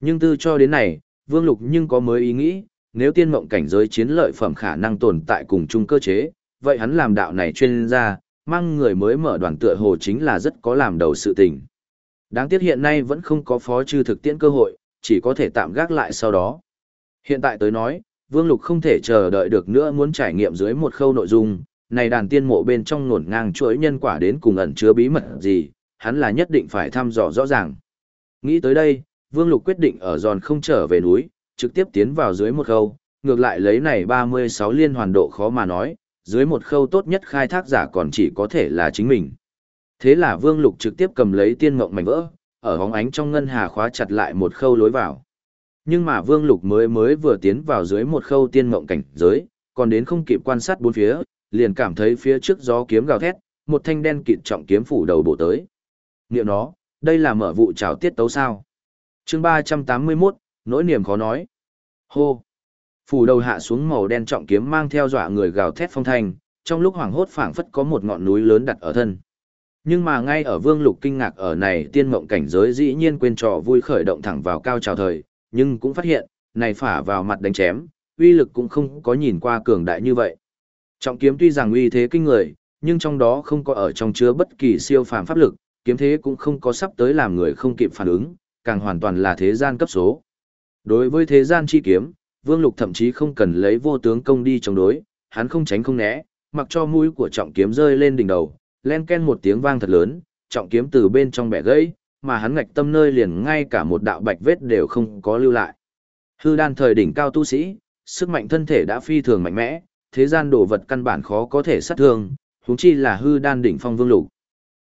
Nhưng tư cho đến này, Vương Lục nhưng có mới ý nghĩ, nếu tiên mộng cảnh giới chiến lợi phẩm khả năng tồn tại cùng chung cơ chế, vậy hắn làm đạo này chuyên gia, mang người mới mở đoàn tựa hồ chính là rất có làm đầu sự tình. Đáng tiếc hiện nay vẫn không có phó chư thực tiễn cơ hội, chỉ có thể tạm gác lại sau đó. Hiện tại tới nói, Vương Lục không thể chờ đợi được nữa muốn trải nghiệm dưới một khâu nội dung, này đàn tiên mộ bên trong nguồn ngang chuỗi nhân quả đến cùng ẩn chứa bí mật gì, hắn là nhất định phải thăm dò rõ ràng. Nghĩ tới đây, Vương Lục quyết định ở giòn không trở về núi, trực tiếp tiến vào dưới một khâu, ngược lại lấy này 36 liên hoàn độ khó mà nói, dưới một khâu tốt nhất khai thác giả còn chỉ có thể là chính mình. Thế là Vương Lục trực tiếp cầm lấy tiên ngộng mảnh vỡ, ở hóng ánh trong ngân hà khóa chặt lại một khâu lối vào. Nhưng mà Vương Lục mới mới vừa tiến vào dưới một khâu tiên ngộng cảnh giới, còn đến không kịp quan sát bốn phía, liền cảm thấy phía trước gió kiếm gào thét, một thanh đen kịt trọng kiếm phủ đầu bổ tới. Niệm nó, đây là mở vụ trào tiết tấu sao? Chương 381, nỗi niềm khó nói. Hô. Phủ đầu hạ xuống màu đen trọng kiếm mang theo dọa người gào thét phong thanh, trong lúc hoảng hốt phảng phất có một ngọn núi lớn đặt ở thân. Nhưng mà ngay ở Vương Lục kinh ngạc ở này tiên mộng cảnh giới dĩ nhiên quên trò vui khởi động thẳng vào cao trào thời, nhưng cũng phát hiện, này phả vào mặt đánh chém, uy lực cũng không có nhìn qua cường đại như vậy. Trọng kiếm tuy rằng uy thế kinh người, nhưng trong đó không có ở trong chứa bất kỳ siêu phàm pháp lực, kiếm thế cũng không có sắp tới làm người không kịp phản ứng, càng hoàn toàn là thế gian cấp số. Đối với thế gian chi kiếm, Vương Lục thậm chí không cần lấy vô tướng công đi chống đối, hắn không tránh không né, mặc cho mũi của trọng kiếm rơi lên đỉnh đầu, len ken một tiếng vang thật lớn, trọng kiếm từ bên trong bẻ gãy, mà hắn ngạch tâm nơi liền ngay cả một đạo bạch vết đều không có lưu lại. Hư đan thời đỉnh cao tu sĩ, sức mạnh thân thể đã phi thường mạnh mẽ, thế gian đồ vật căn bản khó có thể sát thương, huống chi là hư đan đỉnh phong vương lục.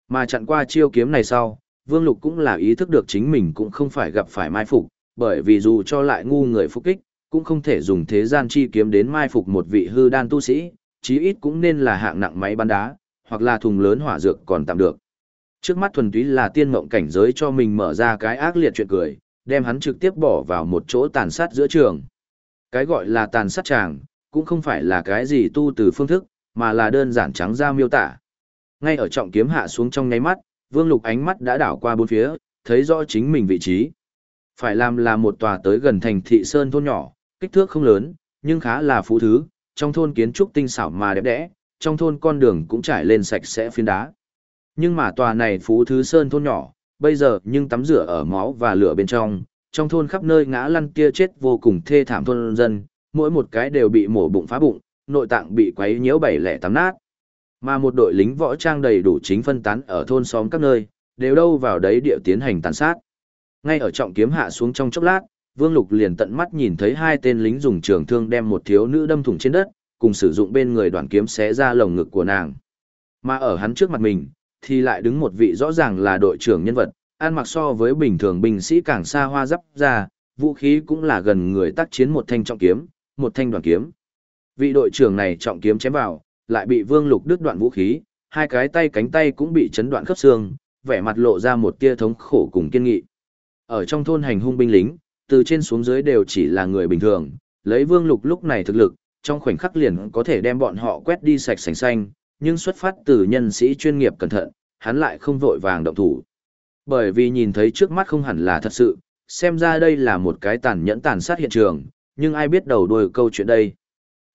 Mà chặn qua chiêu kiếm này sau, vương lục cũng là ý thức được chính mình cũng không phải gặp phải mai phục, bởi vì dù cho lại ngu người phục kích, cũng không thể dùng thế gian chi kiếm đến mai phục một vị hư đan tu sĩ, chí ít cũng nên là hạng nặng máy bắn đá, hoặc là thùng lớn hỏa dược còn tạm được. Trước mắt thuần túy là tiên mộng cảnh giới cho mình mở ra cái ác liệt chuyện cười, đem hắn trực tiếp bỏ vào một chỗ tàn sát giữa trường. Cái gọi là tàn sát tràng, cũng không phải là cái gì tu từ phương thức, mà là đơn giản trắng ra miêu tả. Ngay ở trọng kiếm hạ xuống trong nháy mắt, Vương Lục ánh mắt đã đảo qua bốn phía, thấy rõ chính mình vị trí. Phải làm là một tòa tới gần thành thị sơn thôn nhỏ, kích thước không lớn, nhưng khá là phú thứ, trong thôn kiến trúc tinh xảo mà đẹp đẽ, trong thôn con đường cũng trải lên sạch sẽ phiến đá. Nhưng mà tòa này phú thứ sơn thôn nhỏ, bây giờ nhưng tắm rửa ở máu và lửa bên trong, trong thôn khắp nơi ngã lăn kia chết vô cùng thê thảm thôn dân, mỗi một cái đều bị mổ bụng phá bụng, nội tạng bị quấy nhiễu bảy lẻ tám nát. Mà một đội lính võ trang đầy đủ chính phân tán ở thôn xóm các nơi, đều đâu vào đấy địa tiến hành tàn sát. Ngay ở trọng kiếm hạ xuống trong chốc lát, Vương Lục liền tận mắt nhìn thấy hai tên lính dùng trường thương đem một thiếu nữ đâm thủng trên đất, cùng sử dụng bên người đoàn kiếm xé ra lồng ngực của nàng. Mà ở hắn trước mặt mình, thì lại đứng một vị rõ ràng là đội trưởng nhân vật, ăn mặc so với bình thường binh sĩ càng xa hoa giáp ra, vũ khí cũng là gần người tác chiến một thanh trọng kiếm, một thanh đoàn kiếm. Vị đội trưởng này trọng kiếm chém vào, lại bị Vương Lục đứt đoạn vũ khí, hai cái tay cánh tay cũng bị chấn đoạn khớp xương, vẻ mặt lộ ra một tia thống khổ cùng kiên nghị. Ở trong thôn hành hung binh lính, từ trên xuống dưới đều chỉ là người bình thường, lấy Vương Lục lúc này thực lực, trong khoảnh khắc liền có thể đem bọn họ quét đi sạch sành xanh, nhưng xuất phát từ nhân sĩ chuyên nghiệp cẩn thận, hắn lại không vội vàng động thủ. Bởi vì nhìn thấy trước mắt không hẳn là thật sự, xem ra đây là một cái tàn nhẫn tàn sát hiện trường, nhưng ai biết đầu đuôi câu chuyện đây.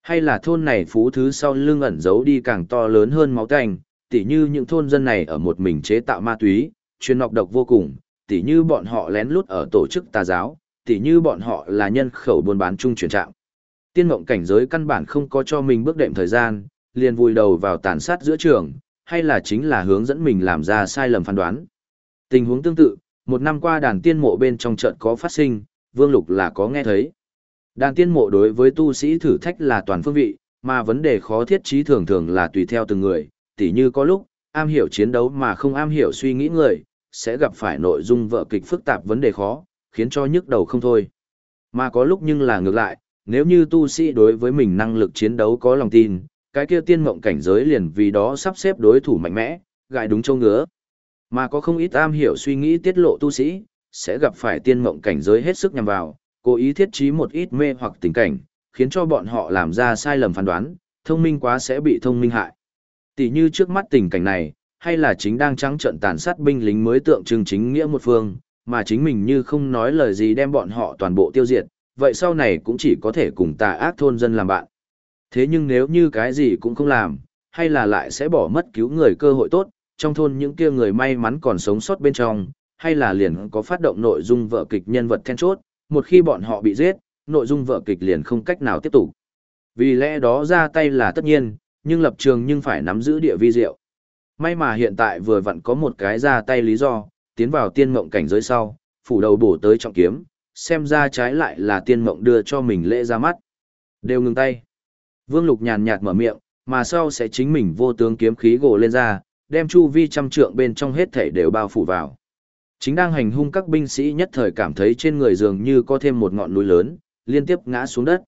Hay là thôn này phú thứ sau lưng ẩn giấu đi càng to lớn hơn máu tanh, tỉ như những thôn dân này ở một mình chế tạo ma túy, chuyên nọc độc vô cùng, tỉ như bọn họ lén lút ở tổ chức tà giáo, tỉ như bọn họ là nhân khẩu buôn bán chung chuyển trạng. Tiên mộng cảnh giới căn bản không có cho mình bước đệm thời gian, liền vùi đầu vào tàn sát giữa trường, hay là chính là hướng dẫn mình làm ra sai lầm phán đoán. Tình huống tương tự, một năm qua đàn tiên mộ bên trong trận có phát sinh, Vương Lục là có nghe thấy. Đàn tiên mộ đối với tu sĩ thử thách là toàn phương vị, mà vấn đề khó thiết trí thường thường là tùy theo từng người, tỉ như có lúc, am hiểu chiến đấu mà không am hiểu suy nghĩ người, sẽ gặp phải nội dung vợ kịch phức tạp vấn đề khó, khiến cho nhức đầu không thôi. Mà có lúc nhưng là ngược lại, nếu như tu sĩ đối với mình năng lực chiến đấu có lòng tin, cái kia tiên mộng cảnh giới liền vì đó sắp xếp đối thủ mạnh mẽ, gại đúng châu ngứa. Mà có không ít am hiểu suy nghĩ tiết lộ tu sĩ, sẽ gặp phải tiên mộng cảnh giới hết sức nhằm vào, cố ý thiết trí một ít mê hoặc tình cảnh, khiến cho bọn họ làm ra sai lầm phán đoán, thông minh quá sẽ bị thông minh hại. Tỷ như trước mắt tình cảnh này, hay là chính đang trắng trận tàn sát binh lính mới tượng trưng chính nghĩa một phương, mà chính mình như không nói lời gì đem bọn họ toàn bộ tiêu diệt, vậy sau này cũng chỉ có thể cùng tà ác thôn dân làm bạn. Thế nhưng nếu như cái gì cũng không làm, hay là lại sẽ bỏ mất cứu người cơ hội tốt, trong thôn những kia người may mắn còn sống sót bên trong, hay là liền có phát động nội dung vợ kịch nhân vật then chốt, một khi bọn họ bị giết, nội dung vở kịch liền không cách nào tiếp tục. Vì lẽ đó ra tay là tất nhiên, nhưng lập trường nhưng phải nắm giữ địa vi diệu. May mà hiện tại vừa vặn có một cái ra tay lý do, tiến vào tiên mộng cảnh giới sau, phủ đầu bổ tới trọng kiếm, xem ra trái lại là tiên mộng đưa cho mình lễ ra mắt. Đều ngừng tay. Vương Lục nhàn nhạt mở miệng, mà sau sẽ chính mình vô tướng kiếm khí gồ lên ra, đem chu vi trăm trượng bên trong hết thể đều bao phủ vào. Chính đang hành hung các binh sĩ nhất thời cảm thấy trên người dường như có thêm một ngọn núi lớn, liên tiếp ngã xuống đất.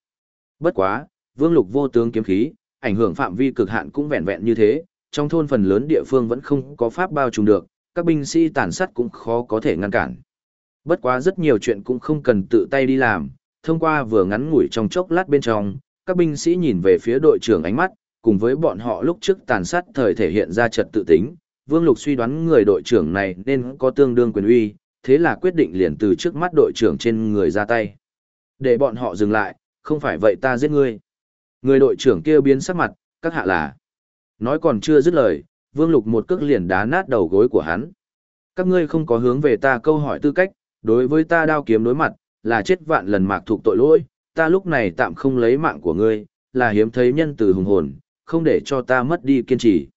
Bất quá, Vương Lục vô tướng kiếm khí, ảnh hưởng phạm vi cực hạn cũng vẹn vẹn như thế, trong thôn phần lớn địa phương vẫn không có pháp bao trùm được, các binh sĩ tàn sát cũng khó có thể ngăn cản. Bất quá rất nhiều chuyện cũng không cần tự tay đi làm, thông qua vừa ngắn ngủi trong chốc lát bên trong, các binh sĩ nhìn về phía đội trưởng ánh mắt, cùng với bọn họ lúc trước tàn sát thời thể hiện ra trật tự tính, Vương Lục suy đoán người đội trưởng này nên có tương đương quyền uy, thế là quyết định liền từ trước mắt đội trưởng trên người ra tay. Để bọn họ dừng lại, không phải vậy ta giết ngươi. Người đội trưởng kia biến sắc mặt, các hạ là. Nói còn chưa dứt lời, Vương Lục một cước liền đá nát đầu gối của hắn. Các ngươi không có hướng về ta câu hỏi tư cách, đối với ta đao kiếm đối mặt, là chết vạn lần mạc thuộc tội lỗi, ta lúc này tạm không lấy mạng của ngươi, là hiếm thấy nhân từ hùng hồn, không để cho ta mất đi kiên trì.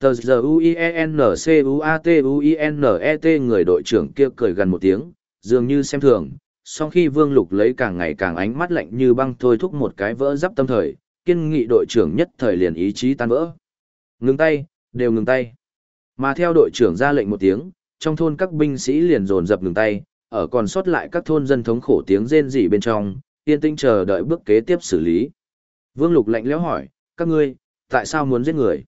Tờ giờ U-I-N-C-U-A-T-U-I-N-E-T người đội trưởng kia cười gần một tiếng, dường như xem thường, sau khi Vương Lục lấy càng ngày càng ánh mắt lạnh như băng thôi thúc một cái vỡ giáp tâm thời, kiên nghị đội trưởng nhất thời liền ý chí tan vỡ. Ngừng tay, đều ngừng tay. Mà theo đội trưởng ra lệnh một tiếng, trong thôn các binh sĩ liền dồn dập ngừng tay, ở còn sót lại các thôn dân thống khổ tiếng rên rỉ bên trong, yên tĩnh chờ đợi bước kế tiếp xử lý. Vương Lục lạnh lẽo hỏi, các ngươi, tại sao muốn giết người?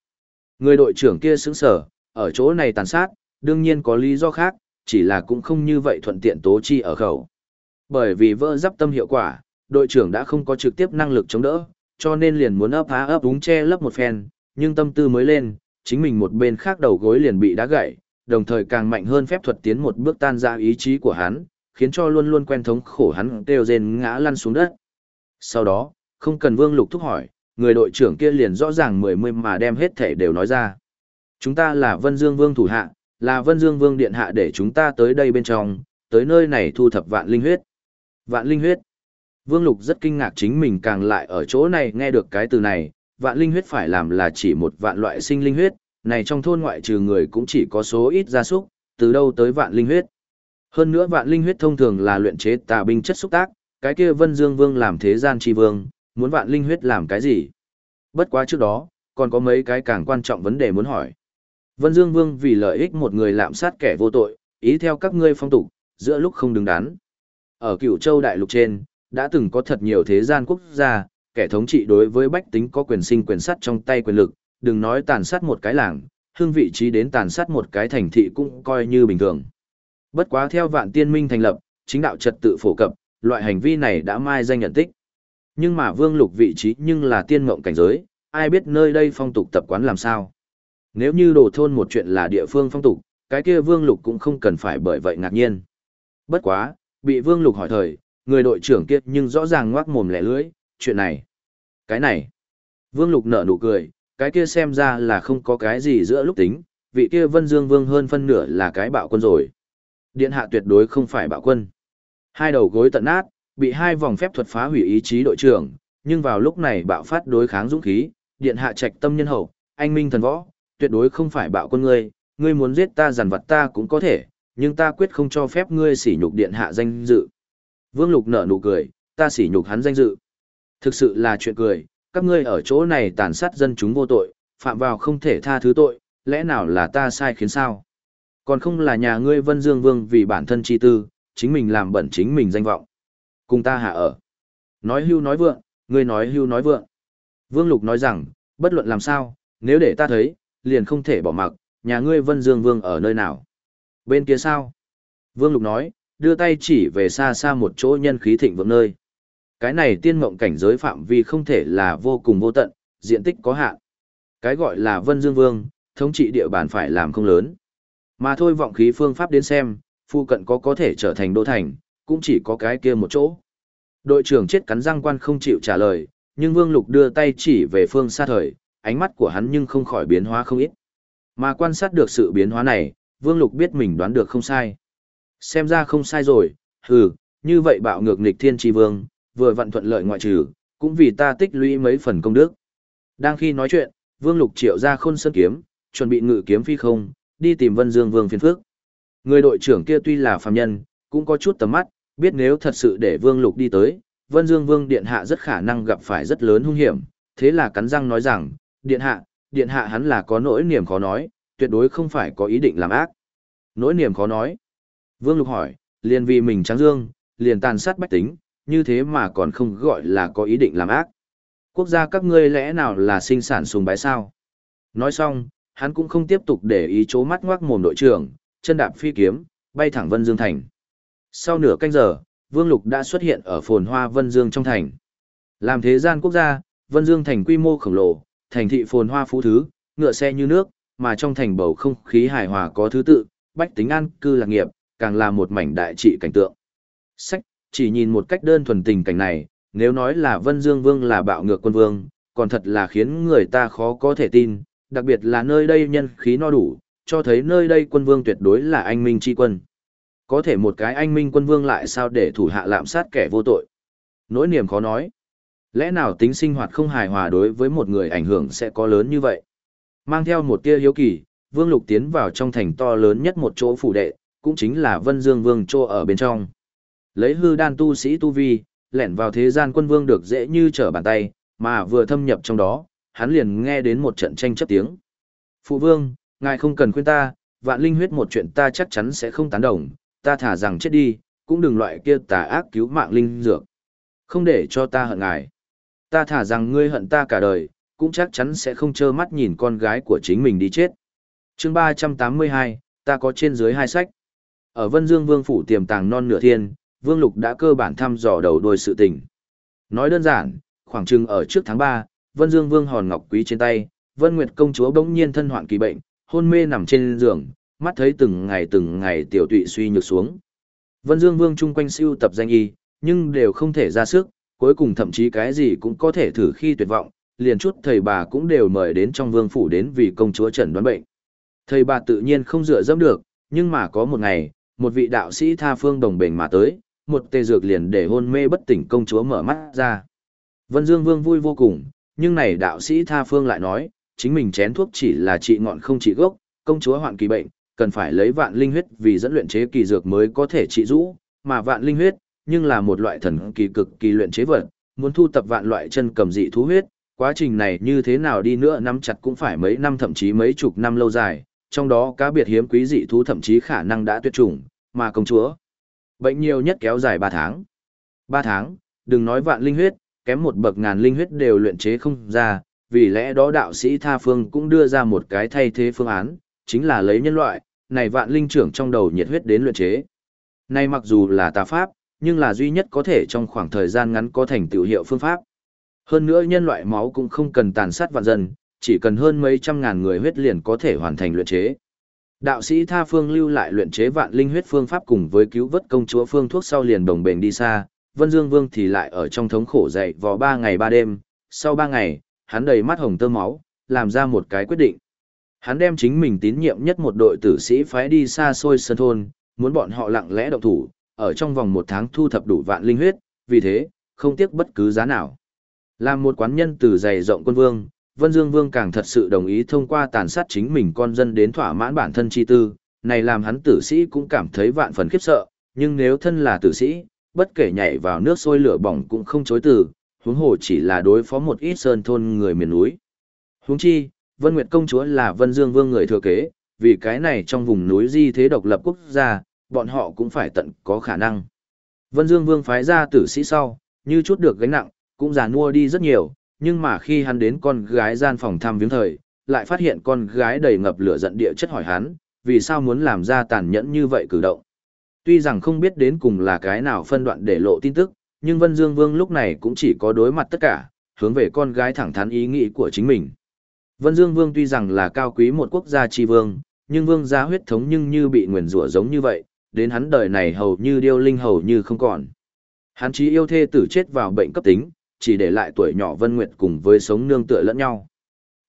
Người đội trưởng kia sững sở, ở chỗ này tàn sát, đương nhiên có lý do khác, chỉ là cũng không như vậy thuận tiện tố chi ở khẩu. Bởi vì vỡ giáp tâm hiệu quả, đội trưởng đã không có trực tiếp năng lực chống đỡ, cho nên liền muốn ấp há ấp đúng che lấp một phen, nhưng tâm tư mới lên, chính mình một bên khác đầu gối liền bị đá gãy, đồng thời càng mạnh hơn phép thuật tiến một bước tan ra ý chí của hắn, khiến cho luôn luôn quen thống khổ hắn kêu rên ngã lăn xuống đất. Sau đó, không cần Vương Lục thúc hỏi, người đội trưởng kia liền rõ ràng mười mươi mà đem hết thể đều nói ra. Chúng ta là Vân Dương Vương thủ hạ, là Vân Dương Vương điện hạ để chúng ta tới đây bên trong, tới nơi này thu thập vạn linh huyết. Vạn linh huyết. Vương Lục rất kinh ngạc chính mình càng lại ở chỗ này nghe được cái từ này, vạn linh huyết phải làm là chỉ một vạn loại sinh linh huyết, này trong thôn ngoại trừ người cũng chỉ có số ít gia súc, từ đâu tới vạn linh huyết. Hơn nữa vạn linh huyết thông thường là luyện chế tà binh chất xúc tác, cái kia Vân Dương Vương làm thế gian chi vương, muốn vạn linh huyết làm cái gì? Bất quá trước đó, còn có mấy cái càng quan trọng vấn đề muốn hỏi. Vân Dương Vương vì lợi ích một người lạm sát kẻ vô tội, ý theo các ngươi phong tục, giữa lúc không đứng đắn. Ở cựu châu đại lục trên, đã từng có thật nhiều thế gian quốc gia, kẻ thống trị đối với bách tính có quyền sinh quyền sát trong tay quyền lực, đừng nói tàn sát một cái làng, hương vị trí đến tàn sát một cái thành thị cũng coi như bình thường. Bất quá theo vạn tiên minh thành lập, chính đạo trật tự phổ cập, loại hành vi này đã mai danh nhận tích. Nhưng mà vương lục vị trí nhưng là tiên mộng cảnh giới, ai biết nơi đây phong tục tập quán làm sao. Nếu như đồ thôn một chuyện là địa phương phong tục, cái kia vương lục cũng không cần phải bởi vậy ngạc nhiên. Bất quá, bị vương lục hỏi thời, người đội trưởng kia nhưng rõ ràng ngoác mồm lẻ lưỡi, chuyện này. Cái này. Vương lục nở nụ cười, cái kia xem ra là không có cái gì giữa lúc tính, vị kia vân dương vương hơn phân nửa là cái bạo quân rồi. Điện hạ tuyệt đối không phải bạo quân. Hai đầu gối tận nát, bị hai vòng phép thuật phá hủy ý chí đội trưởng, nhưng vào lúc này bạo phát đối kháng dũng khí, điện hạ trạch tâm nhân hậu, anh minh thần võ, tuyệt đối không phải bạo quân ngươi, ngươi muốn giết ta giàn vật ta cũng có thể, nhưng ta quyết không cho phép ngươi sỉ nhục điện hạ danh dự. Vương Lục nở nụ cười, ta sỉ nhục hắn danh dự. Thực sự là chuyện cười, các ngươi ở chỗ này tàn sát dân chúng vô tội, phạm vào không thể tha thứ tội, lẽ nào là ta sai khiến sao? Còn không là nhà ngươi Vân Dương Vương vì bản thân chi tư, chính mình làm bẩn chính mình danh vọng. Cùng ta hạ ở. Nói hưu nói vượng, ngươi nói hưu nói vượng. Vương Lục nói rằng, bất luận làm sao, nếu để ta thấy, liền không thể bỏ mặc, nhà ngươi Vân Dương Vương ở nơi nào. Bên kia sao? Vương Lục nói, đưa tay chỉ về xa xa một chỗ nhân khí thịnh vượng nơi. Cái này tiên mộng cảnh giới phạm vi không thể là vô cùng vô tận, diện tích có hạn. Cái gọi là Vân Dương Vương, thống trị địa bàn phải làm không lớn. Mà thôi vọng khí phương pháp đến xem, phu cận có có thể trở thành đô thành, cũng chỉ có cái kia một chỗ. Đội trưởng chết cắn răng quan không chịu trả lời, nhưng Vương Lục đưa tay chỉ về phương xa thời, ánh mắt của hắn nhưng không khỏi biến hóa không ít. Mà quan sát được sự biến hóa này, Vương Lục biết mình đoán được không sai. Xem ra không sai rồi, hừ, như vậy bạo ngược nghịch thiên tri vương, vừa vận thuận lợi ngoại trừ, cũng vì ta tích lũy mấy phần công đức. Đang khi nói chuyện, Vương Lục triệu ra khôn sơn kiếm, chuẩn bị ngự kiếm phi không, đi tìm Vân Dương Vương phiền phước. Người đội trưởng kia tuy là phàm nhân, cũng có chút tầm mắt, biết nếu thật sự để Vương Lục đi tới, Vân Dương Vương Điện Hạ rất khả năng gặp phải rất lớn hung hiểm, thế là cắn răng nói rằng, Điện Hạ, Điện Hạ hắn là có nỗi niềm khó nói, tuyệt đối không phải có ý định làm ác. Nỗi niềm khó nói. Vương Lục hỏi, liền vì mình trắng dương, liền tàn sát bách tính, như thế mà còn không gọi là có ý định làm ác. Quốc gia các ngươi lẽ nào là sinh sản sùng bái sao? Nói xong, hắn cũng không tiếp tục để ý chố mắt ngoác mồm đội trưởng, chân đạp phi kiếm, bay thẳng Vân Dương Thành. Sau nửa canh giờ, Vương Lục đã xuất hiện ở phồn hoa Vân Dương trong thành. Làm thế gian quốc gia, Vân Dương thành quy mô khổng lồ, thành thị phồn hoa phú thứ, ngựa xe như nước, mà trong thành bầu không khí hài hòa có thứ tự, bách tính an cư lạc nghiệp, càng là một mảnh đại trị cảnh tượng. Sách, chỉ nhìn một cách đơn thuần tình cảnh này, nếu nói là Vân Dương Vương là bạo ngược quân vương, còn thật là khiến người ta khó có thể tin, đặc biệt là nơi đây nhân khí no đủ, cho thấy nơi đây quân vương tuyệt đối là anh minh chi quân. Có thể một cái anh minh quân vương lại sao để thủ hạ lạm sát kẻ vô tội. Nỗi niềm khó nói. Lẽ nào tính sinh hoạt không hài hòa đối với một người ảnh hưởng sẽ có lớn như vậy? Mang theo một tia hiếu kỳ, Vương Lục tiến vào trong thành to lớn nhất một chỗ phủ đệ, cũng chính là Vân Dương Vương trô ở bên trong. Lấy hư đan tu sĩ tu vi, lẻn vào thế gian quân vương được dễ như trở bàn tay, mà vừa thâm nhập trong đó, hắn liền nghe đến một trận tranh chấp tiếng. Phụ vương, ngài không cần khuyên ta, vạn linh huyết một chuyện ta chắc chắn sẽ không tán đồng, ta thả rằng chết đi, cũng đừng loại kia tà ác cứu mạng linh dược. Không để cho ta hận ngài. Ta thả rằng ngươi hận ta cả đời, cũng chắc chắn sẽ không trơ mắt nhìn con gái của chính mình đi chết. chương 382, ta có trên dưới hai sách. Ở Vân Dương Vương Phủ tiềm tàng non nửa thiên, Vương Lục đã cơ bản thăm dò đầu đuôi sự tình. Nói đơn giản, khoảng chừng ở trước tháng 3, Vân Dương Vương hòn ngọc quý trên tay, Vân Nguyệt công chúa bỗng nhiên thân hoạn kỳ bệnh, hôn mê nằm trên giường, mắt thấy từng ngày từng ngày tiểu tụy suy nhược xuống. Vân Dương Vương chung quanh siêu tập danh y, nhưng đều không thể ra sức, cuối cùng thậm chí cái gì cũng có thể thử khi tuyệt vọng, liền chút thầy bà cũng đều mời đến trong vương phủ đến vì công chúa trần đoán bệnh. Thầy bà tự nhiên không dựa dẫm được, nhưng mà có một ngày, một vị đạo sĩ tha phương đồng bệnh mà tới, một tê dược liền để hôn mê bất tỉnh công chúa mở mắt ra. Vân Dương Vương vui vô cùng, nhưng này đạo sĩ tha phương lại nói, chính mình chén thuốc chỉ là trị ngọn không trị gốc, công chúa hoạn kỳ bệnh, cần phải lấy vạn linh huyết vì dẫn luyện chế kỳ dược mới có thể trị rũ, mà vạn linh huyết, nhưng là một loại thần kỳ cực kỳ luyện chế vật, muốn thu tập vạn loại chân cầm dị thú huyết, quá trình này như thế nào đi nữa nắm chặt cũng phải mấy năm thậm chí mấy chục năm lâu dài, trong đó cá biệt hiếm quý dị thú thậm chí khả năng đã tuyệt chủng, mà công chúa. Bệnh nhiều nhất kéo dài 3 tháng. 3 tháng, đừng nói vạn linh huyết, kém một bậc ngàn linh huyết đều luyện chế không ra, vì lẽ đó đạo sĩ Tha Phương cũng đưa ra một cái thay thế phương án, chính là lấy nhân loại, này vạn linh trưởng trong đầu nhiệt huyết đến luyện chế. Này mặc dù là tà pháp, nhưng là duy nhất có thể trong khoảng thời gian ngắn có thành tựu hiệu phương pháp. Hơn nữa nhân loại máu cũng không cần tàn sát vạn dân, chỉ cần hơn mấy trăm ngàn người huyết liền có thể hoàn thành luyện chế. Đạo sĩ Tha Phương lưu lại luyện chế vạn linh huyết phương pháp cùng với cứu vớt công chúa phương thuốc sau liền đồng bền đi xa, Vân Dương Vương thì lại ở trong thống khổ dậy vò ba ngày ba đêm, sau ba ngày, hắn đầy mắt hồng tơ máu, làm ra một cái quyết định. Hắn đem chính mình tín nhiệm nhất một đội tử sĩ phái đi xa xôi sân thôn, muốn bọn họ lặng lẽ động thủ, ở trong vòng một tháng thu thập đủ vạn linh huyết, vì thế, không tiếc bất cứ giá nào. Làm một quán nhân từ dày rộng quân vương, Vân Dương Vương càng thật sự đồng ý thông qua tàn sát chính mình con dân đến thỏa mãn bản thân chi tư, này làm hắn tử sĩ cũng cảm thấy vạn phần khiếp sợ, nhưng nếu thân là tử sĩ, bất kể nhảy vào nước sôi lửa bỏng cũng không chối từ, huống hồ chỉ là đối phó một ít sơn thôn người miền núi. Huống chi, Vân Nguyệt công chúa là Vân Dương Vương người thừa kế, vì cái này trong vùng núi di thế độc lập quốc gia, bọn họ cũng phải tận có khả năng. Vân Dương Vương phái ra tử sĩ sau, như chút được gánh nặng, cũng già nua đi rất nhiều, nhưng mà khi hắn đến con gái gian phòng thăm viếng thời, lại phát hiện con gái đầy ngập lửa giận địa chất hỏi hắn, vì sao muốn làm ra tàn nhẫn như vậy cử động. Tuy rằng không biết đến cùng là cái nào phân đoạn để lộ tin tức, nhưng Vân Dương Vương lúc này cũng chỉ có đối mặt tất cả, hướng về con gái thẳng thắn ý nghĩ của chính mình. Vân Dương Vương tuy rằng là cao quý một quốc gia tri vương, nhưng vương gia huyết thống nhưng như bị nguyền rủa giống như vậy, đến hắn đời này hầu như điêu linh hầu như không còn. Hắn chí yêu thê tử chết vào bệnh cấp tính, chỉ để lại tuổi nhỏ Vân Nguyệt cùng với sống nương tựa lẫn nhau.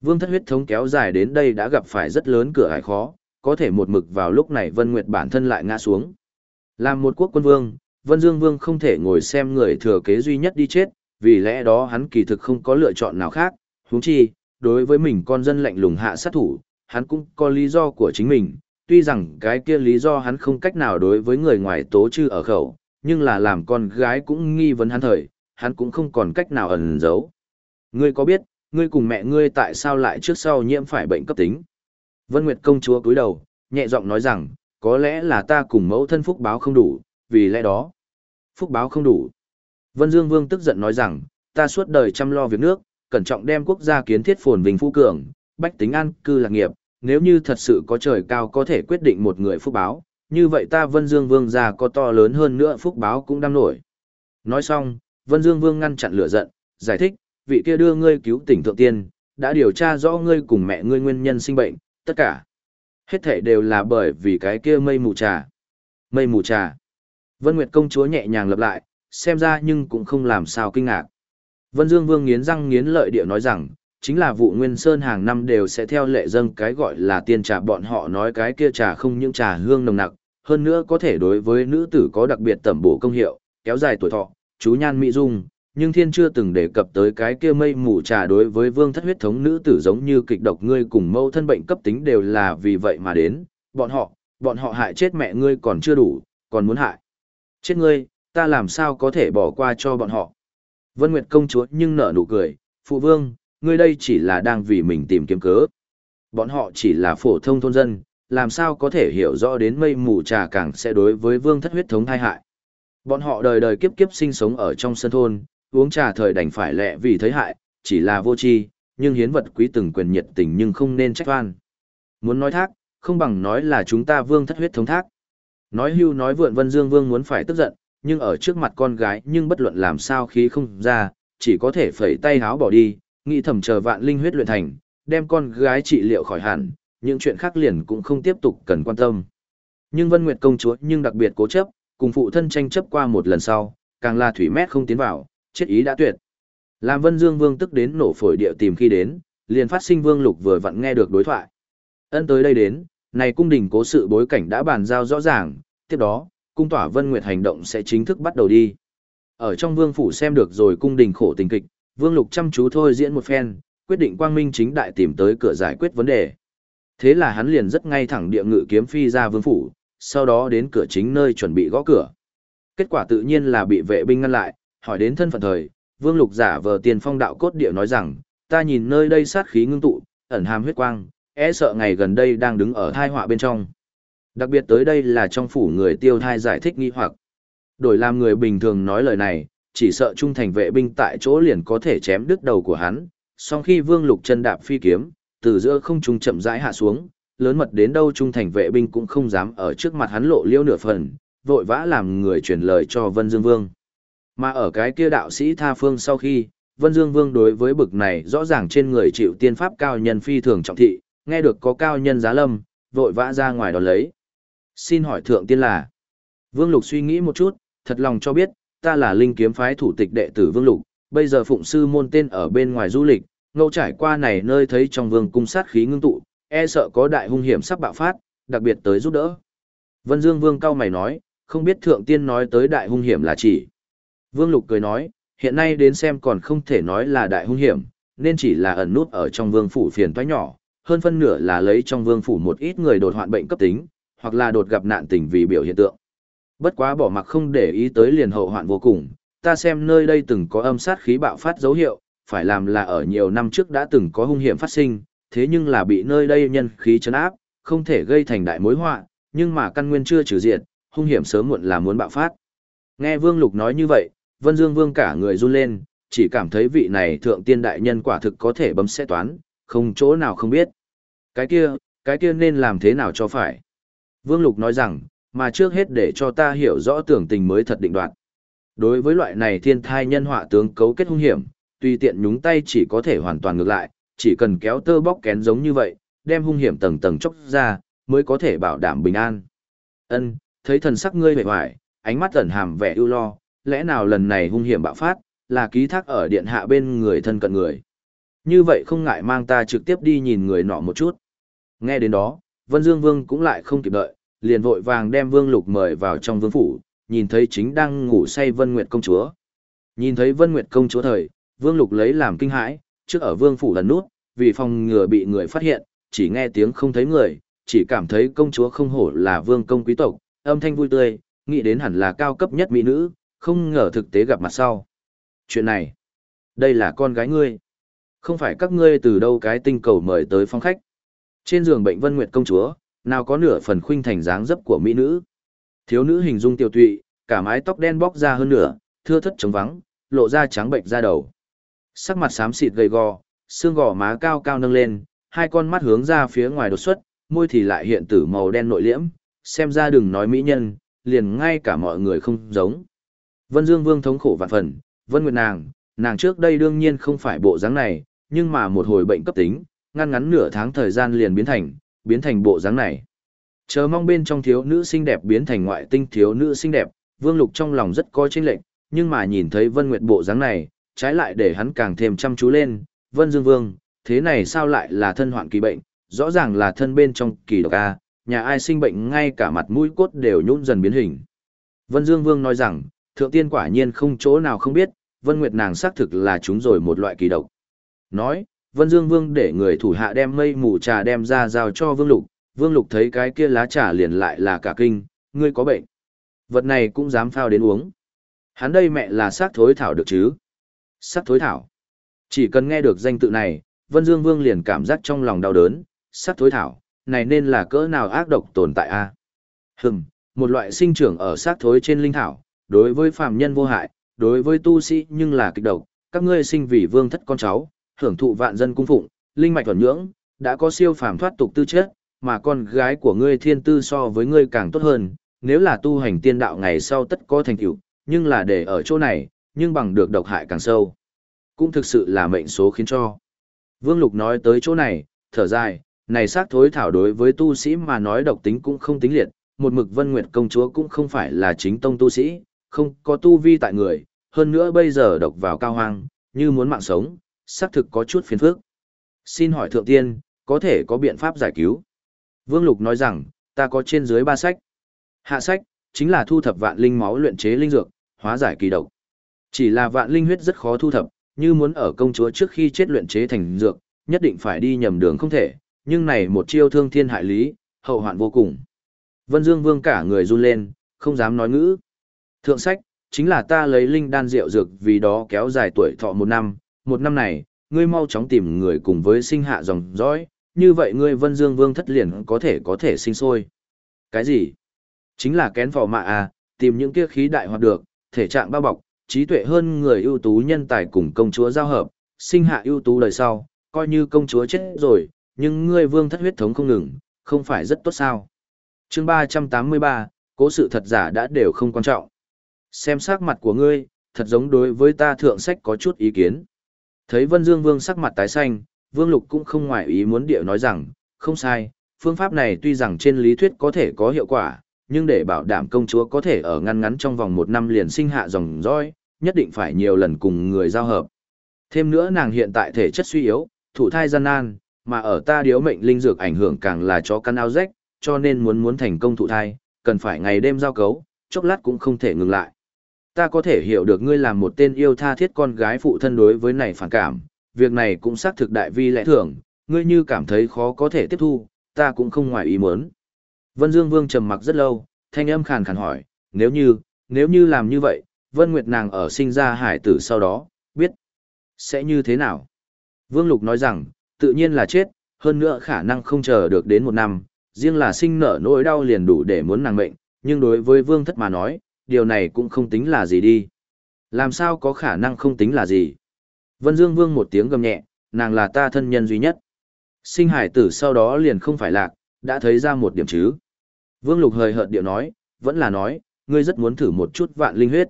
Vương thất huyết thống kéo dài đến đây đã gặp phải rất lớn cửa ải khó, có thể một mực vào lúc này Vân Nguyệt bản thân lại ngã xuống. Làm một quốc quân vương, Vân Dương Vương không thể ngồi xem người thừa kế duy nhất đi chết, vì lẽ đó hắn kỳ thực không có lựa chọn nào khác, huống chi, đối với mình con dân lạnh lùng hạ sát thủ, hắn cũng có lý do của chính mình, tuy rằng cái kia lý do hắn không cách nào đối với người ngoài tố chư ở khẩu, nhưng là làm con gái cũng nghi vấn hắn thời, hắn cũng không còn cách nào ẩn giấu. Ngươi có biết, ngươi cùng mẹ ngươi tại sao lại trước sau nhiễm phải bệnh cấp tính? Vân Nguyệt công chúa cúi đầu, nhẹ giọng nói rằng, có lẽ là ta cùng mẫu thân phúc báo không đủ, vì lẽ đó. Phúc báo không đủ. Vân Dương Vương tức giận nói rằng, ta suốt đời chăm lo việc nước, cẩn trọng đem quốc gia kiến thiết phồn vinh phú cường, bách tính an cư lạc nghiệp, nếu như thật sự có trời cao có thể quyết định một người phúc báo, như vậy ta Vân Dương Vương gia có to lớn hơn nữa phúc báo cũng đang nổi. Nói xong, Vân Dương Vương ngăn chặn lửa giận, giải thích, vị kia đưa ngươi cứu tỉnh thượng tiên, đã điều tra rõ ngươi cùng mẹ ngươi nguyên nhân sinh bệnh, tất cả. Hết thể đều là bởi vì cái kia mây mù trà. Mây mù trà. Vân Nguyệt công chúa nhẹ nhàng lặp lại, xem ra nhưng cũng không làm sao kinh ngạc. Vân Dương Vương nghiến răng nghiến lợi địa nói rằng, chính là vụ Nguyên Sơn hàng năm đều sẽ theo lệ dâng cái gọi là tiên trà bọn họ nói cái kia trà không những trà hương nồng nặc, hơn nữa có thể đối với nữ tử có đặc biệt tẩm bổ công hiệu, kéo dài tuổi thọ, chú nhan mỹ dung, nhưng thiên chưa từng đề cập tới cái kia mây mù trà đối với vương thất huyết thống nữ tử giống như kịch độc ngươi cùng mâu thân bệnh cấp tính đều là vì vậy mà đến, bọn họ, bọn họ hại chết mẹ ngươi còn chưa đủ, còn muốn hại. Chết ngươi, ta làm sao có thể bỏ qua cho bọn họ. Vân Nguyệt công chúa nhưng nở nụ cười, phụ vương, ngươi đây chỉ là đang vì mình tìm kiếm cớ. Bọn họ chỉ là phổ thông thôn dân, làm sao có thể hiểu rõ đến mây mù trà càng sẽ đối với vương thất huyết thống thai hại. Bọn họ đời đời kiếp kiếp sinh sống ở trong sân thôn, uống trà thời đành phải lẹ vì thấy hại, chỉ là vô tri, nhưng hiến vật quý từng quyền nhiệt tình nhưng không nên trách oan. Muốn nói thác, không bằng nói là chúng ta vương thất huyết thống thác. Nói hưu nói vượn Vân Dương Vương muốn phải tức giận, nhưng ở trước mặt con gái nhưng bất luận làm sao khí không ra, chỉ có thể phẩy tay háo bỏ đi, nghĩ thầm chờ vạn linh huyết luyện thành, đem con gái trị liệu khỏi hẳn, những chuyện khác liền cũng không tiếp tục cần quan tâm. Nhưng Vân Nguyệt công chúa nhưng đặc biệt cố chấp, cùng phụ thân tranh chấp qua một lần sau, càng là thủy mét không tiến vào, chết ý đã tuyệt. Làm Vân Dương Vương tức đến nổ phổi địa tìm khi đến, liền phát sinh Vương Lục vừa vặn nghe được đối thoại. Ân tới đây đến, này cung đình cố sự bối cảnh đã bàn giao rõ ràng, tiếp đó, cung tỏa Vân Nguyệt hành động sẽ chính thức bắt đầu đi. Ở trong Vương phủ xem được rồi cung đình khổ tình kịch, Vương Lục chăm chú thôi diễn một phen, quyết định quang minh chính đại tìm tới cửa giải quyết vấn đề. Thế là hắn liền rất ngay thẳng địa ngự kiếm phi ra vương phủ, sau đó đến cửa chính nơi chuẩn bị gõ cửa. Kết quả tự nhiên là bị vệ binh ngăn lại, hỏi đến thân phận thời, Vương Lục giả vờ tiền phong đạo cốt địa nói rằng, ta nhìn nơi đây sát khí ngưng tụ, ẩn hàm huyết quang, e sợ ngày gần đây đang đứng ở thai họa bên trong. Đặc biệt tới đây là trong phủ người tiêu thai giải thích nghi hoặc. Đổi làm người bình thường nói lời này, chỉ sợ trung thành vệ binh tại chỗ liền có thể chém đứt đầu của hắn, song khi Vương Lục chân đạp phi kiếm, từ giữa không trung chậm rãi hạ xuống, lớn mật đến đâu trung thành vệ binh cũng không dám ở trước mặt hắn lộ liêu nửa phần, vội vã làm người truyền lời cho Vân Dương Vương. Mà ở cái kia đạo sĩ tha phương sau khi, Vân Dương Vương đối với bực này rõ ràng trên người chịu tiên pháp cao nhân phi thường trọng thị, nghe được có cao nhân giá lâm, vội vã ra ngoài đón lấy. Xin hỏi thượng tiên là. Vương Lục suy nghĩ một chút, thật lòng cho biết, ta là linh kiếm phái thủ tịch đệ tử Vương Lục, bây giờ phụng sư môn tên ở bên ngoài du lịch, ngẫu trải qua này nơi thấy trong vương cung sát khí ngưng tụ, e sợ có đại hung hiểm sắp bạo phát, đặc biệt tới giúp đỡ. Vân Dương Vương cao mày nói, không biết thượng tiên nói tới đại hung hiểm là chỉ. Vương Lục cười nói, hiện nay đến xem còn không thể nói là đại hung hiểm, nên chỉ là ẩn nút ở trong vương phủ phiền toái nhỏ, hơn phân nửa là lấy trong vương phủ một ít người đột hoạn bệnh cấp tính, hoặc là đột gặp nạn tình vì biểu hiện tượng. Bất quá bỏ mặc không để ý tới liền hậu hoạn vô cùng, ta xem nơi đây từng có âm sát khí bạo phát dấu hiệu, phải làm là ở nhiều năm trước đã từng có hung hiểm phát sinh, thế nhưng là bị nơi đây nhân khí chấn áp, không thể gây thành đại mối họa, nhưng mà căn nguyên chưa trừ diệt, hung hiểm sớm muộn là muốn bạo phát. Nghe Vương Lục nói như vậy, Vân Dương Vương cả người run lên, chỉ cảm thấy vị này thượng tiên đại nhân quả thực có thể bấm xe toán, không chỗ nào không biết. Cái kia, cái kia nên làm thế nào cho phải. Vương Lục nói rằng, mà trước hết để cho ta hiểu rõ tưởng tình mới thật định đoạt. Đối với loại này thiên thai nhân họa tướng cấu kết hung hiểm, tùy tiện nhúng tay chỉ có thể hoàn toàn ngược lại, chỉ cần kéo tơ bóc kén giống như vậy, đem hung hiểm tầng tầng chốc ra, mới có thể bảo đảm bình an. Ân, thấy thần sắc ngươi vẻ ngoài, ánh mắt ẩn hàm vẻ ưu lo, lẽ nào lần này hung hiểm bạo phát, là ký thác ở điện hạ bên người thân cận người. Như vậy không ngại mang ta trực tiếp đi nhìn người nọ một chút. Nghe đến đó, Vân Dương Vương cũng lại không kịp đợi, liền vội vàng đem Vương Lục mời vào trong vương phủ, nhìn thấy chính đang ngủ say Vân Nguyệt công chúa. Nhìn thấy Vân Nguyệt công chúa thời, Vương Lục lấy làm kinh hãi, trước ở vương phủ lần nút, vì phòng ngừa bị người phát hiện, chỉ nghe tiếng không thấy người, chỉ cảm thấy công chúa không hổ là vương công quý tộc, âm thanh vui tươi, nghĩ đến hẳn là cao cấp nhất mỹ nữ, không ngờ thực tế gặp mặt sau. Chuyện này, đây là con gái ngươi. Không phải các ngươi từ đâu cái tinh cầu mời tới phong khách. Trên giường bệnh Vân Nguyệt công chúa, nào có nửa phần khuynh thành dáng dấp của mỹ nữ. Thiếu nữ hình dung tiêu tụy, cả mái tóc đen bóc ra hơn nửa, thưa thất trống vắng, lộ ra trắng bệnh ra đầu. Sắc mặt xám xịt gầy gò, xương gò má cao cao nâng lên, hai con mắt hướng ra phía ngoài đột xuất, môi thì lại hiện tử màu đen nội liễm, xem ra đừng nói mỹ nhân, liền ngay cả mọi người không giống. Vân Dương Vương thống khổ vạn phần, Vân Nguyệt nàng, nàng trước đây đương nhiên không phải bộ dáng này, nhưng mà một hồi bệnh cấp tính, ngăn ngắn nửa tháng thời gian liền biến thành, biến thành bộ dáng này. Chờ mong bên trong thiếu nữ xinh đẹp biến thành ngoại tinh thiếu nữ xinh đẹp, Vương Lục trong lòng rất có chênh lệnh, nhưng mà nhìn thấy Vân Nguyệt bộ dáng này, trái lại để hắn càng thêm chăm chú lên, Vân Dương Vương, thế này sao lại là thân hoạn kỳ bệnh, rõ ràng là thân bên trong kỳ độc A, nhà ai sinh bệnh ngay cả mặt mũi cốt đều nhũn dần biến hình. Vân Dương Vương nói rằng, thượng tiên quả nhiên không chỗ nào không biết, Vân Nguyệt nàng xác thực là chúng rồi một loại kỳ độc. Nói, Vân Dương Vương để người thủ hạ đem mây mù trà đem ra giao cho Vương Lục, Vương Lục thấy cái kia lá trà liền lại là cả kinh, ngươi có bệnh. Vật này cũng dám phao đến uống. Hắn đây mẹ là xác thối thảo được chứ? Xác thối thảo. Chỉ cần nghe được danh tự này, Vân Dương Vương liền cảm giác trong lòng đau đớn, Sát thối thảo, này nên là cỡ nào ác độc tồn tại a? À? Hừm, một loại sinh trưởng ở sát thối trên linh thảo, đối với phàm nhân vô hại, đối với tu sĩ nhưng là kịch độc, các ngươi sinh vì vương thất con cháu, hưởng thụ vạn dân cung phụng, linh mạch thuần nhưỡng, đã có siêu phàm thoát tục tư chất, mà con gái của ngươi thiên tư so với ngươi càng tốt hơn, nếu là tu hành tiên đạo ngày sau tất có thành tựu, nhưng là để ở chỗ này, nhưng bằng được độc hại càng sâu. Cũng thực sự là mệnh số khiến cho. Vương Lục nói tới chỗ này, thở dài, này xác thối thảo đối với tu sĩ mà nói độc tính cũng không tính liệt, một mực vân nguyệt công chúa cũng không phải là chính tông tu sĩ, không có tu vi tại người, hơn nữa bây giờ độc vào cao hoang, như muốn mạng sống, xác thực có chút phiền phức. Xin hỏi thượng tiên, có thể có biện pháp giải cứu? Vương Lục nói rằng, ta có trên dưới ba sách. Hạ sách, chính là thu thập vạn linh máu luyện chế linh dược, hóa giải kỳ độc. Chỉ là vạn linh huyết rất khó thu thập, như muốn ở công chúa trước khi chết luyện chế thành dược, nhất định phải đi nhầm đường không thể, nhưng này một chiêu thương thiên hại lý, hậu hoạn vô cùng. Vân Dương Vương cả người run lên, không dám nói ngữ. Thượng sách, chính là ta lấy linh đan rượu dược vì đó kéo dài tuổi thọ một năm, một năm này, ngươi mau chóng tìm người cùng với sinh hạ dòng dõi, như vậy ngươi Vân Dương Vương thất liền có thể có thể sinh sôi. Cái gì? Chính là kén vỏ mạ à, tìm những kia khí đại hoạt được, thể trạng bao bọc, trí tuệ hơn người ưu tú nhân tài cùng công chúa giao hợp, sinh hạ ưu tú đời sau, coi như công chúa chết rồi, nhưng ngươi vương thất huyết thống không ngừng, không phải rất tốt sao. chương 383, cố sự thật giả đã đều không quan trọng. Xem sắc mặt của ngươi, thật giống đối với ta thượng sách có chút ý kiến. Thấy Vân Dương Vương sắc mặt tái xanh, Vương Lục cũng không ngoại ý muốn điệu nói rằng, không sai, phương pháp này tuy rằng trên lý thuyết có thể có hiệu quả, nhưng để bảo đảm công chúa có thể ở ngăn ngắn trong vòng một năm liền sinh hạ dòng roi, nhất định phải nhiều lần cùng người giao hợp. Thêm nữa nàng hiện tại thể chất suy yếu, thủ thai gian nan, mà ở ta điếu mệnh linh dược ảnh hưởng càng là cho căn ao rách, cho nên muốn muốn thành công thụ thai, cần phải ngày đêm giao cấu, chốc lát cũng không thể ngừng lại. Ta có thể hiểu được ngươi làm một tên yêu tha thiết con gái phụ thân đối với này phản cảm, việc này cũng xác thực đại vi lẽ thường, ngươi như cảm thấy khó có thể tiếp thu, ta cũng không ngoài ý muốn. Vân Dương Vương trầm mặc rất lâu, thanh âm khàn khàn hỏi, nếu như, nếu như làm như vậy, Vân Nguyệt nàng ở sinh ra hải tử sau đó, biết sẽ như thế nào? Vương Lục nói rằng, tự nhiên là chết, hơn nữa khả năng không chờ được đến một năm, riêng là sinh nở nỗi đau liền đủ để muốn nàng mệnh, nhưng đối với Vương Thất mà nói, điều này cũng không tính là gì đi. Làm sao có khả năng không tính là gì? Vân Dương Vương một tiếng gầm nhẹ, nàng là ta thân nhân duy nhất. Sinh hải tử sau đó liền không phải lạc, đã thấy ra một điểm chứ. Vương Lục hời hợt điệu nói, vẫn là nói, ngươi rất muốn thử một chút vạn linh huyết.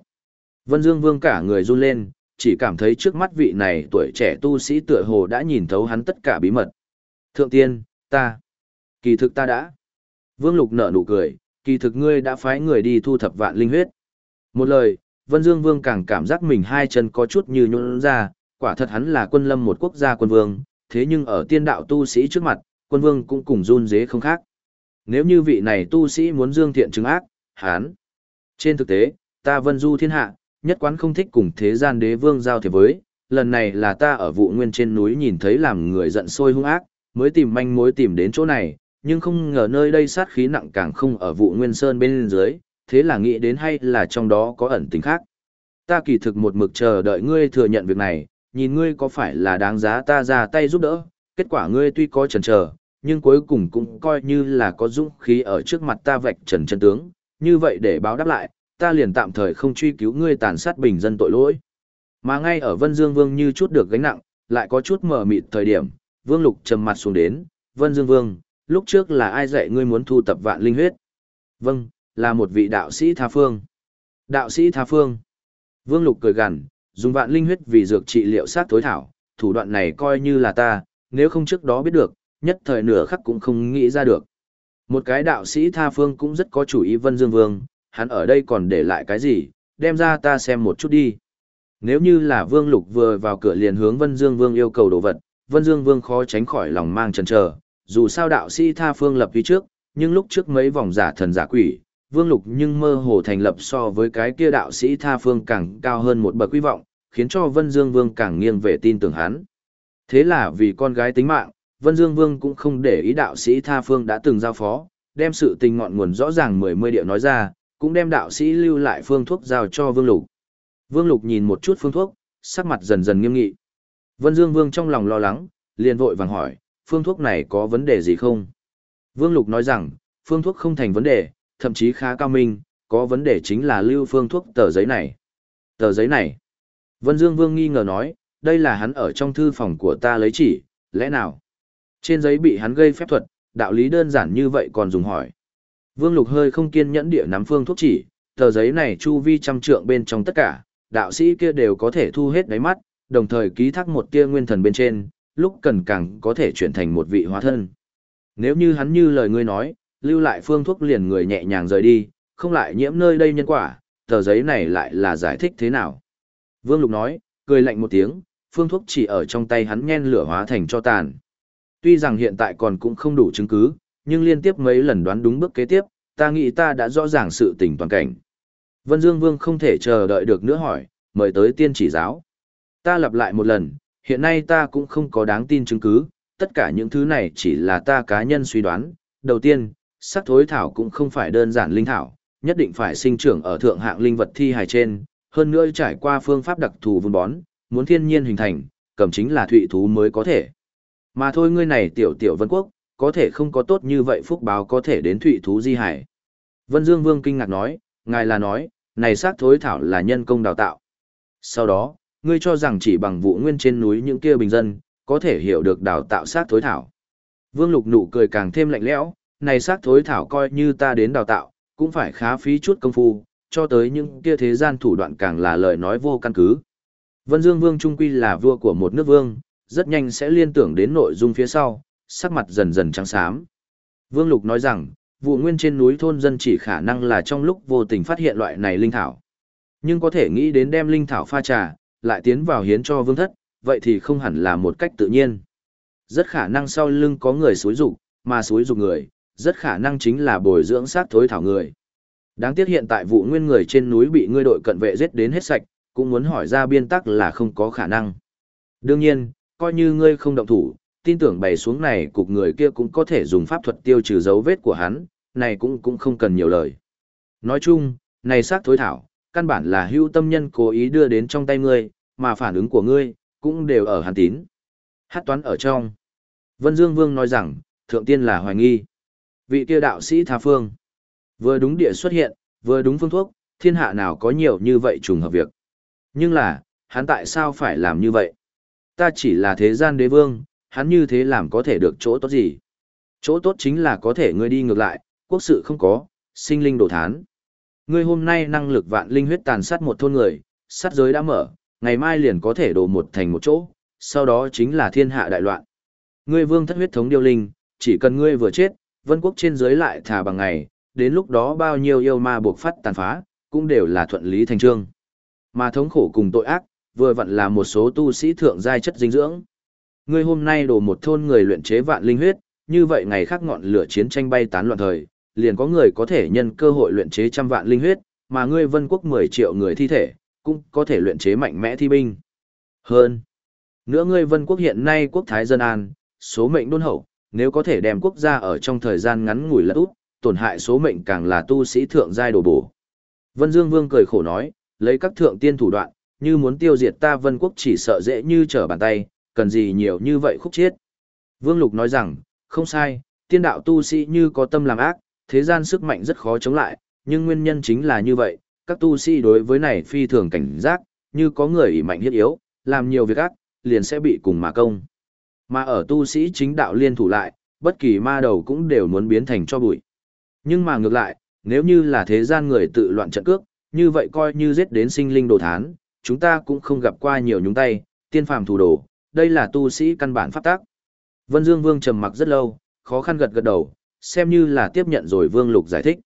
Vân Dương Vương cả người run lên, chỉ cảm thấy trước mắt vị này tuổi trẻ tu sĩ tựa hồ đã nhìn thấu hắn tất cả bí mật. Thượng tiên, ta, kỳ thực ta đã. Vương Lục nở nụ cười, kỳ thực ngươi đã phái người đi thu thập vạn linh huyết. Một lời, Vân Dương Vương càng cảm giác mình hai chân có chút như nhũn ra, quả thật hắn là quân lâm một quốc gia quân vương, thế nhưng ở tiên đạo tu sĩ trước mặt, quân vương cũng cùng run dế không khác. Nếu như vị này tu sĩ muốn dương thiện chứng ác, hắn. Trên thực tế, ta vân du thiên hạ, nhất quán không thích cùng thế gian đế vương giao thiệp với, lần này là ta ở vụ nguyên trên núi nhìn thấy làm người giận sôi hung ác, mới tìm manh mối tìm đến chỗ này, nhưng không ngờ nơi đây sát khí nặng càng không ở vụ nguyên sơn bên dưới, thế là nghĩ đến hay là trong đó có ẩn tình khác. Ta kỳ thực một mực chờ đợi ngươi thừa nhận việc này, nhìn ngươi có phải là đáng giá ta ra tay giúp đỡ, kết quả ngươi tuy có chần chờ, nhưng cuối cùng cũng coi như là có dũng khí ở trước mặt ta vạch trần chân tướng, như vậy để báo đáp lại, ta liền tạm thời không truy cứu ngươi tàn sát bình dân tội lỗi. Mà ngay ở Vân Dương Vương như chút được gánh nặng, lại có chút mở mịt thời điểm, Vương Lục trầm mặt xuống đến, Vân Dương Vương, lúc trước là ai dạy ngươi muốn thu tập vạn linh huyết? Vâng, là một vị đạo sĩ tha phương. Đạo sĩ tha phương. Vương Lục cười gằn, dùng vạn linh huyết vì dược trị liệu sát tối thảo, thủ đoạn này coi như là ta, nếu không trước đó biết được, nhất thời nửa khắc cũng không nghĩ ra được. Một cái đạo sĩ tha phương cũng rất có chủ ý Vân Dương Vương, hắn ở đây còn để lại cái gì, đem ra ta xem một chút đi. Nếu như là Vương Lục vừa vào cửa liền hướng Vân Dương Vương yêu cầu đồ vật, Vân Dương Vương khó tránh khỏi lòng mang chần chờ, dù sao đạo sĩ tha phương lập phía trước, nhưng lúc trước mấy vòng giả thần giả quỷ, Vương Lục nhưng mơ hồ thành lập so với cái kia đạo sĩ tha phương càng cao hơn một bậc quy vọng, khiến cho Vân Dương Vương càng nghiêng về tin tưởng hắn. Thế là vì con gái tính mạng, Vân Dương Vương cũng không để ý đạo sĩ tha phương đã từng giao phó, đem sự tình ngọn nguồn rõ ràng mười mươi điệu nói ra, cũng đem đạo sĩ lưu lại phương thuốc giao cho Vương Lục. Vương Lục nhìn một chút phương thuốc, sắc mặt dần dần nghiêm nghị. Vân Dương Vương trong lòng lo lắng, liền vội vàng hỏi, phương thuốc này có vấn đề gì không? Vương Lục nói rằng, phương thuốc không thành vấn đề, thậm chí khá cao minh, có vấn đề chính là lưu phương thuốc tờ giấy này. Tờ giấy này. Vân Dương Vương nghi ngờ nói, đây là hắn ở trong thư phòng của ta lấy chỉ, lẽ nào? Trên giấy bị hắn gây phép thuật, đạo lý đơn giản như vậy còn dùng hỏi. Vương Lục hơi không kiên nhẫn địa nắm phương thuốc chỉ, tờ giấy này chu vi trăm trượng bên trong tất cả, đạo sĩ kia đều có thể thu hết đáy mắt, đồng thời ký thác một tia nguyên thần bên trên, lúc cần càng có thể chuyển thành một vị hóa thân. Nếu như hắn như lời ngươi nói, lưu lại phương thuốc liền người nhẹ nhàng rời đi, không lại nhiễm nơi đây nhân quả, tờ giấy này lại là giải thích thế nào. Vương Lục nói, cười lạnh một tiếng, phương thuốc chỉ ở trong tay hắn nhen lửa hóa thành cho tàn. Tuy rằng hiện tại còn cũng không đủ chứng cứ, nhưng liên tiếp mấy lần đoán đúng bước kế tiếp, ta nghĩ ta đã rõ ràng sự tình toàn cảnh. Vân Dương Vương không thể chờ đợi được nữa hỏi, mời tới tiên chỉ giáo. Ta lặp lại một lần, hiện nay ta cũng không có đáng tin chứng cứ, tất cả những thứ này chỉ là ta cá nhân suy đoán. Đầu tiên, sắc thối thảo cũng không phải đơn giản linh thảo, nhất định phải sinh trưởng ở thượng hạng linh vật thi hài trên, hơn nữa trải qua phương pháp đặc thù vun bón, muốn thiên nhiên hình thành, cầm chính là thụy thú mới có thể. Mà thôi ngươi này tiểu tiểu vân quốc, có thể không có tốt như vậy phúc báo có thể đến thụy thú di hải. Vân Dương Vương kinh ngạc nói, ngài là nói, này xác thối thảo là nhân công đào tạo. Sau đó, ngươi cho rằng chỉ bằng vụ nguyên trên núi những kia bình dân, có thể hiểu được đào tạo xác thối thảo. Vương Lục nụ cười càng thêm lạnh lẽo, này xác thối thảo coi như ta đến đào tạo, cũng phải khá phí chút công phu, cho tới những kia thế gian thủ đoạn càng là lời nói vô căn cứ. Vân Dương Vương Trung Quy là vua của một nước vương, rất nhanh sẽ liên tưởng đến nội dung phía sau, sắc mặt dần dần trắng xám. Vương Lục nói rằng, vụ nguyên trên núi thôn dân chỉ khả năng là trong lúc vô tình phát hiện loại này linh thảo. Nhưng có thể nghĩ đến đem linh thảo pha trà, lại tiến vào hiến cho vương thất, vậy thì không hẳn là một cách tự nhiên. Rất khả năng sau lưng có người xúi dục, mà xúi dục người, rất khả năng chính là bồi dưỡng sát thối thảo người. Đáng tiếc hiện tại vụ nguyên người trên núi bị ngươi đội cận vệ giết đến hết sạch, cũng muốn hỏi ra biên tắc là không có khả năng. Đương nhiên, coi như ngươi không động thủ, tin tưởng bày xuống này cục người kia cũng có thể dùng pháp thuật tiêu trừ dấu vết của hắn, này cũng cũng không cần nhiều lời. Nói chung, này xác thối thảo, căn bản là hưu tâm nhân cố ý đưa đến trong tay ngươi, mà phản ứng của ngươi, cũng đều ở hàn tín. Hát toán ở trong. Vân Dương Vương nói rằng, thượng tiên là hoài nghi. Vị kia đạo sĩ tha phương. Vừa đúng địa xuất hiện, vừa đúng phương thuốc, thiên hạ nào có nhiều như vậy trùng hợp việc. Nhưng là, hắn tại sao phải làm như vậy? Ta chỉ là thế gian đế vương, hắn như thế làm có thể được chỗ tốt gì? Chỗ tốt chính là có thể ngươi đi ngược lại, quốc sự không có, sinh linh đổ thán. Ngươi hôm nay năng lực vạn linh huyết tàn sát một thôn người, sát giới đã mở, ngày mai liền có thể đổ một thành một chỗ, sau đó chính là thiên hạ đại loạn. Ngươi vương thất huyết thống điêu linh, chỉ cần ngươi vừa chết, vân quốc trên giới lại thả bằng ngày, đến lúc đó bao nhiêu yêu ma buộc phát tàn phá, cũng đều là thuận lý thành trương. Mà thống khổ cùng tội ác, vừa vặn là một số tu sĩ thượng giai chất dinh dưỡng. Ngươi hôm nay đổ một thôn người luyện chế vạn linh huyết, như vậy ngày khác ngọn lửa chiến tranh bay tán loạn thời, liền có người có thể nhân cơ hội luyện chế trăm vạn linh huyết, mà ngươi vân quốc 10 triệu người thi thể, cũng có thể luyện chế mạnh mẽ thi binh. Hơn. Nữa ngươi vân quốc hiện nay quốc thái dân an, số mệnh đôn hậu, nếu có thể đem quốc gia ở trong thời gian ngắn ngủi lật út, tổn hại số mệnh càng là tu sĩ thượng giai đồ bổ. Vân Dương Vương cười khổ nói, lấy các thượng tiên thủ đoạn, như muốn tiêu diệt ta vân quốc chỉ sợ dễ như trở bàn tay, cần gì nhiều như vậy khúc chết. Vương Lục nói rằng, không sai, tiên đạo tu sĩ như có tâm làm ác, thế gian sức mạnh rất khó chống lại, nhưng nguyên nhân chính là như vậy, các tu sĩ đối với này phi thường cảnh giác, như có người ỷ mạnh hiết yếu, làm nhiều việc ác, liền sẽ bị cùng mà công. Mà ở tu sĩ chính đạo liên thủ lại, bất kỳ ma đầu cũng đều muốn biến thành cho bụi. Nhưng mà ngược lại, nếu như là thế gian người tự loạn trận cước, như vậy coi như giết đến sinh linh đồ thán, chúng ta cũng không gặp qua nhiều nhúng tay, tiên phàm thủ đồ, đây là tu sĩ căn bản pháp tác. Vân Dương Vương trầm mặc rất lâu, khó khăn gật gật đầu, xem như là tiếp nhận rồi Vương Lục giải thích.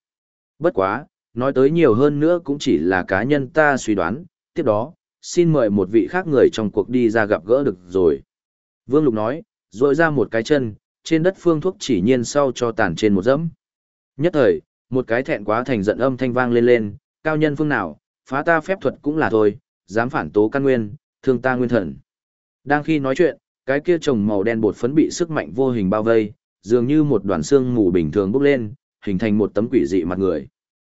Bất quá, nói tới nhiều hơn nữa cũng chỉ là cá nhân ta suy đoán, tiếp đó, xin mời một vị khác người trong cuộc đi ra gặp gỡ được rồi. Vương Lục nói, rội ra một cái chân, trên đất phương thuốc chỉ nhiên sau cho tàn trên một dẫm. Nhất thời, một cái thẹn quá thành giận âm thanh vang lên lên, cao nhân phương nào, phá ta phép thuật cũng là thôi, dám phản tố căn nguyên, thương ta nguyên thần. Đang khi nói chuyện, cái kia trồng màu đen bột phấn bị sức mạnh vô hình bao vây, dường như một đoàn xương mù bình thường bốc lên, hình thành một tấm quỷ dị mặt người.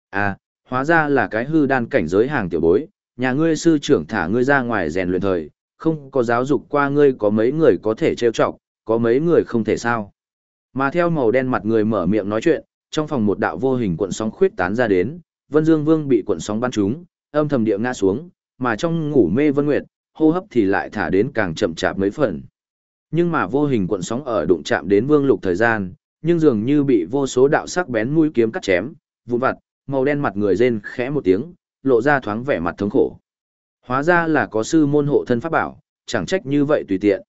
À, hóa ra là cái hư đan cảnh giới hàng tiểu bối, nhà ngươi sư trưởng thả ngươi ra ngoài rèn luyện thời, không có giáo dục qua ngươi có mấy người có thể trêu chọc, có mấy người không thể sao. Mà theo màu đen mặt người mở miệng nói chuyện, trong phòng một đạo vô hình cuộn sóng khuyết tán ra đến, Vân Dương Vương bị cuộn sóng bắn trúng, âm thầm địa ngã xuống, mà trong ngủ mê Vân Nguyệt, hô hấp thì lại thả đến càng chậm chạp mấy phần. Nhưng mà vô hình cuộn sóng ở đụng chạm đến Vương Lục thời gian, nhưng dường như bị vô số đạo sắc bén mũi kiếm cắt chém, vụn vặt, màu đen mặt người rên khẽ một tiếng, lộ ra thoáng vẻ mặt thống khổ. Hóa ra là có sư môn hộ thân pháp bảo, chẳng trách như vậy tùy tiện.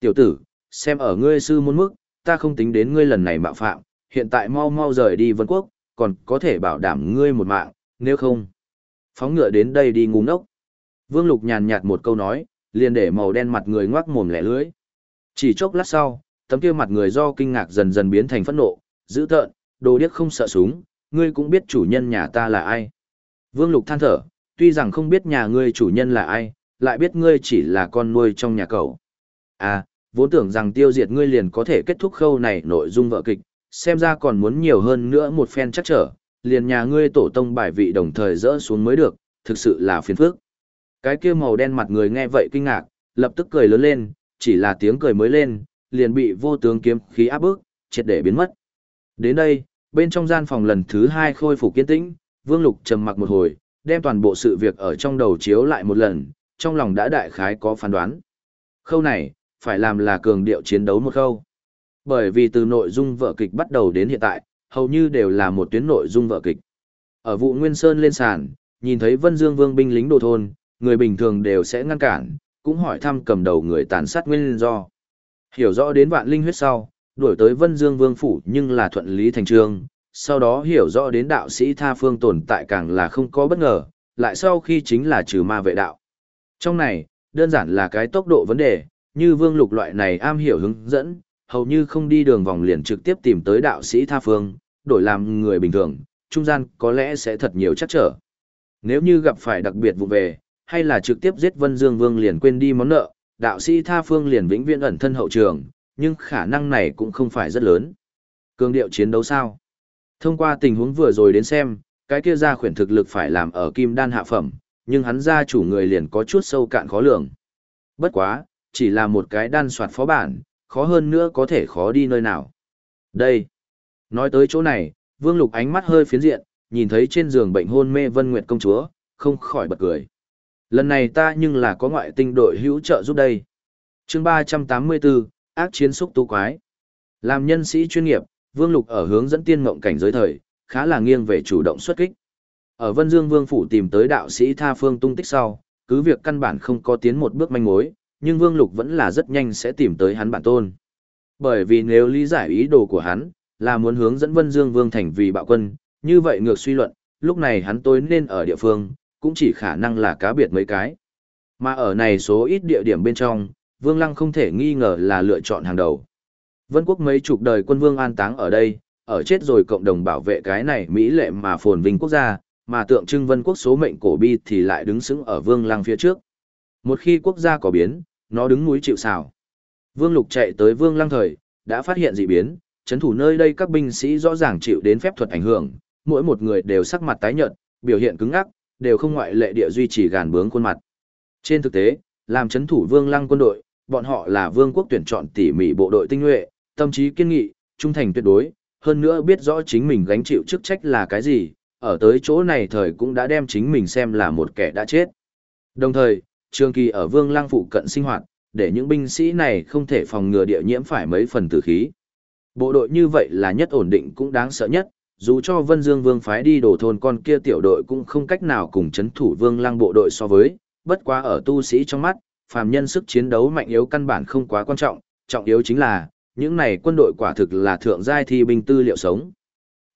Tiểu tử, xem ở ngươi sư môn mức, ta không tính đến ngươi lần này mạo phạm, hiện tại mau mau rời đi vân quốc, còn có thể bảo đảm ngươi một mạng, nếu không. Phóng ngựa đến đây đi ngu ngốc. Vương Lục nhàn nhạt một câu nói, liền để màu đen mặt người ngoác mồm lẻ lưới. Chỉ chốc lát sau, tấm kia mặt người do kinh ngạc dần dần biến thành phẫn nộ, dữ tợn, đồ điếc không sợ súng, ngươi cũng biết chủ nhân nhà ta là ai. Vương Lục than thở, tuy rằng không biết nhà ngươi chủ nhân là ai, lại biết ngươi chỉ là con nuôi trong nhà cậu. À, vốn tưởng rằng tiêu diệt ngươi liền có thể kết thúc khâu này nội dung vợ kịch, xem ra còn muốn nhiều hơn nữa một phen chắc trở, liền nhà ngươi tổ tông bài vị đồng thời rỡ xuống mới được, thực sự là phiền phức. Cái kia màu đen mặt người nghe vậy kinh ngạc, lập tức cười lớn lên, chỉ là tiếng cười mới lên, liền bị vô tướng kiếm khí áp bức, triệt để biến mất. Đến đây, bên trong gian phòng lần thứ hai khôi phục kiên tĩnh, Vương Lục trầm mặc một hồi, đem toàn bộ sự việc ở trong đầu chiếu lại một lần, trong lòng đã đại khái có phán đoán. Khâu này, phải làm là cường điệu chiến đấu một khâu. Bởi vì từ nội dung vở kịch bắt đầu đến hiện tại, hầu như đều là một tuyến nội dung vở kịch. Ở vụ Nguyên Sơn lên sàn, nhìn thấy Vân Dương Vương binh lính đồ thôn, người bình thường đều sẽ ngăn cản, cũng hỏi thăm cầm đầu người tàn sát nguyên do. Hiểu rõ đến vạn linh huyết sau, đuổi tới Vân Dương Vương phủ nhưng là thuận lý thành trương, sau đó hiểu rõ đến đạo sĩ tha phương tồn tại càng là không có bất ngờ, lại sau khi chính là trừ ma vệ đạo. Trong này, đơn giản là cái tốc độ vấn đề, như vương lục loại này am hiểu hướng dẫn, hầu như không đi đường vòng liền trực tiếp tìm tới đạo sĩ tha phương, đổi làm người bình thường, trung gian có lẽ sẽ thật nhiều chắc trở. Nếu như gặp phải đặc biệt vụ về, hay là trực tiếp giết Vân Dương Vương liền quên đi món nợ, đạo sĩ tha phương liền vĩnh viễn ẩn thân hậu trường, nhưng khả năng này cũng không phải rất lớn. Cường điệu chiến đấu sao? Thông qua tình huống vừa rồi đến xem, cái kia gia khuyển thực lực phải làm ở kim đan hạ phẩm, nhưng hắn gia chủ người liền có chút sâu cạn khó lường. Bất quá, chỉ là một cái đan soạt phó bản, khó hơn nữa có thể khó đi nơi nào. Đây. Nói tới chỗ này, Vương Lục ánh mắt hơi phiến diện, nhìn thấy trên giường bệnh hôn mê Vân Nguyệt công chúa, không khỏi bật cười. Lần này ta nhưng là có ngoại tinh đội hữu trợ giúp đây. chương 384, ác chiến xúc tu quái. Làm nhân sĩ chuyên nghiệp, Vương Lục ở hướng dẫn tiên ngộng cảnh giới thời, khá là nghiêng về chủ động xuất kích. Ở Vân Dương Vương phủ tìm tới đạo sĩ Tha Phương tung tích sau, cứ việc căn bản không có tiến một bước manh mối, nhưng Vương Lục vẫn là rất nhanh sẽ tìm tới hắn bản tôn. Bởi vì nếu lý giải ý đồ của hắn, là muốn hướng dẫn Vân Dương Vương thành vì bạo quân, Như vậy ngược suy luận, lúc này hắn tối nên ở địa phương, cũng chỉ khả năng là cá biệt mấy cái. Mà ở này số ít địa điểm bên trong, Vương Lăng không thể nghi ngờ là lựa chọn hàng đầu. Vân quốc mấy chục đời quân vương an táng ở đây, ở chết rồi cộng đồng bảo vệ cái này mỹ lệ mà phồn vinh quốc gia, mà tượng trưng vân quốc số mệnh cổ bi thì lại đứng sững ở Vương Lăng phía trước. Một khi quốc gia có biến, nó đứng núi chịu sào. Vương Lục chạy tới Vương Lăng thời, đã phát hiện dị biến, chấn thủ nơi đây các binh sĩ rõ ràng chịu đến phép thuật ảnh hưởng, mỗi một người đều sắc mặt tái nhợt, biểu hiện cứng ngắc, đều không ngoại lệ địa duy trì gàn bướng khuôn mặt. Trên thực tế, làm chấn thủ Vương Lăng quân đội, bọn họ là vương quốc tuyển chọn tỉ mỉ bộ đội tinh nhuệ, tâm trí kiên nghị, trung thành tuyệt đối, hơn nữa biết rõ chính mình gánh chịu chức trách là cái gì, ở tới chỗ này thời cũng đã đem chính mình xem là một kẻ đã chết. Đồng thời, trường kỳ ở Vương Lăng phụ cận sinh hoạt, để những binh sĩ này không thể phòng ngừa địa nhiễm phải mấy phần tử khí. Bộ đội như vậy là nhất ổn định cũng đáng sợ nhất, dù cho Vân Dương Vương phái đi đổ thôn con kia tiểu đội cũng không cách nào cùng chấn thủ Vương Lăng bộ đội so với, bất quá ở tu sĩ trong mắt, phàm nhân sức chiến đấu mạnh yếu căn bản không quá quan trọng, trọng yếu chính là, những này quân đội quả thực là thượng giai thi binh tư liệu sống.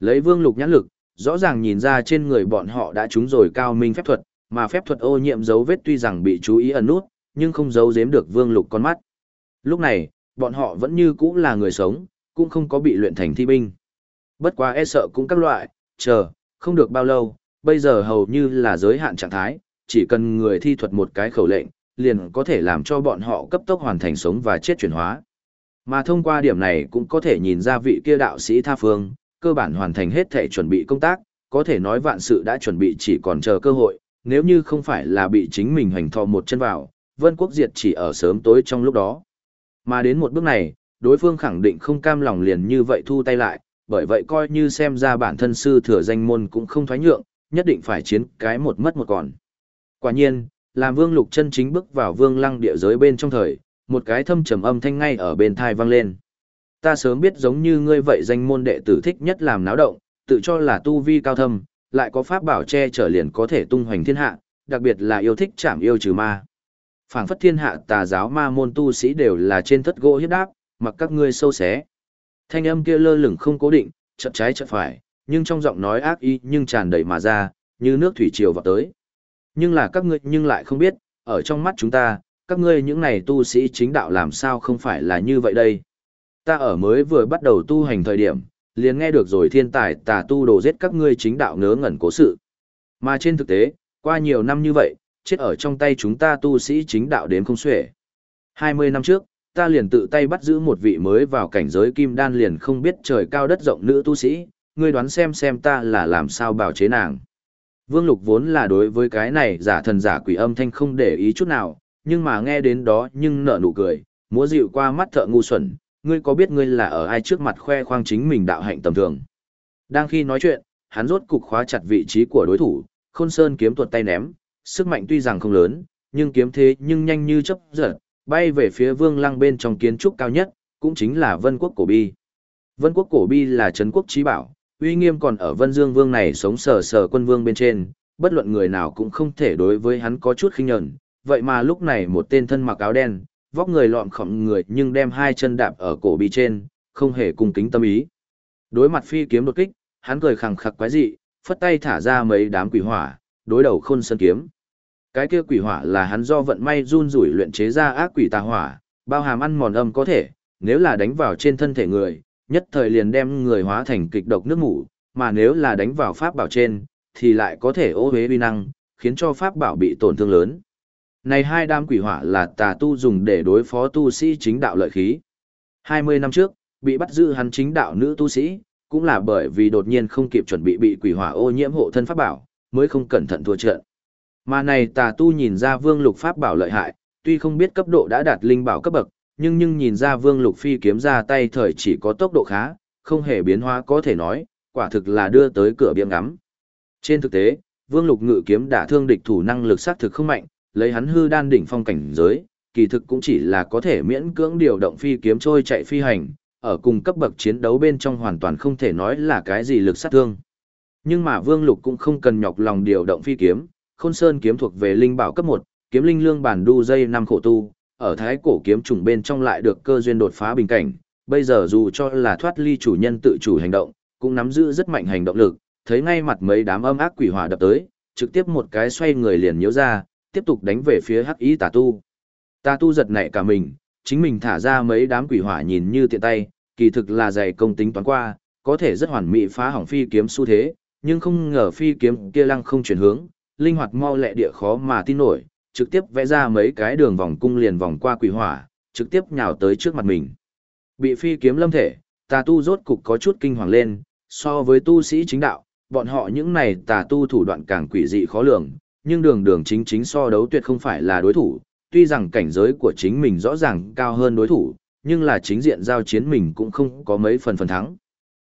Lấy Vương Lục nhãn lực, rõ ràng nhìn ra trên người bọn họ đã trúng rồi cao minh phép thuật, mà phép thuật ô nhiễm dấu vết tuy rằng bị chú ý ẩn nút, nhưng không giấu giếm được Vương Lục con mắt. Lúc này, bọn họ vẫn như cũ là người sống, cũng không có bị luyện thành thi binh. Bất quá e sợ cũng các loại, chờ, không được bao lâu, bây giờ hầu như là giới hạn trạng thái, chỉ cần người thi thuật một cái khẩu lệnh, liền có thể làm cho bọn họ cấp tốc hoàn thành sống và chết chuyển hóa. Mà thông qua điểm này cũng có thể nhìn ra vị kia đạo sĩ tha phương, cơ bản hoàn thành hết thể chuẩn bị công tác, có thể nói vạn sự đã chuẩn bị chỉ còn chờ cơ hội, nếu như không phải là bị chính mình hành thò một chân vào, vân quốc diệt chỉ ở sớm tối trong lúc đó. Mà đến một bước này, đối phương khẳng định không cam lòng liền như vậy thu tay lại, bởi vậy coi như xem ra bản thân sư thừa danh môn cũng không thoái nhượng, nhất định phải chiến cái một mất một còn. Quả nhiên, làm vương lục chân chính bước vào vương lăng địa giới bên trong thời, một cái thâm trầm âm thanh ngay ở bên thai vang lên. Ta sớm biết giống như ngươi vậy danh môn đệ tử thích nhất làm náo động, tự cho là tu vi cao thâm, lại có pháp bảo che trở liền có thể tung hoành thiên hạ, đặc biệt là yêu thích chảm yêu trừ ma. Phảng phất thiên hạ tà giáo ma môn tu sĩ đều là trên thất gỗ hiếp đáp, mặc các ngươi sâu xé. Thanh âm kia lơ lửng không cố định, chợt trái chợt phải, nhưng trong giọng nói ác ý nhưng tràn đầy mà ra, như nước thủy triều vào tới. Nhưng là các ngươi nhưng lại không biết, ở trong mắt chúng ta, các ngươi những này tu sĩ chính đạo làm sao không phải là như vậy đây. Ta ở mới vừa bắt đầu tu hành thời điểm, liền nghe được rồi thiên tài tà tu đồ giết các ngươi chính đạo ngớ ngẩn cố sự. Mà trên thực tế, qua nhiều năm như vậy, chết ở trong tay chúng ta tu sĩ chính đạo đến không xuể. 20 năm trước, ta liền tự tay bắt giữ một vị mới vào cảnh giới kim đan liền không biết trời cao đất rộng nữ tu sĩ, ngươi đoán xem xem ta là làm sao bảo chế nàng. Vương Lục vốn là đối với cái này giả thần giả quỷ âm thanh không để ý chút nào, nhưng mà nghe đến đó nhưng nở nụ cười, múa dịu qua mắt thợ ngu xuẩn, ngươi có biết ngươi là ở ai trước mặt khoe khoang chính mình đạo hạnh tầm thường. Đang khi nói chuyện, hắn rốt cục khóa chặt vị trí của đối thủ, khôn sơn kiếm tuột tay ném, sức mạnh tuy rằng không lớn, nhưng kiếm thế nhưng nhanh như chấp giật, bay về phía vương lăng bên trong kiến trúc cao nhất, cũng chính là vân quốc cổ bi. Vân quốc cổ bi là trấn quốc trí bảo, uy nghiêm còn ở vân dương vương này sống sờ sờ quân vương bên trên, bất luận người nào cũng không thể đối với hắn có chút khinh nhẫn, vậy mà lúc này một tên thân mặc áo đen, vóc người lọm khỏm người nhưng đem hai chân đạp ở cổ bị trên, không hề cung kính tâm ý. Đối mặt phi kiếm đột kích, hắn cười khẳng khặc quái dị, phất tay thả ra mấy đám quỷ hỏa, đối đầu khôn sơn kiếm. Cái kia quỷ hỏa là hắn do vận may run rủi luyện chế ra ác quỷ tà hỏa, bao hàm ăn mòn âm có thể, nếu là đánh vào trên thân thể người, nhất thời liền đem người hóa thành kịch độc nước mủ, mà nếu là đánh vào pháp bảo trên, thì lại có thể ô hế vi năng, khiến cho pháp bảo bị tổn thương lớn. Này hai đám quỷ hỏa là tà tu dùng để đối phó tu sĩ chính đạo lợi khí. 20 năm trước, bị bắt giữ hắn chính đạo nữ tu sĩ, cũng là bởi vì đột nhiên không kịp chuẩn bị bị quỷ hỏa ô nhiễm hộ thân pháp bảo, mới không cẩn thận thua trận. Mà này tà tu nhìn ra vương lục pháp bảo lợi hại, tuy không biết cấp độ đã đạt linh bảo cấp bậc, nhưng nhưng nhìn ra vương lục phi kiếm ra tay thời chỉ có tốc độ khá, không hề biến hóa có thể nói, quả thực là đưa tới cửa biếng ngắm. Trên thực tế, vương lục ngự kiếm đả thương địch thủ năng lực sát thực không mạnh, lấy hắn hư đan đỉnh phong cảnh giới, kỳ thực cũng chỉ là có thể miễn cưỡng điều động phi kiếm trôi chạy phi hành, ở cùng cấp bậc chiến đấu bên trong hoàn toàn không thể nói là cái gì lực sát thương. Nhưng mà Vương Lục cũng không cần nhọc lòng điều động phi kiếm, Khôn Sơn kiếm thuộc về linh bảo cấp 1, kiếm linh lương bản đu dây năm khổ tu, ở thái cổ kiếm trùng bên trong lại được cơ duyên đột phá bình cảnh, bây giờ dù cho là thoát ly chủ nhân tự chủ hành động, cũng nắm giữ rất mạnh hành động lực, thấy ngay mặt mấy đám âm ác quỷ hỏa đập tới, trực tiếp một cái xoay người liền nhiễu ra, tiếp tục đánh về phía hắc ý tà tu. Tà tu giật nảy cả mình, chính mình thả ra mấy đám quỷ hỏa nhìn như tiện tay, kỳ thực là dày công tính toán qua, có thể rất hoàn mỹ phá hỏng phi kiếm xu thế, nhưng không ngờ phi kiếm kia lăng không chuyển hướng, linh hoạt mau lẹ địa khó mà tin nổi, trực tiếp vẽ ra mấy cái đường vòng cung liền vòng qua quỷ hỏa, trực tiếp nhào tới trước mặt mình. Bị phi kiếm lâm thể, tà tu rốt cục có chút kinh hoàng lên, so với tu sĩ chính đạo, bọn họ những này tà tu thủ đoạn càng quỷ dị khó lường, nhưng đường đường chính chính so đấu tuyệt không phải là đối thủ, tuy rằng cảnh giới của chính mình rõ ràng cao hơn đối thủ, nhưng là chính diện giao chiến mình cũng không có mấy phần phần thắng.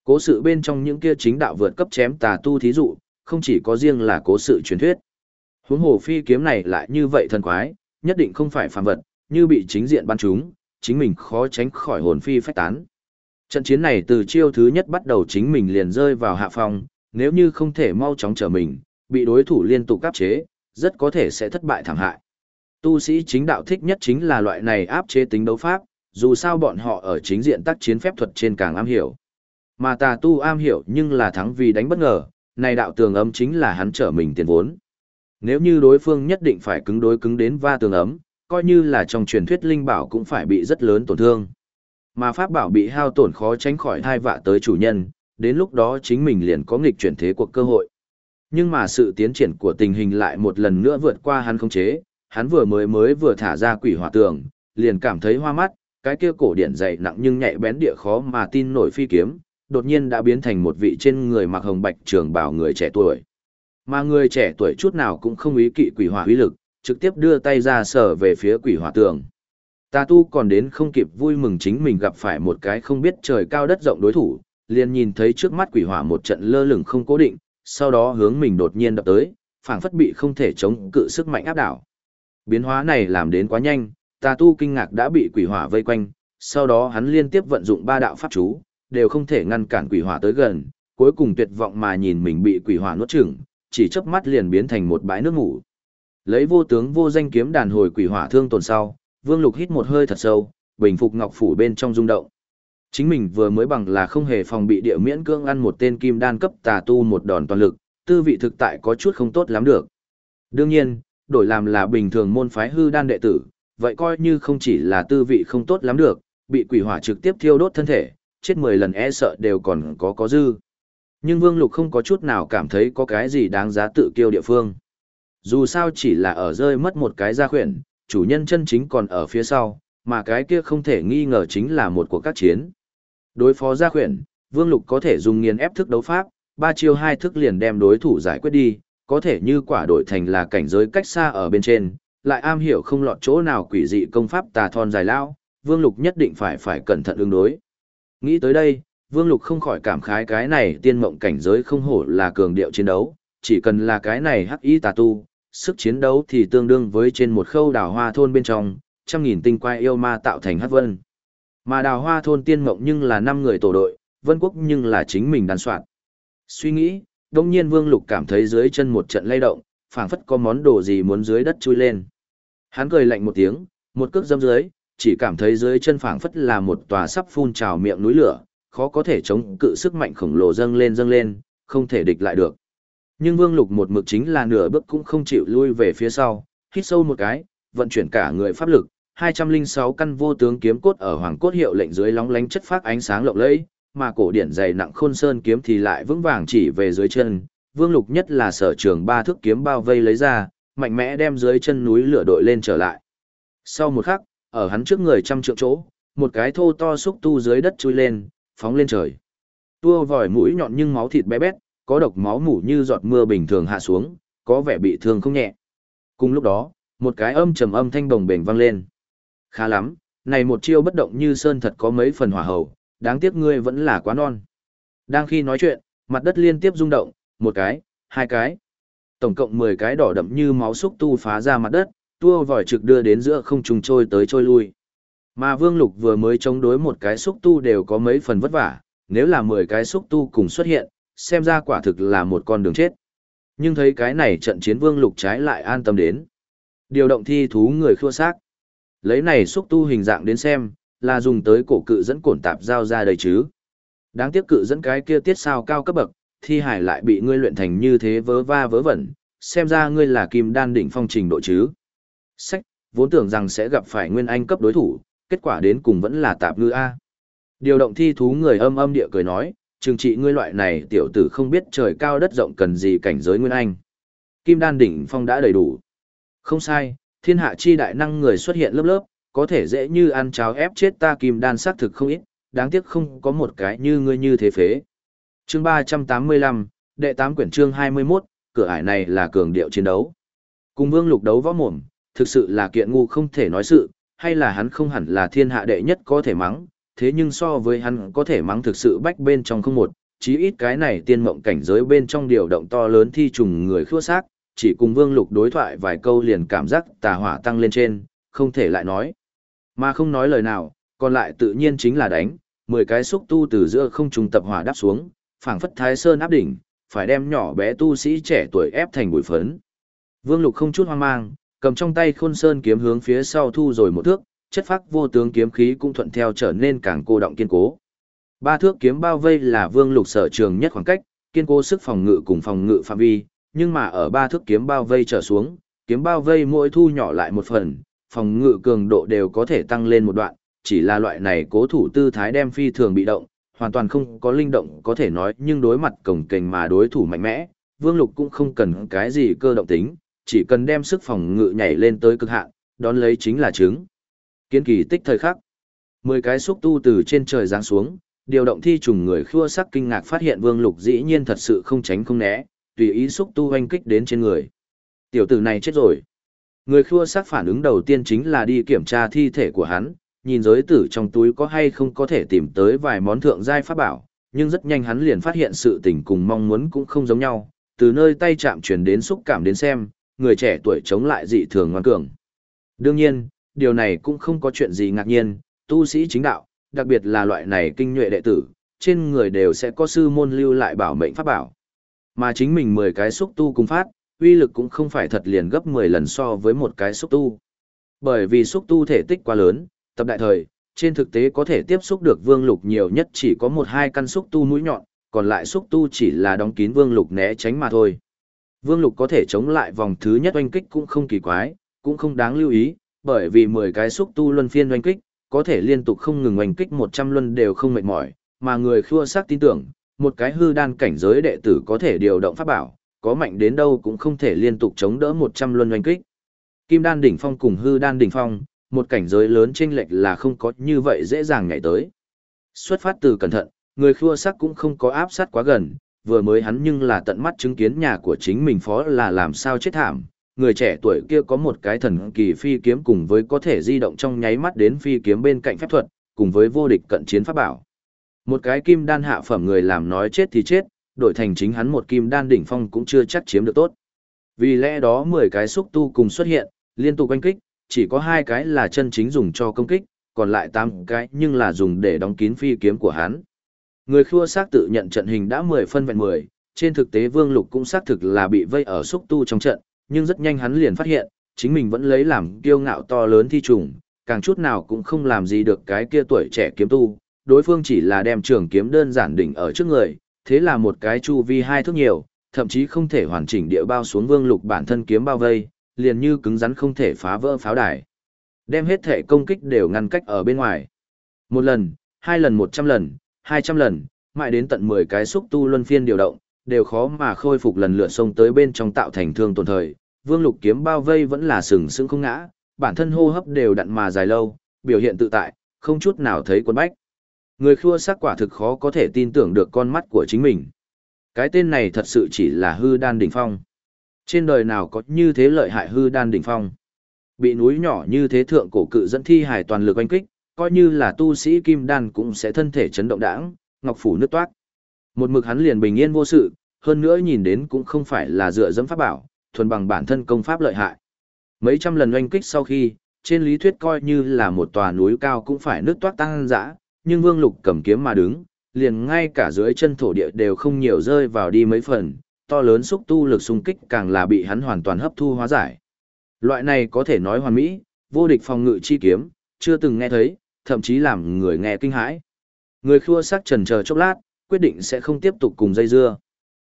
Cố sự bên trong những kia chính đạo vượt cấp chém tà tu thí dụ, không chỉ có riêng là cố sự truyền thuyết. Huống hồ phi kiếm này lại như vậy thần quái, nhất định không phải phàm vật, như bị chính diện bắn chúng, chính mình khó tránh khỏi hồn phi phách tán. Trận chiến này từ chiêu thứ nhất bắt đầu chính mình liền rơi vào hạ phong, nếu như không thể mau chóng trở mình, bị đối thủ liên tục áp chế, rất có thể sẽ thất bại thảm hại. Tu sĩ chính đạo thích nhất chính là loại này áp chế tính đấu pháp, dù sao bọn họ ở chính diện tác chiến phép thuật trên càng am hiểu. Mà tà tu am hiểu nhưng là thắng vì đánh bất ngờ, này đạo tường âm chính là hắn trở mình tiền vốn. Nếu như đối phương nhất định phải cứng đối cứng đến va tường ấm, coi như là trong truyền thuyết linh bảo cũng phải bị rất lớn tổn thương. Mà pháp bảo bị hao tổn khó tránh khỏi thai vạ tới chủ nhân, đến lúc đó chính mình liền có nghịch chuyển thế cuộc cơ hội. Nhưng mà sự tiến triển của tình hình lại một lần nữa vượt qua hắn không chế, hắn vừa mới mới vừa thả ra quỷ hỏa tường, liền cảm thấy hoa mắt, cái kia cổ điển dày nặng nhưng nhạy bén địa khó mà tin nổi phi kiếm, đột nhiên đã biến thành một vị trên người mặc hồng bạch trường bào người trẻ tuổi. Mà người trẻ tuổi chút nào cũng không ý kỵ quỷ hỏa uy lực, trực tiếp đưa tay ra sở về phía quỷ hỏa tường. Tà tu còn đến không kịp vui mừng chính mình gặp phải một cái không biết trời cao đất rộng đối thủ, liền nhìn thấy trước mắt quỷ hỏa một trận lơ lửng không cố định, sau đó hướng mình đột nhiên đập tới, phảng phất bị không thể chống cự sức mạnh áp đảo. Biến hóa này làm đến quá nhanh, tà tu kinh ngạc đã bị quỷ hỏa vây quanh, sau đó hắn liên tiếp vận dụng ba đạo pháp chú, đều không thể ngăn cản quỷ hỏa tới gần, cuối cùng tuyệt vọng mà nhìn mình bị quỷ hỏa nuốt chửng, chỉ chớp mắt liền biến thành một bãi nước ngủ. Lấy vô tướng vô danh kiếm đàn hồi quỷ hỏa thương tồn sau, Vương Lục hít một hơi thật sâu, bình phục ngọc phủ bên trong rung động. Chính mình vừa mới bằng là không hề phòng bị địa miễn cương ăn một tên kim đan cấp tà tu một đòn toàn lực, tư vị thực tại có chút không tốt lắm được. Đương nhiên, đổi làm là bình thường môn phái hư đan đệ tử, vậy coi như không chỉ là tư vị không tốt lắm được, bị quỷ hỏa trực tiếp thiêu đốt thân thể, chết 10 lần e sợ đều còn có có dư. Nhưng Vương Lục không có chút nào cảm thấy có cái gì đáng giá tự kiêu địa phương. Dù sao chỉ là ở rơi mất một cái gia khuyển, chủ nhân chân chính còn ở phía sau, mà cái kia không thể nghi ngờ chính là một cuộc các chiến. Đối phó gia khuyển, Vương Lục có thể dùng nghiền ép thức đấu pháp, ba chiêu hai thức liền đem đối thủ giải quyết đi, có thể như quả đổi thành là cảnh giới cách xa ở bên trên, lại am hiểu không lọt chỗ nào quỷ dị công pháp tà thon dài lao, Vương Lục nhất định phải phải cẩn thận ứng đối. Nghĩ tới đây, Vương Lục không khỏi cảm khái cái này tiên mộng cảnh giới không hổ là cường điệu chiến đấu, chỉ cần là cái này hắc y tà tu, sức chiến đấu thì tương đương với trên một khâu đào hoa thôn bên trong, trăm nghìn tinh quai yêu ma tạo thành hắc vân. Mà đào hoa thôn tiên mộng nhưng là năm người tổ đội, vân quốc nhưng là chính mình đàn soạn. Suy nghĩ, đông nhiên Vương Lục cảm thấy dưới chân một trận lay động, phảng phất có món đồ gì muốn dưới đất chui lên. Hắn cười lạnh một tiếng, một cước dâm dưới, chỉ cảm thấy dưới chân phảng phất là một tòa sắp phun trào miệng núi lửa, khó có thể chống cự sức mạnh khổng lồ dâng lên dâng lên, không thể địch lại được. Nhưng Vương Lục một mực chính là nửa bước cũng không chịu lui về phía sau, hít sâu một cái, vận chuyển cả người pháp lực, 206 căn vô tướng kiếm cốt ở hoàng cốt hiệu lệnh dưới lóng lánh chất phát ánh sáng lộng lẫy, mà cổ điển dày nặng khôn sơn kiếm thì lại vững vàng chỉ về dưới chân. Vương Lục nhất là sở trường ba thước kiếm bao vây lấy ra, mạnh mẽ đem dưới chân núi lửa đội lên trở lại. Sau một khắc, ở hắn trước người trăm trượng chỗ, một cái thô to xúc tu dưới đất chui lên, phóng lên trời. Tua vòi mũi nhọn nhưng máu thịt bé bét, có độc máu mủ như giọt mưa bình thường hạ xuống, có vẻ bị thương không nhẹ. Cùng lúc đó, một cái âm trầm âm thanh đồng bền vang lên. Khá lắm, này một chiêu bất động như sơn thật có mấy phần hỏa hầu, đáng tiếc ngươi vẫn là quá non. Đang khi nói chuyện, mặt đất liên tiếp rung động, một cái, hai cái. Tổng cộng 10 cái đỏ đậm như máu xúc tu phá ra mặt đất, tua vòi trực đưa đến giữa không trùng trôi tới trôi lui. Mà Vương Lục vừa mới chống đối một cái xúc tu đều có mấy phần vất vả, nếu là 10 cái xúc tu cùng xuất hiện, xem ra quả thực là một con đường chết. Nhưng thấy cái này trận chiến Vương Lục trái lại an tâm đến. Điều động thi thú người khua xác. Lấy này xúc tu hình dạng đến xem, là dùng tới cổ cự dẫn cổn tạp giao ra đây chứ. Đáng tiếc cự dẫn cái kia tiết sao cao cấp bậc, thi hải lại bị ngươi luyện thành như thế vớ va vớ vẩn, xem ra ngươi là kim đan đỉnh phong trình độ chứ. Sách, vốn tưởng rằng sẽ gặp phải nguyên anh cấp đối thủ, kết quả đến cùng vẫn là tạp ngư A. Điều động thi thú người âm âm địa cười nói, trừng trị ngươi loại này tiểu tử không biết trời cao đất rộng cần gì cảnh giới nguyên anh. Kim đan đỉnh phong đã đầy đủ. Không sai, thiên hạ chi đại năng người xuất hiện lớp lớp, có thể dễ như ăn cháo ép chết ta kim đan xác thực không ít, đáng tiếc không có một cái như ngươi như thế phế. Chương 385, đệ tám quyển chương 21, cửa ải này là cường điệu chiến đấu. Cùng Vương Lục đấu võ mồm, thực sự là kiện ngu không thể nói sự, hay là hắn không hẳn là thiên hạ đệ nhất có thể mắng, thế nhưng so với hắn có thể mắng thực sự bách bên trong không một, chí ít cái này tiên mộng cảnh giới bên trong điều động to lớn thi trùng người khua xác, chỉ cùng Vương Lục đối thoại vài câu liền cảm giác tà hỏa tăng lên trên, không thể lại nói. Mà không nói lời nào, còn lại tự nhiên chính là đánh, 10 cái xúc tu từ giữa không trùng tập hỏa đáp xuống, phảng phất thái sơn áp đỉnh, phải đem nhỏ bé tu sĩ trẻ tuổi ép thành bụi phấn. Vương Lục không chút hoang mang, cầm trong tay khôn sơn kiếm hướng phía sau thu rồi một thước, chất phác vô tướng kiếm khí cũng thuận theo trở nên càng cô động kiên cố. Ba thước kiếm bao vây là Vương Lục sở trường nhất khoảng cách, kiên cố sức phòng ngự cùng phòng ngự phạm vi, nhưng mà ở ba thước kiếm bao vây trở xuống, kiếm bao vây mỗi thu nhỏ lại một phần, phòng ngự cường độ đều có thể tăng lên một đoạn, chỉ là loại này cố thủ tư thái đem phi thường bị động, hoàn toàn không có linh động có thể nói nhưng đối mặt cổng kềnh mà đối thủ mạnh mẽ, Vương Lục cũng không cần cái gì cơ động tính, chỉ cần đem sức phòng ngự nhảy lên tới cực hạn, đón lấy chính là trứng. Kiến kỳ tích thời khắc. Mười cái xúc tu từ trên trời giáng xuống, điều động thi trùng người khua sắc kinh ngạc phát hiện Vương Lục dĩ nhiên thật sự không tránh không né, tùy ý xúc tu hoanh kích đến trên người. Tiểu tử này chết rồi. Người khua sắc phản ứng đầu tiên chính là đi kiểm tra thi thể của hắn, nhìn giới tử trong túi có hay không có thể tìm tới vài món thượng giai pháp bảo, nhưng rất nhanh hắn liền phát hiện sự tình cùng mong muốn cũng không giống nhau, từ nơi tay chạm chuyển đến xúc cảm đến xem, người trẻ tuổi chống lại dị thường ngoan cường. Đương nhiên, điều này cũng không có chuyện gì ngạc nhiên, tu sĩ chính đạo, đặc biệt là loại này kinh nhuệ đệ tử, trên người đều sẽ có sư môn lưu lại bảo mệnh pháp bảo. Mà chính mình 10 cái xúc tu cùng phát, uy lực cũng không phải thật liền gấp 10 lần so với một cái xúc tu. Bởi vì xúc tu thể tích quá lớn, tập đại thời, trên thực tế có thể tiếp xúc được vương lục nhiều nhất chỉ có một hai căn xúc tu mũi nhọn, còn lại xúc tu chỉ là đóng kín vương lục né tránh mà thôi. Vương lục có thể chống lại vòng thứ nhất oanh kích cũng không kỳ quái, cũng không đáng lưu ý, bởi vì 10 cái xúc tu luân phiên oanh kích, có thể liên tục không ngừng oanh kích 100 luân đều không mệt mỏi, mà người khua xác tin tưởng, một cái hư đan cảnh giới đệ tử có thể điều động pháp bảo, có mạnh đến đâu cũng không thể liên tục chống đỡ 100 luân oanh kích. Kim đan đỉnh phong cùng hư đan đỉnh phong, một cảnh giới lớn chênh lệch là không có như vậy dễ dàng nhảy tới. Xuất phát từ cẩn thận, người khua sắc cũng không có áp sát quá gần, vừa mới hắn nhưng là tận mắt chứng kiến nhà của chính mình phó là làm sao chết thảm. Người trẻ tuổi kia có một cái thần kỳ phi kiếm cùng với có thể di động trong nháy mắt đến phi kiếm bên cạnh phép thuật, cùng với vô địch cận chiến pháp bảo. Một cái kim đan hạ phẩm người làm nói chết thì chết, đổi thành chính hắn một kim đan đỉnh phong cũng chưa chắc chiếm được tốt. Vì lẽ đó 10 cái xúc tu cùng xuất hiện, liên tục quanh kích, chỉ có hai cái là chân chính dùng cho công kích, còn lại 8 cái nhưng là dùng để đóng kín phi kiếm của hắn. Người khua xác tự nhận trận hình đã 10 phân vẹn 10, trên thực tế Vương Lục cũng xác thực là bị vây ở xúc tu trong trận, nhưng rất nhanh hắn liền phát hiện, chính mình vẫn lấy làm kiêu ngạo to lớn thi trùng, càng chút nào cũng không làm gì được cái kia tuổi trẻ kiếm tu, đối phương chỉ là đem trường kiếm đơn giản đỉnh ở trước người, thế là một cái chu vi hai thước nhiều, thậm chí không thể hoàn chỉnh địa bao xuống Vương Lục bản thân kiếm bao vây, liền như cứng rắn không thể phá vỡ pháo đài. Đem hết thể công kích đều ngăn cách ở bên ngoài. Một lần, hai lần một trăm lần, hai trăm lần, mãi đến tận mười cái xúc tu luân phiên điều động, đều khó mà khôi phục lần lượt xông tới bên trong tạo thành thương tổn thời. Vương Lục kiếm bao vây vẫn là sừng sững không ngã, bản thân hô hấp đều đặn mà dài lâu, biểu hiện tự tại, không chút nào thấy quân bách. Người khua sắc quả thực khó có thể tin tưởng được con mắt của chính mình. Cái tên này thật sự chỉ là hư đan đỉnh phong. Trên đời nào có như thế lợi hại hư đan đỉnh phong. Bị núi nhỏ như thế thượng cổ cự dẫn thi hải toàn lực oanh kích, coi như là tu sĩ kim đan cũng sẽ thân thể chấn động đãng, ngọc phủ nước toát. Một mực hắn liền bình yên vô sự, hơn nữa nhìn đến cũng không phải là dựa dẫm pháp bảo, thuần bằng bản thân công pháp lợi hại. Mấy trăm lần oanh kích sau khi, trên lý thuyết coi như là một tòa núi cao cũng phải nước toát tăng dã, nhưng Vương Lục cầm kiếm mà đứng, liền ngay cả dưới chân thổ địa đều không nhiều rơi vào đi mấy phần, to lớn xúc tu lực xung kích càng là bị hắn hoàn toàn hấp thu hóa giải. Loại này có thể nói hoàn mỹ, vô địch phòng ngự chi kiếm, chưa từng nghe thấy, thậm chí làm người nghe kinh hãi. Người khua sắc trần chờ chốc lát, quyết định sẽ không tiếp tục cùng dây dưa.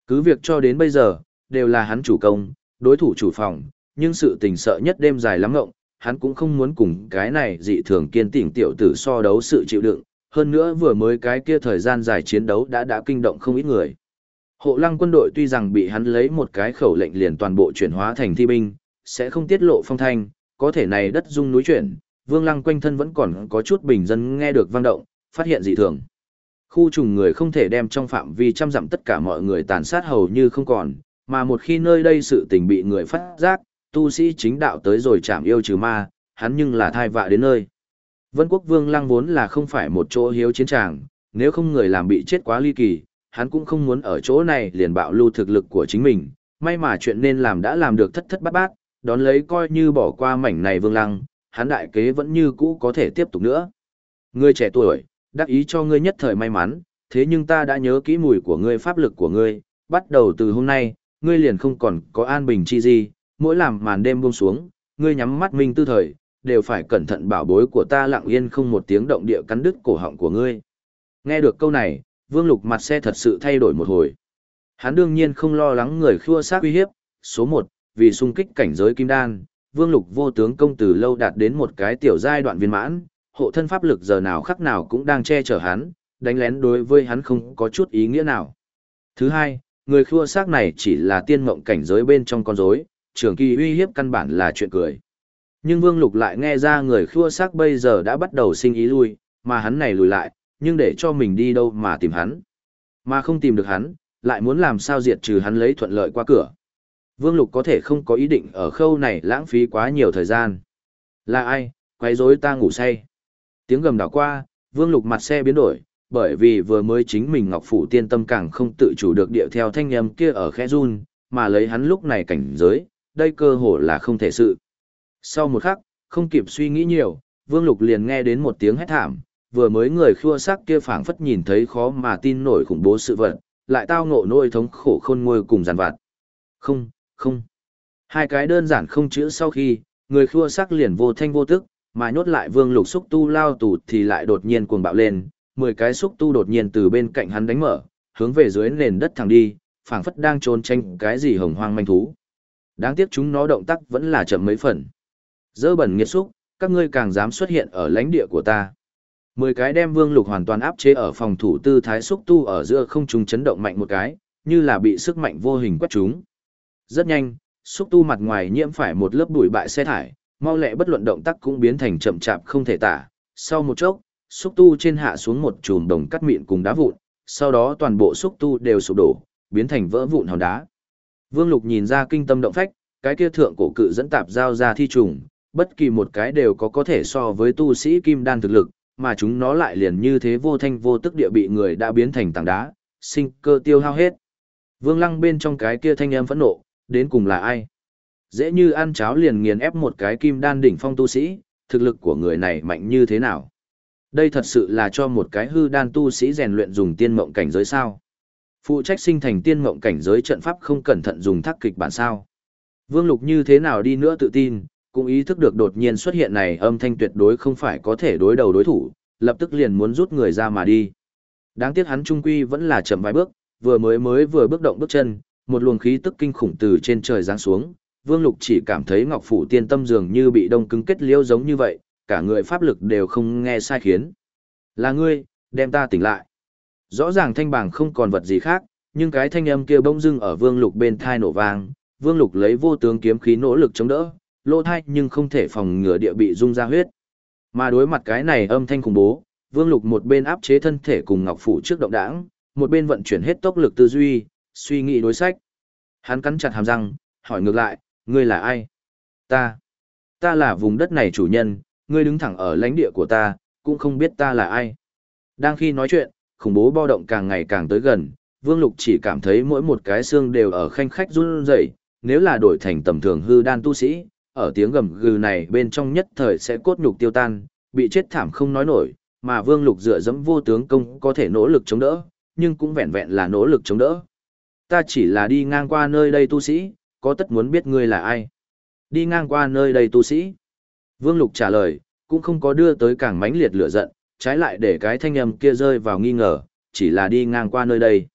Cứ việc cho đến bây giờ, đều là hắn chủ công, đối thủ chủ phòng, nhưng sự tình sợ nhất đêm dài lắm ngộng, hắn cũng không muốn cùng cái này dị thường kiên tỉnh tiểu tử so đấu sự chịu đựng, hơn nữa vừa mới cái kia thời gian dài chiến đấu đã đã kinh động không ít người. Hộ lăng quân đội tuy rằng bị hắn lấy một cái khẩu lệnh liền toàn bộ chuyển hóa thành thi binh, sẽ không tiết lộ phong thanh, có thể này đất dung núi chuyển, vương lăng quanh thân vẫn còn có chút bình dân nghe được vang động, phát hiện dị thường. Khu trùng người không thể đem trong phạm vi trăm dặm tất cả mọi người tàn sát hầu như không còn, mà một khi nơi đây sự tình bị người phát giác, tu sĩ chính đạo tới rồi chạm yêu trừ ma, hắn nhưng là thai vạ đến nơi. Vân quốc vương lăng vốn là không phải một chỗ hiếu chiến tràng, nếu không người làm bị chết quá ly kỳ, hắn cũng không muốn ở chỗ này liền bạo lưu thực lực của chính mình, may mà chuyện nên làm đã làm được thất thất bát bát, đón lấy coi như bỏ qua mảnh này vương lăng, hắn đại kế vẫn như cũ có thể tiếp tục nữa. Ngươi trẻ tuổi, đắc ý cho ngươi nhất thời may mắn, thế nhưng ta đã nhớ kỹ mùi của ngươi pháp lực của ngươi, bắt đầu từ hôm nay, ngươi liền không còn có an bình chi gì, mỗi làm màn đêm buông xuống, ngươi nhắm mắt minh tư thời, đều phải cẩn thận bảo bối của ta lặng yên không một tiếng động địa cắn đứt cổ họng của ngươi. Nghe được câu này, Vương Lục mặt xe thật sự thay đổi một hồi. Hắn đương nhiên không lo lắng người khua sát uy hiếp, số 1, vì xung kích cảnh giới kim đan, Vương Lục vô tướng công từ lâu đạt đến một cái tiểu giai đoạn viên mãn, hộ thân pháp lực giờ nào khắc nào cũng đang che chở hắn, đánh lén đối với hắn không có chút ý nghĩa nào. Thứ hai, người khua xác này chỉ là tiên mộng cảnh giới bên trong con rối, trường kỳ uy hiếp căn bản là chuyện cười. Nhưng Vương Lục lại nghe ra người khua xác bây giờ đã bắt đầu sinh ý lui, mà hắn này lùi lại, nhưng để cho mình đi đâu mà tìm hắn. Mà không tìm được hắn, lại muốn làm sao diệt trừ hắn lấy thuận lợi qua cửa. Vương Lục có thể không có ý định ở khâu này lãng phí quá nhiều thời gian. Là ai, quấy rối ta ngủ say. Tiếng gầm đảo qua, Vương Lục mặt xe biến đổi, bởi vì vừa mới chính mình Ngọc Phủ tiên tâm càng không tự chủ được điệu theo thanh âm kia ở khẽ run, mà lấy hắn lúc này cảnh giới, đây cơ hồ là không thể sự. Sau một khắc, không kịp suy nghĩ nhiều, Vương Lục liền nghe đến một tiếng hét thảm, vừa mới người khua sắc kia phảng phất nhìn thấy khó mà tin nổi khủng bố sự vật, lại tao ngộ nỗi thống khổ khôn nguôi cùng giàn vặt. Không, không. Hai cái đơn giản không chữ sau khi, người khua sắc liền vô thanh vô tức, mà nhốt lại vương lục xúc tu lao tù thì lại đột nhiên cuồng bạo lên, mười cái xúc tu đột nhiên từ bên cạnh hắn đánh mở, hướng về dưới nền đất thẳng đi, phảng phất đang trốn tranh cái gì hồng hoang manh thú. Đáng tiếc chúng nó động tác vẫn là chậm mấy phần. Dơ bẩn nghiệt xúc, các ngươi càng dám xuất hiện ở lãnh địa của ta. Mười cái đem vương lục hoàn toàn áp chế ở phòng thủ tư thái xúc tu ở giữa không trung chấn động mạnh một cái, như là bị sức mạnh vô hình quét chúng. Rất nhanh, xúc tu mặt ngoài nhiễm phải một lớp bụi bại xe thải, mau lẹ bất luận động tác cũng biến thành chậm chạp không thể tả. Sau một chốc, xúc tu trên hạ xuống một chùm đồng cắt mịn cùng đá vụn, sau đó toàn bộ xúc tu đều sụp đổ, biến thành vỡ vụn hòn đá. Vương Lục nhìn ra kinh tâm động phách, cái kia thượng cổ cự dẫn tạp giao ra thi trùng, bất kỳ một cái đều có có thể so với tu sĩ kim đan thực lực, mà chúng nó lại liền như thế vô thanh vô tức địa bị người đã biến thành tảng đá, sinh cơ tiêu hao hết. Vương Lăng bên trong cái kia thanh âm phẫn nộ, đến cùng là ai? Dễ như ăn cháo liền nghiền ép một cái kim đan đỉnh phong tu sĩ, thực lực của người này mạnh như thế nào? Đây thật sự là cho một cái hư đan tu sĩ rèn luyện dùng tiên mộng cảnh giới sao? Phụ trách sinh thành tiên mộng cảnh giới trận pháp không cẩn thận dùng thác kịch bản sao? Vương Lục như thế nào đi nữa tự tin, cũng ý thức được đột nhiên xuất hiện này âm thanh tuyệt đối không phải có thể đối đầu đối thủ, lập tức liền muốn rút người ra mà đi. Đáng tiếc hắn trung quy vẫn là chậm vài bước, vừa mới mới vừa bước động bước chân, một luồng khí tức kinh khủng từ trên trời giáng xuống, Vương Lục chỉ cảm thấy Ngọc Phủ Tiên Tâm dường như bị đông cứng kết liễu giống như vậy, cả người pháp lực đều không nghe sai khiến. Là ngươi, đem ta tỉnh lại. Rõ ràng thanh bảng không còn vật gì khác, nhưng cái thanh âm kia bỗng dưng ở Vương Lục bên thai nổ vang, Vương Lục lấy vô tướng kiếm khí nỗ lực chống đỡ, lỗ thai nhưng không thể phòng ngừa địa bị rung ra huyết. Mà đối mặt cái này âm thanh khủng bố, Vương Lục một bên áp chế thân thể cùng Ngọc Phủ trước động đãng, một bên vận chuyển hết tốc lực tư duy, suy nghĩ đối sách. Hắn cắn chặt hàm răng, hỏi ngược lại, ngươi là ai? Ta. Ta là vùng đất này chủ nhân, ngươi đứng thẳng ở lãnh địa của ta, cũng không biết ta là ai. Đang khi nói chuyện, khủng bố bao động càng ngày càng tới gần, Vương Lục chỉ cảm thấy mỗi một cái xương đều ở khanh khách run rẩy, nếu là đổi thành tầm thường hư đan tu sĩ, ở tiếng gầm gừ này bên trong nhất thời sẽ cốt nhục tiêu tan, bị chết thảm không nói nổi, mà Vương Lục dựa dẫm vô tướng công có thể nỗ lực chống đỡ, nhưng cũng vẹn vẹn là nỗ lực chống đỡ. Ta chỉ là đi ngang qua nơi đây tu sĩ, có tất muốn biết ngươi là ai. Đi ngang qua nơi đây tu sĩ. Vương Lục trả lời, cũng không có đưa tới càng mãnh liệt lửa giận, trái lại để cái thanh âm kia rơi vào nghi ngờ, chỉ là đi ngang qua nơi đây.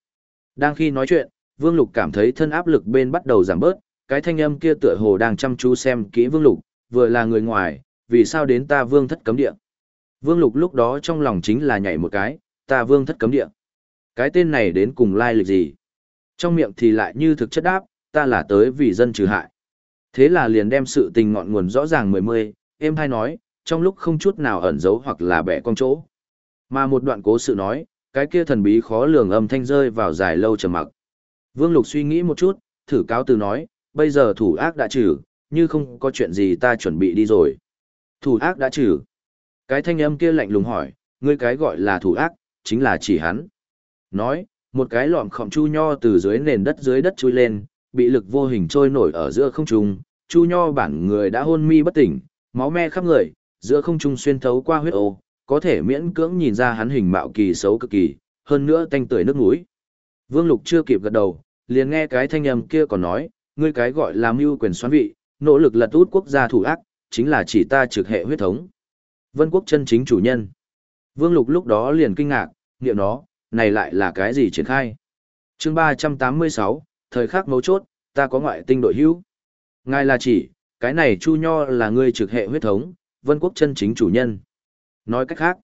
Đang khi nói chuyện, Vương Lục cảm thấy thân áp lực bên bắt đầu giảm bớt, cái thanh âm kia tựa hồ đang chăm chú xem kỹ Vương Lục, vừa là người ngoài, vì sao đến ta Vương thất cấm địa. Vương Lục lúc đó trong lòng chính là nhảy một cái, ta Vương thất cấm địa. Cái tên này đến cùng lai lịch gì? Trong miệng thì lại như thực chất đáp, ta là tới vì dân trừ hại. Thế là liền đem sự tình ngọn nguồn rõ ràng mười mươi, em hay nói, trong lúc không chút nào ẩn giấu hoặc là bẻ con chỗ. Mà một đoạn cố sự nói, cái kia thần bí khó lường âm thanh rơi vào dài lâu trầm mặc. Vương Lục suy nghĩ một chút, thử cáo từ nói, bây giờ thủ ác đã trừ, như không có chuyện gì ta chuẩn bị đi rồi. Thủ ác đã trừ. Cái thanh âm kia lạnh lùng hỏi, ngươi cái gọi là thủ ác, chính là chỉ hắn. Nói, một cái lọm khổng chu nho từ dưới nền đất dưới đất chui lên, bị lực vô hình trôi nổi ở giữa không trung, chu nho bản người đã hôn mi bất tỉnh, máu me khắp người, giữa không trung xuyên thấu qua huyết ô, có thể miễn cưỡng nhìn ra hắn hình mạo kỳ xấu cực kỳ, hơn nữa tanh tưởi nước mũi. Vương Lục chưa kịp gật đầu, liền nghe cái thanh âm kia còn nói, ngươi cái gọi là mưu quyền xoán vị, nỗ lực lật út quốc gia thủ ác, chính là chỉ ta trực hệ huyết thống. Vân quốc chân chính chủ nhân. Vương Lục lúc đó liền kinh ngạc, niệm nó, này lại là cái gì triển khai? chương 386, thời khắc mấu chốt, ta có ngoại tinh đội hữu. Ngài là chỉ, cái này Chu Nho là ngươi trực hệ huyết thống, vân quốc chân chính chủ nhân. Nói cách khác,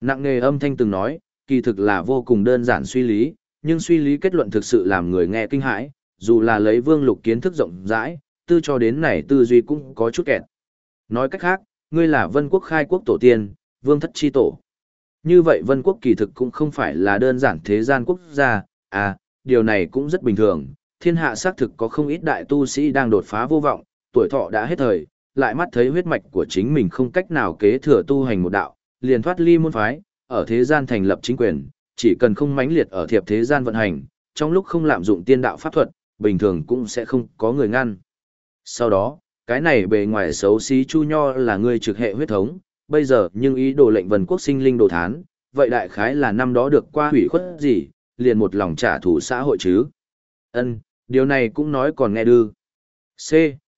nặng nghề âm thanh từng nói, kỳ thực là vô cùng đơn giản suy lý, nhưng suy lý kết luận thực sự làm người nghe kinh hãi, dù là lấy vương lục kiến thức rộng rãi, tư cho đến này tư duy cũng có chút kẹt. Nói cách khác, ngươi là vân quốc khai quốc tổ tiên, vương thất chi tổ. Như vậy vân quốc kỳ thực cũng không phải là đơn giản thế gian quốc gia, à, điều này cũng rất bình thường, thiên hạ xác thực có không ít đại tu sĩ đang đột phá vô vọng, tuổi thọ đã hết thời, lại mắt thấy huyết mạch của chính mình không cách nào kế thừa tu hành một đạo, liền thoát ly môn phái, ở thế gian thành lập chính quyền, chỉ cần không mãnh liệt ở thiệp thế gian vận hành, trong lúc không lạm dụng tiên đạo pháp thuật, bình thường cũng sẽ không có người ngăn. Sau đó, cái này bề ngoài xấu xí Chu Nho là người trực hệ huyết thống, bây giờ nhưng ý đồ lệnh vần quốc sinh linh đồ thán, vậy đại khái là năm đó được qua hủy khuất gì, liền một lòng trả thù xã hội chứ. Ân, điều này cũng nói còn nghe đư. C,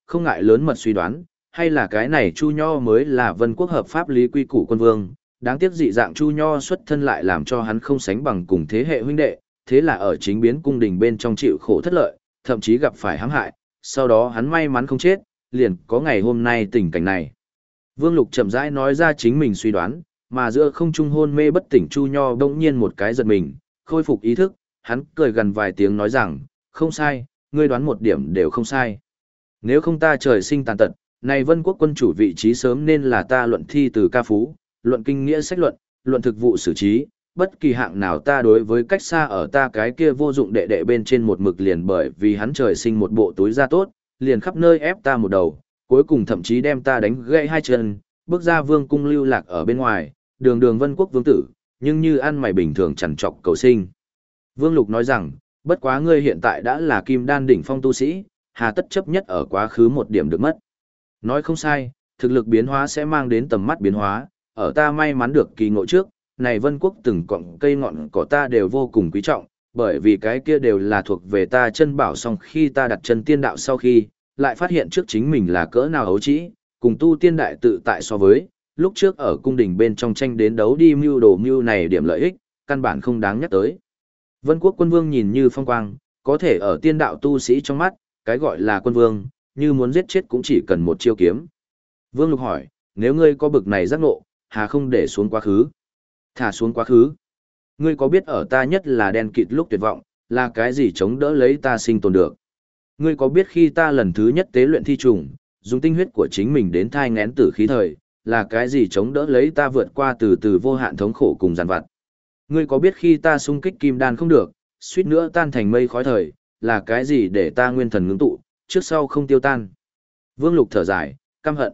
không ngại lớn mật suy đoán, hay là cái này Chu Nho mới là vân quốc hợp pháp lý quy củ quân vương, đáng tiếc dị dạng Chu Nho xuất thân lại làm cho hắn không sánh bằng cùng thế hệ huynh đệ, thế là ở chính biến cung đình bên trong chịu khổ thất lợi, thậm chí gặp phải hãm hại, sau đó hắn may mắn không chết, liền có ngày hôm nay tình cảnh này. Vương Lục chậm rãi nói ra chính mình suy đoán, mà giữa không trung hôn mê bất tỉnh Chu Nho bỗng nhiên một cái giật mình, khôi phục ý thức, hắn cười gần vài tiếng nói rằng, không sai, ngươi đoán một điểm đều không sai. Nếu không ta trời sinh tàn tật, này vân quốc quân chủ vị trí sớm nên là ta luận thi từ ca phú, luận kinh nghĩa sách luận, luận thực vụ xử trí, bất kỳ hạng nào ta đối với cách xa ở ta cái kia vô dụng đệ đệ bên trên một mực liền bởi vì hắn trời sinh một bộ túi da tốt, liền khắp nơi ép ta một đầu, cuối cùng thậm chí đem ta đánh gãy hai chân, bước ra vương cung lưu lạc ở bên ngoài, đường đường vân quốc vương tử, nhưng như ăn mày bình thường chẳng trọc cầu sinh. Vương Lục nói rằng, bất quá ngươi hiện tại đã là kim đan đỉnh phong tu sĩ, hà tất chấp nhất ở quá khứ một điểm được mất. Nói không sai, thực lực biến hóa sẽ mang đến tầm mắt biến hóa, ở ta may mắn được kỳ ngộ trước, này vân quốc từng cọng cây ngọn cỏ ta đều vô cùng quý trọng, bởi vì cái kia đều là thuộc về ta chân bảo song khi ta đặt chân tiên đạo sau khi, lại phát hiện trước chính mình là cỡ nào hấu trĩ, cùng tu tiên đại tự tại so với, lúc trước ở cung đình bên trong tranh đến đấu đi mưu đồ mưu này điểm lợi ích, căn bản không đáng nhắc tới. Vân quốc quân vương nhìn như phong quang, có thể ở tiên đạo tu sĩ trong mắt, cái gọi là quân vương, như muốn giết chết cũng chỉ cần một chiêu kiếm. Vương Lục hỏi, nếu ngươi có bực này giác ngộ, hà không để xuống quá khứ? Thả xuống quá khứ. Ngươi có biết ở ta nhất là đen kịt lúc tuyệt vọng, là cái gì chống đỡ lấy ta sinh tồn được? Ngươi có biết khi ta lần thứ nhất tế luyện thi trùng, dùng tinh huyết của chính mình đến thai ngén tử khí thời, là cái gì chống đỡ lấy ta vượt qua từ từ vô hạn thống khổ cùng giàn vặt? Ngươi có biết khi ta xung kích kim đan không được, suýt nữa tan thành mây khói thời, là cái gì để ta nguyên thần ngưng tụ, trước sau không tiêu tan? Vương Lục thở dài, căm hận.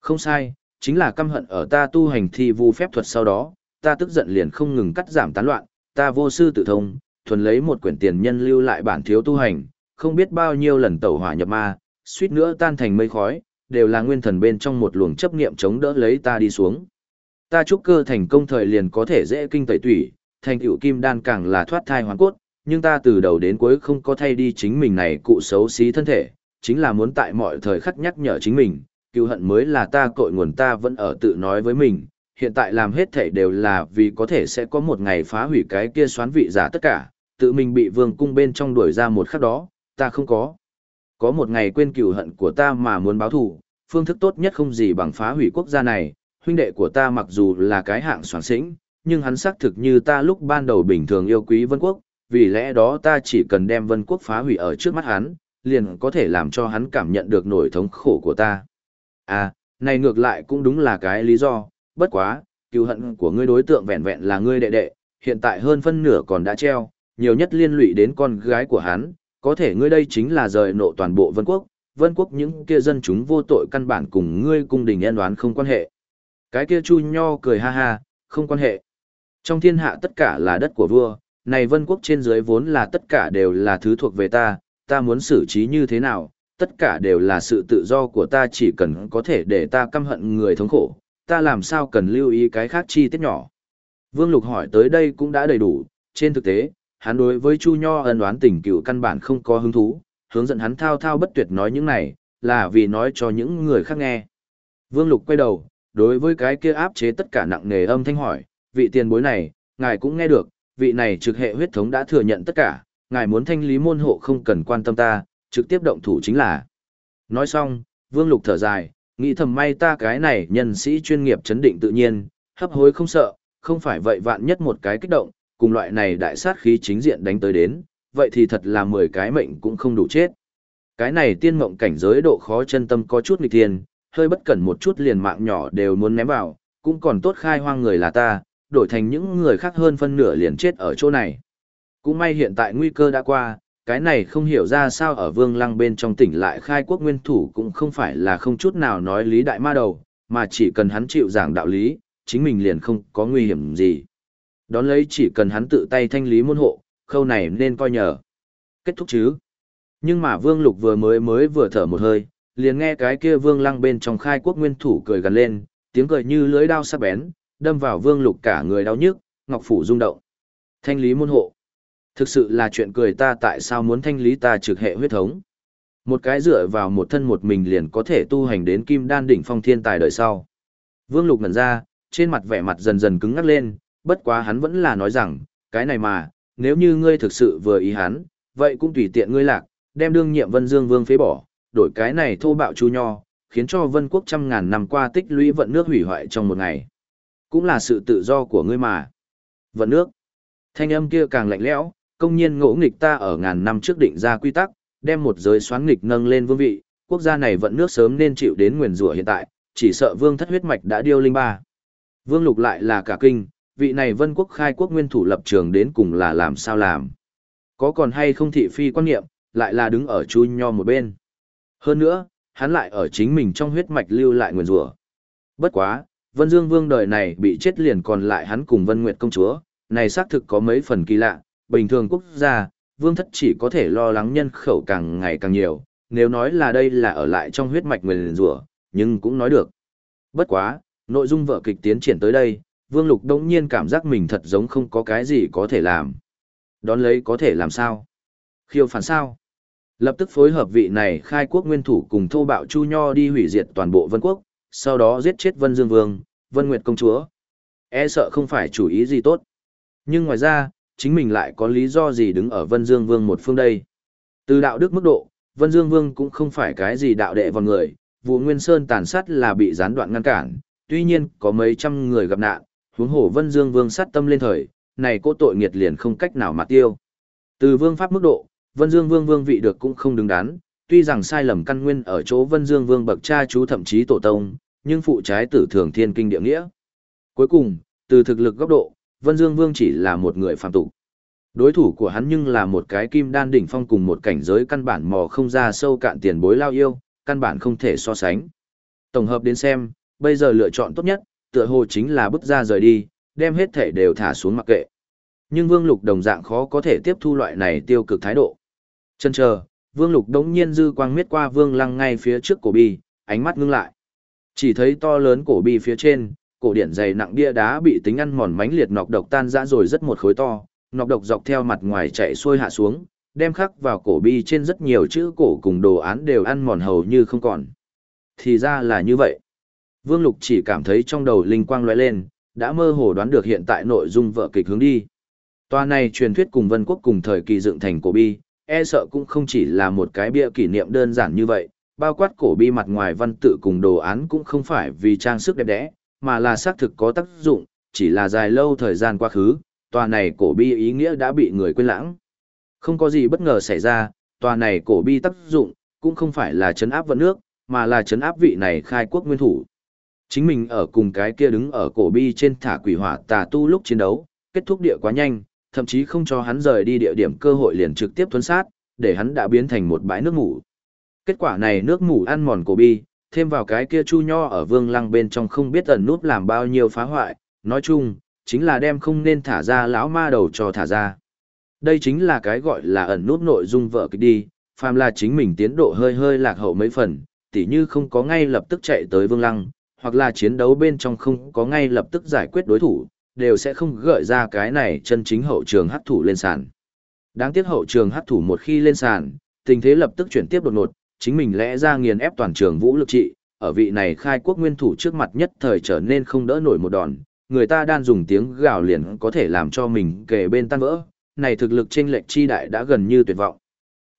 Không sai, chính là căm hận ở ta tu hành thi vu phép thuật sau đó, ta tức giận liền không ngừng cắt giảm tán loạn, ta vô sư tự thông, thuần lấy một quyển tiền nhân lưu lại bản thiếu tu hành, không biết bao nhiêu lần tẩu hỏa nhập ma, suýt nữa tan thành mây khói, đều là nguyên thần bên trong một luồng chấp niệm chống đỡ lấy ta đi xuống. Ta chúc cơ thành công thời liền có thể dễ kinh tẩy tủy, thành tựu kim đan càng là thoát thai hoàn cốt, nhưng ta từ đầu đến cuối không có thay đi chính mình này cụ xấu xí thân thể, chính là muốn tại mọi thời khắc nhắc nhở chính mình, cứu hận mới là ta cội nguồn ta vẫn ở tự nói với mình, hiện tại làm hết thể đều là vì có thể sẽ có một ngày phá hủy cái kia xoán vị giả tất cả, tự mình bị vương cung bên trong đuổi ra một khắc đó, ta không có. Có một ngày quên cửu hận của ta mà muốn báo thù, phương thức tốt nhất không gì bằng phá hủy quốc gia này, huynh đệ của ta mặc dù là cái hạng soạn sĩnh, nhưng hắn xác thực như ta lúc ban đầu bình thường yêu quý vân quốc, vì lẽ đó ta chỉ cần đem vân quốc phá hủy ở trước mắt hắn, liền có thể làm cho hắn cảm nhận được nỗi thống khổ của ta. À, này ngược lại cũng đúng là cái lý do, bất quá, cựu hận của ngươi đối tượng vẹn vẹn là ngươi đệ đệ, hiện tại hơn phân nửa còn đã treo, nhiều nhất liên lụy đến con gái của hắn, có thể ngươi đây chính là rời nộ toàn bộ vân quốc, vân quốc những kia dân chúng vô tội căn bản cùng ngươi cung đình yên đoán không quan hệ. Cái kia chu nho cười ha ha, không quan hệ. Trong thiên hạ tất cả là đất của vua, này vân quốc trên dưới vốn là tất cả đều là thứ thuộc về ta, ta muốn xử trí như thế nào, tất cả đều là sự tự do của ta chỉ cần có thể để ta căm hận người thống khổ, ta làm sao cần lưu ý cái khác chi tiết nhỏ. Vương Lục hỏi tới đây cũng đã đầy đủ, trên thực tế, hắn đối với Chu Nho ân đoán tình cựu căn bản không có hứng thú, hướng dẫn hắn thao thao bất tuyệt nói những này, là vì nói cho những người khác nghe. Vương Lục quay đầu, đối với cái kia áp chế tất cả nặng nề âm thanh hỏi, vị tiền bối này, ngài cũng nghe được, vị này trực hệ huyết thống đã thừa nhận tất cả, ngài muốn thanh lý môn hộ không cần quan tâm ta, trực tiếp động thủ chính là. Nói xong, Vương Lục thở dài, nghĩ thầm may ta cái này nhân sĩ chuyên nghiệp chấn định tự nhiên, hấp hối không sợ, không phải vậy vạn nhất một cái kích động, cùng loại này đại sát khí chính diện đánh tới đến, vậy thì thật là 10 cái mệnh cũng không đủ chết. Cái này tiên mộng cảnh giới độ khó chân tâm có chút nghịch thiên, hơi bất cẩn một chút liền mạng nhỏ đều muốn ném vào, cũng còn tốt khai hoang người là ta, đổi thành những người khác hơn phân nửa liền chết ở chỗ này. Cũng may hiện tại nguy cơ đã qua, cái này không hiểu ra sao ở vương lăng bên trong tỉnh lại khai quốc nguyên thủ cũng không phải là không chút nào nói lý đại ma đầu, mà chỉ cần hắn chịu giảng đạo lý, chính mình liền không có nguy hiểm gì. Đón lấy chỉ cần hắn tự tay thanh lý môn hộ, khâu này nên coi nhờ. Kết thúc chứ. Nhưng mà vương lục vừa mới mới vừa thở một hơi, liền nghe cái kia vương lăng bên trong khai quốc nguyên thủ cười gần lên, tiếng cười như lưỡi đao sắc bén, đâm vào vương lục cả người đau nhức, ngọc phủ rung động. Thanh lý môn hộ. Thực sự là chuyện cười ta tại sao muốn thanh lý ta trực hệ huyết thống. Một cái dựa vào một thân một mình liền có thể tu hành đến kim đan đỉnh phong thiên tài đời sau. Vương lục ngẩn ra, trên mặt vẻ mặt dần dần cứng ngắc lên, bất quá hắn vẫn là nói rằng, cái này mà, nếu như ngươi thực sự vừa ý hắn, vậy cũng tùy tiện ngươi lạc, đem đương nhiệm vân dương vương phế bỏ, đổi cái này thô bạo chu nho, khiến cho vân quốc trăm ngàn năm qua tích lũy vận nước hủy hoại trong một ngày. Cũng là sự tự do của ngươi mà. Vận nước. Thanh âm kia càng lạnh lẽo, công nhiên ngỗ nghịch ta ở ngàn năm trước định ra quy tắc, đem một giới xoán nghịch nâng lên vương vị, quốc gia này vận nước sớm nên chịu đến nguyền rủa hiện tại, chỉ sợ vương thất huyết mạch đã điêu linh ba. Vương lục lại là cả kinh, vị này vân quốc khai quốc nguyên thủ lập trường đến cùng là làm sao làm. Có còn hay không thị phi quan niệm, lại là đứng ở chu nho một bên. Hơn nữa, hắn lại ở chính mình trong huyết mạch lưu lại nguyền rủa. Bất quá, Vân Dương Vương đời này bị chết liền còn lại hắn cùng Vân Nguyệt công chúa, này xác thực có mấy phần kỳ lạ, bình thường quốc gia, vương thất chỉ có thể lo lắng nhân khẩu càng ngày càng nhiều, nếu nói là đây là ở lại trong huyết mạch nguyền rủa, nhưng cũng nói được. Bất quá, nội dung vở kịch tiến triển tới đây, Vương Lục đống nhiên cảm giác mình thật giống không có cái gì có thể làm. Đón lấy có thể làm sao? Khiêu phản sao? Lập tức phối hợp vị này khai quốc nguyên thủ cùng thô bạo Chu Nho đi hủy diệt toàn bộ Vân Quốc, sau đó giết chết Vân Dương Vương, Vân Nguyệt Công Chúa. E sợ không phải chủ ý gì tốt. Nhưng ngoài ra, chính mình lại có lý do gì đứng ở Vân Dương Vương một phương đây. Từ đạo đức mức độ, Vân Dương Vương cũng không phải cái gì đạo đệ vào người, vụ Nguyên Sơn tàn sát là bị gián đoạn ngăn cản, tuy nhiên có mấy trăm người gặp nạn, huống hồ Vân Dương Vương sát tâm lên thời, này cô tội nghiệt liền không cách nào mà tiêu. Từ vương pháp mức độ, Vân Dương Vương vương vị được cũng không đứng đắn, tuy rằng sai lầm căn nguyên ở chỗ Vân Dương Vương bậc cha chú thậm chí tổ tông, nhưng phụ trái tử thường thiên kinh địa nghĩa. Cuối cùng, từ thực lực góc độ, Vân Dương Vương chỉ là một người phàm tục. Đối thủ của hắn nhưng là một cái kim đan đỉnh phong cùng một cảnh giới căn bản mò không ra sâu cạn tiền bối lao yêu, căn bản không thể so sánh. Tổng hợp đến xem, bây giờ lựa chọn tốt nhất, tựa hồ chính là bước ra rời đi, đem hết thể đều thả xuống mặc kệ. Nhưng Vương Lục đồng dạng khó có thể tiếp thu loại này tiêu cực thái độ. Chân chờ, Vương Lục đống nhiên dư quang miết qua Vương Lăng ngay phía trước cổ bi, ánh mắt ngưng lại. Chỉ thấy to lớn cổ bi phía trên, cổ điển dày nặng bia đá bị tính ăn mòn mánh liệt nọc độc tan ra rồi rất một khối to, nọc độc dọc theo mặt ngoài chạy xuôi hạ xuống, đem khắc vào cổ bi trên rất nhiều chữ cổ cùng đồ án đều ăn mòn hầu như không còn. Thì ra là như vậy. Vương Lục chỉ cảm thấy trong đầu linh quang lóe lên, đã mơ hồ đoán được hiện tại nội dung vợ kịch hướng đi. Toa này truyền thuyết cùng Vân Quốc cùng thời kỳ dựng thành cổ bi, e sợ cũng không chỉ là một cái bia kỷ niệm đơn giản như vậy, bao quát cổ bi mặt ngoài văn tự cùng đồ án cũng không phải vì trang sức đẹp đẽ, mà là xác thực có tác dụng, chỉ là dài lâu thời gian quá khứ, tòa này cổ bi ý nghĩa đã bị người quên lãng. Không có gì bất ngờ xảy ra, tòa này cổ bi tác dụng, cũng không phải là chấn áp vận nước, mà là chấn áp vị này khai quốc nguyên thủ. Chính mình ở cùng cái kia đứng ở cổ bi trên thả quỷ hỏa tà tu lúc chiến đấu, kết thúc địa quá nhanh, thậm chí không cho hắn rời đi địa điểm cơ hội liền trực tiếp thuấn sát, để hắn đã biến thành một bãi nước ngủ. Kết quả này nước ngủ ăn mòn cổ bi, thêm vào cái kia chu nho ở vương lăng bên trong không biết ẩn nút làm bao nhiêu phá hoại, nói chung, chính là đem không nên thả ra lão ma đầu cho thả ra. Đây chính là cái gọi là ẩn nút nội dung vợ kịch đi, phàm là chính mình tiến độ hơi hơi lạc hậu mấy phần, tỉ như không có ngay lập tức chạy tới vương lăng, hoặc là chiến đấu bên trong không có ngay lập tức giải quyết đối thủ, đều sẽ không gợi ra cái này chân chính hậu trường hắc thủ lên sàn. Đáng tiếc hậu trường hắc thủ một khi lên sàn, tình thế lập tức chuyển tiếp đột ngột, chính mình lẽ ra nghiền ép toàn trường vũ lực trị, ở vị này khai quốc nguyên thủ trước mặt nhất thời trở nên không đỡ nổi một đòn, người ta đang dùng tiếng gào liền có thể làm cho mình kề bên tan vỡ, này thực lực chênh lệch chi đại đã gần như tuyệt vọng.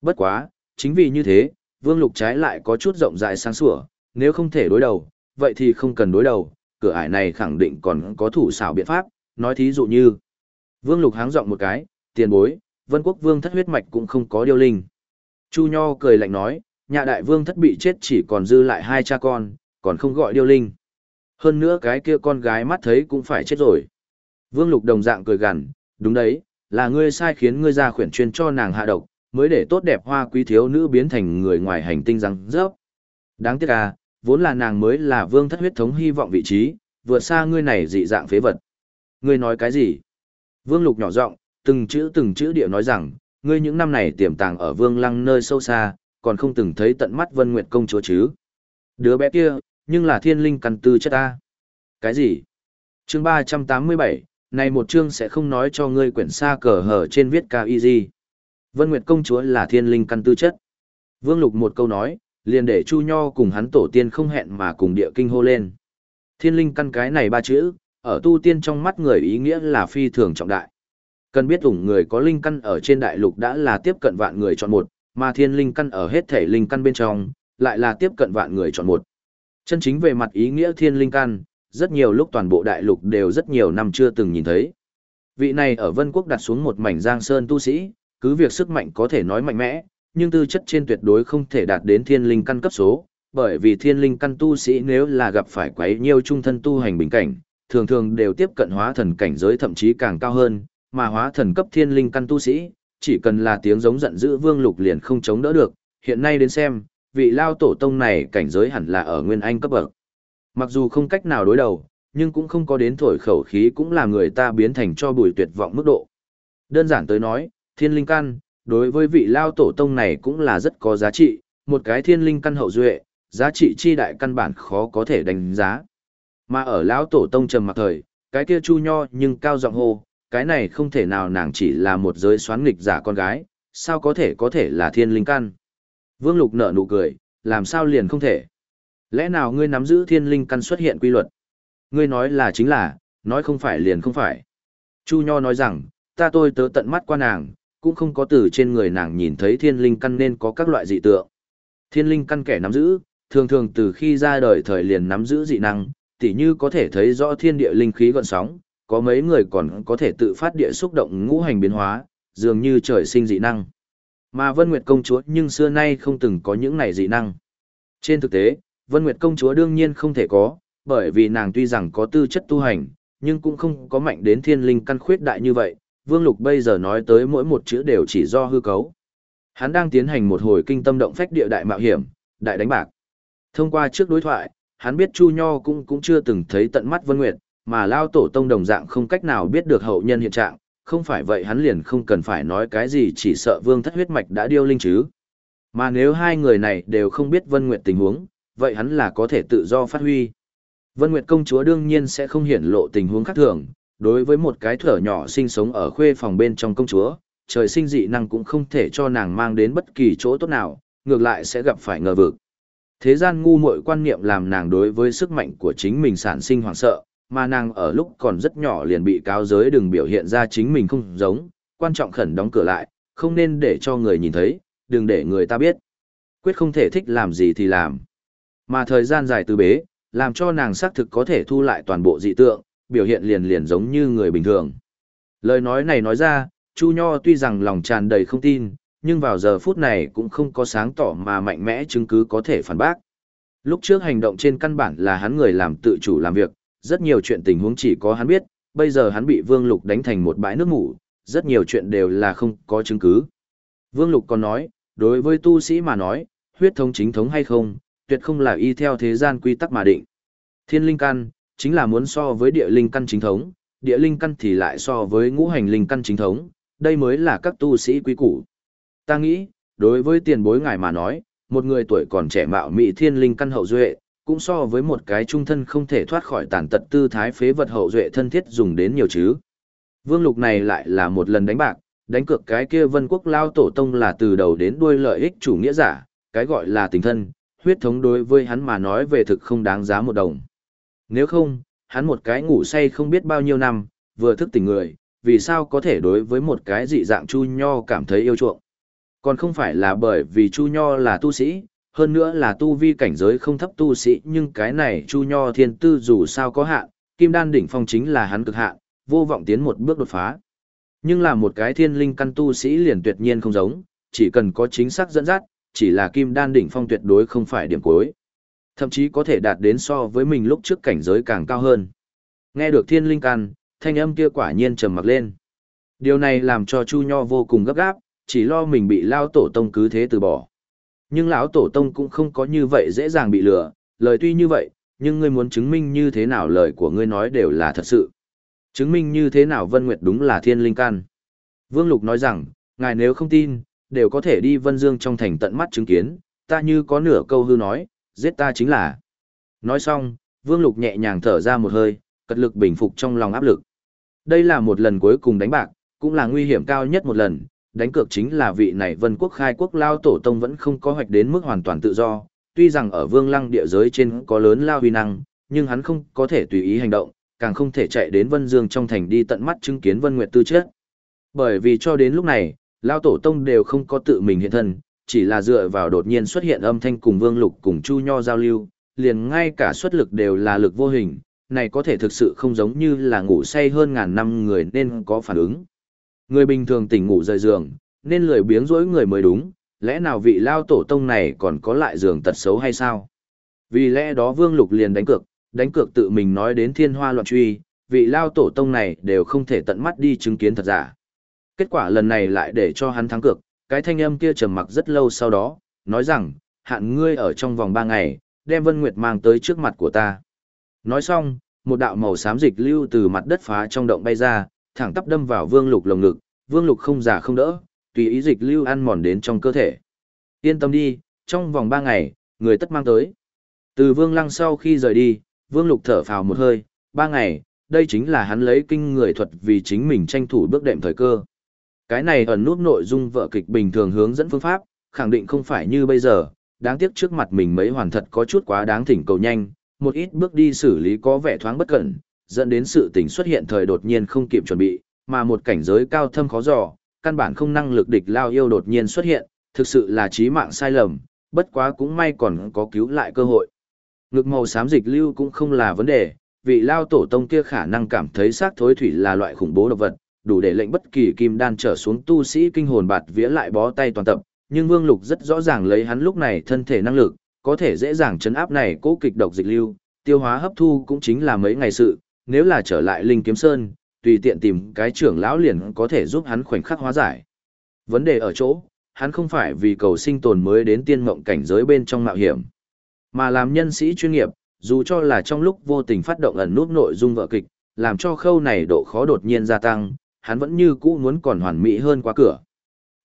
Bất quá, chính vì như thế, Vương Lục trái lại có chút rộng rãi sáng sủa, nếu không thể đối đầu, vậy thì không cần đối đầu, cửa ải này khẳng định còn có thủ xảo biện pháp, nói thí dụ như. Vương Lục háng giọng một cái, tiền bối, Vân Quốc Vương thất huyết mạch cũng không có điêu linh. Chu Nho cười lạnh nói, nhà đại vương thất bị chết chỉ còn dư lại hai cha con, còn không gọi điêu linh. Hơn nữa cái kia con gái mắt thấy cũng phải chết rồi. Vương Lục đồng dạng cười gằn, đúng đấy, là ngươi sai khiến ngươi ra khuyển chuyên cho nàng hạ độc, mới để tốt đẹp hoa quý thiếu nữ biến thành người ngoài hành tinh răng rớp. Đáng tiếc à, vốn là nàng mới là vương thất huyết thống hy vọng vị trí, vượt xa ngươi này dị dạng phế vật. Ngươi nói cái gì? Vương Lục nhỏ giọng, từng chữ từng chữ địa nói rằng, ngươi những năm này tiềm tàng ở vương lăng nơi sâu xa, còn không từng thấy tận mắt Vân Nguyệt công chúa chứ. Đứa bé kia, nhưng là thiên linh căn tư chất ta. Cái gì? Chương 387, này một chương sẽ không nói cho ngươi quyển xa cờ hở trên viết cao y gì. Vân Nguyệt công chúa là thiên linh căn tư chất. Vương Lục một câu nói, liền để Chu Nho cùng hắn tổ tiên không hẹn mà cùng địa kinh hô lên. Thiên linh căn cái này ba chữ, ở tu tiên trong mắt người ý nghĩa là phi thường trọng đại. Cần biết ủng người có linh căn ở trên đại lục đã là tiếp cận vạn người chọn một, mà thiên linh căn ở hết thể linh căn bên trong, lại là tiếp cận vạn người chọn một. Chân chính về mặt ý nghĩa thiên linh căn, rất nhiều lúc toàn bộ đại lục đều rất nhiều năm chưa từng nhìn thấy. Vị này ở Vân Quốc đặt xuống một mảnh giang sơn tu sĩ, cứ việc sức mạnh có thể nói mạnh mẽ, nhưng tư chất trên tuyệt đối không thể đạt đến thiên linh căn cấp số, bởi vì thiên linh căn tu sĩ nếu là gặp phải quấy nhiều trung thân tu hành bình cảnh, thường thường đều tiếp cận hóa thần cảnh giới thậm chí càng cao hơn, mà hóa thần cấp thiên linh căn tu sĩ, chỉ cần là tiếng giống giận dữ vương lục liền không chống đỡ được, hiện nay đến xem, vị lao tổ tông này cảnh giới hẳn là ở nguyên anh cấp bậc. Mặc dù không cách nào đối đầu, nhưng cũng không có đến thổi khẩu khí cũng làm người ta biến thành cho bùi tuyệt vọng mức độ. Đơn giản tới nói, thiên linh căn, đối với vị lao tổ tông này cũng là rất có giá trị, một cái thiên linh căn hậu duệ, giá trị chi đại căn bản khó có thể đánh giá. Mà ở lão tổ tông trầm mặc thời, cái kia chu nho nhưng cao giọng hô, cái này không thể nào nàng chỉ là một giới xoán nghịch giả con gái, sao có thể có thể là thiên linh căn. Vương Lục nở nụ cười, làm sao liền không thể. Lẽ nào ngươi nắm giữ thiên linh căn xuất hiện quy luật? Ngươi nói là chính là, nói không phải liền không phải. Chu Nho nói rằng, ta tôi tớ tận mắt qua nàng, cũng không có từ trên người nàng nhìn thấy thiên linh căn nên có các loại dị tượng. Thiên linh căn kẻ nắm giữ, thường thường từ khi ra đời thời liền nắm giữ dị năng, tỉ như có thể thấy rõ thiên địa linh khí gọn sóng, có mấy người còn có thể tự phát địa xúc động ngũ hành biến hóa, dường như trời sinh dị năng. Mà Vân Nguyệt công chúa nhưng xưa nay không từng có những này dị năng. Trên thực tế, Vân Nguyệt công chúa đương nhiên không thể có, bởi vì nàng tuy rằng có tư chất tu hành, nhưng cũng không có mạnh đến thiên linh căn khuyết đại như vậy. Vương Lục bây giờ nói tới mỗi một chữ đều chỉ do hư cấu. Hắn đang tiến hành một hồi kinh tâm động phách địa đại mạo hiểm, đại đánh bạc. Thông qua trước đối thoại, hắn biết Chu Nho cũng cũng chưa từng thấy tận mắt Vân Nguyệt, mà Lao Tổ Tông đồng dạng không cách nào biết được hậu nhân hiện trạng, không phải vậy hắn liền không cần phải nói cái gì chỉ sợ Vương Thất huyết mạch đã điêu linh chứ. Mà nếu hai người này đều không biết Vân Nguyệt tình huống, vậy hắn là có thể tự do phát huy. Vân Nguyệt công chúa đương nhiên sẽ không hiển lộ tình huống khác thường, đối với một cái thở nhỏ sinh sống ở khuê phòng bên trong công chúa, trời sinh dị năng cũng không thể cho nàng mang đến bất kỳ chỗ tốt nào, ngược lại sẽ gặp phải ngờ vực. Thế gian ngu muội quan niệm làm nàng đối với sức mạnh của chính mình sản sinh hoảng sợ, mà nàng ở lúc còn rất nhỏ liền bị cáo giới đừng biểu hiện ra chính mình không giống, quan trọng khẩn đóng cửa lại, không nên để cho người nhìn thấy, đừng để người ta biết. Quyết không thể thích làm gì thì làm. Mà thời gian dài từ bế, làm cho nàng xác thực có thể thu lại toàn bộ dị tượng, biểu hiện liền liền giống như người bình thường. Lời nói này nói ra, Chu Nho tuy rằng lòng tràn đầy không tin, nhưng vào giờ phút này cũng không có sáng tỏ mà mạnh mẽ chứng cứ có thể phản bác. Lúc trước hành động trên căn bản là hắn người làm tự chủ làm việc, rất nhiều chuyện tình huống chỉ có hắn biết, bây giờ hắn bị Vương Lục đánh thành một bãi nước mủ, rất nhiều chuyện đều là không có chứng cứ. Vương Lục còn nói, đối với tu sĩ mà nói, huyết thống chính thống hay không, tuyệt không là y theo thế gian quy tắc mà định. Thiên linh căn, chính là muốn so với địa linh căn chính thống, địa linh căn thì lại so với ngũ hành linh căn chính thống, đây mới là các tu sĩ quý củ. Ta nghĩ, đối với tiền bối ngài mà nói, một người tuổi còn trẻ mạo mị thiên linh căn hậu duệ, cũng so với một cái trung thân không thể thoát khỏi tàn tật tư thái phế vật hậu duệ thân thiết dùng đến nhiều chứ. Vương lục này lại là một lần đánh bạc, đánh cược cái kia vân quốc lao tổ tông là từ đầu đến đuôi lợi ích chủ nghĩa giả, cái gọi là tình thân, huyết thống đối với hắn mà nói về thực không đáng giá một đồng. Nếu không, hắn một cái ngủ say không biết bao nhiêu năm, vừa thức tỉnh người, vì sao có thể đối với một cái dị dạng Chu Nho cảm thấy yêu chuộng. Còn không phải là bởi vì Chu Nho là tu sĩ, hơn nữa là tu vi cảnh giới không thấp tu sĩ nhưng cái này Chu Nho thiên tư dù sao có hạn, kim đan đỉnh phong chính là hắn cực hạn, vô vọng tiến một bước đột phá. Nhưng là một cái thiên linh căn tu sĩ liền tuyệt nhiên không giống, chỉ cần có chính xác dẫn dắt, chỉ là kim đan đỉnh phong tuyệt đối không phải điểm cuối. Thậm chí có thể đạt đến so với mình lúc trước cảnh giới càng cao hơn. Nghe được thiên linh căn, thanh âm kia quả nhiên trầm mặc lên. Điều này làm cho Chu Nho vô cùng gấp gáp, chỉ lo mình bị lao tổ tông cứ thế từ bỏ. Nhưng lão tổ tông cũng không có như vậy dễ dàng bị lừa, lời tuy như vậy, nhưng ngươi muốn chứng minh như thế nào lời của ngươi nói đều là thật sự. Chứng minh như thế nào Vân Nguyệt đúng là thiên linh căn. Vương Lục nói rằng, ngài nếu không tin, đều có thể đi Vân Dương trong thành tận mắt chứng kiến, ta như có nửa câu hư nói, giết ta chính là. Nói xong, Vương Lục nhẹ nhàng thở ra một hơi, cật lực bình phục trong lòng áp lực. Đây là một lần cuối cùng đánh bạc, cũng là nguy hiểm cao nhất một lần, đánh cược chính là vị này Vân Quốc khai quốc lao tổ tông vẫn không có hoạch đến mức hoàn toàn tự do, tuy rằng ở Vương Lăng địa giới trên có lớn lao huy năng, nhưng hắn không có thể tùy ý hành động, càng không thể chạy đến Vân Dương trong thành đi tận mắt chứng kiến Vân Nguyệt tư chết. Bởi vì cho đến lúc này, lao tổ tông đều không có tự mình hiện thân, chỉ là dựa vào đột nhiên xuất hiện âm thanh cùng Vương Lục cùng Chu Nho giao lưu, liền ngay cả xuất lực đều là lực vô hình, này có thể thực sự không giống như là ngủ say hơn ngàn năm người nên có phản ứng. Người bình thường tỉnh ngủ rời giường, nên lười biếng rỗi người mới đúng, lẽ nào vị lao tổ tông này còn có lại giường tật xấu hay sao? Vì lẽ đó Vương Lục liền đánh cược, đánh cược tự mình nói đến thiên hoa loạn truy, vị lao tổ tông này đều không thể tận mắt đi chứng kiến thật giả. Kết quả lần này lại để cho hắn thắng cược, cái thanh âm kia trầm mặc rất lâu sau đó, nói rằng, hạn ngươi ở trong vòng ba ngày, đem Vân Nguyệt mang tới trước mặt của ta. Nói xong, một đạo màu xám dịch lưu từ mặt đất phá trong động bay ra, thẳng tắp đâm vào Vương Lục lồng ngực, Vương Lục không giả không đỡ, tùy ý dịch lưu ăn mòn đến trong cơ thể. Yên tâm đi, trong vòng ba ngày, người tất mang tới. Từ Vương Lăng sau khi rời đi, Vương Lục thở phào một hơi, ba ngày, đây chính là hắn lấy kinh người thuật vì chính mình tranh thủ bước đệm thời cơ. Cái này ẩn nút nội dung vợ kịch bình thường hướng dẫn phương pháp, khẳng định không phải như bây giờ, đáng tiếc trước mặt mình mấy hoàn thật có chút quá đáng thỉnh cầu nhanh, một ít bước đi xử lý có vẻ thoáng bất cẩn, dẫn đến sự tình xuất hiện thời đột nhiên không kịp chuẩn bị, mà một cảnh giới cao thâm khó dò, căn bản không năng lực địch lao yêu đột nhiên xuất hiện, thực sự là chí mạng sai lầm, bất quá cũng may còn có cứu lại cơ hội. Ngực màu xám dịch lưu cũng không là vấn đề, vị lao tổ tông kia khả năng cảm thấy xác thối thủy là loại khủng bố độc vật, đủ để lệnh bất kỳ kim đan trở xuống tu sĩ kinh hồn bạt vía lại bó tay toàn tập, nhưng Vương Lục rất rõ ràng lấy hắn lúc này thân thể năng lực, có thể dễ dàng chấn áp này cố kịch độc dịch lưu, tiêu hóa hấp thu cũng chính là mấy ngày sự, nếu là trở lại Linh Kiếm Sơn, tùy tiện tìm cái trưởng lão liền có thể giúp hắn khoảnh khắc hóa giải. Vấn đề ở chỗ, hắn không phải vì cầu sinh tồn mới đến tiên mộng cảnh giới bên trong mạo hiểm, mà làm nhân sĩ chuyên nghiệp, dù cho là trong lúc vô tình phát động ẩn nút nội dung vợ kịch, làm cho khâu này độ khó đột nhiên gia tăng, hắn vẫn như cũ muốn còn hoàn mỹ hơn qua cửa.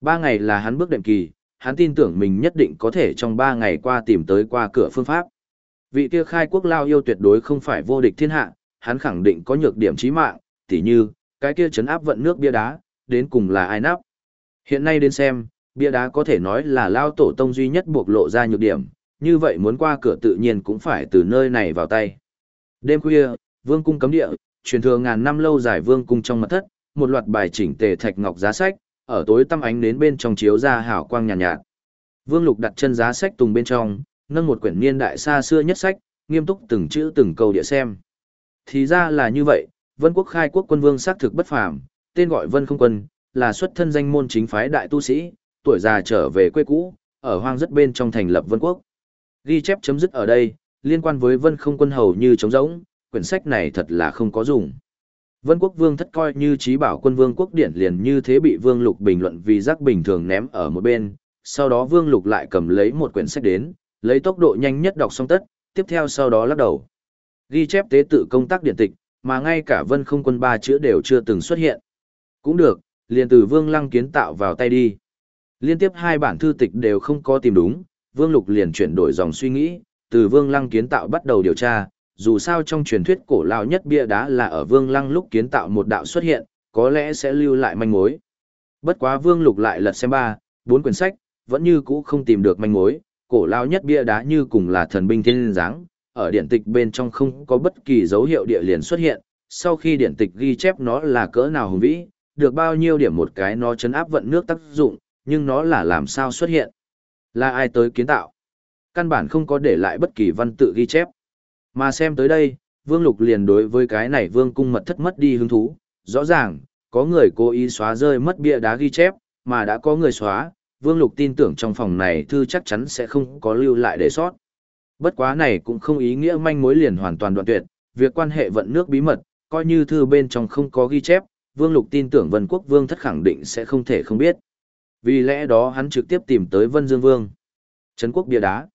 Ba ngày là hắn bước đệm kỳ, hắn tin tưởng mình nhất định có thể trong ba ngày qua tìm tới qua cửa phương pháp. Vị kia khai quốc lao yêu tuyệt đối không phải vô địch thiên hạ, hắn khẳng định có nhược điểm chí mạng, tỉ như, cái kia chấn áp vận nước bia đá, đến cùng là ai nắp. Hiện nay đến xem, bia đá có thể nói là lao tổ tông duy nhất buộc lộ ra nhược điểm, như vậy muốn qua cửa tự nhiên cũng phải từ nơi này vào tay. Đêm khuya, vương cung cấm địa, truyền thừa ngàn năm lâu dài vương cung trong mật thất, một loạt bài chỉnh tề thạch ngọc giá sách, ở tối tăm ánh đến bên trong chiếu ra hào quang nhàn nhạt, nhạt. Vương Lục đặt chân giá sách tùng bên trong, nâng một quyển niên đại xa xưa nhất sách, nghiêm túc từng chữ từng câu địa xem. Thì ra là như vậy, Vân Quốc khai quốc quân vương xác thực bất phàm, tên gọi Vân Không Quân, là xuất thân danh môn chính phái đại tu sĩ, tuổi già trở về quê cũ, ở hoang rất bên trong thành lập Vân Quốc. Ghi chép chấm dứt ở đây, liên quan với Vân Không Quân hầu như trống rỗng, quyển sách này thật là không có dùng. Vân Quốc Vương thất coi như trí bảo quân Vương quốc điển liền như thế bị Vương Lục bình luận vì rác bình thường ném ở một bên, sau đó Vương Lục lại cầm lấy một quyển sách đến, lấy tốc độ nhanh nhất đọc xong tất, tiếp theo sau đó lắc đầu. Ghi chép tế tự công tác điện tịch, mà ngay cả Vân Không Quân ba chữ đều chưa từng xuất hiện. Cũng được, liền từ Vương Lăng kiến tạo vào tay đi. Liên tiếp hai bản thư tịch đều không có tìm đúng, Vương Lục liền chuyển đổi dòng suy nghĩ, từ Vương Lăng kiến tạo bắt đầu điều tra, dù sao trong truyền thuyết cổ lao nhất bia đá là ở Vương Lăng lúc kiến tạo một đạo xuất hiện, có lẽ sẽ lưu lại manh mối. Bất quá Vương Lục lại lật xem ba, bốn quyển sách, vẫn như cũ không tìm được manh mối, cổ lao nhất bia đá như cùng là thần binh thiên dáng, ở điện tịch bên trong không có bất kỳ dấu hiệu địa liền xuất hiện, sau khi điện tịch ghi chép nó là cỡ nào hùng vĩ, được bao nhiêu điểm một cái nó chấn áp vận nước tác dụng, nhưng nó là làm sao xuất hiện. Là ai tới kiến tạo? Căn bản không có để lại bất kỳ văn tự ghi chép. Mà xem tới đây, Vương Lục liền đối với cái này Vương cung mật thất mất đi hứng thú, rõ ràng, có người cố ý xóa rơi mất bia đá ghi chép, mà đã có người xóa, Vương Lục tin tưởng trong phòng này thư chắc chắn sẽ không có lưu lại để sót. Bất quá này cũng không ý nghĩa manh mối liền hoàn toàn đoạn tuyệt, việc quan hệ vận nước bí mật, coi như thư bên trong không có ghi chép, Vương Lục tin tưởng Vân Quốc Vương thất khẳng định sẽ không thể không biết. Vì lẽ đó hắn trực tiếp tìm tới Vân Dương Vương. Trấn quốc bia đá.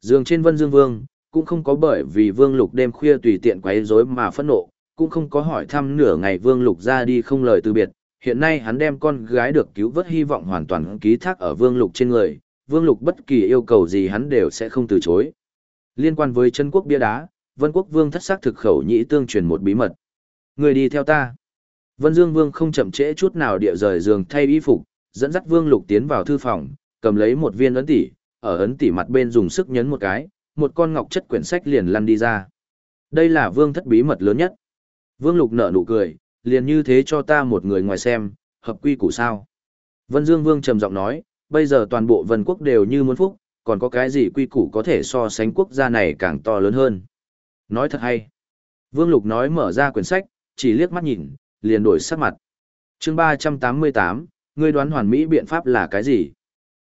giường trên Vân Dương Vương, cũng không có bởi vì Vương Lục đêm khuya tùy tiện quấy rối mà phẫn nộ, cũng không có hỏi thăm nửa ngày Vương Lục ra đi không lời từ biệt. Hiện nay hắn đem con gái được cứu vớt hy vọng hoàn toàn ký thác ở Vương Lục trên người, Vương Lục bất kỳ yêu cầu gì hắn đều sẽ không từ chối. Liên quan với chân quốc bia đá, Vân Quốc Vương thất xác thực khẩu nhĩ tương truyền một bí mật. Người đi theo ta. Vân Dương Vương không chậm trễ chút nào địa rời giường thay y phục, dẫn dắt Vương Lục tiến vào thư phòng, cầm lấy một viên ấn tỷ, ở ấn tỷ mặt bên dùng sức nhấn một cái, một con ngọc chất quyển sách liền lăn đi ra. Đây là Vương thất bí mật lớn nhất. Vương Lục nở nụ cười, liền như thế cho ta một người ngoài xem, hợp quy củ sao. Vân Dương Vương trầm giọng nói, bây giờ toàn bộ Vân Quốc đều như muốn phúc, còn có cái gì quy củ có thể so sánh quốc gia này càng to lớn hơn. Nói thật hay. Vương Lục nói mở ra quyển sách, chỉ liếc mắt nhìn, liền đổi sắc mặt. chương 388, ngươi đoán hoàn mỹ biện pháp là cái gì?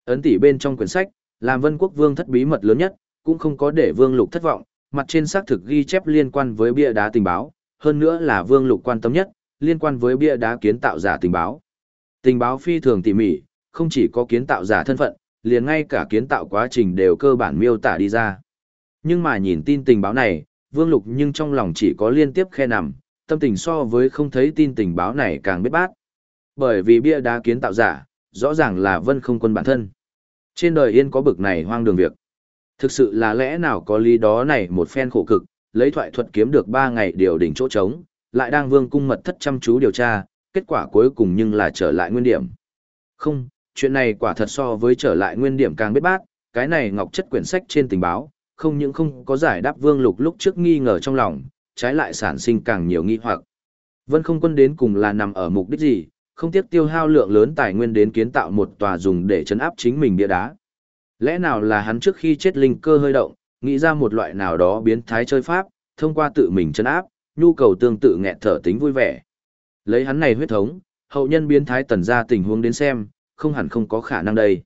Ấn tỷ bên trong quyển sách, làm vân quốc vương thất bí mật lớn nhất, cũng không có để vương lục thất vọng, mặt trên xác thực ghi chép liên quan với bia đá tình báo, hơn nữa là vương lục quan tâm nhất, liên quan với bia đá kiến tạo giả tình báo. Tình báo phi thường tỉ mỉ, không chỉ có kiến tạo giả thân phận, liền ngay cả kiến tạo quá trình đều cơ bản miêu tả đi ra. Nhưng mà nhìn tin tình báo này, Vương Lục nhưng trong lòng chỉ có liên tiếp khe nằm, tâm tình so với không thấy tin tình báo này càng biết bát. Bởi vì bia đá kiến tạo giả, rõ ràng là vân không quân bản thân. Trên đời yên có bực này hoang đường việc. Thực sự là lẽ nào có lý đó này một phen khổ cực, lấy thoại thuật kiếm được 3 ngày điều đỉnh chỗ trống, lại đang vương cung mật thất chăm chú điều tra, kết quả cuối cùng nhưng là trở lại nguyên điểm. Không, chuyện này quả thật so với trở lại nguyên điểm càng biết bát, cái này ngọc chất quyển sách trên tình báo, không những không có giải đáp vương lục lúc trước nghi ngờ trong lòng, trái lại sản sinh càng nhiều nghi hoặc. Vân không quân đến cùng là nằm ở mục đích gì, không tiếc tiêu hao lượng lớn tài nguyên đến kiến tạo một tòa dùng để chấn áp chính mình bia đá. Lẽ nào là hắn trước khi chết linh cơ hơi động, nghĩ ra một loại nào đó biến thái chơi pháp, thông qua tự mình chấn áp, nhu cầu tương tự nghẹt thở tính vui vẻ. Lấy hắn này huyết thống, hậu nhân biến thái tần ra tình huống đến xem, không hẳn không có khả năng đây.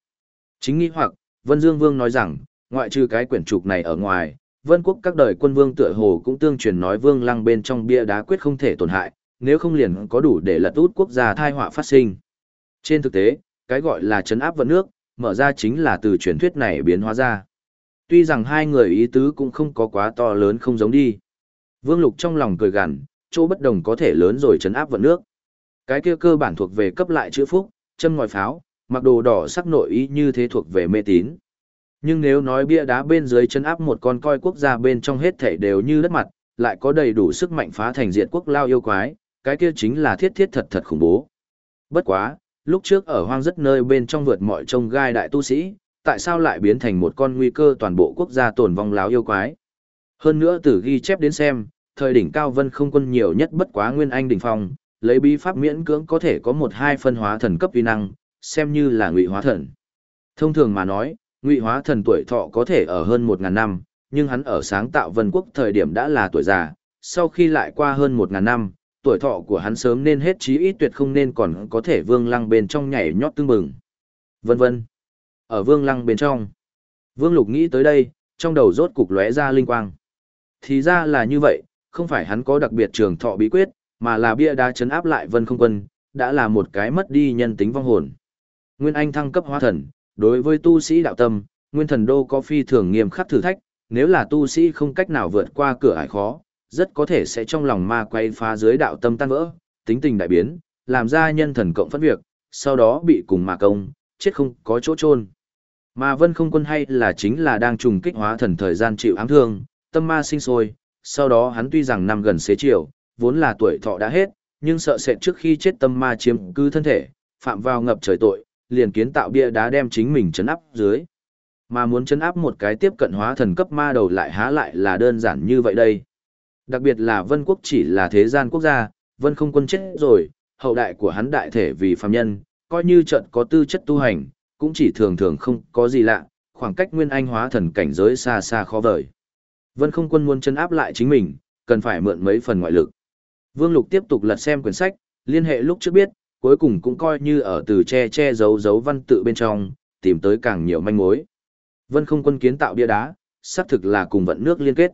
Chính nghĩ hoặc, Vân Dương Vương nói rằng, ngoại trừ cái quyển trục này ở ngoài, Vân quốc các đời quân vương tựa hồ cũng tương truyền nói vương lăng bên trong bia đá quyết không thể tổn hại, nếu không liền có đủ để lật út quốc gia thai họa phát sinh. Trên thực tế, cái gọi là chấn áp vận nước, mở ra chính là từ truyền thuyết này biến hóa ra. Tuy rằng hai người ý tứ cũng không có quá to lớn không giống đi. Vương Lục trong lòng cười gằn, chỗ bất đồng có thể lớn rồi chấn áp vận nước. Cái kia cơ bản thuộc về cấp lại chữ phúc, châm ngòi pháo, mặc đồ đỏ sắc nội ý như thế thuộc về mê tín. Nhưng nếu nói bia đá bên dưới chân áp một con coi quốc gia bên trong hết thể đều như đất mặt, lại có đầy đủ sức mạnh phá thành diện quốc lao yêu quái, cái kia chính là thiết thiết thật thật khủng bố. Bất quá, lúc trước ở hoang rất nơi bên trong vượt mọi trông gai đại tu sĩ, tại sao lại biến thành một con nguy cơ toàn bộ quốc gia tổn vong láo yêu quái? Hơn nữa từ ghi chép đến xem, thời đỉnh cao vân không quân nhiều nhất bất quá nguyên anh đỉnh phong, lấy bí pháp miễn cưỡng có thể có một hai phân hóa thần cấp uy năng, xem như là ngụy hóa thần. Thông thường mà nói, ngụy hóa thần tuổi thọ có thể ở hơn một ngàn năm, nhưng hắn ở sáng tạo vân quốc thời điểm đã là tuổi già, sau khi lại qua hơn một ngàn năm, tuổi thọ của hắn sớm nên hết chí ít tuyệt không nên còn có thể vương lăng bên trong nhảy nhót tương bừng. Vân vân. Ở vương lăng bên trong. Vương lục nghĩ tới đây, trong đầu rốt cục lóe ra linh quang. Thì ra là như vậy, không phải hắn có đặc biệt trường thọ bí quyết, mà là bia đá chấn áp lại vân không quân, đã là một cái mất đi nhân tính vong hồn. Nguyên Anh thăng cấp hóa thần, đối với tu sĩ đạo tâm, Nguyên Thần Đô có phi thường nghiêm khắc thử thách, nếu là tu sĩ không cách nào vượt qua cửa ải khó, rất có thể sẽ trong lòng ma quay phá dưới đạo tâm tan vỡ, tính tình đại biến, làm ra nhân thần cộng phân việc, sau đó bị cùng mà công, chết không có chỗ chôn. Mà Vân Không Quân hay là chính là đang trùng kích hóa thần thời gian chịu ám thương, tâm ma sinh sôi, sau đó hắn tuy rằng năm gần xế chiều, vốn là tuổi thọ đã hết, nhưng sợ sệt trước khi chết tâm ma chiếm cư thân thể, phạm vào ngập trời tội, liền kiến tạo bia đá đem chính mình chấn áp dưới. Mà muốn chấn áp một cái tiếp cận hóa thần cấp ma đầu lại há lại là đơn giản như vậy đây. Đặc biệt là Vân Quốc chỉ là thế gian quốc gia, Vân không quân chết rồi, hậu đại của hắn đại thể vì phàm nhân, coi như trận có tư chất tu hành, cũng chỉ thường thường không có gì lạ, khoảng cách nguyên anh hóa thần cảnh giới xa xa khó vời. Vân không quân muốn chân áp lại chính mình, cần phải mượn mấy phần ngoại lực. Vương Lục tiếp tục lật xem quyển sách, liên hệ lúc trước biết, cuối cùng cũng coi như ở từ che che giấu giấu văn tự bên trong, tìm tới càng nhiều manh mối. Vân không quân kiến tạo bia đá, xác thực là cùng vận nước liên kết.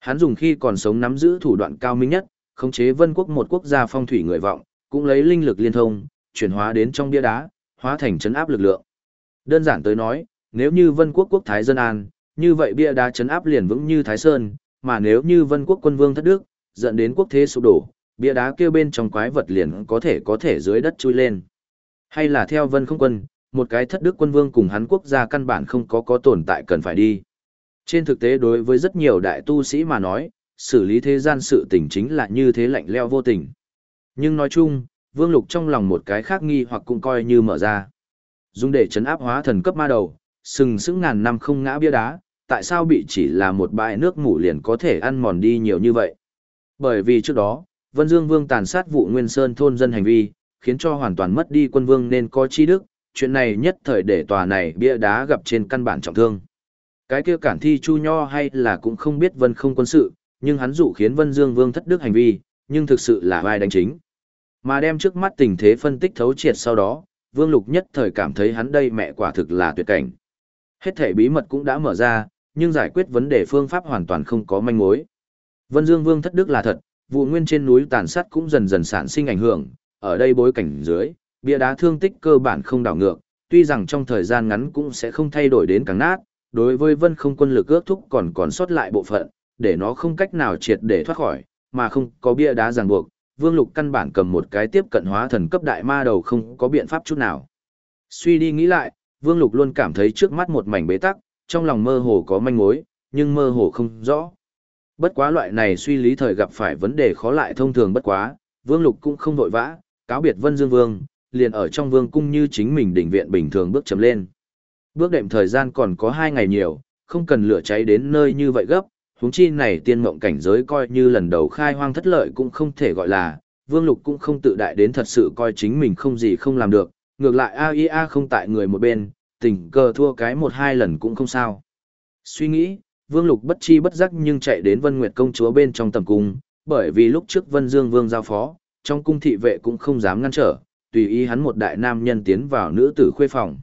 Hắn dùng khi còn sống nắm giữ thủ đoạn cao minh nhất, khống chế vân quốc một quốc gia phong thủy người vọng, cũng lấy linh lực liên thông, chuyển hóa đến trong bia đá, hóa thành chấn áp lực lượng. Đơn giản tới nói, nếu như vân quốc quốc thái dân an, như vậy bia đá chấn áp liền vững như thái sơn, mà nếu như vân quốc quân vương thất đức, dẫn đến quốc thế sụp đổ, bia đá kia bên trong quái vật liền có thể có thể dưới đất chui lên. Hay là theo vân không quân, một cái thất đức quân vương cùng hắn quốc gia căn bản không có có tồn tại cần phải đi. Trên thực tế đối với rất nhiều đại tu sĩ mà nói, xử lý thế gian sự tình chính là như thế lạnh leo vô tình. Nhưng nói chung, vương lục trong lòng một cái khác nghi hoặc cũng coi như mở ra. Dùng để chấn áp hóa thần cấp ma đầu, sừng sững ngàn năm không ngã bia đá, tại sao bị chỉ là một bãi nước mủ liền có thể ăn mòn đi nhiều như vậy? Bởi vì trước đó, Vân Dương Vương tàn sát vụ Nguyên Sơn thôn dân hành vi, khiến cho hoàn toàn mất đi quân vương nên có chi đức, chuyện này nhất thời để tòa này bia đá gặp trên căn bản trọng thương. Cái kia cản thi Chu Nho hay là cũng không biết Vân không quân sự, nhưng hắn dụ khiến Vân Dương Vương thất đức hành vi, nhưng thực sự là vai đánh chính. Mà đem trước mắt tình thế phân tích thấu triệt sau đó, Vương Lục nhất thời cảm thấy hắn đây mẹ quả thực là tuyệt cảnh. Hết thể bí mật cũng đã mở ra, nhưng giải quyết vấn đề phương pháp hoàn toàn không có manh mối. Vân Dương Vương thất đức là thật, vụ nguyên trên núi tàn sát cũng dần dần sản sinh ảnh hưởng, ở đây bối cảnh dưới, bia đá thương tích cơ bản không đảo ngược, tuy rằng trong thời gian ngắn cũng sẽ không thay đổi đến càng nát, đối với vân không quân lực ước thúc còn còn sót lại bộ phận, để nó không cách nào triệt để thoát khỏi, mà không có bia đá ràng buộc, vương lục căn bản cầm một cái tiếp cận hóa thần cấp đại ma đầu không có biện pháp chút nào. Suy đi nghĩ lại, vương lục luôn cảm thấy trước mắt một mảnh bế tắc, trong lòng mơ hồ có manh mối, nhưng mơ hồ không rõ. Bất quá loại này suy lý thời gặp phải vấn đề khó lại thông thường bất quá, Vương Lục cũng không vội vã, cáo biệt Vân Dương Vương, liền ở trong vương cung như chính mình đỉnh viện bình thường bước chấm lên. Bước đệm thời gian còn có hai ngày nhiều, không cần lửa cháy đến nơi như vậy gấp, huống chi này tiên mộng cảnh giới coi như lần đầu khai hoang thất lợi cũng không thể gọi là, Vương Lục cũng không tự đại đến thật sự coi chính mình không gì không làm được, ngược lại AIA không tại người một bên, tình cờ thua cái một hai lần cũng không sao. Suy nghĩ, Vương Lục bất chi bất giác nhưng chạy đến Vân Nguyệt công chúa bên trong tầm cung, bởi vì lúc trước Vân Dương Vương giao phó, trong cung thị vệ cũng không dám ngăn trở, tùy ý hắn một đại nam nhân tiến vào nữ tử khuê phòng.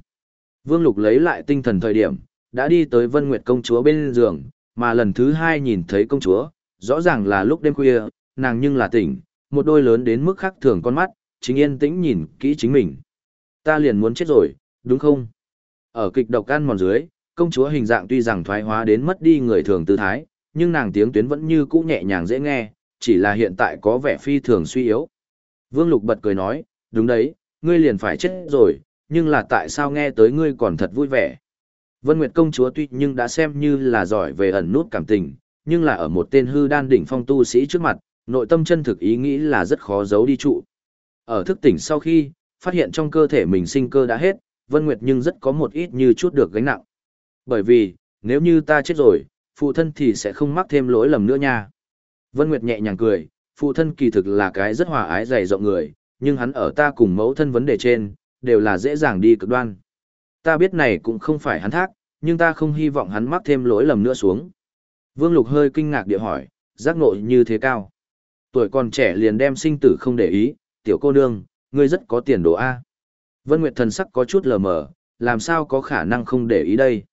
Vương Lục lấy lại tinh thần thời điểm, đã đi tới Vân Nguyệt công chúa bên giường, mà lần thứ hai nhìn thấy công chúa, rõ ràng là lúc đêm khuya, nàng nhưng là tỉnh, một đôi lớn đến mức khác thường con mắt, chính yên tĩnh nhìn kỹ chính mình. Ta liền muốn chết rồi, đúng không? Ở kịch độc ăn mòn dưới, công chúa hình dạng tuy rằng thoái hóa đến mất đi người thường tư thái, nhưng nàng tiếng tuyến vẫn như cũ nhẹ nhàng dễ nghe, chỉ là hiện tại có vẻ phi thường suy yếu. Vương Lục bật cười nói, đúng đấy, ngươi liền phải chết rồi, nhưng là tại sao nghe tới ngươi còn thật vui vẻ. Vân Nguyệt công chúa tuy nhưng đã xem như là giỏi về ẩn nút cảm tình, nhưng là ở một tên hư đan đỉnh phong tu sĩ trước mặt, nội tâm chân thực ý nghĩ là rất khó giấu đi trụ. Ở thức tỉnh sau khi, phát hiện trong cơ thể mình sinh cơ đã hết, Vân Nguyệt nhưng rất có một ít như chút được gánh nặng. Bởi vì, nếu như ta chết rồi, phụ thân thì sẽ không mắc thêm lỗi lầm nữa nha. Vân Nguyệt nhẹ nhàng cười, phụ thân kỳ thực là cái rất hòa ái dày rộng người, nhưng hắn ở ta cùng mẫu thân vấn đề trên, đều là dễ dàng đi cực đoan. Ta biết này cũng không phải hắn thác, nhưng ta không hy vọng hắn mắc thêm lỗi lầm nữa xuống. Vương Lục hơi kinh ngạc địa hỏi, giác ngộ như thế cao. Tuổi còn trẻ liền đem sinh tử không để ý, tiểu cô nương, ngươi rất có tiền đồ A. Vân Nguyệt thần sắc có chút lờ mờ, làm sao có khả năng không để ý đây.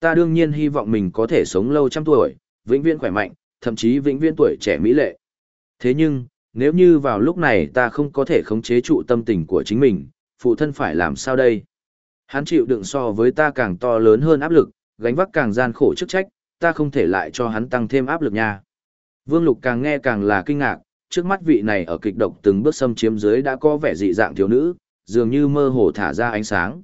Ta đương nhiên hy vọng mình có thể sống lâu trăm tuổi, vĩnh viễn khỏe mạnh, thậm chí vĩnh viễn tuổi trẻ mỹ lệ. Thế nhưng, nếu như vào lúc này ta không có thể khống chế trụ tâm tình của chính mình, phụ thân phải làm sao đây? Hắn chịu đựng so với ta càng to lớn hơn áp lực, gánh vác càng gian khổ chức trách, ta không thể lại cho hắn tăng thêm áp lực nha. Vương Lục càng nghe càng là kinh ngạc, trước mắt vị này ở kịch độc từng bước xâm chiếm dưới đã có vẻ dị dạng thiếu nữ, dường như mơ hồ thả ra ánh sáng.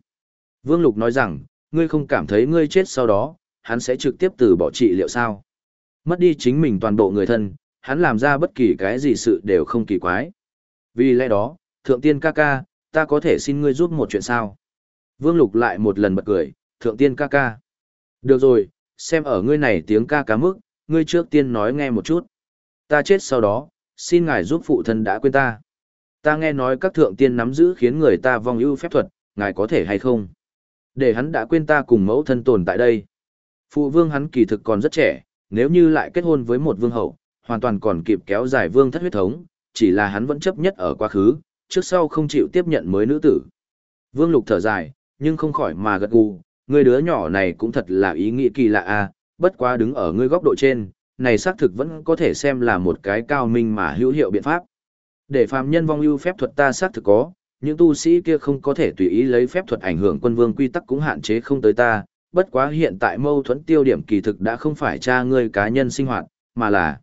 Vương Lục nói rằng, ngươi không cảm thấy ngươi chết sau đó, hắn sẽ trực tiếp từ bỏ trị liệu sao? Mất đi chính mình toàn bộ người thân, hắn làm ra bất kỳ cái gì sự đều không kỳ quái. Vì lẽ đó, thượng tiên ca ca, ta có thể xin ngươi giúp một chuyện sao? Vương Lục lại một lần bật cười, thượng tiên ca ca. Được rồi, xem ở ngươi này tiếng ca cá mức, ngươi trước tiên nói nghe một chút. Ta chết sau đó, xin ngài giúp phụ thân đã quên ta. Ta nghe nói các thượng tiên nắm giữ khiến người ta vong ưu phép thuật, ngài có thể hay không? Để hắn đã quên ta cùng mẫu thân tồn tại đây. Phụ vương hắn kỳ thực còn rất trẻ, nếu như lại kết hôn với một vương hậu, hoàn toàn còn kịp kéo dài vương thất huyết thống, chỉ là hắn vẫn chấp nhất ở quá khứ, trước sau không chịu tiếp nhận mới nữ tử. Vương lục thở dài, nhưng không khỏi mà gật gù, người đứa nhỏ này cũng thật là ý nghĩ kỳ lạ a, bất quá đứng ở ngươi góc độ trên, này xác thực vẫn có thể xem là một cái cao minh mà hữu hiệu biện pháp. Để phàm nhân vong ưu phép thuật ta xác thực có, những tu sĩ kia không có thể tùy ý lấy phép thuật ảnh hưởng quân vương quy tắc cũng hạn chế không tới ta, bất quá hiện tại mâu thuẫn tiêu điểm kỳ thực đã không phải cha ngươi cá nhân sinh hoạt, mà là...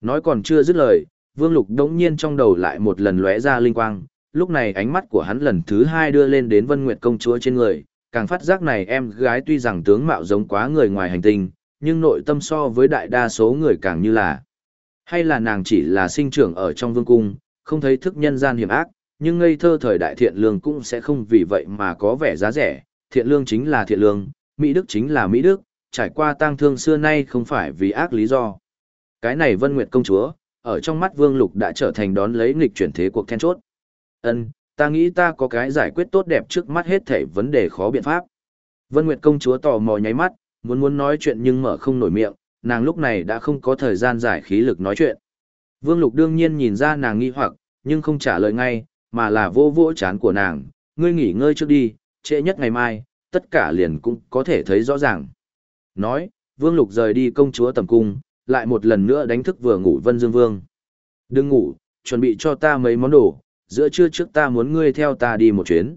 Nói còn chưa dứt lời, vương lục đống nhiên trong đầu lại một lần lóe ra linh quang, lúc này ánh mắt của hắn lần thứ hai đưa lên đến Vân Nguyệt công chúa trên người, càng phát giác này em gái tuy rằng tướng mạo giống quá người ngoài hành tinh, nhưng nội tâm so với đại đa số người càng như là. Hay là nàng chỉ là sinh trưởng ở trong vương cung, không thấy thức nhân gian hiểm ác, nhưng ngây thơ thời đại thiện lương cũng sẽ không vì vậy mà có vẻ giá rẻ, thiện lương chính là thiện lương, mỹ đức chính là mỹ đức, trải qua tang thương xưa nay không phải vì ác lý do. Cái này Vân Nguyệt công chúa, ở trong mắt Vương Lục đã trở thành đón lấy nghịch chuyển thế cuộc then chốt. Ân, ta nghĩ ta có cái giải quyết tốt đẹp trước mắt hết thảy vấn đề khó biện pháp. Vân Nguyệt công chúa tò mò nháy mắt, muốn muốn nói chuyện nhưng mở không nổi miệng, nàng lúc này đã không có thời gian giải khí lực nói chuyện. Vương Lục đương nhiên nhìn ra nàng nghi hoặc, nhưng không trả lời ngay, mà là vô vỗ chán của nàng, ngươi nghỉ ngơi trước đi, trễ nhất ngày mai, tất cả liền cũng có thể thấy rõ ràng. Nói, Vương Lục rời đi công chúa tầm cung, lại một lần nữa đánh thức vừa ngủ Vân Dương Vương. Đừng ngủ, chuẩn bị cho ta mấy món đồ, giữa trưa trước ta muốn ngươi theo ta đi một chuyến.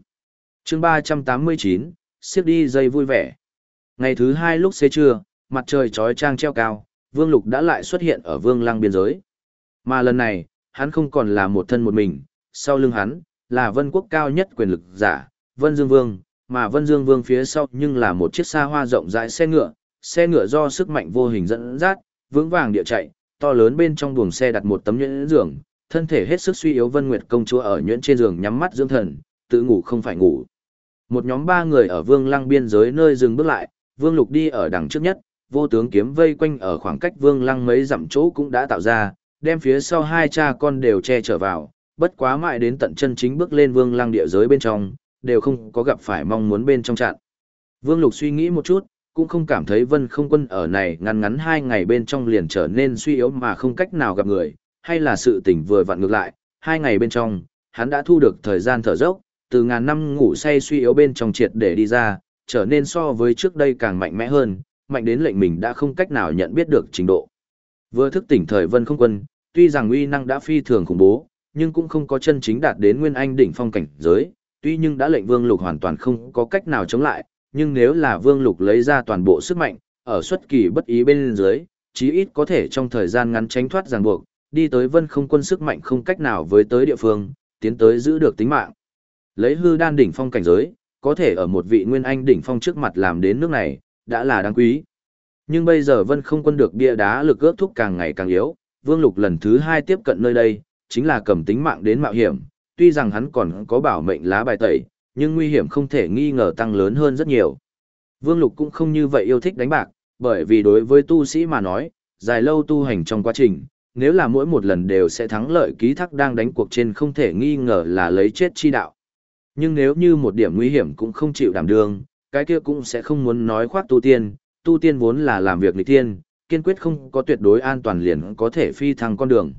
chương 389, siết đi dây vui vẻ. Ngày thứ hai lúc xế trưa, mặt trời trói trang treo cao, Vương Lục đã lại xuất hiện ở Vương Lăng biên giới. Mà lần này, hắn không còn là một thân một mình, sau lưng hắn, là vân quốc cao nhất quyền lực giả, Vân Dương Vương, mà Vân Dương Vương phía sau nhưng là một chiếc xa hoa rộng rãi xe ngựa, xe ngựa do sức mạnh vô hình dẫn dắt, vững vàng địa chạy, to lớn bên trong buồng xe đặt một tấm nhuyễn giường, thân thể hết sức suy yếu Vân Nguyệt công chúa ở nhuyễn trên giường nhắm mắt dưỡng thần, tự ngủ không phải ngủ. Một nhóm ba người ở Vương Lăng biên giới nơi dừng bước lại, Vương Lục đi ở đằng trước nhất, vô tướng kiếm vây quanh ở khoảng cách Vương Lăng mấy dặm chỗ cũng đã tạo ra, đem phía sau hai cha con đều che trở vào, bất quá mãi đến tận chân chính bước lên Vương Lăng địa giới bên trong, đều không có gặp phải mong muốn bên trong chặn. Vương Lục suy nghĩ một chút, cũng không cảm thấy Vân Không Quân ở này ngắn ngắn hai ngày bên trong liền trở nên suy yếu mà không cách nào gặp người, hay là sự tỉnh vừa vặn ngược lại, hai ngày bên trong, hắn đã thu được thời gian thở dốc, từ ngàn năm ngủ say suy yếu bên trong triệt để đi ra, trở nên so với trước đây càng mạnh mẽ hơn, mạnh đến lệnh mình đã không cách nào nhận biết được trình độ. Vừa thức tỉnh thời Vân Không Quân, tuy rằng uy năng đã phi thường khủng bố, nhưng cũng không có chân chính đạt đến nguyên anh đỉnh phong cảnh giới, tuy nhưng đã lệnh Vương Lục hoàn toàn không có cách nào chống lại, nhưng nếu là Vương Lục lấy ra toàn bộ sức mạnh, ở xuất kỳ bất ý bên dưới, chí ít có thể trong thời gian ngắn tránh thoát ràng buộc, đi tới Vân Không Quân sức mạnh không cách nào với tới địa phương, tiến tới giữ được tính mạng. Lấy hư đan đỉnh phong cảnh giới, có thể ở một vị nguyên anh đỉnh phong trước mặt làm đến nước này, đã là đáng quý. Nhưng bây giờ Vân Không Quân được bia đá lực ước thúc càng ngày càng yếu, Vương Lục lần thứ hai tiếp cận nơi đây, chính là cầm tính mạng đến mạo hiểm, tuy rằng hắn còn có bảo mệnh lá bài tẩy, nhưng nguy hiểm không thể nghi ngờ tăng lớn hơn rất nhiều. Vương Lục cũng không như vậy yêu thích đánh bạc, bởi vì đối với tu sĩ mà nói, dài lâu tu hành trong quá trình, nếu là mỗi một lần đều sẽ thắng lợi ký thác đang đánh cuộc trên không thể nghi ngờ là lấy chết chi đạo. Nhưng nếu như một điểm nguy hiểm cũng không chịu đảm đương, cái kia cũng sẽ không muốn nói khoác tu tiên, tu tiên vốn là làm việc nghịch tiên, kiên quyết không có tuyệt đối an toàn liền có thể phi thăng con đường.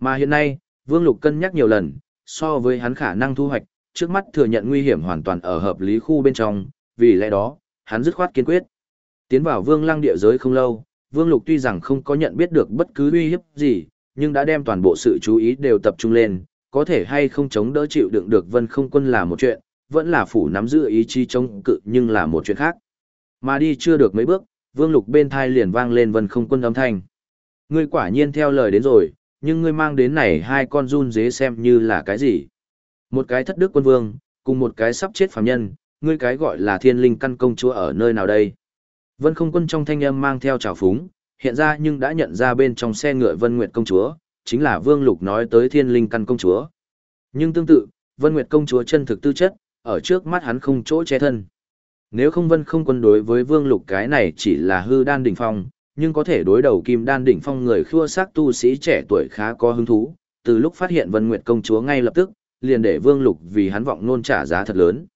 Mà hiện nay, Vương Lục cân nhắc nhiều lần, so với hắn khả năng thu hoạch, trước mắt thừa nhận nguy hiểm hoàn toàn ở hợp lý khu bên trong, vì lẽ đó, hắn dứt khoát kiên quyết. Tiến vào Vương Lăng địa giới không lâu, Vương Lục tuy rằng không có nhận biết được bất cứ uy hiếp gì, nhưng đã đem toàn bộ sự chú ý đều tập trung lên, có thể hay không chống đỡ chịu đựng được Vân Không Quân là một chuyện, vẫn là phủ nắm giữ ý chí chống cự nhưng là một chuyện khác. Mà đi chưa được mấy bước, Vương Lục bên thai liền vang lên Vân Không Quân âm thanh. Ngươi quả nhiên theo lời đến rồi, nhưng ngươi mang đến này hai con run dế xem như là cái gì? Một cái thất đức quân vương, cùng một cái sắp chết phàm nhân, ngươi cái gọi là thiên linh căn công chúa ở nơi nào đây? Vân không quân trong thanh âm mang theo trào phúng, hiện ra nhưng đã nhận ra bên trong xe ngựa Vân Nguyệt công chúa, chính là Vương Lục nói tới thiên linh căn công chúa. Nhưng tương tự, Vân Nguyệt công chúa chân thực tư chất, ở trước mắt hắn không chỗ che thân. Nếu không Vân không quân đối với Vương Lục cái này chỉ là hư đan đỉnh phong, nhưng có thể đối đầu kim đan đỉnh phong người khua xác tu sĩ trẻ tuổi khá có hứng thú, từ lúc phát hiện Vân Nguyệt công chúa ngay lập tức, liền để Vương Lục vì hắn vọng nôn trả giá thật lớn.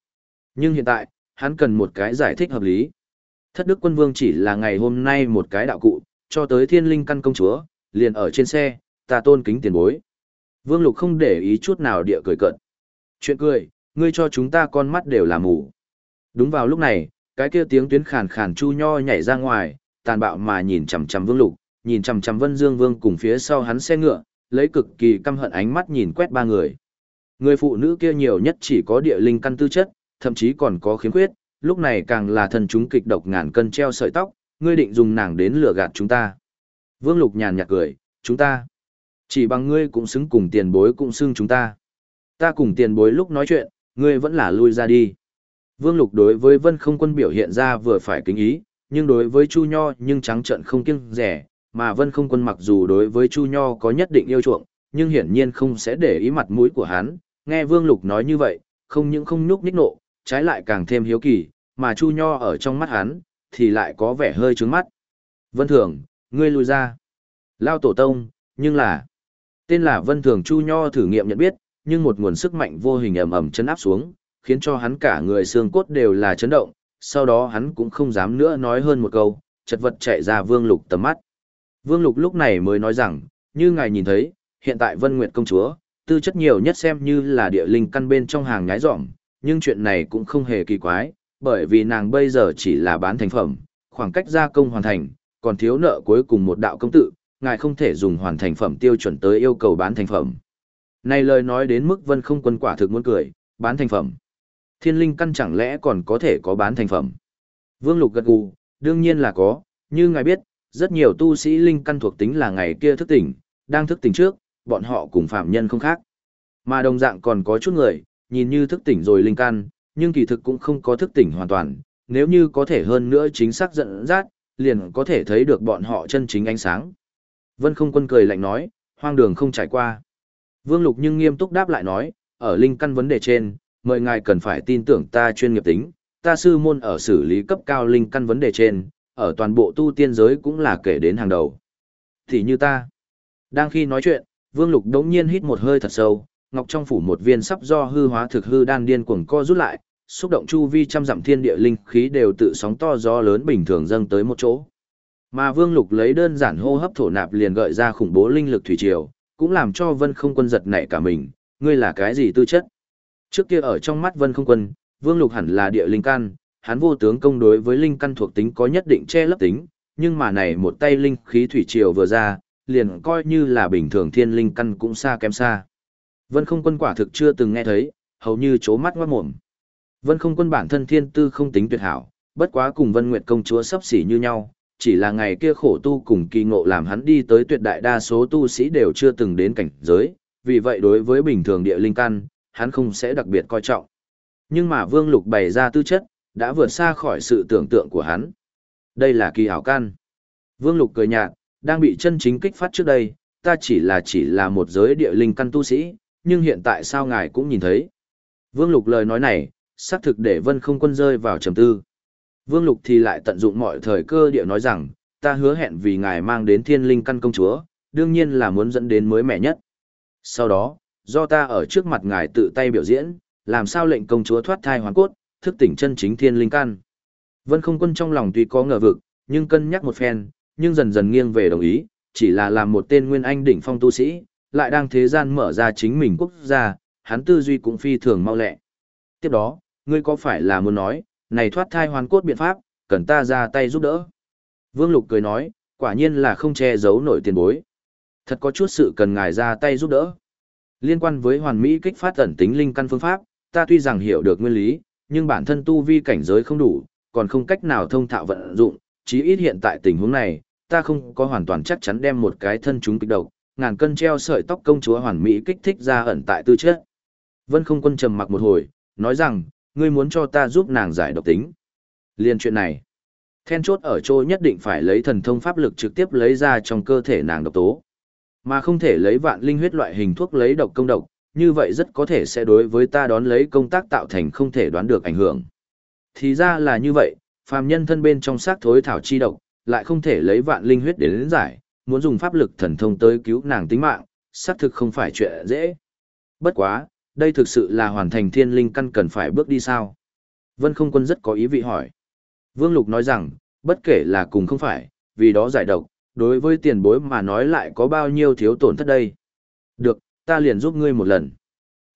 Nhưng hiện tại, hắn cần một cái giải thích hợp lý. Thất Đức Quân Vương chỉ là ngày hôm nay một cái đạo cụ, cho tới Thiên Linh căn công chúa, liền ở trên xe, ta tôn kính tiền bối. Vương Lục không để ý chút nào địa cười cận. Chuyện cười, ngươi cho chúng ta con mắt đều là mù. Đúng vào lúc này, cái kia tiếng tuyến khàn khàn chu nho nhảy ra ngoài, tàn bạo mà nhìn chằm chằm Vương Lục, nhìn chằm chằm Vân Dương Vương cùng phía sau hắn xe ngựa, lấy cực kỳ căm hận ánh mắt nhìn quét ba người. Người phụ nữ kia nhiều nhất chỉ có địa linh căn tư chất, thậm chí còn có khiếm khuyết, lúc này càng là thần chúng kịch độc ngàn cân treo sợi tóc, ngươi định dùng nàng đến lừa gạt chúng ta. Vương Lục nhàn nhạt cười, chúng ta. Chỉ bằng ngươi cũng xứng cùng tiền bối cũng xưng chúng ta. Ta cùng tiền bối lúc nói chuyện, ngươi vẫn là lui ra đi. Vương Lục đối với Vân không quân biểu hiện ra vừa phải kính ý, nhưng đối với Chu Nho nhưng trắng trợn không kiêng rẻ, mà Vân không quân mặc dù đối với Chu Nho có nhất định yêu chuộng, nhưng hiển nhiên không sẽ để ý mặt mũi của hắn. Nghe Vương Lục nói như vậy, không những không nhúc nhích nộ, trái lại càng thêm hiếu kỳ, mà Chu Nho ở trong mắt hắn, thì lại có vẻ hơi trướng mắt. Vân Thường, ngươi lùi ra. Lao tổ tông, nhưng là... Tên là Vân Thường Chu Nho thử nghiệm nhận biết, nhưng một nguồn sức mạnh vô hình ầm ầm chấn áp xuống, khiến cho hắn cả người xương cốt đều là chấn động, sau đó hắn cũng không dám nữa nói hơn một câu, chật vật chạy ra Vương Lục tầm mắt. Vương Lục lúc này mới nói rằng, như ngài nhìn thấy, hiện tại Vân Nguyệt công chúa, tư chất nhiều nhất xem như là địa linh căn bên trong hàng nhái dỏm, nhưng chuyện này cũng không hề kỳ quái, bởi vì nàng bây giờ chỉ là bán thành phẩm, khoảng cách gia công hoàn thành, còn thiếu nợ cuối cùng một đạo công tự, ngài không thể dùng hoàn thành phẩm tiêu chuẩn tới yêu cầu bán thành phẩm. Này lời nói đến mức vân không quân quả thực muốn cười, bán thành phẩm. Thiên linh căn chẳng lẽ còn có thể có bán thành phẩm. Vương Lục gật gù, đương nhiên là có, như ngài biết, rất nhiều tu sĩ linh căn thuộc tính là ngày kia thức tỉnh, đang thức tỉnh trước, bọn họ cùng phạm nhân không khác. Mà đồng dạng còn có chút người, nhìn như thức tỉnh rồi linh căn, nhưng kỳ thực cũng không có thức tỉnh hoàn toàn, nếu như có thể hơn nữa chính xác dẫn dắt, liền có thể thấy được bọn họ chân chính ánh sáng. Vân không quân cười lạnh nói, hoang đường không trải qua. Vương Lục nhưng nghiêm túc đáp lại nói, ở linh căn vấn đề trên, mời ngài cần phải tin tưởng ta chuyên nghiệp tính, ta sư môn ở xử lý cấp cao linh căn vấn đề trên, ở toàn bộ tu tiên giới cũng là kể đến hàng đầu. Thì như ta. Đang khi nói chuyện, Vương Lục đống nhiên hít một hơi thật sâu, ngọc trong phủ một viên sắp do hư hóa thực hư đan điên cuồng co rút lại, xúc động chu vi trăm dặm thiên địa linh khí đều tự sóng to gió lớn bình thường dâng tới một chỗ. Mà Vương Lục lấy đơn giản hô hấp thổ nạp liền gợi ra khủng bố linh lực thủy triều, cũng làm cho Vân Không Quân giật nảy cả mình, ngươi là cái gì tư chất? Trước kia ở trong mắt Vân Không Quân, Vương Lục hẳn là địa linh căn, hắn vô tướng công đối với linh căn thuộc tính có nhất định che lấp tính, nhưng mà này một tay linh khí thủy triều vừa ra, liền coi như là bình thường thiên linh căn cũng xa kém xa. Vân Không Quân quả thực chưa từng nghe thấy, hầu như chố mắt ngoát mồm. Vân Không Quân bản thân thiên tư không tính tuyệt hảo, bất quá cùng Vân Nguyệt công chúa sắp xỉ như nhau, chỉ là ngày kia khổ tu cùng kỳ ngộ làm hắn đi tới tuyệt đại đa số tu sĩ đều chưa từng đến cảnh giới, vì vậy đối với bình thường địa linh căn, hắn không sẽ đặc biệt coi trọng. Nhưng mà Vương Lục bày ra tư chất, đã vượt xa khỏi sự tưởng tượng của hắn. Đây là kỳ hảo căn. Vương Lục cười nhạt, đang bị chân chính kích phát trước đây, ta chỉ là chỉ là một giới địa linh căn tu sĩ, nhưng hiện tại sao ngài cũng nhìn thấy. Vương Lục lời nói này, xác thực để Vân không quân rơi vào trầm tư. Vương Lục thì lại tận dụng mọi thời cơ địa nói rằng, ta hứa hẹn vì ngài mang đến thiên linh căn công chúa, đương nhiên là muốn dẫn đến mới mẻ nhất. Sau đó, do ta ở trước mặt ngài tự tay biểu diễn, làm sao lệnh công chúa thoát thai hoàn cốt, thức tỉnh chân chính thiên linh căn. Vân không quân trong lòng tuy có ngờ vực, nhưng cân nhắc một phen, nhưng dần dần nghiêng về đồng ý, chỉ là làm một tên nguyên anh đỉnh phong tu sĩ, lại đang thế gian mở ra chính mình quốc gia, hắn tư duy cũng phi thường mau lẹ. Tiếp đó, ngươi có phải là muốn nói, này thoát thai hoàn cốt biện pháp, cần ta ra tay giúp đỡ. Vương Lục cười nói, quả nhiên là không che giấu nổi tiền bối. Thật có chút sự cần ngài ra tay giúp đỡ. Liên quan với hoàn mỹ kích phát ẩn tính linh căn phương pháp, ta tuy rằng hiểu được nguyên lý, nhưng bản thân tu vi cảnh giới không đủ, còn không cách nào thông thạo vận dụng, chí ít hiện tại tình huống này, ta không có hoàn toàn chắc chắn đem một cái thân chúng kích độc, ngàn cân treo sợi tóc công chúa hoàn mỹ kích thích ra ẩn tại tư chất. Vân không quân trầm mặc một hồi, nói rằng, ngươi muốn cho ta giúp nàng giải độc tính. Liên chuyện này, then chốt ở chỗ nhất định phải lấy thần thông pháp lực trực tiếp lấy ra trong cơ thể nàng độc tố, mà không thể lấy vạn linh huyết loại hình thuốc lấy độc công độc, như vậy rất có thể sẽ đối với ta đón lấy công tác tạo thành không thể đoán được ảnh hưởng. Thì ra là như vậy, phàm nhân thân bên trong xác thối thảo chi độc, lại không thể lấy vạn linh huyết để đến giải, muốn dùng pháp lực thần thông tới cứu nàng tính mạng, xác thực không phải chuyện dễ. Bất quá, đây thực sự là hoàn thành thiên linh căn cần phải bước đi sao? Vân không quân rất có ý vị hỏi. Vương Lục nói rằng, bất kể là cùng không phải, vì đó giải độc, đối với tiền bối mà nói lại có bao nhiêu thiếu tổn thất đây. Được, ta liền giúp ngươi một lần.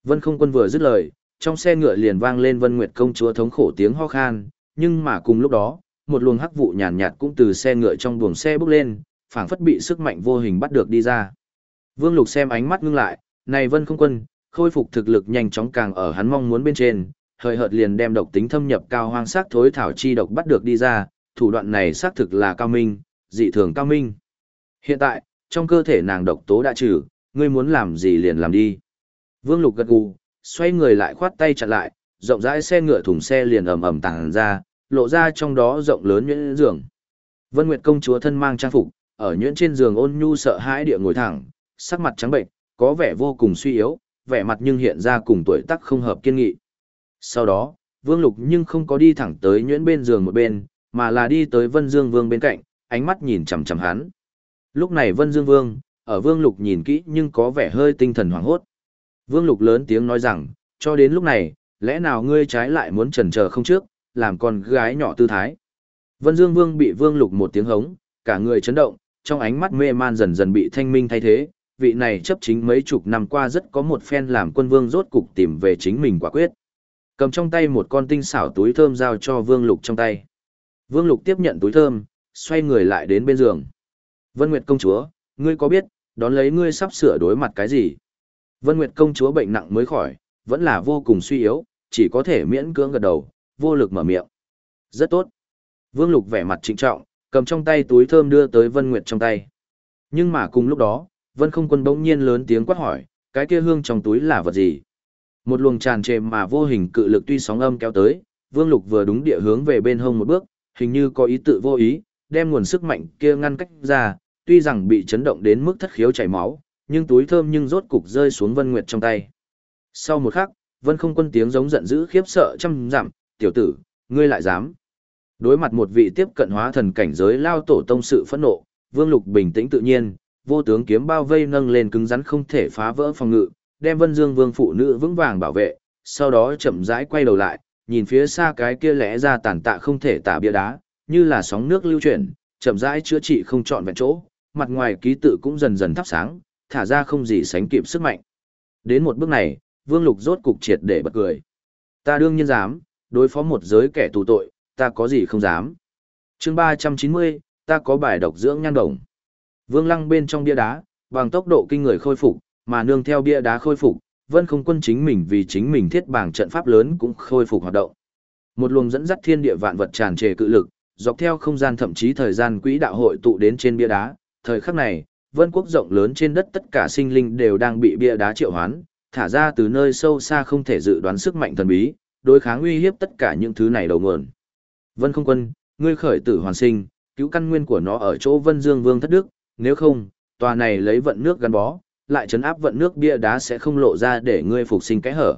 Vân không quân vừa dứt lời, trong xe ngựa liền vang lên Vân Nguyệt công chúa thống khổ tiếng ho khan, nhưng mà cùng lúc đó, một luồng hắc vụ nhàn nhạt cũng từ xe ngựa trong buồng xe bước lên, phảng phất bị sức mạnh vô hình bắt được đi ra. Vương Lục xem ánh mắt ngưng lại, này Vân không quân, khôi phục thực lực nhanh chóng càng ở hắn mong muốn bên trên, hơi hợt liền đem độc tính thâm nhập cao hoang sắc thối thảo chi độc bắt được đi ra, thủ đoạn này xác thực là cao minh, dị thường cao minh. Hiện tại, trong cơ thể nàng độc tố đã trừ, ngươi muốn làm gì liền làm đi. Vương Lục gật gù, xoay người lại khoát tay chặn lại, rộng rãi xe ngựa thùng xe liền ầm ầm tàng ra, lộ ra trong đó rộng lớn nhuyễn giường. Vân Nguyệt công chúa thân mang trang phục, ở nhuyễn trên giường ôn nhu sợ hãi địa ngồi thẳng, sắc mặt trắng bệnh, có vẻ vô cùng suy yếu, vẻ mặt nhưng hiện ra cùng tuổi tác không hợp kiên nghị. Sau đó, Vương Lục nhưng không có đi thẳng tới nhuyễn bên giường một bên, mà là đi tới Vân Dương Vương bên cạnh, ánh mắt nhìn chằm chằm hắn. Lúc này Vân Dương Vương, ở Vương Lục nhìn kỹ nhưng có vẻ hơi tinh thần hoảng hốt. Vương Lục lớn tiếng nói rằng, cho đến lúc này, lẽ nào ngươi trái lại muốn chần chờ không trước, làm con gái nhỏ tư thái. Vân Dương Vương bị Vương Lục một tiếng hống, cả người chấn động, trong ánh mắt mê man dần dần bị thanh minh thay thế, vị này chấp chính mấy chục năm qua rất có một phen làm quân vương rốt cục tìm về chính mình quả quyết. Cầm trong tay một con tinh xảo túi thơm giao cho Vương Lục trong tay. Vương Lục tiếp nhận túi thơm, xoay người lại đến bên giường. Vân Nguyệt công chúa, ngươi có biết, đón lấy ngươi sắp sửa đối mặt cái gì? Vân Nguyệt công chúa bệnh nặng mới khỏi, vẫn là vô cùng suy yếu, chỉ có thể miễn cưỡng gật đầu, vô lực mở miệng. Rất tốt. Vương Lục vẻ mặt trịnh trọng, cầm trong tay túi thơm đưa tới Vân Nguyệt trong tay. Nhưng mà cùng lúc đó, Vân không quân bỗng nhiên lớn tiếng quát hỏi, cái kia hương trong túi là vật gì? Một luồng tràn trề mà vô hình cự lực tuy sóng âm kéo tới, Vương Lục vừa đúng địa hướng về bên hông một bước, hình như có ý tự vô ý, đem nguồn sức mạnh kia ngăn cách ra, tuy rằng bị chấn động đến mức thất khiếu chảy máu, nhưng túi thơm nhưng rốt cục rơi xuống Vân Nguyệt trong tay. Sau một khắc, Vân không quân tiếng giống giận dữ khiếp sợ trăm dặm, tiểu tử, ngươi lại dám. Đối mặt một vị tiếp cận hóa thần cảnh giới lao tổ tông sự phẫn nộ, Vương Lục bình tĩnh tự nhiên, vô tướng kiếm bao vây nâng lên cứng rắn không thể phá vỡ phòng ngự, đem Vân Dương Vương phụ nữ vững vàng bảo vệ, sau đó chậm rãi quay đầu lại, nhìn phía xa cái kia lẽ ra tàn tạ không thể tả bia đá, như là sóng nước lưu chuyển, chậm rãi chữa trị không chọn vẹn chỗ, mặt ngoài ký tự cũng dần dần thắp sáng, thả ra không gì sánh kịp sức mạnh. Đến một bước này, Vương Lục rốt cục triệt để bật cười. Ta đương nhiên dám, đối phó một giới kẻ tù tội, ta có gì không dám. chương 390, ta có bài độc dưỡng nhan đồng. Vương Lăng bên trong bia đá, bằng tốc độ kinh người khôi phục, mà nương theo bia đá khôi phục, Vân Không Quân chính mình vì chính mình thiết bảng trận pháp lớn cũng khôi phục hoạt động. Một luồng dẫn dắt thiên địa vạn vật tràn trề cự lực, dọc theo không gian thậm chí thời gian quỹ đạo hội tụ đến trên bia đá, thời khắc này, vân quốc rộng lớn trên đất tất cả sinh linh đều đang bị bia đá triệu hoán, thả ra từ nơi sâu xa không thể dự đoán sức mạnh thần bí, đối kháng uy hiếp tất cả những thứ này đầu nguồn. Vân không quân, ngươi khởi tử hoàn sinh, cứu căn nguyên của nó ở chỗ Vân Dương Vương thất đức, nếu không, tòa này lấy vận nước gắn bó, lại chấn áp vận nước bia đá sẽ không lộ ra để ngươi phục sinh cái hở.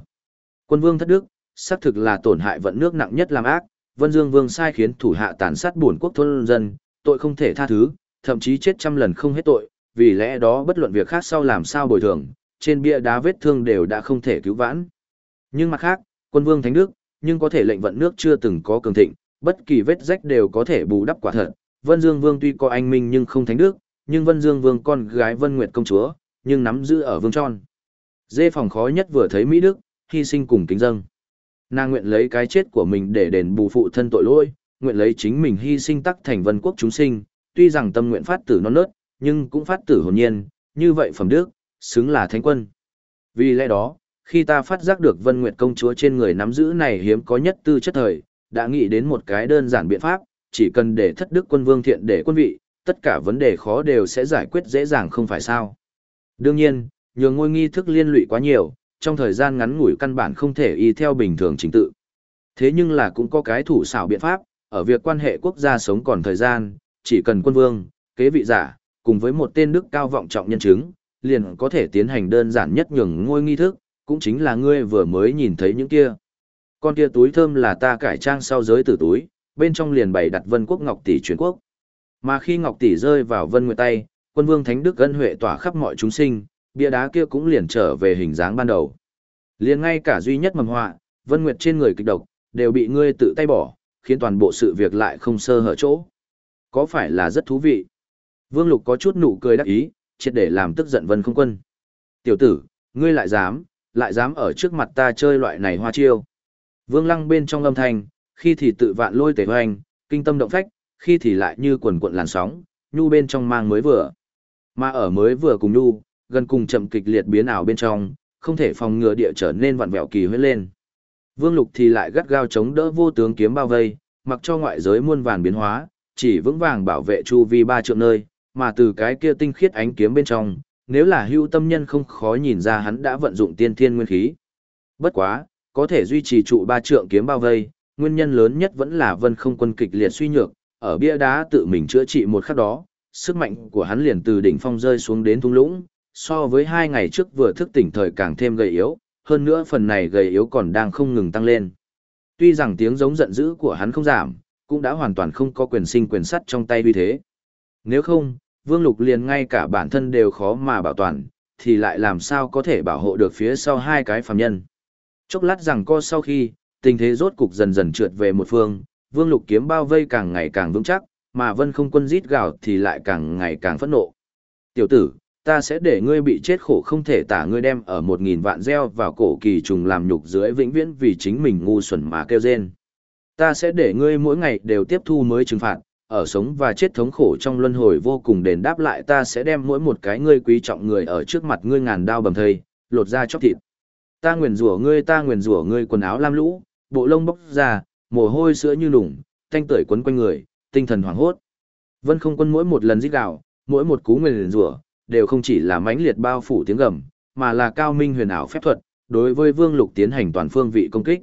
Quân Vương thất đức, xác thực là tổn hại vận nước nặng nhất làm ác, Vân Dương Vương sai khiến thủ hạ tàn sát buồn quốc thôn dân, tội không thể tha thứ, thậm chí chết trăm lần không hết tội, vì lẽ đó bất luận việc khác sau làm sao bồi thường, trên bia đá vết thương đều đã không thể cứu vãn. Nhưng mặt khác, quân vương Thánh Đức, nhưng có thể lệnh vận nước chưa từng có cường thịnh, bất kỳ vết rách đều có thể bù đắp quả thật. Vân Dương Vương tuy có anh minh nhưng không Thánh Đức, nhưng Vân Dương Vương con gái Vân Nguyệt công chúa, nhưng nắm giữ ở vương tròn. Dê phòng khó nhất vừa thấy Mỹ Đức, hy sinh cùng kính dâng. Nàng nguyện lấy cái chết của mình để đền bù phụ thân tội lỗi, nguyện lấy chính mình hy sinh tắc thành vân quốc chúng sinh, tuy rằng tâm nguyện phát tử non nớt, nhưng cũng phát tử hồn nhiên, như vậy phẩm đức, xứng là thánh quân. Vì lẽ đó, khi ta phát giác được Vân Nguyệt công chúa trên người nắm giữ này hiếm có nhất tư chất thời, đã nghĩ đến một cái đơn giản biện pháp, chỉ cần để thất đức quân vương thiện để quân vị, tất cả vấn đề khó đều sẽ giải quyết dễ dàng không phải sao. Đương nhiên, nhường ngôi nghi thức liên lụy quá nhiều, trong thời gian ngắn ngủi căn bản không thể y theo bình thường chính tự. Thế nhưng là cũng có cái thủ xảo biện pháp, ở việc quan hệ quốc gia sống còn thời gian, chỉ cần quân vương, kế vị giả, cùng với một tên đức cao vọng trọng nhân chứng, liền có thể tiến hành đơn giản nhất nhường ngôi nghi thức, cũng chính là ngươi vừa mới nhìn thấy những kia. Con kia túi thơm là ta cải trang sau giới tử túi, bên trong liền bày đặt vân quốc ngọc tỷ truyền quốc. Mà khi ngọc tỷ rơi vào vân nguyệt tay, quân vương thánh đức ân huệ tỏa khắp mọi chúng sinh, bia đá kia cũng liền trở về hình dáng ban đầu. Liền ngay cả duy nhất mầm họa, vân nguyệt trên người kịch độc, đều bị ngươi tự tay bỏ, khiến toàn bộ sự việc lại không sơ hở chỗ. Có phải là rất thú vị? Vương Lục có chút nụ cười đắc ý, triệt để làm tức giận Vân Không Quân. Tiểu tử, ngươi lại dám, lại dám ở trước mặt ta chơi loại này hoa chiêu. Vương Lăng bên trong âm thanh, khi thì tự vạn lôi tể hoành, kinh tâm động phách, khi thì lại như quần cuộn làn sóng, nhu bên trong mang mới vừa. Mà ở mới vừa cùng nhu, gần cùng chậm kịch liệt biến ảo bên trong, không thể phòng ngừa địa trở nên vặn vẹo kỳ huyết lên. Vương Lục thì lại gắt gao chống đỡ vô tướng kiếm bao vây, mặc cho ngoại giới muôn vàn biến hóa, chỉ vững vàng bảo vệ chu vi ba trượng nơi, mà từ cái kia tinh khiết ánh kiếm bên trong, nếu là hưu tâm nhân không khó nhìn ra hắn đã vận dụng tiên thiên nguyên khí. Bất quá, có thể duy trì trụ ba trượng kiếm bao vây, nguyên nhân lớn nhất vẫn là vân không quân kịch liệt suy nhược, ở bia đá tự mình chữa trị một khắc đó, sức mạnh của hắn liền từ đỉnh phong rơi xuống đến thung lũng, so với hai ngày trước vừa thức tỉnh thời càng thêm gầy yếu, hơn nữa phần này gầy yếu còn đang không ngừng tăng lên. Tuy rằng tiếng giống giận dữ của hắn không giảm, cũng đã hoàn toàn không có quyền sinh quyền sắt trong tay vì thế. Nếu không, Vương Lục liền ngay cả bản thân đều khó mà bảo toàn, thì lại làm sao có thể bảo hộ được phía sau hai cái phàm nhân. Chốc lát rằng co sau khi, tình thế rốt cục dần dần trượt về một phương, Vương Lục kiếm bao vây càng ngày càng vững chắc, mà Vân không quân rít gào thì lại càng ngày càng phẫn nộ. Tiểu tử, ta sẽ để ngươi bị chết khổ không thể tả ngươi đem ở một nghìn vạn gieo vào cổ kỳ trùng làm nhục dưới vĩnh viễn vì chính mình ngu xuẩn mà kêu rên. Ta sẽ để ngươi mỗi ngày đều tiếp thu mới trừng phạt, ở sống và chết thống khổ trong luân hồi vô cùng đền đáp lại ta sẽ đem mỗi một cái ngươi quý trọng người ở trước mặt ngươi ngàn đao bầm thây, lột ra chóc thịt. Ta nguyền rủa ngươi, ta nguyền rủa ngươi quần áo lam lũ, bộ lông bốc ra, mồ hôi sữa như lủng, thanh tưởi quấn quanh người, tinh thần hoảng hốt. Vân không quân mỗi một lần giết gào, mỗi một cú nguyền rủa, đều không chỉ là mãnh liệt bao phủ tiếng gầm, mà là cao minh huyền ảo phép thuật, đối với Vương Lục tiến hành toàn phương vị công kích.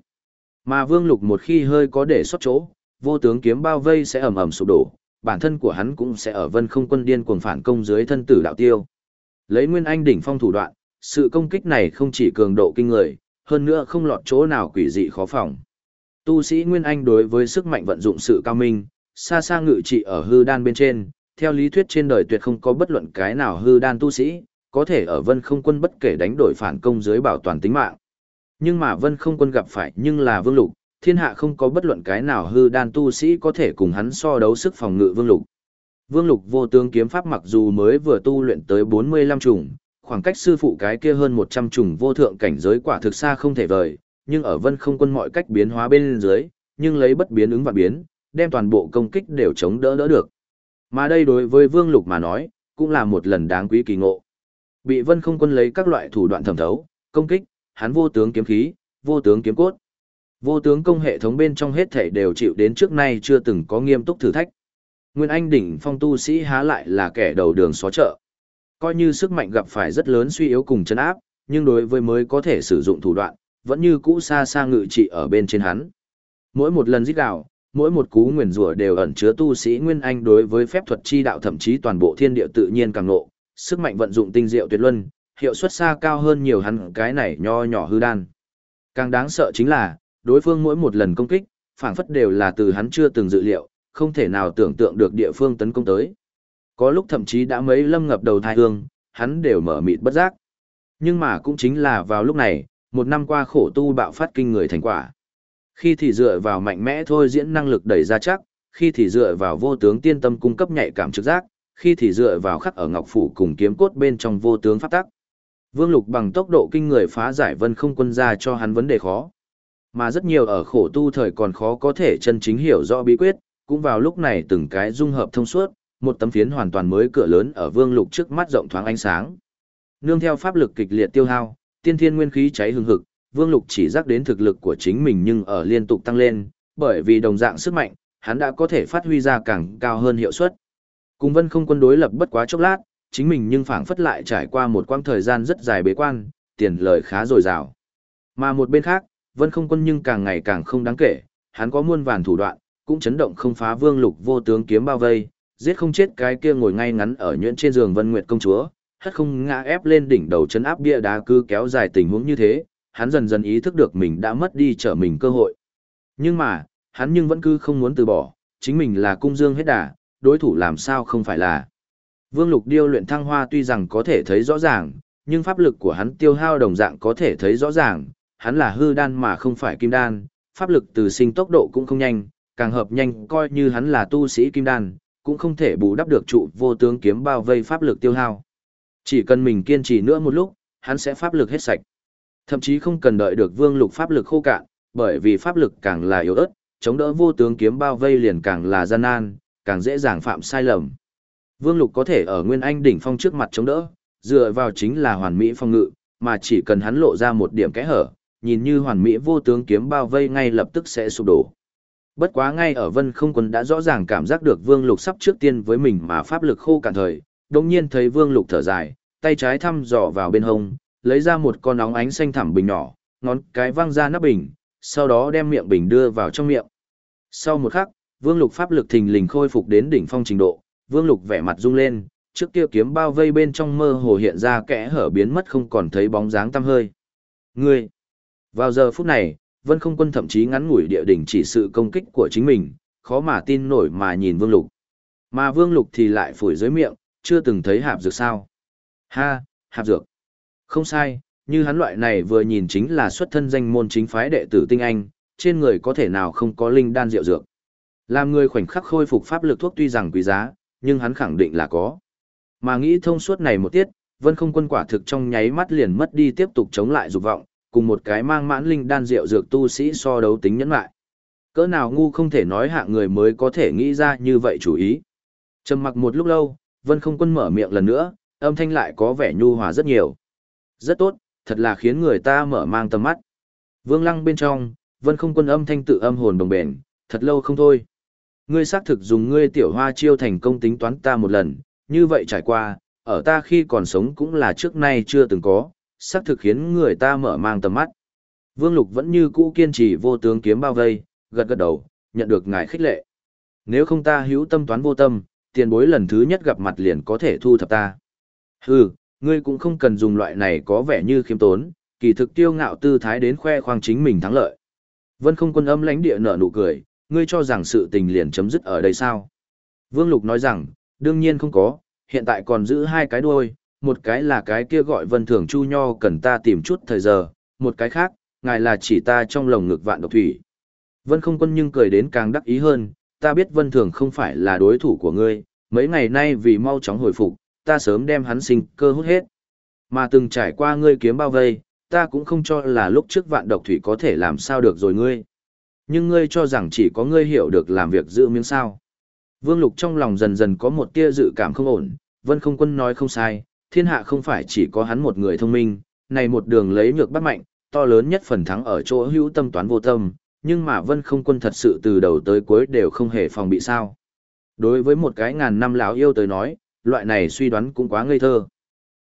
Mà Vương Lục một khi hơi có để sót chỗ, vô tướng kiếm bao vây sẽ ầm ầm sụp đổ, bản thân của hắn cũng sẽ ở Vân Không quân điên cuồng phản công dưới thân tử đạo tiêu. Lấy Nguyên Anh đỉnh phong thủ đoạn, sự công kích này không chỉ cường độ kinh người, hơn nữa không lọt chỗ nào quỷ dị khó phòng. Tu sĩ Nguyên Anh đối với sức mạnh vận dụng sự cao minh, xa xa ngự trị ở hư đan bên trên, theo lý thuyết trên đời tuyệt không có bất luận cái nào hư đan tu sĩ, có thể ở vân không quân bất kể đánh đổi phản công dưới bảo toàn tính mạng. Nhưng mà vân không quân gặp phải nhưng là vương lục, thiên hạ không có bất luận cái nào hư đan tu sĩ có thể cùng hắn so đấu sức phòng ngự vương lục. Vương lục vô tướng kiếm pháp mặc dù mới vừa tu luyện tới 45 trùng, khoảng cách sư phụ cái kia hơn 100 trùng vô thượng cảnh giới quả thực xa không thể vời, nhưng ở vân không quân mọi cách biến hóa bên dưới, nhưng lấy bất biến ứng và biến, đem toàn bộ công kích đều chống đỡ đỡ được. Mà đây đối với Vương Lục mà nói, cũng là một lần đáng quý kỳ ngộ. Bị Vân Không Quân lấy các loại thủ đoạn thẩm thấu, công kích, hắn vô tướng kiếm khí, vô tướng kiếm cốt. Vô tướng công hệ thống bên trong hết thể đều chịu đến trước nay chưa từng có nghiêm túc thử thách. Nguyên Anh đỉnh phong tu sĩ há lại là kẻ đầu đường xó chợ. Coi như sức mạnh gặp phải rất lớn suy yếu cùng chân áp, nhưng đối với mới có thể sử dụng thủ đoạn, vẫn như cũ xa xa ngự trị ở bên trên hắn. Mỗi một lần giết đạo, mỗi một cú nguyền rủa đều ẩn chứa tu sĩ nguyên anh đối với phép thuật chi đạo thậm chí toàn bộ thiên địa tự nhiên càng nộ, sức mạnh vận dụng tinh diệu tuyệt luân, hiệu suất xa cao hơn nhiều hắn cái này nho nhỏ hư đan. Càng đáng sợ chính là, đối phương mỗi một lần công kích, phảng phất đều là từ hắn chưa từng dự liệu, không thể nào tưởng tượng được địa phương tấn công tới. Có lúc thậm chí đã mấy lâm ngập đầu thai hương, hắn đều mở mịt bất giác. Nhưng mà cũng chính là vào lúc này, một năm qua khổ tu bạo phát kinh người thành quả. Khi thì dựa vào mạnh mẽ thôi diễn năng lực đẩy ra chắc, khi thì dựa vào vô tướng tiên tâm cung cấp nhạy cảm trực giác, khi thì dựa vào khắc ở ngọc phủ cùng kiếm cốt bên trong vô tướng pháp tắc. Vương Lục bằng tốc độ kinh người phá giải vân không quân ra cho hắn vấn đề khó. Mà rất nhiều ở khổ tu thời còn khó có thể chân chính hiểu rõ bí quyết, cũng vào lúc này từng cái dung hợp thông suốt, một tấm phiến hoàn toàn mới cửa lớn ở Vương Lục trước mắt rộng thoáng ánh sáng. Nương theo pháp lực kịch liệt tiêu hao, tiên thiên nguyên khí cháy hừng hực, Vương Lục chỉ giác đến thực lực của chính mình nhưng ở liên tục tăng lên, bởi vì đồng dạng sức mạnh, hắn đã có thể phát huy ra càng cao hơn hiệu suất. Cùng Vân không quân đối lập bất quá chốc lát, chính mình nhưng phảng phất lại trải qua một quãng thời gian rất dài bế quan, tiền lời khá dồi dào. Mà một bên khác, Vân không quân nhưng càng ngày càng không đáng kể, hắn có muôn vàn thủ đoạn, cũng chấn động không phá Vương Lục vô tướng kiếm bao vây, giết không chết cái kia ngồi ngay ngắn ở nhuyễn trên giường Vân Nguyệt công chúa, hất không ngã ép lên đỉnh đầu chấn áp bia đá cứ kéo dài tình huống như thế, hắn dần dần ý thức được mình đã mất đi trở mình cơ hội. Nhưng mà, hắn nhưng vẫn cứ không muốn từ bỏ, chính mình là cung dương hết đà, đối thủ làm sao không phải là. Vương Lục điêu luyện thăng hoa tuy rằng có thể thấy rõ ràng, nhưng pháp lực của hắn tiêu hao đồng dạng có thể thấy rõ ràng, hắn là hư đan mà không phải kim đan, pháp lực từ sinh tốc độ cũng không nhanh, càng hợp nhanh coi như hắn là tu sĩ kim đan, cũng không thể bù đắp được trụ vô tướng kiếm bao vây pháp lực tiêu hao. Chỉ cần mình kiên trì nữa một lúc, hắn sẽ pháp lực hết sạch. Thậm chí không cần đợi được vương lục pháp lực khô cạn, bởi vì pháp lực càng là yếu ớt, chống đỡ vô tướng kiếm bao vây liền càng là gian nan, càng dễ dàng phạm sai lầm. Vương lục có thể ở Nguyên Anh đỉnh phong trước mặt chống đỡ, dựa vào chính là hoàn mỹ phong ngự, mà chỉ cần hắn lộ ra một điểm kẽ hở, nhìn như hoàn mỹ vô tướng kiếm bao vây ngay lập tức sẽ sụp đổ. Bất quá ngay ở Vân Không Quân đã rõ ràng cảm giác được Vương Lục sắp trước tiên với mình mà pháp lực khô cạn thời, đồng nhiên thấy Vương Lục thở dài, tay trái thăm dò vào bên hông, lấy ra một con óng ánh xanh thẳm bình nhỏ, ngón cái văng ra nắp bình, sau đó đem miệng bình đưa vào trong miệng. Sau một khắc, Vương Lục pháp lực thình lình khôi phục đến đỉnh phong trình độ, Vương Lục vẻ mặt rung lên, trước kia kiếm bao vây bên trong mơ hồ hiện ra kẽ hở biến mất không còn thấy bóng dáng tăm hơi. Ngươi! Vào giờ phút này, Vân Không Quân thậm chí ngắn ngủi địa đỉnh chỉ sự công kích của chính mình, khó mà tin nổi mà nhìn Vương Lục. Mà Vương Lục thì lại phủi dưới miệng, chưa từng thấy hạp dược sao. Ha, hạp dược. Không sai, như hắn loại này vừa nhìn chính là xuất thân danh môn chính phái đệ tử tinh anh, trên người có thể nào không có linh đan rượu dược. Làm người khoảnh khắc khôi phục pháp lực thuốc tuy rằng quý giá, nhưng hắn khẳng định là có. Mà nghĩ thông suốt này một tiết, Vân Không Quân quả thực trong nháy mắt liền mất đi tiếp tục chống lại dục vọng, cùng một cái mang mãn linh đan rượu dược tu sĩ so đấu tính nhẫn lại. Cỡ nào ngu không thể nói hạng người mới có thể nghĩ ra như vậy chủ ý. Trầm mặc một lúc lâu, Vân Không Quân mở miệng lần nữa, âm thanh lại có vẻ nhu hòa rất nhiều. Rất tốt, thật là khiến người ta mở mang tầm mắt. Vương Lăng bên trong, Vân Không Quân âm thanh tự âm hồn đồng bền, thật lâu không thôi. Ngươi xác thực dùng ngươi tiểu hoa chiêu thành công tính toán ta một lần, như vậy trải qua, ở ta khi còn sống cũng là trước nay chưa từng có, xác thực khiến người ta mở mang tầm mắt. Vương Lục vẫn như cũ kiên trì vô tướng kiếm bao vây, gật gật đầu, nhận được ngài khích lệ. Nếu không ta hữu tâm toán vô tâm, tiền bối lần thứ nhất gặp mặt liền có thể thu thập ta. Hừ, ngươi cũng không cần dùng loại này có vẻ như khiêm tốn, kỳ thực tiêu ngạo tư thái đến khoe khoang chính mình thắng lợi. Vân không quân âm lãnh địa nở nụ cười, ngươi cho rằng sự tình liền chấm dứt ở đây sao? Vương Lục nói rằng, đương nhiên không có, hiện tại còn giữ hai cái đuôi, một cái là cái kia gọi vân thường chu nho cần ta tìm chút thời giờ, một cái khác, ngài là chỉ ta trong lồng ngực vạn độc thủy. Vân không quân nhưng cười đến càng đắc ý hơn, ta biết vân thường không phải là đối thủ của ngươi, mấy ngày nay vì mau chóng hồi phục, ta sớm đem hắn sinh cơ hút hết. Mà từng trải qua ngươi kiếm bao vây, ta cũng không cho là lúc trước vạn độc thủy có thể làm sao được rồi ngươi. Nhưng ngươi cho rằng chỉ có ngươi hiểu được làm việc giữ miếng sao. Vương Lục trong lòng dần dần có một tia dự cảm không ổn, Vân không quân nói không sai, thiên hạ không phải chỉ có hắn một người thông minh, này một đường lấy nhược bắt mạnh, to lớn nhất phần thắng ở chỗ hữu tâm toán vô tâm, nhưng mà vân không quân thật sự từ đầu tới cuối đều không hề phòng bị sao. Đối với một cái ngàn năm lão yêu tới nói, loại này suy đoán cũng quá ngây thơ.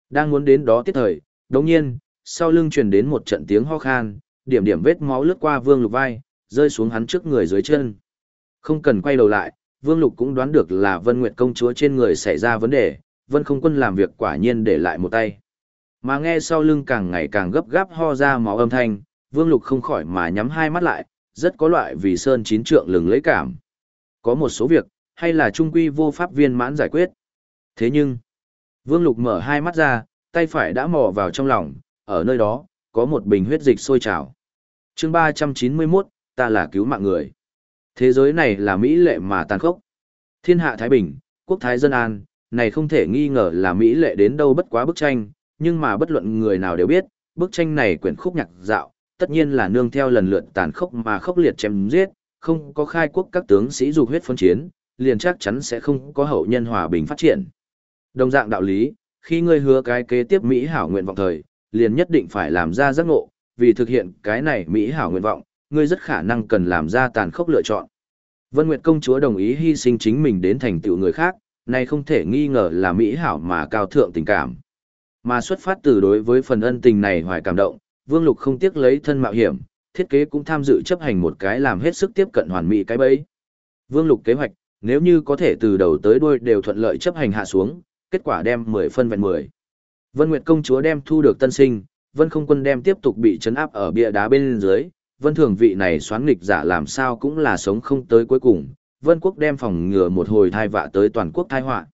Đang muốn đến đó tiết thời, đồng nhiên, sau lưng truyền đến một trận tiếng ho khan, điểm điểm vết máu lướt qua vương lục vai, rơi xuống hắn trước người dưới chân. Không cần quay đầu lại, vương lục cũng đoán được là vân nguyệt công chúa trên người xảy ra vấn đề, vân không quân làm việc quả nhiên để lại một tay. Mà nghe sau lưng càng ngày càng gấp gáp ho ra máu âm thanh, vương lục không khỏi mà nhắm hai mắt lại, rất có loại vì sơn chín trượng lừng lấy cảm. Có một số việc, hay là trung quy vô pháp viên mãn giải quyết. Thế nhưng, Vương Lục mở hai mắt ra, tay phải đã mò vào trong lòng, ở nơi đó, có một bình huyết dịch sôi trào. chương 391, ta là cứu mạng người. Thế giới này là Mỹ lệ mà tàn khốc. Thiên hạ Thái Bình, quốc thái dân an, này không thể nghi ngờ là Mỹ lệ đến đâu bất quá bức tranh, nhưng mà bất luận người nào đều biết, bức tranh này quyển khúc nhạc dạo, tất nhiên là nương theo lần lượt tàn khốc mà khốc liệt chém giết, không có khai quốc các tướng sĩ dục huyết phân chiến, liền chắc chắn sẽ không có hậu nhân hòa bình phát triển. Đồng dạng đạo lý, khi ngươi hứa cái kế tiếp Mỹ hảo nguyện vọng thời, liền nhất định phải làm ra giác ngộ, vì thực hiện cái này Mỹ hảo nguyện vọng, ngươi rất khả năng cần làm ra tàn khốc lựa chọn. Vân Nguyệt công chúa đồng ý hy sinh chính mình đến thành tựu người khác, này không thể nghi ngờ là Mỹ hảo mà cao thượng tình cảm. Mà xuất phát từ đối với phần ân tình này hoài cảm động, Vương Lục không tiếc lấy thân mạo hiểm, thiết kế cũng tham dự chấp hành một cái làm hết sức tiếp cận hoàn mỹ cái bẫy. Vương Lục kế hoạch, nếu như có thể từ đầu tới đuôi đều thuận lợi chấp hành hạ xuống, kết quả đem 10 phân vẹn 10. Vân Nguyệt công chúa đem thu được tân sinh, Vân Không quân đem tiếp tục bị trấn áp ở bia đá bên dưới, Vân Thường vị này xoán nghịch giả làm sao cũng là sống không tới cuối cùng, Vân Quốc đem phòng ngừa một hồi thai vạ tới toàn quốc thai họa.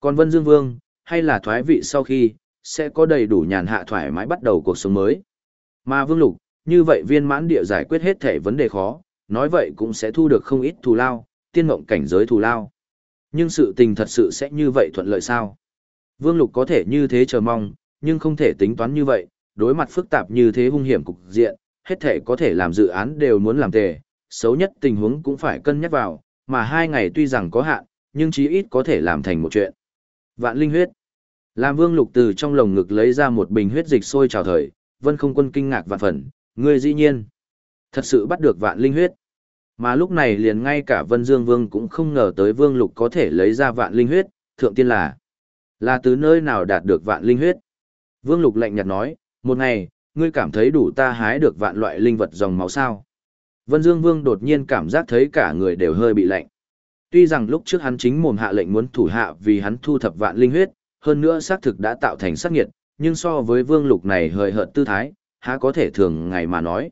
Còn Vân Dương Vương, hay là thoái vị sau khi, sẽ có đầy đủ nhàn hạ thoải mái bắt đầu cuộc sống mới. Mà Vương Lục, như vậy viên mãn địa giải quyết hết thể vấn đề khó, nói vậy cũng sẽ thu được không ít thù lao, tiên mộng cảnh giới thù lao. Nhưng sự tình thật sự sẽ như vậy thuận lợi sao? Vương Lục có thể như thế chờ mong, nhưng không thể tính toán như vậy, đối mặt phức tạp như thế hung hiểm cục diện, hết thể có thể làm dự án đều muốn làm tề, xấu nhất tình huống cũng phải cân nhắc vào, mà hai ngày tuy rằng có hạn, nhưng chí ít có thể làm thành một chuyện. Vạn linh huyết. Làm Vương Lục từ trong lồng ngực lấy ra một bình huyết dịch sôi trào thời, Vân Không Quân kinh ngạc vạn phần, ngươi dĩ nhiên thật sự bắt được vạn linh huyết. Mà lúc này liền ngay cả Vân Dương Vương cũng không ngờ tới Vương Lục có thể lấy ra vạn linh huyết, thượng tiên là là từ nơi nào đạt được vạn linh huyết. Vương Lục lạnh nhạt nói, một ngày, ngươi cảm thấy đủ ta hái được vạn loại linh vật dòng máu sao. Vân Dương Vương đột nhiên cảm giác thấy cả người đều hơi bị lạnh. Tuy rằng lúc trước hắn chính mồm hạ lệnh muốn thủ hạ vì hắn thu thập vạn linh huyết, hơn nữa xác thực đã tạo thành sát nghiệt, nhưng so với Vương Lục này hời hợt tư thái, há có thể thường ngày mà nói.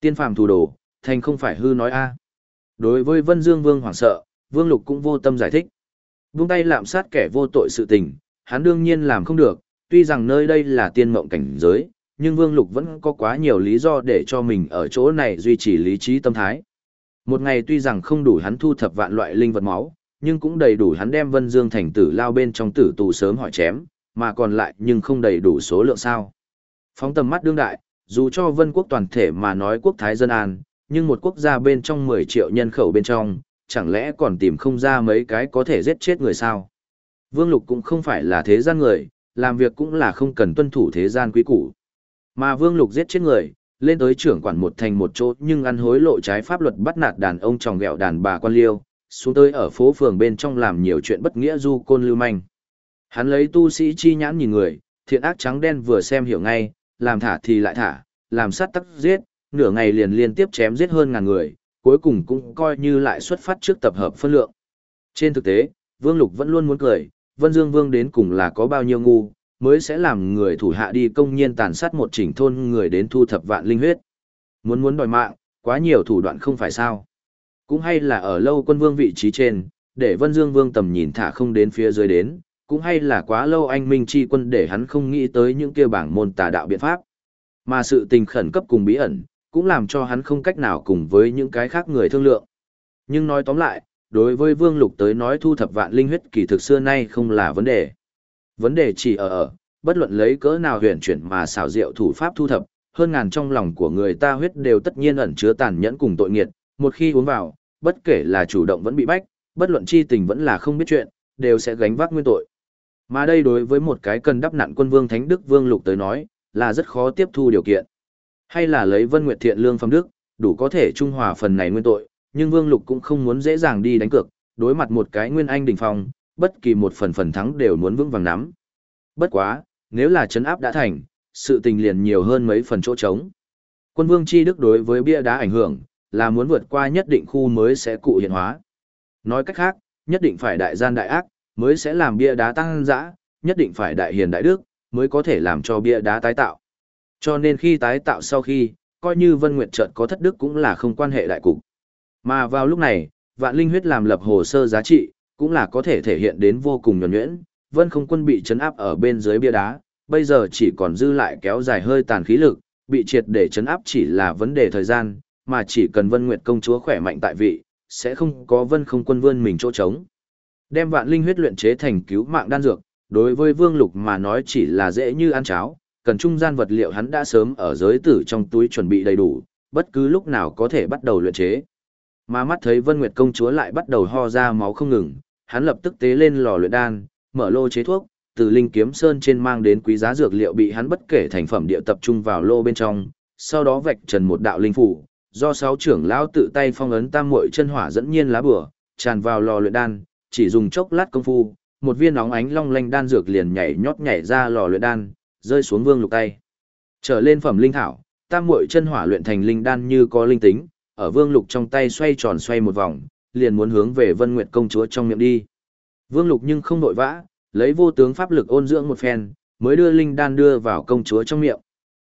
Tiên phàm thủ đồ, thành không phải hư nói a. Đối với Vân Dương Vương hoảng sợ, Vương Lục cũng vô tâm giải thích. Buông tay lạm sát kẻ vô tội sự tình, hắn đương nhiên làm không được, tuy rằng nơi đây là tiên mộng cảnh giới, nhưng Vương Lục vẫn có quá nhiều lý do để cho mình ở chỗ này duy trì lý trí tâm thái. Một ngày tuy rằng không đủ hắn thu thập vạn loại linh vật máu, nhưng cũng đầy đủ hắn đem Vân Dương thành tử lao bên trong tử tù sớm hỏi chém, mà còn lại nhưng không đầy đủ số lượng sao. Phóng tầm mắt đương đại, dù cho vân quốc toàn thể mà nói quốc thái dân an, nhưng một quốc gia bên trong 10 triệu nhân khẩu bên trong, chẳng lẽ còn tìm không ra mấy cái có thể giết chết người sao? Vương Lục cũng không phải là thế gian người, làm việc cũng là không cần tuân thủ thế gian quý củ. Mà Vương Lục giết chết người, lên tới trưởng quản một thành một chỗ nhưng ăn hối lộ trái pháp luật bắt nạt đàn ông tròng gẹo đàn bà quan liêu, xuống tới ở phố phường bên trong làm nhiều chuyện bất nghĩa du côn lưu manh. Hắn lấy tu sĩ chi nhãn nhìn người, thiện ác trắng đen vừa xem hiểu ngay, làm thả thì lại thả, làm sát tắc giết, nửa ngày liền liên tiếp chém giết hơn ngàn người, cuối cùng cũng coi như lại xuất phát trước tập hợp phân lượng. Trên thực tế, Vương Lục vẫn luôn muốn cười, Vân Dương Vương đến cùng là có bao nhiêu ngu, mới sẽ làm người thủ hạ đi công nhiên tàn sát một chỉnh thôn người đến thu thập vạn linh huyết. Muốn muốn đòi mạng, quá nhiều thủ đoạn không phải sao. Cũng hay là ở lâu quân vương vị trí trên, để Vân Dương Vương tầm nhìn thả không đến phía dưới đến, cũng hay là quá lâu anh minh chi quân để hắn không nghĩ tới những kia bảng môn tà đạo biện pháp. Mà sự tình khẩn cấp cùng bí ẩn, cũng làm cho hắn không cách nào cùng với những cái khác người thương lượng. Nhưng nói tóm lại, đối với Vương Lục tới nói thu thập vạn linh huyết kỳ thực xưa nay không là vấn đề. Vấn đề chỉ ở ở, bất luận lấy cỡ nào huyền chuyển mà xảo diệu thủ pháp thu thập, hơn ngàn trong lòng của người ta huyết đều tất nhiên ẩn chứa tàn nhẫn cùng tội nghiệt, một khi uống vào, bất kể là chủ động vẫn bị bách, bất luận chi tình vẫn là không biết chuyện, đều sẽ gánh vác nguyên tội. Mà đây đối với một cái cần đắp nặn quân vương Thánh Đức Vương Lục tới nói, là rất khó tiếp thu điều kiện. Hay là lấy Vân Nguyệt Thiện Lương Phong Đức, đủ có thể trung hòa phần này nguyên tội, nhưng Vương Lục cũng không muốn dễ dàng đi đánh cược, đối mặt một cái nguyên anh đỉnh phong, bất kỳ một phần phần thắng đều muốn vững vàng nắm. Bất quá, nếu là chấn áp đã thành, sự tình liền nhiều hơn mấy phần chỗ trống. Quân Vương Chi Đức đối với bia đá ảnh hưởng, là muốn vượt qua nhất định khu mới sẽ cụ hiện hóa. Nói cách khác, nhất định phải đại gian đại ác, mới sẽ làm bia đá tăng dã, nhất định phải đại hiền đại đức, mới có thể làm cho bia đá tái tạo. Cho nên khi tái tạo sau khi, coi như Vân Nguyệt Trợt có thất đức cũng là không quan hệ đại cục. Mà vào lúc này, vạn linh huyết làm lập hồ sơ giá trị, cũng là có thể thể hiện đến vô cùng nhuẩn nhuyễn, Vân Không Quân bị chấn áp ở bên dưới bia đá, bây giờ chỉ còn dư lại kéo dài hơi tàn khí lực, bị triệt để chấn áp chỉ là vấn đề thời gian, mà chỉ cần Vân Nguyệt công chúa khỏe mạnh tại vị, sẽ không có Vân Không Quân vươn mình chỗ trống. Đem vạn linh huyết luyện chế thành cứu mạng đan dược, đối với Vương Lục mà nói chỉ là dễ như ăn cháo, cần trung gian vật liệu hắn đã sớm ở giới tử trong túi chuẩn bị đầy đủ, bất cứ lúc nào có thể bắt đầu luyện chế. Mà mắt thấy Vân Nguyệt công chúa lại bắt đầu ho ra máu không ngừng, hắn lập tức tế lên lò luyện đan, mở lô chế thuốc, từ linh kiếm sơn trên mang đến quý giá dược liệu bị hắn bất kể thành phẩm địa tập trung vào lô bên trong, sau đó vạch trần một đạo linh phủ, do sáu trưởng lão tự tay phong ấn tam muội chân hỏa dẫn nhiên lá bửa, tràn vào lò luyện đan, chỉ dùng chốc lát công phu, một viên nóng ánh long lanh đan dược liền nhảy nhót nhảy ra lò luyện đan, rơi xuống Vương Lục tay. Trở lên phẩm linh thảo, tam muội chân hỏa luyện thành linh đan như có linh tính, ở Vương Lục trong tay xoay tròn xoay một vòng, liền muốn hướng về Vân Nguyệt công chúa trong miệng đi. Vương Lục nhưng không nội vã, lấy vô tướng pháp lực ôn dưỡng một phen, mới đưa linh đan đưa vào công chúa trong miệng.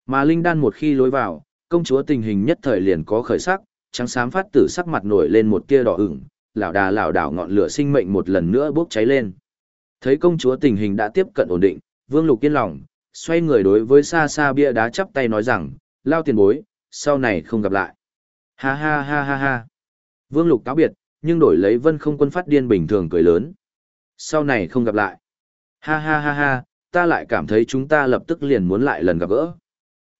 Mà linh đan một khi lối vào, công chúa tình hình nhất thời liền có khởi sắc, trắng xám phát tử sắc mặt nổi lên một tia đỏ ửng, lão đà lão đảo ngọn lửa sinh mệnh một lần nữa bốc cháy lên. Thấy công chúa tình hình đã tiếp cận ổn định, Vương Lục yên lòng, xoay người đối với xa xa bia đá chắp tay nói rằng, lao tiền bối, sau này không gặp lại. Ha ha ha ha ha. Vương Lục cáo biệt, nhưng đổi lấy vân không quân phát điên bình thường cười lớn. Sau này không gặp lại. Ha ha ha ha, ta lại cảm thấy chúng ta lập tức liền muốn lại lần gặp gỡ.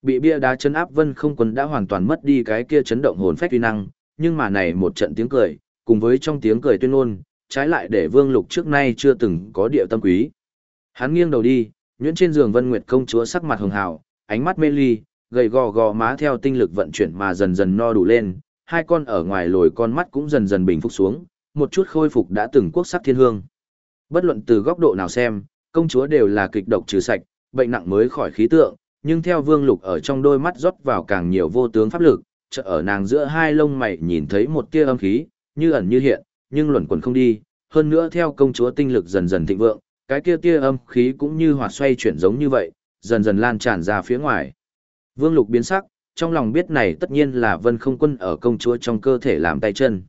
Bị bia đá chấn áp vân không quân đã hoàn toàn mất đi cái kia chấn động hồn phách uy năng, nhưng mà này một trận tiếng cười, cùng với trong tiếng cười tuyên ngôn, trái lại để Vương Lục trước nay chưa từng có địa tâm quý. Hắn nghiêng đầu đi, nhuyễn trên giường Vân Nguyệt công chúa sắc mặt hường hào, ánh mắt mê ly, gầy gò gò má theo tinh lực vận chuyển mà dần dần no đủ lên, hai con ở ngoài lồi con mắt cũng dần dần bình phục xuống, một chút khôi phục đã từng quốc sắc thiên hương. Bất luận từ góc độ nào xem, công chúa đều là kịch độc trừ sạch, bệnh nặng mới khỏi khí tượng, nhưng theo Vương Lục ở trong đôi mắt rót vào càng nhiều vô tướng pháp lực, chợ ở nàng giữa hai lông mày nhìn thấy một tia âm khí, như ẩn như hiện, nhưng luẩn quẩn không đi, hơn nữa theo công chúa tinh lực dần dần thịnh vượng, cái kia tia âm khí cũng như hoạt xoay chuyển giống như vậy, dần dần lan tràn ra phía ngoài. Vương Lục biến sắc, trong lòng biết này tất nhiên là Vân Không Quân ở công chúa trong cơ thể làm tay chân.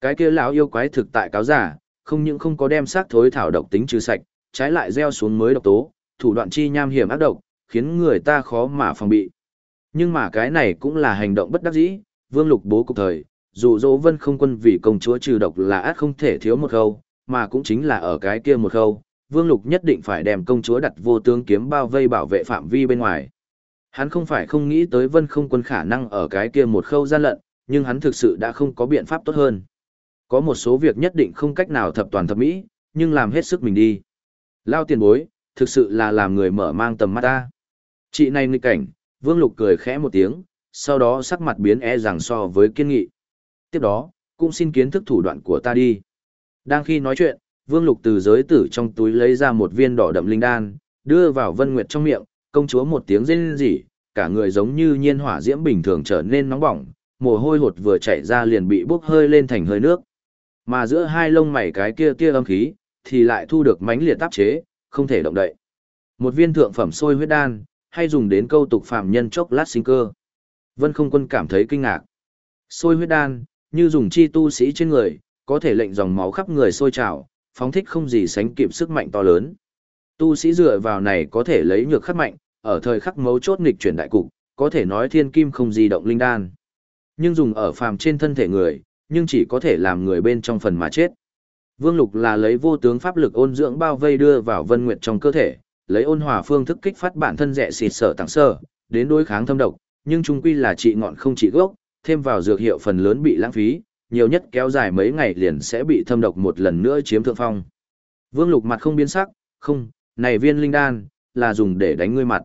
Cái kia lão yêu quái thực tại cáo giả, không những không có đem xác thối thảo độc tính trừ sạch, trái lại gieo xuống mới độc tố, thủ đoạn chi nham hiểm ác độc, khiến người ta khó mà phòng bị. Nhưng mà cái này cũng là hành động bất đắc dĩ, Vương Lục bố cục thời, dù dỗ vân không quân vì công chúa trừ độc là át không thể thiếu một khâu, mà cũng chính là ở cái kia một khâu, Vương Lục nhất định phải đem công chúa đặt vô tướng kiếm bao vây bảo vệ phạm vi bên ngoài. Hắn không phải không nghĩ tới vân không quân khả năng ở cái kia một khâu gian lận, nhưng hắn thực sự đã không có biện pháp tốt hơn. Có một số việc nhất định không cách nào thập toàn thập mỹ, nhưng làm hết sức mình đi. Lao tiền bối, thực sự là làm người mở mang tầm mắt ta. Chị này nghịch cảnh, Vương Lục cười khẽ một tiếng, sau đó sắc mặt biến e rằng so với kiên nghị tiếp đó, cũng xin kiến thức thủ đoạn của ta đi. Đang khi nói chuyện, Vương Lục từ giới tử trong túi lấy ra một viên đỏ đậm linh đan, đưa vào Vân Nguyệt trong miệng, công chúa một tiếng rên rỉ, cả người giống như nhiên hỏa diễm bình thường trở nên nóng bỏng, mồ hôi hột vừa chảy ra liền bị bốc hơi lên thành hơi nước. Mà giữa hai lông mày cái kia tia âm khí, thì lại thu được mánh liệt tác chế, không thể động đậy. Một viên thượng phẩm sôi huyết đan, hay dùng đến câu tục phạm nhân chốc lát sinh cơ. Vân không quân cảm thấy kinh ngạc. Sôi huyết đan, như dùng chi tu sĩ trên người, có thể lệnh dòng máu khắp người sôi trào, phóng thích không gì sánh kịp sức mạnh to lớn. Tu sĩ dựa vào này có thể lấy nhược khắc mạnh, ở thời khắc mấu chốt nghịch chuyển đại cục, có thể nói thiên kim không di động linh đan. Nhưng dùng ở phàm trên thân thể người, nhưng chỉ có thể làm người bên trong phần mà chết. Vương Lục là lấy vô tướng pháp lực ôn dưỡng bao vây đưa vào Vân Nguyệt trong cơ thể, lấy ôn hòa phương thức kích phát bản thân rẻ xịt sở tặng sơ, đến đối kháng thâm độc, nhưng chung quy là trị ngọn không trị gốc, thêm vào dược hiệu phần lớn bị lãng phí, nhiều nhất kéo dài mấy ngày liền sẽ bị thâm độc một lần nữa chiếm thượng phong. Vương Lục mặt không biến sắc, không, này viên linh đan, là dùng để đánh ngươi mặt.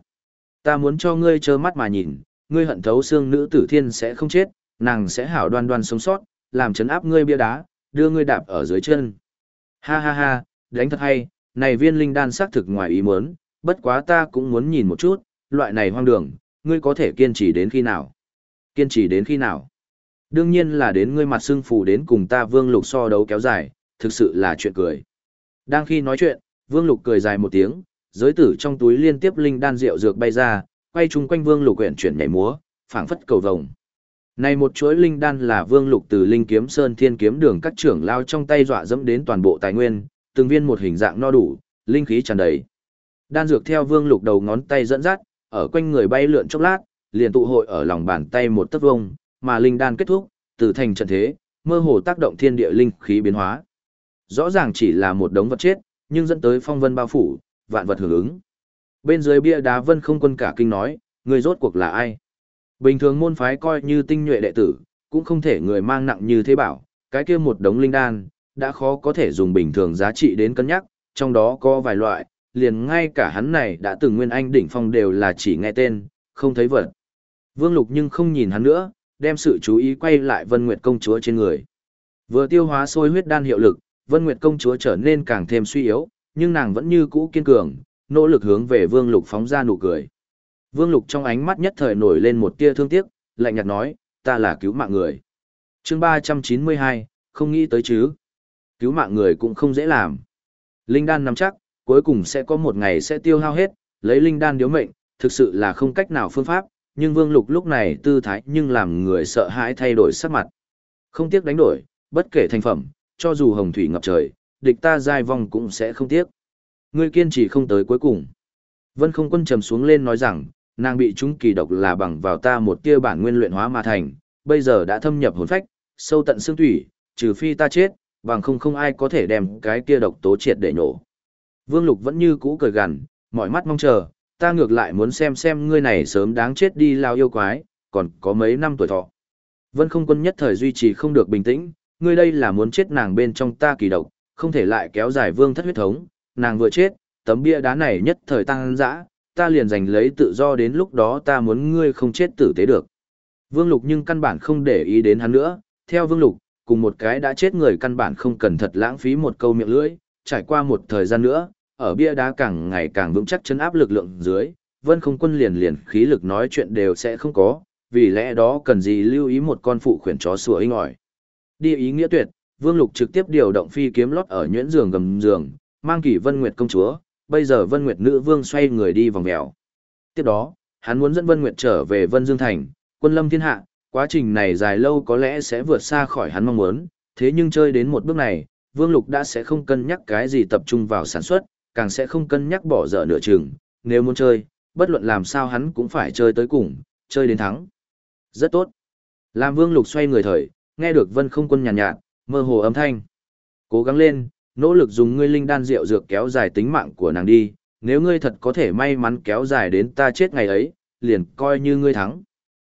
Ta muốn cho ngươi trơ mắt mà nhìn, ngươi hận thấu xương nữ tử thiên sẽ không chết, nàng sẽ hảo đoan đoan sống sót, làm chấn áp ngươi bia đá, đưa ngươi đạp ở dưới chân. Ha ha ha, đánh thật hay, này viên linh đan xác thực ngoài ý muốn, bất quá ta cũng muốn nhìn một chút, loại này hoang đường, ngươi có thể kiên trì đến khi nào. Kiên trì đến khi nào? Đương nhiên là đến ngươi mặt xương phù đến cùng ta Vương Lục so đấu kéo dài, thực sự là chuyện cười. Đang khi nói chuyện, Vương Lục cười dài một tiếng, giới tử trong túi liên tiếp linh đan rượu dược bay ra, quay chung quanh Vương Lục quyển chuyển nhảy múa, phảng phất cầu vồng. Này một chuỗi linh đan là Vương Lục từ Linh Kiếm Sơn Thiên Kiếm Đường các trưởng lao trong tay dọa dẫm đến toàn bộ tài nguyên, từng viên một hình dạng no đủ, linh khí tràn đầy. Đan dược theo Vương Lục đầu ngón tay dẫn dắt, ở quanh người bay lượn chốc lát, liền tụ hội ở lòng bàn tay một tấc vuông, mà linh đan kết thúc, từ thành trận thế, mơ hồ tác động thiên địa linh khí biến hóa. Rõ ràng chỉ là một đống vật chết, nhưng dẫn tới phong vân bao phủ, vạn vật hưởng ứng. Bên dưới bia đá vân không quân cả kinh nói, người rốt cuộc là ai? Bình thường môn phái coi như tinh nhuệ đệ tử, cũng không thể người mang nặng như thế bảo, cái kia một đống linh đan, đã khó có thể dùng bình thường giá trị đến cân nhắc, trong đó có vài loại, liền ngay cả hắn này đã từng nguyên anh đỉnh phong đều là chỉ nghe tên, không thấy vật. Vương Lục nhưng không nhìn hắn nữa, đem sự chú ý quay lại Vân Nguyệt công chúa trên người. Vừa tiêu hóa sôi huyết đan hiệu lực, Vân Nguyệt công chúa trở nên càng thêm suy yếu, nhưng nàng vẫn như cũ kiên cường, nỗ lực hướng về Vương Lục phóng ra nụ cười. Vương Lục trong ánh mắt nhất thời nổi lên một tia thương tiếc, lạnh nhạt nói, ta là cứu mạng người. chương 392, không nghĩ tới chứ. Cứu mạng người cũng không dễ làm. Linh đan nắm chắc, cuối cùng sẽ có một ngày sẽ tiêu hao hết, lấy linh đan điếu mệnh, thực sự là không cách nào phương pháp, nhưng Vương Lục lúc này tư thái nhưng làm người sợ hãi thay đổi sắc mặt. Không tiếc đánh đổi, bất kể thành phẩm, cho dù hồng thủy ngập trời, địch ta giai vong cũng sẽ không tiếc. Ngươi kiên trì không tới cuối cùng. Vân không quân trầm xuống lên nói rằng, nàng bị chúng kỳ độc là bằng vào ta một tia bản nguyên luyện hóa mà thành, bây giờ đã thâm nhập hồn phách, sâu tận xương thủy, trừ phi ta chết, bằng không không ai có thể đem cái kia độc tố triệt để nổ. Vương Lục vẫn như cũ cười gằn, mọi mắt mong chờ, ta ngược lại muốn xem xem ngươi này sớm đáng chết đi lao yêu quái, còn có mấy năm tuổi thọ. Vân không quân nhất thời duy trì không được bình tĩnh, ngươi đây là muốn chết nàng bên trong ta kỳ độc, không thể lại kéo dài vương thất huyết thống, nàng vừa chết, tấm bia đá này nhất thời tăng dã, ta liền giành lấy tự do đến lúc đó ta muốn ngươi không chết tử tế được. Vương Lục nhưng căn bản không để ý đến hắn nữa, theo Vương Lục, cùng một cái đã chết người căn bản không cần thật lãng phí một câu miệng lưỡi, trải qua một thời gian nữa, ở bia đá càng ngày càng vững chắc chấn áp lực lượng dưới, Vân Không Quân liền liền khí lực nói chuyện đều sẽ không có, vì lẽ đó cần gì lưu ý một con phụ khuyển chó sủa inh ỏi. Đi ý nghĩa tuyệt, Vương Lục trực tiếp điều động phi kiếm lót ở nhuyễn giường gầm giường, mang kỷ Vân Nguyệt công chúa, bây giờ Vân Nguyệt nữ vương xoay người đi vòng mèo. Tiếp đó, hắn muốn dẫn Vân Nguyệt trở về Vân Dương Thành, quân lâm thiên hạ, quá trình này dài lâu có lẽ sẽ vượt xa khỏi hắn mong muốn, thế nhưng chơi đến một bước này, Vương Lục đã sẽ không cân nhắc cái gì tập trung vào sản xuất, càng sẽ không cân nhắc bỏ dở nửa chừng, nếu muốn chơi, bất luận làm sao hắn cũng phải chơi tới cùng, chơi đến thắng. Rất tốt. Làm Vương Lục xoay người thời, nghe được Vân Không Quân nhàn nhạt, nhạt, mơ hồ âm thanh. Cố gắng lên, nỗ lực dùng ngươi linh đan rượu dược kéo dài tính mạng của nàng đi, nếu ngươi thật có thể may mắn kéo dài đến ta chết ngày ấy, liền coi như ngươi thắng.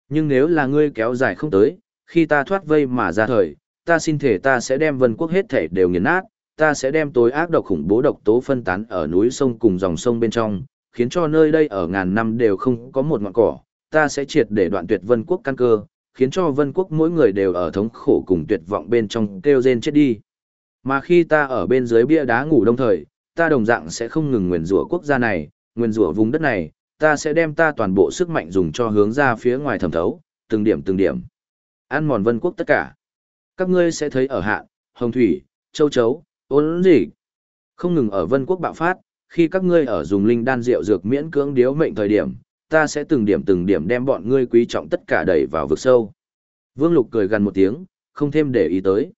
Nhưng nếu là ngươi kéo dài không tới, khi ta thoát vây mà ra thời, ta xin thể ta sẽ đem vân quốc hết thể đều nghiền nát, ta sẽ đem tối ác độc khủng bố độc tố phân tán ở núi sông cùng dòng sông bên trong, khiến cho nơi đây ở ngàn năm đều không có một ngọn cỏ, ta sẽ triệt để đoạn tuyệt vân quốc căn cơ, khiến cho vân quốc mỗi người đều ở thống khổ cùng tuyệt vọng bên trong kêu rên chết đi. Mà khi ta ở bên dưới bia đá ngủ đông thời, ta đồng dạng sẽ không ngừng nguyền rủa quốc gia này, nguyền rủa vùng đất này, ta sẽ đem ta toàn bộ sức mạnh dùng cho hướng ra phía ngoài thẩm thấu, từng điểm từng điểm. Ăn mòn vân quốc tất cả. Các ngươi sẽ thấy ở hạ, hồng thủy, châu chấu, ôn gì. Không ngừng ở vân quốc bạo phát, khi các ngươi ở dùng linh đan rượu dược miễn cưỡng điếu mệnh thời điểm, ta sẽ từng điểm từng điểm đem bọn ngươi quý trọng tất cả đẩy vào vực sâu. Vương Lục cười gần một tiếng, không thêm để ý tới.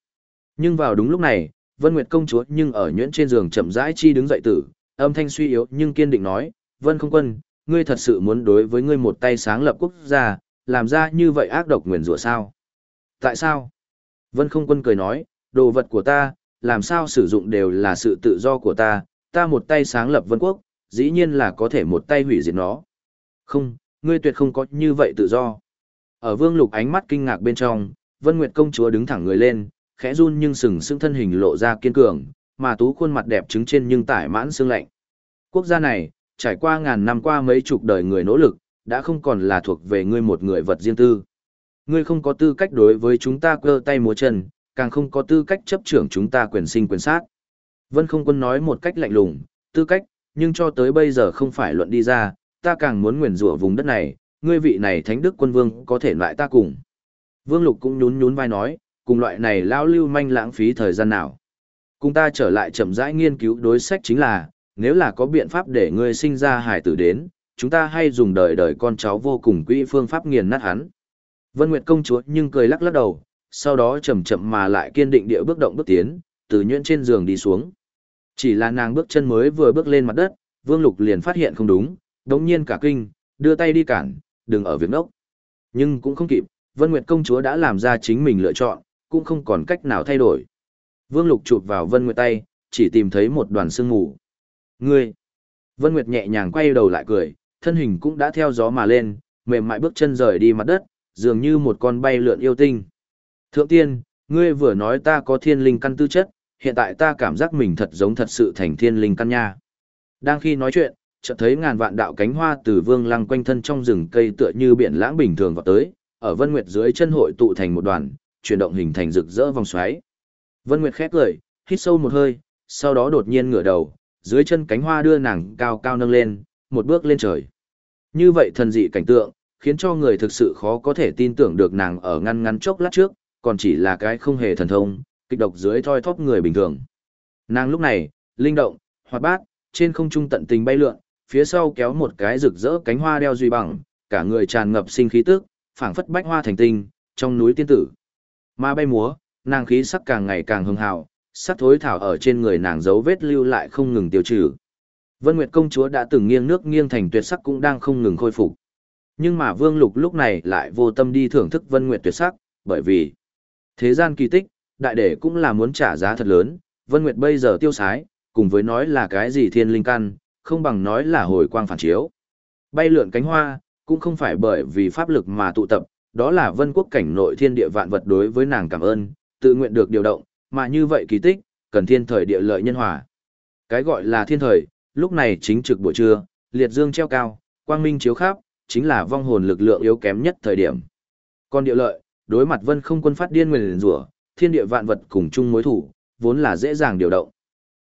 Nhưng vào đúng lúc này, Vân Nguyệt công chúa nhưng ở nhuyễn trên giường chậm rãi chi đứng dậy tử, âm thanh suy yếu nhưng kiên định nói, Vân không quân, ngươi thật sự muốn đối với ngươi một tay sáng lập quốc gia, làm ra như vậy ác độc nguyền rủa sao? Tại sao? Vân không quân cười nói, đồ vật của ta, làm sao sử dụng đều là sự tự do của ta, ta một tay sáng lập vân quốc, dĩ nhiên là có thể một tay hủy diệt nó. Không, ngươi tuyệt không có như vậy tự do. Ở vương lục ánh mắt kinh ngạc bên trong, Vân Nguyệt công chúa đứng thẳng người lên, khẽ run nhưng sừng sững thân hình lộ ra kiên cường, mà tú khuôn mặt đẹp trứng trên nhưng tải mãn xương lạnh. Quốc gia này, trải qua ngàn năm qua mấy chục đời người nỗ lực, đã không còn là thuộc về ngươi một người vật riêng tư. Ngươi không có tư cách đối với chúng ta cơ tay múa chân, càng không có tư cách chấp trưởng chúng ta quyền sinh quyền sát. Vân không quân nói một cách lạnh lùng, tư cách, nhưng cho tới bây giờ không phải luận đi ra, ta càng muốn nguyền rủa vùng đất này, ngươi vị này thánh đức quân vương có thể loại ta cùng. Vương lục cũng nhún nhún vai nói, cùng loại này lao lưu manh lãng phí thời gian nào. Cùng ta trở lại chậm rãi nghiên cứu đối sách chính là, nếu là có biện pháp để ngươi sinh ra hải tử đến, chúng ta hay dùng đời đời con cháu vô cùng quỹ phương pháp nghiền nát hắn. Vân Nguyệt công chúa nhưng cười lắc lắc đầu, sau đó chậm chậm mà lại kiên định địa bước động bước tiến, từ nhuyễn trên giường đi xuống. Chỉ là nàng bước chân mới vừa bước lên mặt đất, Vương Lục liền phát hiện không đúng, đống nhiên cả kinh, đưa tay đi cản, đừng ở việc nốc. Nhưng cũng không kịp, Vân Nguyệt công chúa đã làm ra chính mình lựa chọn, cũng không còn cách nào thay đổi. Vương Lục chụp vào Vân Nguyệt tay, chỉ tìm thấy một đoàn sương mù. Ngươi! Vân Nguyệt nhẹ nhàng quay đầu lại cười, thân hình cũng đã theo gió mà lên, mềm mại bước chân rời đi mặt đất, dường như một con bay lượn yêu tinh. Thượng tiên, ngươi vừa nói ta có thiên linh căn tư chất, hiện tại ta cảm giác mình thật giống thật sự thành thiên linh căn nha. Đang khi nói chuyện, chợt thấy ngàn vạn đạo cánh hoa từ vương lăng quanh thân trong rừng cây tựa như biển lãng bình thường vào tới, ở Vân Nguyệt dưới chân hội tụ thành một đoàn, chuyển động hình thành rực rỡ vòng xoáy. Vân Nguyệt khép cười, hít sâu một hơi, sau đó đột nhiên ngửa đầu, dưới chân cánh hoa đưa nàng cao cao nâng lên, một bước lên trời. Như vậy thần dị cảnh tượng, khiến cho người thực sự khó có thể tin tưởng được nàng ở ngăn ngắn chốc lát trước, còn chỉ là cái không hề thần thông, kịch độc dưới thoi thóp người bình thường. Nàng lúc này, linh động, hoạt bát, trên không trung tận tình bay lượn, phía sau kéo một cái rực rỡ cánh hoa đeo duy bằng, cả người tràn ngập sinh khí tức, phảng phất bách hoa thành tinh, trong núi tiên tử. Ma bay múa, nàng khí sắc càng ngày càng hưng hào, sắc thối thảo ở trên người nàng dấu vết lưu lại không ngừng tiêu trừ. Vân Nguyệt công chúa đã từng nghiêng nước nghiêng thành tuyệt sắc cũng đang không ngừng khôi phục. Nhưng mà Vương Lục lúc này lại vô tâm đi thưởng thức Vân Nguyệt tuyệt sắc, bởi vì thế gian kỳ tích, đại đệ cũng là muốn trả giá thật lớn, Vân Nguyệt bây giờ tiêu sái, cùng với nói là cái gì thiên linh căn, không bằng nói là hồi quang phản chiếu. Bay lượn cánh hoa, cũng không phải bởi vì pháp lực mà tụ tập, đó là vân quốc cảnh nội thiên địa vạn vật đối với nàng cảm ơn, tự nguyện được điều động, mà như vậy kỳ tích, cần thiên thời địa lợi nhân hòa. Cái gọi là thiên thời, lúc này chính trực buổi trưa, liệt dương treo cao, quang minh chiếu khắp, chính là vong hồn lực lượng yếu kém nhất thời điểm. Còn địa lợi, đối mặt vân không quân phát điên nguyền rủa, thiên địa vạn vật cùng chung mối thủ, vốn là dễ dàng điều động.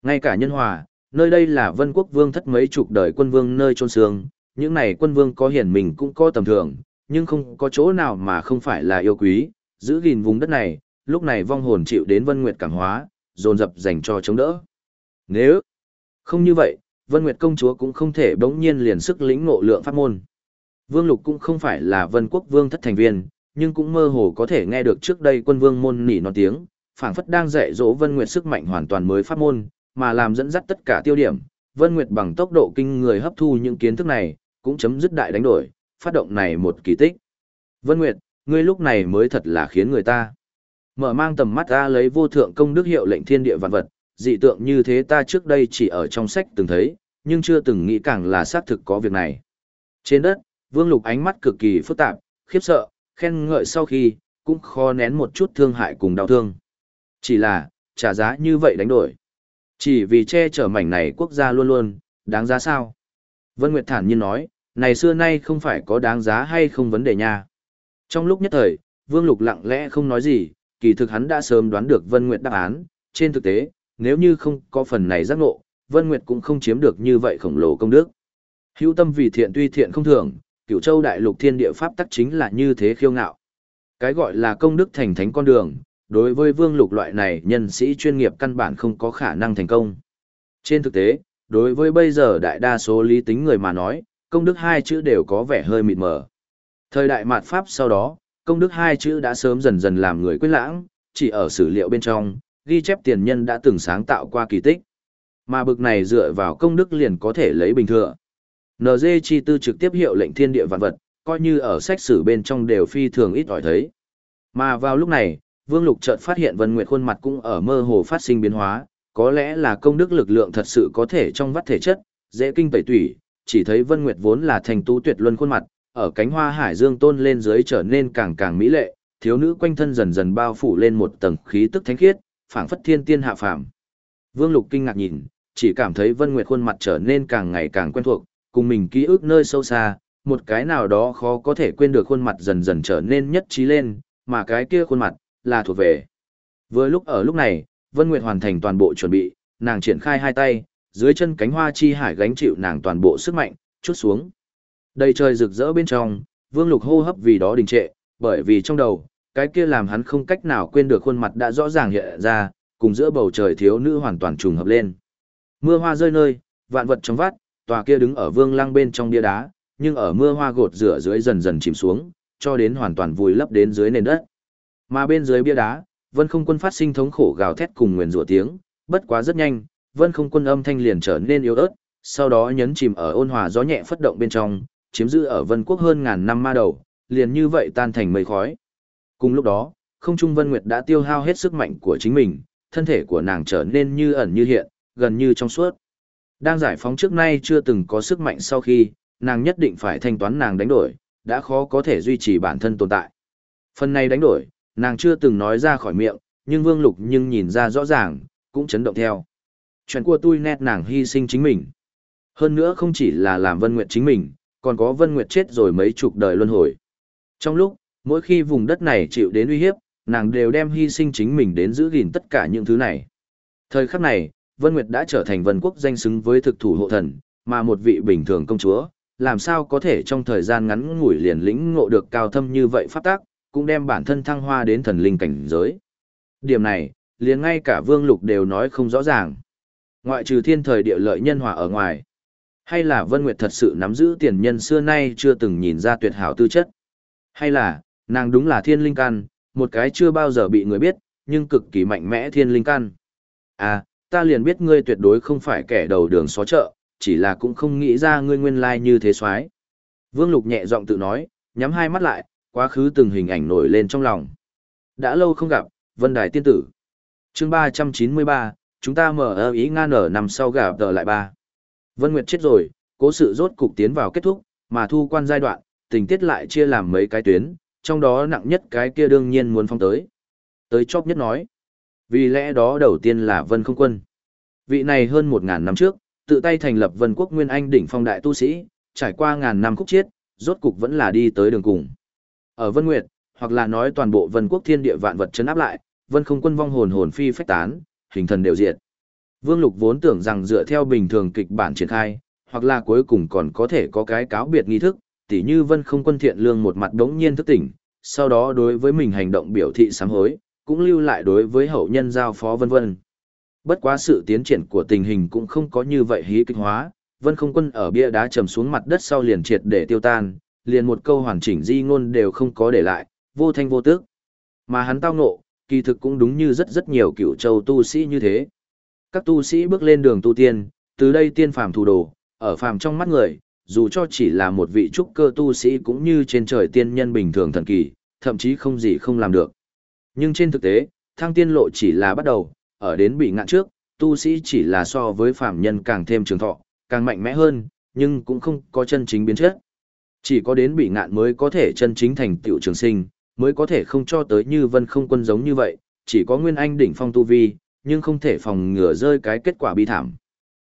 Ngay cả nhân hòa, nơi đây là vân quốc vương thất mấy chục đời quân vương nơi trôn xương, những này quân vương có hiển mình cũng có tầm thường, nhưng không có chỗ nào mà không phải là yêu quý, giữ gìn vùng đất này, lúc này vong hồn chịu đến Vân Nguyệt cảm hóa, dồn dập dành cho chống đỡ. Nếu không như vậy, Vân Nguyệt công chúa cũng không thể bỗng nhiên liền sức lĩnh ngộ lượng pháp môn. Vương Lục cũng không phải là Vân Quốc vương thất thành viên, nhưng cũng mơ hồ có thể nghe được trước đây quân vương môn nỉ non tiếng, phảng phất đang dạy dỗ Vân Nguyệt sức mạnh hoàn toàn mới pháp môn, mà làm dẫn dắt tất cả tiêu điểm. Vân Nguyệt bằng tốc độ kinh người hấp thu những kiến thức này, cũng chấm dứt đại đánh đổi, phát động này một kỳ tích. Vân Nguyệt, ngươi lúc này mới thật là khiến người ta. Mở mang tầm mắt ra lấy vô thượng công đức hiệu lệnh thiên địa vạn vật, dị tượng như thế ta trước đây chỉ ở trong sách từng thấy, nhưng chưa từng nghĩ càng là xác thực có việc này. Trên đất, Vương Lục ánh mắt cực kỳ phức tạp, khiếp sợ, khen ngợi sau khi, cũng khó nén một chút thương hại cùng đau thương. Chỉ là, trả giá như vậy đánh đổi. Chỉ vì che chở mảnh này quốc gia luôn luôn, đáng giá sao? Vân Nguyệt thản nhiên nói, này xưa nay không phải có đáng giá hay không vấn đề nha. Trong lúc nhất thời, Vương Lục lặng lẽ không nói gì, kỳ thực hắn đã sớm đoán được Vân Nguyệt đáp án, trên thực tế, nếu như không có phần này giác ngộ, Vân Nguyệt cũng không chiếm được như vậy khổng lồ công đức. Hữu tâm vì thiện tuy thiện không thường, cửu châu đại lục thiên địa pháp tắc chính là như thế khiêu ngạo. Cái gọi là công đức thành thánh con đường, đối với vương lục loại này nhân sĩ chuyên nghiệp căn bản không có khả năng thành công. Trên thực tế, đối với bây giờ đại đa số lý tính người mà nói, công đức hai chữ đều có vẻ hơi mịt mờ. Thời đại mạt Pháp sau đó, công đức hai chữ đã sớm dần dần làm người quên lãng, chỉ ở sử liệu bên trong, ghi chép tiền nhân đã từng sáng tạo qua kỳ tích. Mà bực này dựa vào công đức liền có thể lấy bình thừa. NG chi tư trực tiếp hiệu lệnh thiên địa vạn vật, coi như ở sách sử bên trong đều phi thường ít ỏi thấy. Mà vào lúc này, Vương Lục chợt phát hiện Vân Nguyệt khuôn mặt cũng ở mơ hồ phát sinh biến hóa, có lẽ là công đức lực lượng thật sự có thể trong vắt thể chất, dễ kinh tẩy tủy, chỉ thấy Vân Nguyệt vốn là thành tú tuyệt luân khuôn mặt, ở cánh hoa hải dương tôn lên dưới trở nên càng càng mỹ lệ, thiếu nữ quanh thân dần dần bao phủ lên một tầng khí tức thánh khiết, phảng phất thiên tiên hạ phàm. Vương Lục kinh ngạc nhìn, chỉ cảm thấy Vân Nguyệt khuôn mặt trở nên càng ngày càng quen thuộc, cùng mình ký ức nơi sâu xa, một cái nào đó khó có thể quên được khuôn mặt dần dần trở nên nhất trí lên, mà cái kia khuôn mặt là thuộc về. Vừa lúc ở lúc này, Vân Nguyệt hoàn thành toàn bộ chuẩn bị, nàng triển khai hai tay, dưới chân cánh hoa chi hải gánh chịu nàng toàn bộ sức mạnh, chút xuống. Đầy trời rực rỡ bên trong, Vương Lục hô hấp vì đó đình trệ, bởi vì trong đầu, cái kia làm hắn không cách nào quên được khuôn mặt đã rõ ràng hiện ra, cùng giữa bầu trời thiếu nữ hoàn toàn trùng hợp lên. Mưa hoa rơi nơi, vạn vật trong vắt, tòa kia đứng ở Vương Lăng bên trong bia đá, nhưng ở mưa hoa gột rửa dưới dần dần chìm xuống, cho đến hoàn toàn vùi lấp đến dưới nền đất. Mà bên dưới bia đá, Vân Không Quân phát sinh thống khổ gào thét cùng nguyền rủa tiếng, bất quá rất nhanh, vân không quân âm thanh liền trở nên yếu ớt, sau đó nhấn chìm ở ôn hòa gió nhẹ phất động bên trong, chiếm giữ ở vân quốc hơn ngàn năm ma đầu, liền như vậy tan thành mây khói. Cùng lúc đó, không trung vân nguyệt đã tiêu hao hết sức mạnh của chính mình, thân thể của nàng trở nên như ẩn như hiện, gần như trong suốt. Đang giải phóng trước nay chưa từng có sức mạnh sau khi, nàng nhất định phải thanh toán nàng đánh đổi, đã khó có thể duy trì bản thân tồn tại. Phần này đánh đổi, nàng chưa từng nói ra khỏi miệng, nhưng Vương Lục nhưng nhìn ra rõ ràng, cũng chấn động theo. Chuyện của tôi nét nàng hy sinh chính mình. Hơn nữa không chỉ là làm Vân Nguyệt chính mình, còn có Vân Nguyệt chết rồi mấy chục đời luân hồi. Trong lúc, mỗi khi vùng đất này chịu đến uy hiếp, nàng đều đem hy sinh chính mình đến giữ gìn tất cả những thứ này. Thời khắc này, Vân Nguyệt đã trở thành Vân Quốc danh xứng với thực thủ hộ thần, mà một vị bình thường công chúa, làm sao có thể trong thời gian ngắn ngủi liền lĩnh ngộ được cao thâm như vậy pháp tác, cũng đem bản thân thăng hoa đến thần linh cảnh giới. Điểm này, liền ngay cả Vương Lục đều nói không rõ ràng. Ngoại trừ thiên thời địa lợi nhân hòa ở ngoài, hay là Vân Nguyệt thật sự nắm giữ tiền nhân xưa nay chưa từng nhìn ra tuyệt hảo tư chất, hay là nàng đúng là thiên linh căn, một cái chưa bao giờ bị người biết, nhưng cực kỳ mạnh mẽ thiên linh căn. À, ta liền biết ngươi tuyệt đối không phải kẻ đầu đường xó chợ, chỉ là cũng không nghĩ ra ngươi nguyên lai như thế soái. Vương Lục nhẹ giọng tự nói, nhắm hai mắt lại, quá khứ từng hình ảnh nổi lên trong lòng. Đã lâu không gặp, Vân Đài Tiên Tử. chương 393, chúng ta mở ơ ý ngan ở nằm sau gặp tờ lại ba. Vân Nguyệt chết rồi, cố sự rốt cục tiến vào kết thúc, mà thu quan giai đoạn, tình tiết lại chia làm mấy cái tuyến, trong đó nặng nhất cái kia đương nhiên muốn phong tới. Tới chóp nhất nói. Vì lẽ đó đầu tiên là Vân Không Quân. Vị này hơn một ngàn năm trước, tự tay thành lập Vân Quốc Nguyên Anh đỉnh phong đại tu sĩ, trải qua ngàn năm khúc chiết, rốt cục vẫn là đi tới đường cùng. Ở Vân Nguyệt, hoặc là nói toàn bộ Vân Quốc thiên địa vạn vật chấn áp lại, Vân Không Quân vong hồn hồn phi phách tán, hình thần đều diệt. Vương Lục vốn tưởng rằng dựa theo bình thường kịch bản triển khai, hoặc là cuối cùng còn có thể có cái cáo biệt nghi thức, tỉ như Vân Không Quân thiện lương một mặt đống nhiên thức tỉnh, sau đó đối với mình hành động biểu thị sám hối, cũng lưu lại đối với hậu nhân giao phó vân vân. Bất quá sự tiến triển của tình hình cũng không có như vậy hí kịch hóa, Vân Không Quân ở bia đá trầm xuống mặt đất sau liền triệt để tiêu tan, liền một câu hoàn chỉnh di ngôn đều không có để lại, vô thanh vô tức. Mà hắn tao ngộ, kỳ thực cũng đúng như rất rất nhiều cựu châu tu sĩ như thế. Các tu sĩ bước lên đường tu tiên, từ đây tiên phàm thủ đồ, ở phàm trong mắt người, dù cho chỉ là một vị trúc cơ tu sĩ cũng như trên trời tiên nhân bình thường thần kỳ, thậm chí không gì không làm được. Nhưng trên thực tế, thăng tiên lộ chỉ là bắt đầu, ở đến bị ngạn trước, tu sĩ chỉ là so với phàm nhân càng thêm trường thọ, càng mạnh mẽ hơn, nhưng cũng không có chân chính biến chất. Chỉ có đến bị ngạn mới có thể chân chính thành tiểu trường sinh, mới có thể không cho tới như vân không quân giống như vậy, chỉ có nguyên anh đỉnh phong tu vi, nhưng không thể phòng ngừa rơi cái kết quả bi thảm.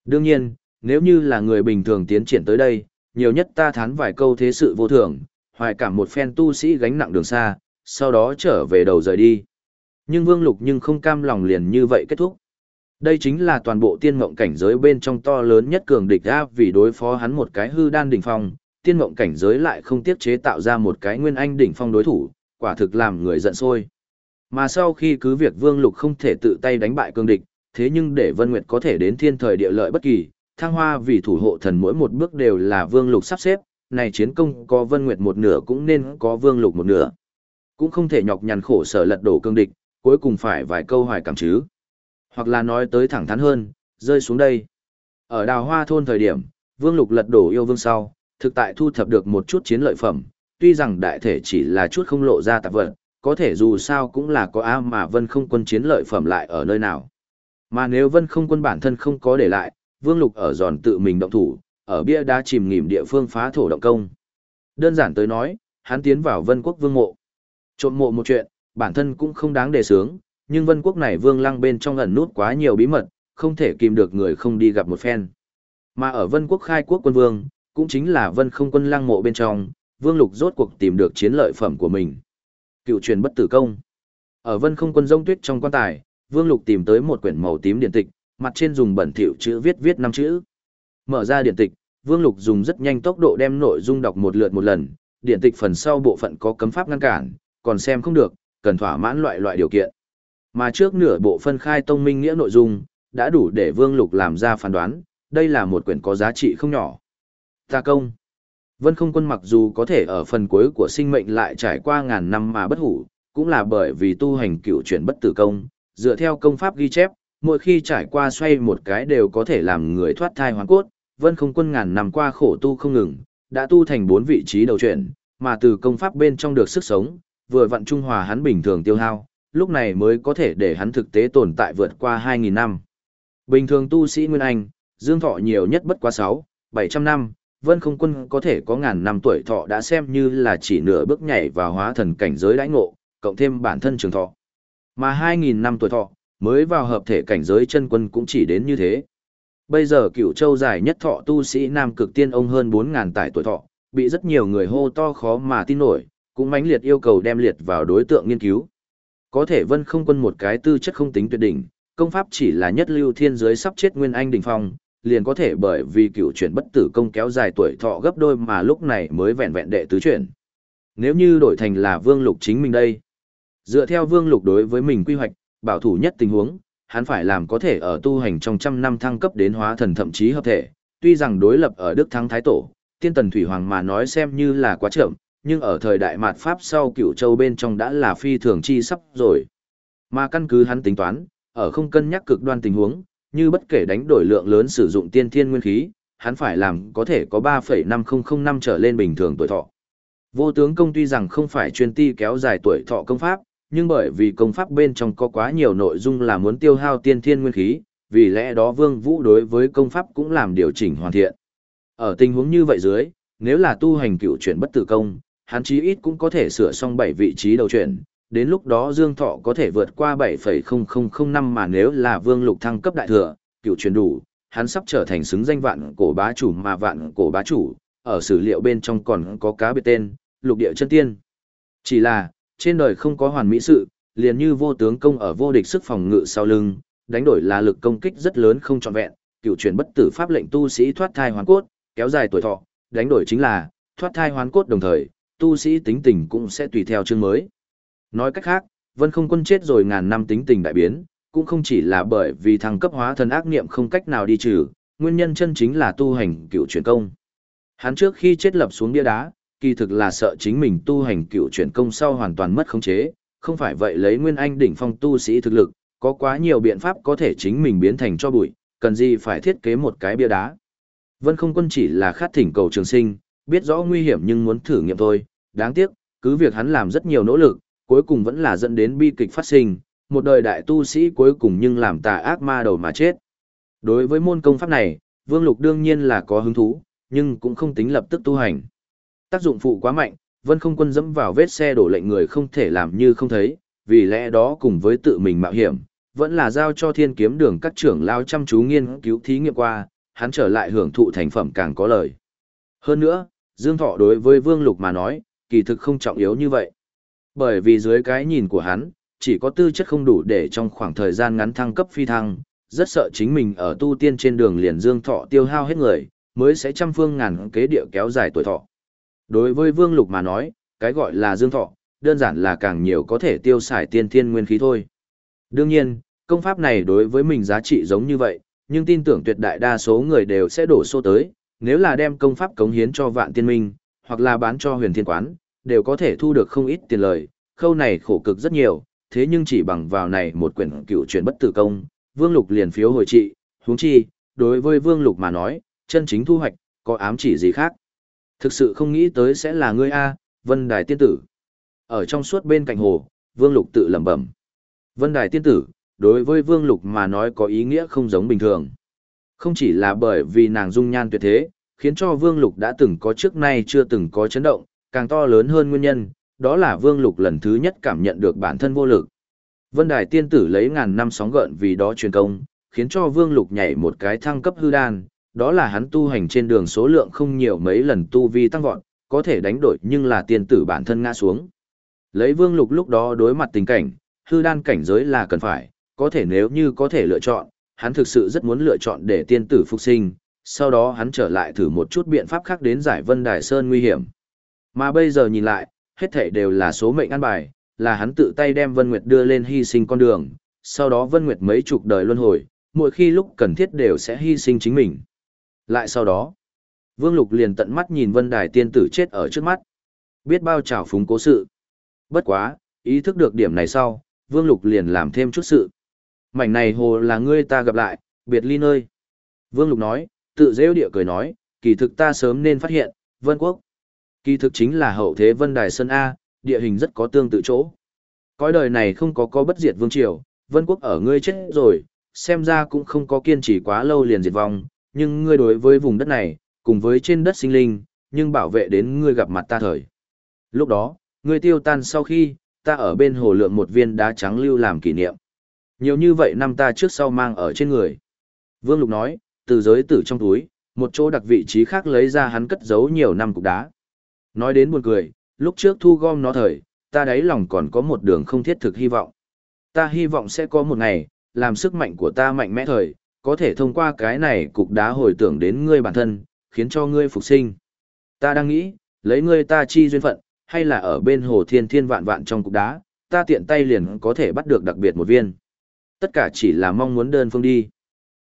Đương nhiên, nếu như là người bình thường tiến triển tới đây, nhiều nhất ta thán vài câu thế sự vô thường, hoài cảm một phen tu sĩ gánh nặng đường xa, sau đó trở về đầu rời đi. Nhưng Vương Lục nhưng không cam lòng liền như vậy kết thúc. Đây chính là toàn bộ tiên mộng cảnh giới bên trong to lớn nhất cường địch áp vì đối phó hắn một cái hư đan đỉnh phong, tiên mộng cảnh giới lại không tiếc chế tạo ra một cái nguyên anh đỉnh phong đối thủ, quả thực làm người giận sôi. Mà sau khi cứ việc Vương Lục không thể tự tay đánh bại cương địch, thế nhưng để Vân Nguyệt có thể đến thiên thời địa lợi bất kỳ, thăng hoa vì thủ hộ thần mỗi một bước đều là Vương Lục sắp xếp, này chiến công có Vân Nguyệt một nửa cũng nên có Vương Lục một nửa. Cũng không thể nhọc nhằn khổ sở lật đổ cương địch, cuối cùng phải vài câu hoài cảm chứ. Hoặc là nói tới thẳng thắn hơn, rơi xuống đây. Ở đào hoa thôn thời điểm, Vương Lục lật đổ yêu vương sau, thực tại thu thập được một chút chiến lợi phẩm, tuy rằng đại thể chỉ là chút không lộ ra tạp vật, có thể dù sao cũng là có A mà Vân không quân chiến lợi phẩm lại ở nơi nào. Mà nếu Vân không quân bản thân không có để lại, Vương Lục ở giòn tự mình động thủ, ở bia đá chìm nghỉm địa phương phá thổ động công. Đơn giản tới nói, hắn tiến vào Vân Quốc Vương mộ. Trộm mộ một chuyện, bản thân cũng không đáng đề sướng, nhưng Vân Quốc này Vương Lăng bên trong ẩn nút quá nhiều bí mật, không thể kìm được người không đi gặp một phen. Mà ở Vân Quốc khai quốc quân vương, cũng chính là Vân không quân lăng mộ bên trong, Vương Lục rốt cuộc tìm được chiến lợi phẩm của mình. Cựu truyền bất tử công. Ở Vân không quân rông tuyết trong quan tài, Vương Lục tìm tới một quyển màu tím điện tịch, mặt trên dùng bẩn thỉu chữ viết viết năm chữ. Mở ra điện tịch, Vương Lục dùng rất nhanh tốc độ đem nội dung đọc một lượt một lần, điện tịch phần sau bộ phận có cấm pháp ngăn cản, còn xem không được, cần thỏa mãn loại loại điều kiện. Mà trước nửa bộ phân khai tông minh nghĩa nội dung, đã đủ để Vương Lục làm ra phán đoán, đây là một quyển có giá trị không nhỏ. Ta công. Vân không quân mặc dù có thể ở phần cuối của sinh mệnh lại trải qua ngàn năm mà bất hủ, cũng là bởi vì tu hành cựu chuyển bất tử công, dựa theo công pháp ghi chép, mỗi khi trải qua xoay một cái đều có thể làm người thoát thai hoàn cốt, vân không quân ngàn năm qua khổ tu không ngừng, đã tu thành bốn vị trí đầu chuyển, mà từ công pháp bên trong được sức sống, vừa vặn trung hòa hắn bình thường tiêu hao, lúc này mới có thể để hắn thực tế tồn tại vượt qua 2.000 năm. Bình thường tu sĩ Nguyên Anh, dương thọ nhiều nhất bất quá 6, 700 năm, vân không quân có thể có ngàn năm tuổi thọ đã xem như là chỉ nửa bước nhảy vào hóa thần cảnh giới đãi ngộ, cộng thêm bản thân trường thọ. Mà 2.000 năm tuổi thọ, mới vào hợp thể cảnh giới chân quân cũng chỉ đến như thế. Bây giờ cửu châu dài nhất thọ tu sĩ nam cực tiên ông hơn 4.000 tại tuổi thọ, bị rất nhiều người hô to khó mà tin nổi, cũng mãnh liệt yêu cầu đem liệt vào đối tượng nghiên cứu. Có thể vân không quân một cái tư chất không tính tuyệt đỉnh, công pháp chỉ là nhất lưu thiên giới sắp chết nguyên anh đỉnh phong, liền có thể bởi vì cựu chuyển bất tử công kéo dài tuổi thọ gấp đôi mà lúc này mới vẹn vẹn đệ tứ chuyển. Nếu như đổi thành là vương lục chính mình đây, dựa theo vương lục đối với mình quy hoạch, bảo thủ nhất tình huống, hắn phải làm có thể ở tu hành trong trăm năm thăng cấp đến hóa thần thậm chí hợp thể, tuy rằng đối lập ở Đức Thắng Thái Tổ, tiên tần thủy hoàng mà nói xem như là quá chậm, nhưng ở thời đại mạt Pháp sau cựu châu bên trong đã là phi thường chi sắp rồi. Mà căn cứ hắn tính toán, ở không cân nhắc cực đoan tình huống, như bất kể đánh đổi lượng lớn sử dụng tiên thiên nguyên khí, hắn phải làm có thể có 3,5005 trở lên bình thường tuổi thọ. Vô tướng công tuy rằng không phải chuyên ti kéo dài tuổi thọ công pháp, nhưng bởi vì công pháp bên trong có quá nhiều nội dung là muốn tiêu hao tiên thiên nguyên khí, vì lẽ đó Vương Vũ đối với công pháp cũng làm điều chỉnh hoàn thiện. Ở tình huống như vậy dưới, nếu là tu hành cựu chuyển bất tử công, hắn chí ít cũng có thể sửa xong 7 vị trí đầu chuyển, đến lúc đó Dương Thọ có thể vượt qua 7,0005 mà nếu là Vương Lục thăng cấp đại thừa, cựu truyền đủ, hắn sắp trở thành xứng danh vạn cổ bá chủ mà vạn cổ bá chủ, ở sử liệu bên trong còn có cá biệt tên, lục địa chân tiên. Chỉ là, trên đời không có hoàn mỹ sự, liền như vô tướng công ở vô địch sức phòng ngự sau lưng, đánh đổi là lực công kích rất lớn không trọn vẹn, cựu truyền bất tử pháp lệnh tu sĩ thoát thai hoàn cốt, kéo dài tuổi thọ, đánh đổi chính là thoát thai hoàn cốt đồng thời, tu sĩ tính tình cũng sẽ tùy theo chương mới. Nói cách khác, Vân Không Quân chết rồi ngàn năm tính tình đại biến, cũng không chỉ là bởi vì thăng cấp hóa thần ác niệm không cách nào đi trừ, nguyên nhân chân chính là tu hành cựu chuyển công. Hắn trước khi chết lập xuống bia đá, kỳ thực là sợ chính mình tu hành cựu chuyển công sau hoàn toàn mất khống chế, không phải vậy lấy nguyên anh đỉnh phong tu sĩ thực lực, có quá nhiều biện pháp có thể chính mình biến thành cho bụi, cần gì phải thiết kế một cái bia đá. Vân không quân chỉ là khát thỉnh cầu trường sinh, biết rõ nguy hiểm nhưng muốn thử nghiệm thôi, đáng tiếc, cứ việc hắn làm rất nhiều nỗ lực, cuối cùng vẫn là dẫn đến bi kịch phát sinh, một đời đại tu sĩ cuối cùng nhưng làm tà ác ma đầu mà chết. Đối với môn công pháp này, Vương Lục đương nhiên là có hứng thú, nhưng cũng không tính lập tức tu hành. Tác dụng phụ quá mạnh, Vân Không Quân dẫm vào vết xe đổ lệnh người không thể làm như không thấy, vì lẽ đó cùng với tự mình mạo hiểm, vẫn là giao cho thiên kiếm đường các trưởng lao chăm chú nghiên cứu thí nghiệm qua, hắn trở lại hưởng thụ thành phẩm càng có lời. Hơn nữa, Dương Thọ đối với Vương Lục mà nói, kỳ thực không trọng yếu như vậy. Bởi vì dưới cái nhìn của hắn, chỉ có tư chất không đủ để trong khoảng thời gian ngắn thăng cấp phi thăng, rất sợ chính mình ở tu tiên trên đường liền Dương Thọ tiêu hao hết người, mới sẽ trăm phương ngàn kế địa kéo dài tuổi thọ. Đối với Vương Lục mà nói, cái gọi là Dương Thọ, đơn giản là càng nhiều có thể tiêu xài tiên thiên nguyên khí thôi. Đương nhiên, công pháp này đối với mình giá trị giống như vậy, nhưng tin tưởng tuyệt đại đa số người đều sẽ đổ xô tới, nếu là đem công pháp cống hiến cho vạn tiên minh, hoặc là bán cho huyền thiên quán, đều có thể thu được không ít tiền lời, khâu này khổ cực rất nhiều, thế nhưng chỉ bằng vào này một quyển cựu truyền bất tử công, Vương Lục liền phiếu hồi trị, huống chi, đối với Vương Lục mà nói, chân chính thu hoạch, có ám chỉ gì khác. Thực sự không nghĩ tới sẽ là ngươi A, Vân Đài Tiên Tử. Ở trong suốt bên cạnh hồ, Vương Lục tự lẩm bẩm. Vân Đài Tiên Tử, đối với Vương Lục mà nói có ý nghĩa không giống bình thường. Không chỉ là bởi vì nàng dung nhan tuyệt thế, khiến cho Vương Lục đã từng có trước nay chưa từng có chấn động, càng to lớn hơn nguyên nhân, đó là Vương Lục lần thứ nhất cảm nhận được bản thân vô lực. Vân Đài Tiên Tử lấy ngàn năm sóng gợn vì đó truyền công, khiến cho Vương Lục nhảy một cái thăng cấp hư đan, đó là hắn tu hành trên đường số lượng không nhiều mấy lần tu vi tăng vọt, có thể đánh đổi nhưng là tiên tử bản thân ngã xuống. Lấy Vương Lục lúc đó đối mặt tình cảnh, hư đan cảnh giới là cần phải, có thể nếu như có thể lựa chọn, hắn thực sự rất muốn lựa chọn để tiên tử phục sinh, sau đó hắn trở lại thử một chút biện pháp khác đến giải Vân Đài Sơn nguy hiểm. Mà bây giờ nhìn lại, hết thảy đều là số mệnh ăn bài, là hắn tự tay đem Vân Nguyệt đưa lên hy sinh con đường, sau đó Vân Nguyệt mấy chục đời luân hồi, mỗi khi lúc cần thiết đều sẽ hy sinh chính mình. Lại sau đó, Vương Lục liền tận mắt nhìn Vân Đài tiên tử chết ở trước mắt. Biết bao trào phúng cố sự. Bất quá, ý thức được điểm này sau, Vương Lục liền làm thêm chút sự. Mảnh này hồ là ngươi ta gặp lại, biệt ly nơi. Vương Lục nói, tự rêu địa cười nói, kỳ thực ta sớm nên phát hiện, Vân Quốc. Kỳ thực chính là hậu thế Vân Đài Sơn A, địa hình rất có tương tự chỗ. Cõi đời này không có có bất diệt vương triều, Vân Quốc ở ngươi chết rồi, xem ra cũng không có kiên trì quá lâu liền diệt vong, nhưng ngươi đối với vùng đất này, cùng với trên đất sinh linh, nhưng bảo vệ đến ngươi gặp mặt ta thời. Lúc đó, ngươi tiêu tan sau khi, ta ở bên hồ lượng một viên đá trắng lưu làm kỷ niệm. Nhiều như vậy năm ta trước sau mang ở trên người. Vương Lục nói, từ giới tử trong túi, một chỗ đặc vị trí khác lấy ra hắn cất giấu nhiều năm cục đá. Nói đến buồn cười, lúc trước thu gom nó thời, ta đáy lòng còn có một đường không thiết thực hy vọng. Ta hy vọng sẽ có một ngày, làm sức mạnh của ta mạnh mẽ thời, có thể thông qua cái này cục đá hồi tưởng đến ngươi bản thân, khiến cho ngươi phục sinh. Ta đang nghĩ, lấy ngươi ta chi duyên phận, hay là ở bên hồ thiên thiên vạn vạn trong cục đá, ta tiện tay liền có thể bắt được đặc biệt một viên. Tất cả chỉ là mong muốn đơn phương đi.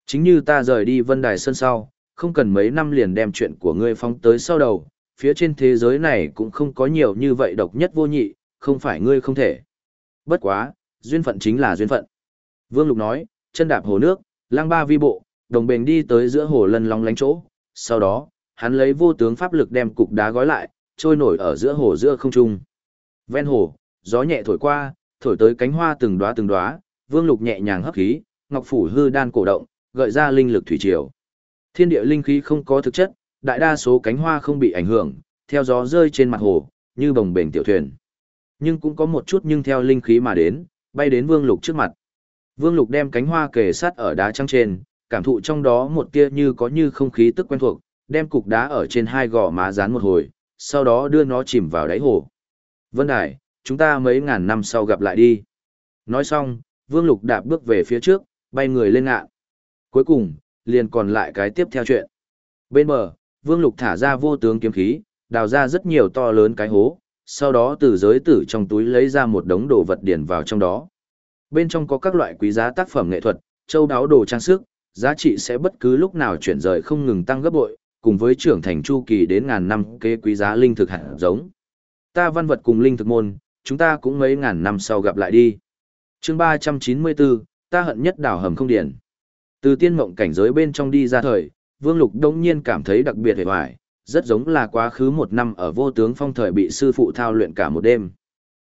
Chính như ta rời đi Vân Đài Sơn sau, không cần mấy năm liền đem chuyện của ngươi phóng tới sau đầu, phía trên thế giới này cũng không có nhiều như vậy độc nhất vô nhị, không phải ngươi không thể. Bất quá, duyên phận chính là duyên phận. Vương Lục nói, chân đạp hồ nước, lang ba vi bộ, đồng bền đi tới giữa hồ lân long lánh chỗ, sau đó, hắn lấy vô tướng pháp lực đem cục đá gói lại, trôi nổi ở giữa hồ giữa không trung. Ven hồ, gió nhẹ thổi qua, thổi tới cánh hoa từng đóa từng đóa, Vương Lục nhẹ nhàng hấp khí, ngọc phủ hư đan cổ động, gợi ra linh lực thủy triều. Thiên địa linh khí không có thực chất, đại đa số cánh hoa không bị ảnh hưởng, theo gió rơi trên mặt hồ, như bồng bềnh tiểu thuyền. Nhưng cũng có một chút nhưng theo linh khí mà đến, bay đến Vương Lục trước mặt. Vương Lục đem cánh hoa kề sát ở đá trắng trên, cảm thụ trong đó một tia như có như không khí tức quen thuộc, đem cục đá ở trên hai gò má dán một hồi, sau đó đưa nó chìm vào đáy hồ. Vân Đài, chúng ta mấy ngàn năm sau gặp lại đi. Nói xong, Vương Lục đạp bước về phía trước, bay người lên ngạn. Cuối cùng, liền còn lại cái tiếp theo chuyện. Bên bờ, Vương Lục thả ra vô tướng kiếm khí, đào ra rất nhiều to lớn cái hố, sau đó từ giới tử trong túi lấy ra một đống đồ vật điển vào trong đó. Bên trong có các loại quý giá tác phẩm nghệ thuật, châu đáo đồ trang sức, giá trị sẽ bất cứ lúc nào chuyển rời không ngừng tăng gấp bội, cùng với trưởng thành chu kỳ đến ngàn năm kế quý giá linh thực hạt giống. Ta văn vật cùng linh thực môn, chúng ta cũng mấy ngàn năm sau gặp lại đi. chương 394, ta hận nhất đảo hầm không điển. Từ tiên mộng cảnh giới bên trong đi ra thời, Vương Lục đông nhiên cảm thấy đặc biệt hề hoài, rất giống là quá khứ một năm ở vô tướng phong thời bị sư phụ thao luyện cả một đêm.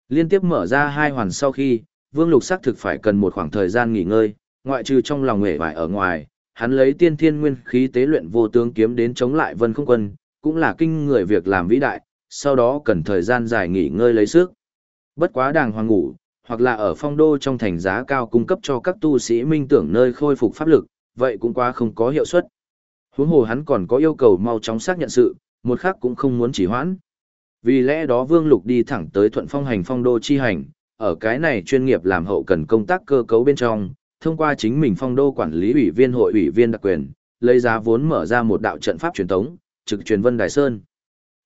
Liên tiếp mở ra hai hoàn sau khi, Vương Lục xác thực phải cần một khoảng thời gian nghỉ ngơi, ngoại trừ trong lòng hề hoài ở ngoài, hắn lấy tiên thiên nguyên khí tế luyện vô tướng kiếm đến chống lại vân không quân, cũng là kinh người việc làm vĩ đại, sau đó cần thời gian dài nghỉ ngơi lấy sức. Bất quá đàng hoàng ngủ, hoặc là ở phong đô trong thành giá cao cung cấp cho các tu sĩ minh tưởng nơi khôi phục pháp lực, vậy cũng quá không có hiệu suất. Huống hồ hắn còn có yêu cầu mau chóng xác nhận sự, một khắc cũng không muốn chỉ hoãn. Vì lẽ đó Vương Lục đi thẳng tới Thuận Phong hành phong đô chi hành, ở cái này chuyên nghiệp làm hậu cần công tác cơ cấu bên trong, thông qua chính mình phong đô quản lý ủy viên hội ủy viên đặc quyền, lấy giá vốn mở ra một đạo trận pháp truyền tống, trực truyền Vân Đài Sơn.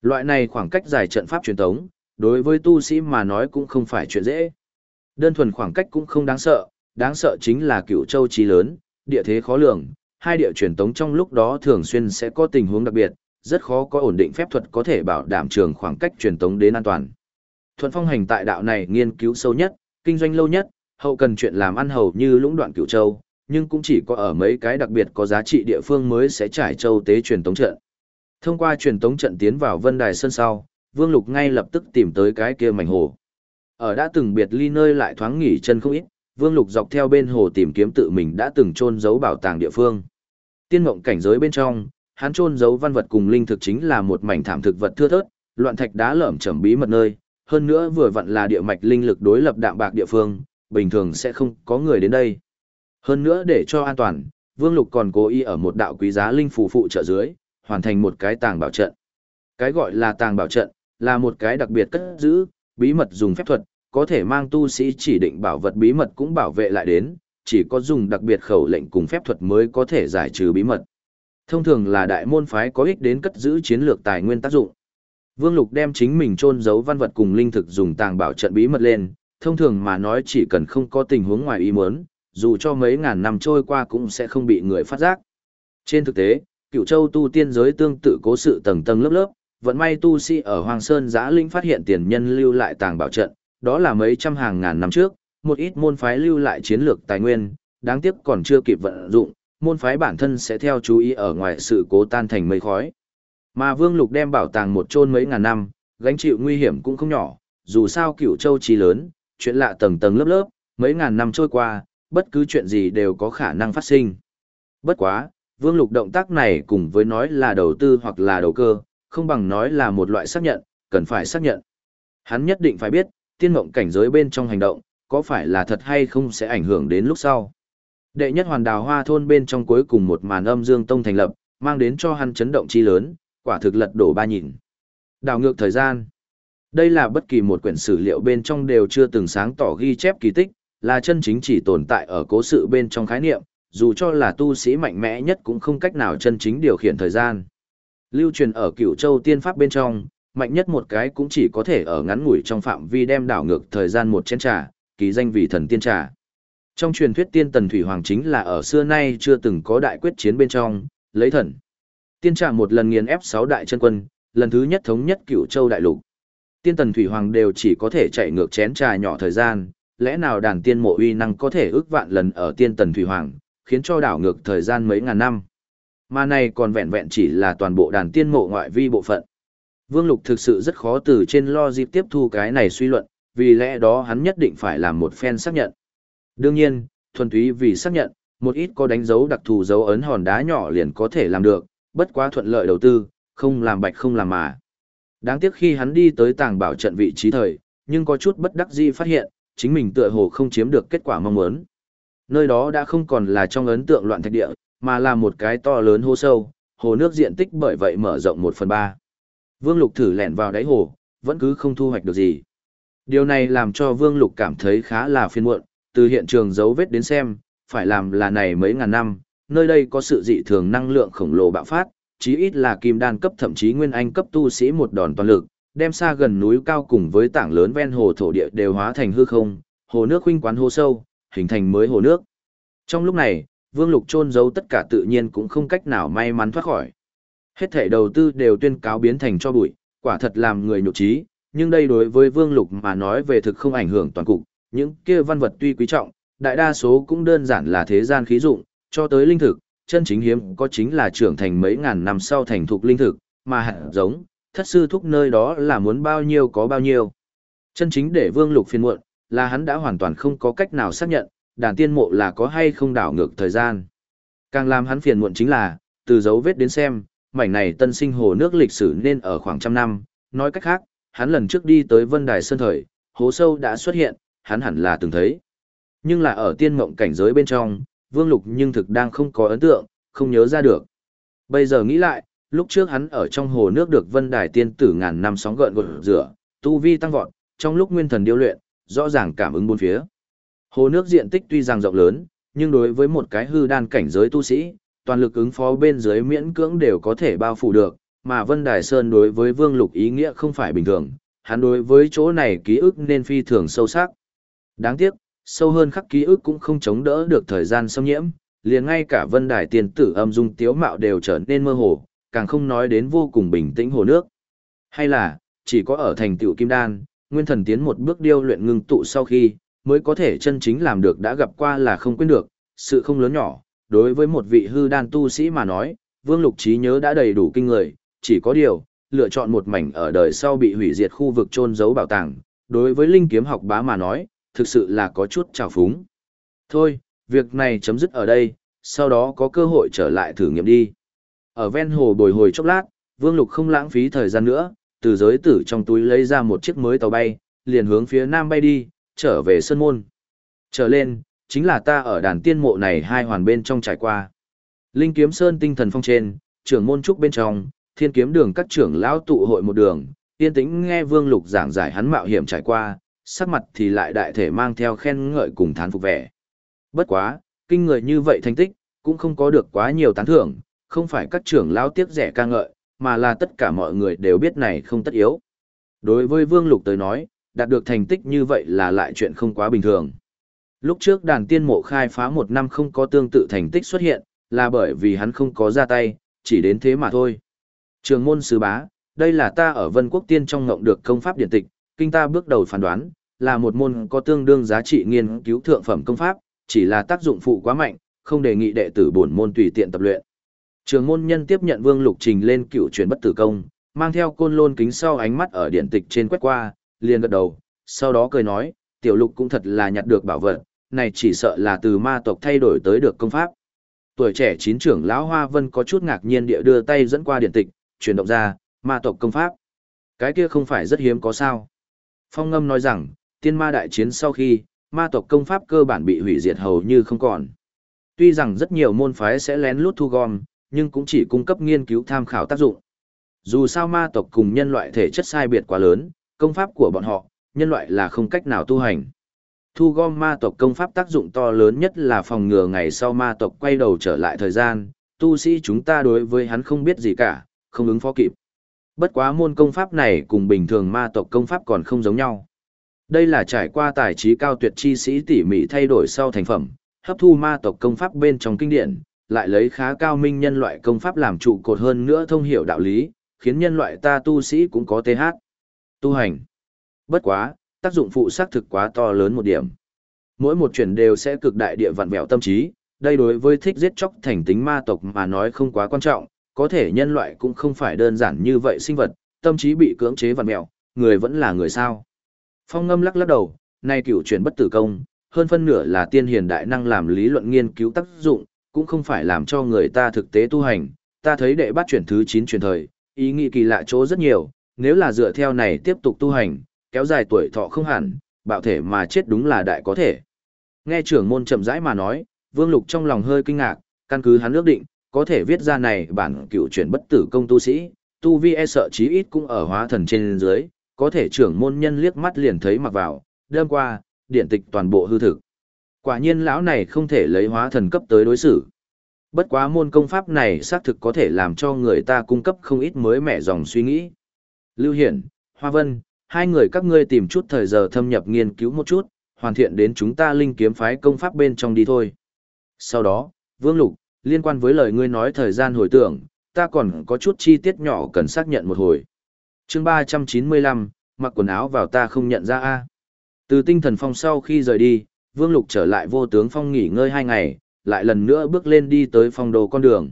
Loại này khoảng cách dài trận pháp truyền tống, đối với tu sĩ mà nói cũng không phải chuyện dễ. Đơn thuần khoảng cách cũng không đáng sợ, đáng sợ chính là cựu châu trí lớn, địa thế khó lường, hai địa truyền tống trong lúc đó thường xuyên sẽ có tình huống đặc biệt, rất khó có ổn định phép thuật có thể bảo đảm trường khoảng cách truyền tống đến an toàn. Thuận phong hành tại đạo này nghiên cứu sâu nhất, kinh doanh lâu nhất, hậu cần chuyện làm ăn hầu như lũng đoạn cửu châu, nhưng cũng chỉ có ở mấy cái đặc biệt có giá trị địa phương mới sẽ trải châu tế truyền tống trận. Thông qua truyền tống trận tiến vào Vân Đài Sơn sau, Vương Lục ngay lập tức tìm tới cái kia mảnh hồ. Ở đã từng biệt ly nơi lại thoáng nghỉ chân không ít, Vương Lục dọc theo bên hồ tìm kiếm tự mình đã từng chôn giấu bảo tàng địa phương. Tiên mộng cảnh giới bên trong, hắn chôn giấu văn vật cùng linh thực chính là một mảnh thảm thực vật thưa thớt, loạn thạch đá lởm chởm bí mật nơi, hơn nữa vừa vặn là địa mạch linh lực đối lập đạm bạc địa phương, bình thường sẽ không có người đến đây. Hơn nữa để cho an toàn, Vương Lục còn cố ý ở một đạo quý giá linh phù phụ trợ dưới, hoàn thành một cái tàng bảo trận. Cái gọi là tàng bảo trận, là một cái đặc biệt cất giữ, bí mật dùng phép thuật, có thể mang tu sĩ chỉ định bảo vật bí mật cũng bảo vệ lại đến, chỉ có dùng đặc biệt khẩu lệnh cùng phép thuật mới có thể giải trừ bí mật. Thông thường là đại môn phái có ích đến cất giữ chiến lược tài nguyên tác dụng. Vương Lục đem chính mình chôn giấu văn vật cùng linh thực dùng tàng bảo trận bí mật lên, thông thường mà nói chỉ cần không có tình huống ngoài ý muốn, dù cho mấy ngàn năm trôi qua cũng sẽ không bị người phát giác. Trên thực tế, cựu châu tu tiên giới tương tự cố sự tầng tầng lớp lớp, vẫn may tu sĩ ở Hoàng Sơn giã linh phát hiện tiền nhân lưu lại tàng bảo trận, đó là mấy trăm hàng ngàn năm trước, một ít môn phái lưu lại chiến lược tài nguyên, đáng tiếc còn chưa kịp vận dụng, môn phái bản thân sẽ theo chú ý ở ngoài sự cố tan thành mây khói. Mà Vương Lục đem bảo tàng một chôn mấy ngàn năm, gánh chịu nguy hiểm cũng không nhỏ, dù sao cửu châu trí lớn, chuyện lạ tầng tầng lớp lớp, mấy ngàn năm trôi qua, bất cứ chuyện gì đều có khả năng phát sinh. Bất quá, Vương Lục động tác này cùng với nói là đầu tư hoặc là đầu cơ, không bằng nói là một loại xác nhận, cần phải xác nhận. Hắn nhất định phải biết, tiên mộng cảnh giới bên trong hành động, có phải là thật hay không sẽ ảnh hưởng đến lúc sau. Đệ nhất hoàn đào hoa thôn bên trong cuối cùng một màn âm dương tông thành lập, mang đến cho hắn chấn động chi lớn, quả thực lật đổ ba nhìn. Đào ngược thời gian. Đây là bất kỳ một quyển sử liệu bên trong đều chưa từng sáng tỏ ghi chép kỳ tích, là chân chính chỉ tồn tại ở cố sự bên trong khái niệm, dù cho là tu sĩ mạnh mẽ nhất cũng không cách nào chân chính điều khiển thời gian. Lưu truyền ở cửu châu tiên pháp bên trong, mạnh nhất một cái cũng chỉ có thể ở ngắn ngủi trong phạm vi đem đảo ngược thời gian một chén trà, kỳ danh vì thần tiên trà. Trong truyền thuyết tiên tần thủy hoàng chính là ở xưa nay chưa từng có đại quyết chiến bên trong, lấy thần. Tiên trà một lần nghiền ép sáu đại chân quân, lần thứ nhất thống nhất cửu châu đại lục. Tiên tần thủy hoàng đều chỉ có thể chạy ngược chén trà nhỏ thời gian, lẽ nào đàn tiên mộ uy năng có thể ước vạn lần ở tiên tần thủy hoàng, khiến cho đảo ngược thời gian mấy ngàn năm. Mà này còn vẹn vẹn chỉ là toàn bộ đàn tiên mộ ngoại vi bộ phận. Vương Lục thực sự rất khó từ trên lo dịp tiếp thu cái này suy luận, vì lẽ đó hắn nhất định phải làm một phen xác nhận. Đương nhiên, thuần túy vì xác nhận, một ít có đánh dấu đặc thù dấu ấn hòn đá nhỏ liền có thể làm được, bất quá thuận lợi đầu tư, không làm bạch không làm mà. Đáng tiếc khi hắn đi tới tàng bảo trận vị trí thời, nhưng có chút bất đắc dĩ phát hiện, chính mình tựa hồ không chiếm được kết quả mong muốn. Nơi đó đã không còn là trong ấn tượng loạn thạch địa, mà là một cái to lớn hô sâu, hồ nước diện tích bởi vậy mở rộng một phần ba. Vương Lục thử lẻn vào đáy hồ, vẫn cứ không thu hoạch được gì. Điều này làm cho Vương Lục cảm thấy khá là phiền muộn, từ hiện trường dấu vết đến xem, phải làm là này mấy ngàn năm, nơi đây có sự dị thường năng lượng khổng lồ bạo phát, chí ít là kim đan cấp thậm chí nguyên anh cấp tu sĩ một đòn toàn lực, đem xa gần núi cao cùng với tảng lớn ven hồ thổ địa đều hóa thành hư không, hồ nước huynh quán hồ sâu, hình thành mới hồ nước. Trong lúc này, Vương Lục chôn giấu tất cả tự nhiên cũng không cách nào may mắn thoát khỏi. Hết thể đầu tư đều tuyên cáo biến thành cho bụi, quả thật làm người nhục trí, nhưng đây đối với Vương Lục mà nói về thực không ảnh hưởng toàn cục, những kia văn vật tuy quý trọng, đại đa số cũng đơn giản là thế gian khí dụng, cho tới linh thực, chân chính hiếm có chính là trưởng thành mấy ngàn năm sau thành thục linh thực, mà hạt giống, thất sư thúc nơi đó là muốn bao nhiêu có bao nhiêu. Chân chính để Vương Lục phiền muộn, là hắn đã hoàn toàn không có cách nào xác nhận, đàn tiên mộ là có hay không đảo ngược thời gian. Càng làm hắn phiền muộn chính là, từ dấu vết đến xem, mảnh này tân sinh hồ nước lịch sử nên ở khoảng trăm năm, nói cách khác, hắn lần trước đi tới Vân Đài Sơn Thời, hố sâu đã xuất hiện, hắn hẳn là từng thấy. Nhưng là ở tiên mộng cảnh giới bên trong, Vương Lục nhưng thực đang không có ấn tượng, không nhớ ra được. Bây giờ nghĩ lại, lúc trước hắn ở trong hồ nước được Vân Đài tiên tử ngàn năm sóng gợn gột rửa, tu vi tăng vọt, trong lúc nguyên thần điêu luyện, rõ ràng cảm ứng bốn phía. Hồ nước diện tích tuy rằng rộng lớn, nhưng đối với một cái hư đan cảnh giới tu sĩ, toàn lực ứng phó bên dưới miễn cưỡng đều có thể bao phủ được, mà Vân Đài Sơn đối với Vương Lục ý nghĩa không phải bình thường, hắn đối với chỗ này ký ức nên phi thường sâu sắc. Đáng tiếc, sâu hơn khắc ký ức cũng không chống đỡ được thời gian xâm nhiễm, liền ngay cả Vân Đài tiền tử âm dung tiếu mạo đều trở nên mơ hồ, càng không nói đến vô cùng bình tĩnh hồ nước. Hay là, chỉ có ở thành tựu Kim Đan, Nguyên Thần tiến một bước điêu luyện ngưng tụ sau khi, mới có thể chân chính làm được đã gặp qua là không quên được, sự không lớn nhỏ, đối với một vị hư đan tu sĩ mà nói, Vương Lục trí nhớ đã đầy đủ kinh người, chỉ có điều, lựa chọn một mảnh ở đời sau bị hủy diệt khu vực trôn giấu bảo tàng, đối với linh kiếm học bá mà nói, thực sự là có chút trào phúng. Thôi, việc này chấm dứt ở đây, sau đó có cơ hội trở lại thử nghiệm đi. Ở ven hồ bồi hồi chốc lát, Vương Lục không lãng phí thời gian nữa, từ giới tử trong túi lấy ra một chiếc mới tàu bay, liền hướng phía nam bay đi, trở về sân môn. Trở lên, chính là ta ở đàn tiên mộ này hai hoàn bên trong trải qua. Linh kiếm sơn tinh thần phong trên, trưởng môn trúc bên trong, thiên kiếm đường các trưởng lão tụ hội một đường, yên tĩnh nghe vương lục giảng giải hắn mạo hiểm trải qua, sắc mặt thì lại đại thể mang theo khen ngợi cùng thán phục vẻ. Bất quá, kinh người như vậy thành tích, cũng không có được quá nhiều tán thưởng, không phải các trưởng lão tiếc rẻ ca ngợi, mà là tất cả mọi người đều biết này không tất yếu. Đối với vương lục tới nói, đạt được thành tích như vậy là lại chuyện không quá bình thường. Lúc trước đàn tiên mộ khai phá một năm không có tương tự thành tích xuất hiện, là bởi vì hắn không có ra tay, chỉ đến thế mà thôi. Trường môn sứ bá, đây là ta ở vân quốc tiên trong ngộng được công pháp điện tịch, kinh ta bước đầu phán đoán, là một môn có tương đương giá trị nghiên cứu thượng phẩm công pháp, chỉ là tác dụng phụ quá mạnh, không đề nghị đệ tử bổn môn tùy tiện tập luyện. Trường môn nhân tiếp nhận Vương Lục Trình lên cựu chuyển bất tử công, mang theo côn lôn kính sau ánh mắt ở điện tịch trên quét qua, liền gật đầu, sau đó cười nói, tiểu lục cũng thật là nhặt được bảo vật, này chỉ sợ là từ ma tộc thay đổi tới được công pháp. Tuổi trẻ chín trưởng lão Hoa Vân có chút ngạc nhiên địa đưa tay dẫn qua điện tịch, chuyển động ra, ma tộc công pháp. Cái kia không phải rất hiếm có sao. Phong ngâm nói rằng, tiên ma đại chiến sau khi, ma tộc công pháp cơ bản bị hủy diệt hầu như không còn. Tuy rằng rất nhiều môn phái sẽ lén lút thu gom, nhưng cũng chỉ cung cấp nghiên cứu tham khảo tác dụng. Dù sao ma tộc cùng nhân loại thể chất sai biệt quá lớn, công pháp của bọn họ, nhân loại là không cách nào tu hành. Thu gom ma tộc công pháp tác dụng to lớn nhất là phòng ngừa ngày sau ma tộc quay đầu trở lại thời gian, tu sĩ chúng ta đối với hắn không biết gì cả, không ứng phó kịp. Bất quá môn công pháp này cùng bình thường ma tộc công pháp còn không giống nhau. Đây là trải qua tài trí cao tuyệt chi sĩ tỉ mỉ thay đổi sau thành phẩm, hấp thu ma tộc công pháp bên trong kinh điển, lại lấy khá cao minh nhân loại công pháp làm trụ cột hơn nữa thông hiểu đạo lý, khiến nhân loại ta tu sĩ cũng có TH. Tu hành. Bất quá, tác dụng phụ xác thực quá to lớn một điểm. Mỗi một chuyển đều sẽ cực đại địa vặn vẹo tâm trí, đây đối với thích giết chóc thành tính ma tộc mà nói không quá quan trọng, có thể nhân loại cũng không phải đơn giản như vậy sinh vật, tâm trí bị cưỡng chế vặn mẹo, người vẫn là người sao. Phong ngâm lắc lắc đầu, nay cửu chuyển bất tử công, hơn phân nửa là tiên hiền đại năng làm lý luận nghiên cứu tác dụng, cũng không phải làm cho người ta thực tế tu hành. Ta thấy đệ bát chuyển thứ 9 chuyển thời, ý nghĩ kỳ lạ chỗ rất nhiều, nếu là dựa theo này tiếp tục tu hành, kéo dài tuổi thọ không hẳn, bạo thể mà chết đúng là đại có thể. Nghe trưởng môn chậm rãi mà nói, Vương Lục trong lòng hơi kinh ngạc, căn cứ hắn ước định, có thể viết ra này bản cựu chuyển bất tử công tu sĩ, tu vi e sợ chí ít cũng ở hóa thần trên dưới, có thể trưởng môn nhân liếc mắt liền thấy mặc vào, đêm qua, điện tịch toàn bộ hư thực. Quả nhiên lão này không thể lấy hóa thần cấp tới đối xử. Bất quá môn công pháp này xác thực có thể làm cho người ta cung cấp không ít mới mẻ dòng suy nghĩ. Lưu Hiển, Hoa Vân, hai người các ngươi tìm chút thời giờ thâm nhập nghiên cứu một chút, hoàn thiện đến chúng ta linh kiếm phái công pháp bên trong đi thôi. Sau đó, Vương Lục, liên quan với lời ngươi nói thời gian hồi tưởng, ta còn có chút chi tiết nhỏ cần xác nhận một hồi. chương 395, mặc quần áo vào ta không nhận ra a Từ tinh thần phong sau khi rời đi, Vương Lục trở lại vô tướng phong nghỉ ngơi hai ngày, lại lần nữa bước lên đi tới phong đồ con đường.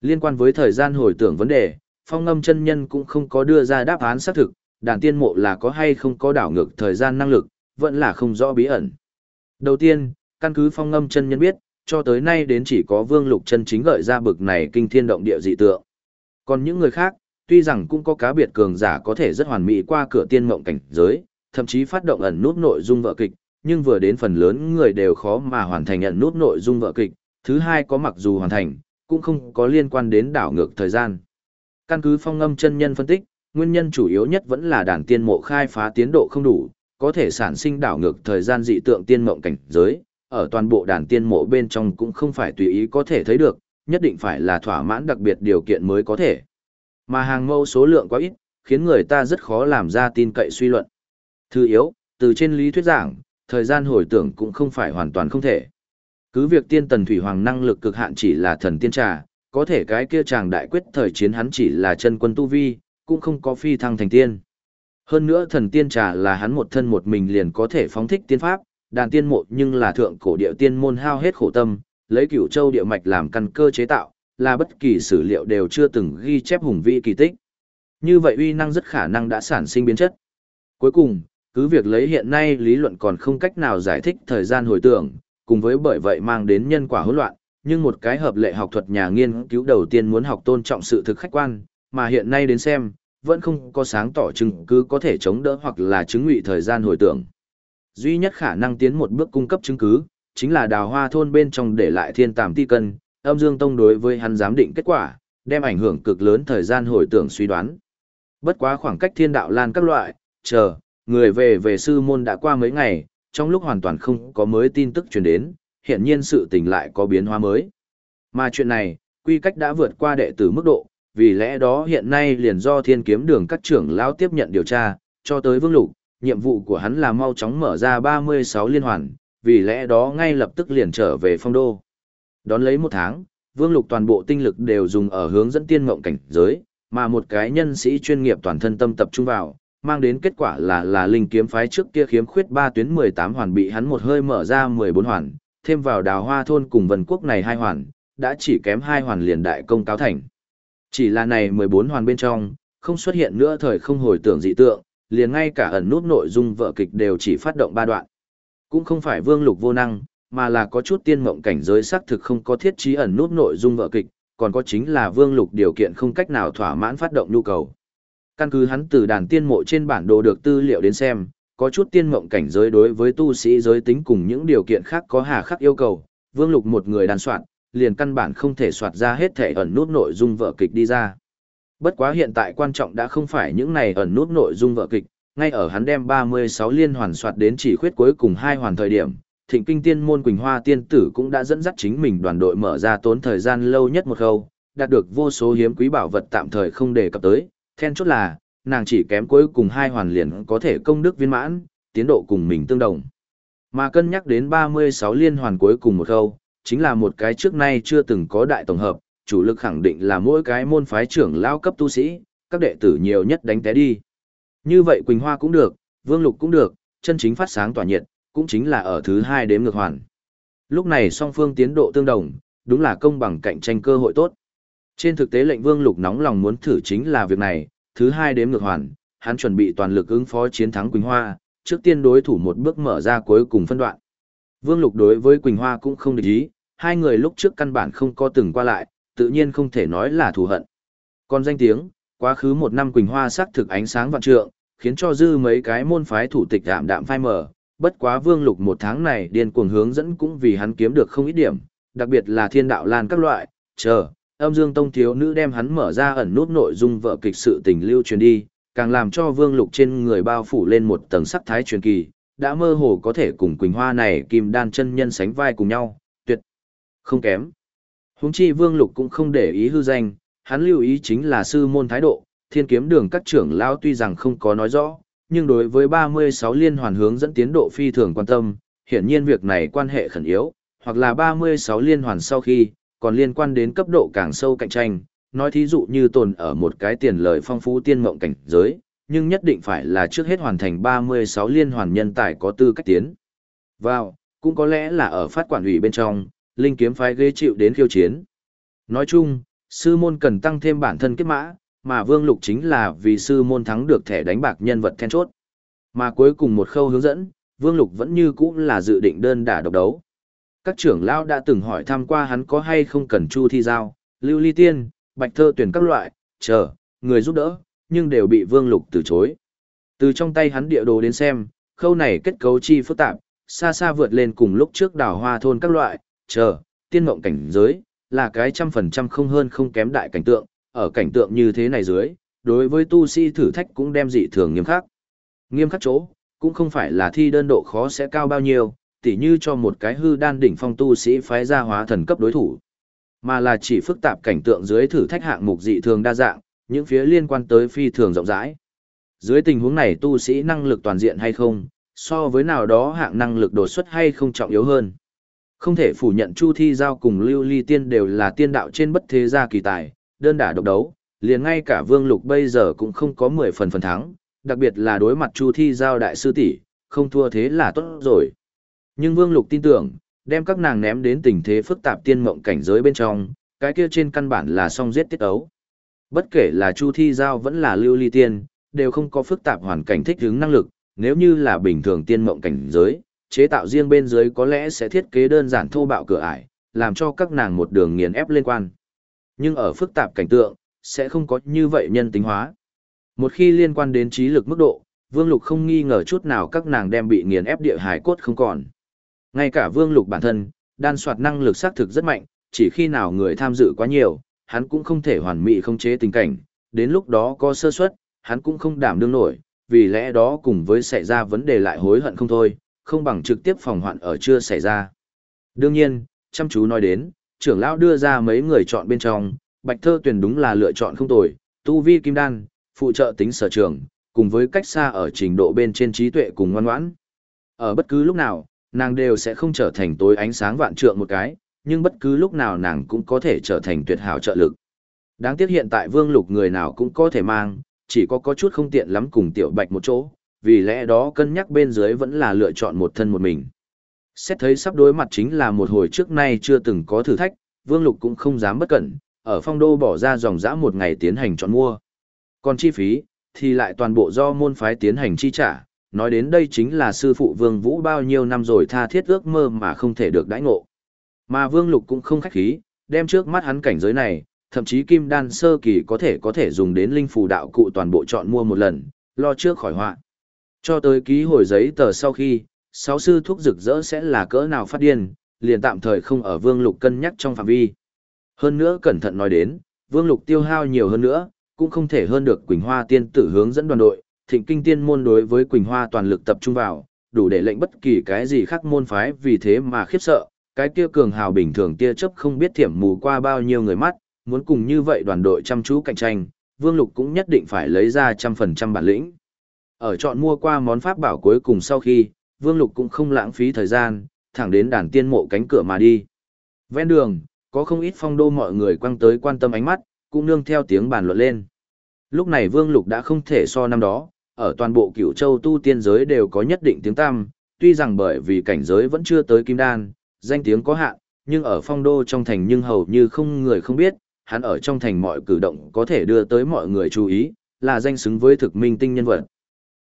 Liên quan với thời gian hồi tưởng vấn đề, phong ngâm chân nhân cũng không có đưa ra đáp án xác thực, đàn tiên mộ là có hay không có đảo ngược thời gian năng lực, vẫn là không rõ bí ẩn. Đầu tiên, căn cứ phong ngâm chân nhân biết, cho tới nay đến chỉ có vương lục chân chính gợi ra bực này kinh thiên động địa dị tượng. Còn những người khác, tuy rằng cũng có cá biệt cường giả có thể rất hoàn mỹ qua cửa tiên mộng cảnh giới, thậm chí phát động ẩn nút nội dung vợ kịch, nhưng vừa đến phần lớn người đều khó mà hoàn thành ẩn nút nội dung vợ kịch, thứ hai có mặc dù hoàn thành, cũng không có liên quan đến đảo ngược thời gian. Căn cứ phong ngâm chân nhân phân tích, nguyên nhân chủ yếu nhất vẫn là đàn tiên mộ khai phá tiến độ không đủ, có thể sản sinh đảo ngược thời gian dị tượng tiên mộng cảnh giới, ở toàn bộ đàn tiên mộ bên trong cũng không phải tùy ý có thể thấy được, nhất định phải là thỏa mãn đặc biệt điều kiện mới có thể. Mà hàng mâu số lượng quá ít, khiến người ta rất khó làm ra tin cậy suy luận. Thứ yếu, từ trên lý thuyết giảng, thời gian hồi tưởng cũng không phải hoàn toàn không thể. Cứ việc tiên tần thủy hoàng năng lực cực hạn chỉ là thần tiên trà, có thể cái kia chàng đại quyết thời chiến hắn chỉ là chân quân tu vi, cũng không có phi thăng thành tiên. Hơn nữa thần tiên trà là hắn một thân một mình liền có thể phóng thích tiên pháp, đàn tiên mộ nhưng là thượng cổ địa tiên môn hao hết khổ tâm, lấy cửu châu địa mạch làm căn cơ chế tạo, là bất kỳ sử liệu đều chưa từng ghi chép hùng vĩ kỳ tích. Như vậy uy năng rất khả năng đã sản sinh biến chất. Cuối cùng, cứ việc lấy hiện nay lý luận còn không cách nào giải thích thời gian hồi tưởng, cùng với bởi vậy mang đến nhân quả hỗn loạn, nhưng một cái hợp lệ học thuật nhà nghiên cứu đầu tiên muốn học tôn trọng sự thực khách quan, mà hiện nay đến xem, vẫn không có sáng tỏ chứng cứ có thể chống đỡ hoặc là chứng ngụy thời gian hồi tưởng. Duy nhất khả năng tiến một bước cung cấp chứng cứ, chính là đào hoa thôn bên trong để lại thiên tàm ti cân, âm dương tông đối với hắn giám định kết quả, đem ảnh hưởng cực lớn thời gian hồi tưởng suy đoán. Bất quá khoảng cách thiên đạo lan các loại, chờ, người về về sư môn đã qua mấy ngày, trong lúc hoàn toàn không có mới tin tức truyền đến, hiện nhiên sự tình lại có biến hóa mới. Mà chuyện này, quy cách đã vượt qua đệ tử mức độ, vì lẽ đó hiện nay liền do thiên kiếm đường các trưởng lão tiếp nhận điều tra, cho tới vương lục, nhiệm vụ của hắn là mau chóng mở ra 36 liên hoàn, vì lẽ đó ngay lập tức liền trở về phong đô. Đón lấy một tháng, vương lục toàn bộ tinh lực đều dùng ở hướng dẫn tiên ngộng cảnh giới, mà một cái nhân sĩ chuyên nghiệp toàn thân tâm tập trung vào, mang đến kết quả là là linh kiếm phái trước kia khiếm khuyết 3 tuyến 18 hoàn bị hắn một hơi mở ra 14 hoàn, thêm vào đào hoa thôn cùng vân quốc này hai hoàn, đã chỉ kém hai hoàn liền đại công cáo thành. Chỉ là này 14 hoàn bên trong, không xuất hiện nữa thời không hồi tưởng dị tượng, liền ngay cả ẩn nút nội dung vợ kịch đều chỉ phát động ba đoạn. Cũng không phải vương lục vô năng, mà là có chút tiên mộng cảnh giới xác thực không có thiết trí ẩn nút nội dung vợ kịch, còn có chính là vương lục điều kiện không cách nào thỏa mãn phát động nhu cầu. Căn cứ hắn từ đàn tiên mộ trên bản đồ được tư liệu đến xem, có chút tiên mộng cảnh giới đối với tu sĩ giới tính cùng những điều kiện khác có hà khắc yêu cầu, vương lục một người đàn soạn, liền căn bản không thể soạt ra hết thể ẩn nút nội dung vợ kịch đi ra. Bất quá hiện tại quan trọng đã không phải những này ẩn nút nội dung vợ kịch, ngay ở hắn đem 36 liên hoàn soạt đến chỉ khuyết cuối cùng hai hoàn thời điểm, thịnh kinh tiên môn Quỳnh Hoa tiên tử cũng đã dẫn dắt chính mình đoàn đội mở ra tốn thời gian lâu nhất một khâu, đạt được vô số hiếm quý bảo vật tạm thời không đề cập tới, then chốt là, nàng chỉ kém cuối cùng hai hoàn liền có thể công đức viên mãn, tiến độ cùng mình tương đồng. Mà cân nhắc đến 36 liên hoàn cuối cùng một khâu, chính là một cái trước nay chưa từng có đại tổng hợp, chủ lực khẳng định là mỗi cái môn phái trưởng lao cấp tu sĩ, các đệ tử nhiều nhất đánh té đi. Như vậy Quỳnh Hoa cũng được, Vương Lục cũng được, chân chính phát sáng tỏa nhiệt, cũng chính là ở thứ hai đếm ngược hoàn. Lúc này song phương tiến độ tương đồng, đúng là công bằng cạnh tranh cơ hội tốt. Trên thực tế lệnh Vương Lục nóng lòng muốn thử chính là việc này, thứ hai đếm ngược hoàn, hắn chuẩn bị toàn lực ứng phó chiến thắng Quỳnh Hoa, trước tiên đối thủ một bước mở ra cuối cùng phân đoạn. Vương Lục đối với Quỳnh Hoa cũng không để ý, hai người lúc trước căn bản không có từng qua lại, tự nhiên không thể nói là thù hận. Còn danh tiếng, quá khứ một năm Quỳnh Hoa sắc thực ánh sáng vạn trượng, khiến cho dư mấy cái môn phái thủ tịch đạm đạm phai mờ, bất quá Vương Lục một tháng này điên cuồng hướng dẫn cũng vì hắn kiếm được không ít điểm, đặc biệt là thiên đạo lan các loại, chờ, âm dương tông thiếu nữ đem hắn mở ra ẩn nút nội dung vợ kịch sự tình lưu truyền đi, càng làm cho Vương Lục trên người bao phủ lên một tầng sắc thái truyền kỳ, đã mơ hồ có thể cùng Quỳnh Hoa này kim đan chân nhân sánh vai cùng nhau, tuyệt không kém. Huống chi Vương Lục cũng không để ý hư danh, hắn lưu ý chính là sư môn thái độ, thiên kiếm đường các trưởng lão tuy rằng không có nói rõ, nhưng đối với 36 liên hoàn hướng dẫn tiến độ phi thường quan tâm, hiển nhiên việc này quan hệ khẩn yếu, hoặc là 36 liên hoàn sau khi, còn liên quan đến cấp độ càng sâu cạnh tranh, nói thí dụ như tồn ở một cái tiền lợi phong phú tiên mộng cảnh giới, nhưng nhất định phải là trước hết hoàn thành 36 liên hoàn nhân tài có tư cách tiến. Vào, cũng có lẽ là ở phát quản ủy bên trong, linh kiếm phái ghế chịu đến khiêu chiến. Nói chung, sư môn cần tăng thêm bản thân kết mã, mà Vương Lục chính là vì sư môn thắng được thẻ đánh bạc nhân vật then chốt. Mà cuối cùng một khâu hướng dẫn, Vương Lục vẫn như cũ là dự định đơn đả độc đấu. Các trưởng lão đã từng hỏi thăm qua hắn có hay không cần chu thi giao, lưu ly tiên, bạch thơ tuyển các loại, chờ, người giúp đỡ, nhưng đều bị Vương Lục từ chối. Từ trong tay hắn địa đồ đến xem, khâu này kết cấu chi phức tạp, xa xa vượt lên cùng lúc trước đảo hoa thôn các loại, chờ, tiên mộng cảnh giới, là cái trăm phần trăm không hơn không kém đại cảnh tượng, ở cảnh tượng như thế này dưới, đối với tu sĩ thử thách cũng đem dị thường nghiêm khắc. Nghiêm khắc chỗ, cũng không phải là thi đơn độ khó sẽ cao bao nhiêu, tỉ như cho một cái hư đan đỉnh phong tu sĩ phái ra hóa thần cấp đối thủ, mà là chỉ phức tạp cảnh tượng dưới thử thách hạng mục dị thường đa dạng, những phía liên quan tới phi thường rộng rãi. Dưới tình huống này tu sĩ năng lực toàn diện hay không, so với nào đó hạng năng lực đột xuất hay không trọng yếu hơn. Không thể phủ nhận Chu Thi Giao cùng Lưu Ly Tiên đều là tiên đạo trên bất thế gia kỳ tài, đơn đả độc đấu, liền ngay cả Vương Lục bây giờ cũng không có 10 phần phần thắng, đặc biệt là đối mặt Chu Thi Giao đại sư tỷ, không thua thế là tốt rồi. Nhưng Vương Lục tin tưởng, đem các nàng ném đến tình thế phức tạp tiên mộng cảnh giới bên trong, cái kia trên căn bản là song giết tiết ấu. Bất kể là Chu Thi Giao vẫn là Lưu Ly Tiên, đều không có phức tạp hoàn cảnh thích ứng năng lực, nếu như là bình thường tiên mộng cảnh giới, chế tạo riêng bên dưới có lẽ sẽ thiết kế đơn giản thô bạo cửa ải, làm cho các nàng một đường nghiền ép lên quan. Nhưng ở phức tạp cảnh tượng, sẽ không có như vậy nhân tính hóa. Một khi liên quan đến trí lực mức độ, Vương Lục không nghi ngờ chút nào các nàng đem bị nghiền ép địa hải cốt không còn. Ngay cả Vương Lục bản thân, đan soạt năng lực xác thực rất mạnh, chỉ khi nào người tham dự quá nhiều, hắn cũng không thể hoàn mỹ khống chế tình cảnh, đến lúc đó có sơ suất, hắn cũng không đảm đương nổi, vì lẽ đó cùng với xảy ra vấn đề lại hối hận không thôi, không bằng trực tiếp phòng hoạn ở chưa xảy ra. Đương nhiên, chăm chú nói đến, trưởng lão đưa ra mấy người chọn bên trong, Bạch Thơ Tuyền đúng là lựa chọn không tồi, tu vi kim đan, phụ trợ tính sở trường, cùng với cách xa ở trình độ bên trên trí tuệ cùng ngoan ngoãn. Ở bất cứ lúc nào, nàng đều sẽ không trở thành tối ánh sáng vạn trượng một cái, nhưng bất cứ lúc nào nàng cũng có thể trở thành tuyệt hảo trợ lực. Đáng tiếc hiện tại Vương Lục người nào cũng có thể mang, chỉ có có chút không tiện lắm cùng Tiểu Bạch một chỗ, vì lẽ đó cân nhắc bên dưới vẫn là lựa chọn một thân một mình. Xét thấy sắp đối mặt chính là một hồi trước nay chưa từng có thử thách, Vương Lục cũng không dám bất cẩn, ở phong đô bỏ ra dòng dã một ngày tiến hành chọn mua. Còn chi phí, thì lại toàn bộ do môn phái tiến hành chi trả, nói đến đây chính là sư phụ Vương Vũ bao nhiêu năm rồi tha thiết ước mơ mà không thể được đãi ngộ. Mà Vương Lục cũng không khách khí, đem trước mắt hắn cảnh giới này, thậm chí kim đan sơ kỳ có thể có thể dùng đến linh phù đạo cụ toàn bộ chọn mua một lần, lo trước khỏi họa. Cho tới ký hồi giấy tờ sau khi, sáu sư thuốc rực rỡ sẽ là cỡ nào phát điên, liền tạm thời không ở Vương Lục cân nhắc trong phạm vi. Hơn nữa cẩn thận nói đến, Vương Lục tiêu hao nhiều hơn nữa, cũng không thể hơn được Quỳnh Hoa tiên tử hướng dẫn đoàn đội, thịnh kinh tiên môn đối với Quỳnh Hoa toàn lực tập trung vào, đủ để lệnh bất kỳ cái gì khác môn phái vì thế mà khiếp sợ, cái kia cường hào bình thường tia chấp không biết thiểm mù qua bao nhiêu người mắt, muốn cùng như vậy đoàn đội chăm chú cạnh tranh, Vương Lục cũng nhất định phải lấy ra trăm phần trăm bản lĩnh. Ở chọn mua qua món pháp bảo cuối cùng sau khi, Vương Lục cũng không lãng phí thời gian, thẳng đến đàn tiên mộ cánh cửa mà đi. Ven đường, có không ít phong đô mọi người quăng tới quan tâm ánh mắt, cũng nương theo tiếng bàn luận lên. Lúc này Vương Lục đã không thể so năm đó, ở toàn bộ cửu châu tu tiên giới đều có nhất định tiếng tăm, tuy rằng bởi vì cảnh giới vẫn chưa tới kim đan, danh tiếng có hạn, nhưng ở phong đô trong thành nhưng hầu như không người không biết, hắn ở trong thành mọi cử động có thể đưa tới mọi người chú ý, là danh xứng với thực minh tinh nhân vật.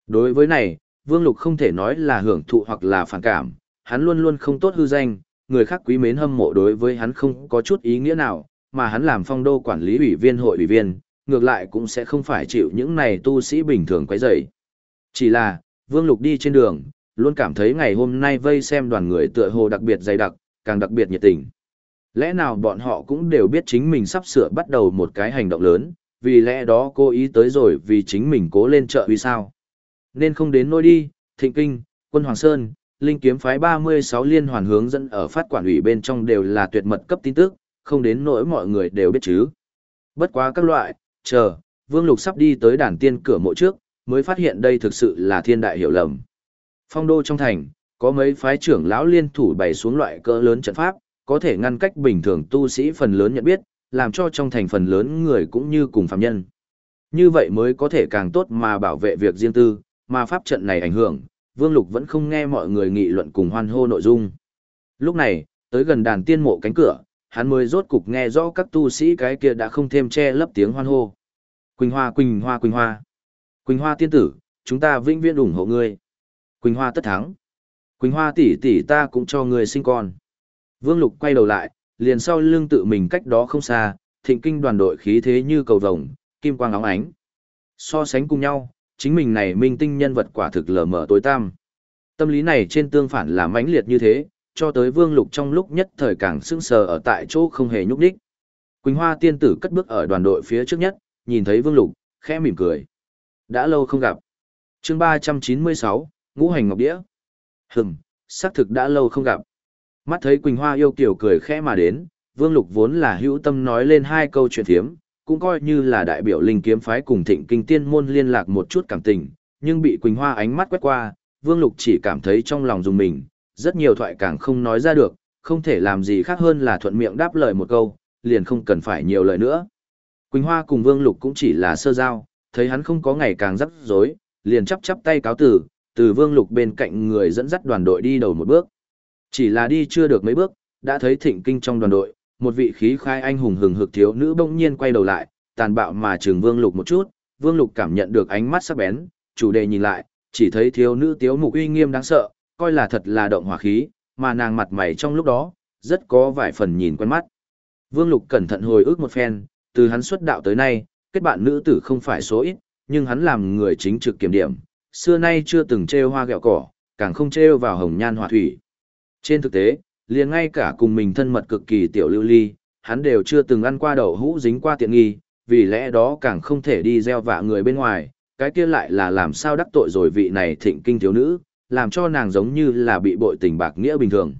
Đối với này, Vương Lục không thể nói là hưởng thụ hoặc là phản cảm, hắn luôn luôn không tốt hư danh, người khác quý mến hâm mộ đối với hắn không có chút ý nghĩa nào, mà hắn làm phong đô quản lý ủy viên hội ủy viên, ngược lại cũng sẽ không phải chịu những này tu sĩ bình thường quấy rầy. Chỉ là, Vương Lục đi trên đường, luôn cảm thấy ngày hôm nay vây xem đoàn người tựa hồ đặc biệt dày đặc, càng đặc biệt nhiệt tình. Lẽ nào bọn họ cũng đều biết chính mình sắp sửa bắt đầu một cái hành động lớn, vì lẽ đó cô ý tới rồi vì chính mình cố lên trợ vì sao. Nên không đến nôi đi, thịnh kinh, quân Hoàng Sơn, Linh kiếm phái 36 liên hoàn hướng dẫn ở phát quản ủy bên trong đều là tuyệt mật cấp tin tức, không đến nỗi mọi người đều biết chứ. Bất quá các loại, chờ, Vương Lục sắp đi tới đàn tiên cửa mộ trước, mới phát hiện đây thực sự là thiên đại hiểu lầm. Phong đô trong thành, có mấy phái trưởng lão liên thủ bày xuống loại cỡ lớn trận pháp, có thể ngăn cách bình thường tu sĩ phần lớn nhận biết, làm cho trong thành phần lớn người cũng như cùng phạm nhân. Như vậy mới có thể càng tốt mà bảo vệ việc riêng tư, mà pháp trận này ảnh hưởng, Vương Lục vẫn không nghe mọi người nghị luận cùng hoan hô nội dung. Lúc này, tới gần đàn tiên mộ cánh cửa, hắn mới rốt cục nghe rõ các tu sĩ cái kia đã không thêm che lấp tiếng hoan hô. Quỳnh Hoa, Quỳnh Hoa, Quỳnh Hoa. Quỳnh Hoa tiên tử, chúng ta vĩnh viễn ủng hộ ngươi. Quỳnh Hoa tất thắng. Quỳnh Hoa tỷ tỷ ta cũng cho ngươi sinh con. Vương Lục quay đầu lại, liền sau lưng tự mình cách đó không xa, thịnh kinh đoàn đội khí thế như cầu vồng, kim quang óng ánh. So sánh cùng nhau, chính mình này minh tinh nhân vật quả thực lờ mờ tối tam Tâm lý này trên tương phản là mãnh liệt như thế, cho tới Vương Lục trong lúc nhất thời càng sững sờ ở tại chỗ không hề nhúc nhích. Quỳnh Hoa tiên tử cất bước ở đoàn đội phía trước nhất, nhìn thấy Vương Lục, khẽ mỉm cười. Đã lâu không gặp. Chương 396, Ngũ hành ngọc đĩa. Hừm, xác thực đã lâu không gặp. Mắt thấy Quỳnh Hoa yêu kiểu cười khẽ mà đến, Vương Lục vốn là hữu tâm nói lên hai câu chuyện thiếm, cũng coi như là đại biểu linh kiếm phái cùng thịnh kinh tiên môn liên lạc một chút cảm tình, nhưng bị Quỳnh Hoa ánh mắt quét qua, Vương Lục chỉ cảm thấy trong lòng dùng mình, rất nhiều thoại càng không nói ra được, không thể làm gì khác hơn là thuận miệng đáp lời một câu, liền không cần phải nhiều lời nữa. Quỳnh Hoa cùng Vương Lục cũng chỉ là sơ giao, thấy hắn không có ngày càng rắc rối, liền chắp chắp tay cáo từ, từ Vương Lục bên cạnh người dẫn dắt đoàn đội đi đầu một bước. Chỉ là đi chưa được mấy bước, đã thấy thịnh kinh trong đoàn đội, một vị khí khai anh hùng hừng hực thiếu nữ bỗng nhiên quay đầu lại, tàn bạo mà trường Vương Lục một chút, Vương Lục cảm nhận được ánh mắt sắc bén, chủ đề nhìn lại, chỉ thấy thiếu nữ tiếu mục uy nghiêm đáng sợ, coi là thật là động hỏa khí, mà nàng mặt mày trong lúc đó, rất có vài phần nhìn quen mắt. Vương Lục cẩn thận hồi ức một phen, từ hắn xuất đạo tới nay, kết bạn nữ tử không phải số ít, nhưng hắn làm người chính trực kiểm điểm, xưa nay chưa từng trêu hoa gẹo cỏ, càng không trêu vào hồng nhan hỏa thủy. Trên thực tế, liền ngay cả cùng mình thân mật cực kỳ tiểu lưu ly, hắn đều chưa từng ăn qua đậu hũ dính qua tiện nghi, vì lẽ đó càng không thể đi gieo vạ người bên ngoài, cái kia lại là làm sao đắc tội rồi vị này thịnh kinh thiếu nữ, làm cho nàng giống như là bị bội tình bạc nghĩa bình thường.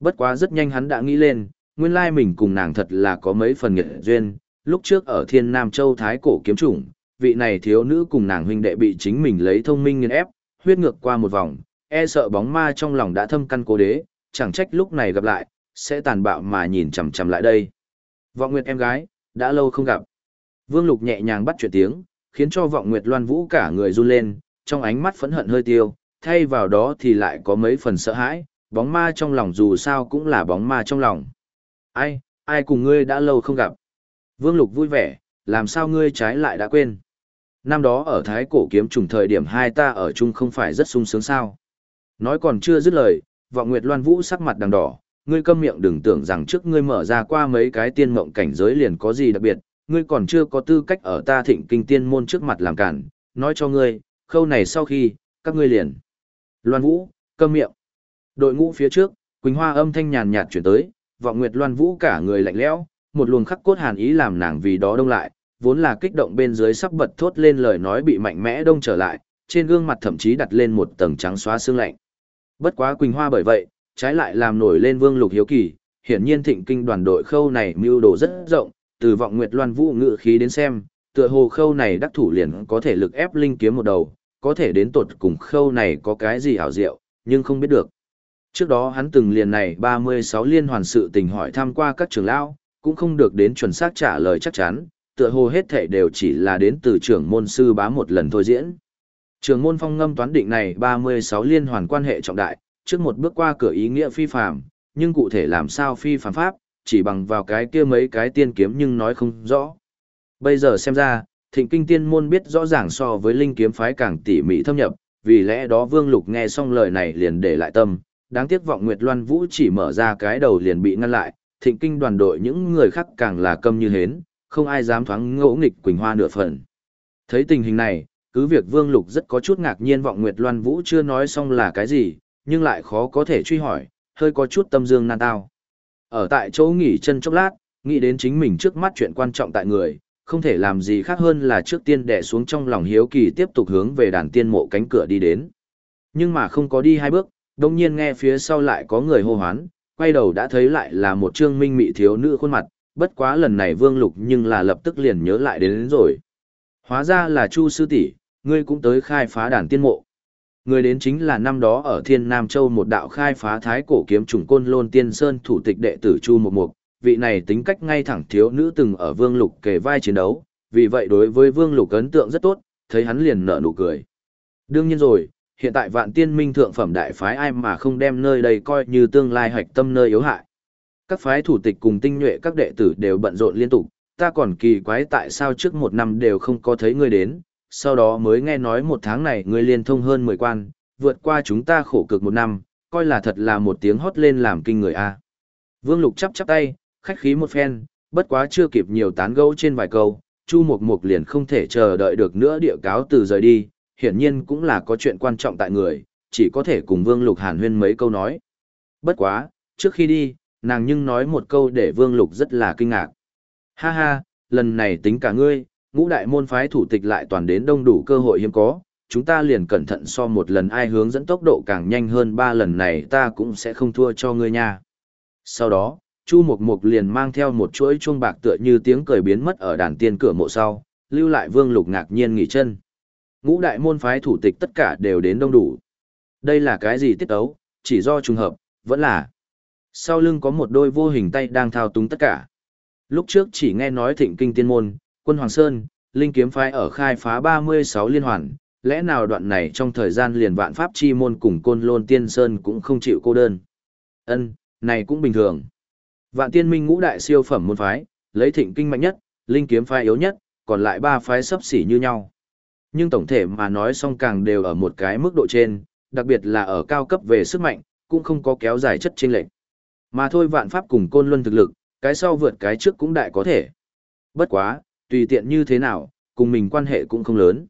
Bất quá rất nhanh hắn đã nghĩ lên, nguyên lai mình cùng nàng thật là có mấy phần nghệ duyên, lúc trước ở Thiên Nam Châu Thái cổ kiếm chủng, vị này thiếu nữ cùng nàng huynh đệ bị chính mình lấy thông minh nghiên ép, huyết ngược qua một vòng, e sợ bóng ma trong lòng đã thâm căn cố đế, chẳng trách lúc này gặp lại, sẽ tàn bạo mà nhìn chằm chằm lại đây. Vọng Nguyệt em gái, đã lâu không gặp. Vương Lục nhẹ nhàng bắt chuyện tiếng, khiến cho Vọng Nguyệt Loan Vũ cả người run lên, trong ánh mắt phẫn hận hơi tiêu, thay vào đó thì lại có mấy phần sợ hãi, bóng ma trong lòng dù sao cũng là bóng ma trong lòng. Ai, ai cùng ngươi đã lâu không gặp. Vương Lục vui vẻ, làm sao ngươi trái lại đã quên. Năm đó ở Thái Cổ kiếm trùng thời điểm hai ta ở chung không phải rất sung sướng sao. Nói còn chưa dứt lời, vọng Nguyệt Loan Vũ sắc mặt đằng đỏ, ngươi câm miệng đừng tưởng rằng trước ngươi mở ra qua mấy cái tiên mộng cảnh giới liền có gì đặc biệt, ngươi còn chưa có tư cách ở ta thịnh kinh tiên môn trước mặt làm cản, nói cho ngươi, khâu này sau khi, các ngươi liền. Loan Vũ, câm miệng. Đội ngũ phía trước, Quỳnh Hoa âm thanh nhàn nhạt chuyển tới, vọng Nguyệt Loan Vũ cả người lạnh lẽo, một luồng khắc cốt hàn ý làm nàng vì đó đông lại, vốn là kích động bên dưới sắp bật thốt lên lời nói bị mạnh mẽ đông trở lại, trên gương mặt thậm chí đặt lên một tầng trắng xóa xương lạnh. Bất quá Quỳnh Hoa bởi vậy, trái lại làm nổi lên Vương Lục hiếu kỳ, hiển nhiên thịnh kinh đoàn đội khâu này mưu đồ rất rộng, từ vọng Nguyệt Loan Vũ ngự khí đến xem, tựa hồ khâu này đắc thủ liền có thể lực ép linh kiếm một đầu, có thể đến tột cùng khâu này có cái gì ảo diệu, nhưng không biết được. Trước đó hắn từng liền này 36 liên hoàn sự tình hỏi thăm qua các trưởng lão, cũng không được đến chuẩn xác trả lời chắc chắn, tựa hồ hết thể đều chỉ là đến từ trưởng môn sư bá một lần thôi diễn. Trường môn phong ngâm toán định này 36 liên hoàn quan hệ trọng đại, trước một bước qua cửa ý nghĩa phi phàm, nhưng cụ thể làm sao phi phàm pháp, chỉ bằng vào cái kia mấy cái tiên kiếm nhưng nói không rõ. Bây giờ xem ra, thịnh kinh tiên môn biết rõ ràng so với linh kiếm phái càng tỉ mỉ thâm nhập, vì lẽ đó Vương Lục nghe xong lời này liền để lại tâm, đáng tiếc vọng Nguyệt Loan Vũ chỉ mở ra cái đầu liền bị ngăn lại, thịnh kinh đoàn đội những người khác càng là câm như hến, không ai dám thoáng ngỗ nghịch Quỳnh Hoa nửa phần. Thấy tình hình này, cứ việc Vương Lục rất có chút ngạc nhiên vọng Nguyệt Loan Vũ chưa nói xong là cái gì, nhưng lại khó có thể truy hỏi, hơi có chút tâm dương nan tao. Ở tại chỗ nghỉ chân chốc lát, nghĩ đến chính mình trước mắt chuyện quan trọng tại người, không thể làm gì khác hơn là trước tiên đè xuống trong lòng hiếu kỳ tiếp tục hướng về đàn tiên mộ cánh cửa đi đến. Nhưng mà không có đi hai bước, đồng nhiên nghe phía sau lại có người hô hoán, quay đầu đã thấy lại là một trương minh mị thiếu nữ khuôn mặt, bất quá lần này vương lục nhưng là lập tức liền nhớ lại đến, đến rồi. Hóa ra là Chu sư tỷ, ngươi cũng tới khai phá đàn tiên mộ. Người đến chính là năm đó ở Thiên Nam Châu một đạo khai phá thái cổ kiếm trùng côn lôn tiên sơn thủ tịch đệ tử Chu Mộc Mộc, vị này tính cách ngay thẳng thiếu nữ từng ở Vương Lục kề vai chiến đấu, vì vậy đối với Vương Lục ấn tượng rất tốt, thấy hắn liền nở nụ cười. Đương nhiên rồi, hiện tại vạn tiên minh thượng phẩm đại phái ai mà không đem nơi đây coi như tương lai hoạch tâm nơi yếu hại. Các phái thủ tịch cùng tinh nhuệ các đệ tử đều bận rộn liên tục, ta còn kỳ quái tại sao trước một năm đều không có thấy ngươi đến, sau đó mới nghe nói một tháng này ngươi liên thông hơn 10 quan, vượt qua chúng ta khổ cực một năm, coi là thật là một tiếng hót lên làm kinh người a. Vương Lục chắp chắp tay, khách khí một phen, bất quá chưa kịp nhiều tán gẫu trên vài câu, Chu Mộc Mộc liền không thể chờ đợi được nữa địa cáo từ rời đi, hiển nhiên cũng là có chuyện quan trọng tại người, chỉ có thể cùng Vương Lục hàn huyên mấy câu nói. Bất quá, trước khi đi, nàng nhưng nói một câu để Vương Lục rất là kinh ngạc. Ha ha, lần này tính cả ngươi, ngũ đại môn phái thủ tịch lại toàn đến đông đủ cơ hội hiếm có, chúng ta liền cẩn thận so một lần ai hướng dẫn tốc độ càng nhanh hơn ba lần này ta cũng sẽ không thua cho ngươi nha. Sau đó, Chu Mộc Mộc liền mang theo một chuỗi chuông bạc tựa như tiếng cười biến mất ở đàn tiên cửa mộ sau, lưu lại Vương Lục ngạc nhiên nghỉ chân. Ngũ đại môn phái thủ tịch tất cả đều đến đông đủ. Đây là cái gì tiết ấu, chỉ do trùng hợp, vẫn là. Sau lưng có một đôi vô hình tay đang thao túng tất cả. Lúc trước chỉ nghe nói thịnh kinh tiên môn, quân Hoàng Sơn, Linh kiếm phái ở khai phá 36 liên hoàn, lẽ nào đoạn này trong thời gian liền vạn pháp chi môn cùng côn lôn tiên sơn cũng không chịu cô đơn. Ân, này cũng bình thường. Vạn tiên minh ngũ đại siêu phẩm môn phái, lấy thịnh kinh mạnh nhất, linh kiếm phái yếu nhất, còn lại ba phái sấp xỉ như nhau. Nhưng tổng thể mà nói song càng đều ở một cái mức độ trên, đặc biệt là ở cao cấp về sức mạnh, cũng không có kéo dài chất chênh lệch. Mà thôi vạn pháp cùng côn luân thực lực, cái sau vượt cái trước cũng đại có thể. Bất quá, tùy tiện như thế nào, cùng mình quan hệ cũng không lớn.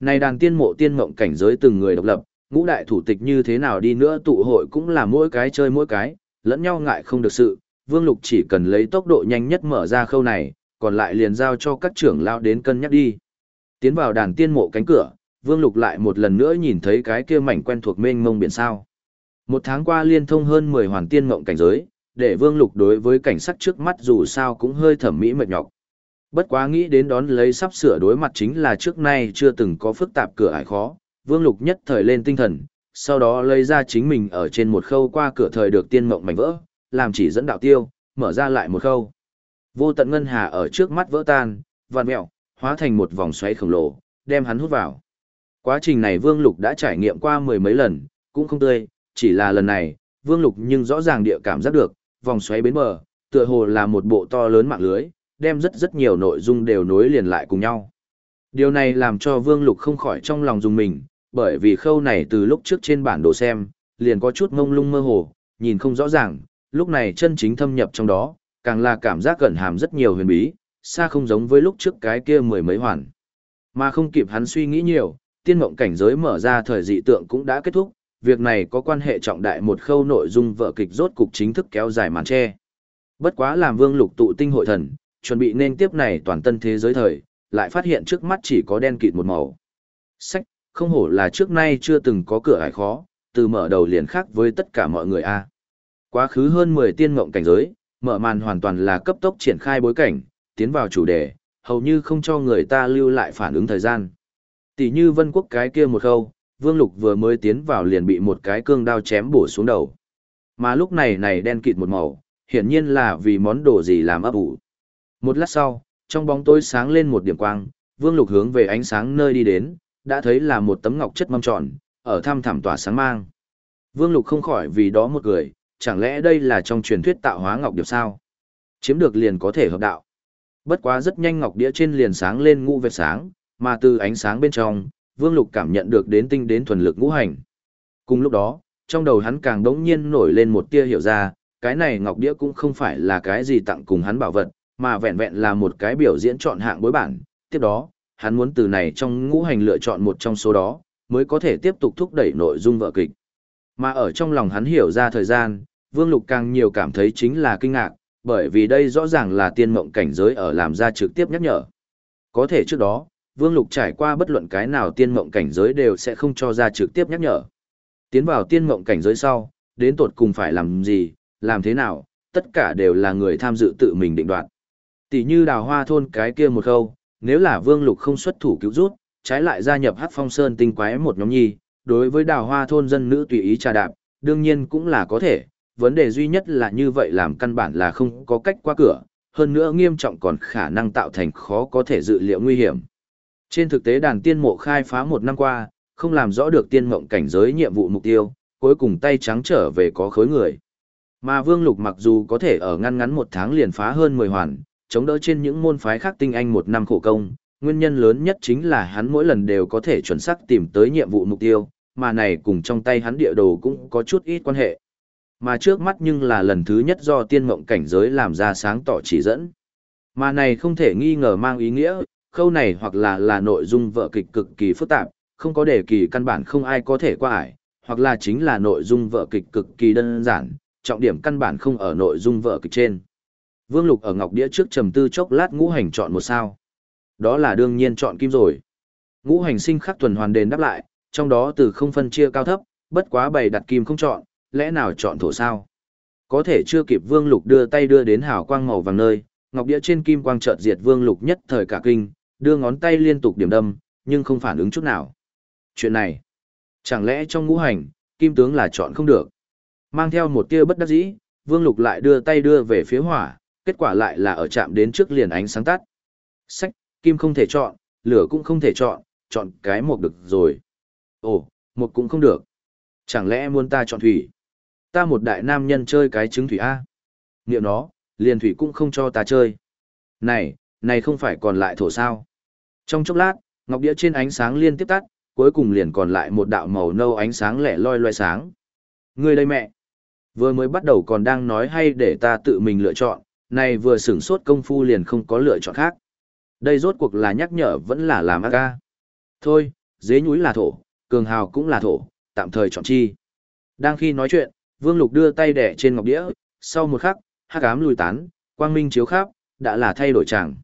Này đàn tiên mộ tiên mộng cảnh giới từng người độc lập, ngũ đại thủ tịch như thế nào đi nữa tụ hội cũng là mỗi cái chơi mỗi cái, lẫn nhau ngại không được sự, Vương Lục chỉ cần lấy tốc độ nhanh nhất mở ra khâu này, còn lại liền giao cho các trưởng lao đến cân nhắc đi. Tiến vào đàn tiên mộ cánh cửa, Vương Lục lại một lần nữa nhìn thấy cái kia mảnh quen thuộc mênh mông biển sao. Một tháng qua liên thông hơn 10 hoàn tiên mộng cảnh giới, để Vương Lục đối với cảnh sắc trước mắt dù sao cũng hơi thẩm mỹ mệt nhọc. Bất quá nghĩ đến đón lấy sắp sửa đối mặt chính là trước nay chưa từng có phức tạp cửa ải khó, Vương Lục nhất thời lên tinh thần, sau đó lấy ra chính mình ở trên một khâu qua cửa thời được tiên mộng mảnh vỡ, làm chỉ dẫn đạo tiêu, mở ra lại một khâu. Vô tận ngân hà ở trước mắt vỡ tan, vạn mẹo, hóa thành một vòng xoáy khổng lồ, đem hắn hút vào. Quá trình này Vương Lục đã trải nghiệm qua mười mấy lần, cũng không tươi, chỉ là lần này, Vương Lục nhưng rõ ràng địa cảm giác được, vòng xoáy bến bờ, tựa hồ là một bộ to lớn mạng lưới, đem rất rất nhiều nội dung đều nối liền lại cùng nhau. Điều này làm cho Vương Lục không khỏi trong lòng dùng mình, bởi vì khâu này từ lúc trước trên bản đồ xem, liền có chút ngông lung mơ hồ, nhìn không rõ ràng, lúc này chân chính thâm nhập trong đó, càng là cảm giác gần hàm rất nhiều huyền bí, xa không giống với lúc trước cái kia mười mấy hoàn. Mà không kịp hắn suy nghĩ nhiều, tiên mộng cảnh giới mở ra thời dị tượng cũng đã kết thúc, việc này có quan hệ trọng đại một khâu nội dung vợ kịch rốt cục chính thức kéo dài màn che. Bất quá làm vương lục tụ tinh hội thần, chuẩn bị nên tiếp này toàn tân thế giới thời, lại phát hiện trước mắt chỉ có đen kịt một màu. Sách, không hổ là trước nay chưa từng có cửa ải khó, từ mở đầu liền khác với tất cả mọi người a. Quá khứ hơn 10 tiên ngộng cảnh giới, mở màn hoàn toàn là cấp tốc triển khai bối cảnh, tiến vào chủ đề, hầu như không cho người ta lưu lại phản ứng thời gian. Tỷ như vân quốc cái kia một khâu, vương lục vừa mới tiến vào liền bị một cái cương đao chém bổ xuống đầu. Mà lúc này này đen kịt một màu, hiển nhiên là vì món đồ gì làm ấp ủ. Một lát sau, trong bóng tối sáng lên một điểm quang, vương lục hướng về ánh sáng nơi đi đến, đã thấy là một tấm ngọc chất mâm tròn, ở thăm thẳm tỏa sáng mang. Vương lục không khỏi vì đó một người, chẳng lẽ đây là trong truyền thuyết tạo hóa ngọc điệp sao? Chiếm được liền có thể hợp đạo. Bất quá rất nhanh ngọc đĩa trên liền sáng lên ngũ vệt sáng, mà từ ánh sáng bên trong, Vương Lục cảm nhận được đến tinh đến thuần lực ngũ hành. Cùng lúc đó, trong đầu hắn càng đống nhiên nổi lên một tia hiểu ra, cái này ngọc đĩa cũng không phải là cái gì tặng cùng hắn bảo vật, mà vẹn vẹn là một cái biểu diễn chọn hạng bối bản. Tiếp đó, hắn muốn từ này trong ngũ hành lựa chọn một trong số đó, mới có thể tiếp tục thúc đẩy nội dung vở kịch. Mà ở trong lòng hắn hiểu ra thời gian, Vương Lục càng nhiều cảm thấy chính là kinh ngạc, bởi vì đây rõ ràng là tiên mộng cảnh giới ở làm ra trực tiếp nhắc nhở. Có thể trước đó, Vương Lục trải qua bất luận cái nào tiên mộng cảnh giới đều sẽ không cho ra trực tiếp nhắc nhở. Tiến vào tiên mộng cảnh giới sau, đến tột cùng phải làm gì, làm thế nào, tất cả đều là người tham dự tự mình định đoạt. Tỷ như đào hoa thôn cái kia một khâu, nếu là Vương Lục không xuất thủ cứu rút, trái lại gia nhập Hát Phong Sơn tinh quái một nhóm nhi, đối với đào hoa thôn dân nữ tùy ý trà đạp, đương nhiên cũng là có thể, vấn đề duy nhất là như vậy làm căn bản là không có cách qua cửa, hơn nữa nghiêm trọng còn khả năng tạo thành khó có thể dự liệu nguy hiểm. Trên thực tế đàn tiên mộ khai phá một năm qua, không làm rõ được tiên mộng cảnh giới nhiệm vụ mục tiêu, cuối cùng tay trắng trở về có khối người. Mà Vương Lục mặc dù có thể ở ngăn ngắn một tháng liền phá hơn 10 hoàn, chống đỡ trên những môn phái khác tinh anh một năm khổ công, nguyên nhân lớn nhất chính là hắn mỗi lần đều có thể chuẩn xác tìm tới nhiệm vụ mục tiêu, mà này cùng trong tay hắn địa đồ cũng có chút ít quan hệ. Mà trước mắt nhưng là lần thứ nhất do tiên mộng cảnh giới làm ra sáng tỏ chỉ dẫn. Mà này không thể nghi ngờ mang ý nghĩa, khâu này hoặc là là nội dung vợ kịch cực kỳ phức tạp, không có đề kỳ căn bản không ai có thể qua ải, hoặc là chính là nội dung vợ kịch cực kỳ đơn giản, trọng điểm căn bản không ở nội dung vợ kịch trên. Vương Lục ở Ngọc Đĩa trước trầm tư chốc lát ngũ hành chọn một sao. Đó là đương nhiên chọn kim rồi. Ngũ hành sinh khắc tuần hoàn đền đáp lại, trong đó từ không phân chia cao thấp, bất quá bày đặt kim không chọn, lẽ nào chọn thổ sao? Có thể chưa kịp Vương Lục đưa tay đưa đến hào quang màu vàng nơi, ngọc đĩa trên kim quang chợt diệt Vương Lục nhất thời cả kinh, đưa ngón tay liên tục điểm đâm, nhưng không phản ứng chút nào. Chuyện này, chẳng lẽ trong ngũ hành, kim tướng là chọn không được? Mang theo một tia bất đắc dĩ, Vương Lục lại đưa tay đưa về phía hỏa, kết quả lại là ở chạm đến trước liền ánh sáng tắt. Sách, kim không thể chọn, lửa cũng không thể chọn, chọn cái một được rồi. Ồ, một cũng không được. Chẳng lẽ muốn ta chọn thủy? Ta một đại nam nhân chơi cái trứng thủy A. Niệm nó, liền thủy cũng không cho ta chơi. Này, này không phải còn lại thổ sao. Trong chốc lát, ngọc đĩa trên ánh sáng liên tiếp tắt, cuối cùng liền còn lại một đạo màu nâu ánh sáng lẻ loi loe sáng. Người đây mẹ. Vừa mới bắt đầu còn đang nói hay để ta tự mình lựa chọn, này vừa sửng sốt công phu liền không có lựa chọn khác. Đây rốt cuộc là nhắc nhở vẫn là làm ác ca. Thôi, dế núi là thổ, cường hào cũng là thổ, tạm thời chọn chi. Đang khi nói chuyện, Vương Lục đưa tay đẻ trên ngọc đĩa, sau một khắc, hắc ám lùi tán, quang minh chiếu khắp, đã là thay đổi chẳng.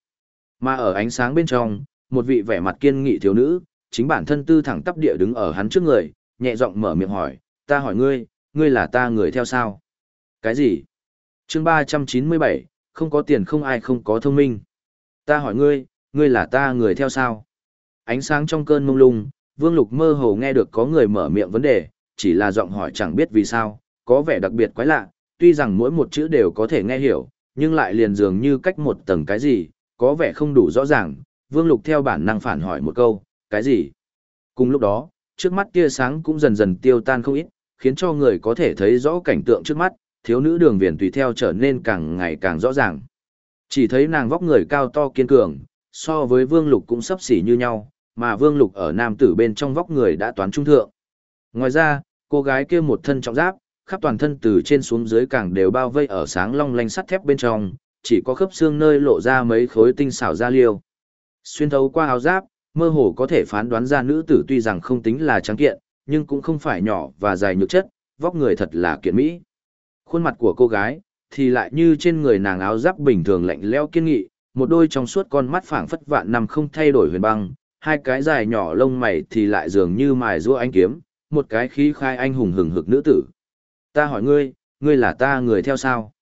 Mà ở ánh sáng bên trong, một vị vẻ mặt kiên nghị thiếu nữ, chính bản thân tư thẳng tắp địa đứng ở hắn trước người, nhẹ giọng mở miệng hỏi, ta hỏi ngươi, ngươi là ta người theo sao? Cái gì? chương 397, không có tiền không ai không có thông minh. Ta hỏi ngươi, ngươi là ta người theo sao? Ánh sáng trong cơn mông lung, Vương Lục mơ hồ nghe được có người mở miệng vấn đề, chỉ là giọng hỏi chẳng biết vì sao, có vẻ đặc biệt quái lạ, tuy rằng mỗi một chữ đều có thể nghe hiểu, nhưng lại liền dường như cách một tầng cái gì, có vẻ không đủ rõ ràng, Vương Lục theo bản năng phản hỏi một câu, cái gì? Cùng lúc đó, trước mắt tia sáng cũng dần dần tiêu tan không ít, khiến cho người có thể thấy rõ cảnh tượng trước mắt, thiếu nữ đường viền tùy theo trở nên càng ngày càng rõ ràng. Chỉ thấy nàng vóc người cao to kiên cường, so với vương lục cũng sấp xỉ như nhau, mà vương lục ở nam tử bên trong vóc người đã toán trung thượng. Ngoài ra, cô gái kia một thân trọng giáp, khắp toàn thân từ trên xuống dưới càng đều bao vây ở sáng long lanh sắt thép bên trong, chỉ có khớp xương nơi lộ ra mấy khối tinh xảo da liêu. Xuyên thấu qua áo giáp, mơ hồ có thể phán đoán ra nữ tử tuy rằng không tính là trắng kiện, nhưng cũng không phải nhỏ và dài nhược chất, vóc người thật là kiện mỹ. Khuôn mặt của cô gái, thì lại như trên người nàng áo giáp bình thường lạnh lẽo kiên nghị, một đôi trong suốt con mắt phảng phất vạn năm không thay đổi huyền băng, hai cái dài nhỏ lông mày thì lại dường như mài rũa anh kiếm, một cái khí khai anh hùng hừng hực nữ tử. Ta hỏi ngươi, ngươi là ta người theo sao?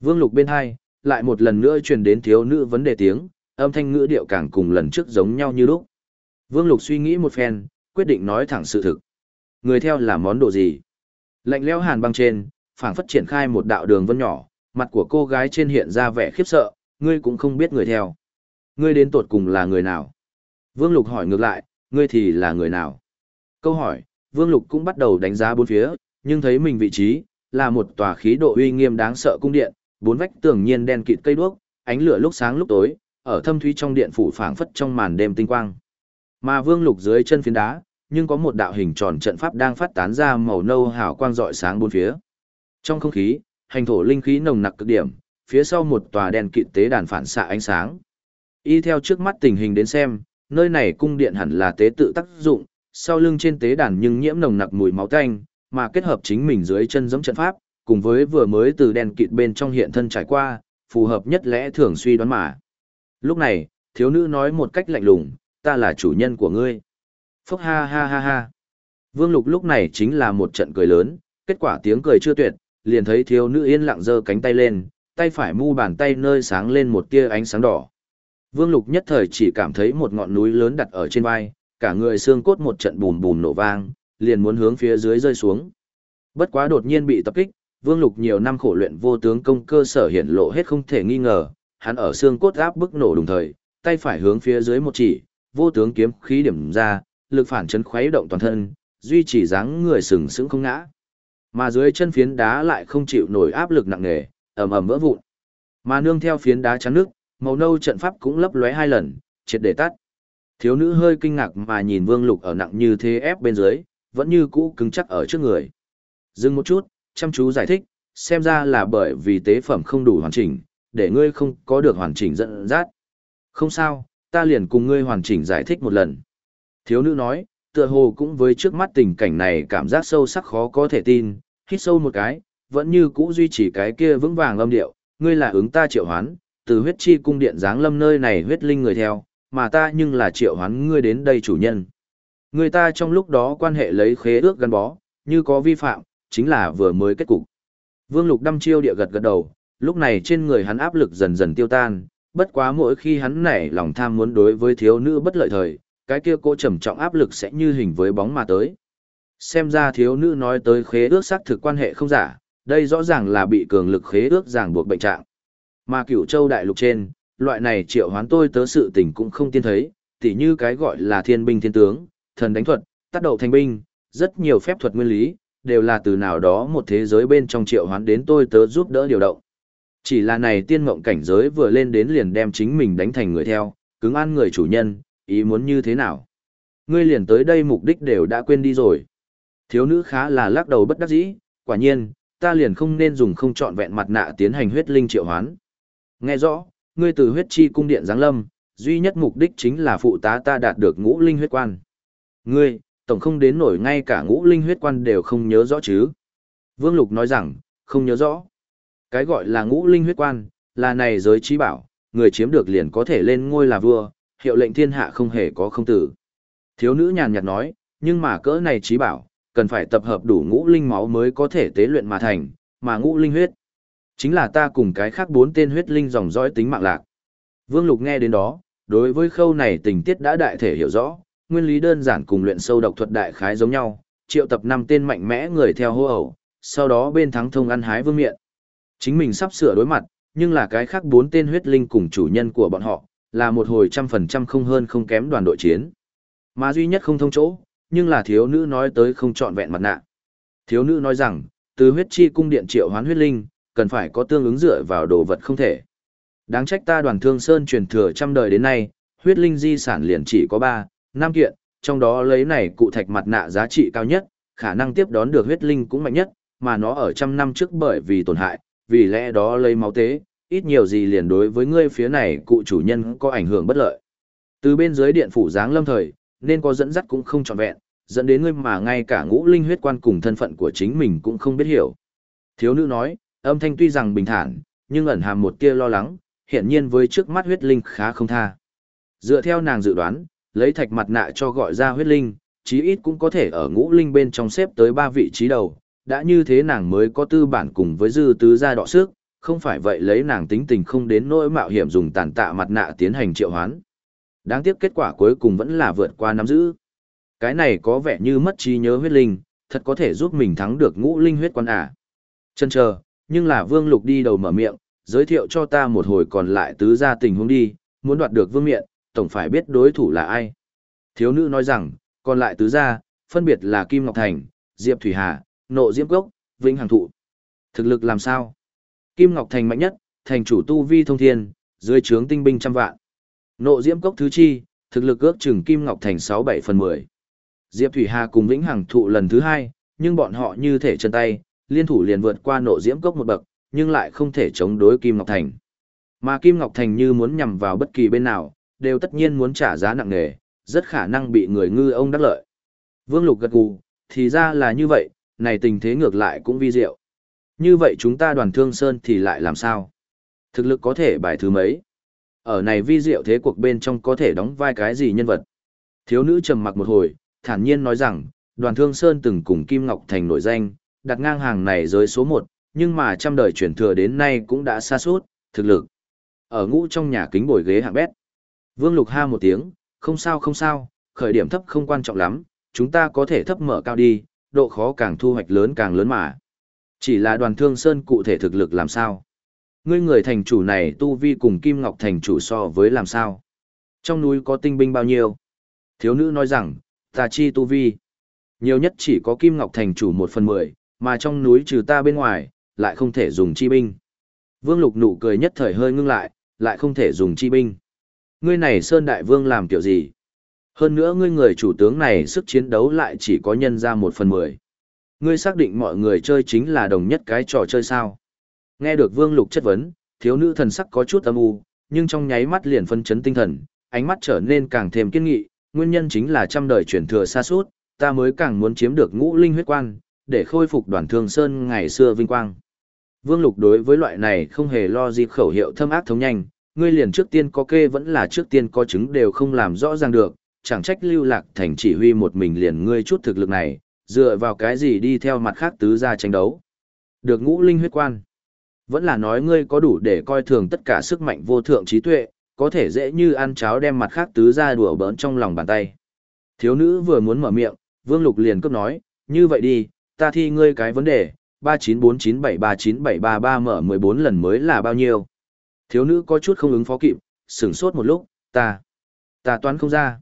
Vương Lục bên hai, lại một lần nữa truyền đến thiếu nữ vấn đề tiếng, âm thanh ngữ điệu càng cùng lần trước giống nhau như lúc. Vương Lục suy nghĩ một phen, quyết định nói thẳng sự thực. Người theo là món đồ gì? Lạnh lẽo hàn băng trên, phảng phất triển khai một đạo đường vân nhỏ, mặt của cô gái trên hiện ra vẻ khiếp sợ, ngươi cũng không biết người theo. Ngươi đến tột cùng là người nào? Vương Lục hỏi ngược lại, ngươi thì là người nào? Câu hỏi, Vương Lục cũng bắt đầu đánh giá bốn phía, nhưng thấy mình vị trí, là một tòa khí độ uy nghiêm đáng sợ cung điện, bốn vách tường nhiên đen kịt cây đuốc, ánh lửa lúc sáng lúc tối, ở thâm thúy trong điện phủ phảng phất trong màn đêm tinh quang. Mà Vương Lục dưới chân phiến đá, nhưng có một đạo hình tròn trận pháp đang phát tán ra màu nâu hào quang rọi sáng bốn phía. Trong không khí, hành thổ linh khí nồng nặc cực điểm, phía sau một tòa đèn kịt tế đàn phản xạ ánh sáng. Y theo trước mắt tình hình đến xem, nơi này cung điện hẳn là tế tự tác dụng, sau lưng trên tế đàn nhưng nhiễm nồng nặc mùi máu tanh, mà kết hợp chính mình dưới chân giống trận pháp, cùng với vừa mới từ đèn kịt bên trong hiện thân trải qua, phù hợp nhất lẽ thường suy đoán mà. Lúc này, thiếu nữ nói một cách lạnh lùng, ta là chủ nhân của ngươi. Phốc ha ha ha ha. Vương Lục lúc này chính là một trận cười lớn, kết quả tiếng cười chưa tuyệt, liền thấy thiếu nữ yên lặng giơ cánh tay lên, tay phải mu bàn tay nơi sáng lên một tia ánh sáng đỏ. Vương Lục nhất thời chỉ cảm thấy một ngọn núi lớn đặt ở trên vai, cả người xương cốt một trận bùm bùm nổ vang, liền muốn hướng phía dưới rơi xuống. Bất quá đột nhiên bị tập kích, Vương Lục nhiều năm khổ luyện vô tướng công cơ sở hiện lộ hết không thể nghi ngờ, hắn ở xương cốt áp bức nổ đồng thời, tay phải hướng phía dưới một chỉ, vô tướng kiếm khí điểm ra, lực phản chấn khuấy động toàn thân, duy trì dáng người sừng sững không ngã. Mà dưới chân phiến đá lại không chịu nổi áp lực nặng nề, ầm ầm vỡ vụn. Mà nương theo phiến đá chắn nước, màu nâu trận pháp cũng lấp lóe hai lần, triệt để tắt. Thiếu nữ hơi kinh ngạc mà nhìn Vương Lục ở nặng như thế ép bên dưới, vẫn như cũ cứng chắc ở trước người. Dừng một chút, chăm chú giải thích, xem ra là bởi vì tế phẩm không đủ hoàn chỉnh, để ngươi không có được hoàn chỉnh dẫn dắt. Không sao, ta liền cùng ngươi hoàn chỉnh giải thích một lần. Thiếu nữ nói, tựa hồ cũng với trước mắt tình cảnh này cảm giác sâu sắc khó có thể tin, hít sâu một cái, vẫn như cũ duy trì cái kia vững vàng âm điệu, ngươi là ứng ta triệu hoán, từ huyết chi cung điện giáng lâm nơi này huyết linh người theo, mà ta nhưng là triệu hoán ngươi đến đây chủ nhân. Người ta trong lúc đó quan hệ lấy khế ước gắn bó, như có vi phạm, chính là vừa mới kết cục. Vương Lục đăm chiêu địa gật gật đầu, lúc này trên người hắn áp lực dần dần tiêu tan, bất quá mỗi khi hắn nảy lòng tham muốn đối với thiếu nữ bất lợi thời, cái kia cô trầm trọng áp lực sẽ như hình với bóng mà tới. Xem ra thiếu nữ nói tới khế ước xác thực quan hệ không giả, đây rõ ràng là bị cường lực khế ước ràng buộc bệnh trạng. Mà cửu châu đại lục trên, loại này triệu hoán tôi tớ sự tình cũng không tiên thấy, tỉ như cái gọi là thiên binh thiên tướng, thần đánh thuật, tác đầu thành binh, rất nhiều phép thuật nguyên lý, đều là từ nào đó một thế giới bên trong triệu hoán đến tôi tớ giúp đỡ điều động. Chỉ là này tiên mộng cảnh giới vừa lên đến liền đem chính mình đánh thành người theo, cứng ăn người chủ nhân, ý muốn như thế nào. Ngươi liền tới đây mục đích đều đã quên đi rồi. Thiếu nữ khá là lắc đầu bất đắc dĩ, quả nhiên, ta liền không nên dùng không trọn vẹn mặt nạ tiến hành huyết linh triệu hoán. Nghe rõ, ngươi từ huyết chi cung điện giáng lâm, duy nhất mục đích chính là phụ tá ta đạt được ngũ linh huyết quan. Ngươi, tổng không đến nổi ngay cả ngũ linh huyết quan đều không nhớ rõ chứ. Vương Lục nói rằng, không nhớ rõ. Cái gọi là ngũ linh huyết quan, là này giới trí bảo, người chiếm được liền có thể lên ngôi là vua, hiệu lệnh thiên hạ không hề có không tử. Thiếu nữ nhàn nhạt nói, nhưng mà cỡ này trí bảo, cần phải tập hợp đủ ngũ linh máu mới có thể tế luyện mà thành, mà ngũ linh huyết. Chính là ta cùng cái khác bốn tên huyết linh dòng dõi tính mạng lạc. Vương Lục nghe đến đó, đối với khâu này tình tiết đã đại thể hiểu rõ, nguyên lý đơn giản cùng luyện sâu độc thuật đại khái giống nhau, triệu tập năm tên mạnh mẽ người theo hô ẩu, sau đó bên thắng thông ăn hái vương miện. Chính mình sắp sửa đối mặt, nhưng là cái khác bốn tên huyết linh cùng chủ nhân của bọn họ, là một hồi trăm phần trăm không hơn không kém đoàn đội chiến. Mà duy nhất không thông chỗ, nhưng là thiếu nữ nói tới không trọn vẹn mặt nạ. Thiếu nữ nói rằng, từ huyết chi cung điện triệu hoán huyết linh, cần phải có tương ứng dựa vào đồ vật không thể. Đáng trách ta đoàn thương sơn truyền thừa trăm đời đến nay, huyết linh di sản liền chỉ có 3, 5 kiện, trong đó lấy này cụ thạch mặt nạ giá trị cao nhất, khả năng tiếp đón được huyết linh cũng mạnh nhất, mà nó ở trăm năm trước bởi vì tổn hại, vì lẽ đó lấy máu tế, ít nhiều gì liền đối với ngươi phía này cụ chủ nhân có ảnh hưởng bất lợi. Từ bên dưới điện phủ giáng lâm thời, nên có dẫn dắt cũng không trọn vẹn, dẫn đến ngươi mà ngay cả ngũ linh huyết quan cùng thân phận của chính mình cũng không biết hiểu. Thiếu nữ nói, âm thanh tuy rằng bình thản, nhưng ẩn hàm một tia lo lắng, hiện nhiên với trước mắt huyết linh khá không tha. Dựa theo nàng dự đoán, lấy thạch mặt nạ cho gọi ra huyết linh, chí ít cũng có thể ở ngũ linh bên trong xếp tới ba vị trí đầu, đã như thế nàng mới có tư bản cùng với dư tứ gia đọ sức, không phải vậy lấy nàng tính tình không đến nỗi mạo hiểm dùng tàn tạ mặt nạ tiến hành triệu hoán. Đáng tiếc kết quả cuối cùng vẫn là vượt qua nắm giữ. Cái này có vẻ như mất trí nhớ huyết linh, thật có thể giúp mình thắng được ngũ linh huyết quan à. Chân chờ, nhưng là vương lục đi đầu mở miệng, giới thiệu cho ta một hồi còn lại tứ gia tình huống đi, muốn đoạt được vương miện, tổng phải biết đối thủ là ai. Thiếu nữ nói rằng, còn lại tứ gia, phân biệt là Kim Ngọc Thành, Diệp Thủy Hà, Nộ Diễm Cốc, Vĩnh Hằng Thụ. Thực lực làm sao? Kim Ngọc Thành mạnh nhất, thành chủ tu vi thông thiên, dưới trướng tinh binh trăm vạn. Nộ Diễm Cốc thứ chi, thực lực ước chừng Kim Ngọc Thành 6-7 phần 10. Diệp Thủy Hà cùng Vĩnh Hằng Thụ lần thứ hai, nhưng bọn họ như thể chân tay, liên thủ liền vượt qua Nộ Diễm Cốc một bậc, nhưng lại không thể chống đối Kim Ngọc Thành. Mà Kim Ngọc Thành như muốn nhằm vào bất kỳ bên nào, đều tất nhiên muốn trả giá nặng nề, rất khả năng bị người ngư ông đắc lợi. Vương Lục gật gù, thì ra là như vậy, này tình thế ngược lại cũng vi diệu. Như vậy chúng ta đoàn thương sơn thì lại làm sao? Thực lực có thể bài thứ mấy? Ở này vi diệu thế cuộc bên trong có thể đóng vai cái gì nhân vật? Thiếu nữ trầm mặc một hồi, thản nhiên nói rằng, đoàn thương sơn từng cùng Kim Ngọc Thành nổi danh, đặt ngang hàng này giới số 1, nhưng mà trăm đời chuyển thừa đến nay cũng đã xa suốt, thực lực. Ở ngũ trong nhà kính bồi ghế hạng bét. Vương Lục ha một tiếng, không sao không sao, khởi điểm thấp không quan trọng lắm, chúng ta có thể thấp mở cao đi, độ khó càng thu hoạch lớn càng lớn mà. Chỉ là đoàn thương sơn cụ thể thực lực làm sao? Ngươi người thành chủ này tu vi cùng Kim Ngọc thành chủ so với làm sao? Trong núi có tinh binh bao nhiêu? Thiếu nữ nói rằng, ta chi tu vi. Nhiều nhất chỉ có Kim Ngọc thành chủ một phần mười, mà trong núi trừ ta bên ngoài, lại không thể dùng chi binh. Vương Lục nụ cười nhất thời hơi ngưng lại, lại không thể dùng chi binh. Ngươi này Sơn Đại Vương làm kiểu gì? Hơn nữa ngươi người chủ tướng này sức chiến đấu lại chỉ có nhân ra một phần mười. Ngươi xác định mọi người chơi chính là đồng nhất cái trò chơi sao? Nghe được Vương Lục chất vấn, thiếu nữ thần sắc có chút âm u, nhưng trong nháy mắt liền phân chấn tinh thần, ánh mắt trở nên càng thêm kiên nghị, nguyên nhân chính là trăm đời truyền thừa xa suốt, ta mới càng muốn chiếm được ngũ linh huyết quan, để khôi phục đoàn thương sơn ngày xưa vinh quang. Vương Lục đối với loại này không hề lo gì khẩu hiệu thâm ác thống nhanh, ngươi liền trước tiên có kê vẫn là trước tiên có chứng đều không làm rõ ràng được, chẳng trách lưu lạc thành chỉ huy một mình liền ngươi chút thực lực này, dựa vào cái gì đi theo mặt khác tứ gia tranh đấu. Được ngũ linh huyết quan. Vẫn là nói ngươi có đủ để coi thường tất cả sức mạnh vô thượng trí tuệ, có thể dễ như ăn cháo đem mặt khác tứ gia đùa bỡn trong lòng bàn tay. Thiếu nữ vừa muốn mở miệng, Vương Lục liền cấp nói, như vậy đi, ta thi ngươi cái vấn đề, 3949739733 mở 14 lần mới là bao nhiêu? Thiếu nữ có chút không ứng phó kịp, sửng sốt một lúc, ta, ta toán không ra.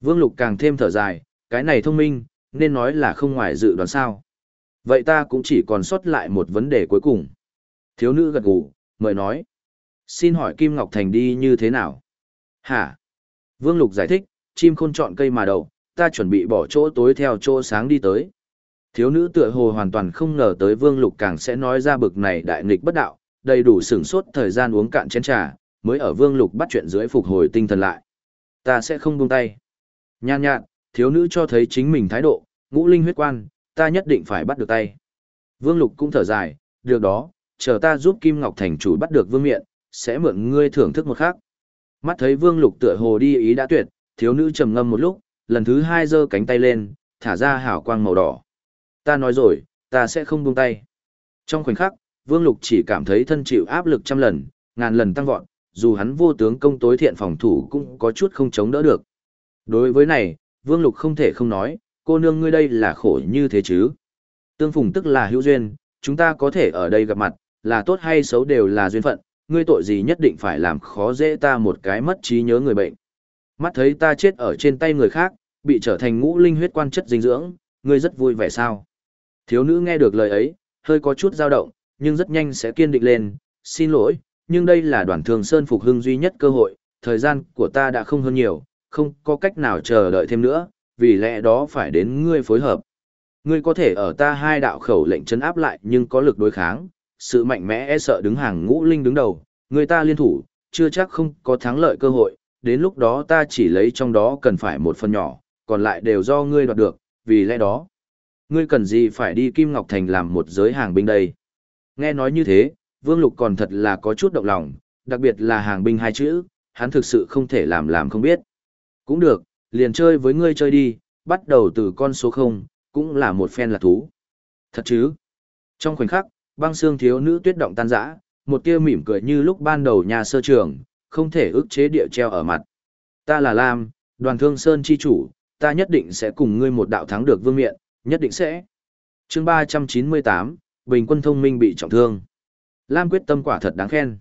Vương Lục càng thêm thở dài, cái này thông minh, nên nói là không ngoài dự đoán sao. Vậy ta cũng chỉ còn sót lại một vấn đề cuối cùng. Thiếu nữ gật gù, mời nói. Xin hỏi Kim Ngọc Thành đi như thế nào? Hả? Vương Lục giải thích, chim khôn chọn cây mà đầu, ta chuẩn bị bỏ chỗ tối theo chỗ sáng đi tới. Thiếu nữ tựa hồ hoàn toàn không ngờ tới Vương Lục càng sẽ nói ra bực này đại nghịch bất đạo, đầy đủ sửng sốt thời gian uống cạn chén trà, mới ở Vương Lục bắt chuyện dưới phục hồi tinh thần lại. Ta sẽ không buông tay. Nhan nhạn, thiếu nữ cho thấy chính mình thái độ, ngũ linh huyết quan, ta nhất định phải bắt được tay. Vương Lục cũng thở dài, được đó, chờ ta giúp Kim Ngọc Thành chủ bắt được Vương Miện, sẽ mượn ngươi thưởng thức một khác. Mắt thấy Vương Lục tựa hồ đi ý đã tuyệt, thiếu nữ trầm ngâm một lúc, lần thứ hai giơ cánh tay lên, thả ra hào quang màu đỏ. Ta nói rồi, ta sẽ không buông tay. Trong khoảnh khắc, Vương Lục chỉ cảm thấy thân chịu áp lực trăm lần, ngàn lần tăng vọt, dù hắn vô tướng công tối thiện phòng thủ cũng có chút không chống đỡ được. Đối với này, Vương Lục không thể không nói, cô nương ngươi đây là khổ như thế chứ. Tương phùng tức là hữu duyên, chúng ta có thể ở đây gặp mặt, là tốt hay xấu đều là duyên phận, ngươi tội gì nhất định phải làm khó dễ ta một cái mất trí nhớ người bệnh. Mắt thấy ta chết ở trên tay người khác, bị trở thành ngũ linh huyết quan chất dinh dưỡng, ngươi rất vui vẻ sao? Thiếu nữ nghe được lời ấy, hơi có chút dao động, nhưng rất nhanh sẽ kiên định lên, xin lỗi, nhưng đây là đoàn thường sơn phục hưng duy nhất cơ hội, thời gian của ta đã không hơn nhiều, không có cách nào chờ đợi thêm nữa, vì lẽ đó phải đến ngươi phối hợp. Ngươi có thể ở ta hai đạo khẩu lệnh chấn áp lại nhưng có lực đối kháng, sự mạnh mẽ e sợ đứng hàng ngũ linh đứng đầu, người ta liên thủ, chưa chắc không có thắng lợi cơ hội, đến lúc đó ta chỉ lấy trong đó cần phải một phần nhỏ, còn lại đều do ngươi đoạt được, vì lẽ đó, ngươi cần gì phải đi Kim Ngọc Thành làm một giới hàng binh đây. Nghe nói như thế, Vương Lục còn thật là có chút động lòng, đặc biệt là hàng binh hai chữ, hắn thực sự không thể làm làm không biết. Cũng được, liền chơi với ngươi chơi đi, bắt đầu từ con số 0, cũng là một phen là thú. Thật chứ? Trong khoảnh khắc, băng xương thiếu nữ tuyết động tan rã, một tia mỉm cười như lúc ban đầu nhà sơ trường, không thể ức chế địa treo ở mặt. Ta là Lam, đoàn thương sơn chi chủ, ta nhất định sẽ cùng ngươi một đạo thắng được vương miện, nhất định sẽ. chương 398, Bình quân thông minh bị trọng thương. Lam quyết tâm quả thật đáng khen.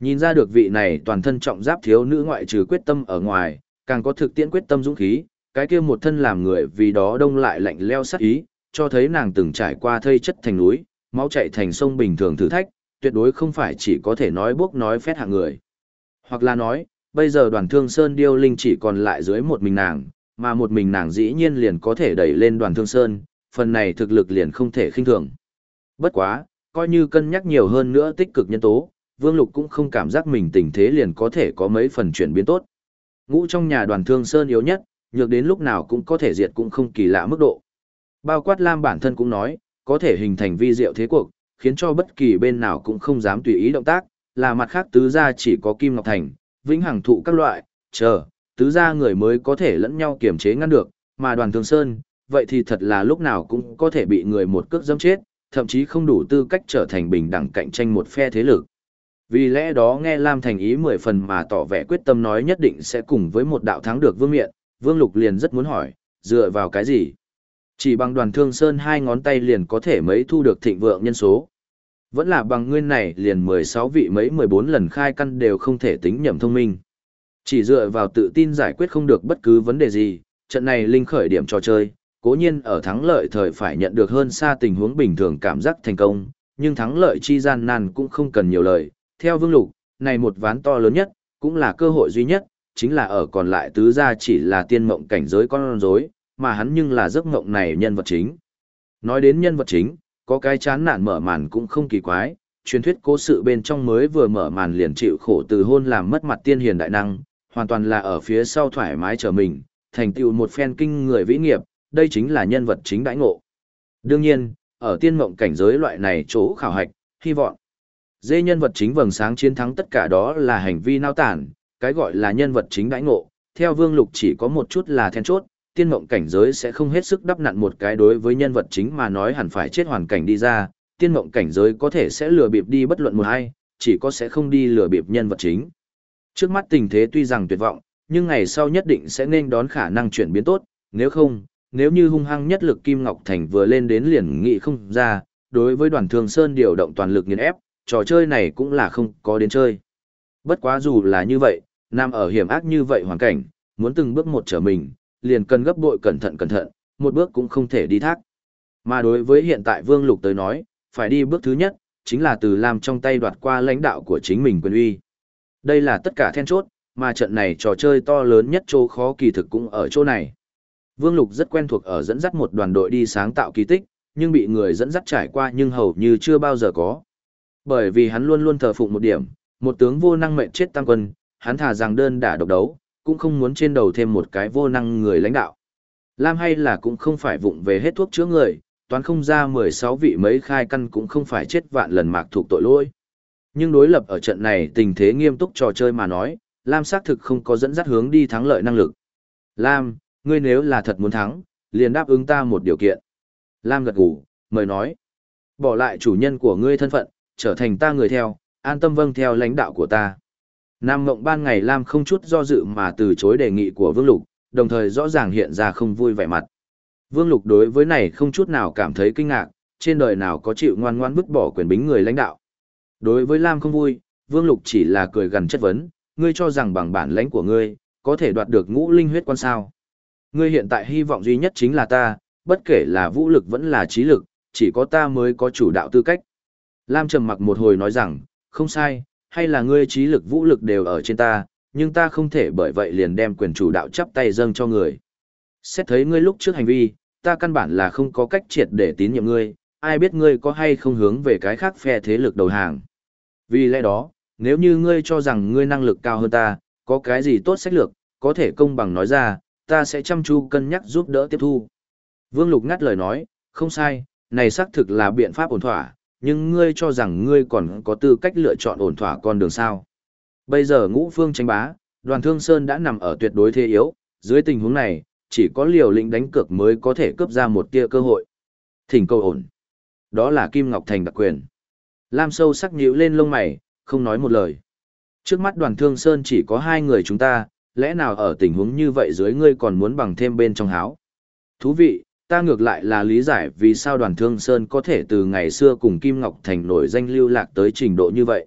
Nhìn ra được vị này toàn thân trọng giáp thiếu nữ ngoại trừ quyết tâm ở ngoài, càng có thực tiễn quyết tâm dũng khí, cái kia một thân làm người vì đó đông lại lạnh leo sắc ý, cho thấy nàng từng trải qua thây chất thành núi, máu chảy thành sông bình thường thử thách, tuyệt đối không phải chỉ có thể nói bốc nói phét hạng người. Hoặc là nói, bây giờ đoàn thương Sơn Điêu Linh chỉ còn lại dưới một mình nàng, mà một mình nàng dĩ nhiên liền có thể đẩy lên đoàn thương Sơn, phần này thực lực liền không thể khinh thường. Bất quá, coi như cân nhắc nhiều hơn nữa tích cực nhân tố, Vương Lục cũng không cảm giác mình tình thế liền có thể có mấy phần chuyển biến tốt. Ngũ trong nhà đoàn thương Sơn yếu nhất, nhược đến lúc nào cũng có thể diệt cũng không kỳ lạ mức độ. Bao quát Lam bản thân cũng nói, có thể hình thành vi diệu thế cuộc, khiến cho bất kỳ bên nào cũng không dám tùy ý động tác, là mặt khác tứ gia chỉ có Kim Ngọc Thành, vĩnh hằng thụ các loại, chờ, tứ gia người mới có thể lẫn nhau kiểm chế ngăn được, mà đoàn thương sơn, vậy thì thật là lúc nào cũng có thể bị người một cước dâm chết, thậm chí không đủ tư cách trở thành bình đẳng cạnh tranh một phe thế lực. Vì lẽ đó nghe Lam thành ý mười phần mà tỏ vẻ quyết tâm nói nhất định sẽ cùng với một đạo thắng được vương miện, vương lục liền rất muốn hỏi, dựa vào cái gì? Chỉ bằng đoàn thương sơn hai ngón tay liền có thể mấy thu được thịnh vượng nhân số. Vẫn là bằng nguyên này liền 16 vị mấy 14 lần khai căn đều không thể tính nhầm thông minh. Chỉ dựa vào tự tin giải quyết không được bất cứ vấn đề gì, trận này linh khởi điểm trò chơi, cố nhiên ở thắng lợi thời phải nhận được hơn xa tình huống bình thường cảm giác thành công, nhưng thắng lợi chi gian nan cũng không cần nhiều lời. Theo Vương Lục, này một ván to lớn nhất, cũng là cơ hội duy nhất, chính là ở còn lại tứ gia chỉ là tiên mộng cảnh giới con rối, mà hắn nhưng là giấc mộng này nhân vật chính. Nói đến nhân vật chính, có cái chán nản mở màn cũng không kỳ quái, truyền thuyết cố sự bên trong mới vừa mở màn liền chịu khổ từ hôn làm mất mặt tiên hiền đại năng, hoàn toàn là ở phía sau thoải mái trở mình, thành tựu một phen kinh người vĩ nghiệp, đây chính là nhân vật chính đãi ngộ. Đương nhiên, ở tiên mộng cảnh giới loại này chỗ khảo hạch, hy vọng. Dê nhân vật chính vầng sáng chiến thắng tất cả đó là hành vi nao tản, cái gọi là nhân vật chính đãi ngộ, theo vương lục chỉ có một chút là then chốt, tiên mộng cảnh giới sẽ không hết sức đắp nặn một cái đối với nhân vật chính mà nói hẳn phải chết hoàn cảnh đi ra, tiên mộng cảnh giới có thể sẽ lừa bịp đi bất luận một hay, chỉ có sẽ không đi lừa bịp nhân vật chính. Trước mắt tình thế tuy rằng tuyệt vọng, nhưng ngày sau nhất định sẽ nên đón khả năng chuyển biến tốt, nếu không, nếu như hung hăng nhất lực Kim Ngọc Thành vừa lên đến liền nghị không ra, đối với đoàn thường Sơn điều động toàn lực nghiền ép, trò chơi này cũng là không có đến chơi. Bất quá dù là như vậy, nằm ở hiểm ác như vậy hoàn cảnh, muốn từng bước một trở mình, liền cần gấp bội cẩn thận cẩn thận, một bước cũng không thể đi thác. Mà đối với hiện tại Vương Lục tới nói, phải đi bước thứ nhất, chính là từ làm trong tay đoạt qua lãnh đạo của chính mình quyền uy. Đây là tất cả then chốt, mà trận này trò chơi to lớn nhất chỗ khó kỳ thực cũng ở chỗ này. Vương Lục rất quen thuộc ở dẫn dắt một đoàn đội đi sáng tạo kỳ tích, nhưng bị người dẫn dắt trải qua nhưng hầu như chưa bao giờ có. Bởi vì hắn luôn luôn thờ phụng một điểm, một tướng vô năng mệnh chết tăng quân, hắn thà rằng đơn đả độc đấu, cũng không muốn trên đầu thêm một cái vô năng người lãnh đạo. Lam hay là cũng không phải vụng về hết thuốc chữa người, toán không ra 16 vị mấy khai căn cũng không phải chết vạn lần mạc thuộc tội lỗi. Nhưng đối lập ở trận này tình thế nghiêm túc trò chơi mà nói, Lam xác thực không có dẫn dắt hướng đi thắng lợi năng lực. Lam, ngươi nếu là thật muốn thắng, liền đáp ứng ta một điều kiện. Lam gật gù, mời nói. Bỏ lại chủ nhân của ngươi thân phận, trở thành ta người theo, an tâm vâng theo lãnh đạo của ta. Nam Ngộng ban ngày Lam không chút do dự mà từ chối đề nghị của Vương Lục, đồng thời rõ ràng hiện ra không vui vẻ mặt. Vương Lục đối với này không chút nào cảm thấy kinh ngạc, trên đời nào có chịu ngoan ngoan vứt bỏ quyền bính người lãnh đạo. Đối với Lam không vui, Vương Lục chỉ là cười gần chất vấn, ngươi cho rằng bằng bản lãnh của ngươi, có thể đoạt được ngũ linh huyết quan sao. Ngươi hiện tại hy vọng duy nhất chính là ta, bất kể là vũ lực vẫn là trí lực, chỉ có ta mới có chủ đạo tư cách. Lam trầm mặc một hồi nói rằng, không sai, hay là ngươi trí lực vũ lực đều ở trên ta, nhưng ta không thể bởi vậy liền đem quyền chủ đạo chắp tay dâng cho người. Xét thấy ngươi lúc trước hành vi, ta căn bản là không có cách triệt để tín nhiệm ngươi, ai biết ngươi có hay không hướng về cái khác phe thế lực đầu hàng. Vì lẽ đó, nếu như ngươi cho rằng ngươi năng lực cao hơn ta, có cái gì tốt sách lược, có thể công bằng nói ra, ta sẽ chăm chú cân nhắc giúp đỡ tiếp thu. Vương Lục ngắt lời nói, không sai, này xác thực là biện pháp ổn thỏa, nhưng ngươi cho rằng ngươi còn có tư cách lựa chọn ổn thỏa con đường sao. Bây giờ ngũ phương tranh bá, đoàn thương sơn đã nằm ở tuyệt đối thế yếu, dưới tình huống này, chỉ có liều lĩnh đánh cược mới có thể cướp ra một tia cơ hội. Thỉnh cầu ổn. Đó là Kim Ngọc Thành đặc quyền. Lam sâu sắc nhíu lên lông mày, không nói một lời. Trước mắt đoàn thương sơn chỉ có hai người chúng ta, lẽ nào ở tình huống như vậy dưới ngươi còn muốn bằng thêm bên trong háo. Thú vị, ta ngược lại là lý giải vì sao đoàn thương sơn có thể từ ngày xưa cùng Kim Ngọc Thành nổi danh lưu lạc tới trình độ như vậy.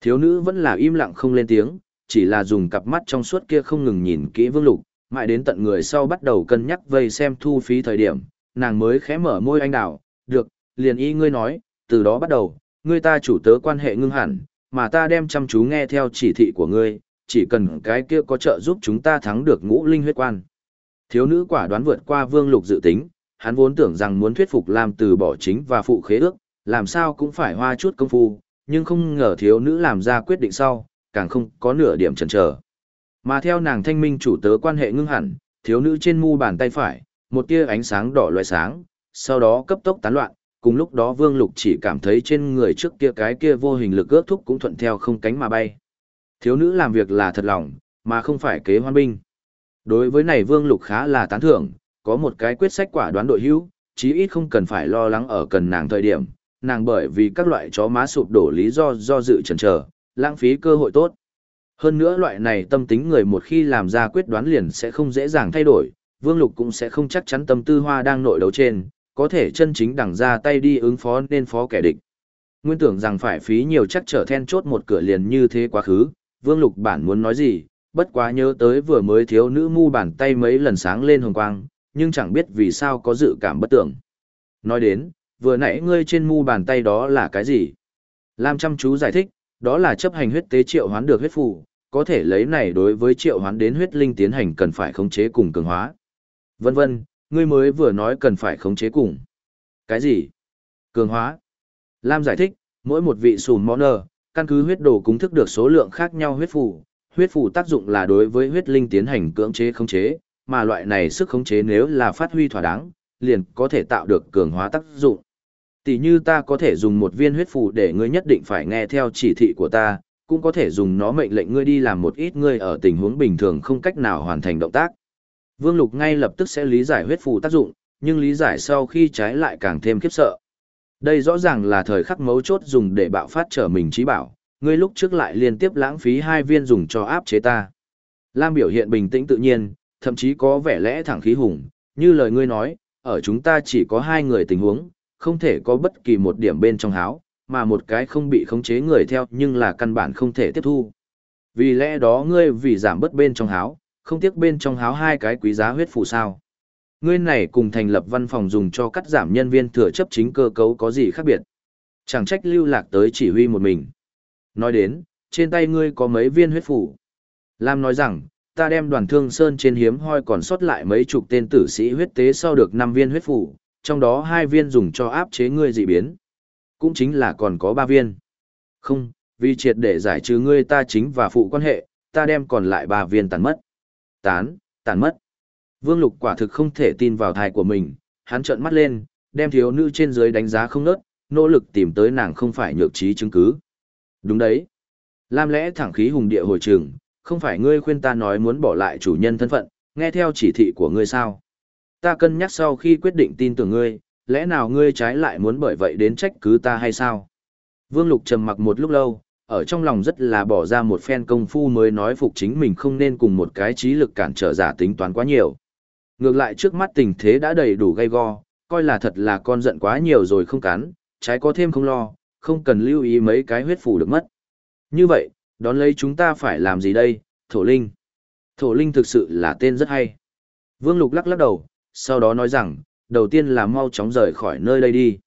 Thiếu nữ vẫn là im lặng không lên tiếng, chỉ là dùng cặp mắt trong suốt kia không ngừng nhìn kỹ vương lục, mãi đến tận người sau bắt đầu cân nhắc vây xem thu phí thời điểm, nàng mới khẽ mở môi anh đào, được, liền y ngươi nói, từ đó bắt đầu, ngươi ta chủ tớ quan hệ ngưng hẳn, mà ta đem chăm chú nghe theo chỉ thị của ngươi, chỉ cần cái kia có trợ giúp chúng ta thắng được ngũ linh huyết quan. Thiếu nữ quả đoán vượt qua vương lục dự tính, hắn vốn tưởng rằng muốn thuyết phục làm từ bỏ chính và phụ khế ước, làm sao cũng phải hoa chút công phu, nhưng không ngờ thiếu nữ làm ra quyết định sau, càng không có nửa điểm chần chờ. Mà theo nàng thanh minh chủ tớ quan hệ ngưng hẳn, thiếu nữ trên mu bàn tay phải, một tia ánh sáng đỏ loại sáng, sau đó cấp tốc tán loạn, cùng lúc đó Vương Lục chỉ cảm thấy trên người trước kia cái kia vô hình lực ước thúc cũng thuận theo không cánh mà bay. Thiếu nữ làm việc là thật lòng, mà không phải kế hoan binh. Đối với này Vương Lục khá là tán thưởng, có một cái quyết sách quả đoán đội hữu, chí ít không cần phải lo lắng ở cần nàng thời điểm, nàng bởi vì các loại chó má sụp đổ lý do do dự chần chờ, lãng phí cơ hội tốt. Hơn nữa loại này tâm tính người một khi làm ra quyết đoán liền sẽ không dễ dàng thay đổi, Vương Lục cũng sẽ không chắc chắn tâm tư hoa đang nội đấu trên, có thể chân chính đẳng ra tay đi ứng phó nên phó kẻ địch. Nguyên tưởng rằng phải phí nhiều chắc trở then chốt một cửa liền như thế quá khứ, Vương Lục bản muốn nói gì, bất quá nhớ tới vừa mới thiếu nữ mu bàn tay mấy lần sáng lên hồng quang, nhưng chẳng biết vì sao có dự cảm bất tưởng. Nói đến, vừa nãy ngươi trên mu bàn tay đó là cái gì? Lam chăm chú giải thích, đó là chấp hành huyết tế triệu hoán được huyết phù, có thể lấy này đối với triệu hoán đến huyết linh tiến hành cần phải khống chế cùng cường hóa. Vân vân, ngươi mới vừa nói cần phải khống chế cùng. Cái gì? Cường hóa. Lam giải thích, mỗi một vị sùn món nơ, căn cứ huyết đồ cúng thức được số lượng khác nhau huyết phù. Huyết phù tác dụng là đối với huyết linh tiến hành cưỡng chế khống chế, mà loại này sức khống chế nếu là phát huy thỏa đáng, liền có thể tạo được cường hóa tác dụng. Tỷ như ta có thể dùng một viên huyết phù để ngươi nhất định phải nghe theo chỉ thị của ta, cũng có thể dùng nó mệnh lệnh ngươi đi làm một ít ngươi ở tình huống bình thường không cách nào hoàn thành động tác. Vương Lục ngay lập tức sẽ lý giải huyết phù tác dụng, nhưng lý giải sau khi trái lại càng thêm khiếp sợ. Đây rõ ràng là thời khắc mấu chốt dùng để bạo phát trở mình trí bảo, ngươi lúc trước lại liên tiếp lãng phí hai viên dùng cho áp chế ta. Lam biểu hiện bình tĩnh tự nhiên, thậm chí có vẻ lẽ thẳng khí hùng, như lời ngươi nói, ở chúng ta chỉ có hai người tình huống, không thể có bất kỳ một điểm bên trong háo, mà một cái không bị khống chế người theo nhưng là căn bản không thể tiếp thu. Vì lẽ đó ngươi vì giảm bớt bên trong háo, không tiếc bên trong háo hai cái quý giá huyết phù sao. Ngươi này cùng thành lập văn phòng dùng cho cắt giảm nhân viên thừa chấp chính cơ cấu có gì khác biệt. Chẳng trách lưu lạc tới chỉ huy một mình. Nói đến, trên tay ngươi có mấy viên huyết phủ. Lam nói rằng, ta đem đoàn thương sơn trên hiếm hoi còn sót lại mấy chục tên tử sĩ huyết tế sau được 5 viên huyết phủ, trong đó hai viên dùng cho áp chế ngươi dị biến. Cũng chính là còn có ba viên. Không, vì triệt để giải trừ ngươi ta chính và phụ quan hệ, ta đem còn lại ba viên tàn mất. Tán, tàn mất. Vương Lục quả thực không thể tin vào thai của mình, hắn trợn mắt lên, đem thiếu nữ trên dưới đánh giá không nớt, nỗ lực tìm tới nàng không phải nhược trí chứng cứ. Đúng đấy. Lam lẽ thẳng khí hùng địa hồi trường, không phải ngươi khuyên ta nói muốn bỏ lại chủ nhân thân phận, nghe theo chỉ thị của ngươi sao. Ta cân nhắc sau khi quyết định tin tưởng ngươi, lẽ nào ngươi trái lại muốn bởi vậy đến trách cứ ta hay sao? Vương Lục trầm mặc một lúc lâu, ở trong lòng rất là bỏ ra một phen công phu mới nói phục chính mình không nên cùng một cái trí lực cản trở giả tính toán quá nhiều. Ngược lại trước mắt tình thế đã đầy đủ gay go, coi là thật là con giận quá nhiều rồi không cắn, trái có thêm không lo, không cần lưu ý mấy cái huyết phù được mất. Như vậy, đón lấy chúng ta phải làm gì đây, Thổ Linh? Thổ Linh thực sự là tên rất hay. Vương Lục lắc lắc đầu, sau đó nói rằng, đầu tiên là mau chóng rời khỏi nơi đây đi.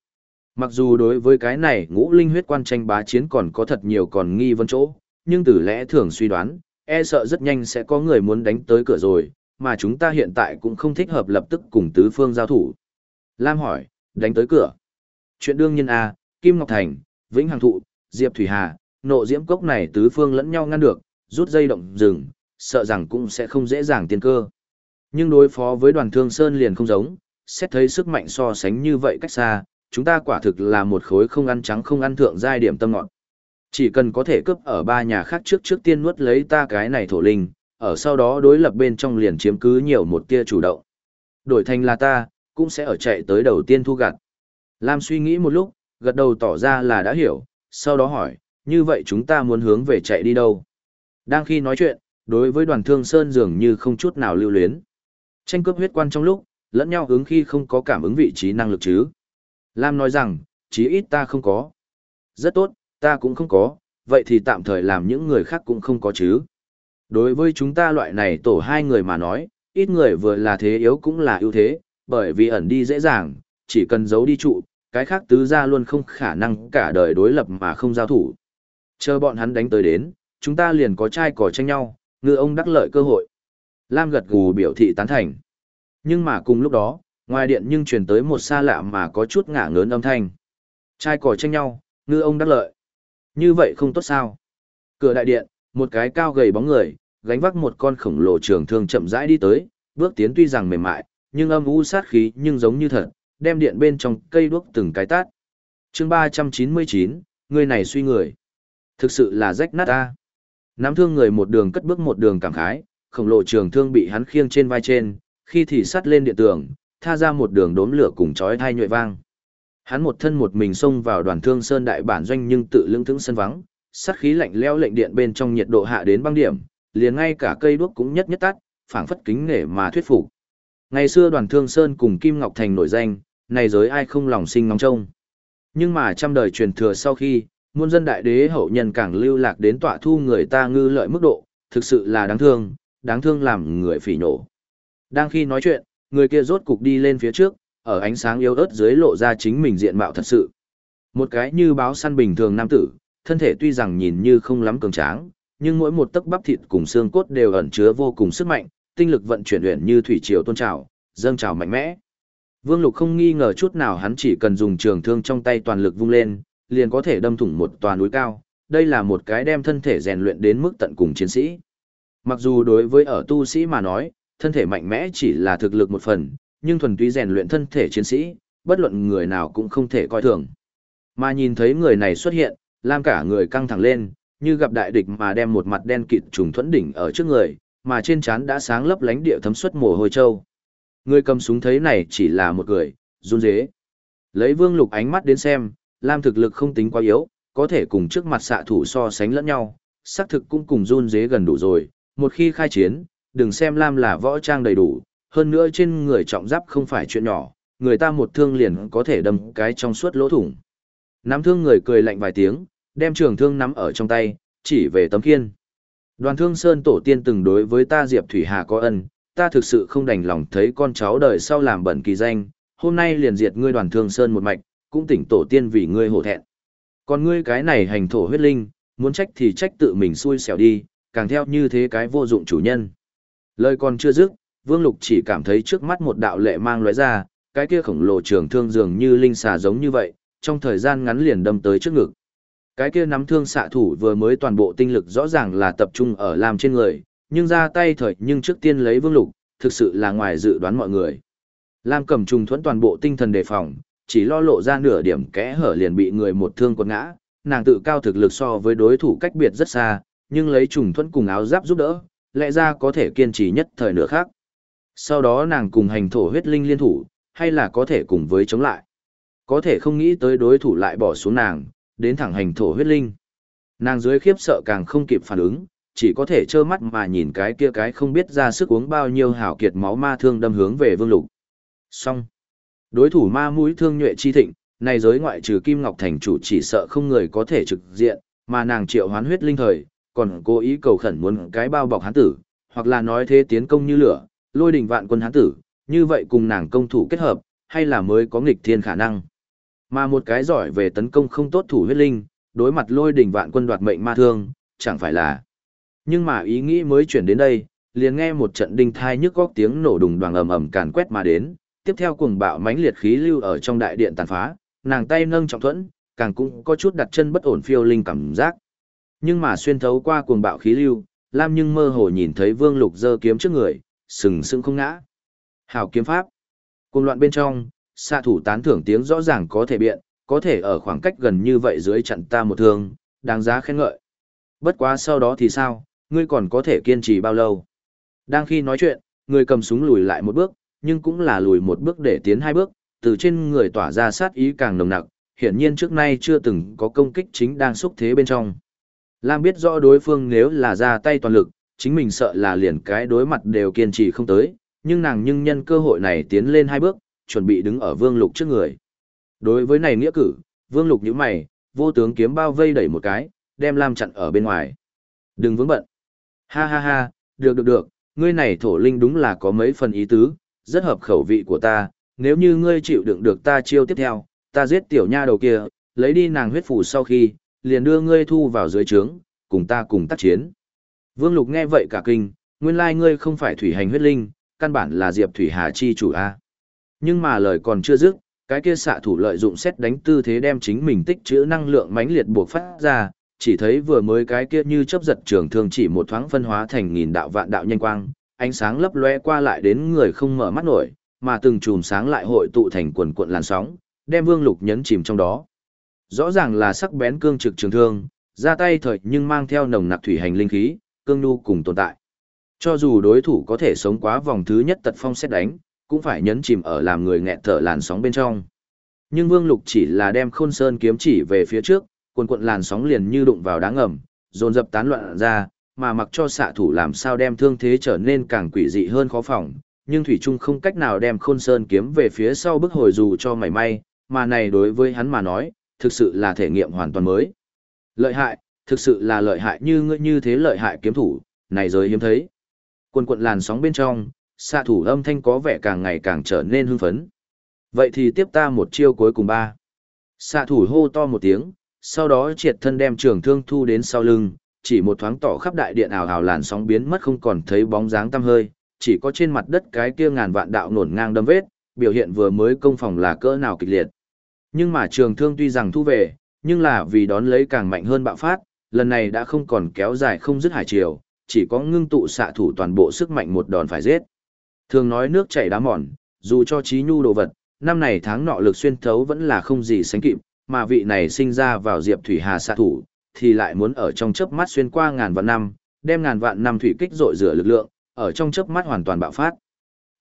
Mặc dù đối với cái này ngũ linh huyết quan tranh bá chiến còn có thật nhiều còn nghi vấn chỗ, nhưng từ lẽ thường suy đoán, e sợ rất nhanh sẽ có người muốn đánh tới cửa rồi, mà chúng ta hiện tại cũng không thích hợp lập tức cùng tứ phương giao thủ. Lam hỏi, đánh tới cửa. Chuyện đương nhiên A, Kim Ngọc Thành, Vĩnh Hằng Thụ, Diệp Thủy Hà, nộ diễm cốc này tứ phương lẫn nhau ngăn được, rút dây động rừng, sợ rằng cũng sẽ không dễ dàng tiên cơ. Nhưng đối phó với đoàn thương sơn liền không giống, xét thấy sức mạnh so sánh như vậy cách xa, chúng ta quả thực là một khối không ăn trắng không ăn thượng giai điểm tâm ngọn. Chỉ cần có thể cướp ở ba nhà khác trước trước tiên nuốt lấy ta cái này thổ linh, ở sau đó đối lập bên trong liền chiếm cứ nhiều một tia chủ động. Đổi thành là ta, cũng sẽ ở chạy tới đầu tiên thu gặt. Lam suy nghĩ một lúc, gật đầu tỏ ra là đã hiểu, sau đó hỏi, như vậy chúng ta muốn hướng về chạy đi đâu? Đang khi nói chuyện, đối với đoàn thương sơn dường như không chút nào lưu luyến. Tranh cướp huyết quan trong lúc, lẫn nhau hướng khi không có cảm ứng vị trí năng lực chứ. Lam nói rằng, chí ít ta không có. Rất tốt, ta cũng không có, vậy thì tạm thời làm những người khác cũng không có chứ. Đối với chúng ta loại này tổ hai người mà nói, ít người vừa là thế yếu cũng là ưu thế, bởi vì ẩn đi dễ dàng, chỉ cần giấu đi trụ, cái khác tứ gia luôn không khả năng cả đời đối lập mà không giao thủ. Chờ bọn hắn đánh tới đến, chúng ta liền có trai cỏ tranh nhau, ngư ông đắc lợi cơ hội. Lam gật gù biểu thị tán thành. Nhưng mà cùng lúc đó, ngoài điện nhưng truyền tới một xa lạ mà có chút ngả ngớn âm thanh. Trai cỏ tranh nhau, ngư ông đắc lợi. Như vậy không tốt sao? Cửa đại điện, một cái cao gầy bóng người, gánh vác một con khổng lồ trường thương chậm rãi đi tới, bước tiến tuy rằng mềm mại, nhưng âm u sát khí nhưng giống như thật, đem điện bên trong cây đuốc từng cái tát. chương 399, người này suy người. Thực sự là rách nát ta. Nắm thương người một đường cất bước một đường cảm khái, khổng lồ trường thương bị hắn khiêng trên vai trên, khi thì sắt lên điện tường, tha ra một đường đốm lửa cùng chói thai nhuệ vang. Hắn một thân một mình xông vào đoàn thương sơn đại bản doanh nhưng tự lưng thững sân vắng, sát khí lạnh lẽo lệnh điện bên trong nhiệt độ hạ đến băng điểm, liền ngay cả cây đuốc cũng nhất nhất tắt, phảng phất kính nể mà thuyết phục. Ngày xưa đoàn thương sơn cùng Kim Ngọc Thành nổi danh, này giới ai không lòng sinh ngóng trông. Nhưng mà trăm đời truyền thừa sau khi, muôn dân đại đế hậu nhân càng lưu lạc đến tọa thu người ta ngư lợi mức độ, thực sự là đáng thương, đáng thương làm người phỉ nổ. Đang khi nói chuyện, người kia rốt cục đi lên phía trước, ở ánh sáng yếu ớt dưới lộ ra chính mình diện mạo thật sự. Một cái như báo săn bình thường nam tử, thân thể tuy rằng nhìn như không lắm cường tráng, nhưng mỗi một tấc bắp thịt cùng xương cốt đều ẩn chứa vô cùng sức mạnh, tinh lực vận chuyển luyện như thủy triều tôn trào, dâng trào mạnh mẽ. Vương Lục không nghi ngờ chút nào hắn chỉ cần dùng trường thương trong tay toàn lực vung lên, liền có thể đâm thủng một tòa núi cao. Đây là một cái đem thân thể rèn luyện đến mức tận cùng chiến sĩ. Mặc dù đối với ở tu sĩ mà nói, thân thể mạnh mẽ chỉ là thực lực một phần, nhưng thuần túy rèn luyện thân thể chiến sĩ, bất luận người nào cũng không thể coi thường. Mà nhìn thấy người này xuất hiện, Lam cả người căng thẳng lên, như gặp đại địch mà đem một mặt đen kịt trùng thuẫn đỉnh ở trước người, mà trên trán đã sáng lấp lánh địa thấm xuất mồ hôi trâu. Người cầm súng thấy này chỉ là một người, run dế. Lấy vương lục ánh mắt đến xem, Lam thực lực không tính quá yếu, có thể cùng trước mặt xạ thủ so sánh lẫn nhau, xác thực cũng cùng run dế gần đủ rồi. Một khi khai chiến, đừng xem Lam là võ trang đầy đủ, hơn nữa trên người trọng giáp không phải chuyện nhỏ, người ta một thương liền có thể đâm cái trong suốt lỗ thủng. Nắm thương người cười lạnh vài tiếng, đem trường thương nắm ở trong tay, chỉ về tấm khiên. Đoàn thương Sơn tổ tiên từng đối với ta Diệp Thủy Hà có ân, ta thực sự không đành lòng thấy con cháu đời sau làm bẩn kỳ danh, hôm nay liền diệt ngươi đoàn thương Sơn một mạch, cũng tỉnh tổ tiên vì ngươi hổ thẹn. Còn ngươi cái này hành thổ huyết linh, muốn trách thì trách tự mình xui xẻo đi, càng theo như thế cái vô dụng chủ nhân. Lời còn chưa dứt, Vương Lục chỉ cảm thấy trước mắt một đạo lệ mang lóe ra, cái kia khổng lồ trường thương dường như linh xà giống như vậy, trong thời gian ngắn liền đâm tới trước ngực. Cái kia nắm thương xạ thủ vừa mới toàn bộ tinh lực rõ ràng là tập trung ở làm trên người, nhưng ra tay thời nhưng trước tiên lấy Vương Lục, thực sự là ngoài dự đoán mọi người. Lam cầm trùng thuẫn toàn bộ tinh thần đề phòng, chỉ lo lộ ra nửa điểm kẽ hở liền bị người một thương quật ngã, nàng tự cao thực lực so với đối thủ cách biệt rất xa, nhưng lấy trùng thuẫn cùng áo giáp giúp đỡ, lẽ ra có thể kiên trì nhất thời nửa khác. Sau đó nàng cùng hành thổ huyết linh liên thủ, hay là có thể cùng với chống lại. Có thể không nghĩ tới đối thủ lại bỏ xuống nàng, đến thẳng hành thổ huyết linh. Nàng dưới khiếp sợ càng không kịp phản ứng, chỉ có thể trơ mắt mà nhìn cái kia cái không biết ra sức uống bao nhiêu hảo kiệt máu ma thương đâm hướng về vương lục. Xong. Đối thủ ma mũi thương nhuệ chi thịnh, này giới ngoại trừ Kim Ngọc Thành chủ chỉ sợ không người có thể trực diện, mà nàng triệu hoán huyết linh thời, còn cố ý cầu khẩn muốn cái bao bọc hán tử, hoặc là nói thế tiến công như lửa, lôi đỉnh vạn quân hán tử, như vậy cùng nàng công thủ kết hợp, hay là mới có nghịch thiên khả năng. Mà một cái giỏi về tấn công không tốt thủ huyết linh, đối mặt lôi đỉnh vạn quân đoạt mệnh ma thương, chẳng phải là. Nhưng mà ý nghĩ mới chuyển đến đây, liền nghe một trận đinh thai nhức góc tiếng nổ đùng đoàng ầm ầm càn quét mà đến, tiếp theo cuồng bạo mãnh liệt khí lưu ở trong đại điện tàn phá, nàng tay nâng trọng thuẫn, càng cũng có chút đặt chân bất ổn phiêu linh cảm giác. Nhưng mà xuyên thấu qua cuồng bạo khí lưu, Lam nhưng mơ hồ nhìn thấy Vương Lục giơ kiếm trước người, sừng sững không ngã. Hào kiếm pháp. Cuồng loạn bên trong, xạ thủ tán thưởng tiếng rõ ràng có thể biện, có thể ở khoảng cách gần như vậy dưới chặn ta một thương, đáng giá khen ngợi. Bất quá sau đó thì sao, ngươi còn có thể kiên trì bao lâu? Đang khi nói chuyện, người cầm súng lùi lại một bước, nhưng cũng là lùi một bước để tiến hai bước, từ trên người tỏa ra sát ý càng nồng nặc, hiển nhiên trước nay chưa từng có công kích chính đang xúc thế bên trong. Lam biết rõ đối phương nếu là ra tay toàn lực, chính mình sợ là liền cái đối mặt đều kiên trì không tới, nhưng nàng nhưng nhân cơ hội này tiến lên hai bước, chuẩn bị đứng ở Vương Lục trước người. Đối với này nghĩa cử, Vương Lục nhíu mày, vô tướng kiếm bao vây đẩy một cái, đem Lam chặn ở bên ngoài. Đừng vướng bận. Ha ha ha, được được được, ngươi này thổ linh đúng là có mấy phần ý tứ, rất hợp khẩu vị của ta, nếu như ngươi chịu đựng được ta chiêu tiếp theo, ta giết tiểu nha đầu kia, lấy đi nàng huyết phủ sau khi, liền đưa ngươi thu vào dưới trướng, cùng ta cùng tác chiến. Vương Lục nghe vậy cả kinh, nguyên lai ngươi không phải thủy hành huyết linh, căn bản là Diệp Thủy Hà chi chủ a. Nhưng mà lời còn chưa dứt, cái kia xạ thủ lợi dụng xét đánh tư thế đem chính mình tích trữ năng lượng mãnh liệt buộc phát ra, chỉ thấy vừa mới cái kia như chấp giật trường thường chỉ một thoáng phân hóa thành nghìn đạo vạn đạo nhanh quang, ánh sáng lấp lóe qua lại đến người không mở mắt nổi, mà từng chùm sáng lại hội tụ thành quần cuộn làn sóng, đem Vương Lục nhấn chìm trong đó. Rõ ràng là sắc bén cương trực trường thương, ra tay thời nhưng mang theo nồng nặc thủy hành linh khí, cương nhu cùng tồn tại. Cho dù đối thủ có thể sống quá vòng thứ nhất tật phong xét đánh, cũng phải nhấn chìm ở làm người nghẹt thở làn sóng bên trong. Nhưng Vương Lục chỉ là đem Khôn Sơn kiếm chỉ về phía trước, cuồn cuộn làn sóng liền như đụng vào đá ngầm, dồn dập tán loạn ra, mà mặc cho xạ thủ làm sao đem thương thế trở nên càng quỷ dị hơn khó phòng, nhưng Thủy Trung không cách nào đem Khôn Sơn kiếm về phía sau bức hồi dù cho mảy may, mà này đối với hắn mà nói, thực sự là thể nghiệm hoàn toàn mới. Lợi hại, thực sự là lợi hại như ngươi như thế lợi hại kiếm thủ, này giới hiếm thấy. Quần quận làn sóng bên trong, xạ thủ âm thanh có vẻ càng ngày càng trở nên hưng phấn. Vậy thì tiếp ta một chiêu cuối cùng ba. Xạ thủ hô to một tiếng, sau đó triệt thân đem trường thương thu đến sau lưng, chỉ một thoáng tỏ khắp đại điện ảo ảo làn sóng biến mất không còn thấy bóng dáng tăm hơi, chỉ có trên mặt đất cái kia ngàn vạn đạo nổn ngang đâm vết, biểu hiện vừa mới công phòng là cỡ nào kịch liệt. Nhưng mà trường thương tuy rằng thu về, nhưng là vì đón lấy càng mạnh hơn bạo phát, lần này đã không còn kéo dài không dứt hải chiều, chỉ có ngưng tụ xạ thủ toàn bộ sức mạnh một đòn phải giết. Thường nói nước chảy đá mòn, dù cho trí nhu đồ vật, năm này tháng nọ lực xuyên thấu vẫn là không gì sánh kịp, mà vị này sinh ra vào Diệp Thủy Hà xạ thủ, thì lại muốn ở trong chớp mắt xuyên qua ngàn vạn năm, đem ngàn vạn năm thủy kích dội rửa lực lượng, ở trong chớp mắt hoàn toàn bạo phát.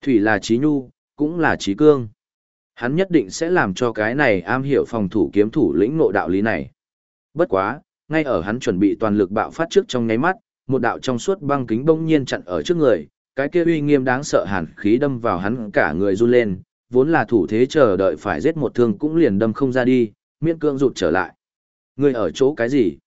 Thủy là trí nhu, cũng là trí cương. Hắn nhất định sẽ làm cho cái này am hiểu phòng thủ kiếm thủ lĩnh ngộ đạo lý này. Bất quá, ngay ở hắn chuẩn bị toàn lực bạo phát trước trong nháy mắt, một đạo trong suốt băng kính bỗng nhiên chặn ở trước người, cái kia uy nghiêm đáng sợ hàn khí đâm vào hắn cả người run lên, vốn là thủ thế chờ đợi phải giết một thương cũng liền đâm không ra đi, miễn cương rụt trở lại. Người ở chỗ cái gì?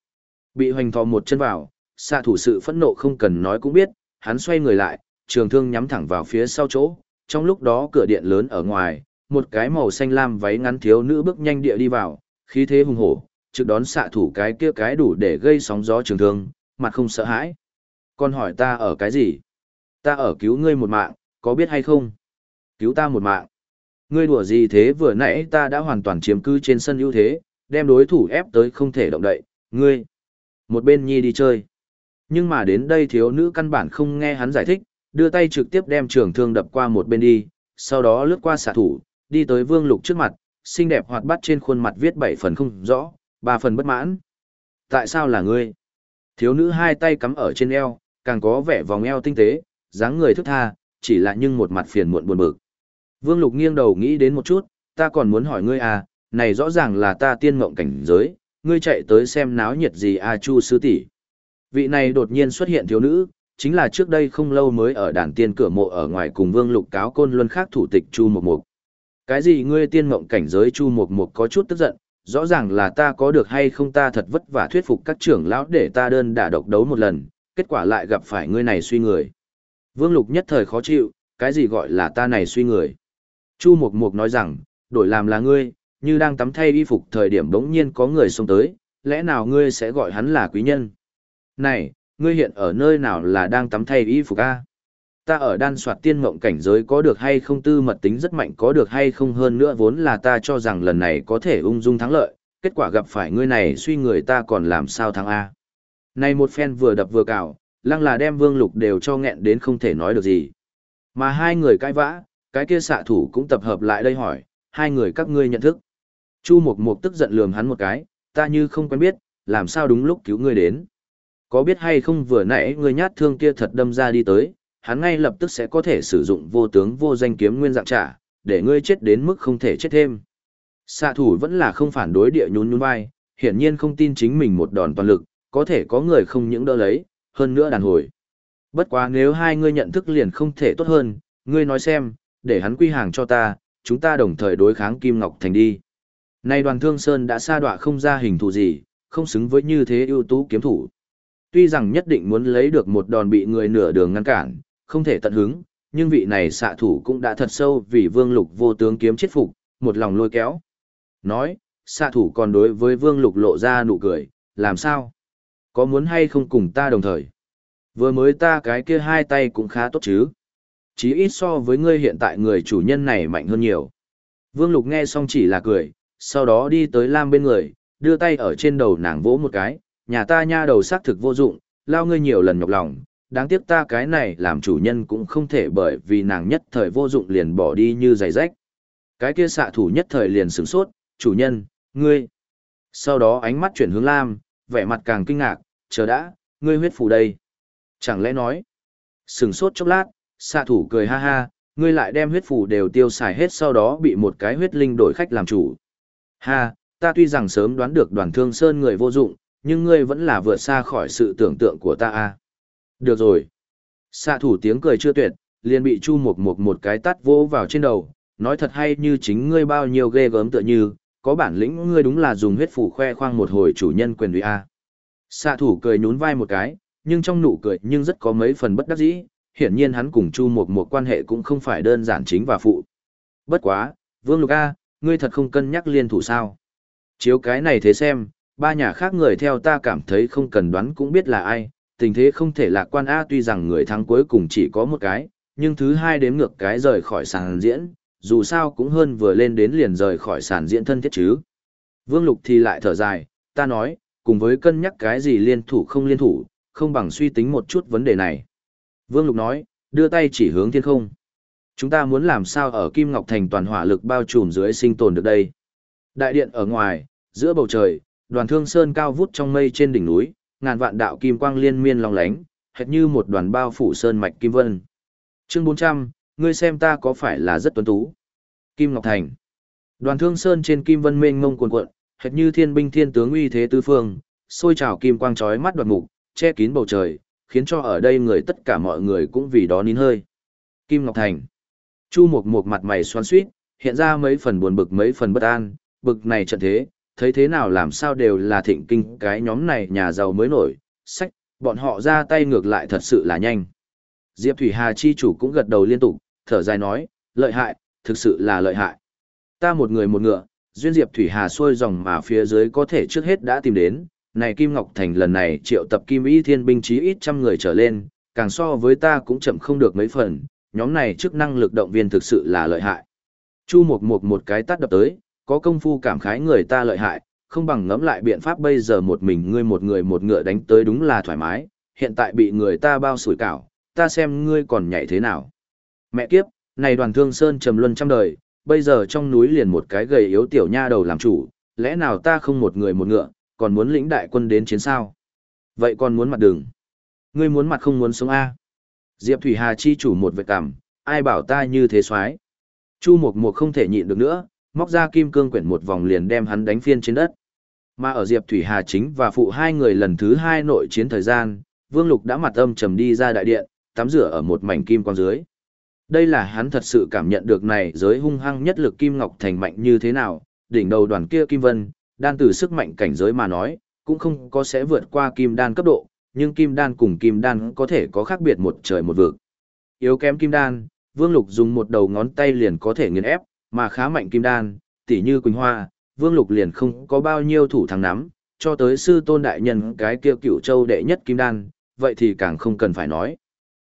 Bị hoành thò một chân vào, xạ thủ sự phẫn nộ không cần nói cũng biết, hắn xoay người lại, trường thương nhắm thẳng vào phía sau chỗ, trong lúc đó cửa điện lớn ở ngoài, một cái màu xanh lam váy ngắn thiếu nữ bước nhanh địa đi vào, khí thế hùng hổ, trực đón xạ thủ cái kia cái đủ để gây sóng gió trường thương, mặt không sợ hãi. Con hỏi ta ở cái gì? Ta ở cứu ngươi một mạng, có biết hay không? Cứu ta một mạng. Ngươi đùa gì thế vừa nãy ta đã hoàn toàn chiếm cư trên sân ưu thế, đem đối thủ ép tới không thể động đậy, ngươi. Một bên nhi đi chơi. Nhưng mà đến đây thiếu nữ căn bản không nghe hắn giải thích, đưa tay trực tiếp đem trường thương đập qua một bên đi, sau đó lướt qua xạ thủ, đi tới vương lục trước mặt, xinh đẹp hoạt bát trên khuôn mặt viết bảy phần không rõ, ba phần bất mãn. Tại sao là ngươi? Thiếu nữ hai tay cắm ở trên eo, càng có vẻ vòng eo tinh tế, dáng người thức tha, chỉ là nhưng một mặt phiền muộn buồn bực. Vương Lục nghiêng đầu nghĩ đến một chút, ta còn muốn hỏi ngươi à, này rõ ràng là ta tiên mộng cảnh giới, ngươi chạy tới xem náo nhiệt gì a à chu sư tỷ. Vị này đột nhiên xuất hiện thiếu nữ, chính là trước đây không lâu mới ở đàn tiên cửa mộ ở ngoài cùng Vương Lục cáo côn luân khác thủ tịch Chu Mộc Mộc. Cái gì ngươi tiên mộng cảnh giới Chu Mộc Mộc có chút tức giận, rõ ràng là ta có được hay không ta thật vất vả thuyết phục các trưởng lão để ta đơn đả độc đấu một lần, kết quả lại gặp phải ngươi này suy người. Vương Lục nhất thời khó chịu, cái gì gọi là ta này suy người. Chu Mộc Mộc nói rằng, đổi làm là ngươi, như đang tắm thay y phục thời điểm đống nhiên có người xông tới, lẽ nào ngươi sẽ gọi hắn là quý nhân? Này, ngươi hiện ở nơi nào là đang tắm thay y phục a? Ta ở đan soạt tiên mộng cảnh giới có được hay không tư mật tính rất mạnh có được hay không hơn nữa vốn là ta cho rằng lần này có thể ung dung thắng lợi, kết quả gặp phải ngươi này suy người ta còn làm sao thắng A. Này một phen vừa đập vừa cào, lăng là đem vương lục đều cho nghẹn đến không thể nói được gì. Mà hai người cãi vã, cái kia xạ thủ cũng tập hợp lại đây hỏi, hai người các ngươi nhận thức. Chu Mộc Mộc tức giận lườm hắn một cái, ta như không quen biết, làm sao đúng lúc cứu ngươi đến. Có biết hay không vừa nãy ngươi nhát thương kia thật đâm ra đi tới, hắn ngay lập tức sẽ có thể sử dụng vô tướng vô danh kiếm nguyên dạng trả, để ngươi chết đến mức không thể chết thêm. Xạ thủ vẫn là không phản đối địa nhún nhún vai, hiển nhiên không tin chính mình một đòn toàn lực, có thể có người không những đỡ lấy, hơn nữa đàn hồi. Bất quá nếu hai ngươi nhận thức liền không thể tốt hơn, ngươi nói xem, để hắn quy hàng cho ta, chúng ta đồng thời đối kháng Kim Ngọc Thành đi. Nay đoàn thương sơn đã sa đọa không ra hình thù gì, không xứng với như thế ưu tú kiếm thủ. Tuy rằng nhất định muốn lấy được một đòn bị người nửa đường ngăn cản, không thể tận hứng, nhưng vị này xạ thủ cũng đã thật sâu vì vương lục vô tướng kiếm chết phục, một lòng lôi kéo. Nói, xạ thủ còn đối với vương lục lộ ra nụ cười, làm sao? Có muốn hay không cùng ta đồng thời? Vừa mới ta cái kia hai tay cũng khá tốt chứ. Chí ít so với ngươi hiện tại người chủ nhân này mạnh hơn nhiều. Vương lục nghe xong chỉ là cười, sau đó đi tới Lam bên người, đưa tay ở trên đầu nàng vỗ một cái, nhà ta nha đầu xác thực vô dụng, lao ngươi nhiều lần nhọc lòng, đáng tiếc ta cái này làm chủ nhân cũng không thể bởi vì nàng nhất thời vô dụng liền bỏ đi như giày rách. Cái kia xạ thủ nhất thời liền sửng sốt, chủ nhân, ngươi. Sau đó ánh mắt chuyển hướng Lam, vẻ mặt càng kinh ngạc, chờ đã, ngươi huyết phù đây. Chẳng lẽ nói, sửng sốt chốc lát, xạ thủ cười ha ha, ngươi lại đem huyết phù đều tiêu xài hết sau đó bị một cái huyết linh đổi khách làm chủ. Ha, ta tuy rằng sớm đoán được đoàn thương sơn người vô dụng, nhưng ngươi vẫn là vượt xa khỏi sự tưởng tượng của ta a. Được rồi. Xạ thủ tiếng cười chưa tuyệt, liền bị Chu Mục Mục một cái tát vỗ vào trên đầu, nói thật hay như chính ngươi bao nhiêu ghê gớm tựa như, có bản lĩnh ngươi đúng là dùng huyết phủ khoe khoang một hồi chủ nhân quyền uy a. Xạ thủ cười nhún vai một cái, nhưng trong nụ cười nhưng rất có mấy phần bất đắc dĩ, hiển nhiên hắn cùng Chu Mộc Mục quan hệ cũng không phải đơn giản chính và phụ. Bất quá, Vương Lục A, ngươi thật không cân nhắc liên thủ sao? Chiếu cái này thế xem, ba nhà khác người theo ta cảm thấy không cần đoán cũng biết là ai, tình thế không thể lạc quan A tuy rằng người thắng cuối cùng chỉ có một cái, nhưng thứ hai đếm ngược cái rời khỏi sàn diễn, dù sao cũng hơn vừa lên đến liền rời khỏi sàn diễn thân thiết chứ. Vương Lục thì lại thở dài, ta nói, cùng với cân nhắc cái gì liên thủ không liên thủ, không bằng suy tính một chút vấn đề này. Vương Lục nói, đưa tay chỉ hướng thiên không. Chúng ta muốn làm sao ở Kim Ngọc Thành toàn hỏa lực bao trùm dưới sinh tồn được đây. Đại điện ở ngoài, giữa bầu trời, đoàn thương sơn cao vút trong mây trên đỉnh núi, ngàn vạn đạo kim quang liên miên long lánh, hệt như một đoàn bao phủ sơn mạch kim vân. Chương 400, ngươi xem ta có phải là rất tuấn tú. Kim Ngọc Thành. Đoàn Thương Sơn trên kim vân mênh mông cuồn cuộn, hệt như thiên binh thiên tướng uy thế tứ phương, sôi trào kim quang chói mắt đoạt mục, che kín bầu trời, khiến cho ở đây người tất cả mọi người cũng vì đó nín hơi. Kim Ngọc Thành. Chu Mục Mục mặt mày xoắn xuýt, hiện ra mấy phần buồn bực mấy phần bất an, bực này trận thế, thấy thế nào làm sao đều là thịnh kinh cái nhóm này nhà giàu mới nổi, sách, bọn họ ra tay ngược lại thật sự là nhanh. Diệp Thủy Hà chi chủ cũng gật đầu liên tục, thở dài nói, lợi hại, thực sự là lợi hại. Ta một người một ngựa, duyên Diệp Thủy Hà xuôi dòng mà phía dưới có thể trước hết đã tìm đến, này Kim Ngọc Thành lần này triệu tập Kim Ý Thiên binh chí ít trăm người trở lên, càng so với ta cũng chậm không được mấy phần, nhóm này chức năng lực động viên thực sự là lợi hại. Chu Mộc Mộc một cái tát đập tới, có công phu cảm khái người ta lợi hại, không bằng ngẫm lại biện pháp bây giờ một mình ngươi một người một ngựa đánh tới đúng là thoải mái, hiện tại bị người ta bao sủi cảo, ta xem ngươi còn nhảy thế nào. Mẹ kiếp, này đoàn thương sơn trầm luân trăm đời, bây giờ trong núi liền một cái gầy yếu tiểu nha đầu làm chủ, lẽ nào ta không một người một ngựa, còn muốn lĩnh đại quân đến chiến sao? Vậy còn muốn mặt đường? Ngươi muốn mặt không muốn sống A. Diệp Thủy Hà chi chủ một vệt cảm, ai bảo ta như thế soái Chu Mộc Mộc không thể nhịn được nữa, móc ra kim cương quyển một vòng liền đem hắn đánh phiên trên đất. Mà ở Diệp Thủy Hà chính và phụ hai người lần thứ hai nội chiến thời gian, Vương Lục đã mặt âm trầm đi ra đại điện, tắm rửa ở một mảnh kim quang dưới. Đây là hắn thật sự cảm nhận được này giới hung hăng nhất lực Kim Ngọc Thành mạnh như thế nào, đỉnh đầu đoàn kia Kim Vân, đan từ sức mạnh cảnh giới mà nói, cũng không có sẽ vượt qua Kim Đan cấp độ, nhưng Kim Đan cùng Kim Đan có thể có khác biệt một trời một vực. Yếu kém Kim Đan, Vương Lục dùng một đầu ngón tay liền có thể nghiền ép, mà khá mạnh Kim Đan, tỉ như Quỳnh Hoa, Vương Lục liền không có bao nhiêu thủ thắng nắm, cho tới sư tôn đại nhân cái kia cựu châu đệ nhất kim đan, vậy thì càng không cần phải nói.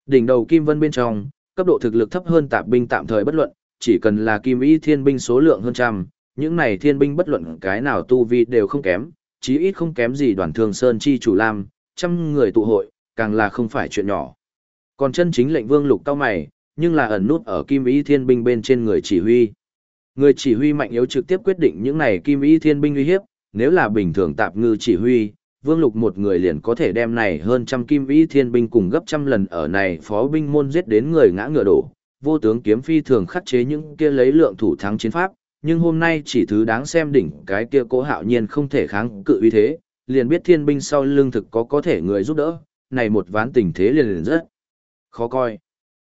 Đỉnh đầu kim vân bên trong, cấp độ thực lực thấp hơn tạp binh tạm thời bất luận, chỉ cần là kim y thiên binh số lượng hơn trăm, những này thiên binh bất luận cái nào tu vi đều không kém, chí ít không kém gì đoàn thương sơn chi chủ lam, trăm người tụ hội, càng là không phải chuyện nhỏ. Còn chân chính lệnh vương lục cao mày, nhưng là ẩn nút ở kim ý thiên binh bên trên người chỉ huy. Người chỉ huy mạnh yếu trực tiếp quyết định những này kim ý thiên binh uy hiếp, nếu là bình thường tạp ngư chỉ huy, vương lục một người liền có thể đem này hơn trăm kim y thiên binh cùng gấp trăm lần ở này phó binh môn giết đến người ngã ngựa đổ. Vô tướng kiếm phi thường khắc chế những kia lấy lượng thủ thắng chiến pháp, nhưng hôm nay chỉ thứ đáng xem đỉnh cái kia cố hạo nhiên không thể kháng cự uy thế, liền biết thiên binh sau lưng thực có có thể người giúp đỡ, này một ván tình thế liền liền rất khó coi.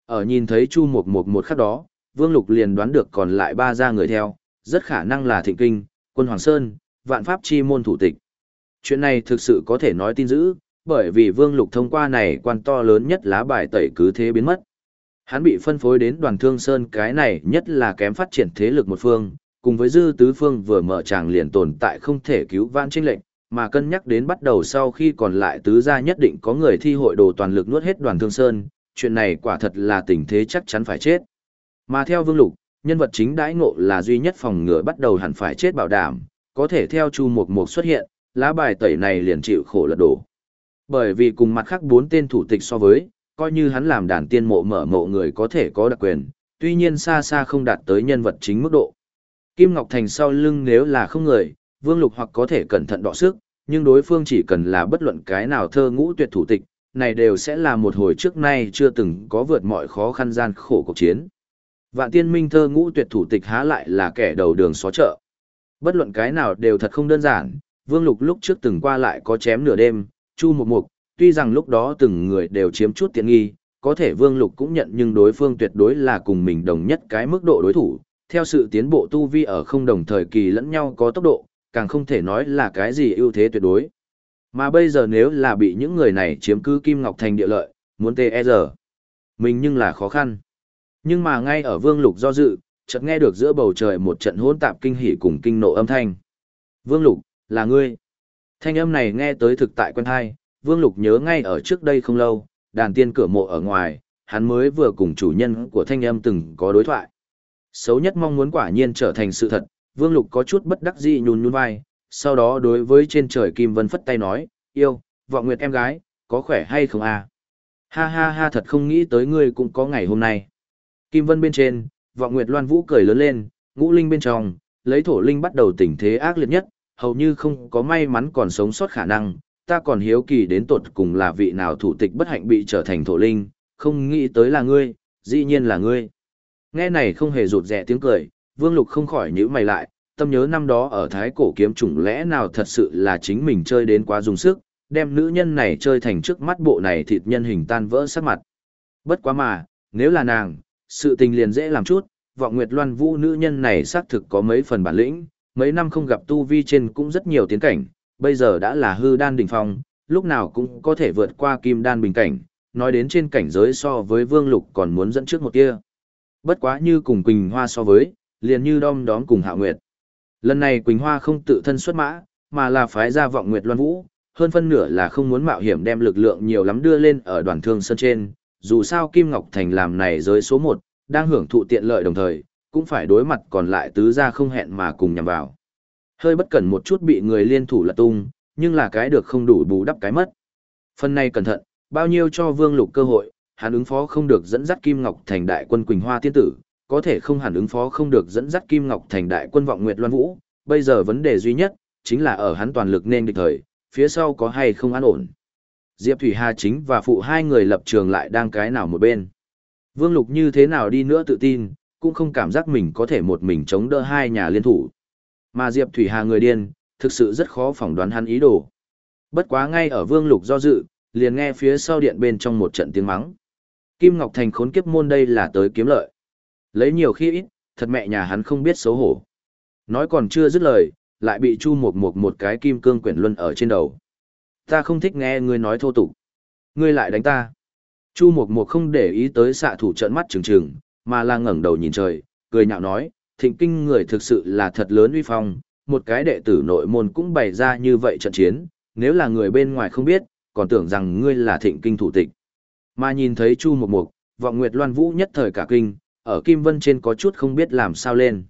Ở nhìn thấy Chu Mục Mục một khắc đó, Vương Lục liền đoán được còn lại ba gia người theo, rất khả năng là Thịnh Kinh, Quân Hoàng Sơn, Vạn Pháp Chi môn thủ tịch. Chuyện này thực sự có thể nói tin dữ, bởi vì Vương Lục thông qua này quan to lớn nhất lá bài tẩy cứ thế biến mất. Hắn bị phân phối đến đoàn thương sơn cái này nhất là kém phát triển thế lực một phương, cùng với dư tứ phương vừa mở tràng liền tồn tại không thể cứu vãn tranh lệnh, mà cân nhắc đến bắt đầu sau khi còn lại tứ gia nhất định có người thi hội đồ toàn lực nuốt hết đoàn thương sơn, chuyện này quả thật là tình thế chắc chắn phải chết. Mà theo Vương Lục, nhân vật chính đãi ngộ là duy nhất phòng ngừa bắt đầu hẳn phải chết bảo đảm, có thể theo Chu Mục Mục xuất hiện, lá bài tẩy này liền chịu khổ lật đổ. Bởi vì cùng mặt khác bốn tên thủ tịch so với, coi như hắn làm đàn tiên mộ mở mộ người có thể có đặc quyền, tuy nhiên xa xa không đạt tới nhân vật chính mức độ. Kim Ngọc Thành sau lưng nếu là không người, Vương Lục hoặc có thể cẩn thận đọ sức, nhưng đối phương chỉ cần là bất luận cái nào thơ ngũ tuyệt thủ tịch, này đều sẽ là một hồi trước nay chưa từng có vượt mọi khó khăn gian khổ cuộc chiến. Vạn tiên minh thơ ngũ tuyệt thủ tịch há lại là kẻ đầu đường xó chợ. Bất luận cái nào đều thật không đơn giản, Vương Lục lúc trước từng qua lại có chém nửa đêm, chu một mục, tuy rằng lúc đó từng người đều chiếm chút tiện nghi, có thể Vương Lục cũng nhận nhưng đối phương tuyệt đối là cùng mình đồng nhất cái mức độ đối thủ, theo sự tiến bộ tu vi ở không đồng thời kỳ lẫn nhau có tốc độ, càng không thể nói là cái gì ưu thế tuyệt đối. Mà bây giờ nếu là bị những người này chiếm cứ Kim Ngọc Thành địa lợi, muốn tê e giờ, mình nhưng là khó khăn. Nhưng mà ngay ở Vương Lục do dự, chợt nghe được giữa bầu trời một trận hỗn tạp kinh hỉ cùng kinh nộ âm thanh. Vương Lục, là ngươi. Thanh âm này nghe tới thực tại quen hai, Vương Lục nhớ ngay ở trước đây không lâu, đàn tiên cửa mộ ở ngoài, hắn mới vừa cùng chủ nhân của thanh âm từng có đối thoại. Xấu nhất mong muốn quả nhiên trở thành sự thật, Vương Lục có chút bất đắc dĩ nhún nhún vai, sau đó đối với trên trời Kim Vân phất tay nói, yêu, vọng nguyệt em gái, có khỏe hay không à? Ha ha ha thật không nghĩ tới ngươi cũng có ngày hôm nay. Kim Vân bên trên, vọng nguyệt loan vũ cười lớn lên, ngũ linh bên trong, lấy thổ linh bắt đầu tình thế ác liệt nhất, hầu như không có may mắn còn sống sót khả năng, ta còn hiếu kỳ đến tột cùng là vị nào thủ tịch bất hạnh bị trở thành thổ linh, không nghĩ tới là ngươi, dĩ nhiên là ngươi. Nghe này không hề rụt rẻ tiếng cười, Vương Lục không khỏi nhíu mày lại, tâm nhớ năm đó ở Thái Cổ kiếm chủng lẽ nào thật sự là chính mình chơi đến quá dùng sức, đem nữ nhân này chơi thành trước mắt bộ này thịt nhân hình tan vỡ sắc mặt. Bất quá mà, nếu là nàng, sự tình liền dễ làm chút, vọng Nguyệt Loan Vũ nữ nhân này xác thực có mấy phần bản lĩnh, mấy năm không gặp tu vi trên cũng rất nhiều tiến cảnh, bây giờ đã là hư đan đỉnh phong, lúc nào cũng có thể vượt qua kim đan bình cảnh, nói đến trên cảnh giới so với Vương Lục còn muốn dẫn trước một tia. Bất quá như cùng Quỳnh Hoa so với, liền như đom đóm cùng Hạ Nguyệt. Lần này Quỳnh Hoa không tự thân xuất mã, mà là phái ra vọng Nguyệt Loan Vũ, hơn phân nửa là không muốn mạo hiểm đem lực lượng nhiều lắm đưa lên ở đoàn thương sân trên, dù sao Kim Ngọc Thành làm này giới số 1, đang hưởng thụ tiện lợi đồng thời, cũng phải đối mặt còn lại tứ gia không hẹn mà cùng nhằm vào. Hơi bất cẩn một chút bị người liên thủ lật tung, nhưng là cái được không đủ bù đắp cái mất. Phần này cẩn thận, bao nhiêu cho Vương Lục cơ hội, hắn ứng phó không được dẫn dắt Kim Ngọc thành đại quân Quỳnh Hoa tiên tử, có thể không hẳn ứng phó không được dẫn dắt Kim Ngọc thành đại quân vọng Nguyệt Loan Vũ, bây giờ vấn đề duy nhất chính là ở hắn toàn lực nên địch thời, phía sau có hay không an ổn. Diệp Thủy Hà chính và phụ hai người lập trường lại đang cái nào một bên. Vương Lục như thế nào đi nữa tự tin, cũng không cảm giác mình có thể một mình chống đỡ hai nhà liên thủ. Mà Diệp Thủy Hà người điên, thực sự rất khó phỏng đoán hắn ý đồ. Bất quá ngay ở Vương Lục do dự, liền nghe phía sau điện bên trong một trận tiếng mắng. Kim Ngọc Thành khốn kiếp môn đây là tới kiếm lợi. Lấy nhiều khi ít, thật mẹ nhà hắn không biết xấu hổ. Nói còn chưa dứt lời, lại bị Chu Mộc Mộc một cái kim cương quyển luân ở trên đầu. Ta không thích nghe ngươi nói thô tục. Ngươi lại đánh ta. Chu Mộc Mộc không để ý tới xạ thủ trận mắt trừng trừng, mà là ngẩng đầu nhìn trời, cười nhạo nói, thịnh kinh người thực sự là thật lớn uy phong, một cái đệ tử nội môn cũng bày ra như vậy trận chiến, nếu là người bên ngoài không biết, còn tưởng rằng ngươi là thịnh kinh thủ tịch. Mà nhìn thấy Chu Mộc Mục, vọng Nguyệt Loan Vũ nhất thời cả kinh, ở Kim Vân trên có chút không biết làm sao lên.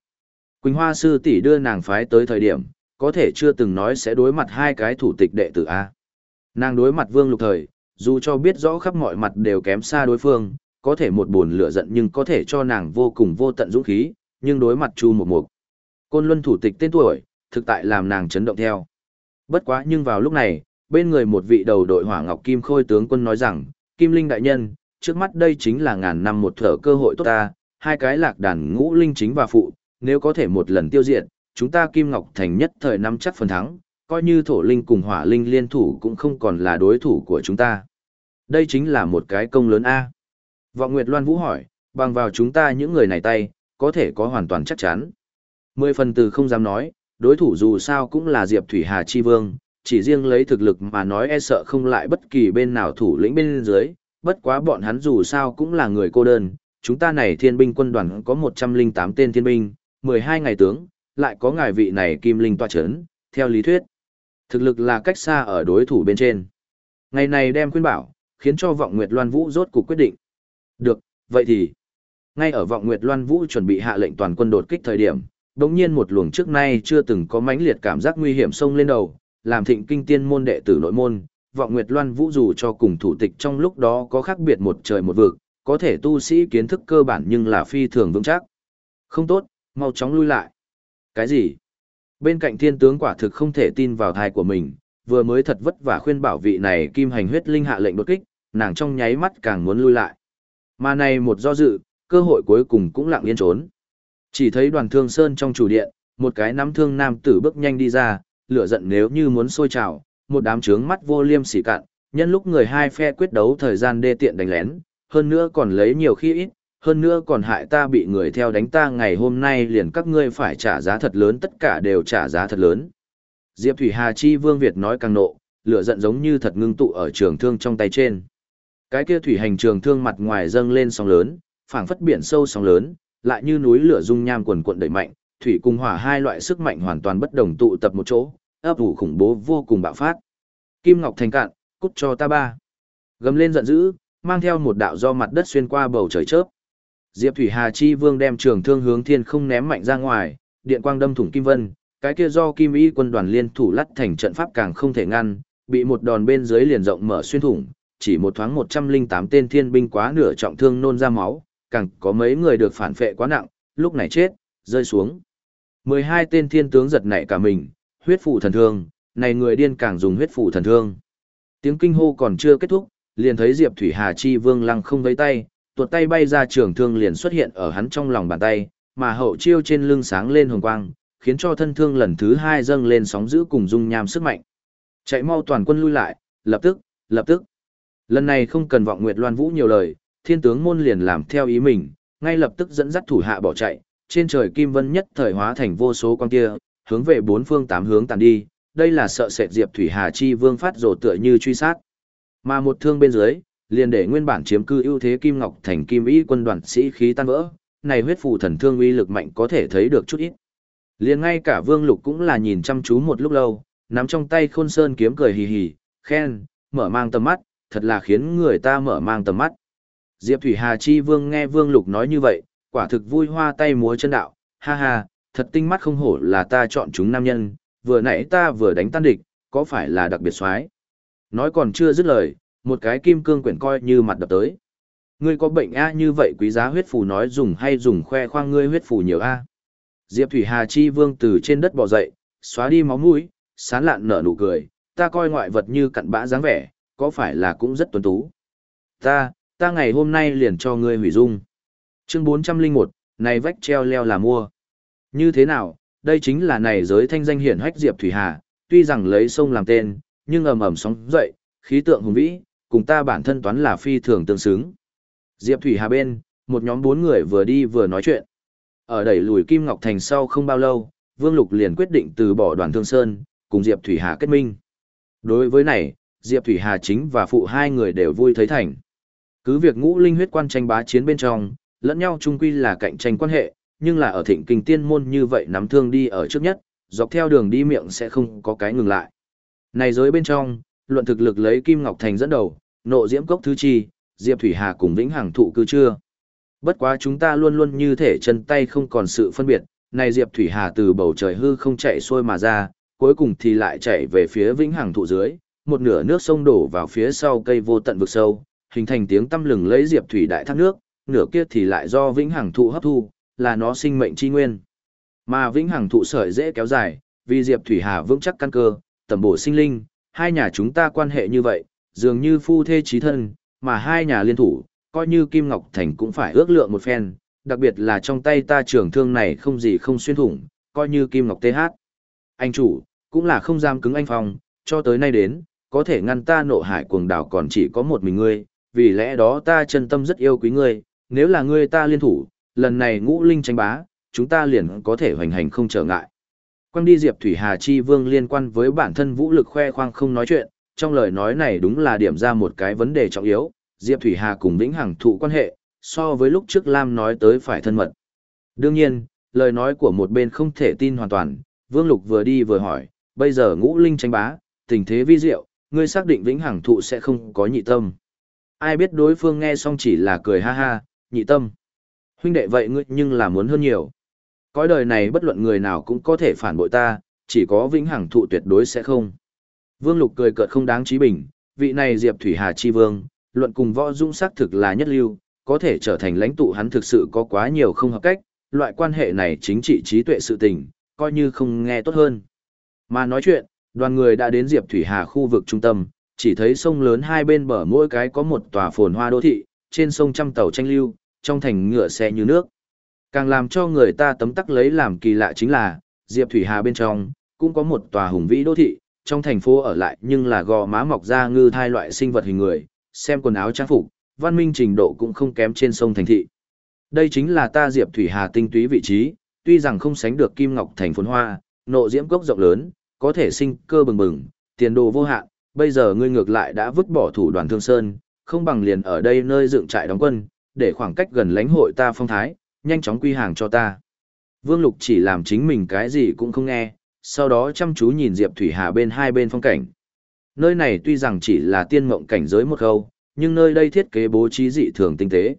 Quỳnh Hoa sư tỷ đưa nàng phái tới thời điểm, có thể chưa từng nói sẽ đối mặt hai cái thủ tịch đệ tử A. Nàng đối mặt Vương Lục Thời, dù cho biết rõ khắp mọi mặt đều kém xa đối phương, có thể một buồn lửa giận nhưng có thể cho nàng vô cùng vô tận dũng khí, nhưng đối mặt Chu Mộc Mục. Côn Luân thủ tịch tên tuổi, thực tại làm nàng chấn động theo. Bất quá nhưng vào lúc này, bên người một vị đầu đội hỏa ngọc kim khôi tướng quân nói rằng, Kim Linh đại nhân, trước mắt đây chính là ngàn năm một thở cơ hội tốt ta, hai cái lạc đàn ngũ linh chính và phụ, nếu có thể một lần tiêu diệt, chúng ta Kim Ngọc Thành nhất thời năm chắc phần thắng, coi như thổ linh cùng hỏa linh liên thủ cũng không còn là đối thủ của chúng ta. Đây chính là một cái công lớn A. Vọng Nguyệt Loan Vũ hỏi, bằng vào chúng ta những người này tay, có thể có hoàn toàn chắc chắn. Mười phần từ không dám nói, đối thủ dù sao cũng là Diệp Thủy Hà Chi Vương, chỉ riêng lấy thực lực mà nói e sợ không lại bất kỳ bên nào thủ lĩnh bên dưới, bất quá bọn hắn dù sao cũng là người cô đơn, chúng ta này thiên binh quân đoàn có 108 tên thiên binh, 12 ngày tướng, lại có ngài vị này kim linh tọa chấn, theo lý thuyết. Thực lực là cách xa ở đối thủ bên trên. Ngày này đem khuyên bảo, khiến cho vọng Nguyệt Loan Vũ rốt cuộc quyết định. Được, vậy thì, ngay ở vọng Nguyệt Loan Vũ chuẩn bị hạ lệnh toàn quân đột kích thời điểm, đống nhiên một luồng trước nay chưa từng có mãnh liệt cảm giác nguy hiểm xông lên đầu, làm thịnh kinh tiên môn đệ tử nội môn, vọng Nguyệt Loan Vũ dù cho cùng thủ tịch trong lúc đó có khác biệt một trời một vực, có thể tu sĩ kiến thức cơ bản nhưng là phi thường vững chắc. Không tốt, mau chóng lui lại. Cái gì? Bên cạnh thiên tướng quả thực không thể tin vào thai của mình, vừa mới thật vất vả khuyên bảo vị này kim hành huyết linh hạ lệnh đột kích, nàng trong nháy mắt càng muốn lui lại. Mà này một do dự, cơ hội cuối cùng cũng lặng yên trốn. Chỉ thấy đoàn thương sơn trong chủ điện, một cái nắm thương nam tử bước nhanh đi ra, lửa giận nếu như muốn sôi trào, một đám trướng mắt vô liêm sỉ cạn, nhân lúc người hai phe quyết đấu thời gian đê tiện đánh lén, hơn nữa còn lấy nhiều khi ít, hơn nữa còn hại ta bị người theo đánh ta ngày hôm nay liền các ngươi phải trả giá thật lớn tất cả đều trả giá thật lớn. Diệp Thủy Hà Chi Vương Việt nói càng nộ, lửa giận giống như thật ngưng tụ ở trường thương trong tay trên. Cái kia thủy hành trường thương mặt ngoài dâng lên sóng lớn, phảng phất biển sâu sóng lớn, lại như núi lửa dung nham quần cuộn đẩy mạnh, thủy cùng hỏa hai loại sức mạnh hoàn toàn bất đồng tụ tập một chỗ, ấp ủ khủng bố vô cùng bạo phát. Kim Ngọc Thành cạn, cút cho ta ba. Gầm lên giận dữ, mang theo một đạo do mặt đất xuyên qua bầu trời chớp. Diệp Thủy Hà Chi Vương đem trường thương hướng thiên không ném mạnh ra ngoài, điện quang đâm thủng kim vân, cái kia do kim y quân đoàn liên thủ lắt thành trận pháp càng không thể ngăn, bị một đòn bên dưới liền rộng mở xuyên thủng, chỉ một thoáng 108 tên thiên binh quá nửa trọng thương nôn ra máu, càng có mấy người được phản phệ quá nặng, lúc này chết, rơi xuống. 12 tên thiên tướng giật nảy cả mình, huyết phủ thần thương, này người điên càng dùng huyết phủ thần thương. Tiếng kinh hô còn chưa kết thúc, liền thấy Diệp Thủy Hà Chi Vương lăng không với tay, tuột tay bay ra trường thương liền xuất hiện ở hắn trong lòng bàn tay, mà hậu chiêu trên lưng sáng lên hồng quang, khiến cho thân thương lần thứ hai dâng lên sóng giữ cùng dung nham sức mạnh. Chạy mau toàn quân lui lại, lập tức, lập tức. Lần này không cần vọng Nguyệt Loan Vũ nhiều lời, thiên tướng môn liền làm theo ý mình, ngay lập tức dẫn dắt thủ hạ bỏ chạy, trên trời kim vân nhất thời hóa thành vô số quang kia, hướng về bốn phương tám hướng tàn đi, đây là sợ sệt Diệp Thủy Hà Chi Vương phát rồ tựa như truy sát. Mà một thương bên dưới, liền để nguyên bản chiếm cư ưu thế Kim Ngọc thành Kim Ý quân đoàn sĩ khí tan vỡ, này huyết phù thần thương uy lực mạnh có thể thấy được chút ít. Liền ngay cả Vương Lục cũng là nhìn chăm chú một lúc lâu, nắm trong tay Khôn Sơn kiếm cười hì hì, khen, mở mang tầm mắt, thật là khiến người ta mở mang tầm mắt. Diệp Thủy Hà Chi Vương nghe Vương Lục nói như vậy, quả thực vui hoa tay múa chân đạo, ha ha, thật tinh mắt không hổ là ta chọn chúng nam nhân, vừa nãy ta vừa đánh tan địch, có phải là đặc biệt xoái. Nói còn chưa dứt lời, một cái kim cương quyển coi như mặt đập tới. Ngươi có bệnh a như vậy quý giá huyết phù nói dùng hay dùng khoe khoang ngươi huyết phù nhiều a. Diệp Thủy Hà Chi Vương từ trên đất bò dậy, xóa đi máu mũi, sán lạn nở nụ cười, ta coi ngoại vật như cặn bã dáng vẻ, có phải là cũng rất tuấn tú. Ta, ta ngày hôm nay liền cho ngươi hủy dung. Chương 401, này vách treo leo là mua. Như thế nào, đây chính là này giới thanh danh hiển hách Diệp Thủy Hà, tuy rằng lấy sông làm tên, nhưng ầm ầm sóng dậy, khí tượng hùng vĩ, cùng ta bản thân toán là phi thường tương xứng. Diệp Thủy Hà bên, một nhóm bốn người vừa đi vừa nói chuyện. Ở đẩy lùi Kim Ngọc Thành sau không bao lâu, Vương Lục liền quyết định từ bỏ đoàn Thương Sơn, cùng Diệp Thủy Hà kết minh. Đối với này, Diệp Thủy Hà chính và phụ hai người đều vui thấy thành. Cứ việc ngũ linh huyết quan tranh bá chiến bên trong, lẫn nhau chung quy là cạnh tranh quan hệ, nhưng là ở thịnh kinh tiên môn như vậy nắm thương đi ở trước nhất, dọc theo đường đi miệng sẽ không có cái ngừng lại. Này giới bên trong, luận thực lực lấy Kim Ngọc Thành dẫn đầu, nộ diễm cốc thứ chi, Diệp Thủy Hà cùng Vĩnh Hằng thụ cư chưa. Bất quá chúng ta luôn luôn như thể chân tay không còn sự phân biệt, này Diệp Thủy Hà từ bầu trời hư không chạy xuôi mà ra, cuối cùng thì lại chạy về phía Vĩnh Hằng thụ dưới, một nửa nước sông đổ vào phía sau cây vô tận vực sâu, hình thành tiếng tâm lừng lấy Diệp Thủy đại thác nước, nửa kia thì lại do Vĩnh Hằng thụ hấp thu, là nó sinh mệnh chi nguyên. Mà Vĩnh Hằng thụ sợi dễ kéo dài, vì Diệp Thủy Hà vững chắc căn cơ, tầm bổ sinh linh, hai nhà chúng ta quan hệ như vậy, dường như phu thê trí thân, mà hai nhà liên thủ, coi như Kim Ngọc Thành cũng phải ước lượng một phen, đặc biệt là trong tay ta trưởng thương này không gì không xuyên thủng, coi như Kim Ngọc TH. Anh chủ, cũng là không dám cứng anh phong, cho tới nay đến, có thể ngăn ta nộ hải cuồng đảo còn chỉ có một mình ngươi, vì lẽ đó ta chân tâm rất yêu quý ngươi, nếu là ngươi ta liên thủ, lần này ngũ linh tranh bá, chúng ta liền có thể hoành hành không trở ngại. Quang đi Diệp Thủy Hà Chi Vương liên quan với bản thân vũ lực khoe khoang không nói chuyện, trong lời nói này đúng là điểm ra một cái vấn đề trọng yếu, Diệp Thủy Hà cùng Vĩnh Hằng thụ quan hệ, so với lúc trước Lam nói tới phải thân mật. Đương nhiên, lời nói của một bên không thể tin hoàn toàn, Vương Lục vừa đi vừa hỏi, bây giờ ngũ linh tranh bá, tình thế vi diệu, ngươi xác định Vĩnh Hằng thụ sẽ không có nhị tâm. Ai biết đối phương nghe xong chỉ là cười ha ha, nhị tâm. Huynh đệ vậy ngươi nhưng là muốn hơn nhiều. Cõi đời này bất luận người nào cũng có thể phản bội ta, chỉ có Vĩnh Hằng thụ tuyệt đối sẽ không. Vương Lục cười cợt không đáng trí bình, vị này Diệp Thủy Hà chi vương, luận cùng võ dung xác thực là nhất lưu, có thể trở thành lãnh tụ hắn thực sự có quá nhiều không hợp cách, loại quan hệ này chính trị trí tuệ sự tình, coi như không nghe tốt hơn. Mà nói chuyện, đoàn người đã đến Diệp Thủy Hà khu vực trung tâm, chỉ thấy sông lớn hai bên bờ mỗi cái có một tòa phồn hoa đô thị, trên sông trăm tàu tranh lưu, trong thành ngựa xe như nước. Càng làm cho người ta tấm tắc lấy làm kỳ lạ chính là, Diệp Thủy Hà bên trong, cũng có một tòa hùng vĩ đô thị, trong thành phố ở lại nhưng là gò má mọc ra ngư thai loại sinh vật hình người, xem quần áo trang phục, văn minh trình độ cũng không kém trên sông thành thị. Đây chính là ta Diệp Thủy Hà tinh túy vị trí, tuy rằng không sánh được Kim Ngọc thành phồn hoa, nộ diễm cốc rộng lớn, có thể sinh cơ bừng bừng, tiền đồ vô hạn, bây giờ ngươi ngược lại đã vứt bỏ thủ đoàn Thương Sơn, không bằng liền ở đây nơi dựng trại đóng quân, để khoảng cách gần lãnh hội ta phong thái, nhanh chóng quy hàng cho ta. Vương Lục chỉ làm chính mình cái gì cũng không nghe, sau đó chăm chú nhìn Diệp Thủy Hà bên hai bên phong cảnh. Nơi này tuy rằng chỉ là tiên mộng cảnh giới một khâu, nhưng nơi đây thiết kế bố trí dị thường tinh tế.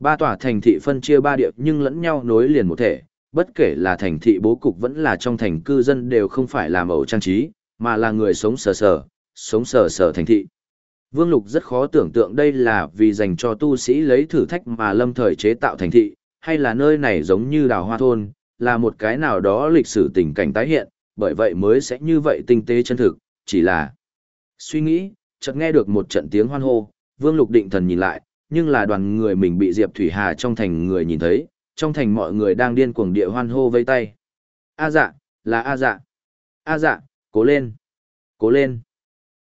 Ba tòa thành thị phân chia ba địa nhưng lẫn nhau nối liền một thể, bất kể là thành thị bố cục vẫn là trong thành cư dân đều không phải làm ẩu trang trí, mà là người sống sờ sờ, sống sờ sờ thành thị. Vương Lục rất khó tưởng tượng đây là vì dành cho tu sĩ lấy thử thách mà lâm thời chế tạo thành thị, hay là nơi này giống như đào hoa thôn, là một cái nào đó lịch sử tình cảnh tái hiện, bởi vậy mới sẽ như vậy tinh tế chân thực, chỉ là suy nghĩ, chợt nghe được một trận tiếng hoan hô, Vương Lục định thần nhìn lại, nhưng là đoàn người mình bị Diệp Thủy Hà trong thành người nhìn thấy, trong thành mọi người đang điên cuồng địa hoan hô vây tay. A dạ, là A dạ. A dạ, cố lên. Cố lên.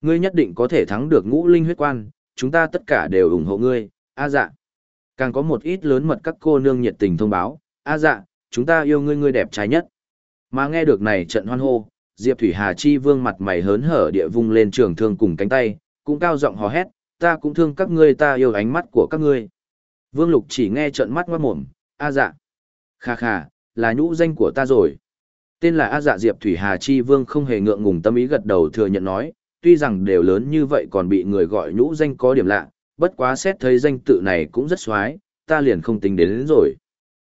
Ngươi nhất định có thể thắng được ngũ linh huyết quan, chúng ta tất cả đều ủng hộ ngươi, A dạ. Càng có một ít lớn mật các cô nương nhiệt tình thông báo, A dạ, chúng ta yêu ngươi ngươi đẹp trai nhất. Mà nghe được này trận hoan hô, Diệp Thủy Hà Chi vương mặt mày hớn hở địa vung lên trường thương cùng cánh tay, cũng cao giọng hò hét, ta cũng thương các ngươi ta yêu ánh mắt của các ngươi. Vương Lục chỉ nghe trận mắt ngoát mồm, A dạ. Kha kha, là nhũ danh của ta rồi. Tên là A dạ Diệp Thủy Hà Chi Vương không hề ngượng ngùng tâm ý gật đầu thừa nhận nói, tuy rằng đều lớn như vậy còn bị người gọi nhũ danh có điểm lạ, bất quá xét thấy danh tự này cũng rất xoái, ta liền không tính đến, đến rồi.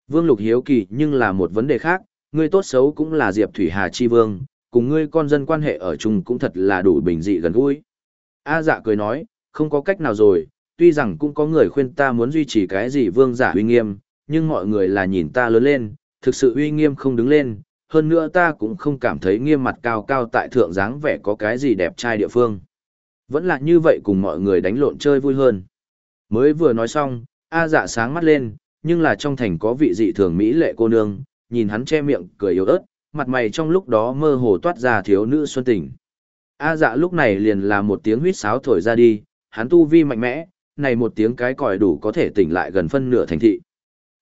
Vương Lục hiếu kỳ nhưng là một vấn đề khác, ngươi tốt xấu cũng là Diệp Thủy Hà Chi Vương, cùng ngươi con dân quan hệ ở chung cũng thật là đủ bình dị gần gũi. A dạ cười nói, không có cách nào rồi, tuy rằng cũng có người khuyên ta muốn duy trì cái gì vương giả uy nghiêm, nhưng mọi người là nhìn ta lớn lên, thực sự uy nghiêm không đứng lên, hơn nữa ta cũng không cảm thấy nghiêm mặt cao cao tại thượng dáng vẻ có cái gì đẹp trai địa phương. Vẫn là như vậy cùng mọi người đánh lộn chơi vui hơn. Mới vừa nói xong, A dạ sáng mắt lên, nhưng là trong thành có vị dị thường mỹ lệ cô nương, nhìn hắn che miệng cười yếu ớt, mặt mày trong lúc đó mơ hồ toát ra thiếu nữ xuân tình. A dạ lúc này liền là một tiếng huýt sáo thổi ra đi, hắn tu vi mạnh mẽ, này một tiếng cái còi đủ có thể tỉnh lại gần phân nửa thành thị.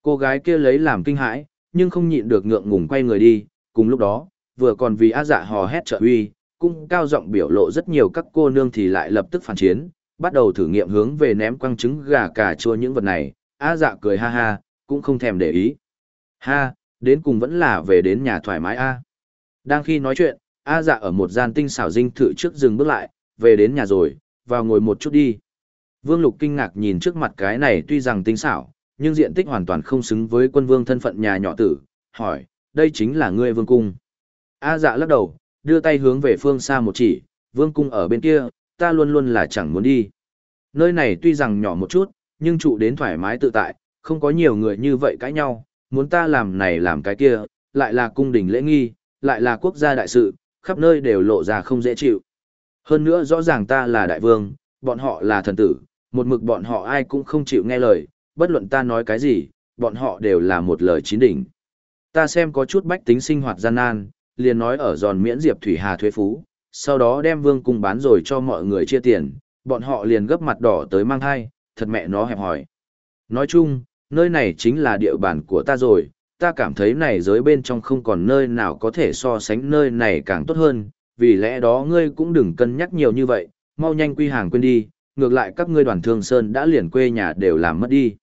Cô gái kia lấy làm kinh hãi, nhưng không nhịn được ngượng ngùng quay người đi, cùng lúc đó, vừa còn vì A dạ hò hét trợ uy, cung cao giọng biểu lộ rất nhiều các cô nương thì lại lập tức phản chiến, bắt đầu thử nghiệm hướng về ném quăng trứng gà cà chua những vật này, A dạ cười ha ha, cũng không thèm để ý. Ha, đến cùng vẫn là về đến nhà thoải mái a. Đang khi nói chuyện, A dạ ở một gian tinh xảo dinh thự trước dừng bước lại, về đến nhà rồi, vào ngồi một chút đi. Vương Lục kinh ngạc nhìn trước mặt cái này tuy rằng tinh xảo, nhưng diện tích hoàn toàn không xứng với quân vương thân phận nhà nhỏ tử, hỏi, đây chính là ngươi vương cung. A dạ lắc đầu, đưa tay hướng về phương xa một chỉ, vương cung ở bên kia, ta luôn luôn là chẳng muốn đi. Nơi này tuy rằng nhỏ một chút, nhưng trụ đến thoải mái tự tại, không có nhiều người như vậy cãi nhau, muốn ta làm này làm cái kia, lại là cung đình lễ nghi, lại là quốc gia đại sự, khắp nơi đều lộ ra không dễ chịu. Hơn nữa rõ ràng ta là đại vương, bọn họ là thần tử, một mực bọn họ ai cũng không chịu nghe lời, bất luận ta nói cái gì, bọn họ đều là một lời chín đỉnh. Ta xem có chút bách tính sinh hoạt gian nan, liền nói ở giòn miễn Diệp Thủy Hà thuế phú, sau đó đem vương cung bán rồi cho mọi người chia tiền, bọn họ liền gấp mặt đỏ tới mang thai, thật mẹ nó hẹp hỏi. Nói chung, nơi này chính là địa bàn của ta rồi, ta cảm thấy này giới bên trong không còn nơi nào có thể so sánh nơi này càng tốt hơn, vì lẽ đó ngươi cũng đừng cân nhắc nhiều như vậy, mau nhanh quy hàng quên đi, ngược lại các ngươi đoàn thương sơn đã liền quê nhà đều làm mất đi.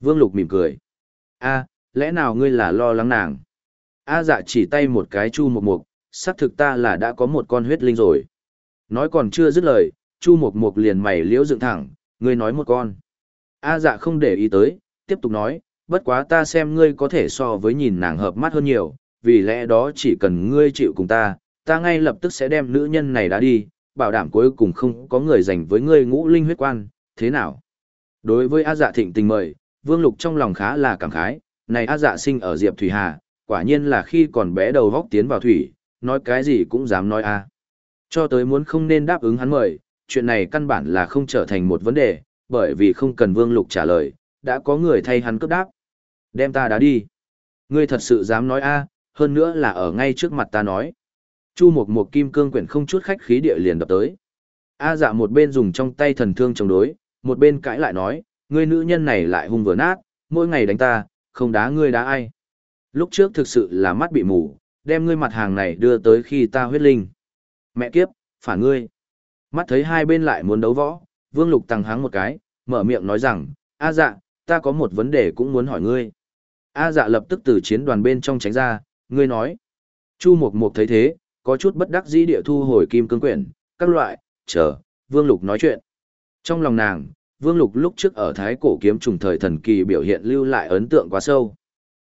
Vương Lục mỉm cười. a lẽ nào ngươi là lo lắng nàng? A dạ chỉ tay một cái chu mục mục, xác thực ta là đã có một con huyết linh rồi. Nói còn chưa dứt lời, chu mục mục liền mày liễu dựng thẳng, ngươi nói một con. A dạ không để ý tới, tiếp tục nói, bất quá ta xem ngươi có thể so với nhìn nàng hợp mắt hơn nhiều, vì lẽ đó chỉ cần ngươi chịu cùng ta, ta ngay lập tức sẽ đem nữ nhân này đã đi, bảo đảm cuối cùng không có người dành với ngươi ngũ linh huyết quan, thế nào? Đối với A dạ thịnh tình mời, Vương Lục trong lòng khá là cảm khái, này A dạ sinh ở Diệp Thủy Hà, quả nhiên là khi còn bé đầu vóc tiến vào thủy, nói cái gì cũng dám nói A. Cho tới muốn không nên đáp ứng hắn mời, chuyện này căn bản là không trở thành một vấn đề, bởi vì không cần Vương Lục trả lời, đã có người thay hắn cấp đáp. Đem ta đá đi. Ngươi thật sự dám nói A, hơn nữa là ở ngay trước mặt ta nói. Chu Mộc Mộc kim cương quyển không chút khách khí địa liền đập tới. A dạ một bên dùng trong tay thần thương chống đối, một bên cãi lại nói, ngươi nữ nhân này lại hung vừa nát, mỗi ngày đánh ta, không đá ngươi đá ai. Lúc trước thực sự là mắt bị mù, đem ngươi mặt hàng này đưa tới khi ta huyết linh. Mẹ kiếp, phản ngươi. Mắt thấy hai bên lại muốn đấu võ, Vương Lục tăng háng một cái, mở miệng nói rằng, A dạ, ta có một vấn đề cũng muốn hỏi ngươi. A dạ lập tức từ chiến đoàn bên trong tránh ra, ngươi nói. Chu Mộc Mộc thấy thế, có chút bất đắc dĩ địa thu hồi kim cương quyển, các loại, chờ, Vương Lục nói chuyện. Trong lòng nàng, Vương Lục lúc trước ở Thái Cổ kiếm trùng thời thần kỳ biểu hiện lưu lại ấn tượng quá sâu.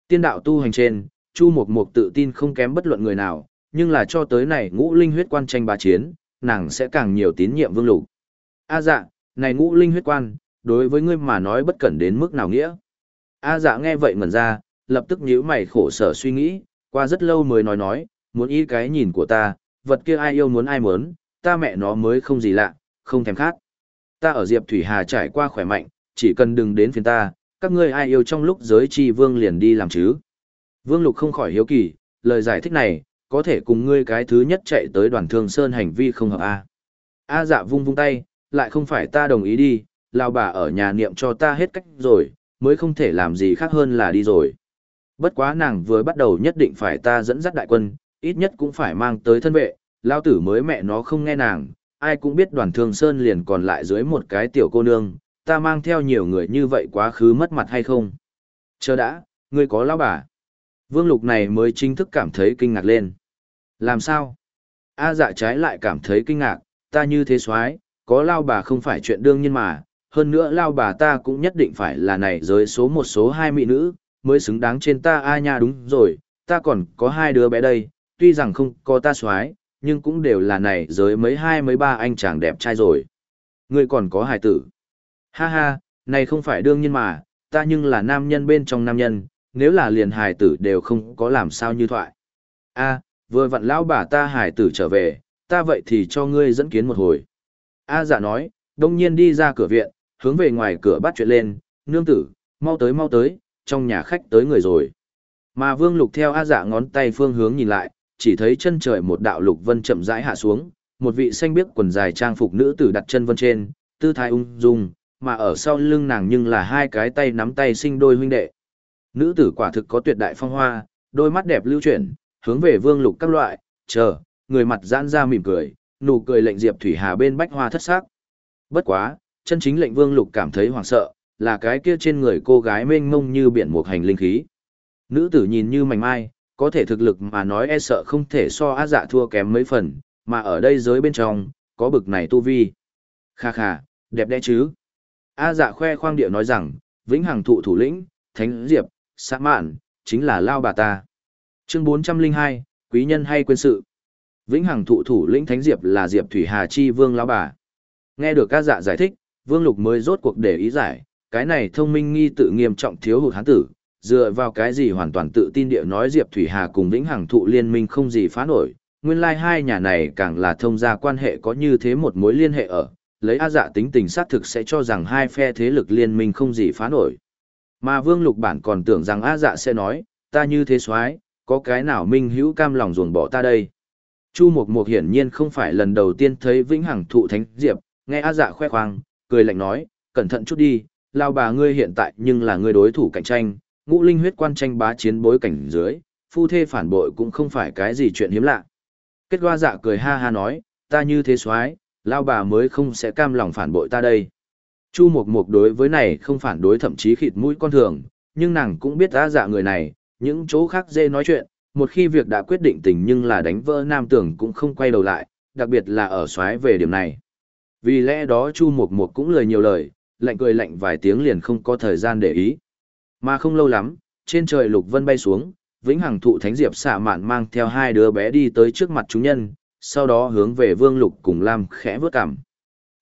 Tiên đạo tu hành trên, Chu Mộc Mộc tự tin không kém bất luận người nào, nhưng là cho tới này ngũ linh huyết quan tranh ba chiến, nàng sẽ càng nhiều tín nhiệm Vương Lục. A dạ, này ngũ linh huyết quan, đối với ngươi mà nói bất cẩn đến mức nào nghĩa. A dạ nghe vậy ngẩn ra, lập tức nhíu mày khổ sở suy nghĩ, qua rất lâu mới nói nói, muốn ý cái nhìn của ta, vật kia ai yêu muốn ai muốn, ta mẹ nó mới không gì lạ, không thèm khát. Ta ở Diệp Thủy Hà trải qua khỏe mạnh, chỉ cần đừng đến phiền ta, các ngươi ai yêu trong lúc giới chi vương liền đi làm chứ. Vương Lục không khỏi hiếu kỳ, lời giải thích này, có thể cùng ngươi cái thứ nhất chạy tới đoàn thương sơn hành vi không hợp A. A dạ vung vung tay, lại không phải ta đồng ý đi, lao bà ở nhà niệm cho ta hết cách rồi, mới không thể làm gì khác hơn là đi rồi. Bất quá nàng vừa bắt đầu nhất định phải ta dẫn dắt đại quân, ít nhất cũng phải mang tới thân vệ, lao tử mới mẹ nó không nghe nàng, ai cũng biết đoàn thương sơn liền còn lại dưới một cái tiểu cô nương, ta mang theo nhiều người như vậy quá khứ mất mặt hay không? Chờ đã, ngươi có lao bà. Vương lục này mới chính thức cảm thấy kinh ngạc lên. Làm sao? A dạ trái lại cảm thấy kinh ngạc, ta như thế xoái, có lao bà không phải chuyện đương nhiên mà, hơn nữa lao bà ta cũng nhất định phải là này giới số một số hai mỹ nữ, mới xứng đáng trên ta a nha đúng rồi, ta còn có hai đứa bé đây, tuy rằng không có ta xoái, nhưng cũng đều là này giới mấy hai mấy ba anh chàng đẹp trai rồi. Ngươi còn có hài tử. Ha ha, này không phải đương nhiên mà, ta nhưng là nam nhân bên trong nam nhân, nếu là liền hài tử đều không có làm sao như thoại. A, vừa vặn lão bà ta hài tử trở về, ta vậy thì cho ngươi dẫn kiến một hồi. A dạ nói, đông nhiên đi ra cửa viện, hướng về ngoài cửa bắt chuyện lên, nương tử, mau tới mau tới, trong nhà khách tới người rồi. Mà vương lục theo A dạ ngón tay phương hướng nhìn lại, chỉ thấy chân trời một đạo lục vân chậm rãi hạ xuống, một vị xanh biếc quần dài trang phục nữ tử đặt chân vân trên, tư thái ung dung, mà ở sau lưng nàng nhưng là hai cái tay nắm tay sinh đôi huynh đệ. Nữ tử quả thực có tuyệt đại phong hoa, đôi mắt đẹp lưu chuyển, hướng về vương lục các loại, chờ, người mặt giãn ra mỉm cười, nụ cười lệnh Diệp Thủy Hà bên bách hoa thất sắc. Bất quá, chân chính lệnh vương lục cảm thấy hoảng sợ, là cái kia trên người cô gái mênh mông như biển một hành linh khí. Nữ tử nhìn như mảnh mai, có thể thực lực mà nói e sợ không thể so á dạ thua kém mấy phần, mà ở đây giới bên trong, có bực này tu vi. Kha kha, đẹp đẽ chứ. A dạ khoe khoang địa nói rằng, vĩnh hằng thụ thủ lĩnh, thánh diệp, xã mạn, chính là lao bà ta. Chương 402, quý nhân hay quên sự. Vĩnh hằng thụ thủ lĩnh thánh diệp là diệp thủy hà chi vương lao bà. Nghe được A dạ giải thích, vương lục mới rốt cuộc để ý giải, cái này thông minh nghi tự nghiêm trọng thiếu hụt hán tử, dựa vào cái gì hoàn toàn tự tin địa nói Diệp Thủy Hà cùng Vĩnh Hằng Thụ liên minh không gì phá nổi, nguyên lai like hai nhà này càng là thông gia quan hệ có như thế một mối liên hệ ở, lấy A dạ tính tình xác thực sẽ cho rằng hai phe thế lực liên minh không gì phá nổi. Mà Vương Lục Bản còn tưởng rằng A dạ sẽ nói, ta như thế soái có cái nào minh hữu cam lòng ruồng bỏ ta đây. Chu Mộc Mộc hiển nhiên không phải lần đầu tiên thấy Vĩnh Hằng Thụ Thánh Diệp, nghe A dạ khoe khoang, cười lạnh nói, cẩn thận chút đi, lao bà ngươi hiện tại nhưng là ngươi đối thủ cạnh tranh, ngũ linh huyết quan tranh bá chiến bối cảnh dưới, phu thê phản bội cũng không phải cái gì chuyện hiếm lạ. Kết hoa dạ cười ha ha nói, ta như thế soái lao bà mới không sẽ cam lòng phản bội ta đây. Chu Mộc Mộc đối với này không phản đối thậm chí khịt mũi con thường, nhưng nàng cũng biết ra dạ người này, những chỗ khác dê nói chuyện, một khi việc đã quyết định tình nhưng là đánh vỡ nam tưởng cũng không quay đầu lại, đặc biệt là ở xoáy về điểm này. Vì lẽ đó Chu Mộc Mộc cũng lời nhiều lời, lạnh cười lạnh vài tiếng liền không có thời gian để ý. Mà không lâu lắm, trên trời lục vân bay xuống, vĩnh hằng thụ thánh diệp xạ mạn mang theo hai đứa bé đi tới trước mặt chúng nhân, sau đó hướng về vương lục cùng lam khẽ vớt cảm.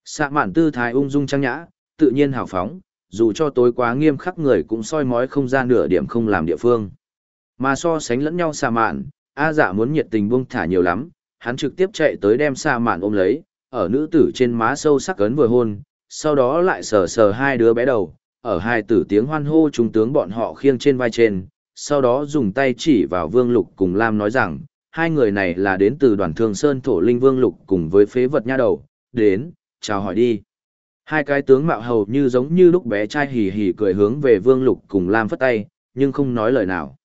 Xạ mạn tư thái ung dung trang nhã, tự nhiên hào phóng, dù cho tối quá nghiêm khắc người cũng soi mói không ra nửa điểm không làm địa phương. Mà so sánh lẫn nhau xạ mạn, A dạ muốn nhiệt tình buông thả nhiều lắm, hắn trực tiếp chạy tới đem xạ mạn ôm lấy, ở nữ tử trên má sâu sắc ấn vừa hôn, sau đó lại sờ sờ hai đứa bé đầu, ở hai tử tiếng hoan hô trung tướng bọn họ khiêng trên vai trên, sau đó dùng tay chỉ vào Vương Lục cùng Lam nói rằng, hai người này là đến từ đoàn thương Sơn Thổ Linh Vương Lục cùng với phế vật nha đầu, đến, chào hỏi đi. Hai cái tướng mạo hầu như giống như lúc bé trai hì hì cười hướng về Vương Lục cùng Lam phất tay, nhưng không nói lời nào.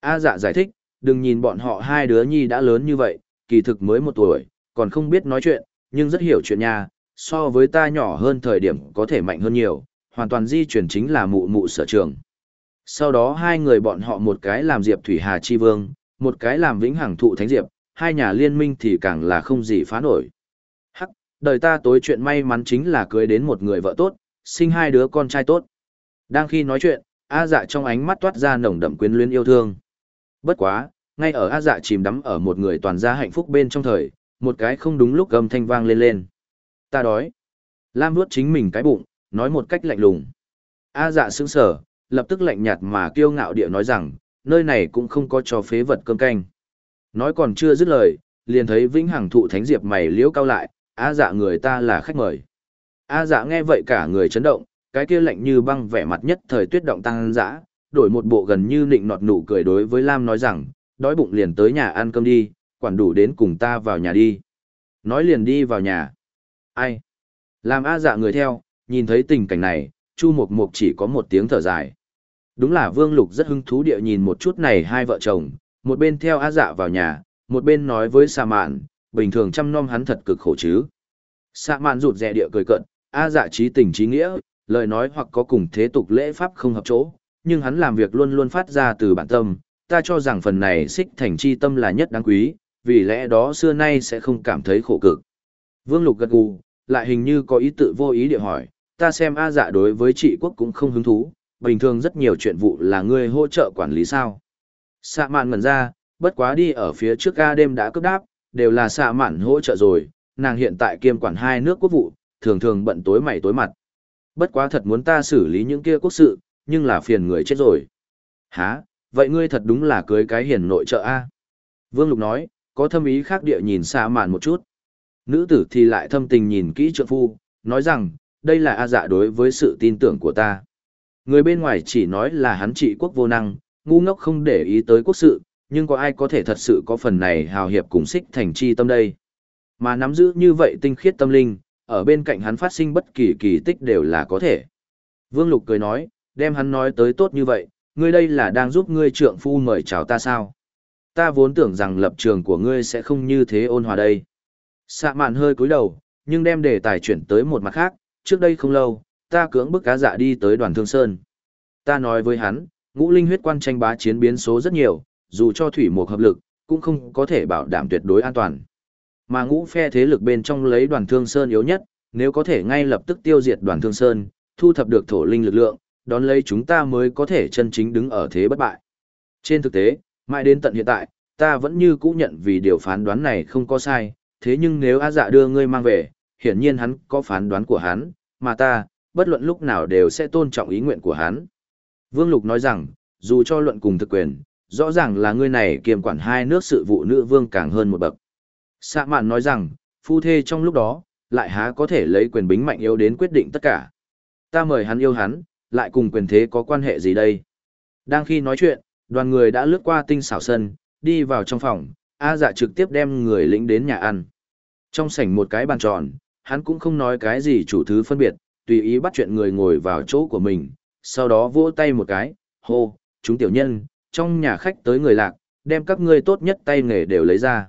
A dạ giải thích, đừng nhìn bọn họ hai đứa nhi đã lớn như vậy, kỳ thực mới một tuổi, còn không biết nói chuyện, nhưng rất hiểu chuyện nha, so với ta nhỏ hơn thời điểm có thể mạnh hơn nhiều, hoàn toàn di chuyển chính là mụ mụ sở trường. Sau đó hai người bọn họ một cái làm Diệp Thủy Hà Chi Vương, một cái làm Vĩnh Hằng Thụ Thánh Diệp, hai nhà liên minh thì càng là không gì phá nổi. Hắc, đời ta tối chuyện may mắn chính là cưới đến một người vợ tốt, sinh hai đứa con trai tốt. Đang khi nói chuyện, A dạ trong ánh mắt toát ra nồng đậm quyến luyến yêu thương. Bất quá, ngay ở A dạ chìm đắm ở một người toàn gia hạnh phúc bên trong thời, một cái không đúng lúc gầm thanh vang lên lên. Ta đói. Lam nuốt chính mình cái bụng, nói một cách lạnh lùng. A dạ sững sở, lập tức lạnh nhạt mà kiêu ngạo địa nói rằng, nơi này cũng không có cho phế vật cơm canh. Nói còn chưa dứt lời, liền thấy vĩnh hằng thụ thánh diệp mày liễu cao lại, A dạ người ta là khách mời. A dạ nghe vậy cả người chấn động, cái kia lạnh như băng vẻ mặt nhất thời tuyết động tăng dã, đổi một bộ gần như nịnh nọt nụ cười đối với Lam nói rằng, đói bụng liền tới nhà ăn cơm đi, quản đủ đến cùng ta vào nhà đi. Nói liền đi vào nhà. Ai? Làm A dạ người theo, nhìn thấy tình cảnh này, Chu Mộc Mộc chỉ có một tiếng thở dài. Đúng là Vương Lục rất hứng thú địa nhìn một chút này hai vợ chồng, một bên theo A dạ vào nhà, một bên nói với Sa Mạn, bình thường chăm nom hắn thật cực khổ chứ. Sa Mạn rụt rè địa cười cận, A dạ trí tình trí nghĩa, lời nói hoặc có cùng thế tục lễ pháp không hợp chỗ, nhưng hắn làm việc luôn luôn phát ra từ bản tâm, ta cho rằng phần này xích thành chi tâm là nhất đáng quý, vì lẽ đó xưa nay sẽ không cảm thấy khổ cực. Vương Lục gật gù, lại hình như có ý tự vô ý địa hỏi, ta xem A dạ đối với trị quốc cũng không hứng thú, bình thường rất nhiều chuyện vụ là ngươi hỗ trợ quản lý sao. Xạ mạn ngẩn ra, bất quá đi ở phía trước A đêm đã cấp đáp, đều là xạ mạn hỗ trợ rồi, nàng hiện tại kiêm quản hai nước quốc vụ, thường thường bận tối mày tối mặt. Bất quá thật muốn ta xử lý những kia quốc sự, nhưng là phiền người chết rồi. Hả, vậy ngươi thật đúng là cưới cái hiền nội trợ A. Vương Lục nói, có thâm ý khác địa nhìn xạ mạn một chút. Nữ tử thì lại thâm tình nhìn kỹ trượng phu, nói rằng, đây là A dạ đối với sự tin tưởng của ta. Người bên ngoài chỉ nói là hắn trị quốc vô năng, ngu ngốc không để ý tới quốc sự, nhưng có ai có thể thật sự có phần này hào hiệp cùng xích thành chi tâm đây. Mà nắm giữ như vậy tinh khiết tâm linh, ở bên cạnh hắn phát sinh bất kỳ kỳ tích đều là có thể. Vương Lục cười nói, đem hắn nói tới tốt như vậy, ngươi đây là đang giúp ngươi trượng phu mời chào ta sao? Ta vốn tưởng rằng lập trường của ngươi sẽ không như thế ôn hòa đây. Sạ mạn hơi cúi đầu, nhưng đem đề tài chuyển tới một mặt khác, trước đây không lâu, ta cưỡng bức cá dạ đi tới đoàn thương sơn. Ta nói với hắn, Ngũ linh huyết quan tranh bá chiến biến số rất nhiều, dù cho thủy một hợp lực, cũng không có thể bảo đảm tuyệt đối an toàn. Mà ngũ phe thế lực bên trong lấy đoàn thương sơn yếu nhất, nếu có thể ngay lập tức tiêu diệt đoàn thương sơn, thu thập được thổ linh lực lượng, đón lấy chúng ta mới có thể chân chính đứng ở thế bất bại. Trên thực tế, mãi đến tận hiện tại, ta vẫn như cũ nhận vì điều phán đoán này không có sai, thế nhưng nếu A dạ đưa ngươi mang về, hiển nhiên hắn có phán đoán của hắn, mà ta, bất luận lúc nào đều sẽ tôn trọng ý nguyện của hắn. Vương Lục nói rằng, dù cho luận cùng thực quyền, rõ ràng là ngươi này kiềm quản hai nước sự vụ nữ vương càng hơn một bậc. Sạ mạn nói rằng, phu thê trong lúc đó, lại há có thể lấy quyền bính mạnh yếu đến quyết định tất cả. Ta mời hắn yêu hắn, lại cùng quyền thế có quan hệ gì đây? Đang khi nói chuyện, đoàn người đã lướt qua tinh xảo sân, đi vào trong phòng, A dạ trực tiếp đem người lĩnh đến nhà ăn. Trong sảnh một cái bàn tròn, hắn cũng không nói cái gì chủ thứ phân biệt, tùy ý bắt chuyện người ngồi vào chỗ của mình, sau đó vỗ tay một cái, hô, chúng tiểu nhân, trong nhà khách tới người lạc, đem các ngươi tốt nhất tay nghề đều lấy ra.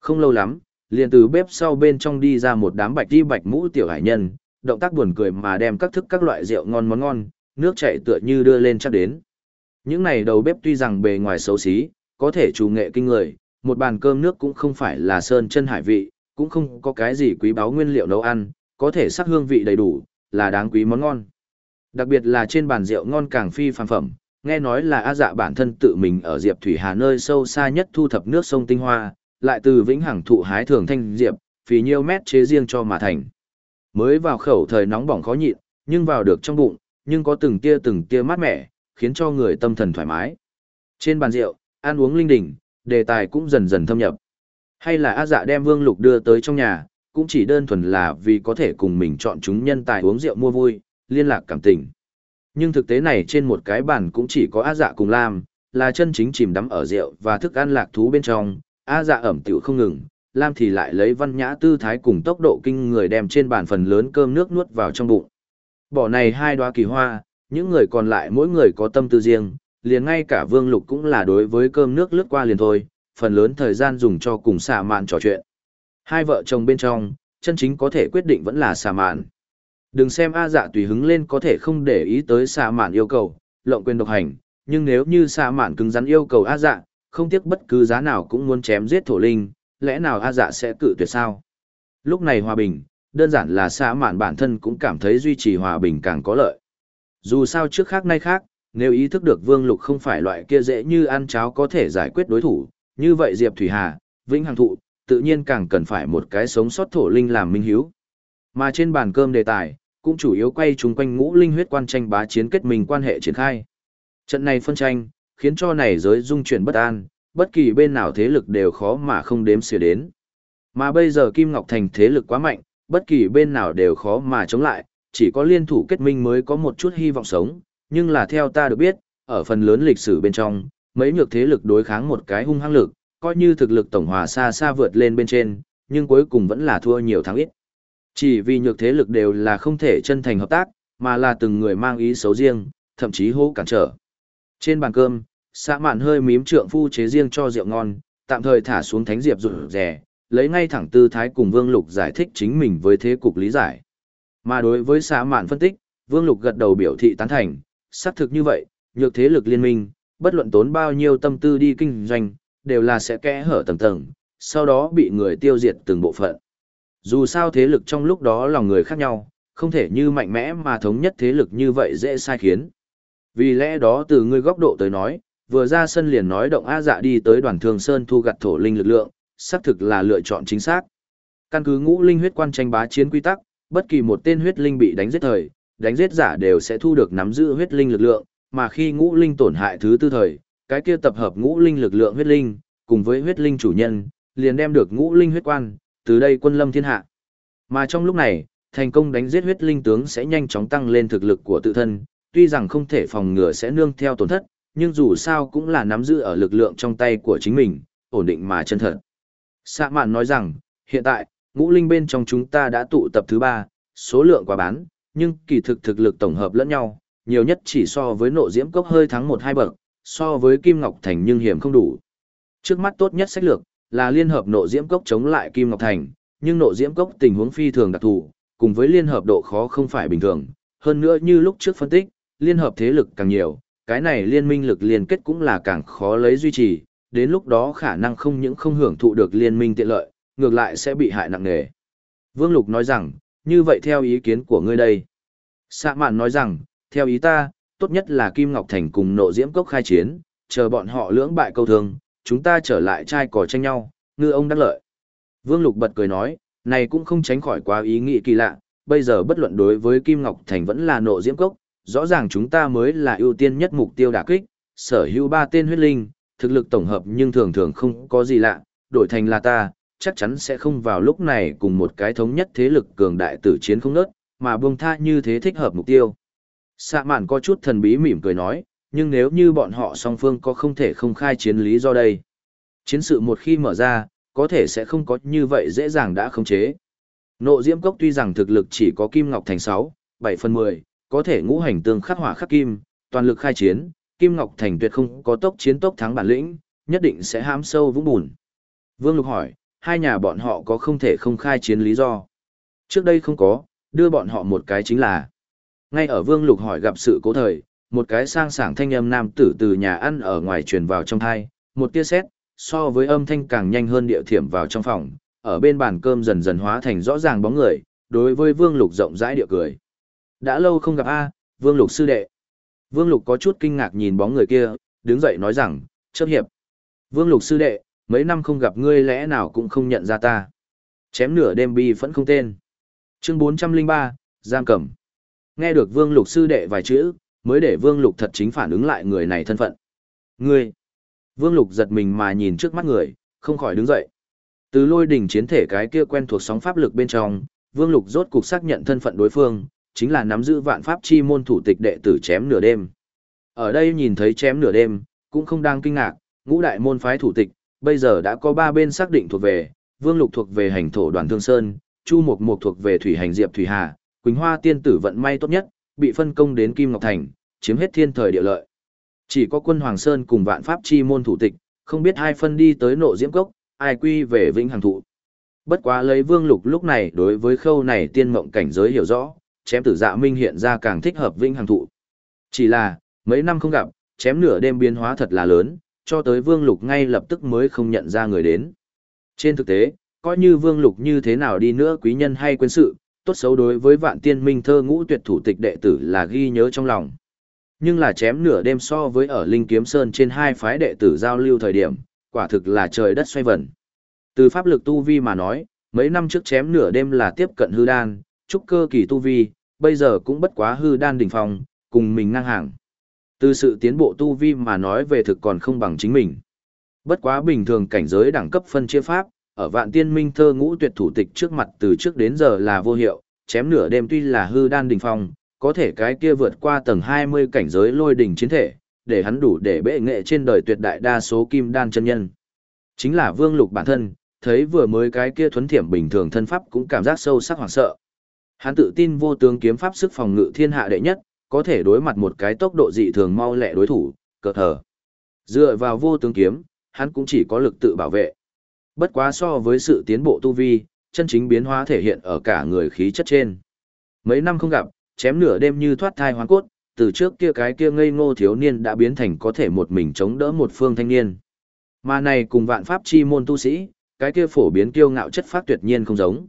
Không lâu lắm, liền từ bếp sau bên trong đi ra một đám bạch đi bạch mũ tiểu hải nhân, động tác buồn cười mà đem các thức các loại rượu ngon món ngon, nước chảy tựa như đưa lên chắc đến. Những này đầu bếp tuy rằng bề ngoài xấu xí, có thể chủ nghệ kinh người, một bàn cơm nước cũng không phải là sơn chân hải vị, cũng không có cái gì quý báu nguyên liệu nấu ăn, có thể sắc hương vị đầy đủ, là đáng quý món ngon. Đặc biệt là trên bàn rượu ngon càng phi phàm phẩm, nghe nói là A dạ bản thân tự mình ở Diệp Thủy Hà nơi sâu xa nhất thu thập nước sông Tinh Hoa, lại từ vĩnh hằng thụ hái thường thanh diệp, phí nhiêu mét chế riêng cho mà thành. Mới vào khẩu thời nóng bỏng khó nhịn, nhưng vào được trong bụng, nhưng có từng tia từng tia mát mẻ, khiến cho người tâm thần thoải mái. Trên bàn rượu, ăn uống linh đình, đề tài cũng dần dần thâm nhập. Hay là A dạ đem Vương Lục đưa tới trong nhà, cũng chỉ đơn thuần là vì có thể cùng mình chọn chúng nhân tài uống rượu mua vui, liên lạc cảm tình. Nhưng thực tế này trên một cái bàn cũng chỉ có A dạ cùng Lam, là chân chính chìm đắm ở rượu và thức ăn lạc thú bên trong, A dạ ẩm tiểu không ngừng, Lam thì lại lấy văn nhã tư thái cùng tốc độ kinh người đem trên bàn phần lớn cơm nước nuốt vào trong bụng. Bỏ này hai đoá kỳ hoa, những người còn lại mỗi người có tâm tư riêng, liền ngay cả Vương Lục cũng là đối với cơm nước lướt qua liền thôi, phần lớn thời gian dùng cho cùng xạ mạn trò chuyện. Hai vợ chồng bên trong, chân chính có thể quyết định vẫn là xạ mạn. Đừng xem A dạ tùy hứng lên có thể không để ý tới xạ mạn yêu cầu, lộng quyền độc hành, nhưng nếu như xạ mạn cứng rắn yêu cầu A dạ, không tiếc bất cứ giá nào cũng muốn chém giết thổ linh, lẽ nào A dạ sẽ cự tuyệt sao? Lúc này hòa bình, đơn giản là xạ mạn bản thân cũng cảm thấy duy trì hòa bình càng có lợi. Dù sao trước khác nay khác, nếu ý thức được Vương Lục không phải loại kia dễ như ăn cháo có thể giải quyết đối thủ, như vậy Diệp Thủy Hà, Vĩnh Hằng Thụ, tự nhiên càng cần phải một cái sống sót thổ linh làm minh hiếu. Mà trên bàn cơm đề tài, cũng chủ yếu quay chung quanh ngũ linh huyết quan tranh bá chiến kết mình quan hệ triển khai. Trận này phân tranh, khiến cho này giới dung chuyển bất an, bất kỳ bên nào thế lực đều khó mà không đếm xỉa đến. Mà bây giờ Kim Ngọc Thành thế lực quá mạnh, bất kỳ bên nào đều khó mà chống lại, chỉ có liên thủ kết minh mới có một chút hy vọng sống, nhưng là theo ta được biết, ở phần lớn lịch sử bên trong, mấy nhược thế lực đối kháng một cái hung hăng lực, coi như thực lực tổng hòa xa xa vượt lên bên trên, nhưng cuối cùng vẫn là thua nhiều thắng ít. Chỉ vì nhược thế lực đều là không thể chân thành hợp tác, mà là từng người mang ý xấu riêng, thậm chí hô cản trở. Trên bàn cơm, xã mạn hơi mím trượng phu chế riêng cho rượu ngon, tạm thời thả xuống thánh diệp rủ rẻ, lấy ngay thẳng tư thái cùng Vương Lục giải thích chính mình với thế cục lý giải. Mà đối với xã mạn phân tích, Vương Lục gật đầu biểu thị tán thành, xác thực như vậy, nhược thế lực liên minh, bất luận tốn bao nhiêu tâm tư đi kinh doanh, đều là sẽ kẽ hở tầng tầng, sau đó bị người tiêu diệt từng bộ phận. Dù sao thế lực trong lúc đó lòng người khác nhau, không thể như mạnh mẽ mà thống nhất thế lực như vậy dễ sai khiến. Vì lẽ đó từ người góc độ tới nói, vừa ra sân liền nói động A dạ đi tới đoàn thường sơn thu gặt thổ linh lực lượng, xác thực là lựa chọn chính xác. Căn cứ ngũ linh huyết quan tranh bá chiến quy tắc, bất kỳ một tên huyết linh bị đánh giết thời, đánh giết giả đều sẽ thu được nắm giữ huyết linh lực lượng, mà khi ngũ linh tổn hại thứ tư thời, cái kia tập hợp ngũ linh lực lượng huyết linh, cùng với huyết linh chủ nhân, liền đem được ngũ linh huyết quan, từ đây quân lâm thiên hạ. Mà trong lúc này, thành công đánh giết huyết linh tướng sẽ nhanh chóng tăng lên thực lực của tự thân, tuy rằng không thể phòng ngừa sẽ nương theo tổn thất, nhưng dù sao cũng là nắm giữ ở lực lượng trong tay của chính mình, ổn định mà chân thật. Sạ mạn nói rằng, hiện tại, ngũ linh bên trong chúng ta đã tụ tập thứ ba, số lượng quá bán, nhưng kỳ thực thực lực tổng hợp lẫn nhau, nhiều nhất chỉ so với nộ diễm cốc hơi thắng một hai bậc, so với Kim Ngọc Thành nhưng hiểm không đủ. Trước mắt tốt nhất sách lược là liên hợp nộ diễm cốc chống lại Kim Ngọc Thành, nhưng nộ diễm cốc tình huống phi thường đặc thù, cùng với liên hợp độ khó không phải bình thường, hơn nữa như lúc trước phân tích, liên hợp thế lực càng nhiều, cái này liên minh lực liên kết cũng là càng khó lấy duy trì, đến lúc đó khả năng không những không hưởng thụ được liên minh tiện lợi, ngược lại sẽ bị hại nặng nề. Vương Lục nói rằng, như vậy theo ý kiến của ngươi đây. Sạ mạn nói rằng, theo ý ta, tốt nhất là Kim Ngọc Thành cùng nộ diễm cốc khai chiến, chờ bọn họ lưỡng bại câu thương, chúng ta trở lại trai cỏ tranh nhau, ngư ông đắc lợi. Vương Lục bật cười nói, này cũng không tránh khỏi quá ý nghĩ kỳ lạ, bây giờ bất luận đối với Kim Ngọc Thành vẫn là nộ diễm cốc, rõ ràng chúng ta mới là ưu tiên nhất mục tiêu đả kích, sở hữu ba tên huyết linh, thực lực tổng hợp nhưng thường thường không có gì lạ, đổi thành là ta, chắc chắn sẽ không vào lúc này cùng một cái thống nhất thế lực cường đại tử chiến không nớt, mà buông tha như thế thích hợp mục tiêu. Sạ mạn có chút thần bí mỉm cười nói, nhưng nếu như bọn họ song phương có không thể không khai chiến lý do đây. Chiến sự một khi mở ra, có thể sẽ không có như vậy dễ dàng đã khống chế. Nộ diễm cốc tuy rằng thực lực chỉ có kim ngọc thành 6, 7 phần 10, có thể ngũ hành tương khắc hỏa khắc kim, toàn lực khai chiến, kim ngọc thành tuyệt không có tốc chiến tốc thắng bản lĩnh, nhất định sẽ hãm sâu vũng bùn. Vương Lục hỏi, hai nhà bọn họ có không thể không khai chiến lý do? Trước đây không có, đưa bọn họ một cái chính là. Ngay ở Vương Lục hỏi gặp sự cố thời, một cái sang sảng thanh âm nam tử từ nhà ăn ở ngoài truyền vào trong thai, một tia sét, so với âm thanh càng nhanh hơn địa thiểm vào trong phòng, ở bên bàn cơm dần dần hóa thành rõ ràng bóng người, đối với Vương Lục rộng rãi địa cười. Đã lâu không gặp a, Vương Lục sư đệ. Vương Lục có chút kinh ngạc nhìn bóng người kia, đứng dậy nói rằng, chấp hiệp. Vương Lục sư đệ, mấy năm không gặp ngươi lẽ nào cũng không nhận ra ta. Chém nửa đêm bi vẫn không tên. Chương 403, Giam Cẩm. Nghe được Vương Lục sư đệ vài chữ, mới để Vương Lục thật chính phản ứng lại người này thân phận. Ngươi! Vương Lục giật mình mà nhìn trước mắt người, không khỏi đứng dậy. Từ lôi đỉnh chiến thể cái kia quen thuộc sóng pháp lực bên trong, Vương Lục rốt cục xác nhận thân phận đối phương, chính là nắm giữ vạn pháp chi môn thủ tịch đệ tử chém nửa đêm. Ở đây nhìn thấy chém nửa đêm, cũng không đang kinh ngạc, ngũ đại môn phái thủ tịch, bây giờ đã có ba bên xác định thuộc về, Vương Lục thuộc về hành thổ đoàn Thương Sơn, Chu Mục Mục thuộc về thủy hành Diệp Thủy Hà, Quỳnh Hoa tiên tử vận may tốt nhất, bị phân công đến Kim Ngọc Thành, chiếm hết thiên thời địa lợi. Chỉ có quân Hoàng Sơn cùng vạn pháp chi môn thủ tịch, không biết hai phân đi tới nộ diễm cốc, ai quy về vĩnh hằng thụ. Bất quá lấy Vương Lục lúc này đối với khâu này tiên mộng cảnh giới hiểu rõ, chém tử dạ minh hiện ra càng thích hợp vĩnh hằng thụ. Chỉ là, mấy năm không gặp, chém nửa đêm biến hóa thật là lớn, cho tới Vương Lục ngay lập tức mới không nhận ra người đến. Trên thực tế, coi như Vương Lục như thế nào đi nữa quý nhân hay quân sự, tốt xấu đối với vạn tiên minh thơ ngũ tuyệt thủ tịch đệ tử là ghi nhớ trong lòng. Nhưng là chém nửa đêm so với ở Linh Kiếm Sơn trên hai phái đệ tử giao lưu thời điểm, quả thực là trời đất xoay vần. Từ pháp lực tu vi mà nói, mấy năm trước chém nửa đêm là tiếp cận hư đan, trúc cơ kỳ tu vi, bây giờ cũng bất quá hư đan đỉnh phong, cùng mình ngang hàng. Từ sự tiến bộ tu vi mà nói về thực còn không bằng chính mình. Bất quá bình thường cảnh giới đẳng cấp phân chia pháp, ở vạn tiên minh thơ ngũ tuyệt thủ tịch trước mặt từ trước đến giờ là vô hiệu, chém nửa đêm tuy là hư đan đình phong, có thể cái kia vượt qua tầng 20 cảnh giới lôi đỉnh chiến thể, để hắn đủ để bệ nghệ trên đời tuyệt đại đa số kim đan chân nhân. Chính là vương lục bản thân, thấy vừa mới cái kia thuấn thiểm bình thường thân pháp cũng cảm giác sâu sắc hoảng sợ. Hắn tự tin vô tướng kiếm pháp sức phòng ngự thiên hạ đệ nhất, có thể đối mặt một cái tốc độ dị thường mau lẹ đối thủ, cờ thở. Dựa vào vô tướng kiếm, hắn cũng chỉ có lực tự bảo vệ. Bất quá so với sự tiến bộ tu vi, chân chính biến hóa thể hiện ở cả người khí chất trên. Mấy năm không gặp, chém nửa đêm như thoát thai hoang cốt, từ trước kia cái kia ngây ngô thiếu niên đã biến thành có thể một mình chống đỡ một phương thanh niên. Mà này cùng vạn pháp chi môn tu sĩ, cái kia phổ biến kiêu ngạo chất phát tuyệt nhiên không giống.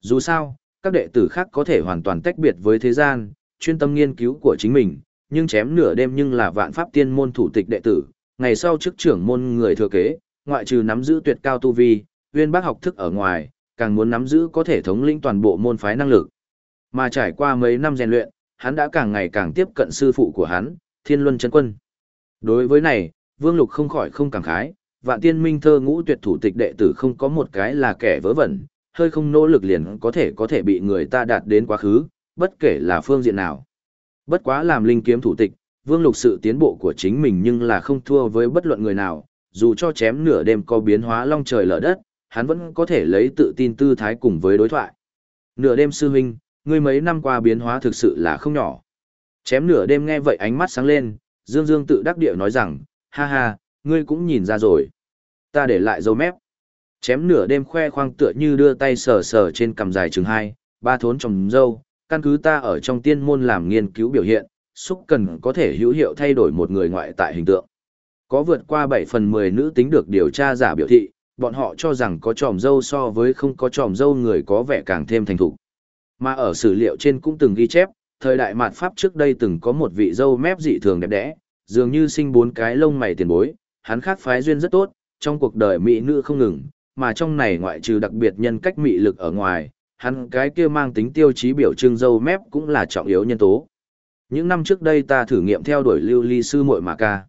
Dù sao, các đệ tử khác có thể hoàn toàn tách biệt với thế gian, chuyên tâm nghiên cứu của chính mình, nhưng chém nửa đêm nhưng là vạn pháp tiên môn thủ tịch đệ tử, ngày sau chức trưởng môn người thừa kế, ngoại trừ nắm giữ tuyệt cao tu vi, uyên bác học thức ở ngoài, càng muốn nắm giữ có thể thống lĩnh toàn bộ môn phái năng lực. Mà trải qua mấy năm rèn luyện, hắn đã càng ngày càng tiếp cận sư phụ của hắn, Thiên Luân Chân Quân. Đối với này, Vương Lục không khỏi không cảm khái, vạn tiên minh thơ ngũ tuyệt thủ tịch đệ tử không có một cái là kẻ vớ vẩn, hơi không nỗ lực liền có thể có thể bị người ta đạt đến quá khứ, bất kể là phương diện nào. Bất quá làm linh kiếm thủ tịch, Vương Lục sự tiến bộ của chính mình nhưng là không thua với bất luận người nào, dù cho chém nửa đêm có biến hóa long trời lở đất, hắn vẫn có thể lấy tự tin tư thái cùng với đối thoại. Nửa đêm sư huynh, ngươi mấy năm qua biến hóa thực sự là không nhỏ. Chém nửa đêm nghe vậy ánh mắt sáng lên, Dương Dương tự đắc địa nói rằng, ha ha, ngươi cũng nhìn ra rồi. Ta để lại dấu mép. Chém nửa đêm khoe khoang tựa như đưa tay sờ sờ trên cằm dài chừng hai, ba thốn trồng dâu, căn cứ ta ở trong tiên môn làm nghiên cứu biểu hiện, xúc cần có thể hữu hiệu thay đổi một người ngoại tại hình tượng. Có vượt qua 7 phần 10 nữ tính được điều tra giả biểu thị, bọn họ cho rằng có tròm dâu so với không có tròm dâu người có vẻ càng thêm thành thục. Mà ở sử liệu trên cũng từng ghi chép, thời đại mạt Pháp trước đây từng có một vị dâu mép dị thường đẹp đẽ, dường như sinh bốn cái lông mày tiền bối, hắn khác phái duyên rất tốt, trong cuộc đời mỹ nữ không ngừng, mà trong này ngoại trừ đặc biệt nhân cách mị lực ở ngoài, hắn cái kia mang tính tiêu chí biểu trưng dâu mép cũng là trọng yếu nhân tố. Những năm trước đây ta thử nghiệm theo đuổi lưu ly sư muội mà ca.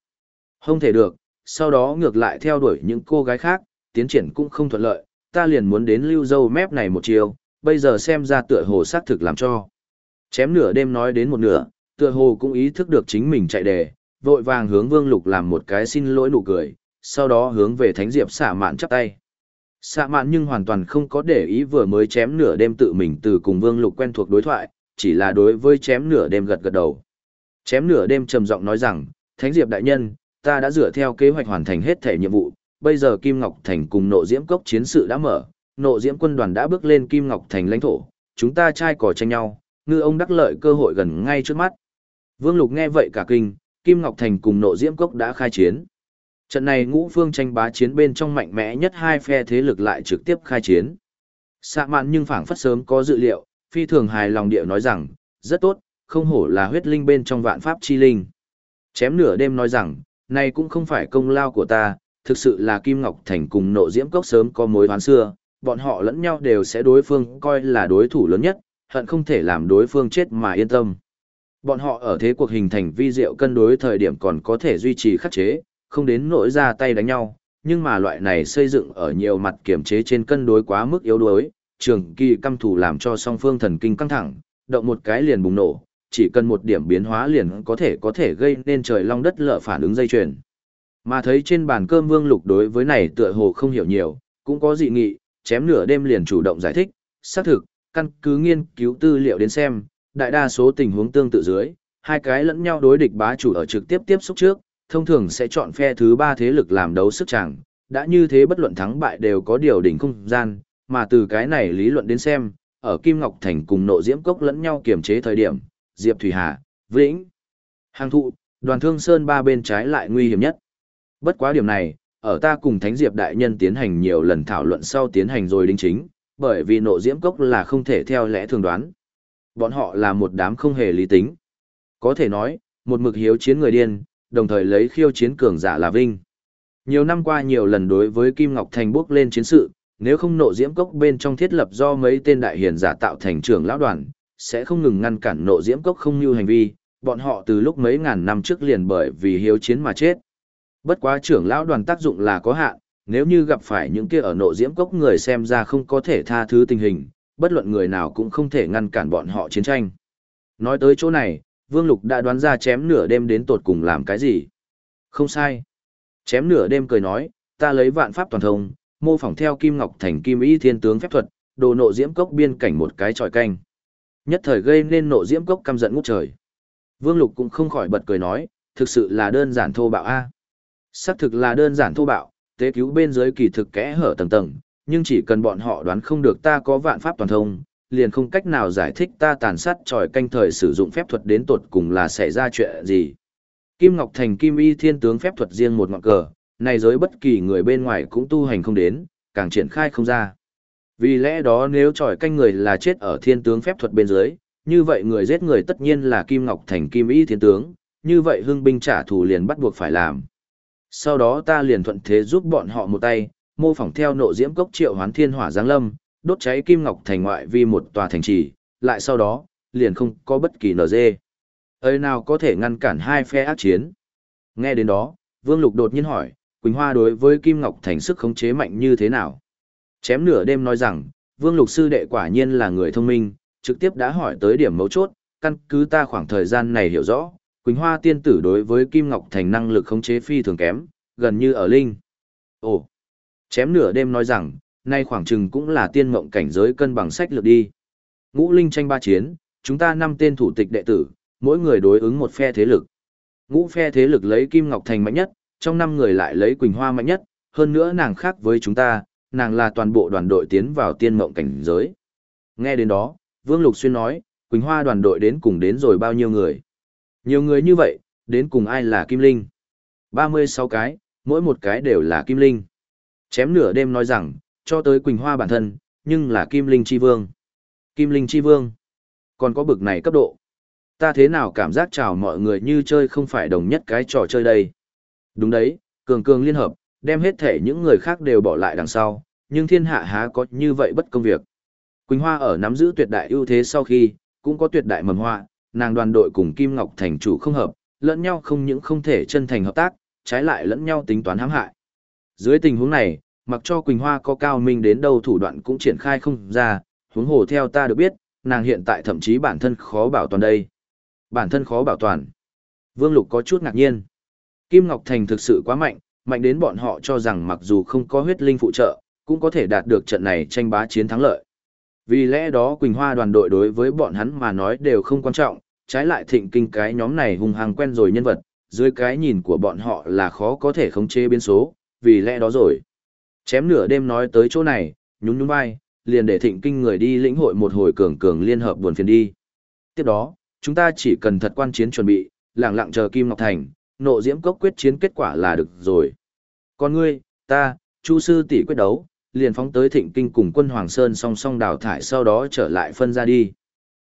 Không thể được, sau đó ngược lại theo đuổi những cô gái khác, tiến triển cũng không thuận lợi, ta liền muốn đến lưu dâu mép này một chiều, bây giờ xem ra tựa hồ xác thực làm cho. Chém nửa đêm nói đến một nửa, tựa hồ cũng ý thức được chính mình chạy đề, vội vàng hướng Vương Lục làm một cái xin lỗi nụ cười, sau đó hướng về Thánh Diệp xả mạn chắp tay. Xạ mạn nhưng hoàn toàn không có để ý vừa mới chém nửa đêm tự mình từ cùng Vương Lục quen thuộc đối thoại, chỉ là đối với chém nửa đêm gật gật đầu. Chém nửa đêm trầm giọng nói rằng, Thánh Diệp đại nhân, ta đã dựa theo kế hoạch hoàn thành hết thể nhiệm vụ, bây giờ Kim Ngọc Thành cùng nộ diễm cốc chiến sự đã mở, nộ diễm quân đoàn đã bước lên Kim Ngọc Thành lãnh thổ, chúng ta trai cỏ tranh nhau, ngư ông đắc lợi cơ hội gần ngay trước mắt. Vương Lục nghe vậy cả kinh, Kim Ngọc Thành cùng nộ diễm cốc đã khai chiến. Trận này ngũ phương tranh bá chiến bên trong mạnh mẽ nhất hai phe thế lực lại trực tiếp khai chiến. Sạ mạn nhưng phảng phất sớm có dự liệu, phi thường hài lòng địa nói rằng, rất tốt, không hổ là huyết linh bên trong vạn pháp chi linh. Chém nửa đêm nói rằng, này cũng không phải công lao của ta, thực sự là Kim Ngọc Thành cùng nộ diễm cốc sớm có mối hoán xưa, bọn họ lẫn nhau đều sẽ đối phương coi là đối thủ lớn nhất, hận không thể làm đối phương chết mà yên tâm. Bọn họ ở thế cuộc hình thành vi diệu cân đối thời điểm còn có thể duy trì khắc chế, không đến nỗi ra tay đánh nhau, nhưng mà loại này xây dựng ở nhiều mặt kiểm chế trên cân đối quá mức yếu đuối, trường kỳ căm thủ làm cho song phương thần kinh căng thẳng, động một cái liền bùng nổ, chỉ cần một điểm biến hóa liền có thể có thể gây nên trời long đất lở phản ứng dây chuyền. Mà thấy trên bàn cơm Vương Lục đối với này tựa hồ không hiểu nhiều, cũng có dị nghị, chém nửa đêm liền chủ động giải thích, xác thực, căn cứ nghiên cứu tư liệu đến xem, đại đa số tình huống tương tự dưới, hai cái lẫn nhau đối địch bá chủ ở trực tiếp tiếp xúc trước, thông thường sẽ chọn phe thứ ba thế lực làm đấu sức chẳng, đã như thế bất luận thắng bại đều có điều đỉnh không gian, mà từ cái này lý luận đến xem, ở Kim Ngọc Thành cùng nộ diễm cốc lẫn nhau kiềm chế thời điểm, Diệp Thủy Hà, Vĩnh, Hàng Thụ, đoàn thương sơn ba bên trái lại nguy hiểm nhất. Bất quá điểm này, ở ta cùng Thánh Diệp Đại Nhân tiến hành nhiều lần thảo luận sau tiến hành rồi đính chính, bởi vì nộ diễm cốc là không thể theo lẽ thường đoán. Bọn họ là một đám không hề lý tính. Có thể nói, một mực hiếu chiến người điên, đồng thời lấy khiêu chiến cường giả là vinh. Nhiều năm qua nhiều lần đối với Kim Ngọc Thành bước lên chiến sự, nếu không nộ diễm cốc bên trong thiết lập do mấy tên đại hiền giả tạo thành trưởng lão đoàn, sẽ không ngừng ngăn cản nộ diễm cốc không như hành vi, bọn họ từ lúc mấy ngàn năm trước liền bởi vì hiếu chiến mà chết. Bất quá trưởng lão đoàn tác dụng là có hạn, nếu như gặp phải những kia ở nộ diễm cốc người xem ra không có thể tha thứ tình hình, bất luận người nào cũng không thể ngăn cản bọn họ chiến tranh. Nói tới chỗ này, Vương Lục đã đoán ra chém nửa đêm đến tột cùng làm cái gì. Không sai. Chém nửa đêm cười nói, ta lấy vạn pháp toàn thông, mô phỏng theo Kim Ngọc Thành Kim Y Thiên Tướng phép thuật, đồ nộ diễm cốc biên cảnh một cái tròi canh. Nhất thời gây nên nộ diễm cốc căm giận ngút trời. Vương Lục cũng không khỏi bật cười nói, thực sự là đơn giản thô bạo a. Xác thực là đơn giản thô bạo, tế cứu bên dưới kỳ thực kẽ hở tầng tầng, nhưng chỉ cần bọn họ đoán không được ta có vạn pháp toàn thông, liền không cách nào giải thích ta tàn sát tròi canh thời sử dụng phép thuật đến tột cùng là xảy ra chuyện gì. Kim Ngọc Thành Kim Y Thiên tướng phép thuật riêng một ngọn cờ, này giới bất kỳ người bên ngoài cũng tu hành không đến, càng triển khai không ra. Vì lẽ đó nếu tròi canh người là chết ở thiên tướng phép thuật bên dưới, như vậy người giết người tất nhiên là Kim Ngọc Thành Kim Y Thiên tướng, như vậy hưng binh trả thù liền bắt buộc phải làm. Sau đó ta liền thuận thế giúp bọn họ một tay, mô phỏng theo nộ diễm cốc triệu hoán thiên hỏa giáng lâm, đốt cháy kim ngọc thành ngoại vi một tòa thành trì, lại sau đó, liền không có bất kỳ nở dê. Ơi nào có thể ngăn cản hai phe ác chiến? Nghe đến đó, Vương Lục đột nhiên hỏi, Quỳnh Hoa đối với Kim Ngọc Thành sức khống chế mạnh như thế nào? Chém nửa đêm nói rằng, Vương Lục sư đệ quả nhiên là người thông minh, trực tiếp đã hỏi tới điểm mấu chốt, căn cứ ta khoảng thời gian này hiểu rõ, Quỳnh Hoa tiên tử đối với Kim Ngọc Thành năng lực khống chế phi thường kém, gần như ở linh. Ồ! Chém nửa đêm nói rằng, nay khoảng chừng cũng là tiên mộng cảnh giới cân bằng sách lược đi. Ngũ linh tranh ba chiến, chúng ta năm tên thủ tịch đệ tử, mỗi người đối ứng một phe thế lực. Ngũ phe thế lực lấy Kim Ngọc Thành mạnh nhất, trong năm người lại lấy Quỳnh Hoa mạnh nhất, hơn nữa nàng khác với chúng ta, nàng là toàn bộ đoàn đội tiến vào tiên mộng cảnh giới. Nghe đến đó, Vương Lục Xuyên nói, Quỳnh Hoa đoàn đội đến cùng đến rồi bao nhiêu người. Nhiều người như vậy, đến cùng ai là Kim Linh? 36 cái, mỗi một cái đều là Kim Linh. Chém nửa đêm nói rằng, cho tới Quỳnh Hoa bản thân, nhưng là Kim Linh Chi Vương. Kim Linh Chi Vương. Còn có bực này cấp độ. Ta thế nào cảm giác chào mọi người như chơi không phải đồng nhất cái trò chơi đây. Đúng đấy, cường cường liên hợp, đem hết thể những người khác đều bỏ lại đằng sau, nhưng thiên hạ há có như vậy bất công việc. Quỳnh Hoa ở nắm giữ tuyệt đại ưu thế sau khi, cũng có tuyệt đại mầm hoa, nàng đoàn đội cùng Kim Ngọc thành chủ không hợp, lẫn nhau không những không thể chân thành hợp tác, trái lại lẫn nhau tính toán hãm hại. Dưới tình huống này, mặc cho Quỳnh Hoa có cao minh đến đâu thủ đoạn cũng triển khai không ra, huống hồ theo ta được biết, nàng hiện tại thậm chí bản thân khó bảo toàn đây. Bản thân khó bảo toàn. Vương Lục có chút ngạc nhiên. Kim Ngọc Thành thực sự quá mạnh, mạnh đến bọn họ cho rằng mặc dù không có huyết linh phụ trợ, cũng có thể đạt được trận này tranh bá chiến thắng lợi. Vì lẽ đó Quỳnh Hoa đoàn đội đối với bọn hắn mà nói đều không quan trọng, trái lại thịnh kinh cái nhóm này hung hăng quen rồi nhân vật, dưới cái nhìn của bọn họ là khó có thể khống chế biến số, vì lẽ đó rồi. Chém nửa đêm nói tới chỗ này, nhún nhún vai, liền để thịnh kinh người đi lĩnh hội một hồi cường cường liên hợp buồn phiền đi. Tiếp đó, chúng ta chỉ cần thật quan chiến chuẩn bị, lặng lặng chờ Kim Ngọc Thành, nộ diễm cốc quyết chiến kết quả là được rồi. Còn ngươi, ta, Chu sư tỷ quyết đấu, liền phóng tới thịnh kinh cùng quân Hoàng Sơn song song đào thải sau đó trở lại phân ra đi.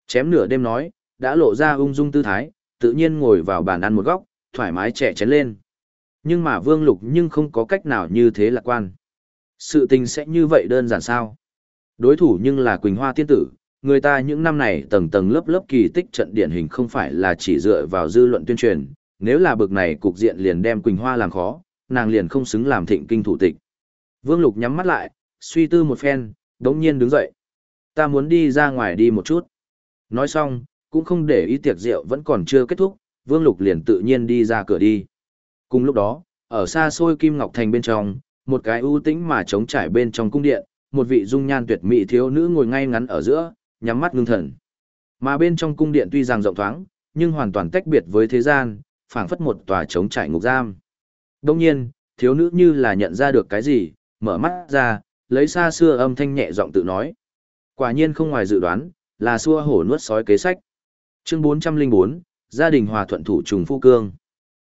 Chém nửa đêm nói, đã lộ ra ung dung tư thái, tự nhiên ngồi vào bàn ăn một góc, thoải mái trẻ chén lên. Nhưng mà Vương Lục nhưng không có cách nào như thế lạc quan. Sự tình sẽ như vậy đơn giản sao? Đối thủ nhưng là Quỳnh Hoa tiên tử, người ta những năm này tầng tầng lớp lớp kỳ tích trận điển hình không phải là chỉ dựa vào dư luận tuyên truyền, nếu là bực này cục diện liền đem Quỳnh Hoa làm khó, nàng liền không xứng làm thịnh kinh thủ tịch. Vương Lục nhắm mắt lại, suy tư một phen, đống nhiên đứng dậy. Ta muốn đi ra ngoài đi một chút. Nói xong, cũng không để ý tiệc rượu vẫn còn chưa kết thúc, Vương Lục liền tự nhiên đi ra cửa đi. Cùng lúc đó, ở xa xôi Kim Ngọc Thành bên trong, một cái ưu tĩnh mà trống trải bên trong cung điện, một vị dung nhan tuyệt mỹ thiếu nữ ngồi ngay ngắn ở giữa, nhắm mắt ngưng thần. Mà bên trong cung điện tuy rằng rộng thoáng, nhưng hoàn toàn tách biệt với thế gian, phảng phất một tòa trống trải ngục giam. Đông nhiên, thiếu nữ như là nhận ra được cái gì, mở mắt ra, lấy xa xưa âm thanh nhẹ giọng tự nói. Quả nhiên không ngoài dự đoán, là xua hổ nuốt sói kế sách. Chương 404, gia đình hòa thuận thủ trùng phu cương.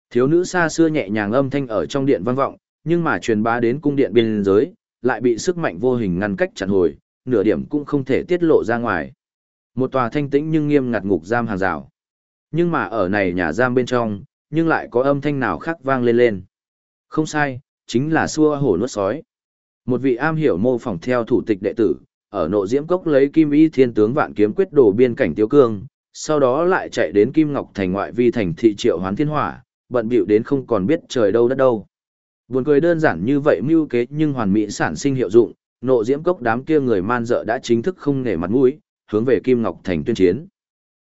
Thiếu nữ xa xưa nhẹ nhàng âm thanh ở trong điện vang vọng, nhưng mà truyền bá đến cung điện biên giới, lại bị sức mạnh vô hình ngăn cách chặn hồi, nửa điểm cũng không thể tiết lộ ra ngoài. Một tòa thanh tĩnh nhưng nghiêm ngặt ngục giam hàng rào. Nhưng mà ở này nhà giam bên trong, nhưng lại có âm thanh nào khác vang lên lên. Không sai, chính là xua hổ nuốt sói. Một vị am hiểu mô phỏng theo thủ tịch đệ tử, ở nộ diễm cốc lấy kim y thiên tướng vạn kiếm quyết đồ biên cảnh tiêu cương, sau đó lại chạy đến Kim Ngọc thành ngoại vi thành thị triệu hoán thiên hỏa, bận bịu đến không còn biết trời đâu đất đâu. Buồn cười đơn giản như vậy mưu kế nhưng hoàn mỹ sản sinh hiệu dụng, nộ diễm cốc đám kia người man dợ đã chính thức không nể mặt mũi, hướng về Kim Ngọc thành tuyên chiến.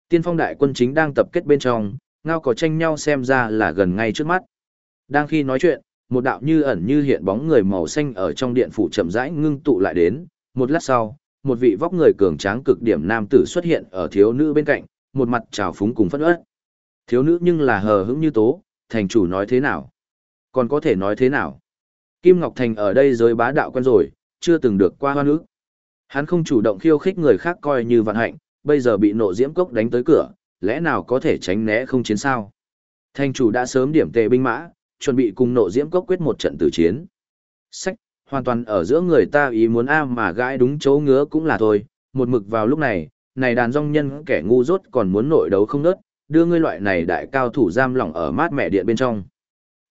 Tiên phong đại quân chính đang tập kết bên trong, ngao có tranh nhau xem ra là gần ngay trước mắt. Đang khi nói chuyện, một đạo như ẩn như hiện bóng người màu xanh ở trong điện phủ chậm rãi ngưng tụ lại đến, một lát sau, một vị vóc người cường tráng cực điểm nam tử xuất hiện ở thiếu nữ bên cạnh, một mặt trào phúng cùng phẫn uất. Thiếu nữ nhưng là hờ hững như tố, thành chủ nói thế nào? Còn có thể nói thế nào? Kim Ngọc Thành ở đây giới bá đạo quen rồi, chưa từng được qua hoa nữ. Hắn không chủ động khiêu khích người khác coi như vạn hạnh, bây giờ bị nộ diễm cốc đánh tới cửa, lẽ nào có thể tránh né không chiến sao? Thành chủ đã sớm điểm tề binh mã, chuẩn bị cùng nộ diễm cốc quyết một trận tử chiến. Sách, hoàn toàn ở giữa người ta ý muốn a mà gãi đúng chỗ ngứa cũng là thôi, một mực vào lúc này, này đàn rong nhân kẻ ngu dốt còn muốn nội đấu không nớt, đưa ngươi loại này đại cao thủ giam lỏng ở mát mẹ điện bên trong.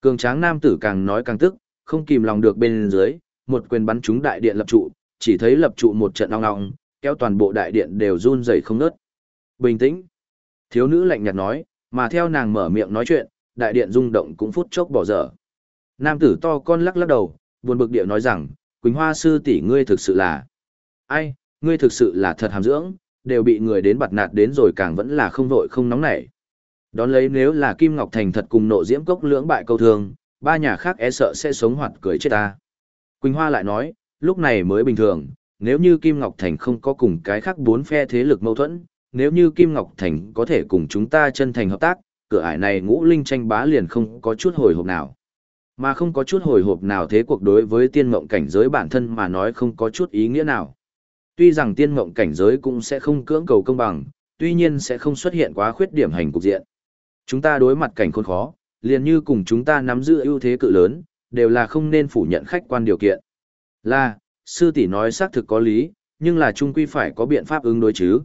Cường tráng nam tử càng nói càng tức, không kìm lòng được bên dưới, một quyền bắn trúng đại điện lập trụ, chỉ thấy lập trụ một trận ong ong, kéo toàn bộ đại điện đều run rẩy không ngớt. Bình tĩnh. Thiếu nữ lạnh nhạt nói, mà theo nàng mở miệng nói chuyện, đại điện rung động cũng phút chốc bỏ dở. Nam tử to con lắc lắc đầu, buồn bực điệu nói rằng, Quỳnh Hoa sư tỷ ngươi thực sự là... Ai, ngươi thực sự là thật hàm dưỡng, đều bị người đến bặt nạt đến rồi càng vẫn là không vội không nóng nảy. Đón lấy nếu là Kim Ngọc Thành thật cùng nộ diễm cốc lưỡng bại câu thương, ba nhà khác e sợ sẽ sống hoạt cưới chết ta. Quỳnh Hoa lại nói, lúc này mới bình thường, nếu như Kim Ngọc Thành không có cùng cái khác bốn phe thế lực mâu thuẫn, nếu như Kim Ngọc Thành có thể cùng chúng ta chân thành hợp tác, cửa ải này ngũ linh tranh bá liền không có chút hồi hộp nào. Mà không có chút hồi hộp nào thế cuộc đối với tiên mộng cảnh giới bản thân mà nói không có chút ý nghĩa nào. Tuy rằng tiên mộng cảnh giới cũng sẽ không cưỡng cầu công bằng, tuy nhiên sẽ không xuất hiện quá khuyết điểm hành cục diện. Chúng ta đối mặt cảnh khốn khó, liền như cùng chúng ta nắm giữ ưu thế cự lớn, đều là không nên phủ nhận khách quan điều kiện. Là, sư tỷ nói xác thực có lý, nhưng là trung quy phải có biện pháp ứng đối chứ.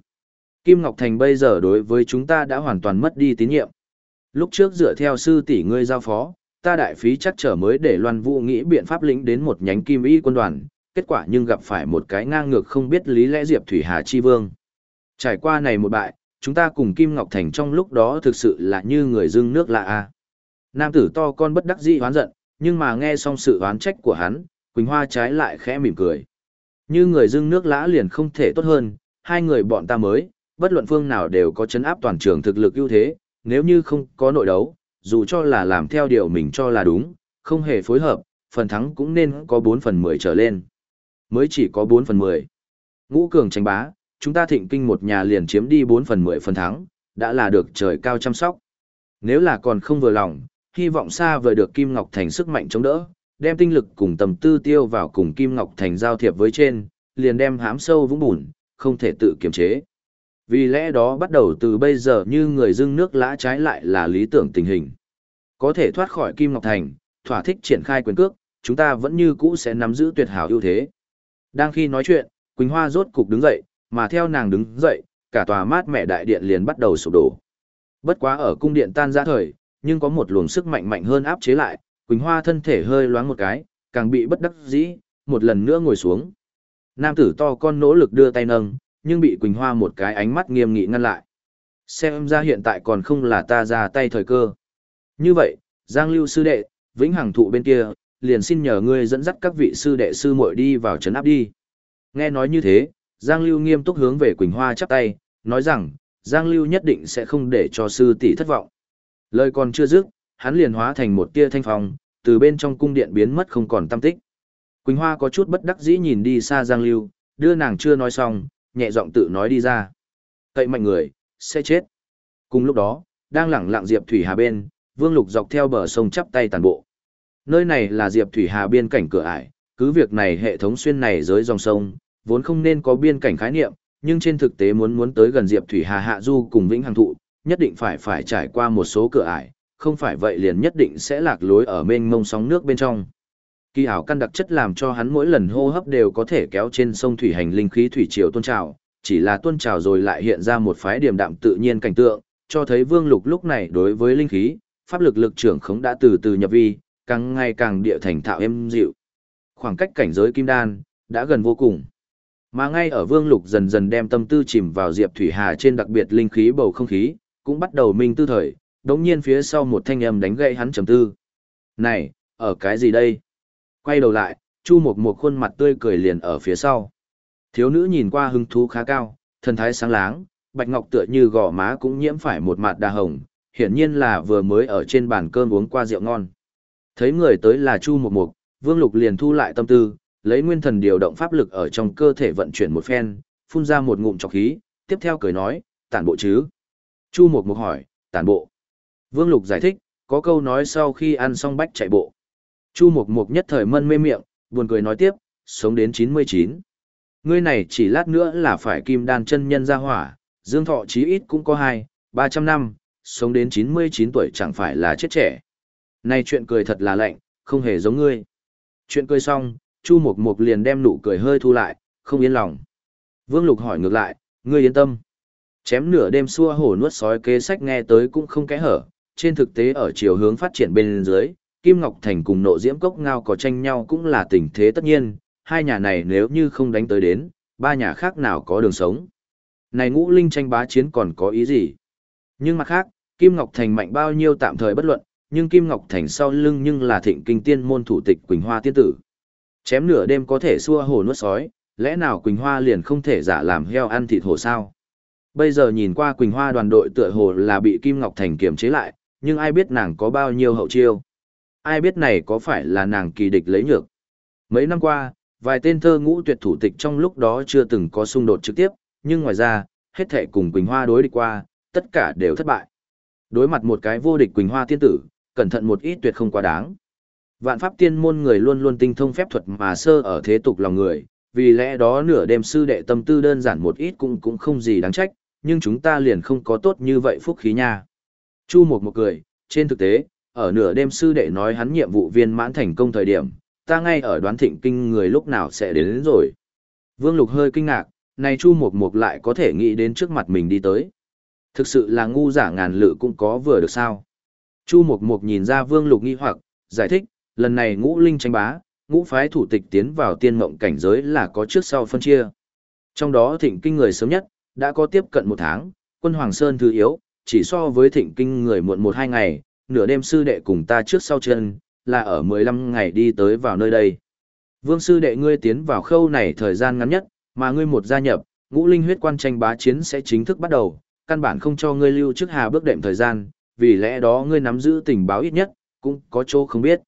Kim Ngọc Thành bây giờ đối với chúng ta đã hoàn toàn mất đi tín nhiệm. Lúc trước dựa theo sư tỷ ngươi giao phó, ta đại phí chắc trở mới để Loan Vũ nghĩ biện pháp lĩnh đến một nhánh kim y quân đoàn, kết quả nhưng gặp phải một cái ngang ngược không biết lý lẽ Diệp Thủy Hà Chi Vương. Trải qua này một bại, chúng ta cùng Kim Ngọc Thành trong lúc đó thực sự là như người dưng nước lạ a. Nam tử to con bất đắc dĩ hoán giận, nhưng mà nghe xong sự oán trách của hắn, Quỳnh Hoa trái lại khẽ mỉm cười. Như người dưng nước lã liền không thể tốt hơn, hai người bọn ta mới, bất luận phương nào đều có chấn áp toàn trường thực lực ưu thế, nếu như không có nội đấu, dù cho là làm theo điều mình cho là đúng, không hề phối hợp, phần thắng cũng nên có 4 phần 10 trở lên. Mới chỉ có 4 phần 10. Ngũ cường tranh bá, chúng ta thịnh kinh một nhà liền chiếm đi 4 phần 10 phần thắng, đã là được trời cao chăm sóc. Nếu là còn không vừa lòng, hy vọng xa vời được Kim Ngọc Thành sức mạnh chống đỡ, đem tinh lực cùng tầm tư tiêu vào cùng Kim Ngọc Thành giao thiệp với trên, liền đem hám sâu vũng bùn, không thể tự kiềm chế. Vì lẽ đó bắt đầu từ bây giờ như người dưng nước lã trái lại là lý tưởng tình hình. Có thể thoát khỏi Kim Ngọc Thành, thỏa thích triển khai quyền cước, chúng ta vẫn như cũ sẽ nắm giữ tuyệt hảo ưu thế. Đang khi nói chuyện, Quỳnh Hoa rốt cục đứng dậy, mà theo nàng đứng dậy, cả tòa mát mẹ đại điện liền bắt đầu sụp đổ. Bất quá ở cung điện tan ra thời, nhưng có một luồng sức mạnh mạnh hơn áp chế lại, Quỳnh Hoa thân thể hơi loáng một cái, càng bị bất đắc dĩ, một lần nữa ngồi xuống. Nam tử to con nỗ lực đưa tay nâng, nhưng bị Quỳnh Hoa một cái ánh mắt nghiêm nghị ngăn lại. Xem ra hiện tại còn không là ta ra tay thời cơ. Như vậy, Giang Lưu sư đệ, Vĩnh Hằng thụ bên kia, liền xin nhờ ngươi dẫn dắt các vị sư đệ sư muội đi vào trấn áp đi. Nghe nói như thế, Giang Lưu nghiêm túc hướng về Quỳnh Hoa chắp tay, nói rằng, Giang Lưu nhất định sẽ không để cho sư tỷ thất vọng. Lời còn chưa dứt, hắn liền hóa thành một tia thanh phong, từ bên trong cung điện biến mất không còn tâm tích. Quỳnh Hoa có chút bất đắc dĩ nhìn đi xa Giang Lưu, đưa nàng chưa nói xong, nhẹ giọng tự nói đi ra. Cậy mạnh người, sẽ chết. Cùng lúc đó, đang lẳng lặng Diệp Thủy Hà bên, Vương Lục dọc theo bờ sông chắp tay tàn bộ. Nơi này là Diệp Thủy Hà biên cảnh cửa ải, cứ việc này hệ thống xuyên này dưới dòng sông, vốn không nên có biên cảnh khái niệm, nhưng trên thực tế muốn muốn tới gần Diệp Thủy Hà hạ du cùng Vĩnh Hằng thụ, nhất định phải phải trải qua một số cửa ải, không phải vậy liền nhất định sẽ lạc lối ở mênh mông sóng nước bên trong. Kỳ ảo căn đặc chất làm cho hắn mỗi lần hô hấp đều có thể kéo trên sông thủy hành linh khí thủy triều tôn trào, chỉ là tôn trào rồi lại hiện ra một phái điềm đạm tự nhiên cảnh tượng, cho thấy Vương Lục lúc này đối với linh khí, pháp lực lực trưởng khống đã từ từ nhập vi, càng ngày càng địa thành thạo êm dịu. Khoảng cách cảnh giới kim đan đã gần vô cùng. Mà ngay ở Vương Lục dần dần đem tâm tư chìm vào Diệp Thủy Hà trên đặc biệt linh khí bầu không khí, cũng bắt đầu minh tư thời, đống nhiên phía sau một thanh âm đánh gậy hắn trầm tư. Này, ở cái gì đây? Quay đầu lại, Chu Mộc Mộc khuôn mặt tươi cười liền ở phía sau. Thiếu nữ nhìn qua hứng thú khá cao, thân thái sáng láng, bạch ngọc tựa như gò má cũng nhiễm phải một mặt đa hồng, hiển nhiên là vừa mới ở trên bàn cơm uống qua rượu ngon. Thấy người tới là Chu Mộc Mộc, Vương Lục liền thu lại tâm tư, lấy nguyên thần điều động pháp lực ở trong cơ thể vận chuyển một phen, phun ra một ngụm trọc khí, tiếp theo cười nói, tản bộ chứ. Chu Mộc Mộc hỏi, tản bộ. Vương Lục giải thích, có câu nói sau khi ăn xong bách chạy bộ. Chu Mộc Mộc nhất thời mân mê miệng, buồn cười nói tiếp, sống đến 99. Ngươi này chỉ lát nữa là phải kim đan chân nhân ra hỏa, dương thọ chí ít cũng có 2, 300 năm, sống đến 99 tuổi chẳng phải là chết trẻ. Này chuyện cười thật là lạnh, không hề giống ngươi. Chuyện cười xong, Chu Mộc Mộc liền đem nụ cười hơi thu lại, không yên lòng. Vương Lục hỏi ngược lại, ngươi yên tâm. Chém nửa đêm xua hổ nuốt sói kế sách nghe tới cũng không kẽ hở, trên thực tế ở chiều hướng phát triển bên dưới, Kim Ngọc Thành cùng nộ diễm cốc ngao có tranh nhau cũng là tình thế tất nhiên, hai nhà này nếu như không đánh tới đến, ba nhà khác nào có đường sống. Này ngũ linh tranh bá chiến còn có ý gì? Nhưng mặt khác, Kim Ngọc Thành mạnh bao nhiêu tạm thời bất luận, nhưng Kim Ngọc Thành sau lưng nhưng là thịnh kinh tiên môn thủ tịch Quỳnh Hoa tiên tử. Chém nửa đêm có thể xua hổ nuốt sói, lẽ nào Quỳnh Hoa liền không thể giả làm heo ăn thịt hổ sao? Bây giờ nhìn qua Quỳnh Hoa đoàn đội tựa hồ là bị Kim Ngọc Thành kiềm chế lại, nhưng ai biết nàng có bao nhiêu hậu chiêu. Ai biết này có phải là nàng kỳ địch lấy nhược. Mấy năm qua, vài tên thơ ngũ tuyệt thủ tịch trong lúc đó chưa từng có xung đột trực tiếp, nhưng ngoài ra, hết thể cùng Quỳnh Hoa đối địch qua, tất cả đều thất bại. Đối mặt một cái vô địch Quỳnh Hoa tiên tử, cẩn thận một ít tuyệt không quá đáng. Vạn pháp tiên môn người luôn luôn tinh thông phép thuật mà sơ ở thế tục lòng người, vì lẽ đó nửa đêm sư đệ tâm tư đơn giản một ít cũng cũng không gì đáng trách, nhưng chúng ta liền không có tốt như vậy phúc khí nha. Chu Mộc một cười, trên thực tế, ở nửa đêm sư đệ nói hắn nhiệm vụ viên mãn thành công thời điểm, ta ngay ở đoán thịnh kinh người lúc nào sẽ đến, đến rồi. Vương Lục hơi kinh ngạc, này Chu Mộc Mộc lại có thể nghĩ đến trước mặt mình đi tới. Thực sự là ngu giả ngàn lự cũng có vừa được sao. Chu Mộc Mộc nhìn ra Vương Lục nghi hoặc, giải thích, lần này ngũ linh tranh bá, ngũ phái thủ tịch tiến vào tiên mộng cảnh giới là có trước sau phân chia. Trong đó thịnh kinh người sớm nhất, đã có tiếp cận một tháng, quân Hoàng Sơn thứ yếu, chỉ so với thịnh kinh người muộn một hai ngày, nửa đêm sư đệ cùng ta trước sau chân, là ở 15 ngày đi tới vào nơi đây. Vương sư đệ ngươi tiến vào khâu này thời gian ngắn nhất, mà ngươi một gia nhập, ngũ linh huyết quan tranh bá chiến sẽ chính thức bắt đầu, căn bản không cho ngươi lưu trước hà bước đệm thời gian, vì lẽ đó ngươi nắm giữ tình báo ít nhất, cũng có chỗ không biết.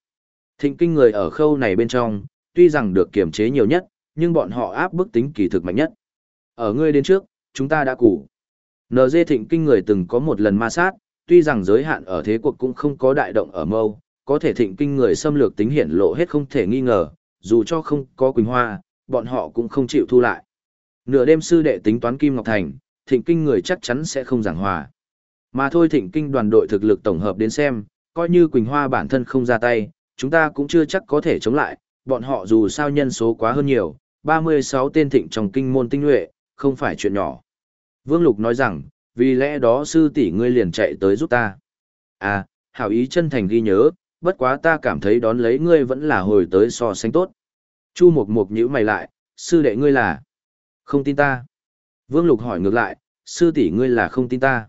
Thịnh kinh người ở khâu này bên trong, tuy rằng được kiểm chế nhiều nhất, nhưng bọn họ áp bức tính kỳ thực mạnh nhất. Ở ngươi đến trước, chúng ta đã củ. NG thịnh kinh người từng có một lần ma sát, tuy rằng giới hạn ở thế cuộc cũng không có đại động ở mâu, có thể thịnh kinh người xâm lược tính hiển lộ hết không thể nghi ngờ, dù cho không có Quỳnh Hoa, bọn họ cũng không chịu thu lại. Nửa đêm sư đệ tính toán Kim Ngọc Thành, thịnh kinh người chắc chắn sẽ không giảng hòa. Mà thôi thịnh kinh đoàn đội thực lực tổng hợp đến xem, coi như Quỳnh Hoa bản thân không ra tay, chúng ta cũng chưa chắc có thể chống lại, bọn họ dù sao nhân số quá hơn nhiều, 36 tên thịnh trong kinh môn tinh nhuệ, không phải chuyện nhỏ. Vương Lục nói rằng, vì lẽ đó sư tỷ ngươi liền chạy tới giúp ta. À, hảo ý chân thành ghi nhớ, bất quá ta cảm thấy đón lấy ngươi vẫn là hồi tới so sánh tốt. Chu Mộc Mộc nhíu mày lại, sư đệ ngươi là không tin ta. Vương Lục hỏi ngược lại, sư tỷ ngươi là không tin ta.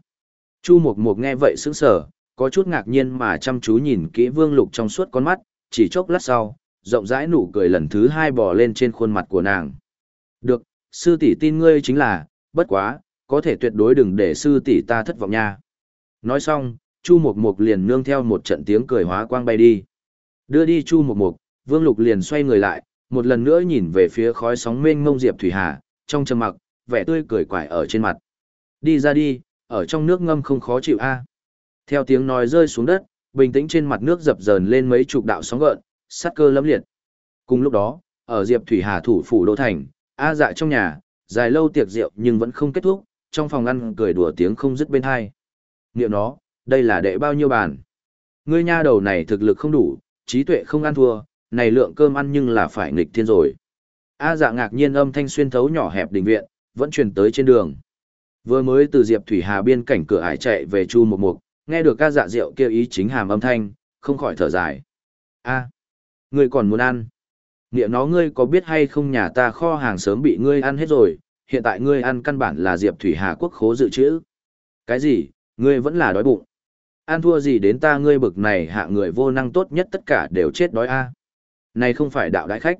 Chu Mộc Mộc nghe vậy sững sờ, có chút ngạc nhiên mà chăm chú nhìn kỹ Vương Lục trong suốt con mắt, chỉ chốc lát sau, rộng rãi nụ cười lần thứ hai bò lên trên khuôn mặt của nàng. Được, sư tỷ tin ngươi chính là, bất quá, có thể tuyệt đối đừng để sư tỷ ta thất vọng nha. Nói xong, Chu Mộc Mộc liền nương theo một trận tiếng cười hóa quang bay đi. Đưa đi Chu Mộc Mộc, Vương Lục liền xoay người lại, một lần nữa nhìn về phía khói sóng mênh mông Diệp Thủy Hà, trong trầm mặc, vẻ tươi cười quải ở trên mặt. Đi ra đi, ở trong nước ngâm không khó chịu a. Theo tiếng nói rơi xuống đất, bình tĩnh trên mặt nước dập dờn lên mấy chục đạo sóng gợn, sát cơ lẫm liệt. Cùng lúc đó, ở Diệp Thủy Hà thủ phủ đô thành, A Dạ trong nhà, dài lâu tiệc rượu nhưng vẫn không kết thúc, trong phòng ăn cười đùa tiếng không dứt bên hai. Niệm nó, đây là đệ bao nhiêu bàn. Ngươi nha đầu này thực lực không đủ, trí tuệ không ăn thua, này lượng cơm ăn nhưng là phải nghịch thiên rồi. A dạ ngạc nhiên âm thanh xuyên thấu nhỏ hẹp đình viện, vẫn truyền tới trên đường. Vừa mới từ Diệp Thủy Hà biên cảnh cửa ải chạy về Chu Mộc Mộc, nghe được ca dạ rượu kêu ý chính hàm âm thanh, không khỏi thở dài. A, ngươi còn muốn ăn? Niệm nó ngươi có biết hay không nhà ta kho hàng sớm bị ngươi ăn hết rồi, hiện tại ngươi ăn căn bản là Diệp Thủy Hà quốc khố dự trữ. Cái gì, ngươi vẫn là đói bụng. Ăn thua gì đến ta ngươi bực này hạ người vô năng tốt nhất tất cả đều chết đói a. Này không phải đạo đại khách.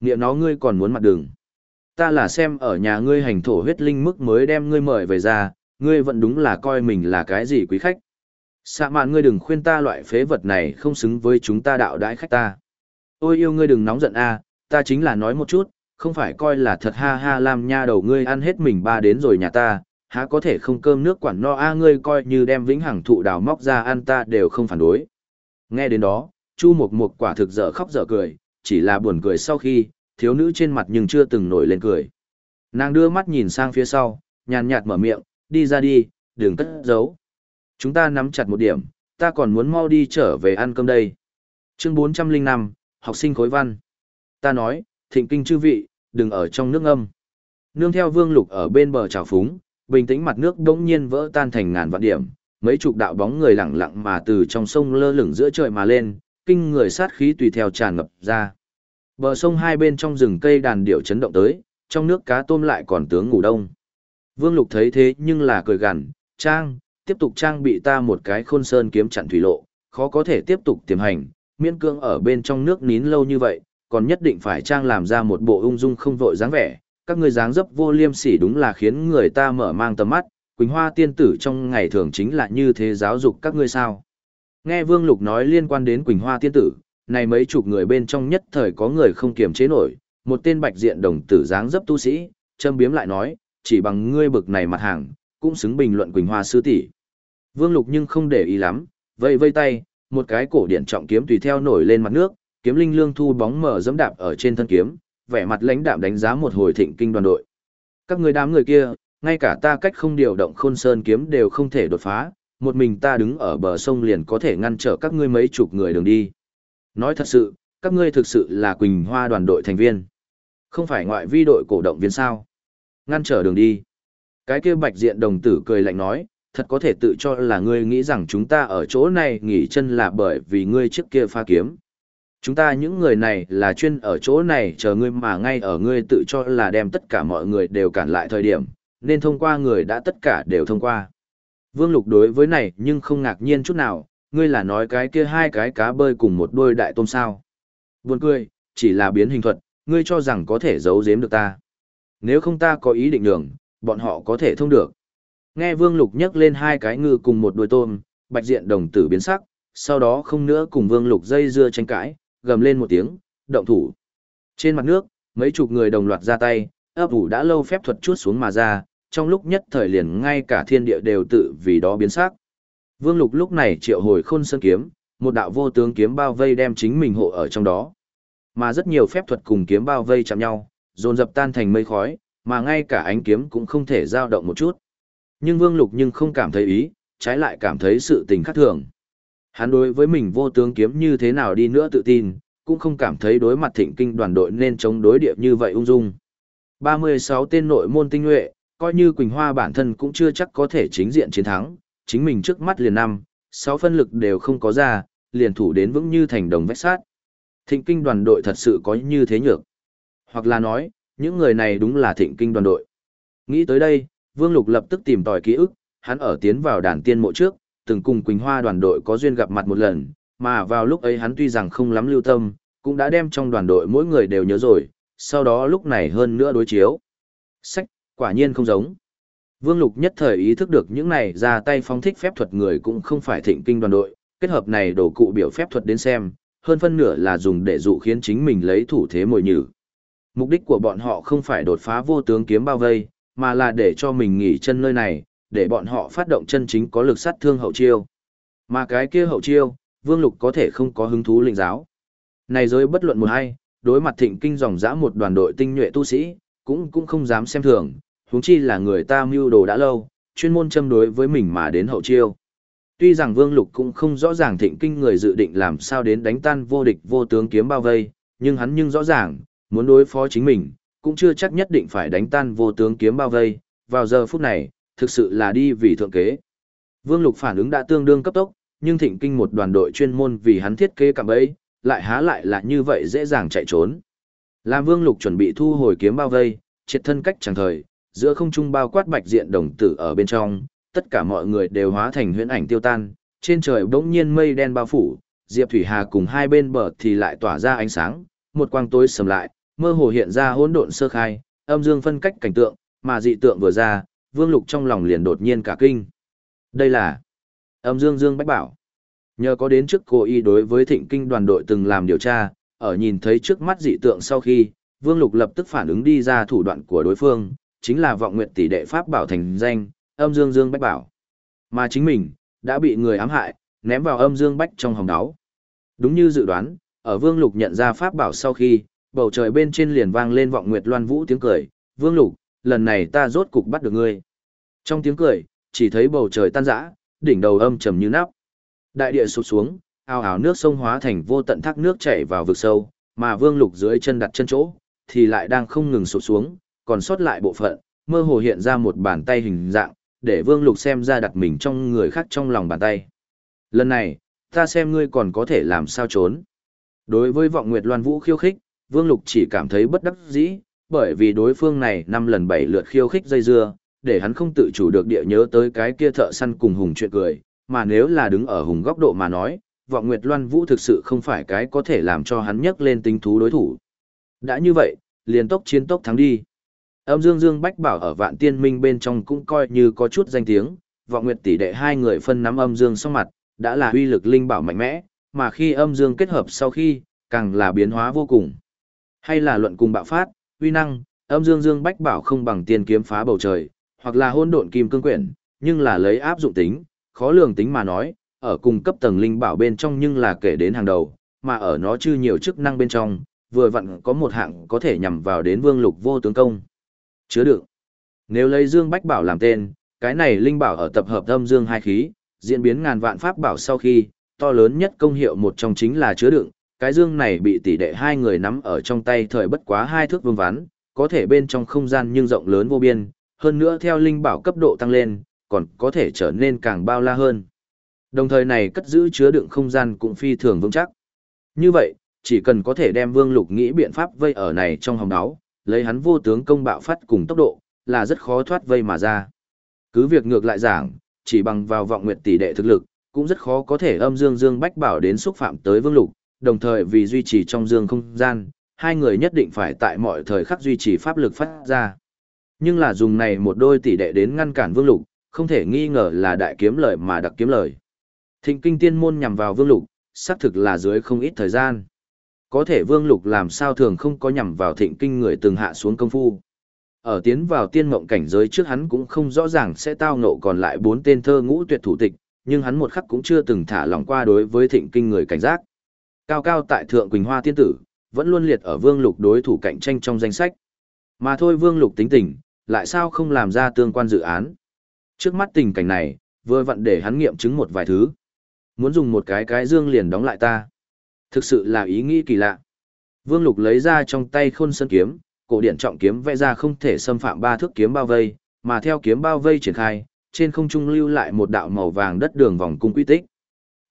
Niệm nó ngươi còn muốn mặt đường. Ta là xem ở nhà ngươi hành thổ huyết linh mức mới đem ngươi mời về ra, ngươi vẫn đúng là coi mình là cái gì quý khách. Xạ mạn ngươi đừng khuyên ta loại phế vật này không xứng với chúng ta đạo đãi khách ta. Ôi yêu ngươi đừng nóng giận a, ta chính là nói một chút, không phải coi là thật ha ha làm nha đầu ngươi ăn hết mình ba đến rồi nhà ta, há có thể không cơm nước quản no a ngươi coi như đem vĩnh hằng thụ đào móc ra ăn ta đều không phản đối. Nghe đến đó, Chu Mộc Mộc quả thực dở khóc dở cười, chỉ là buồn cười sau khi, thiếu nữ trên mặt nhưng chưa từng nổi lên cười. Nàng đưa mắt nhìn sang phía sau, nhàn nhạt mở miệng, đi ra đi, đừng cất giấu. Chúng ta nắm chặt một điểm, ta còn muốn mau đi trở về ăn cơm đây. Chương 405, học sinh khối văn. Ta nói, thịnh kinh chư vị, đừng ở trong nước âm. Nương theo vương lục ở bên bờ trào phúng, bình tĩnh mặt nước đống nhiên vỡ tan thành ngàn vạn điểm, mấy chục đạo bóng người lặng lặng mà từ trong sông lơ lửng giữa trời mà lên, kinh người sát khí tùy theo tràn ngập ra. Bờ sông hai bên trong rừng cây đàn điệu chấn động tới, trong nước cá tôm lại còn tướng ngủ đông. Vương Lục thấy thế nhưng là cười gằn, "Trang, tiếp tục trang bị ta một cái khôn sơn kiếm chặn thủy lộ, khó có thể tiếp tục tiềm hành, miễn cương ở bên trong nước nín lâu như vậy, còn nhất định phải trang làm ra một bộ ung dung không vội dáng vẻ, các ngươi dáng dấp vô liêm sỉ đúng là khiến người ta mở mang tầm mắt, Quỳnh Hoa tiên tử trong ngày thường chính là như thế giáo dục các ngươi sao. Nghe Vương Lục nói liên quan đến Quỳnh Hoa tiên tử, này mấy chục người bên trong nhất thời có người không kiềm chế nổi, một tên bạch diện đồng tử dáng dấp tu sĩ, châm biếm lại nói, chỉ bằng ngươi bực này mặt hàng, cũng xứng bình luận Quỳnh Hoa sư tỷ. Vương Lục nhưng không để ý lắm, vây vây tay, một cái cổ điện trọng kiếm tùy theo nổi lên mặt nước, kiếm linh lương thu bóng mở dẫm đạp ở trên thân kiếm, vẻ mặt lãnh đạm đánh giá một hồi thịnh kinh đoàn đội. Các người đám người kia, ngay cả ta cách không điều động khôn sơn kiếm đều không thể đột phá, một mình ta đứng ở bờ sông liền có thể ngăn trở các ngươi mấy chục người đường đi. Nói thật sự, các ngươi thực sự là Quỳnh Hoa đoàn đội thành viên. Không phải ngoại vi đội cổ động viên sao. Ngăn trở đường đi. Cái kia bạch diện đồng tử cười lạnh nói, thật có thể tự cho là ngươi nghĩ rằng chúng ta ở chỗ này nghỉ chân là bởi vì ngươi trước kia pha kiếm. Chúng ta những người này là chuyên ở chỗ này chờ ngươi mà ngay ở ngươi tự cho là đem tất cả mọi người đều cản lại thời điểm, nên thông qua người đã tất cả đều thông qua. Vương Lục đối với này nhưng không ngạc nhiên chút nào, ngươi là nói cái kia hai cái cá bơi cùng một đôi đại tôm sao. Buồn cười, chỉ là biến hình thuật, ngươi cho rằng có thể giấu giếm được ta. Nếu không ta có ý định đường, bọn họ có thể thông được. Nghe Vương Lục nhắc lên hai cái ngư cùng một đôi tôm, bạch diện đồng tử biến sắc, sau đó không nữa cùng Vương Lục dây dưa tranh cãi, gầm lên một tiếng, động thủ. Trên mặt nước, mấy chục người đồng loạt ra tay, ấp ủ đã lâu phép thuật chút xuống mà ra, trong lúc nhất thời liền ngay cả thiên địa đều tự vì đó biến sắc. Vương Lục lúc này triệu hồi khôn sơn kiếm, một đạo vô tướng kiếm bao vây đem chính mình hộ ở trong đó. Mà rất nhiều phép thuật cùng kiếm bao vây chạm nhau, dồn dập tan thành mây khói, mà ngay cả ánh kiếm cũng không thể dao động một chút. Nhưng Vương Lục nhưng không cảm thấy ý, trái lại cảm thấy sự tình khác thường. Hắn đối với mình vô tướng kiếm như thế nào đi nữa tự tin, cũng không cảm thấy đối mặt thịnh kinh đoàn đội nên chống đối địa như vậy ung dung. 36 tên nội môn tinh nhuệ, coi như Quỳnh Hoa bản thân cũng chưa chắc có thể chính diện chiến thắng, chính mình trước mắt liền năm, 6 phân lực đều không có ra, liền thủ đến vững như thành đồng vách sát. Thịnh kinh đoàn đội thật sự có như thế nhược. Hoặc là nói, những người này đúng là thịnh kinh đoàn đội. Nghĩ tới đây, Vương Lục lập tức tìm tòi ký ức, hắn ở tiến vào đàn tiên mộ trước, từng cùng Quỳnh Hoa đoàn đội có duyên gặp mặt một lần, mà vào lúc ấy hắn tuy rằng không lắm lưu tâm, cũng đã đem trong đoàn đội mỗi người đều nhớ rồi, sau đó lúc này hơn nữa đối chiếu. Sách, quả nhiên không giống. Vương Lục nhất thời ý thức được những này ra tay phóng thích phép thuật người cũng không phải thịnh kinh đoàn đội, kết hợp này đổ cụ biểu phép thuật đến xem, hơn phân nửa là dùng để dụ khiến chính mình lấy thủ thế mồi nhử. Mục đích của bọn họ không phải đột phá vô tướng kiếm bao vây, mà là để cho mình nghỉ chân nơi này, để bọn họ phát động chân chính có lực sát thương hậu chiêu. Mà cái kia hậu chiêu, Vương Lục có thể không có hứng thú linh giáo. Này giới bất luận một hay, đối mặt thịnh kinh dòng dã một đoàn đội tinh nhuệ tu sĩ, cũng cũng không dám xem thường, huống chi là người ta mưu đồ đã lâu, chuyên môn châm đối với mình mà đến hậu chiêu. Tuy rằng Vương Lục cũng không rõ ràng thịnh kinh người dự định làm sao đến đánh tan vô địch vô tướng kiếm bao vây, nhưng hắn nhưng rõ ràng, muốn đối phó chính mình, cũng chưa chắc nhất định phải đánh tan vô tướng kiếm bao vây, vào giờ phút này, thực sự là đi vì thượng kế. Vương Lục phản ứng đã tương đương cấp tốc, nhưng thịnh kinh một đoàn đội chuyên môn vì hắn thiết kế cạm bẫy, lại há lại là như vậy dễ dàng chạy trốn. Làm Vương Lục chuẩn bị thu hồi kiếm bao vây, triệt thân cách chẳng thời, giữa không trung bao quát bạch diện đồng tử ở bên trong, tất cả mọi người đều hóa thành huyễn ảnh tiêu tan, trên trời bỗng nhiên mây đen bao phủ, Diệp Thủy Hà cùng hai bên bờ thì lại tỏa ra ánh sáng, một quang tối sầm lại, mơ hồ hiện ra hỗn độn sơ khai, âm dương phân cách cảnh tượng, mà dị tượng vừa ra, Vương Lục trong lòng liền đột nhiên cả kinh. Đây là âm dương dương bách bảo. Nhờ có đến trước cô y đối với thịnh kinh đoàn đội từng làm điều tra, ở nhìn thấy trước mắt dị tượng sau khi, Vương Lục lập tức phản ứng đi ra thủ đoạn của đối phương, chính là vọng nguyện tỷ đệ pháp bảo thành danh, âm dương dương bách bảo. Mà chính mình, đã bị người ám hại, ném vào âm dương bách trong hồng đáo. Đúng như dự đoán, ở Vương Lục nhận ra pháp bảo sau khi, bầu trời bên trên liền vang lên vọng nguyệt loan vũ tiếng cười, "Vương Lục, lần này ta rốt cục bắt được ngươi." Trong tiếng cười, chỉ thấy bầu trời tan rã, đỉnh đầu âm trầm như nắp. Đại địa sụp xuống, ao ào nước sông hóa thành vô tận thác nước chảy vào vực sâu, mà Vương Lục dưới chân đặt chân chỗ, thì lại đang không ngừng sụp xuống, còn sót lại bộ phận, mơ hồ hiện ra một bàn tay hình dạng, để Vương Lục xem ra đặt mình trong người khác trong lòng bàn tay. Lần này, ta xem ngươi còn có thể làm sao trốn. Đối với vọng Nguyệt Loan Vũ khiêu khích, Vương Lục chỉ cảm thấy bất đắc dĩ, bởi vì đối phương này năm lần bảy lượt khiêu khích dây dưa, để hắn không tự chủ được địa nhớ tới cái kia thợ săn cùng Hùng chuyện cười, mà nếu là đứng ở Hùng góc độ mà nói, vọng Nguyệt Loan Vũ thực sự không phải cái có thể làm cho hắn nhấc lên tính thú đối thủ. Đã như vậy, liền tốc chiến tốc thắng đi. Âm Dương Dương Bách Bảo ở Vạn Tiên Minh bên trong cũng coi như có chút danh tiếng, vọng Nguyệt tỷ đệ hai người phân nắm âm dương song mặt, đã là uy lực linh bảo mạnh mẽ, mà khi âm dương kết hợp sau khi, càng là biến hóa vô cùng. Hay là luận cùng bạo phát, uy năng, âm dương dương bách bảo không bằng tiên kiếm phá bầu trời, hoặc là hôn độn kim cương quyển, nhưng là lấy áp dụng tính, khó lường tính mà nói, ở cùng cấp tầng linh bảo bên trong nhưng là kể đến hàng đầu, mà ở nó chưa nhiều chức năng bên trong, vừa vặn có một hạng có thể nhằm vào đến vương lục vô tướng công. Chứa đựng. Nếu lấy dương bách bảo làm tên, cái này linh bảo ở tập hợp âm dương hai khí, Diễn biến ngàn vạn pháp bảo sau khi, to lớn nhất công hiệu một trong chính là chứa đựng, cái dương này bị tỷ đệ hai người nắm ở trong tay thời bất quá hai thước vương ván, có thể bên trong không gian nhưng rộng lớn vô biên, hơn nữa theo linh bảo cấp độ tăng lên, còn có thể trở nên càng bao la hơn. Đồng thời này cất giữ chứa đựng không gian cũng phi thường vững chắc. Như vậy, chỉ cần có thể đem Vương Lục nghĩ biện pháp vây ở này trong hòng đáo, lấy hắn vô tướng công bạo phát cùng tốc độ, là rất khó thoát vây mà ra. Cứ việc ngược lại giảng, chỉ bằng vào vọng nguyệt tỷ đệ thực lực, cũng rất khó có thể âm dương dương bách bảo đến xúc phạm tới Vương Lục, đồng thời vì duy trì trong dương không gian, hai người nhất định phải tại mọi thời khắc duy trì pháp lực phát ra. Nhưng là dùng này một đôi tỷ đệ đến ngăn cản Vương Lục, không thể nghi ngờ là đại kiếm lời mà đặc kiếm lời. Thịnh kinh tiên môn nhằm vào Vương Lục, xác thực là dưới không ít thời gian. Có thể Vương Lục làm sao thường không có nhằm vào thịnh kinh người từng hạ xuống công phu. Ở tiến vào tiên mộng cảnh giới trước hắn cũng không rõ ràng sẽ tao nộ còn lại bốn tên thơ ngũ tuyệt thủ tịch, nhưng hắn một khắc cũng chưa từng thả lòng qua đối với thịnh kinh người cảnh giác. Cao cao tại thượng Quỳnh Hoa tiên tử, vẫn luôn liệt ở Vương Lục đối thủ cạnh tranh trong danh sách. Mà thôi Vương Lục tính tình, lại sao không làm ra tương quan dự án. Trước mắt tình cảnh này, vừa vặn để hắn nghiệm chứng một vài thứ. Muốn dùng một cái cái dương liền đóng lại ta. Thực sự là ý nghĩ kỳ lạ. Vương Lục lấy ra trong tay khôn sơn kiếm, cổ điển trọng kiếm vẽ ra không thể xâm phạm ba thước kiếm bao vây, mà theo kiếm bao vây triển khai, trên không trung lưu lại một đạo màu vàng đất đường vòng cung quy tích.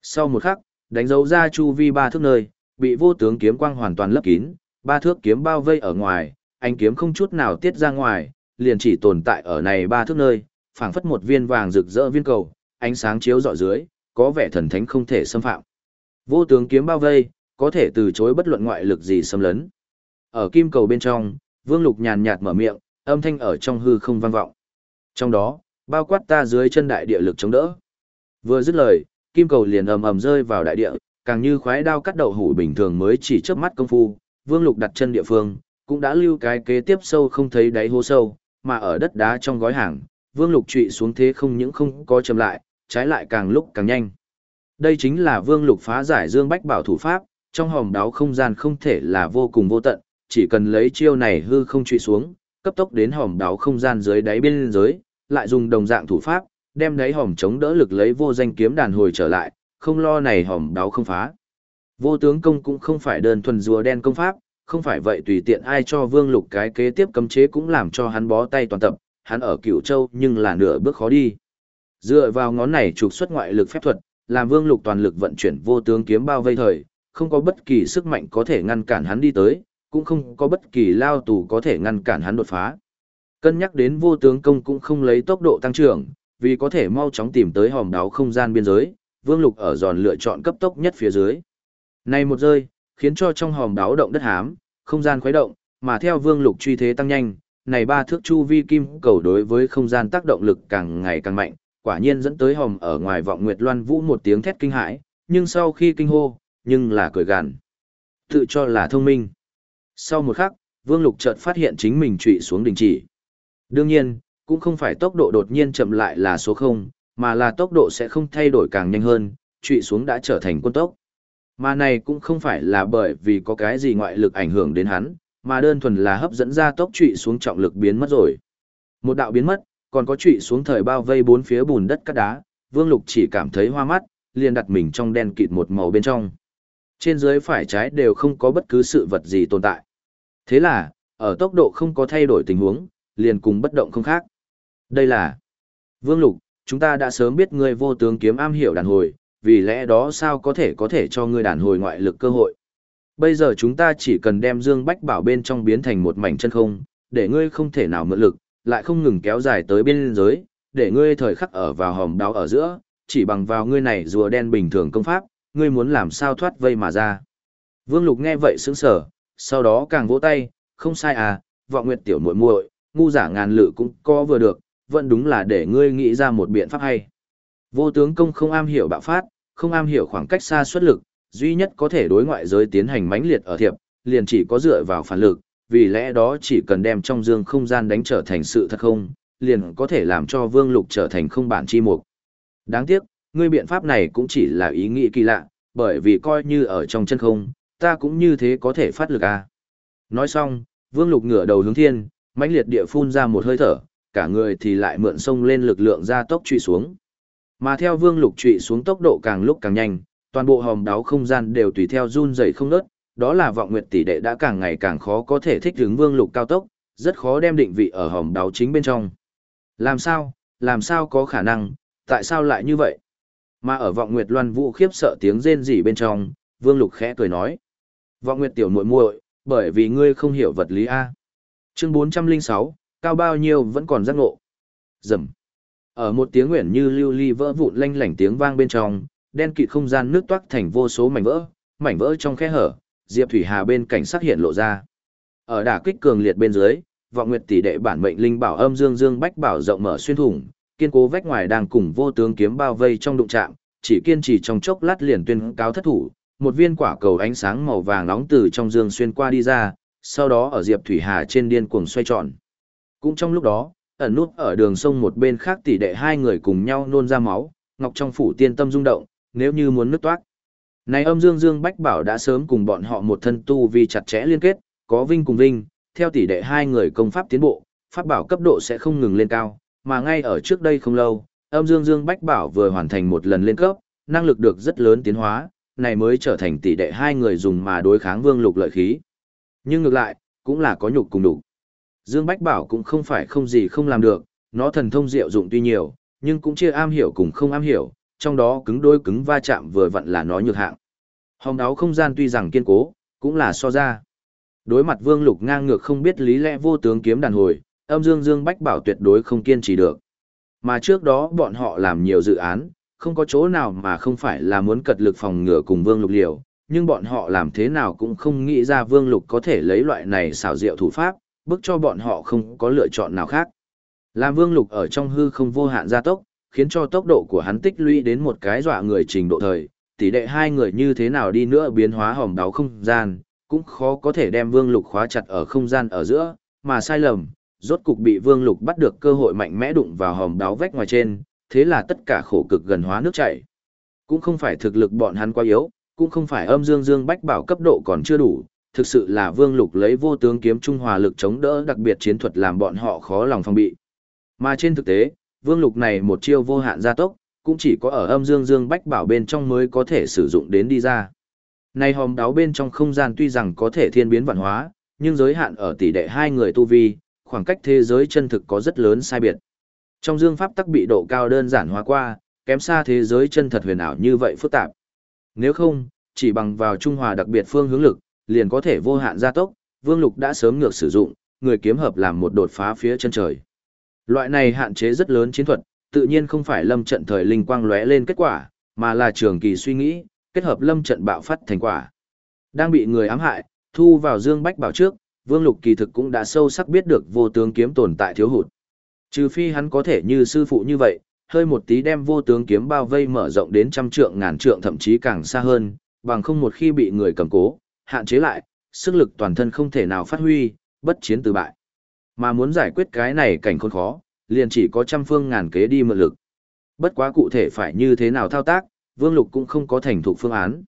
Sau một khắc, đánh dấu ra chu vi ba thước nơi, bị vô tướng kiếm quang hoàn toàn lấp kín, ba thước kiếm bao vây ở ngoài, anh kiếm không chút nào tiết ra ngoài, liền chỉ tồn tại ở này ba thước nơi, phảng phất một viên vàng rực rỡ viên cầu, ánh sáng chiếu rọi dưới, có vẻ thần thánh không thể xâm phạm. Vô tướng kiếm bao vây, có thể từ chối bất luận ngoại lực gì xâm lấn. Ở kim cầu bên trong, Vương Lục nhàn nhạt mở miệng, âm thanh ở trong hư không vang vọng. Trong đó, bao quát ta dưới chân đại địa lực chống đỡ. Vừa dứt lời, kim cầu liền ầm ầm rơi vào đại địa, càng như khoái đao cắt đậu hủ bình thường mới chỉ chớp mắt công phu, Vương Lục đặt chân địa phương, cũng đã lưu cái kế tiếp sâu không thấy đáy hố sâu, mà ở đất đá trong gói hàng, Vương Lục trụy xuống thế không những không có chậm lại, trái lại càng lúc càng nhanh. Đây chính là Vương Lục phá giải Dương Bách Bảo thủ pháp, trong hòm đáo không gian không thể là vô cùng vô tận, chỉ cần lấy chiêu này hư không trụy xuống, cấp tốc đến hòm đáo không gian dưới đáy biên giới, lại dùng đồng dạng thủ pháp, đem đáy hòm chống đỡ lực lấy vô danh kiếm đàn hồi trở lại, không lo này hòm đáo không phá. Vô tướng công cũng không phải đơn thuần rùa đen công pháp, không phải vậy tùy tiện ai cho Vương Lục cái kế tiếp cấm chế cũng làm cho hắn bó tay toàn tập, hắn ở Cửu Châu nhưng là nửa bước khó đi. Dựa vào ngón này trục xuất ngoại lực phép thuật, làm Vương Lục toàn lực vận chuyển vô tướng kiếm bao vây thời, không có bất kỳ sức mạnh có thể ngăn cản hắn đi tới, cũng không có bất kỳ lao tù có thể ngăn cản hắn đột phá. Cân nhắc đến vô tướng công cũng không lấy tốc độ tăng trưởng, vì có thể mau chóng tìm tới hòm đáo không gian biên giới, Vương Lục ở giòn lựa chọn cấp tốc nhất phía dưới. Này một rơi, khiến cho trong hòm đáo động đất hám, không gian khuấy động, mà theo Vương Lục truy thế tăng nhanh, này ba thước chu vi kim cầu đối với không gian tác động lực càng ngày càng mạnh, quả nhiên dẫn tới hòm ở ngoài vọng Nguyệt Loan Vũ một tiếng thét kinh hãi, nhưng sau khi kinh hô, nhưng là cười gằn. Tự cho là thông minh. Sau một khắc, Vương Lục chợt phát hiện chính mình trụy xuống đình chỉ. Đương nhiên, cũng không phải tốc độ đột nhiên chậm lại là số 0, mà là tốc độ sẽ không thay đổi càng nhanh hơn, trụy xuống đã trở thành quân tốc. Mà này cũng không phải là bởi vì có cái gì ngoại lực ảnh hưởng đến hắn, mà đơn thuần là hấp dẫn ra tốc trụy xuống trọng lực biến mất rồi. Một đạo biến mất, còn có trụy xuống thời bao vây bốn phía bùn đất cát đá, Vương Lục chỉ cảm thấy hoa mắt, liền đặt mình trong đen kịt một màu bên trong. Trên dưới phải trái đều không có bất cứ sự vật gì tồn tại. Thế là, ở tốc độ không có thay đổi tình huống, liền cùng bất động không khác. Đây là Vương Lục, chúng ta đã sớm biết ngươi vô tướng kiếm am hiểu đàn hồi, vì lẽ đó sao có thể có thể cho ngươi đàn hồi ngoại lực cơ hội. Bây giờ chúng ta chỉ cần đem Dương Bách Bảo bên trong biến thành một mảnh chân không, để ngươi không thể nào mượn lực, lại không ngừng kéo dài tới biên giới, để ngươi thời khắc ở vào hòm đau ở giữa, chỉ bằng vào ngươi này rùa đen bình thường công pháp, ngươi muốn làm sao thoát vây mà ra. Vương Lục nghe vậy sững sờ, sau đó càng vỗ tay, không sai à, vọng nguyệt tiểu muội muội, ngu giả ngàn lự cũng có vừa được, vẫn đúng là để ngươi nghĩ ra một biện pháp hay. Vô tướng công không am hiểu bạo phát, không am hiểu khoảng cách xa xuất lực, duy nhất có thể đối ngoại giới tiến hành mãnh liệt ở thiệp, liền chỉ có dựa vào phản lực, vì lẽ đó chỉ cần đem trong dương không gian đánh trở thành sự thật không, liền có thể làm cho vương lục trở thành không bản chi mục. Đáng tiếc, ngươi biện pháp này cũng chỉ là ý nghĩ kỳ lạ, bởi vì coi như ở trong chân không, ta cũng như thế có thể phát lực à. Nói xong, vương lục ngửa đầu hướng thiên, mãnh liệt địa phun ra một hơi thở, cả người thì lại mượn sông lên lực lượng ra tốc truy xuống. Mà theo Vương Lục trụy xuống tốc độ càng lúc càng nhanh, toàn bộ hòm đáo không gian đều tùy theo run rẩy không ngớt, đó là vọng nguyệt tỷ đệ đã càng ngày càng khó có thể thích ứng Vương Lục cao tốc, rất khó đem định vị ở hòm đáo chính bên trong. Làm sao, làm sao có khả năng, tại sao lại như vậy? Mà ở vọng nguyệt loan vũ khiếp sợ tiếng rên rỉ bên trong, Vương Lục khẽ cười nói. Vọng nguyệt tiểu muội muội, bởi vì ngươi không hiểu vật lý A. Chương 406, cao bao nhiêu vẫn còn giác ngộ. Dầm. Ở một tiếng nguyện như lưu ly vỡ vụn lanh lảnh tiếng vang bên trong, đen kịt không gian nước toát thành vô số mảnh vỡ, mảnh vỡ trong khe hở, Diệp Thủy Hà bên cảnh sát hiện lộ ra. Ở đả kích cường liệt bên dưới, vọng nguyệt tỷ đệ bản mệnh linh bảo âm dương dương bách bảo rộng mở xuyên thủng, kiên cố vách ngoài đang cùng vô tướng kiếm bao vây trong đụng trạng, chỉ kiên trì trong chốc lát liền tuyên cáo thất thủ, một viên quả cầu ánh sáng màu vàng nóng từ trong dương xuyên qua đi ra, sau đó ở Diệp Thủy Hà trên điên cuồng xoay tròn. Cũng trong lúc đó, ẩn nút ở đường sông một bên khác tỷ đệ hai người cùng nhau nôn ra máu, ngọc trong phủ tiên tâm rung động, nếu như muốn nứt toát. Này âm dương dương bách bảo đã sớm cùng bọn họ một thân tu vì chặt chẽ liên kết, có vinh cùng vinh, theo tỷ đệ hai người công pháp tiến bộ, pháp bảo cấp độ sẽ không ngừng lên cao, mà ngay ở trước đây không lâu, âm dương dương bách bảo vừa hoàn thành một lần lên cấp, năng lực được rất lớn tiến hóa, này mới trở thành tỷ đệ hai người dùng mà đối kháng vương lục lợi khí. Nhưng ngược lại, cũng là có nhục cùng đủ. Dương Bách Bảo cũng không phải không gì không làm được, nó thần thông diệu dụng tuy nhiều, nhưng cũng chia am hiểu cùng không am hiểu, trong đó cứng đôi cứng va chạm vừa vặn là nó nhược hạng. Hồng đáo không gian tuy rằng kiên cố, cũng là so ra. Đối mặt Vương Lục ngang ngược không biết lý lẽ vô tướng kiếm đàn hồi, âm dương Dương Bách Bảo tuyệt đối không kiên trì được. Mà trước đó bọn họ làm nhiều dự án, không có chỗ nào mà không phải là muốn cật lực phòng ngừa cùng Vương Lục liều, nhưng bọn họ làm thế nào cũng không nghĩ ra Vương Lục có thể lấy loại này xảo diệu thủ pháp, bức cho bọn họ không có lựa chọn nào khác. Làm Vương Lục ở trong hư không vô hạn gia tốc, khiến cho tốc độ của hắn tích lũy đến một cái dọa người trình độ thời, tỷ đệ hai người như thế nào đi nữa biến hóa hòm đáo không gian, cũng khó có thể đem Vương Lục khóa chặt ở không gian ở giữa, mà sai lầm, rốt cục bị Vương Lục bắt được cơ hội mạnh mẽ đụng vào hòm đáo vách ngoài trên, thế là tất cả khổ cực gần hóa nước chảy. Cũng không phải thực lực bọn hắn quá yếu, cũng không phải âm dương dương bách bảo cấp độ còn chưa đủ, thực sự là Vương Lục lấy vô tướng kiếm trung hòa lực chống đỡ đặc biệt chiến thuật làm bọn họ khó lòng phòng bị. Mà trên thực tế, Vương Lục này một chiêu vô hạn gia tốc, cũng chỉ có ở âm dương dương bách bảo bên trong mới có thể sử dụng đến đi ra. Này hòm đáo bên trong không gian tuy rằng có thể thiên biến vạn hóa, nhưng giới hạn ở tỷ đệ hai người tu vi, khoảng cách thế giới chân thực có rất lớn sai biệt. Trong dương pháp tắc bị độ cao đơn giản hóa qua, kém xa thế giới chân thật huyền ảo như vậy phức tạp. Nếu không, chỉ bằng vào trung hòa đặc biệt phương hướng lực, liền có thể vô hạn gia tốc, Vương Lục đã sớm ngược sử dụng, người kiếm hợp làm một đột phá phía chân trời. Loại này hạn chế rất lớn chiến thuật, tự nhiên không phải lâm trận thời linh quang lóe lên kết quả, mà là trường kỳ suy nghĩ, kết hợp lâm trận bạo phát thành quả. Đang bị người ám hại, thu vào Dương Bách bảo trước, Vương Lục kỳ thực cũng đã sâu sắc biết được vô tướng kiếm tồn tại thiếu hụt. Trừ phi hắn có thể như sư phụ như vậy, hơi một tí đem vô tướng kiếm bao vây mở rộng đến trăm trượng ngàn trượng thậm chí càng xa hơn, bằng không một khi bị người cầm cố, hạn chế lại, sức lực toàn thân không thể nào phát huy, bất chiến từ bại. Mà muốn giải quyết cái này cảnh khốn khó, liền chỉ có trăm phương ngàn kế đi mượn lực. Bất quá cụ thể phải như thế nào thao tác, Vương Lục cũng không có thành thục phương án.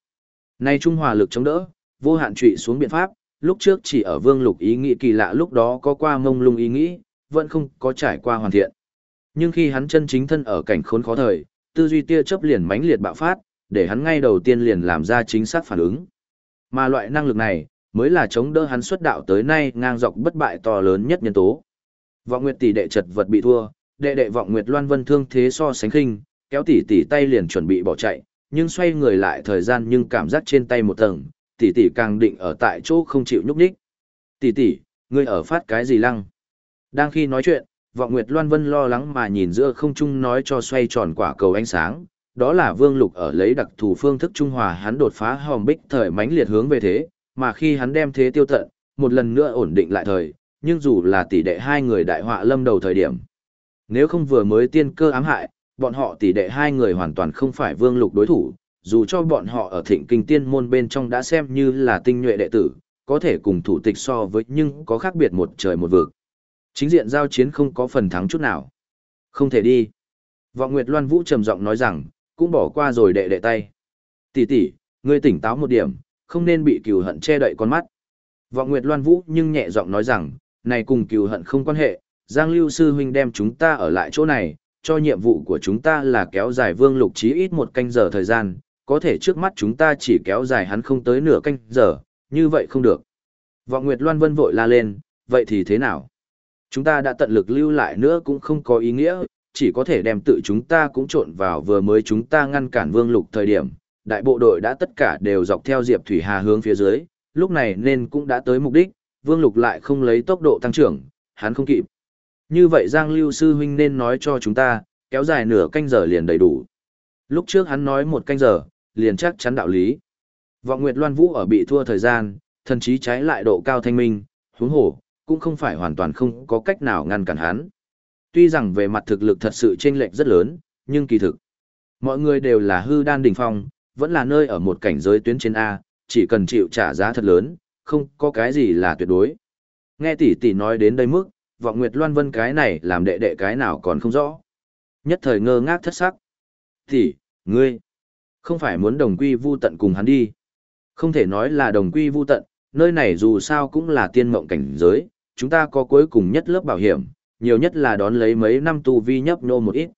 Nay Trung Hòa lực chống đỡ, vô hạn trụy xuống biện pháp, lúc trước chỉ ở Vương Lục ý nghĩ kỳ lạ lúc đó có qua mông lung ý nghĩ, vẫn không có trải qua hoàn thiện. Nhưng khi hắn chân chính thân ở cảnh khốn khó thời, tư duy tia chớp liền mãnh liệt bạo phát, để hắn ngay đầu tiên liền làm ra chính xác phản ứng. Mà loại năng lực này, mới là chống đỡ hắn xuất đạo tới nay ngang dọc bất bại to lớn nhất nhân tố. Vọng Nguyệt tỷ đệ chật vật bị thua, đệ đệ Vọng Nguyệt Loan Vân thương thế so sánh khinh, kéo tỷ tỷ tay liền chuẩn bị bỏ chạy, nhưng xoay người lại thời gian nhưng cảm giác trên tay một tầng, tỷ tỷ càng định ở tại chỗ không chịu nhúc nhích. Tỷ tỷ, ngươi ở phát cái gì lăng? Đang khi nói chuyện, Vọng Nguyệt Loan Vân lo lắng mà nhìn giữa không trung nói cho xoay tròn quả cầu ánh sáng, đó là Vương Lục ở lấy đặc thù phương thức trung hòa hắn đột phá hòm bích thời mãnh liệt hướng về thế, mà khi hắn đem thế tiêu tận, một lần nữa ổn định lại thời, nhưng dù là tỷ đệ hai người đại họa lâm đầu thời điểm. Nếu không vừa mới tiên cơ ám hại, bọn họ tỷ đệ hai người hoàn toàn không phải Vương Lục đối thủ, dù cho bọn họ ở thịnh kinh tiên môn bên trong đã xem như là tinh nhuệ đệ tử, có thể cùng thủ tịch so với nhưng có khác biệt một trời một vực. Chính diện giao chiến không có phần thắng chút nào. Không thể đi. Vọng Nguyệt Loan Vũ trầm giọng nói rằng, cũng bỏ qua rồi đệ đệ tay. Tỷ tỷ, ngươi tỉnh táo một điểm, không nên bị cừu hận che đậy con mắt. Vọng Nguyệt Loan Vũ nhưng nhẹ giọng nói rằng, này cùng cừu hận không quan hệ, Giang Lưu Sư Huynh đem chúng ta ở lại chỗ này, cho nhiệm vụ của chúng ta là kéo dài vương lục chí ít một canh giờ thời gian, có thể trước mắt chúng ta chỉ kéo dài hắn không tới nửa canh giờ, như vậy không được. Vọng Nguyệt Loan Vân vội la lên, vậy thì thế nào? Chúng ta đã tận lực lưu lại nữa cũng không có ý nghĩa, chỉ có thể đem tự chúng ta cũng trộn vào vừa mới chúng ta ngăn cản vương lục thời điểm. Đại bộ đội đã tất cả đều dọc theo Diệp Thủy Hà hướng phía dưới, lúc này nên cũng đã tới mục đích, vương lục lại không lấy tốc độ tăng trưởng, hắn không kịp. Như vậy Giang Lưu Sư Huynh nên nói cho chúng ta, kéo dài nửa canh giờ liền đầy đủ. Lúc trước hắn nói một canh giờ, liền chắc chắn đạo lý. Vọng Nguyệt Loan Vũ ở bị thua thời gian, thần chí trái lại độ cao thanh minh, huống hồ, cũng không phải hoàn toàn không có cách nào ngăn cản hắn. Tuy rằng về mặt thực lực thật sự chênh lệch rất lớn, nhưng kỳ thực, mọi người đều là hư đan đỉnh phong, vẫn là nơi ở một cảnh giới tuyến trên A, chỉ cần chịu trả giá thật lớn, không có cái gì là tuyệt đối. Nghe tỷ tỷ nói đến đây mức, vọng Nguyệt Loan Vân cái này làm đệ đệ cái nào còn không rõ. Nhất thời ngơ ngác thất sắc. Tỷ, ngươi, không phải muốn đồng quy vu tận cùng hắn đi. Không thể nói là đồng quy vu tận, nơi này dù sao cũng là tiên mộng cảnh giới, chúng ta có cuối cùng nhất lớp bảo hiểm, nhiều nhất là đón lấy mấy năm tu vi nhấp nô một ít.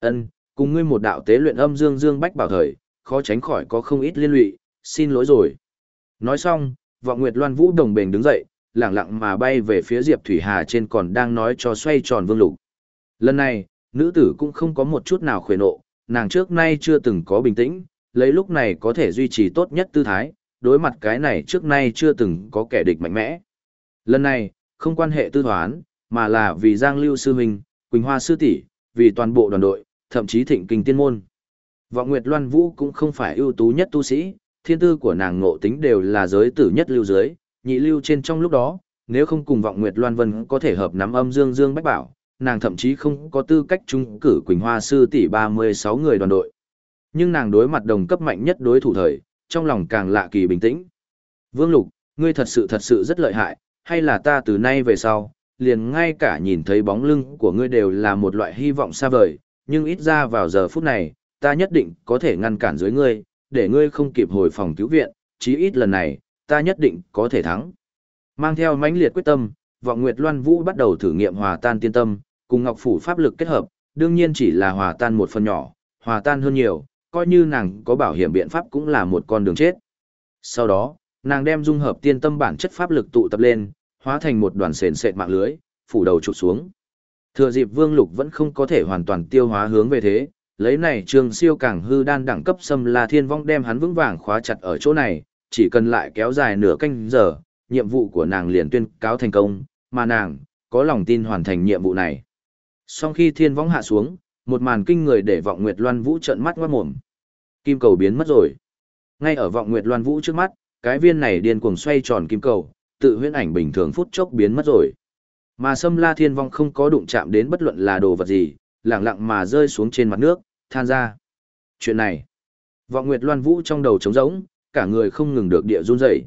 Ân, cùng ngươi một đạo tế luyện âm dương dương bách bảo thời, khó tránh khỏi có không ít liên lụy, xin lỗi rồi. Nói xong, vọng Nguyệt Loan Vũ đồng bền đứng dậy, lặng lặng mà bay về phía Diệp Thủy Hà trên còn đang nói cho xoay tròn vương lục. Lần này, nữ tử cũng không có một chút nào khuệ nộ, nàng trước nay chưa từng có bình tĩnh, lấy lúc này có thể duy trì tốt nhất tư thái, đối mặt cái này trước nay chưa từng có kẻ địch mạnh mẽ. Lần này, không quan hệ tư thoán, mà là vì Giang Lưu Sư huynh, Quỳnh Hoa Sư tỷ vì toàn bộ đoàn đội, thậm chí thịnh kinh tiên môn. Vọng Nguyệt Loan Vũ cũng không phải ưu tú nhất tu sĩ, thiên tư của nàng ngộ tính đều là giới tử nhất lưu dưới, nhị lưu trên trong lúc đó, nếu không cùng Vọng Nguyệt Loan Vân có thể hợp nắm âm dương dương bách bảo, nàng thậm chí không có tư cách trung cử Quỳnh Hoa Sư tỷ 36 người đoàn đội. Nhưng nàng đối mặt đồng cấp mạnh nhất đối thủ thời, trong lòng càng lạ kỳ bình tĩnh. Vương Lục, ngươi thật sự thật sự rất lợi hại, hay là ta từ nay về sau, liền ngay cả nhìn thấy bóng lưng của ngươi đều là một loại hy vọng xa vời, nhưng ít ra vào giờ phút này, ta nhất định có thể ngăn cản dưới ngươi, để ngươi không kịp hồi phòng cứu viện, chí ít lần này, ta nhất định có thể thắng. Mang theo mãnh liệt quyết tâm, vọng Nguyệt Loan Vũ bắt đầu thử nghiệm hòa tan tiên tâm, cùng Ngọc Phủ pháp lực kết hợp, đương nhiên chỉ là hòa tan một phần nhỏ, hòa tan hơn nhiều, coi như nàng có bảo hiểm biện pháp cũng là một con đường chết. Sau đó, nàng đem dung hợp tiên tâm bản chất pháp lực tụ tập lên, hóa thành một đoàn sền sệt mạng lưới, phủ đầu chụp xuống. Thừa dịp Vương Lục vẫn không có thể hoàn toàn tiêu hóa hướng về thế, lấy này trường siêu càng hư đan đẳng cấp xâm la thiên vong đem hắn vững vàng khóa chặt ở chỗ này, chỉ cần lại kéo dài nửa canh giờ, nhiệm vụ của nàng liền tuyên cáo thành công, mà nàng, có lòng tin hoàn thành nhiệm vụ này. Sau khi thiên vong hạ xuống, một màn kinh người để vọng Nguyệt Loan Vũ trợn mắt ngoát mồm. Kim cầu biến mất rồi. Ngay ở vọng Nguyệt Loan Vũ trước mắt, cái viên này điên cuồng xoay tròn kim cầu, tự huyễn ảnh bình thường phút chốc biến mất rồi. Mà Sâm La Thiên Vong không có đụng chạm đến bất luận là đồ vật gì, lặng lặng mà rơi xuống trên mặt nước, than ra. Chuyện này, Vọng Nguyệt Loan Vũ trong đầu trống rỗng, cả người không ngừng được địa run rẩy.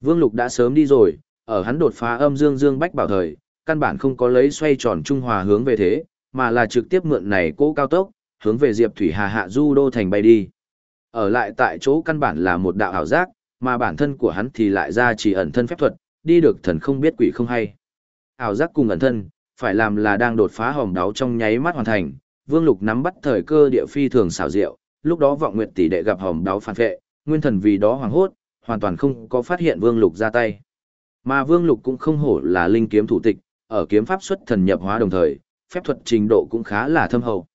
Vương Lục đã sớm đi rồi, ở hắn đột phá âm dương dương bách bảo thời, căn bản không có lấy xoay tròn trung hòa hướng về thế, mà là trực tiếp mượn này cố cao tốc, hướng về Diệp Thủy Hà hạ du đô thành bay đi. Ở lại tại chỗ căn bản là một đạo ảo giác, mà bản thân của hắn thì lại ra chỉ ẩn thân phép thuật, đi được thần không biết quỷ không hay. Ảo giác cùng ẩn thân, phải làm là đang đột phá hòm đáo trong nháy mắt hoàn thành, Vương Lục nắm bắt thời cơ địa phi thường xảo diệu, lúc đó vọng nguyệt tỷ đệ gặp hòm đáo phản vệ, nguyên thần vì đó hoàng hốt, hoàn toàn không có phát hiện Vương Lục ra tay. Mà Vương Lục cũng không hổ là linh kiếm thủ tịch, ở kiếm pháp xuất thần nhập hóa đồng thời, phép thuật trình độ cũng khá là thâm hậu.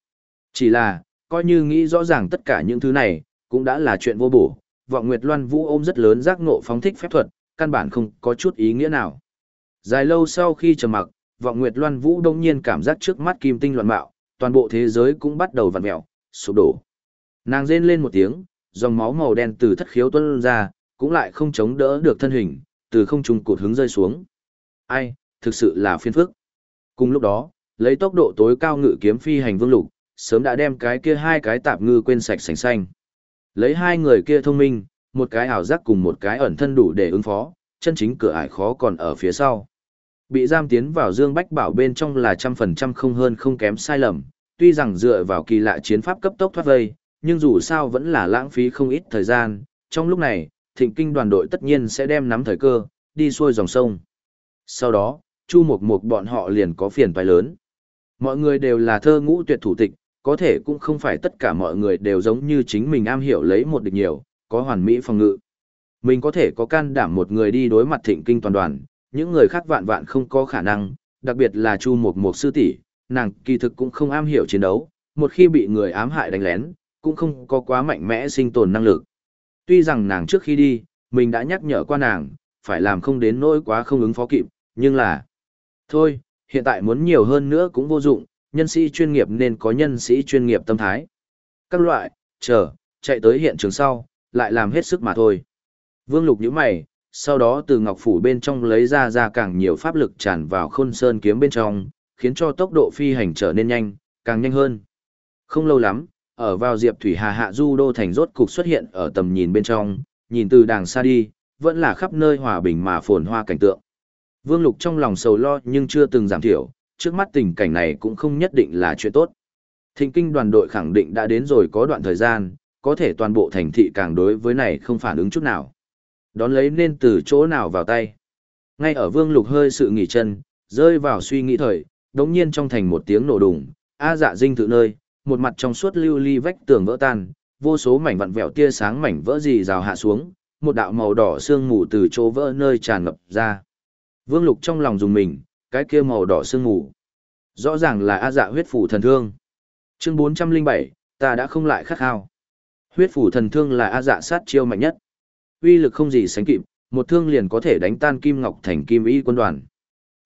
Chỉ là, coi như nghĩ rõ ràng tất cả những thứ này, cũng đã là chuyện vô bổ, vọng Nguyệt Loan Vũ ôm rất lớn giác ngộ phóng thích phép thuật, căn bản không có chút ý nghĩa nào. Dài lâu sau khi trầm mặc, vọng Nguyệt Loan Vũ đông nhiên cảm giác trước mắt kim tinh loạn mạo, toàn bộ thế giới cũng bắt đầu vặn mèo, sụp đổ. Nàng rên lên một tiếng, dòng máu màu đen từ thất khiếu tuôn ra, cũng lại không chống đỡ được thân hình, từ không trung cột hướng rơi xuống. Ai, thực sự là phiền phức. Cùng lúc đó, lấy tốc độ tối cao ngự kiếm phi hành vương lục, sớm đã đem cái kia hai cái tạp ngư quên sạch sành xanh. Lấy hai người kia thông minh, một cái ảo giác cùng một cái ẩn thân đủ để ứng phó, chân chính cửa ải khó còn ở phía sau. Bị giam tiến vào Dương Bách Bảo bên trong là trăm phần trăm không hơn không kém sai lầm, tuy rằng dựa vào kỳ lạ chiến pháp cấp tốc thoát vây, nhưng dù sao vẫn là lãng phí không ít thời gian, trong lúc này, thịnh kinh đoàn đội tất nhiên sẽ đem nắm thời cơ, đi xuôi dòng sông. Sau đó, Chu Mục Mục bọn họ liền có phiền toái lớn. Mọi người đều là thơ ngũ tuyệt thủ tịch, có thể cũng không phải tất cả mọi người đều giống như chính mình am hiểu lấy một địch nhiều, có hoàn mỹ phòng ngự. Mình có thể có can đảm một người đi đối mặt thịnh kinh toàn đoàn, những người khác vạn vạn không có khả năng, đặc biệt là Chu Mộc Mộc sư tỷ, nàng kỳ thực cũng không am hiểu chiến đấu, một khi bị người ám hại đánh lén, cũng không có quá mạnh mẽ sinh tồn năng lực. Tuy rằng nàng trước khi đi, mình đã nhắc nhở qua nàng, phải làm không đến nỗi quá không ứng phó kịp, nhưng là... Thôi, hiện tại muốn nhiều hơn nữa cũng vô dụng, nhân sĩ chuyên nghiệp nên có nhân sĩ chuyên nghiệp tâm thái. Các loại, chờ, chạy tới hiện trường sau, lại làm hết sức mà thôi. Vương Lục nhíu mày, sau đó từ ngọc phủ bên trong lấy ra ra càng nhiều pháp lực tràn vào khôn sơn kiếm bên trong, khiến cho tốc độ phi hành trở nên nhanh, càng nhanh hơn. Không lâu lắm, ở vào Diệp Thủy Hà Hạ Du Đô Thành rốt cục xuất hiện ở tầm nhìn bên trong, nhìn từ đàng xa đi, vẫn là khắp nơi hòa bình mà phồn hoa cảnh tượng. Vương Lục trong lòng sầu lo nhưng chưa từng giảm thiểu, trước mắt tình cảnh này cũng không nhất định là chuyện tốt. Thịnh kinh đoàn đội khẳng định đã đến rồi có đoạn thời gian, có thể toàn bộ thành thị càng đối với này không phản ứng chút nào. Đón lấy nên từ chỗ nào vào tay. Ngay ở Vương Lục hơi sự nghỉ chân, rơi vào suy nghĩ thời, đống nhiên trong thành một tiếng nổ đùng, A dạ dinh tự nơi, một mặt trong suốt lưu ly vách tường vỡ tan, vô số mảnh vặn vẹo tia sáng mảnh vỡ gì rào hạ xuống, một đạo màu đỏ sương mù từ chỗ vỡ nơi tràn ngập ra. Vương Lục trong lòng dùng mình, cái kia màu đỏ sương mù. Rõ ràng là A dạ huyết phủ thần thương. Chương 407, ta đã không lại khát khao. Huyết phủ thần thương là A dạ sát chiêu mạnh nhất. Uy lực không gì sánh kịp, một thương liền có thể đánh tan kim ngọc thành kim y quân đoàn.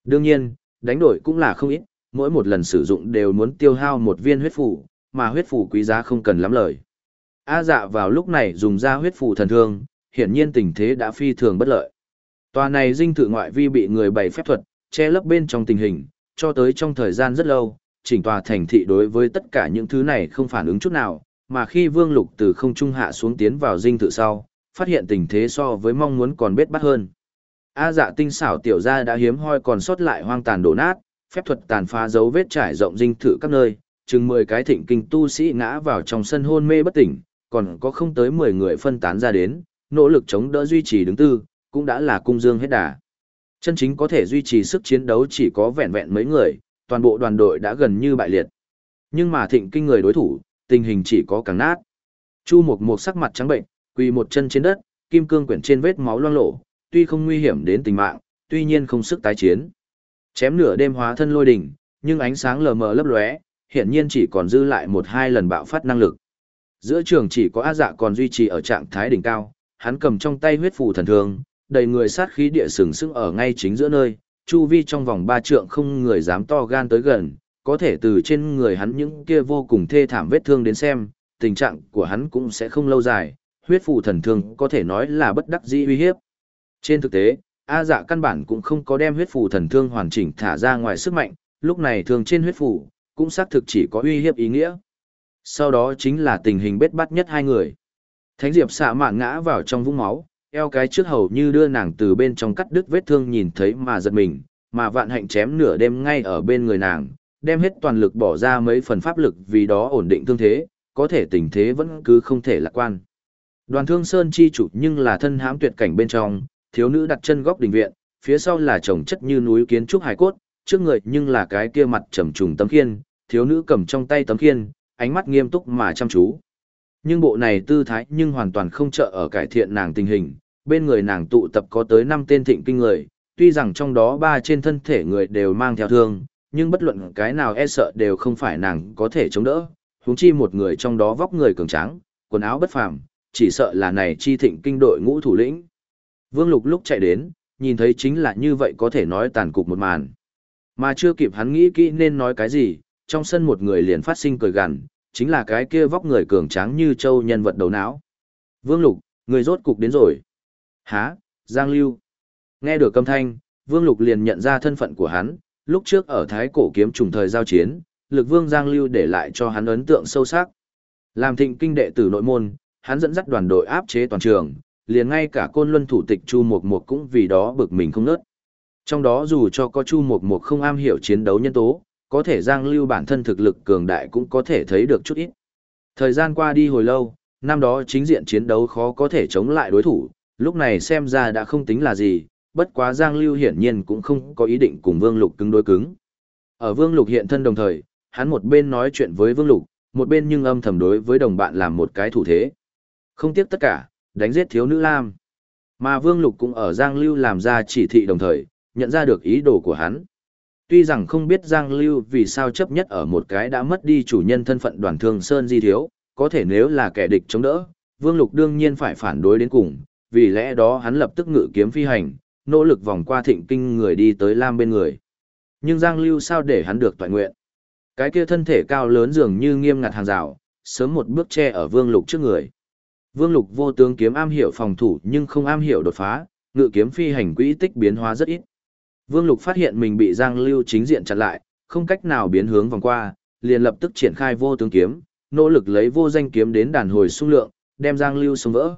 Đương nhiên, đánh đổi cũng là không ít, mỗi một lần sử dụng đều muốn tiêu hao một viên huyết phủ, mà huyết phủ quý giá không cần lắm lời. A dạ vào lúc này dùng ra huyết phủ thần thương, hiển nhiên tình thế đã phi thường bất lợi. Tòa này dinh thự ngoại vi bị người bày phép thuật, che lấp bên trong tình hình, cho tới trong thời gian rất lâu, chỉnh tòa thành thị đối với tất cả những thứ này không phản ứng chút nào, mà khi Vương Lục từ không trung hạ xuống tiến vào dinh thự sau, phát hiện tình thế so với mong muốn còn bết bắt hơn. A dạ tinh xảo tiểu gia đã hiếm hoi còn sót lại hoang tàn đổ nát, phép thuật tàn phá dấu vết trải rộng dinh thự các nơi, chừng 10 cái thịnh kinh tu sĩ ngã vào trong sân hôn mê bất tỉnh, còn có không tới 10 người phân tán ra đến, nỗ lực chống đỡ duy trì đứng tư, cũng đã là cung dương hết đà. Chân chính có thể duy trì sức chiến đấu chỉ có vẹn vẹn mấy người, toàn bộ đoàn đội đã gần như bại liệt. Nhưng mà thịnh kinh người đối thủ, tình hình chỉ có càng nát. Chu Mộc Mộc sắc mặt trắng bệnh, quỳ một chân trên đất, kim cương quyển trên vết máu loang lổ, tuy không nguy hiểm đến tính mạng, tuy nhiên không sức tái chiến. Chém nửa đêm hóa thân lôi đỉnh, nhưng ánh sáng lờ mờ lấp lóe, hiện nhiên chỉ còn dư lại một hai lần bạo phát năng lực. Giữa trường chỉ có A Dạ còn duy trì ở trạng thái đỉnh cao, hắn cầm trong tay huyết phù thần thương, đầy người sát khí địa sừng sững ở ngay chính giữa nơi, chu vi trong vòng ba trượng không người dám to gan tới gần, có thể từ trên người hắn những kia vô cùng thê thảm vết thương đến xem, tình trạng của hắn cũng sẽ không lâu dài, huyết phù thần thương có thể nói là bất đắc dĩ uy hiếp. Trên thực tế, A dạ căn bản cũng không có đem huyết phù thần thương hoàn chỉnh thả ra ngoài sức mạnh, lúc này thường trên huyết phù, cũng xác thực chỉ có uy hiếp ý nghĩa. Sau đó chính là tình hình bết bắt nhất hai người. Thánh Diệp xạ mạng ngã vào trong vũng máu, eo cái trước hầu như đưa nàng từ bên trong cắt đứt vết thương nhìn thấy mà giật mình, mà vạn hạnh chém nửa đêm ngay ở bên người nàng, đem hết toàn lực bỏ ra mấy phần pháp lực vì đó ổn định thương thế, có thể tình thế vẫn cứ không thể lạc quan. Đoàn thương sơn chi chủ nhưng là thân hãm tuyệt cảnh bên trong, thiếu nữ đặt chân góc đình viện, phía sau là chồng chất như núi kiến trúc hải cốt, trước người nhưng là cái kia mặt trầm trùng tấm khiên, thiếu nữ cầm trong tay tấm khiên, ánh mắt nghiêm túc mà chăm chú. Nhưng bộ này tư thái nhưng hoàn toàn không trợ ở cải thiện nàng tình hình, bên người nàng tụ tập có tới 5 tên thịnh kinh người, tuy rằng trong đó ba trên thân thể người đều mang theo thương, nhưng bất luận cái nào e sợ đều không phải nàng có thể chống đỡ, huống chi một người trong đó vóc người cường tráng, quần áo bất phàm, chỉ sợ là này chi thịnh kinh đội ngũ thủ lĩnh. Vương Lục lúc chạy đến, nhìn thấy chính là như vậy có thể nói tàn cục một màn. Mà chưa kịp hắn nghĩ kỹ nên nói cái gì, trong sân một người liền phát sinh cười gằn, chính là cái kia vóc người cường tráng như châu nhân vật đầu não. Vương Lục, người rốt cục đến rồi. Há, Giang Lưu. Nghe được âm thanh, Vương Lục liền nhận ra thân phận của hắn, lúc trước ở Thái Cổ kiếm trùng thời giao chiến, lực Vương Giang Lưu để lại cho hắn ấn tượng sâu sắc. Làm thịnh kinh đệ tử nội môn, hắn dẫn dắt đoàn đội áp chế toàn trường, liền ngay cả côn luân thủ tịch Chu Mộc Mộc cũng vì đó bực mình không nớt. Trong đó dù cho có Chu Mộc Mộc không am hiểu chiến đấu nhân tố, có thể Giang Lưu bản thân thực lực cường đại cũng có thể thấy được chút ít. Thời gian qua đi hồi lâu, năm đó chính diện chiến đấu khó có thể chống lại đối thủ, lúc này xem ra đã không tính là gì, bất quá Giang Lưu hiển nhiên cũng không có ý định cùng Vương Lục cứng đối cứng. Ở Vương Lục hiện thân đồng thời, hắn một bên nói chuyện với Vương Lục, một bên nhưng âm thầm đối với đồng bạn làm một cái thủ thế. Không tiếc tất cả, đánh giết thiếu nữ Lam. Mà Vương Lục cũng ở Giang Lưu làm ra chỉ thị đồng thời, nhận ra được ý đồ của hắn. Tuy rằng không biết Giang Lưu vì sao chấp nhất ở một cái đã mất đi chủ nhân thân phận đoàn thương Sơn Di Thiếu, có thể nếu là kẻ địch chống đỡ, Vương Lục đương nhiên phải phản đối đến cùng, vì lẽ đó hắn lập tức ngự kiếm phi hành, nỗ lực vòng qua thịnh kinh người đi tới Lam bên người. Nhưng Giang Lưu sao để hắn được toàn nguyện? Cái kia thân thể cao lớn dường như nghiêm ngặt hàng rào, sớm một bước che ở Vương Lục trước người. Vương Lục vô tướng kiếm am hiểu phòng thủ nhưng không am hiểu đột phá, ngự kiếm phi hành quỹ tích biến hóa rất ít. Vương Lục phát hiện mình bị Giang Lưu chính diện chặn lại, không cách nào biến hướng vòng qua, liền lập tức triển khai vô tướng kiếm, nỗ lực lấy vô danh kiếm đến đàn hồi xung lượng, đem Giang Lưu xông vỡ.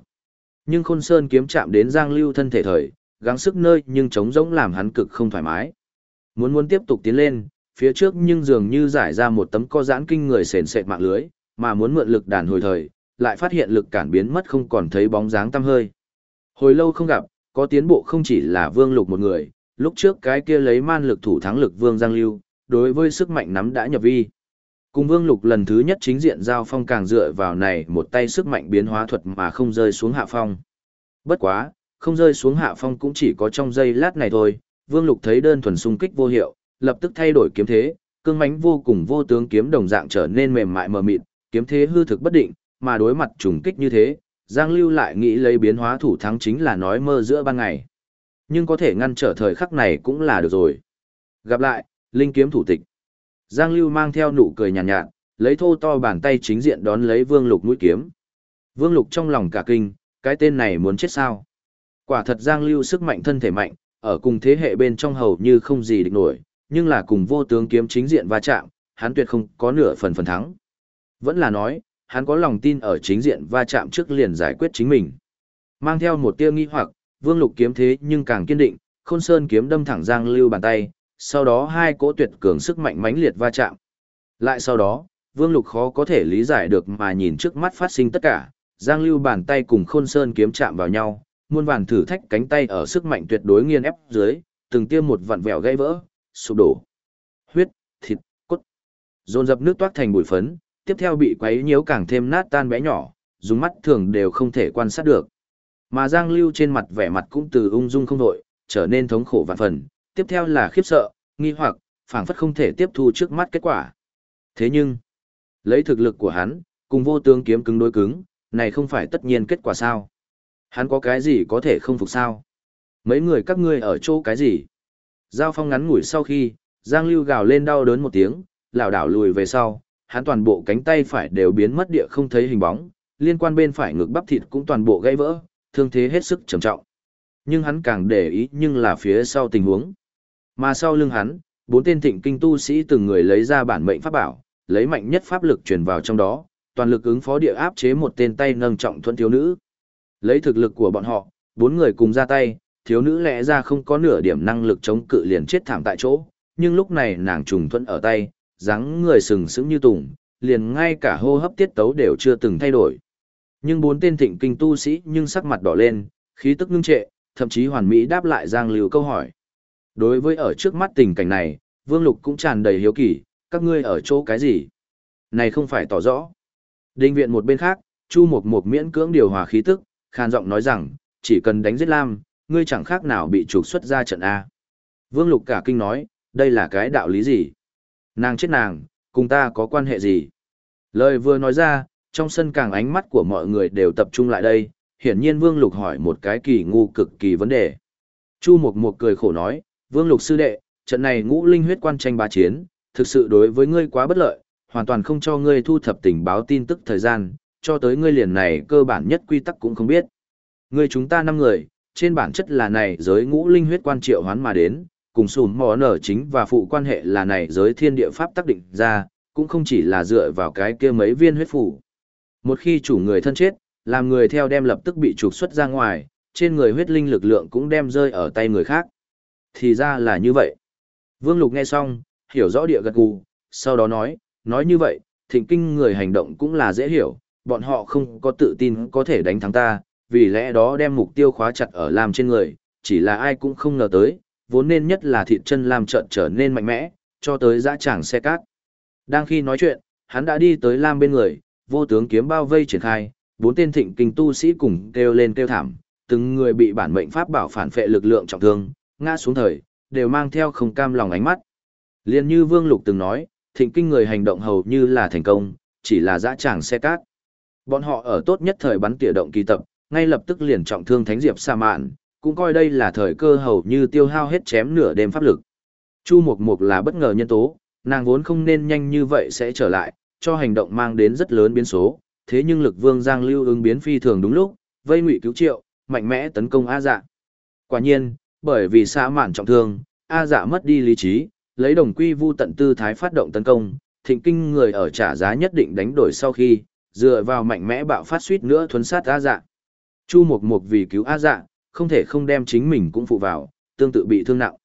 Nhưng Khôn Sơn kiếm chạm đến Giang Lưu thân thể thời, gắng sức nơi nhưng chống rỗng làm hắn cực không thoải mái. Muốn muốn tiếp tục tiến lên, phía trước nhưng dường như giải ra một tấm co giãn kinh người sền sệt mạng lưới, mà muốn mượn lực đàn hồi thời, lại phát hiện lực cản biến mất không còn thấy bóng dáng tăm hơi. Hồi lâu không gặp, có tiến bộ không chỉ là Vương Lục một người, lúc trước cái kia lấy man lực thủ thắng lực Vương Giang Lưu, đối với sức mạnh nắm đã nhập vi. Cùng Vương Lục lần thứ nhất chính diện giao phong càng dựa vào này một tay sức mạnh biến hóa thuật mà không rơi xuống hạ phong. Bất quá, không rơi xuống hạ phong cũng chỉ có trong giây lát này thôi, Vương Lục thấy đơn thuần xung kích vô hiệu, lập tức thay đổi kiếm thế, cương mãnh vô cùng vô tướng kiếm đồng dạng trở nên mềm mại mờ mịt, kiếm thế hư thực bất định, mà đối mặt trùng kích như thế, Giang Lưu lại nghĩ lấy biến hóa thủ thắng chính là nói mơ giữa ban ngày. Nhưng có thể ngăn trở thời khắc này cũng là được rồi. Gặp lại, Linh kiếm thủ tịch. Giang Lưu mang theo nụ cười nhàn nhạt, nhạt, lấy thô to bàn tay chính diện đón lấy Vương Lục mũi kiếm. Vương Lục trong lòng cả kinh, cái tên này muốn chết sao? Quả thật Giang Lưu sức mạnh thân thể mạnh, ở cùng thế hệ bên trong hầu như không gì địch nổi, nhưng là cùng vô tướng kiếm chính diện va chạm, hắn tuyệt không có nửa phần phần thắng. Vẫn là nói, hắn có lòng tin ở chính diện va chạm trước liền giải quyết chính mình. Mang theo một tia nghi hoặc, Vương Lục kiếm thế nhưng càng kiên định, Khôn Sơn kiếm đâm thẳng Giang Lưu bàn tay, sau đó hai cỗ tuyệt cường sức mạnh mãnh liệt va chạm. Lại sau đó, Vương Lục khó có thể lý giải được mà nhìn trước mắt phát sinh tất cả, Giang Lưu bàn tay cùng Khôn Sơn kiếm chạm vào nhau, muôn vàn thử thách cánh tay ở sức mạnh tuyệt đối nghiền ép dưới, từng tiêm một vặn vẹo gãy vỡ, sụp đổ. Huyết, thịt, cốt. Dồn dập nước toát thành bụi phấn, tiếp theo bị quấy nhiễu càng thêm nát tan bé nhỏ, dùng mắt thường đều không thể quan sát được. Mà Giang Lưu trên mặt vẻ mặt cũng từ ung dung không đổi, trở nên thống khổ vạn phần, tiếp theo là khiếp sợ, nghi hoặc, phảng phất không thể tiếp thu trước mắt kết quả. Thế nhưng, lấy thực lực của hắn, cùng vô tướng kiếm cứng đối cứng, này không phải tất nhiên kết quả sao? Hắn có cái gì có thể không phục sao? Mấy người các ngươi ở chỗ cái gì? Giao phong ngắn ngủi sau khi, Giang Lưu gào lên đau đớn một tiếng, lảo đảo lùi về sau, hắn toàn bộ cánh tay phải đều biến mất địa không thấy hình bóng, liên quan bên phải ngực bắp thịt cũng toàn bộ gãy vỡ, thương thế hết sức trầm trọng. Nhưng hắn càng để ý nhưng là phía sau tình huống. Mà sau lưng hắn, bốn tên thịnh kinh tu sĩ từng người lấy ra bản mệnh pháp bảo, lấy mạnh nhất pháp lực truyền vào trong đó, toàn lực ứng phó địa áp chế một tên tay nâng trọng thuận thiếu nữ. Lấy thực lực của bọn họ, bốn người cùng ra tay, thiếu nữ lẽ ra không có nửa điểm năng lực chống cự liền chết thảm tại chỗ, nhưng lúc này nàng trùng thuận ở tay, dáng người sừng sững như tùng, liền ngay cả hô hấp tiết tấu đều chưa từng thay đổi. Nhưng bốn tên thịnh kinh tu sĩ nhưng sắc mặt đỏ lên, khí tức ngưng trệ, thậm chí hoàn mỹ đáp lại Giang Lưu câu hỏi. Đối với ở trước mắt tình cảnh này, Vương Lục cũng tràn đầy hiếu kỳ, các ngươi ở chỗ cái gì? Này không phải tỏ rõ. Đinh viện một bên khác, Chu Mộc Mộc miễn cưỡng điều hòa khí tức, khàn giọng nói rằng, chỉ cần đánh giết Lam, ngươi chẳng khác nào bị trục xuất ra trận A. Vương Lục cả kinh nói, đây là cái đạo lý gì? Nàng chết nàng, cùng ta có quan hệ gì? Lời vừa nói ra, trong sân càng ánh mắt của mọi người đều tập trung lại đây, hiển nhiên Vương Lục hỏi một cái kỳ ngu cực kỳ vấn đề. Chu Mộc Mộc cười khổ nói, Vương Lục sư đệ, trận này ngũ linh huyết quan tranh bá chiến, thực sự đối với ngươi quá bất lợi, hoàn toàn không cho ngươi thu thập tình báo tin tức thời gian, cho tới ngươi liền này cơ bản nhất quy tắc cũng không biết. Ngươi chúng ta năm người, trên bản chất là này giới ngũ linh huyết quan triệu hoán mà đến, cùng sùn mò nở chính và phụ quan hệ là này giới thiên địa pháp tác định ra, cũng không chỉ là dựa vào cái kia mấy viên huyết phủ. Một khi chủ người thân chết, làm người theo đem lập tức bị trục xuất ra ngoài, trên người huyết linh lực lượng cũng đem rơi ở tay người khác. Thì ra là như vậy. Vương Lục nghe xong, hiểu rõ địa gật gù, sau đó nói, nói như vậy, thịnh kinh người hành động cũng là dễ hiểu, bọn họ không có tự tin có thể đánh thắng ta, vì lẽ đó đem mục tiêu khóa chặt ở làm trên người, chỉ là ai cũng không ngờ tới, vốn nên nhất là thịt chân làm trận trở nên mạnh mẽ, cho tới dã tràng xe cát. Đang khi nói chuyện, hắn đã đi tới Lam bên người, vô tướng kiếm bao vây triển khai, bốn tên thịnh kinh tu sĩ cùng kêu lên kêu thảm, từng người bị bản mệnh pháp bảo phản phệ lực lượng trọng thương, ngã xuống thời, đều mang theo không cam lòng ánh mắt. Liên như Vương Lục từng nói, thịnh kinh người hành động hầu như là thành công, chỉ là dã tràng xe cát. Bọn họ ở tốt nhất thời bắn tỉa động kỳ tập, ngay lập tức liền trọng thương Thánh Diệp Sa Mạn, cũng coi đây là thời cơ hầu như tiêu hao hết chém nửa đêm pháp lực. Chu Mục Mục là bất ngờ nhân tố, nàng vốn không nên nhanh như vậy sẽ trở lại, cho hành động mang đến rất lớn biến số, thế nhưng lực vương Giang Lưu ứng biến phi thường đúng lúc, vây ngụy cứu triệu, mạnh mẽ tấn công A Dạ. Quả nhiên, bởi vì xã mạn trọng thương, A Dạ mất đi lý trí, lấy đồng quy vu tận tư thái phát động tấn công, thịnh kinh người ở trả giá nhất định đánh đổi sau khi, dựa vào mạnh mẽ bạo phát suýt nữa thuấn sát A Dạ. Chu Mục Mục vì cứu A Dạ, không thể không đem chính mình cũng phụ vào, tương tự bị thương nặng.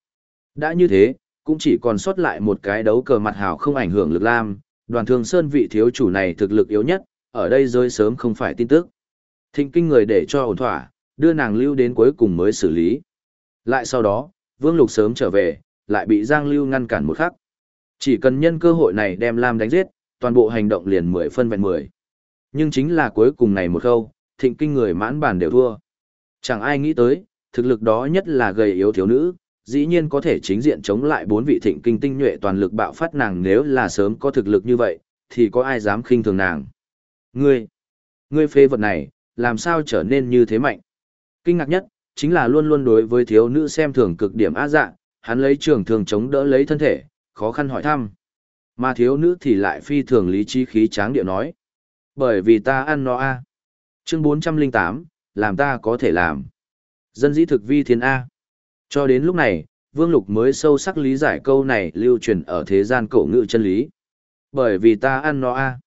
Đã như thế, cũng chỉ còn sót lại một cái đấu cờ mặt hào không ảnh hưởng lực lam, đoàn thương sơn vị thiếu chủ này thực lực yếu nhất, ở đây rơi sớm không phải tin tức. Thịnh kinh người để cho ổn thỏa, đưa nàng lưu đến cuối cùng mới xử lý. Lại sau đó, Vương Lục sớm trở về, lại bị Giang Lưu ngăn cản một khắc. Chỉ cần nhân cơ hội này đem Lam đánh giết, toàn bộ hành động liền mười phân vẹn mười. Nhưng chính là cuối cùng này một câu, thịnh kinh người mãn bản đều thua. Chẳng ai nghĩ tới, thực lực đó nhất là gầy yếu thiếu nữ, dĩ nhiên có thể chính diện chống lại bốn vị thịnh kinh tinh nhuệ toàn lực bạo phát nàng nếu là sớm có thực lực như vậy, thì có ai dám khinh thường nàng. Ngươi, ngươi phê vật này, làm sao trở nên như thế mạnh? Kinh ngạc nhất, chính là luôn luôn đối với thiếu nữ xem thường cực điểm á dạ, hắn lấy trường thường chống đỡ lấy thân thể, khó khăn hỏi thăm. Mà thiếu nữ thì lại phi thường lý trí khí tráng điệu nói. Bởi vì ta ăn nó a. Chương 408, làm ta có thể làm. Dân dĩ thực vi thiên A. Cho đến lúc này, Vương Lục mới sâu sắc lý giải câu này lưu truyền ở thế gian cổ ngữ chân lý. Bởi vì ta ăn nó A.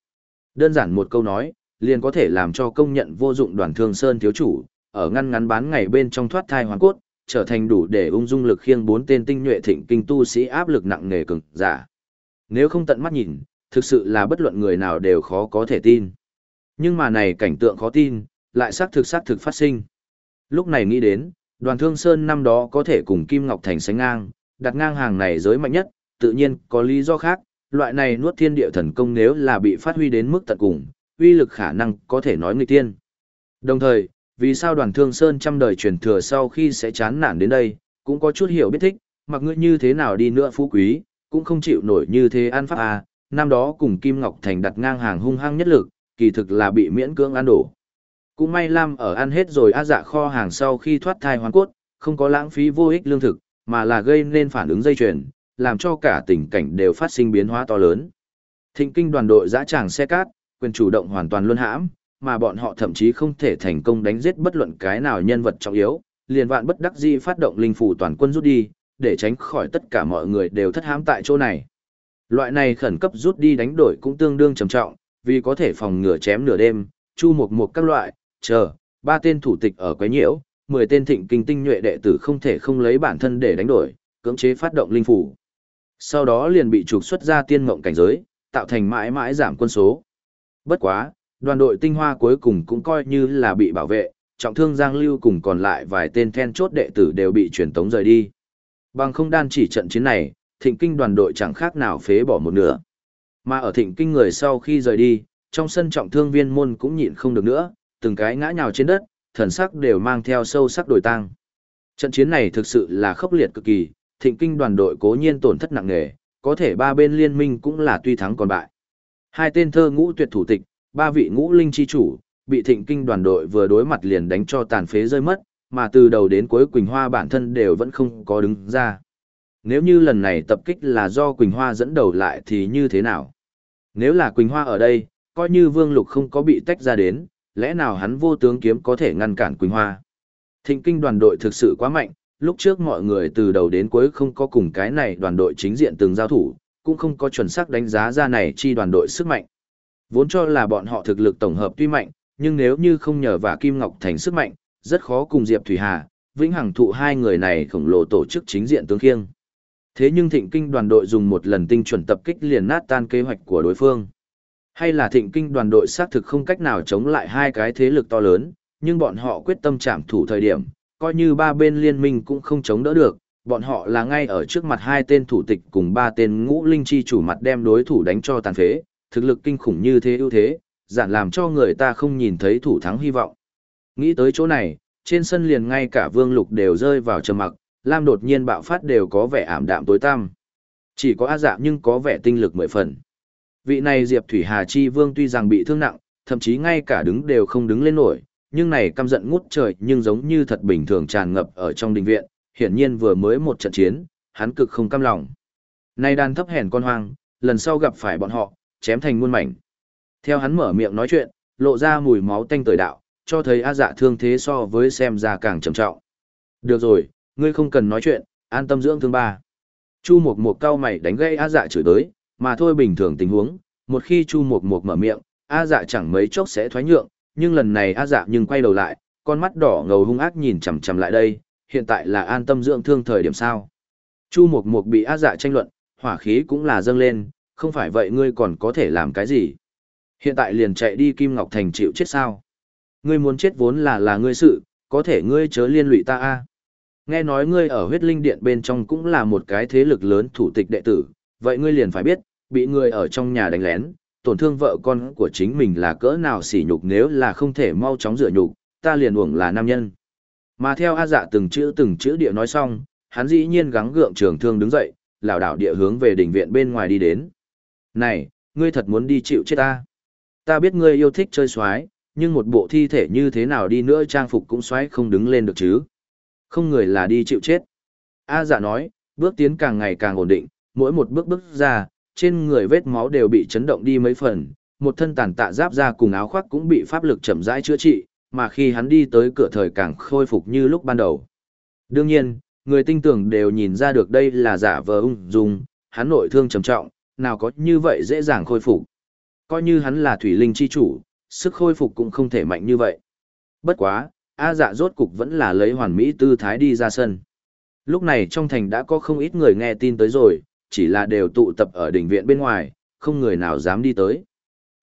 Đơn giản một câu nói, liền có thể làm cho công nhận vô dụng đoàn thương sơn thiếu chủ, ở ngăn ngắn bán ngày bên trong thoát thai hoàn cốt, trở thành đủ để ung dung lực khiêng bốn tên tinh nhuệ thịnh kinh tu sĩ áp lực nặng nề cực giả. Nếu không tận mắt nhìn, thực sự là bất luận người nào đều khó có thể tin. Nhưng mà này cảnh tượng khó tin, lại xác thực xác thực phát sinh. Lúc này nghĩ đến, đoàn thương sơn năm đó có thể cùng Kim Ngọc Thành sánh ngang, đặt ngang hàng này giới mạnh nhất, tự nhiên có lý do khác, loại này nuốt thiên địa thần công nếu là bị phát huy đến mức tận cùng, uy lực khả năng có thể nói người tiên. Đồng thời, vì sao đoàn thương sơn trăm đời truyền thừa sau khi sẽ chán nản đến đây, cũng có chút hiểu biết thích, mặc ngươi như thế nào đi nữa phú quý, cũng không chịu nổi như thế an pháp à, năm đó cùng Kim Ngọc Thành đặt ngang hàng hung hăng nhất lực, kỳ thực là bị miễn cưỡng ăn đổ. Cũng may Lam ở ăn hết rồi á dạ kho hàng sau khi thoát thai hoàn cốt, không có lãng phí vô ích lương thực, mà là gây nên phản ứng dây chuyền, làm cho cả tình cảnh đều phát sinh biến hóa to lớn. Thịnh kinh đoàn đội dã tràng xe cát, quyền chủ động hoàn toàn luân hãm, mà bọn họ thậm chí không thể thành công đánh giết bất luận cái nào nhân vật trọng yếu, liền vạn bất đắc dĩ phát động linh phủ toàn quân rút đi, để tránh khỏi tất cả mọi người đều thất hãm tại chỗ này. Loại này khẩn cấp rút đi đánh đổi cũng tương đương trầm trọng, vì có thể phòng ngừa chém nửa đêm, chu một một các loại, chờ, ba tên thủ tịch ở quấy nhiễu, mười tên thịnh kinh tinh nhuệ đệ tử không thể không lấy bản thân để đánh đổi, cưỡng chế phát động linh phủ. Sau đó liền bị trục xuất ra tiên mộng cảnh giới, tạo thành mãi mãi giảm quân số. Bất quá, đoàn đội tinh hoa cuối cùng cũng coi như là bị bảo vệ, trọng thương Giang Lưu cùng còn lại vài tên then chốt đệ tử đều bị truyền tống rời đi. Bằng không đan chỉ trận chiến này, thịnh kinh đoàn đội chẳng khác nào phế bỏ một nửa. Mà ở thịnh kinh người sau khi rời đi, trong sân trọng thương viên môn cũng nhịn không được nữa, từng cái ngã nhào trên đất, thần sắc đều mang theo sâu sắc đổi tăng. Trận chiến này thực sự là khốc liệt cực kỳ, thịnh kinh đoàn đội cố nhiên tổn thất nặng nề, có thể ba bên liên minh cũng là tuy thắng còn bại. Hai tên thơ ngũ tuyệt thủ tịch, ba vị ngũ linh chi chủ, bị thịnh kinh đoàn đội vừa đối mặt liền đánh cho tàn phế rơi mất, mà từ đầu đến cuối Quỳnh Hoa bản thân đều vẫn không có đứng ra. Nếu như lần này tập kích là do Quỳnh Hoa dẫn đầu lại thì như thế nào? Nếu là Quỳnh Hoa ở đây, coi như Vương Lục không có bị tách ra đến, lẽ nào hắn vô tướng kiếm có thể ngăn cản Quỳnh Hoa? Thịnh kinh đoàn đội thực sự quá mạnh, lúc trước mọi người từ đầu đến cuối không có cùng cái này đoàn đội chính diện từng giao thủ, cũng không có chuẩn xác đánh giá ra này chi đoàn đội sức mạnh. Vốn cho là bọn họ thực lực tổng hợp tuy mạnh, nhưng nếu như không nhờ vào Kim Ngọc Thành sức mạnh, rất khó cùng Diệp Thủy Hà, Vĩnh Hằng thụ hai người này khổng lồ tổ chức chính diện tướng khiêng. Thế nhưng thịnh kinh đoàn đội dùng một lần tinh chuẩn tập kích liền nát tan kế hoạch của đối phương. Hay là thịnh kinh đoàn đội xác thực không cách nào chống lại hai cái thế lực to lớn, nhưng bọn họ quyết tâm chạm thủ thời điểm, coi như ba bên liên minh cũng không chống đỡ được, bọn họ là ngay ở trước mặt hai tên thủ tịch cùng ba tên ngũ linh chi chủ mặt đem đối thủ đánh cho tàn phế, thực lực kinh khủng như thế ưu thế, giản làm cho người ta không nhìn thấy thủ thắng hy vọng. Nghĩ tới chỗ này, trên sân liền ngay cả vương lục đều rơi vào trầm mặc, Lam đột nhiên bạo phát đều có vẻ ảm đạm tối tăm. Chỉ có A dạ nhưng có vẻ tinh lực mười phần. Vị này Diệp Thủy Hà Chi Vương tuy rằng bị thương nặng, thậm chí ngay cả đứng đều không đứng lên nổi, nhưng này căm giận ngút trời nhưng giống như thật bình thường tràn ngập ở trong đình viện, hiển nhiên vừa mới một trận chiến, hắn cực không căm lòng. Nay đàn thấp hèn con hoang, lần sau gặp phải bọn họ, chém thành muôn mảnh. Theo hắn mở miệng nói chuyện, lộ ra mùi máu tanh tời đạo, cho thấy A dạ thương thế so với xem ra càng trầm trọng. Được rồi, ngươi không cần nói chuyện, an tâm dưỡng thương ba. Chu Mộc Mộc cao mày đánh gây A dạ chửi tới, mà thôi bình thường tình huống, một khi Chu Mộc Mộc mở miệng, A dạ chẳng mấy chốc sẽ thoái nhượng, nhưng lần này A dạ nhưng quay đầu lại, con mắt đỏ ngầu hung ác nhìn chằm chằm lại đây, hiện tại là an tâm dưỡng thương thời điểm sao. Chu Mộc Mộc bị A dạ tranh luận, hỏa khí cũng là dâng lên, không phải vậy ngươi còn có thể làm cái gì. Hiện tại liền chạy đi Kim Ngọc Thành chịu chết sao. Ngươi muốn chết vốn là là ngươi sự, có thể ngươi chớ liên lụy ta a. Nghe nói ngươi ở huyết linh điện bên trong cũng là một cái thế lực lớn thủ tịch đệ tử, vậy ngươi liền phải biết, bị người ở trong nhà đánh lén, tổn thương vợ con của chính mình là cỡ nào sỉ nhục nếu là không thể mau chóng rửa nhục, ta liền uổng là nam nhân. Mà theo A dạ từng chữ từng chữ địa nói xong, hắn dĩ nhiên gắng gượng trường thương đứng dậy, lảo đảo địa hướng về đỉnh viện bên ngoài đi đến. Này, ngươi thật muốn đi chịu chết ta. Ta biết ngươi yêu thích chơi xoái, nhưng một bộ thi thể như thế nào đi nữa trang phục cũng xoáy không đứng lên được chứ. Không người là đi chịu chết. A dạ nói, bước tiến càng ngày càng ổn định, mỗi một bước bước ra, trên người vết máu đều bị chấn động đi mấy phần, một thân tàn tạ giáp ra cùng áo khoác cũng bị pháp lực chậm rãi chữa trị, mà khi hắn đi tới cửa thời càng khôi phục như lúc ban đầu. Đương nhiên, người tinh tưởng đều nhìn ra được đây là giả vờ ung dung, hắn nội thương trầm trọng, nào có như vậy dễ dàng khôi phục. Coi như hắn là thủy linh chi chủ, sức khôi phục cũng không thể mạnh như vậy. Bất quá, A dạ rốt cục vẫn là lấy hoàn mỹ tư thái đi ra sân. Lúc này trong thành đã có không ít người nghe tin tới rồi, chỉ là đều tụ tập ở đỉnh viện bên ngoài, không người nào dám đi tới.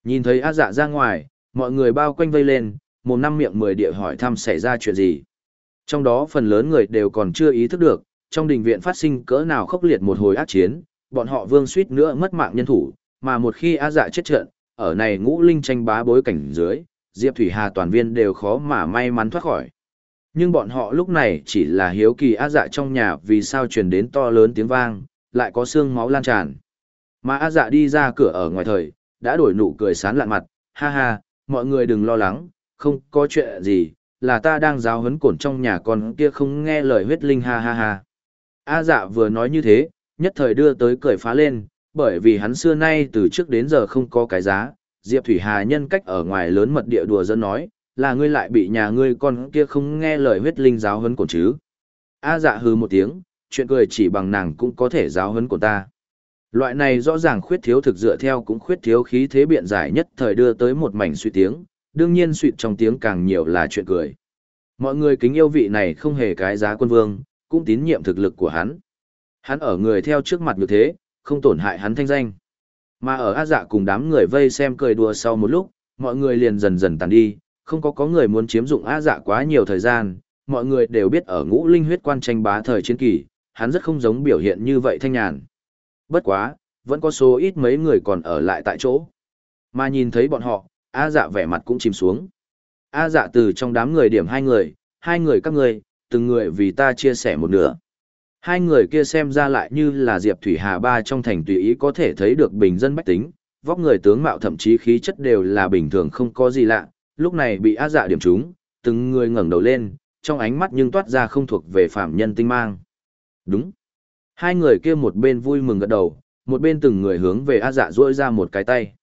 Nhìn thấy A dạ ra ngoài, mọi người bao quanh vây lên, một năm miệng mười địa hỏi thăm xảy ra chuyện gì. Trong đó phần lớn người đều còn chưa ý thức được, trong đình viện phát sinh cỡ nào khốc liệt một hồi ác chiến, bọn họ vương suýt nữa mất mạng nhân thủ, mà một khi A dạ chết trận, ở này ngũ linh tranh bá bối cảnh dưới, Diệp Thủy Hà toàn viên đều khó mà may mắn thoát khỏi. Nhưng bọn họ lúc này chỉ là hiếu kỳ á dạ trong nhà vì sao truyền đến to lớn tiếng vang, lại có xương máu lan tràn. Mà A dạ đi ra cửa ở ngoài thời, đã đổi nụ cười sán lạn mặt, ha ha, mọi người đừng lo lắng, không có chuyện gì, là ta đang giáo huấn cổn trong nhà con kia không nghe lời huyết linh ha ha ha. A dạ vừa nói như thế, nhất thời đưa tới cười phá lên, bởi vì hắn xưa nay từ trước đến giờ không có cái giá, Diệp Thủy Hà nhân cách ở ngoài lớn mật địa đùa dân nói, là ngươi lại bị nhà ngươi con kia không nghe lời huyết linh giáo huấn cổn chứ. A dạ hừ một tiếng, chuyện cười chỉ bằng nàng cũng có thể giáo huấn của ta. Loại này rõ ràng khuyết thiếu thực dựa theo cũng khuyết thiếu khí thế biện giải nhất thời đưa tới một mảnh suy tiếng, đương nhiên suy trong tiếng càng nhiều là chuyện cười. Mọi người kính yêu vị này không hề cái giá quân vương, cũng tín nhiệm thực lực của hắn. Hắn ở người theo trước mặt như thế, không tổn hại hắn thanh danh. Mà ở A dạ cùng đám người vây xem cười đùa sau một lúc, mọi người liền dần dần tàn đi, không có có người muốn chiếm dụng A dạ quá nhiều thời gian, mọi người đều biết ở ngũ linh huyết quan tranh bá thời chiến kỳ, hắn rất không giống biểu hiện như vậy thanh nhàn. Bất quá, vẫn có số ít mấy người còn ở lại tại chỗ. Mà nhìn thấy bọn họ, A dạ vẻ mặt cũng chìm xuống. A dạ từ trong đám người điểm hai người, hai người các người, từng người vì ta chia sẻ một nửa. Hai người kia xem ra lại như là Diệp Thủy Hà ba trong thành tùy ý có thể thấy được bình dân bách tính, vóc người tướng mạo thậm chí khí chất đều là bình thường không có gì lạ, lúc này bị a dạ điểm trúng, từng người ngẩng đầu lên, trong ánh mắt nhưng toát ra không thuộc về phạm nhân tinh mang. Đúng. Hai người kia một bên vui mừng gật đầu, một bên từng người hướng về A dạ duỗi ra một cái tay.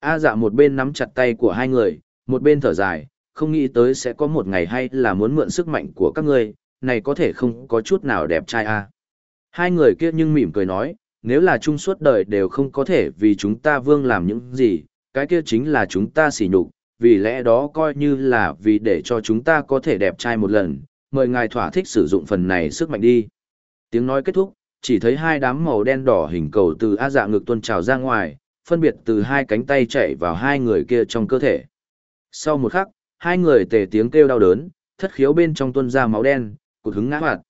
A dạ một bên nắm chặt tay của hai người, một bên thở dài, không nghĩ tới sẽ có một ngày hay là muốn mượn sức mạnh của các ngươi, này có thể không có chút nào đẹp trai à. Hai người kia nhưng mỉm cười nói, nếu là chung suốt đời đều không có thể vì chúng ta vương làm những gì, cái kia chính là chúng ta xỉ nhục, vì lẽ đó coi như là vì để cho chúng ta có thể đẹp trai một lần, mời ngài thỏa thích sử dụng phần này sức mạnh đi. Tiếng nói kết thúc, chỉ thấy hai đám màu đen đỏ hình cầu từ A dạ ngực tuôn trào ra ngoài, phân biệt từ hai cánh tay chạy vào hai người kia trong cơ thể. Sau một khắc, hai người tề tiếng kêu đau đớn, thất khiếu bên trong tuôn ra máu đen, cụt hứng ngã hoạt.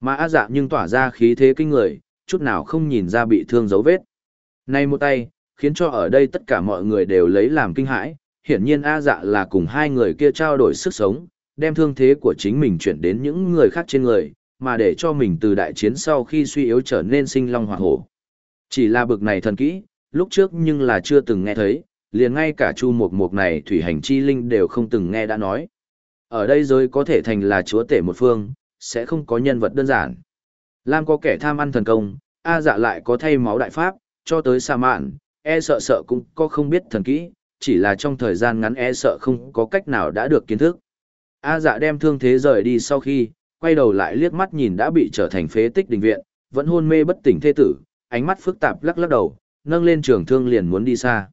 Mà A dạ nhưng tỏa ra khí thế kinh người, chút nào không nhìn ra bị thương dấu vết. Này một tay, khiến cho ở đây tất cả mọi người đều lấy làm kinh hãi, hiển nhiên A dạ là cùng hai người kia trao đổi sức sống, đem thương thế của chính mình chuyển đến những người khác trên người, mà để cho mình từ đại chiến sau khi suy yếu trở nên sinh long hỏa hổ. Chỉ là bực này thần kỹ, lúc trước nhưng là chưa từng nghe thấy, liền ngay cả chu mục mục này thủy hành chi linh đều không từng nghe đã nói. Ở đây giới có thể thành là chúa tể một phương, sẽ không có nhân vật đơn giản. Lam có kẻ tham ăn thần công, A dạ lại có thay máu đại pháp, cho tới xa mạn, e sợ sợ cũng có không biết thần kỹ, chỉ là trong thời gian ngắn e sợ không có cách nào đã được kiến thức. A dạ đem thương thế rời đi sau khi, quay đầu lại liếc mắt nhìn đã bị trở thành phế tích đình viện, vẫn hôn mê bất tỉnh thê tử, ánh mắt phức tạp lắc lắc đầu, nâng lên trường thương liền muốn đi xa.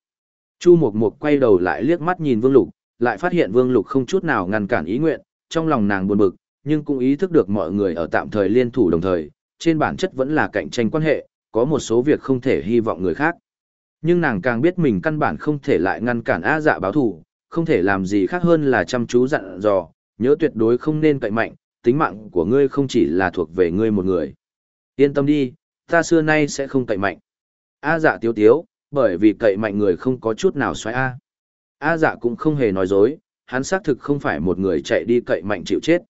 Chu Mộc Mộc quay đầu lại liếc mắt nhìn Vương Lục, lại phát hiện Vương Lục không chút nào ngăn cản ý nguyện, trong lòng nàng buồn bực, nhưng cũng ý thức được mọi người ở tạm thời liên thủ đồng thời, trên bản chất vẫn là cạnh tranh quan hệ, có một số việc không thể hy vọng người khác. Nhưng nàng càng biết mình căn bản không thể lại ngăn cản A dạ báo thủ, không thể làm gì khác hơn là chăm chú dặn dò, nhớ tuyệt đối không nên cậy mạnh, tính mạng của ngươi không chỉ là thuộc về ngươi một người. Yên tâm đi, ta xưa nay sẽ không cậy mạnh. A dạ tiếu tiếu, bởi vì cậy mạnh người không có chút nào xoáy A. A dạ cũng không hề nói dối, hắn xác thực không phải một người chạy đi cậy mạnh chịu chết.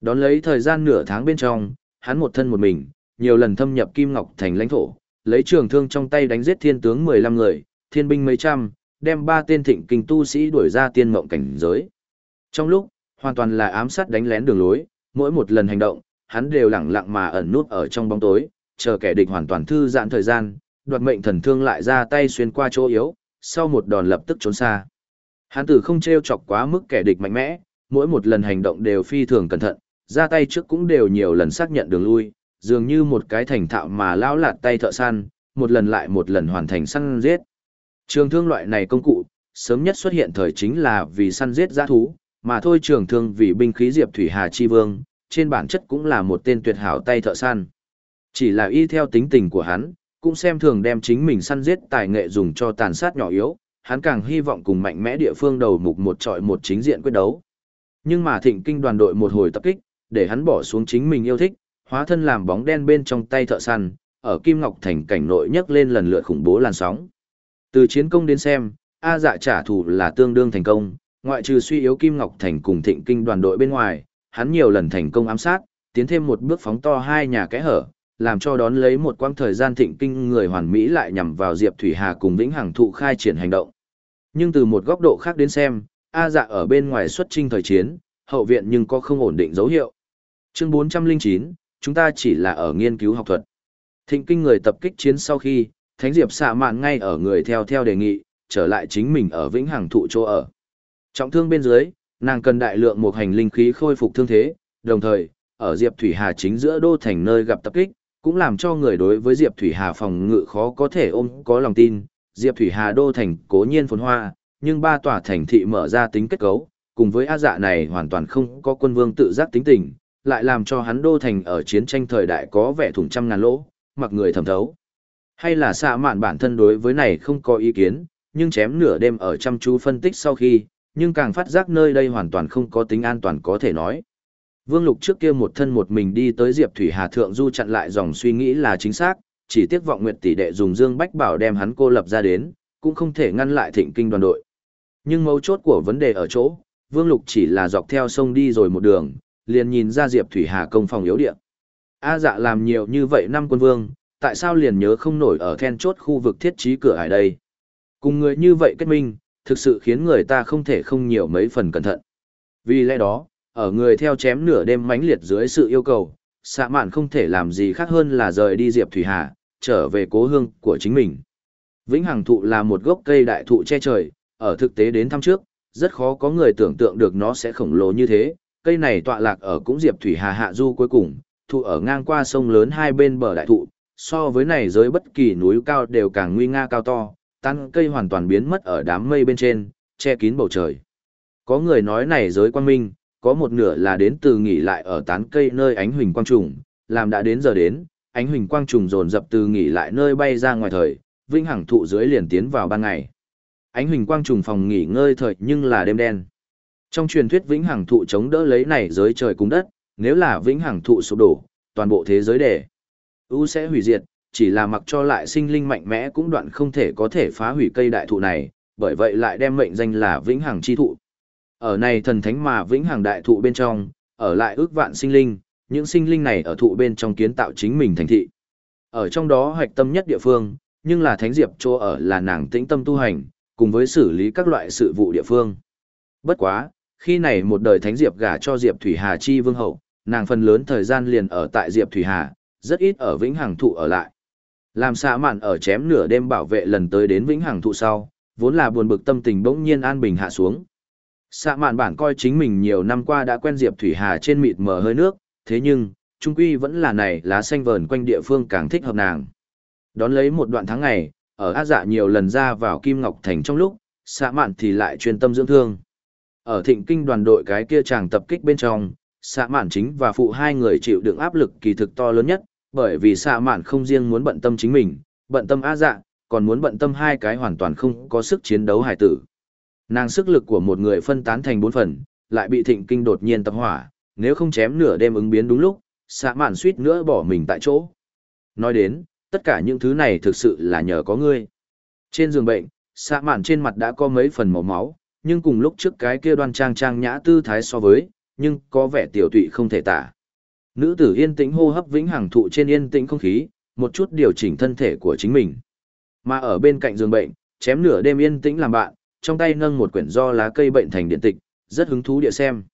Đón lấy thời gian nửa tháng bên trong, hắn một thân một mình, nhiều lần thâm nhập Kim Ngọc thành lãnh thổ, lấy trường thương trong tay đánh giết thiên tướng 15 người, thiên binh mấy trăm, đem ba tên thịnh kinh tu sĩ đuổi ra tiên mộng cảnh giới. Trong lúc, hoàn toàn là ám sát đánh lén đường lối, mỗi một lần hành động, hắn đều lặng lặng mà ẩn nút ở trong bóng tối, chờ kẻ địch hoàn toàn thư giãn thời gian, đoạt mệnh thần thương lại ra tay xuyên qua chỗ yếu, sau một đòn lập tức trốn xa. Hắn tử không treo chọc quá mức kẻ địch mạnh mẽ, mỗi một lần hành động đều phi thường cẩn thận, ra tay trước cũng đều nhiều lần xác nhận đường lui, dường như một cái thành thạo mà lão lạt tay thợ săn, một lần lại một lần hoàn thành săn giết. Trường thương loại này công cụ, sớm nhất xuất hiện thời chính là vì săn giết giã thú, mà thôi trường thương vì binh khí Diệp Thủy Hà Chi Vương, trên bản chất cũng là một tên tuyệt hảo tay thợ săn. Chỉ là y theo tính tình của hắn, cũng xem thường đem chính mình săn giết tài nghệ dùng cho tàn sát nhỏ yếu, hắn càng hy vọng cùng mạnh mẽ địa phương đầu mục một trọi một chính diện quyết đấu. Nhưng mà thịnh kinh đoàn đội một hồi tập kích, để hắn bỏ xuống chính mình yêu thích, hóa thân làm bóng đen bên trong tay thợ săn, ở Kim Ngọc Thành cảnh nội nhấc lên lần lượt khủng bố làn sóng. Từ chiến công đến xem, A dạ trả thù là tương đương thành công, ngoại trừ suy yếu Kim Ngọc Thành cùng thịnh kinh đoàn đội bên ngoài, hắn nhiều lần thành công ám sát, tiến thêm một bước phóng to hai nhà kẽ hở, làm cho đón lấy một quãng thời gian thịnh kinh người hoàn mỹ lại nhằm vào Diệp Thủy Hà cùng Vĩnh Hằng thụ khai triển hành động. Nhưng từ một góc độ khác đến xem, A dạ ở bên ngoài xuất chinh thời chiến, hậu viện nhưng có không ổn định dấu hiệu. Chương 409, chúng ta chỉ là ở nghiên cứu học thuật. Thịnh kinh người tập kích chiến sau khi, Thánh Diệp xạ mạn ngay ở người theo theo đề nghị, trở lại chính mình ở Vĩnh Hằng thụ chỗ ở. Trọng thương bên dưới, nàng cần đại lượng một hành linh khí khôi phục thương thế, đồng thời, ở Diệp Thủy Hà chính giữa đô thành nơi gặp tập kích, cũng làm cho người đối với Diệp Thủy Hà phòng ngự khó có thể ôm có lòng tin. Diệp Thủy Hà đô thành cố nhiên phồn hoa, nhưng ba tòa thành thị mở ra tính kết cấu, cùng với á dạ này hoàn toàn không có quân vương tự giác tính tình, lại làm cho hắn đô thành ở chiến tranh thời đại có vẻ thủng trăm ngàn lỗ, mặc người thầm thấu. Hay là xạ mạn bản thân đối với này không có ý kiến, nhưng chém nửa đêm ở chăm chú phân tích sau khi, nhưng càng phát giác nơi đây hoàn toàn không có tính an toàn có thể nói. Vương Lục trước kia một thân một mình đi tới Diệp Thủy Hà Thượng Du chặn lại dòng suy nghĩ là chính xác, chỉ tiếc vọng nguyệt tỷ đệ dùng Dương Bách Bảo đem hắn cô lập ra đến, cũng không thể ngăn lại thịnh kinh đoàn đội. Nhưng mấu chốt của vấn đề ở chỗ, Vương Lục chỉ là dọc theo sông đi rồi một đường, liền nhìn ra Diệp Thủy Hà công phòng yếu địa. A dạ làm nhiều như vậy năm quân vương, tại sao liền nhớ không nổi ở then chốt khu vực thiết trí cửa ải đây? Cùng người như vậy kết minh, thực sự khiến người ta không thể không nhiều mấy phần cẩn thận. Vì lẽ đó, ở người theo chém nửa đêm mãnh liệt dưới sự yêu cầu, xạ mạn không thể làm gì khác hơn là rời đi Diệp Thủy Hà, trở về cố hương của chính mình. Vĩnh Hằng thụ là một gốc cây đại thụ che trời, ở thực tế đến thăm trước, rất khó có người tưởng tượng được nó sẽ khổng lồ như thế. Cây này tọa lạc ở cũng Diệp Thủy Hà hạ du cuối cùng, thụ ở ngang qua sông lớn hai bên bờ đại thụ, so với này giới bất kỳ núi cao đều càng nguy nga cao to, tán cây hoàn toàn biến mất ở đám mây bên trên, che kín bầu trời. Có người nói này giới quang minh, có một nửa là đến từ nghỉ lại ở tán cây nơi ánh huỳnh quang trùng, làm đã đến giờ đến, ánh huỳnh quang trùng dồn dập từ nghỉ lại nơi bay ra ngoài thời, vinh hằng thụ dưới liền tiến vào ban ngày. Ánh huỳnh quang trùng phòng nghỉ ngơi thời nhưng là đêm đen. Trong truyền thuyết vĩnh hằng thụ chống đỡ lấy này giới trời cùng đất, nếu là vĩnh hằng thụ sụp đổ, toàn bộ thế giới để U sẽ hủy diệt, chỉ là mặc cho lại sinh linh mạnh mẽ cũng đoạn không thể có thể phá hủy cây đại thụ này, bởi vậy lại đem mệnh danh là vĩnh hằng chi thụ. Ở này thần thánh mà vĩnh hằng đại thụ bên trong, ở lại ước vạn sinh linh, những sinh linh này ở thụ bên trong kiến tạo chính mình thành thị. Ở trong đó hoạch tâm nhất địa phương, nhưng là thánh diệp chỗ ở là nàng tĩnh tâm tu hành, cùng với xử lý các loại sự vụ địa phương. Bất quá, khi này một đời thánh diệp gả cho diệp thủy hà chi vương hậu, nàng phần lớn thời gian liền ở tại diệp thủy hà, rất ít ở vĩnh hằng thụ ở lại. Làm xạ mạn ở chém nửa đêm bảo vệ lần tới đến vĩnh hằng thụ sau, vốn là buồn bực tâm tình bỗng nhiên an bình hạ xuống. Xạ mạn bản coi chính mình nhiều năm qua đã quen Diệp Thủy Hà trên mịt mờ hơi nước, thế nhưng, trung quy vẫn là này lá xanh vờn quanh địa phương càng thích hợp nàng. Đón lấy một đoạn tháng ngày, ở Á dạ nhiều lần ra vào Kim Ngọc Thành trong lúc, xạ mạn thì lại chuyên tâm dưỡng thương. Ở thịnh kinh đoàn đội cái kia chàng tập kích bên trong, xạ mạn chính và phụ hai người chịu đựng áp lực kỳ thực to lớn nhất, bởi vì xạ mạn không riêng muốn bận tâm chính mình, bận tâm Á dạ, còn muốn bận tâm hai cái hoàn toàn không có sức chiến đấu hải tử. Nàng sức lực của một người phân tán thành bốn phần, lại bị thịnh kinh đột nhiên tập hỏa, nếu không chém nửa đêm ứng biến đúng lúc, xạ mạn suýt nữa bỏ mình tại chỗ. Nói đến, tất cả những thứ này thực sự là nhờ có ngươi. Trên giường bệnh, xạ mạn trên mặt đã có mấy phần màu máu, nhưng cùng lúc trước cái kia đoan trang trang nhã tư thái so với, nhưng có vẻ tiểu tụy không thể tả. Nữ tử yên tĩnh hô hấp vĩnh hằng thụ trên yên tĩnh không khí, một chút điều chỉnh thân thể của chính mình. Mà ở bên cạnh giường bệnh, chém nửa đêm yên tĩnh làm bạn, trong tay nâng một quyển do lá cây bệnh thành điện tịch, rất hứng thú địa xem.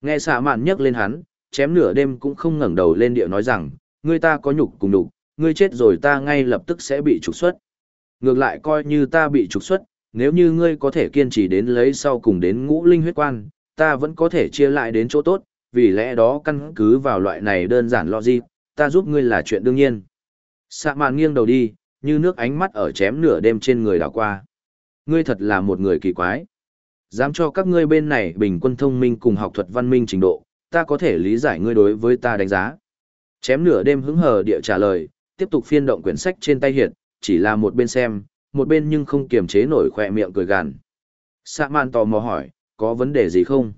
Nghe xạ mạn nhấc lên hắn, chém nửa đêm cũng không ngẩng đầu lên địa nói rằng, ngươi ta có nhục cùng đục, ngươi chết rồi ta ngay lập tức sẽ bị trục xuất. Ngược lại coi như ta bị trục xuất, nếu như ngươi có thể kiên trì đến lấy sau cùng đến ngũ linh huyết quan, ta vẫn có thể chia lại đến chỗ tốt, vì lẽ đó căn cứ vào loại này đơn giản logic, ta giúp ngươi là chuyện đương nhiên. Sạ mạn nghiêng đầu đi, như nước ánh mắt ở chém nửa đêm trên người đảo qua. Ngươi thật là một người kỳ quái. Dám cho các ngươi bên này bình quân thông minh cùng học thuật văn minh trình độ, ta có thể lý giải ngươi đối với ta đánh giá. Chém nửa đêm hứng hờ địa trả lời, tiếp tục phiên động quyển sách trên tay hiện, chỉ là một bên xem, một bên nhưng không kiềm chế nổi khỏe miệng cười gằn. Sạ mạn tò mò hỏi, có vấn đề gì không?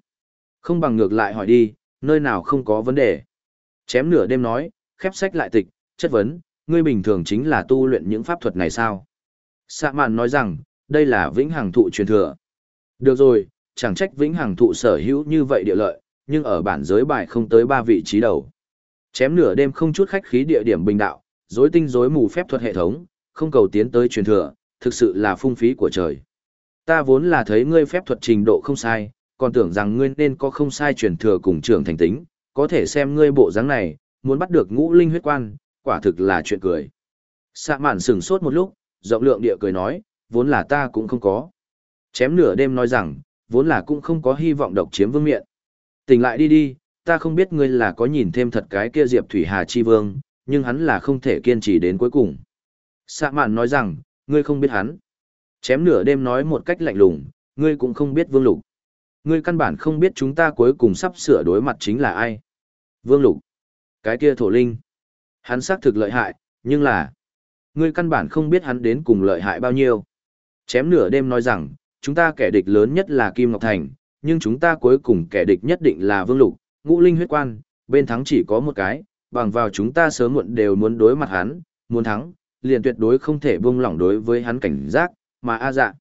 Không bằng ngược lại hỏi đi, nơi nào không có vấn đề. Chém nửa đêm nói, khép sách lại tịch, chất vấn, ngươi bình thường chính là tu luyện những pháp thuật này sao? Sạ mạn nói rằng, đây là vĩnh hằng thụ truyền thừa. Được rồi, chẳng trách vĩnh hằng thụ sở hữu như vậy địa lợi, nhưng ở bản giới bài không tới ba vị trí đầu. Chém nửa đêm không chút khách khí địa điểm bình đạo, rối tinh rối mù phép thuật hệ thống, không cầu tiến tới truyền thừa, thực sự là phung phí của trời. Ta vốn là thấy ngươi phép thuật trình độ không sai, còn tưởng rằng ngươi nên có không sai truyền thừa cùng trưởng thành tính, có thể xem ngươi bộ dáng này, muốn bắt được ngũ linh huyết quan, quả thực là chuyện cười. Sạ mạn sừng sốt một lúc, rộng lượng địa cười nói, vốn là ta cũng không có. Chém nửa đêm nói rằng, vốn là cũng không có hy vọng độc chiếm vương miện. Tỉnh lại đi đi, ta không biết ngươi là có nhìn thêm thật cái kia Diệp Thủy Hà Chi Vương, nhưng hắn là không thể kiên trì đến cuối cùng. Sạ mạn nói rằng, ngươi không biết hắn. Chém nửa đêm nói một cách lạnh lùng, ngươi cũng không biết Vương Lục. Ngươi căn bản không biết chúng ta cuối cùng sắp sửa đối mặt chính là ai. Vương Lục. Cái kia thổ linh. Hắn xác thực lợi hại, nhưng là... Ngươi căn bản không biết hắn đến cùng lợi hại bao nhiêu. Chém nửa đêm nói rằng, chúng ta kẻ địch lớn nhất là Kim Ngọc Thành, nhưng chúng ta cuối cùng kẻ địch nhất định là Vương Lục, ngũ linh huyết quan, bên thắng chỉ có một cái, bằng vào chúng ta sớm muộn đều muốn đối mặt hắn, muốn thắng, liền tuyệt đối không thể buông lỏng đối với hắn cảnh giác, mà A dạ.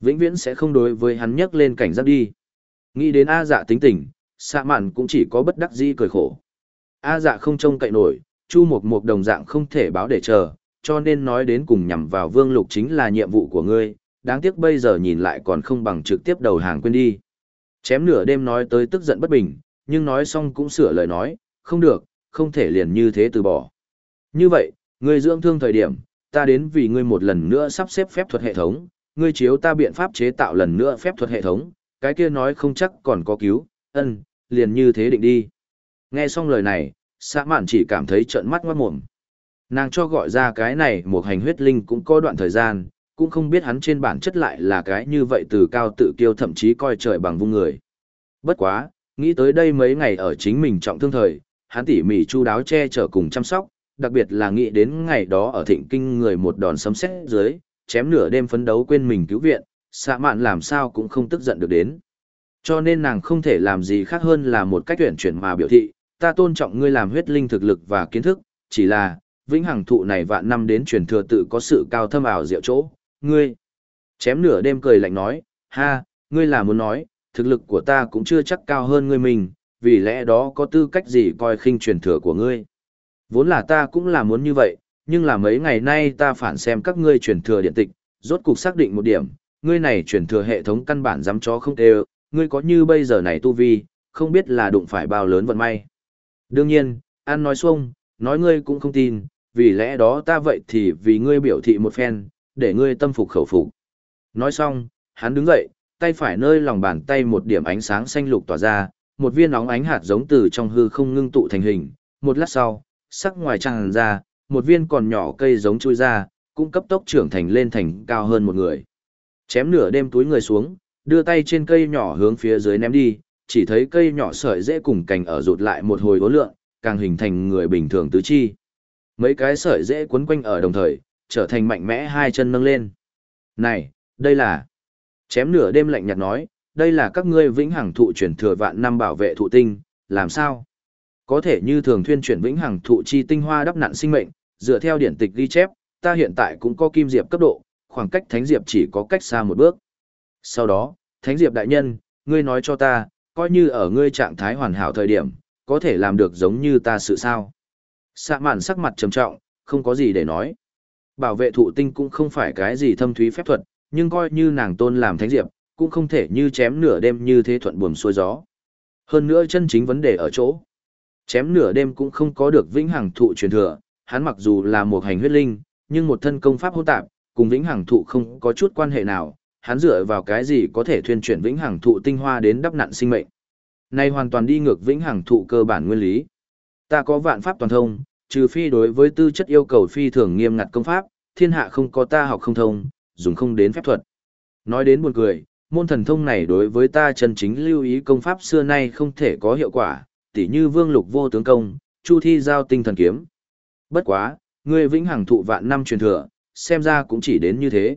Vĩnh viễn sẽ không đối với hắn nhấc lên cảnh giác đi. Nghĩ đến A dạ tính tình, xạ mạn cũng chỉ có bất đắc dĩ cười khổ. A dạ không trông cậy nổi, chu mục mục đồng dạng không thể báo để chờ, cho nên nói đến cùng nhằm vào vương lục chính là nhiệm vụ của ngươi, đáng tiếc bây giờ nhìn lại còn không bằng trực tiếp đầu hàng quên đi. Chém nửa đêm nói tới tức giận bất bình, nhưng nói xong cũng sửa lời nói, không được, không thể liền như thế từ bỏ. Như vậy, ngươi dưỡng thương thời điểm, ta đến vì ngươi một lần nữa sắp xếp phép thuật hệ thống, ngươi chiếu ta biện pháp chế tạo lần nữa phép thuật hệ thống, cái kia nói không chắc còn có cứu, ân, liền như thế định đi. Nghe xong lời này, xã mạn chỉ cảm thấy trợn mắt ngoát mồm. Nàng cho gọi ra cái này một hành huyết linh cũng có đoạn thời gian, cũng không biết hắn trên bản chất lại là cái như vậy từ cao tự kiêu thậm chí coi trời bằng vung người. Bất quá, nghĩ tới đây mấy ngày ở chính mình trọng thương thời, hắn tỉ mỉ chu đáo che chở cùng chăm sóc, đặc biệt là nghĩ đến ngày đó ở thịnh kinh người một đòn sấm sét dưới, chém nửa đêm phấn đấu quên mình cứu viện, xạ mạn làm sao cũng không tức giận được đến. Cho nên nàng không thể làm gì khác hơn là một cách tuyển chuyển mà biểu thị, ta tôn trọng ngươi làm huyết linh thực lực và kiến thức, chỉ là, vĩnh hằng thụ này vạn năm đến truyền thừa tự có sự cao thâm ảo diệu chỗ, ngươi. Chém nửa đêm cười lạnh nói, ha, ngươi là muốn nói, thực lực của ta cũng chưa chắc cao hơn ngươi mình, vì lẽ đó có tư cách gì coi khinh truyền thừa của ngươi. Vốn là ta cũng là muốn như vậy, nhưng là mấy ngày nay ta phản xem các ngươi truyền thừa điện tịch, rốt cục xác định một điểm, ngươi này chuyển thừa hệ thống căn bản dám chó không tê ngươi có như bây giờ này tu vi, không biết là đụng phải bao lớn vận may. Đương nhiên, An nói xuông, nói ngươi cũng không tin, vì lẽ đó ta vậy thì vì ngươi biểu thị một phen, để ngươi tâm phục khẩu phục. Nói xong, hắn đứng dậy, tay phải nơi lòng bàn tay một điểm ánh sáng xanh lục tỏa ra, một viên óng ánh hạt giống từ trong hư không ngưng tụ thành hình, một lát sau, sắc ngoài tràn ra, một viên còn nhỏ cây giống chui ra, cũng cấp tốc trưởng thành lên thành cao hơn một người. Chém nửa đêm túi người xuống, đưa tay trên cây nhỏ hướng phía dưới ném đi, chỉ thấy cây nhỏ sợi dễ cùng cành ở rụt lại một hồi uốn lượn, càng hình thành người bình thường tứ chi. Mấy cái sợi dễ quấn quanh ở đồng thời, trở thành mạnh mẽ hai chân nâng lên. Này, đây là... Chém nửa đêm lạnh nhạt nói, đây là các ngươi vĩnh hằng thụ chuyển thừa vạn năm bảo vệ thụ tinh, làm sao? Có thể như thường thuyên chuyển vĩnh hằng thụ chi tinh hoa đắp nặn sinh mệnh, dựa theo điển tịch ghi chép, ta hiện tại cũng có kim diệp cấp độ, khoảng cách thánh diệp chỉ có cách xa một bước. Sau đó, thánh diệp đại nhân, ngươi nói cho ta, coi như ở ngươi trạng thái hoàn hảo thời điểm, có thể làm được giống như ta sự sao. Sạ mạn sắc mặt trầm trọng, không có gì để nói. Bảo vệ thụ tinh cũng không phải cái gì thâm thúy phép thuật, nhưng coi như nàng tôn làm thánh diệp, cũng không thể như chém nửa đêm như thế thuận buồm xuôi gió. Hơn nữa chân chính vấn đề ở chỗ. Chém nửa đêm cũng không có được vĩnh hằng thụ truyền thừa, hắn mặc dù là một hành huyết linh, nhưng một thân công pháp hỗn tạp, cùng vĩnh hằng thụ không có chút quan hệ nào, hắn dựa vào cái gì có thể thuyên chuyển vĩnh hằng thụ tinh hoa đến đắp nặn sinh mệnh. Này hoàn toàn đi ngược vĩnh hằng thụ cơ bản nguyên lý. Ta có vạn pháp toàn thông, trừ phi đối với tư chất yêu cầu phi thường nghiêm ngặt công pháp, thiên hạ không có ta học không thông, dùng không đến phép thuật. Nói đến buồn cười, môn thần thông này đối với ta chân chính lưu ý công pháp xưa nay không thể có hiệu quả, tỉ như vương lục vô tướng công, chu thi giao tinh thần kiếm. Bất quá, ngươi vĩnh hằng thụ vạn năm truyền thừa, xem ra cũng chỉ đến như thế.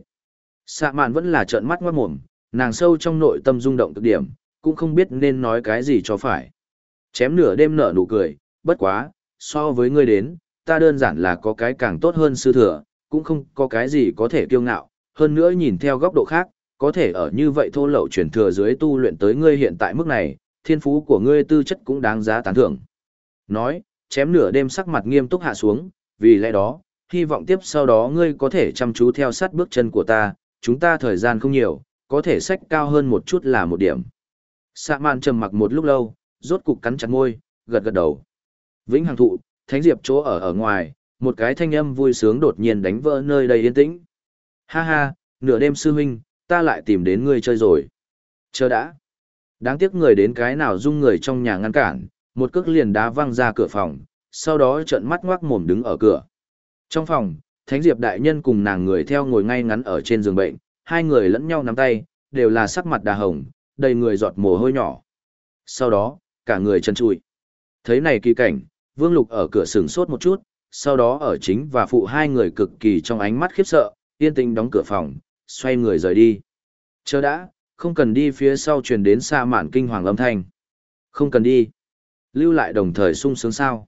Sạ mạn vẫn là trợn mắt ngoát mồm, nàng sâu trong nội tâm rung động cực điểm, cũng không biết nên nói cái gì cho phải. Chém nửa đêm nở nụ cười, bất quá, so với ngươi đến, ta đơn giản là có cái càng tốt hơn sư thừa, cũng không có cái gì có thể kiêu ngạo, hơn nữa nhìn theo góc độ khác, có thể ở như vậy thô lậu truyền thừa dưới tu luyện tới ngươi hiện tại mức này, thiên phú của ngươi tư chất cũng đáng giá tán thưởng. Nói, chém nửa đêm sắc mặt nghiêm túc hạ xuống, vì lẽ đó, hy vọng tiếp sau đó ngươi có thể chăm chú theo sát bước chân của ta, chúng ta thời gian không nhiều, có thể sách cao hơn một chút là một điểm. Sạ mạn trầm mặc một lúc lâu, rốt cục cắn chặt môi, gật gật đầu. Vĩnh Hằng thụ, Thánh Diệp chỗ ở ở ngoài, một cái thanh âm vui sướng đột nhiên đánh vỡ nơi đầy yên tĩnh. Ha ha, nửa đêm sư huynh, ta lại tìm đến ngươi chơi rồi. Chờ đã. Đáng tiếc người đến cái nào dung người trong nhà ngăn cản, một cước liền đá văng ra cửa phòng, sau đó trợn mắt ngoác mồm đứng ở cửa. Trong phòng, Thánh Diệp đại nhân cùng nàng người theo ngồi ngay ngắn ở trên giường bệnh, hai người lẫn nhau nắm tay, đều là sắc mặt đà hồng, đầy người giọt mồ hôi nhỏ. Sau đó, cả người chân trụi. Thấy này kỳ cảnh, Vương Lục ở cửa sừng sốt một chút, sau đó ở chính và phụ hai người cực kỳ trong ánh mắt khiếp sợ, yên tĩnh đóng cửa phòng, xoay người rời đi. Chờ đã, không cần đi phía sau truyền đến xa mạn kinh hoàng âm thanh. Không cần đi. Lưu lại đồng thời sung sướng sao.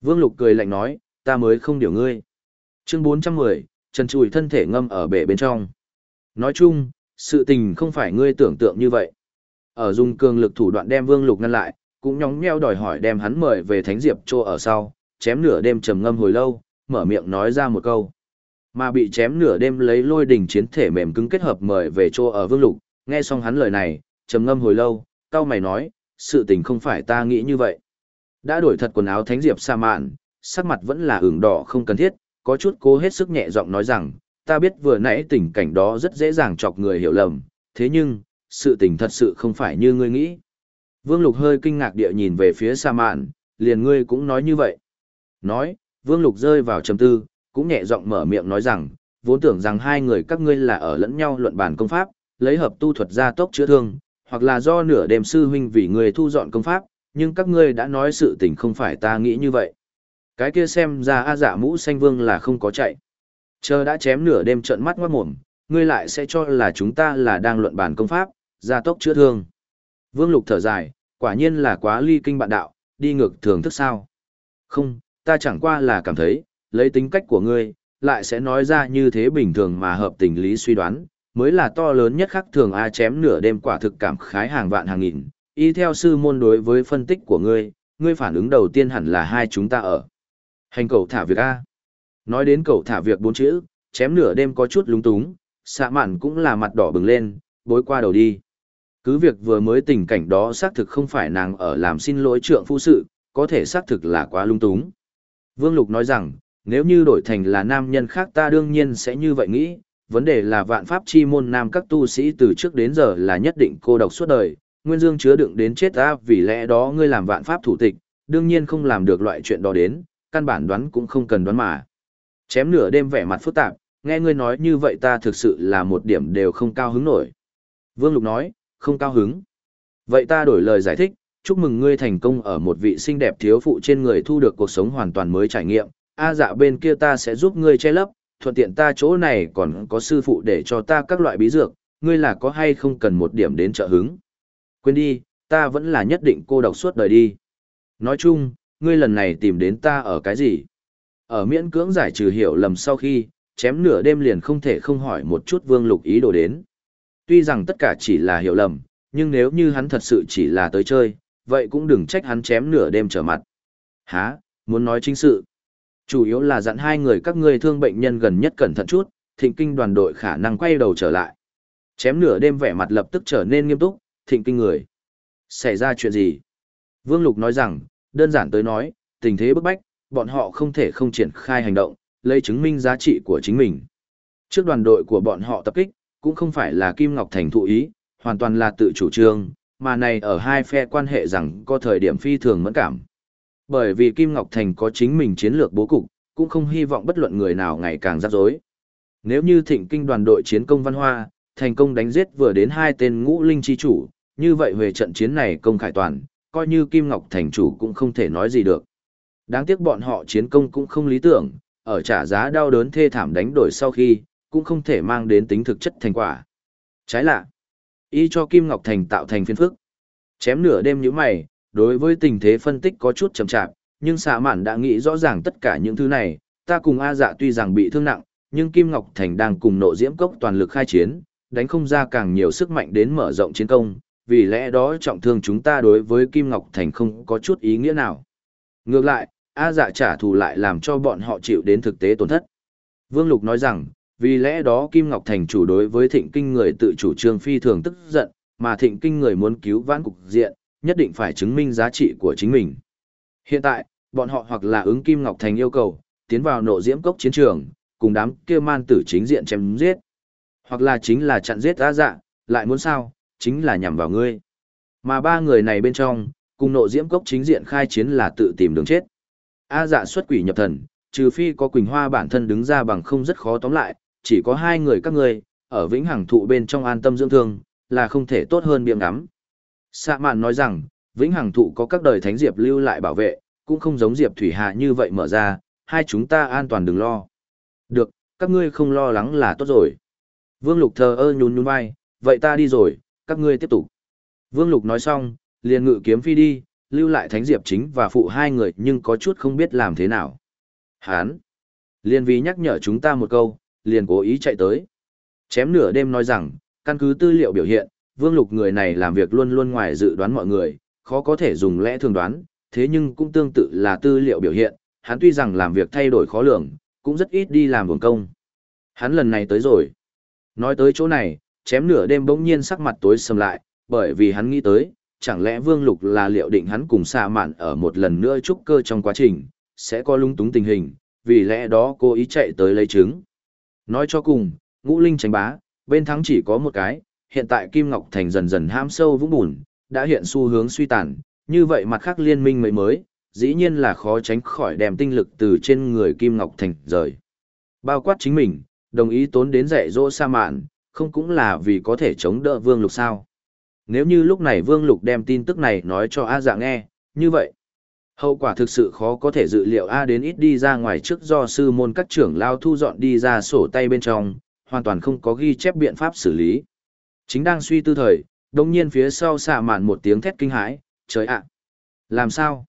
Vương Lục cười lạnh nói, ta mới không điều ngươi. Chương 410, Trần trùi thân thể ngâm ở bể bên trong. Nói chung, sự tình không phải ngươi tưởng tượng như vậy. Ở dùng cường lực thủ đoạn đem Vương Lục ngăn lại, cũng nhóng nheo đòi hỏi đem hắn mời về Thánh Diệp Trô ở sau, chém nửa đêm trầm ngâm hồi lâu, mở miệng nói ra một câu. Mà bị chém nửa đêm lấy lôi đỉnh chiến thể mềm cứng kết hợp mời về Trô ở Vương Lục, nghe xong hắn lời này, trầm ngâm hồi lâu, cao mày nói, sự tình không phải ta nghĩ như vậy. Đã đổi thật quần áo Thánh Diệp sa mạn, sắc mặt vẫn là ửng đỏ không cần thiết, có chút cố hết sức nhẹ giọng nói rằng, ta biết vừa nãy tình cảnh đó rất dễ dàng chọc người hiểu lầm, thế nhưng, sự tình thật sự không phải như ngươi nghĩ. Vương Lục hơi kinh ngạc địa nhìn về phía Sa Mạn, liền ngươi cũng nói như vậy. Nói, Vương Lục rơi vào trầm tư, cũng nhẹ giọng mở miệng nói rằng, vốn tưởng rằng hai người các ngươi là ở lẫn nhau luận bàn công pháp, lấy hợp tu thuật ra tốc chữa thương, hoặc là do nửa đêm sư huynh vì người thu dọn công pháp, nhưng các ngươi đã nói sự tình không phải ta nghĩ như vậy. Cái kia xem ra A dạ mũ xanh vương là không có chạy. Chờ đã chém nửa đêm trận mắt ngoát mồm, ngươi lại sẽ cho là chúng ta là đang luận bàn công pháp, gia tốc chữa thương. Vương Lục thở dài, quả nhiên là quá ly kinh bạn đạo, đi ngược thường thức sao? Không, ta chẳng qua là cảm thấy, lấy tính cách của ngươi, lại sẽ nói ra như thế bình thường mà hợp tình lý suy đoán, mới là to lớn nhất khác thường a chém nửa đêm quả thực cảm khái hàng vạn hàng nghìn, y theo sư môn đối với phân tích của ngươi, ngươi phản ứng đầu tiên hẳn là hai chúng ta ở. Hành cậu thả việc A. Nói đến cậu thả việc bốn chữ, chém nửa đêm có chút lúng túng, xạ mạn cũng là mặt đỏ bừng lên, bối qua đầu đi. Cứ việc vừa mới tình cảnh đó xác thực không phải nàng ở làm xin lỗi trượng phu sự, có thể xác thực là quá lung túng. Vương Lục nói rằng, nếu như đổi thành là nam nhân khác ta đương nhiên sẽ như vậy nghĩ, vấn đề là vạn pháp chi môn nam các tu sĩ từ trước đến giờ là nhất định cô độc suốt đời, nguyên dương chứa đựng đến chết ta vì lẽ đó ngươi làm vạn pháp thủ tịch, đương nhiên không làm được loại chuyện đó đến, căn bản đoán cũng không cần đoán mà. Chém nửa đêm vẻ mặt phức tạp, nghe ngươi nói như vậy ta thực sự là một điểm đều không cao hứng nổi. Vương Lục nói, không cao hứng. Vậy ta đổi lời giải thích, chúc mừng ngươi thành công ở một vị xinh đẹp thiếu phụ trên người thu được cuộc sống hoàn toàn mới trải nghiệm. A dạ bên kia ta sẽ giúp ngươi che lấp, thuận tiện ta chỗ này còn có sư phụ để cho ta các loại bí dược, ngươi là có hay không cần một điểm đến trợ hứng. Quên đi, ta vẫn là nhất định cô độc suốt đời đi. Nói chung, ngươi lần này tìm đến ta ở cái gì? Ở miễn cưỡng giải trừ hiểu lầm sau khi, chém nửa đêm liền không thể không hỏi một chút vương lục ý đồ đến. Tuy rằng tất cả chỉ là hiểu lầm, nhưng nếu như hắn thật sự chỉ là tới chơi, vậy cũng đừng trách hắn chém nửa đêm trở mặt. Hả, muốn nói chính sự. Chủ yếu là dặn hai người các ngươi thương bệnh nhân gần nhất cẩn thận chút, thịnh kinh đoàn đội khả năng quay đầu trở lại. Chém nửa đêm vẻ mặt lập tức trở nên nghiêm túc, thịnh kinh người. Xảy ra chuyện gì? Vương Lục nói rằng, đơn giản tới nói, tình thế bức bách, bọn họ không thể không triển khai hành động, lấy chứng minh giá trị của chính mình. Trước đoàn đội của bọn họ tập kích, cũng không phải là Kim Ngọc Thành thụ ý, hoàn toàn là tự chủ trương, mà này ở hai phe quan hệ rằng có thời điểm phi thường mẫn cảm. Bởi vì Kim Ngọc Thành có chính mình chiến lược bố cục, cũng không hy vọng bất luận người nào ngày càng rắc rối. Nếu như thịnh kinh đoàn đội chiến công văn hoa, thành công đánh giết vừa đến hai tên ngũ linh chi chủ, như vậy về trận chiến này công khải toàn, coi như Kim Ngọc Thành chủ cũng không thể nói gì được. Đáng tiếc bọn họ chiến công cũng không lý tưởng, ở trả giá đau đớn thê thảm đánh đổi sau khi, cũng không thể mang đến tính thực chất thành quả. Trái lạ, y cho Kim Ngọc Thành tạo thành phiên phức. Chém nửa đêm như mày, đối với tình thế phân tích có chút chậm chạp, nhưng xạ mạn đã nghĩ rõ ràng tất cả những thứ này, ta cùng A dạ tuy rằng bị thương nặng, nhưng Kim Ngọc Thành đang cùng nộ diễm cốc toàn lực khai chiến, đánh không ra càng nhiều sức mạnh đến mở rộng chiến công, vì lẽ đó trọng thương chúng ta đối với Kim Ngọc Thành không có chút ý nghĩa nào. Ngược lại, A dạ trả thù lại làm cho bọn họ chịu đến thực tế tổn thất. Vương Lục nói rằng, vì lẽ đó Kim Ngọc Thành chủ đối với thịnh kinh người tự chủ trương phi thường tức giận, mà thịnh kinh người muốn cứu vãn cục diện, nhất định phải chứng minh giá trị của chính mình. Hiện tại, bọn họ hoặc là ứng Kim Ngọc Thành yêu cầu, tiến vào nộ diễm cốc chiến trường, cùng đám kia man tử chính diện chém giết. Hoặc là chính là chặn giết A dạ, lại muốn sao, chính là nhằm vào ngươi. Mà ba người này bên trong, cùng nộ diễm cốc chính diện khai chiến là tự tìm đường chết. A dạ xuất quỷ nhập thần, trừ phi có Quỳnh Hoa bản thân đứng ra bằng không rất khó tóm lại, chỉ có hai người các ngươi, ở vĩnh hằng thụ bên trong an tâm dưỡng thương, là không thể tốt hơn biếng ngắm. Sạ mạn nói rằng, vĩnh hằng thụ có các đời thánh diệp lưu lại bảo vệ, cũng không giống diệp thủy hạ như vậy mở ra, hai chúng ta an toàn đừng lo. Được, các ngươi không lo lắng là tốt rồi. Vương Lục thờ ơ nhún nhún vai, vậy ta đi rồi, các ngươi tiếp tục. Vương Lục nói xong, liền ngự kiếm phi đi, lưu lại Thánh Diệp chính và phụ hai người nhưng có chút không biết làm thế nào. Hán! Liền vì nhắc nhở chúng ta một câu, liền cố ý chạy tới. Chém nửa đêm nói rằng, căn cứ tư liệu biểu hiện, Vương Lục người này làm việc luôn luôn ngoài dự đoán mọi người, khó có thể dùng lẽ thường đoán, thế nhưng cũng tương tự là tư liệu biểu hiện, hắn tuy rằng làm việc thay đổi khó lường, cũng rất ít đi làm buồn công. Hắn lần này tới rồi. Nói tới chỗ này, chém nửa đêm bỗng nhiên sắc mặt tối sầm lại, bởi vì hắn nghĩ tới, chẳng lẽ Vương Lục là liệu định hắn cùng xạ mạn ở một lần nữa trúc cơ trong quá trình, sẽ có lung túng tình hình, vì lẽ đó cô ý chạy tới lấy trứng. Nói cho cùng, ngũ linh tránh bá, bên thắng chỉ có một cái, hiện tại Kim Ngọc Thành dần dần ham sâu vũng bùn, đã hiện xu hướng suy tàn, như vậy mặt khác liên minh mới mới, dĩ nhiên là khó tránh khỏi đem tinh lực từ trên người Kim Ngọc Thành rời. Bao quát chính mình, đồng ý tốn đến dạy dỗ sa mạn, không cũng là vì có thể chống đỡ Vương Lục sao. Nếu như lúc này Vương Lục đem tin tức này nói cho A dạ nghe, như vậy, hậu quả thực sự khó có thể dự liệu A đến ít đi ra ngoài trước do sư môn các trưởng lao thu dọn đi ra sổ tay bên trong, hoàn toàn không có ghi chép biện pháp xử lý. Chính đang suy tư thời, đồng nhiên phía sau xạ mạn một tiếng thét kinh hãi, trời ạ! Làm sao?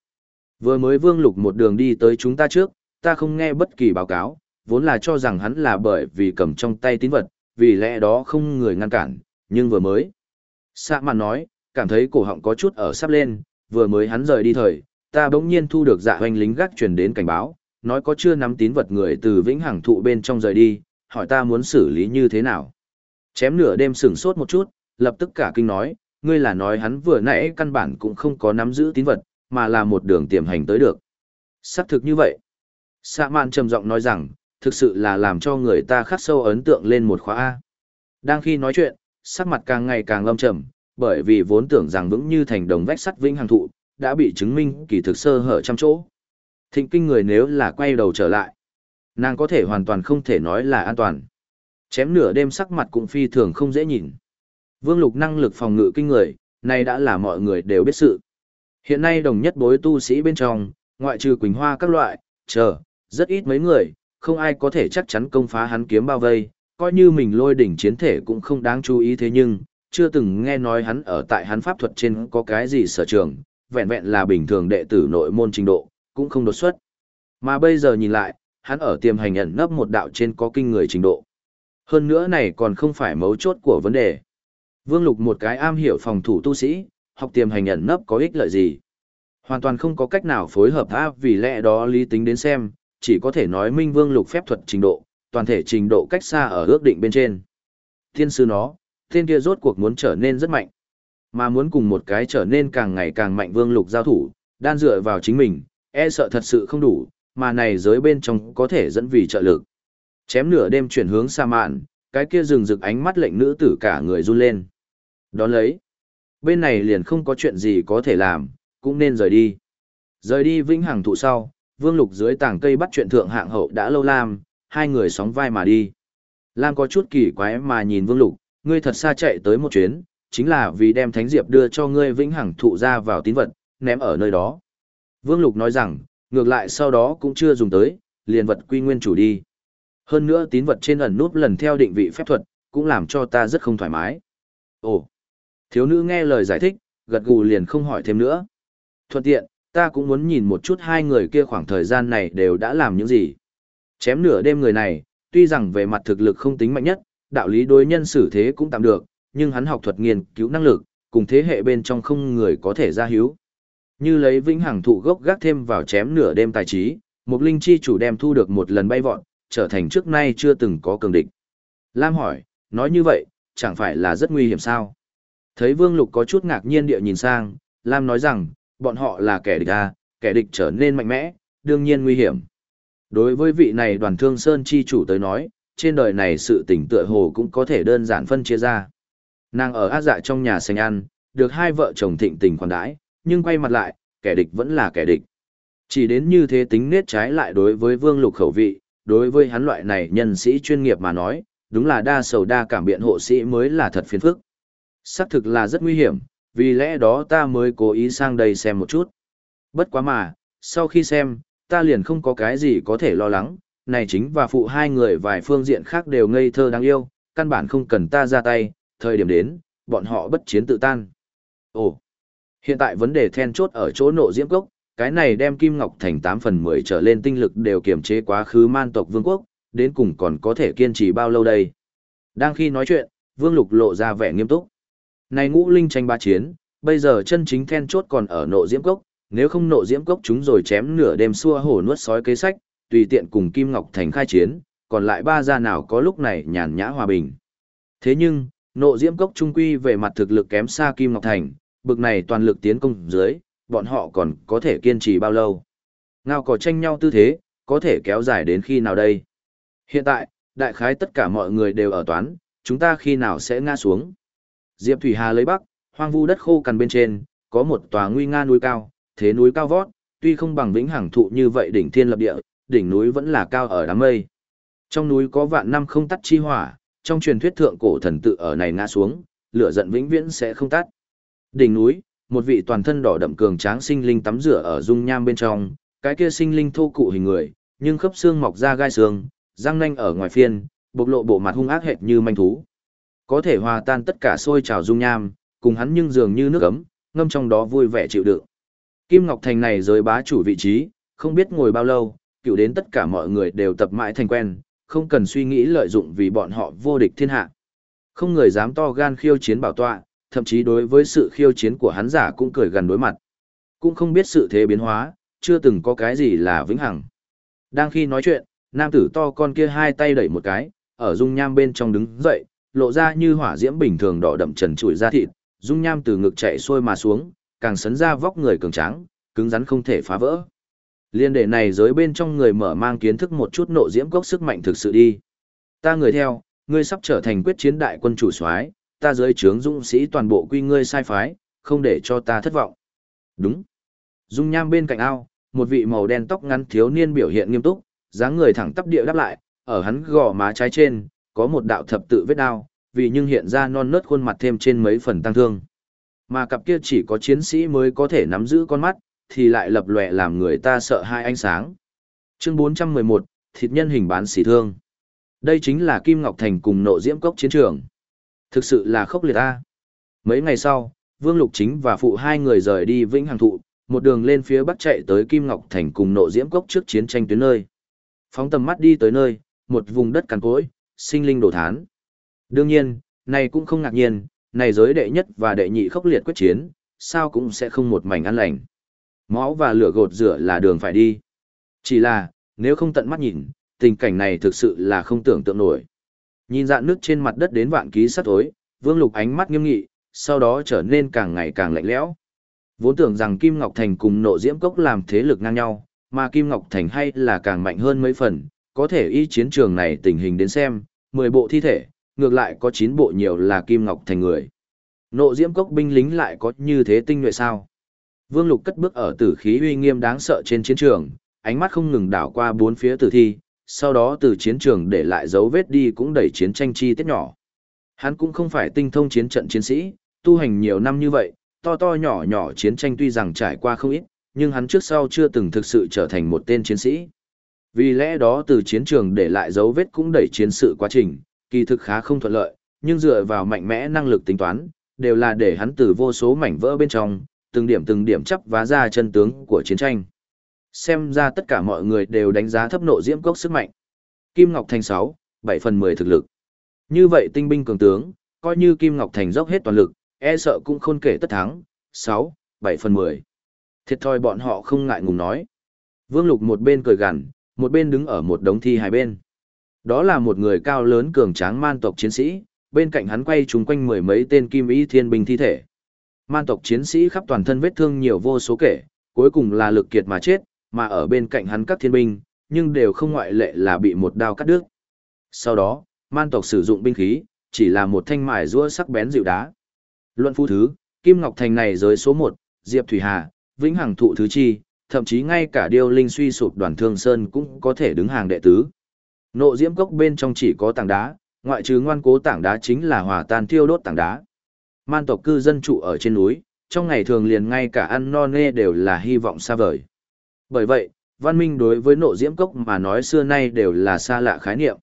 Vừa mới Vương Lục một đường đi tới chúng ta trước, ta không nghe bất kỳ báo cáo, vốn là cho rằng hắn là bởi vì cầm trong tay tín vật, vì lẽ đó không người ngăn cản, nhưng vừa mới. Sạ mạn nói, cảm thấy cổ họng có chút ở sắp lên, vừa mới hắn rời đi thời, ta bỗng nhiên thu được dạ hoành lính gác truyền đến cảnh báo, nói có chưa nắm tín vật người từ vĩnh hằng thụ bên trong rời đi, hỏi ta muốn xử lý như thế nào. Chém nửa đêm sửng sốt một chút, lập tức cả kinh nói, ngươi là nói hắn vừa nãy căn bản cũng không có nắm giữ tín vật, mà là một đường tiềm hành tới được. Xác thực như vậy. Sạ mạn trầm giọng nói rằng, thực sự là làm cho người ta khắc sâu ấn tượng lên một khóa A. Đang khi nói chuyện, sắc mặt càng ngày càng lâm trầm, bởi vì vốn tưởng rằng vững như thành đồng vách sắt vĩnh hằng thụ, đã bị chứng minh kỳ thực sơ hở trăm chỗ. Thịnh kinh người nếu là quay đầu trở lại, nàng có thể hoàn toàn không thể nói là an toàn. Chém nửa đêm sắc mặt cũng phi thường không dễ nhìn. Vương lục năng lực phòng ngự kinh người, nay đã là mọi người đều biết sự. Hiện nay đồng nhất bối tu sĩ bên trong, ngoại trừ Quỳnh Hoa các loại, chờ, rất ít mấy người, không ai có thể chắc chắn công phá hắn kiếm bao vây, coi như mình lôi đỉnh chiến thể cũng không đáng chú ý thế nhưng, chưa từng nghe nói hắn ở tại hắn pháp thuật trên có cái gì sở trường, vẹn vẹn là bình thường đệ tử nội môn trình độ, cũng không đột xuất. Mà bây giờ nhìn lại, hắn ở tiềm hành ẩn nấp một đạo trên có kinh người trình độ. Hơn nữa này còn không phải mấu chốt của vấn đề. Vương Lục một cái am hiểu phòng thủ tu sĩ, học tiềm hành ẩn nấp có ích lợi gì? Hoàn toàn không có cách nào phối hợp áp vì lẽ đó lý tính đến xem, chỉ có thể nói Minh Vương Lục phép thuật trình độ, toàn thể trình độ cách xa ở ước định bên trên. Thiên sư nó, thiên kia rốt cuộc muốn trở nên rất mạnh. Mà muốn cùng một cái trở nên càng ngày càng mạnh Vương Lục giao thủ, đan dựa vào chính mình, e sợ thật sự không đủ, mà này giới bên trong có thể dẫn vì trợ lực. Chém nửa đêm chuyển hướng xa mạn, cái kia rừng rực ánh mắt lệnh nữ tử cả người run lên. Đón lấy. Bên này liền không có chuyện gì có thể làm, cũng nên rời đi. Rời đi vĩnh hằng thụ sau, vương lục dưới tảng cây bắt chuyện thượng hạng hậu đã lâu lam, hai người sóng vai mà đi. Lam có chút kỳ quái mà nhìn vương lục, ngươi thật xa chạy tới một chuyến, chính là vì đem thánh diệp đưa cho ngươi vĩnh hằng thụ ra vào tín vật, ném ở nơi đó. Vương lục nói rằng, ngược lại sau đó cũng chưa dùng tới, liền vật quy nguyên chủ đi. Hơn nữa tín vật trên ẩn nút lần theo định vị phép thuật, cũng làm cho ta rất không thoải mái. Ồ, thiếu nữ nghe lời giải thích, gật gù liền không hỏi thêm nữa. Thuận tiện, ta cũng muốn nhìn một chút hai người kia khoảng thời gian này đều đã làm những gì. Chém nửa đêm người này, tuy rằng về mặt thực lực không tính mạnh nhất, đạo lý đối nhân xử thế cũng tạm được, nhưng hắn học thuật nghiên cứu năng lực, cùng thế hệ bên trong không người có thể ra hiếu. Như lấy vĩnh hằng thụ gốc gác thêm vào chém nửa đêm tài trí, một linh chi chủ đem thu được một lần bay vọt, trở thành trước nay chưa từng có cường địch. Lam hỏi, nói như vậy, chẳng phải là rất nguy hiểm sao? Thấy Vương Lục có chút ngạc nhiên địa nhìn sang, Lam nói rằng, bọn họ là kẻ địch à, kẻ địch trở nên mạnh mẽ, đương nhiên nguy hiểm. Đối với vị này đoàn thương sơn chi chủ tới nói, trên đời này sự tình tựa hồ cũng có thể đơn giản phân chia ra. Nàng ở ác dạ trong nhà xanh ăn, được hai vợ chồng thịnh tình khoản đãi, nhưng quay mặt lại, kẻ địch vẫn là kẻ địch. Chỉ đến như thế tính nết trái lại đối với vương lục khẩu vị, đối với hắn loại này nhân sĩ chuyên nghiệp mà nói, đúng là đa sầu đa cảm biện hộ sĩ mới là thật phiền phức. Xác thực là rất nguy hiểm, vì lẽ đó ta mới cố ý sang đây xem một chút. Bất quá mà, sau khi xem, ta liền không có cái gì có thể lo lắng, này chính và phụ hai người vài phương diện khác đều ngây thơ đáng yêu, căn bản không cần ta ra tay, thời điểm đến, bọn họ bất chiến tự tan. Ồ, hiện tại vấn đề then chốt ở chỗ nộ diễm cốc, cái này đem Kim Ngọc Thành 8 phần 10 trở lên tinh lực đều kiềm chế quá khứ man tộc vương quốc, đến cùng còn có thể kiên trì bao lâu đây. Đang khi nói chuyện, Vương Lục lộ ra vẻ nghiêm túc. Này ngũ linh tranh ba chiến, bây giờ chân chính then chốt còn ở nộ diễm cốc, nếu không nộ diễm cốc chúng rồi chém nửa đêm xua hổ nuốt sói kế sách, tùy tiện cùng Kim Ngọc Thành khai chiến, còn lại ba gia nào có lúc này nhàn nhã hòa bình. Thế nhưng, nộ diễm cốc trung quy về mặt thực lực kém xa Kim Ngọc Thành, bực này toàn lực tiến công dưới, bọn họ còn có thể kiên trì bao lâu. Ngao có tranh nhau tư thế, có thể kéo dài đến khi nào đây? Hiện tại, đại khái tất cả mọi người đều ở toán, chúng ta khi nào sẽ ngã xuống? Diệp Thủy Hà lấy bắc, hoang vu đất khô cằn bên trên, có một tòa nguy nga núi cao, thế núi cao vót, tuy không bằng vĩnh hằng thụ như vậy đỉnh thiên lập địa, đỉnh núi vẫn là cao ở đám mây. Trong núi có vạn năm không tắt chi hỏa, trong truyền thuyết thượng cổ thần tự ở này ngã xuống, lửa giận vĩnh viễn sẽ không tắt. Đỉnh núi, một vị toàn thân đỏ đậm cường tráng sinh linh tắm rửa ở dung nham bên trong, cái kia sinh linh thô cụ hình người, nhưng khớp xương mọc ra gai xương, răng nanh ở ngoài phiên, bộc lộ bộ mặt hung ác hệt như manh thú. Có thể hòa tan tất cả sôi trào dung nham, cùng hắn nhưng dường như nước ấm, ngâm trong đó vui vẻ chịu đựng. Kim Ngọc Thành này rời bá chủ vị trí, không biết ngồi bao lâu, cựu đến tất cả mọi người đều tập mãi thành quen, không cần suy nghĩ lợi dụng vì bọn họ vô địch thiên hạ. Không người dám to gan khiêu chiến bảo tọa, thậm chí đối với sự khiêu chiến của hắn giả cũng cười gần đối mặt. Cũng không biết sự thế biến hóa, chưa từng có cái gì là vĩnh hằng. Đang khi nói chuyện, nam tử to con kia hai tay đẩy một cái, ở dung nham bên trong đứng dậy, lộ ra như hỏa diễm bình thường đỏ đậm trần trụi ra thịt, dung nham từ ngực chạy xuôi mà xuống, càng sấn ra vóc người cường tráng, cứng rắn không thể phá vỡ. Liên đệ này giới bên trong người mở mang kiến thức một chút nộ diễm cốc sức mạnh thực sự đi. Ta người theo, ngươi sắp trở thành quyết chiến đại quân chủ soái, ta dưới trướng dũng sĩ toàn bộ quy ngươi sai phái, không để cho ta thất vọng. Đúng. Dung nham bên cạnh ao, một vị màu đen tóc ngắn thiếu niên biểu hiện nghiêm túc, dáng người thẳng tắp địa đáp lại, ở hắn gò má trái trên, có một đạo thập tự vết đao, vì nhưng hiện ra non nớt khuôn mặt thêm trên mấy phần tăng thương. Mà cặp kia chỉ có chiến sĩ mới có thể nắm giữ con mắt, thì lại lập lòe làm người ta sợ hai ánh sáng. Chương 411, thịt nhân hình bán xỉ thương. Đây chính là Kim Ngọc Thành cùng nộ diễm cốc chiến trường. Thực sự là khốc liệt ta. Mấy ngày sau, Vương Lục Chính và phụ hai người rời đi Vĩnh Hằng Thụ, một đường lên phía bắc chạy tới Kim Ngọc Thành cùng nộ diễm cốc trước chiến tranh tuyến nơi. Phóng tầm mắt đi tới nơi, một vùng đất cằn cỗi, sinh linh đồ thán. Đương nhiên, này cũng không ngạc nhiên, này giới đệ nhất và đệ nhị khốc liệt quyết chiến, sao cũng sẽ không một mảnh an lành. Máu và lửa gột rửa là đường phải đi. Chỉ là, nếu không tận mắt nhìn, tình cảnh này thực sự là không tưởng tượng nổi. Nhìn dạn nước trên mặt đất đến vạn ký sắt tối, Vương Lục ánh mắt nghiêm nghị, sau đó trở nên càng ngày càng lạnh lẽo. Vốn tưởng rằng Kim Ngọc Thành cùng nộ diễm cốc làm thế lực ngang nhau, mà Kim Ngọc Thành hay là càng mạnh hơn mấy phần, có thể y chiến trường này tình hình đến xem, 10 bộ thi thể, ngược lại có 9 bộ nhiều là Kim Ngọc Thành người. Nộ diễm cốc binh lính lại có như thế tinh nhuệ sao? Vương Lục cất bước ở tử khí uy nghiêm đáng sợ trên chiến trường, ánh mắt không ngừng đảo qua bốn phía tử thi, sau đó từ chiến trường để lại dấu vết đi cũng đẩy chiến tranh chi tiết nhỏ. Hắn cũng không phải tinh thông chiến trận chiến sĩ, tu hành nhiều năm như vậy, to to nhỏ nhỏ chiến tranh tuy rằng trải qua không ít, nhưng hắn trước sau chưa từng thực sự trở thành một tên chiến sĩ. Vì lẽ đó từ chiến trường để lại dấu vết cũng đẩy chiến sự quá trình, kỳ thực khá không thuận lợi, nhưng dựa vào mạnh mẽ năng lực tính toán, đều là để hắn từ vô số mảnh vỡ bên trong, từng điểm từng điểm chấp vá ra chân tướng của chiến tranh. Xem ra tất cả mọi người đều đánh giá thấp nộ diễm cốc sức mạnh. Kim Ngọc Thành 6, 7 phần 10 thực lực. Như vậy tinh binh cường tướng, coi như Kim Ngọc Thành dốc hết toàn lực, e sợ cũng khôn kể tất thắng, 6, 7 phần 10. Thiệt thòi bọn họ không ngại ngùng nói. Vương Lục một bên cười gằn, một bên đứng ở một đống thi hai bên. Đó là một người cao lớn cường tráng man tộc chiến sĩ, bên cạnh hắn quay chúng quanh mười mấy tên kim ý thiên binh thi thể. Man tộc chiến sĩ khắp toàn thân vết thương nhiều vô số kể, cuối cùng là lực kiệt mà chết, mà ở bên cạnh hắn các thiên binh, nhưng đều không ngoại lệ là bị một đao cắt đứt. Sau đó, man tộc sử dụng binh khí, chỉ là một thanh mài rũa sắc bén dịu đá. Luận phu thứ, Kim Ngọc Thành này giới số 1, Diệp Thủy Hà, Vĩnh Hằng Thụ Thứ Chi, thậm chí ngay cả Điêu Linh suy sụp đoàn Thương Sơn cũng có thể đứng hàng đệ tứ. Nộ diễm cốc bên trong chỉ có tảng đá, ngoại trừ ngoan cố tảng đá chính là hòa tan thiêu đốt tảng đá. Man tộc cư dân trụ ở trên núi, trong ngày thường liền ngay cả ăn no nê đều là hy vọng xa vời. Bởi vậy, văn minh đối với nộ diễm cốc mà nói xưa nay đều là xa lạ khái niệm.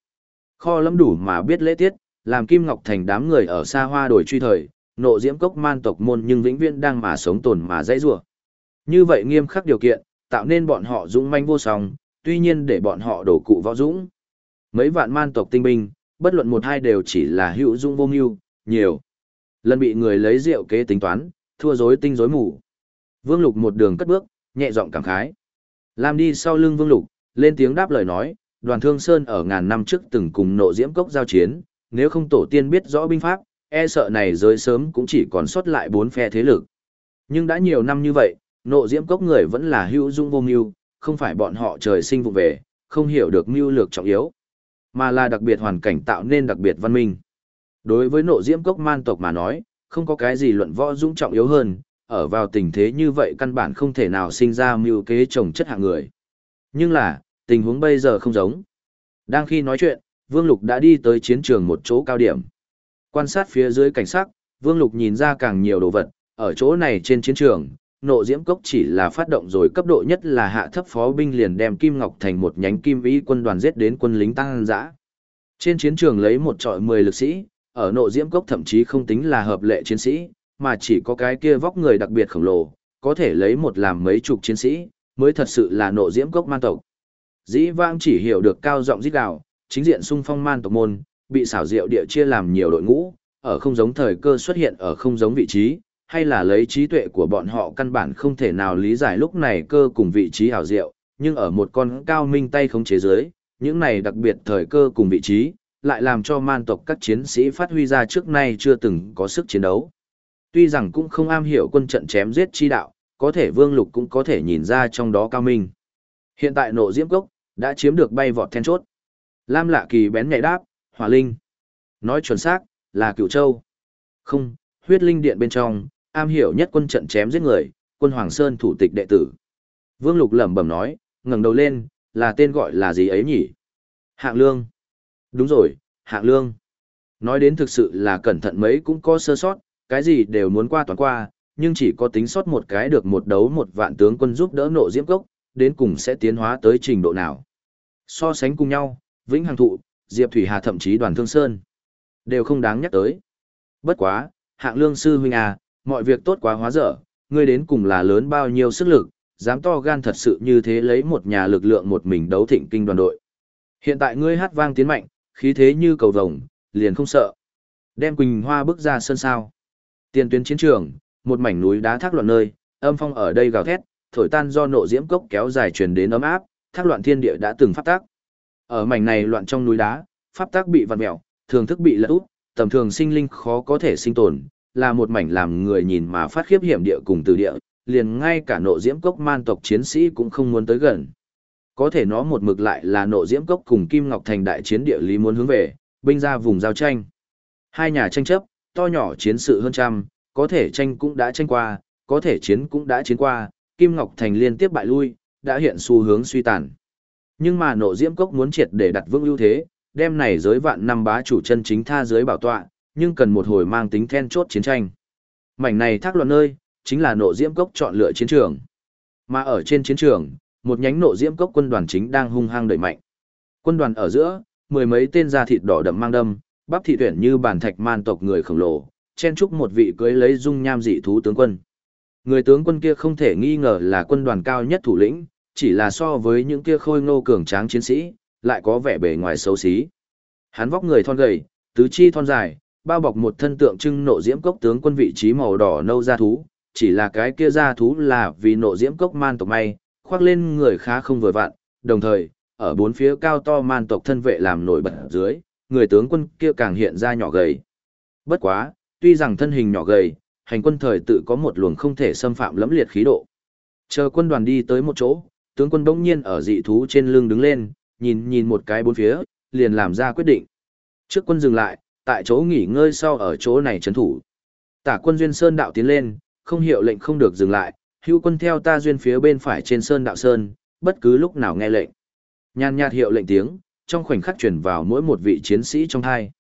Kho lắm đủ mà biết lễ tiết, làm Kim Ngọc Thành đám người ở xa hoa đổi truy thời, nộ diễm cốc man tộc môn nhưng vĩnh viễn đang mà sống tồn mà dãy rủa. Như vậy nghiêm khắc điều kiện, tạo nên bọn họ dũng manh vô song, tuy nhiên để bọn họ đổ cụ võ dũng. Mấy vạn man tộc tinh binh, bất luận một hai đều chỉ là hữu dũng vô mưu, nhiều. Lần bị người lấy rượu kế tính toán, thua rối tinh rối mù. Vương Lục một đường cất bước, nhẹ giọng cảm khái. Làm đi sau lưng Vương Lục, lên tiếng đáp lời nói, đoàn thương sơn ở ngàn năm trước từng cùng nộ diễm cốc giao chiến, nếu không tổ tiên biết rõ binh pháp, e sợ này rơi sớm cũng chỉ còn sót lại bốn phe thế lực. Nhưng đã nhiều năm như vậy, nộ diễm cốc người vẫn là hữu dung vô mưu, không phải bọn họ trời sinh vụ về, không hiểu được mưu lược trọng yếu, mà là đặc biệt hoàn cảnh tạo nên đặc biệt văn minh. Đối với nộ diễm cốc man tộc mà nói, không có cái gì luận võ dũng trọng yếu hơn, ở vào tình thế như vậy căn bản không thể nào sinh ra mưu kế trồng chất hạng người. Nhưng là, tình huống bây giờ không giống. Đang khi nói chuyện, Vương Lục đã đi tới chiến trường một chỗ cao điểm. Quan sát phía dưới cảnh sắc, Vương Lục nhìn ra càng nhiều đồ vật, ở chỗ này trên chiến trường, nộ diễm cốc chỉ là phát động rồi cấp độ nhất là hạ thấp phó binh liền đem Kim Ngọc thành một nhánh kim vĩ quân đoàn giết đến quân lính tăng dã. Trên chiến trường lấy một trọi 10 lực sĩ, ở nộ diễm cốc thậm chí không tính là hợp lệ chiến sĩ, mà chỉ có cái kia vóc người đặc biệt khổng lồ, có thể lấy một làm mấy chục chiến sĩ, mới thật sự là nộ diễm cốc man tộc. Dĩ vãng chỉ hiểu được cao giọng giết gào, chính diện xung phong man tộc môn, bị xảo diệu địa chia làm nhiều đội ngũ, ở không giống thời cơ xuất hiện ở không giống vị trí, hay là lấy trí tuệ của bọn họ căn bản không thể nào lý giải lúc này cơ cùng vị trí hảo diệu, nhưng ở một con cao minh tay khống chế dưới, những này đặc biệt thời cơ cùng vị trí, lại làm cho man tộc các chiến sĩ phát huy ra trước nay chưa từng có sức chiến đấu. Tuy rằng cũng không am hiểu quân trận chém giết chi đạo, có thể Vương Lục cũng có thể nhìn ra trong đó cao minh. Hiện tại nộ diễm cốc, đã chiếm được bay vọt then chốt. Lam lạ kỳ bén nhạy đáp, hỏa linh. Nói chuẩn xác, là cựu châu. Không, huyết linh điện bên trong, am hiểu nhất quân trận chém giết người, quân Hoàng Sơn thủ tịch đệ tử. Vương Lục lẩm bẩm nói, ngẩng đầu lên, là tên gọi là gì ấy nhỉ? Hạng lương. Đúng rồi, hạng lương. Nói đến thực sự là cẩn thận mấy cũng có sơ sót, cái gì đều muốn qua toàn qua, nhưng chỉ có tính sót một cái được một đấu một vạn tướng quân giúp đỡ nộ diễm cốc, đến cùng sẽ tiến hóa tới trình độ nào. So sánh cùng nhau, Vĩnh Hằng Thụ, Diệp Thủy Hà thậm chí đoàn Thương Sơn, đều không đáng nhắc tới. Bất quá, hạng lương sư huynh à, mọi việc tốt quá hóa dở, ngươi đến cùng là lớn bao nhiêu sức lực, dám to gan thật sự như thế lấy một nhà lực lượng một mình đấu thịnh kinh đoàn đội. Hiện tại ngươi hát vang tiến mạnh, khí thế như cầu vồng, liền không sợ. Đem Quỳnh Hoa bước ra sân sao. Tiền tuyến chiến trường, một mảnh núi đá thác loạn nơi, âm phong ở đây gào thét, thổi tan do nộ diễm cốc kéo dài truyền đến ấm áp, thác loạn thiên địa đã từng phát tác. Ở mảnh này loạn trong núi đá, pháp tác bị vặn mèo, thường thức bị lật út, tầm thường sinh linh khó có thể sinh tồn, là một mảnh làm người nhìn mà phát khiếp hiểm địa cùng từ địa, liền ngay cả nộ diễm cốc man tộc chiến sĩ cũng không muốn tới gần. Có thể nó một mực lại là nộ diễm cốc cùng Kim Ngọc Thành đại chiến địa lý muốn hướng về, binh ra vùng giao tranh. Hai nhà tranh chấp, to nhỏ chiến sự hơn trăm, có thể tranh cũng đã tranh qua, có thể chiến cũng đã chiến qua, Kim Ngọc Thành liên tiếp bại lui, đã hiện xu hướng suy tàn. Nhưng mà nộ diễm cốc muốn triệt để đặt vững ưu thế, đem này giới vạn năm bá chủ chân chính tha giới bảo tọa, nhưng cần một hồi mang tính then chốt chiến tranh. Mảnh này thác loạn nơi, chính là nộ diễm cốc chọn lựa chiến trường. Mà ở trên chiến trường, một nhánh nộ diễm cốc quân đoàn chính đang hung hăng đẩy mạnh. Quân đoàn ở giữa, mười mấy tên da thịt đỏ đậm mang đâm, bắp thị tuyển như bản thạch man tộc người khổng lồ, chen chúc một vị cưới lấy dung nham dị thú tướng quân. Người tướng quân kia không thể nghi ngờ là quân đoàn cao nhất thủ lĩnh, chỉ là so với những kia khôi ngô cường tráng chiến sĩ, lại có vẻ bề ngoài xấu xí. Hắn vóc người thon gầy, tứ chi thon dài, bao bọc một thân tượng trưng nộ diễm cốc tướng quân vị trí màu đỏ nâu da thú, chỉ là cái kia da thú là vì nộ diễm cốc man tộc may, khoác lên người khá không vừa vặn, đồng thời, ở bốn phía cao to man tộc thân vệ làm nổi bật dưới, người tướng quân kia càng hiện ra nhỏ gầy. Bất quá, tuy rằng thân hình nhỏ gầy, hành quân thời tự có một luồng không thể xâm phạm lẫm liệt khí độ. Chờ quân đoàn đi tới một chỗ, tướng quân bỗng nhiên ở dị thú trên lưng đứng lên, nhìn nhìn một cái bốn phía, liền làm ra quyết định. Trước quân dừng lại, tại chỗ nghỉ ngơi sau ở chỗ này trấn thủ. Tả quân duyên sơn đạo tiến lên, không hiệu lệnh không được dừng lại, hữu quân theo ta duyên phía bên phải trên sơn đạo sơn, bất cứ lúc nào nghe lệnh. Nhàn nhạt hiệu lệnh tiếng, trong khoảnh khắc truyền vào mỗi một vị chiến sĩ trong hai.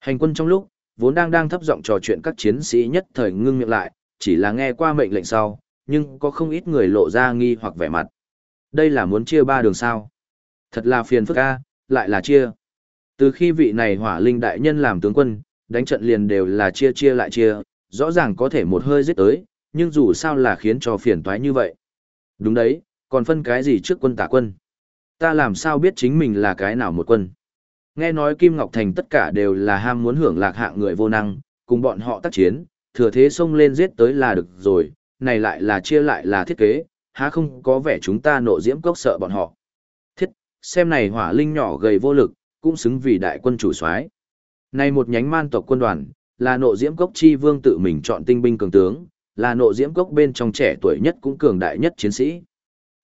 Hành quân trong lúc, vốn đang đang thấp giọng trò chuyện các chiến sĩ nhất thời ngưng miệng lại, chỉ là nghe qua mệnh lệnh sau, nhưng có không ít người lộ ra nghi hoặc vẻ mặt. Đây là muốn chia ba đường sao? Thật là phiền phức a, lại là chia. Từ khi vị này hỏa linh đại nhân làm tướng quân, đánh trận liền đều là chia chia lại chia, rõ ràng có thể một hơi giết tới, nhưng dù sao là khiến cho phiền toái như vậy. Đúng đấy, còn phân cái gì trước quân tả quân? Ta làm sao biết chính mình là cái nào một quân? Nghe nói Kim Ngọc Thành tất cả đều là ham muốn hưởng lạc hạng người vô năng, cùng bọn họ tác chiến, thừa thế xông lên giết tới là được rồi, này lại là chia lại là thiết kế, há không có vẻ chúng ta nộ diễm cốc sợ bọn họ. Thiết, xem này hỏa linh nhỏ gầy vô lực, cũng xứng vì đại quân chủ soái. Nay một nhánh man tộc quân đoàn, là nộ diễm cốc chi vương tự mình chọn tinh binh cường tướng, là nộ diễm cốc bên trong trẻ tuổi nhất cũng cường đại nhất chiến sĩ.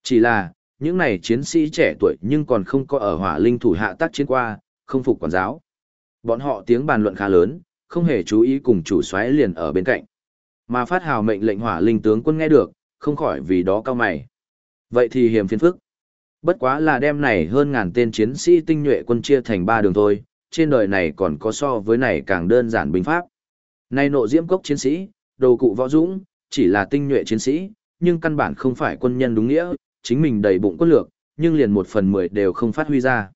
Chỉ là, những này chiến sĩ trẻ tuổi nhưng còn không có ở hỏa linh thủ hạ tác chiến qua, không phục quản giáo. Bọn họ tiếng bàn luận khá lớn, không hề chú ý cùng chủ soái liền ở bên cạnh. Mà phát hào mệnh lệnh hỏa linh tướng quân nghe được, không khỏi vì đó cao mày. Vậy thì hiểm phiền phức. Bất quá là đem này hơn ngàn tên chiến sĩ tinh nhuệ quân chia thành ba đường thôi, trên đời này còn có so với này càng đơn giản binh pháp. Này nộ diễm cốc chiến sĩ, đồ cụ võ dũng, chỉ là tinh nhuệ chiến sĩ, nhưng căn bản không phải quân nhân đúng nghĩa, chính mình đầy bụng quân lược, nhưng liền một phần mười đều không phát huy ra.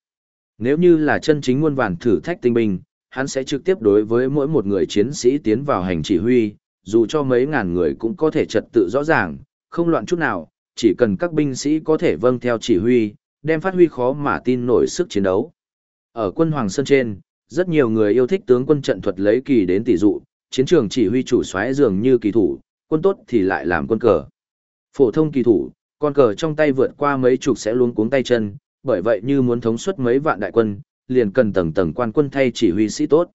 Nếu như là chân chính muôn vàn thử thách tinh binh, hắn sẽ trực tiếp đối với mỗi một người chiến sĩ tiến vào hành chỉ huy, dù cho mấy ngàn người cũng có thể trật tự rõ ràng, không loạn chút nào, chỉ cần các binh sĩ có thể vâng theo chỉ huy, đem phát huy khó mà tin nổi sức chiến đấu. Ở quân Hoàng Sơn trên, rất nhiều người yêu thích tướng quân trận thuật lấy kỳ đến tỷ dụ, chiến trường chỉ huy chủ soái dường như kỳ thủ, quân tốt thì lại làm quân cờ. Phổ thông kỳ thủ, con cờ trong tay vượt qua mấy chục sẽ luống cuống tay chân, bởi vậy như muốn thống suất mấy vạn đại quân, liền cần tầng tầng quan quân thay chỉ huy sĩ tốt.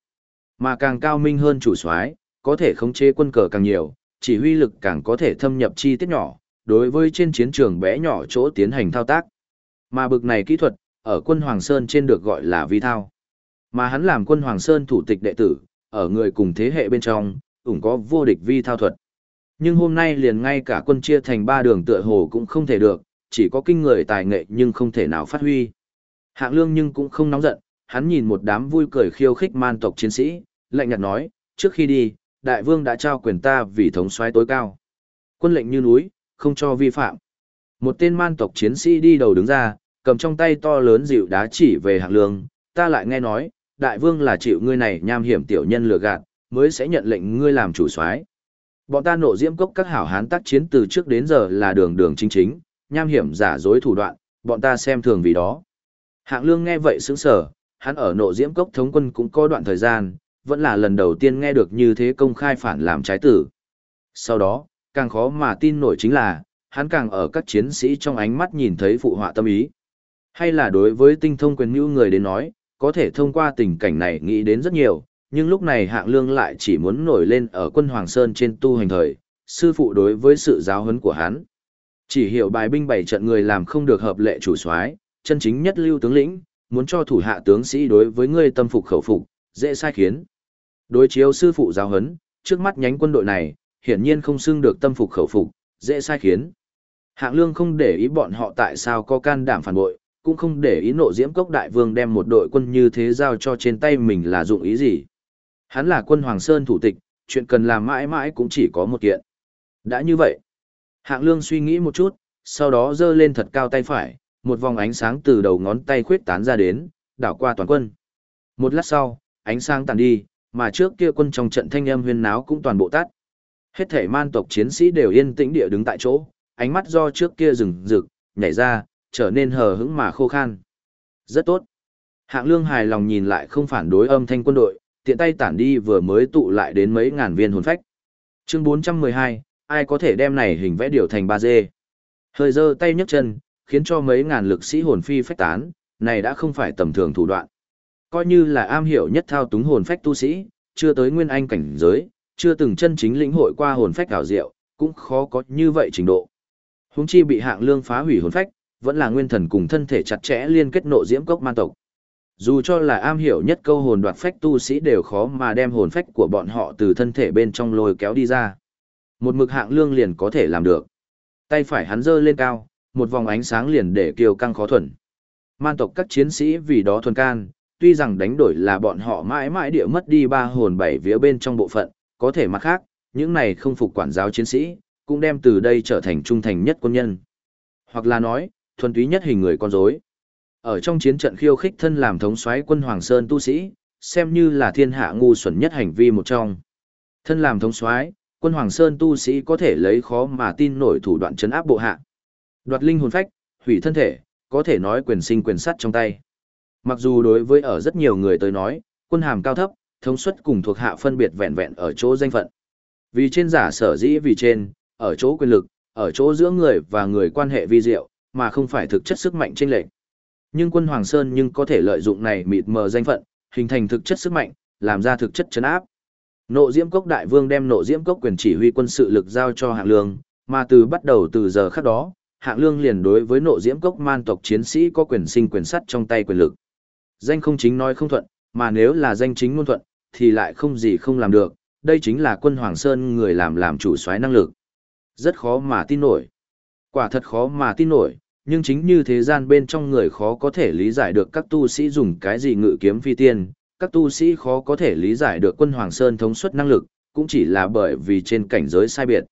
Mà càng cao minh hơn chủ soái, có thể khống chế quân cờ càng nhiều, chỉ huy lực càng có thể thâm nhập chi tiết nhỏ, đối với trên chiến trường bé nhỏ chỗ tiến hành thao tác. Mà bực này kỹ thuật, ở quân Hoàng Sơn trên được gọi là vi thao. Mà hắn làm quân Hoàng Sơn thủ tịch đệ tử, ở người cùng thế hệ bên trong, cũng có vô địch vi thao thuật. Nhưng hôm nay liền ngay cả quân chia thành ba đường tựa hồ cũng không thể được, chỉ có kinh người tài nghệ nhưng không thể nào phát huy. Hạng lương nhưng cũng không nóng giận, hắn nhìn một đám vui cười khiêu khích man tộc chiến sĩ, lạnh nhạt nói, trước khi đi, đại vương đã trao quyền ta vì thống soái tối cao. Quân lệnh như núi, không cho vi phạm. Một tên man tộc chiến sĩ đi đầu đứng ra, cầm trong tay to lớn dịu đá chỉ về hạng lương, ta lại nghe nói, đại vương là chịu ngươi này nham hiểm tiểu nhân lừa gạt, mới sẽ nhận lệnh ngươi làm chủ soái. Bọn ta nộ diễm cốc các hảo hán tác chiến từ trước đến giờ là đường đường chính chính, nham hiểm giả dối thủ đoạn, bọn ta xem thường vì đó. Hạng lương nghe vậy sững sở, hắn ở nộ diễm cốc thống quân cũng có đoạn thời gian, vẫn là lần đầu tiên nghe được như thế công khai phản làm trái tử. Sau đó, càng khó mà tin nổi chính là, hắn càng ở các chiến sĩ trong ánh mắt nhìn thấy phụ họa tâm ý. Hay là đối với tinh thông quyền mưu người đến nói, có thể thông qua tình cảnh này nghĩ đến rất nhiều, nhưng lúc này hạng lương lại chỉ muốn nổi lên ở quân Hoàng Sơn trên tu hành thời, sư phụ đối với sự giáo huấn của hắn. Chỉ hiểu bài binh bảy trận người làm không được hợp lệ chủ soái, chân chính nhất lưu tướng lĩnh, muốn cho thủ hạ tướng sĩ đối với ngươi tâm phục khẩu phục, dễ sai khiến. Đối chiếu sư phụ giáo huấn, trước mắt nhánh quân đội này, hiển nhiên không xưng được tâm phục khẩu phục, dễ sai khiến. Hạng lương không để ý bọn họ tại sao có can đảm phản bội, cũng không để ý nộ diễm cốc đại vương đem một đội quân như thế giao cho trên tay mình là dụng ý gì. Hắn là quân Hoàng Sơn thủ tịch, chuyện cần làm mãi mãi cũng chỉ có một kiện. Đã như vậy, hạng lương suy nghĩ một chút, sau đó giơ lên thật cao tay phải, một vòng ánh sáng từ đầu ngón tay khuyết tán ra đến, đảo qua toàn quân. Một lát sau, ánh sáng tàn đi, mà trước kia quân trong trận thanh âm huyên náo cũng toàn bộ tắt. Hết thể man tộc chiến sĩ đều yên tĩnh địa đứng tại chỗ, ánh mắt do trước kia rừng rực, nhảy ra, trở nên hờ hững mà khô khan. Rất tốt. Hạng lương hài lòng nhìn lại không phản đối âm thanh quân đội, tiện tay tản đi vừa mới tụ lại đến mấy ngàn viên hồn phách. Chương 412, ai có thể đem này hình vẽ điều thành 3D? Hơi giơ tay nhấc chân, khiến cho mấy ngàn lực sĩ hồn phi phách tán, này đã không phải tầm thường thủ đoạn. Coi như là am hiểu nhất thao túng hồn phách tu sĩ, chưa tới nguyên anh cảnh giới, chưa từng chân chính lĩnh hội qua hồn phách ảo diệu, cũng khó có như vậy trình độ. Huống chi bị hạng lương phá hủy hồn phách, vẫn là nguyên thần cùng thân thể chặt chẽ liên kết nộ diễm cốc man tộc. Dù cho là am hiểu nhất câu hồn đoạt phách tu sĩ đều khó mà đem hồn phách của bọn họ từ thân thể bên trong lôi kéo đi ra. Một mực hạng lương liền có thể làm được. Tay phải hắn giơ lên cao, một vòng ánh sáng liền để kiều căng khó thuần. Man tộc các chiến sĩ vì đó thuần can, tuy rằng đánh đổi là bọn họ mãi mãi địa mất đi ba hồn bảy vía bên trong bộ phận, có thể mặt khác, những này không phục quản giáo chiến sĩ, cũng đem từ đây trở thành trung thành nhất quân nhân. Hoặc là nói, thuần túy nhất hình người con rối. Ở trong chiến trận khiêu khích thân làm thống soái quân Hoàng Sơn tu sĩ, xem như là thiên hạ ngu xuẩn nhất hành vi một trong. Thân làm thống soái, quân Hoàng Sơn tu sĩ có thể lấy khó mà tin nổi thủ đoạn chấn áp bộ hạ. Đoạt linh hồn phách, hủy thân thể, có thể nói quyền sinh quyền sắt trong tay. Mặc dù đối với ở rất nhiều người tới nói, quân hàm cao thấp, thống suất cùng thuộc hạ phân biệt vẹn vẹn ở chỗ danh phận. Vì trên giả sở dĩ vì trên, ở chỗ quyền lực, ở chỗ giữa người và người quan hệ vi diệu, mà không phải thực chất sức mạnh chênh lệch. Nhưng quân Hoàng Sơn nhưng có thể lợi dụng này mịt mờ danh phận, hình thành thực chất sức mạnh, làm ra thực chất chấn áp. Nộ Diễm Cốc đại vương đem Nộ Diễm Cốc quyền chỉ huy quân sự lực giao cho Hạng Lương, mà từ bắt đầu từ giờ khắc đó, Hạng Lương liền đối với Nộ Diễm Cốc man tộc chiến sĩ có quyền sinh quyền sắt trong tay quyền lực. Danh không chính nói không thuận, mà nếu là danh chính ngôn thuận, thì lại không gì không làm được, đây chính là quân Hoàng Sơn người làm làm chủ soái năng lực. Rất khó mà tin nổi. Quả thật khó mà tin nổi, nhưng chính như thế gian bên trong người khó có thể lý giải được các tu sĩ dùng cái gì ngự kiếm phi tiên, các tu sĩ khó có thể lý giải được quân Hoàng Sơn thống suất năng lực, cũng chỉ là bởi vì trên cảnh giới sai biệt.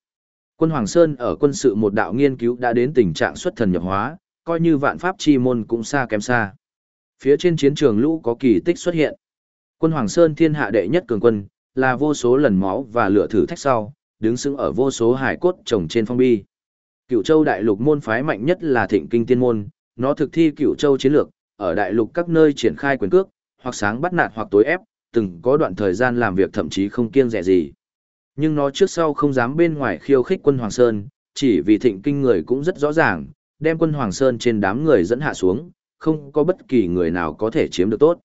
Quân Hoàng Sơn ở quân sự một đạo nghiên cứu đã đến tình trạng xuất thần nhập hóa, coi như vạn pháp chi môn cũng xa kém xa. Phía trên chiến trường lũ có kỳ tích xuất hiện. Quân Hoàng Sơn thiên hạ đệ nhất cường quân, là vô số lần máu và lửa thử thách sau, đứng sững ở vô số hải cốt trồng trên phong bi. Cửu Châu đại lục môn phái mạnh nhất là Thịnh Kinh Tiên môn, nó thực thi Cửu Châu chiến lược, ở đại lục các nơi triển khai quyền cước, hoặc sáng bắt nạt hoặc tối ép, từng có đoạn thời gian làm việc thậm chí không kiêng dè gì. Nhưng nó trước sau không dám bên ngoài khiêu khích quân Hoàng Sơn, chỉ vì Thịnh Kinh người cũng rất rõ ràng, đem quân Hoàng Sơn trên đám người dẫn hạ xuống, không có bất kỳ người nào có thể chiếm được tốt.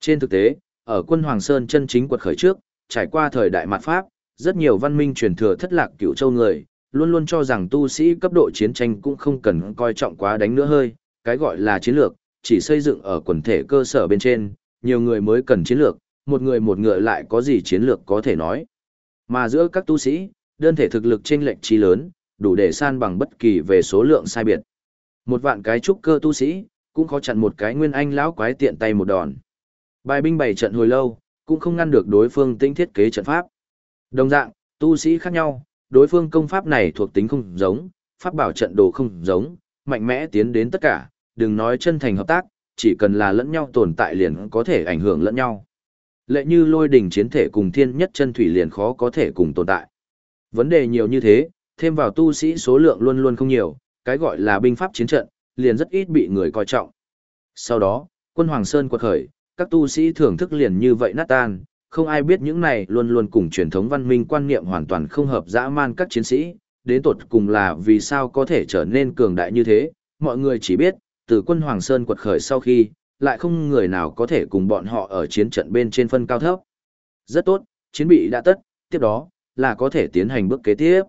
Trên thực tế, ở quân Hoàng Sơn chân chính quật khởi trước, trải qua thời đại mạt Pháp, rất nhiều văn minh truyền thừa thất lạc cựu châu người, luôn luôn cho rằng tu sĩ cấp độ chiến tranh cũng không cần coi trọng quá đánh nữa hơi, cái gọi là chiến lược, chỉ xây dựng ở quần thể cơ sở bên trên, nhiều người mới cần chiến lược, một người một ngựa lại có gì chiến lược có thể nói. Mà giữa các tu sĩ, đơn thể thực lực chênh lệch chi lớn, đủ để san bằng bất kỳ về số lượng sai biệt. Một vạn cái trúc cơ tu sĩ, cũng khó chặn một cái nguyên anh lão quái tiện tay một đòn. Bài binh bày trận hồi lâu, cũng không ngăn được đối phương tinh thiết kế trận pháp. Đồng dạng, tu sĩ khác nhau, đối phương công pháp này thuộc tính không giống, pháp bảo trận đồ không giống, mạnh mẽ tiến đến tất cả, đừng nói chân thành hợp tác, chỉ cần là lẫn nhau tồn tại liền có thể ảnh hưởng lẫn nhau. Lệ như lôi đỉnh chiến thể cùng thiên nhất chân thủy liền khó có thể cùng tồn tại. Vấn đề nhiều như thế, thêm vào tu sĩ số lượng luôn luôn không nhiều, cái gọi là binh pháp chiến trận, liền rất ít bị người coi trọng. Sau đó, quân Hoàng Sơn quật khởi, các tu sĩ thưởng thức liền như vậy nát tan, không ai biết những này luôn luôn cùng truyền thống văn minh quan niệm hoàn toàn không hợp dã man các chiến sĩ, đến tột cùng là vì sao có thể trở nên cường đại như thế, mọi người chỉ biết, từ quân Hoàng Sơn quật khởi sau khi, lại không người nào có thể cùng bọn họ ở chiến trận bên trên phân cao thấp. Rất tốt, chiến bị đã tất, tiếp đó, là có thể tiến hành bước kế tiếp.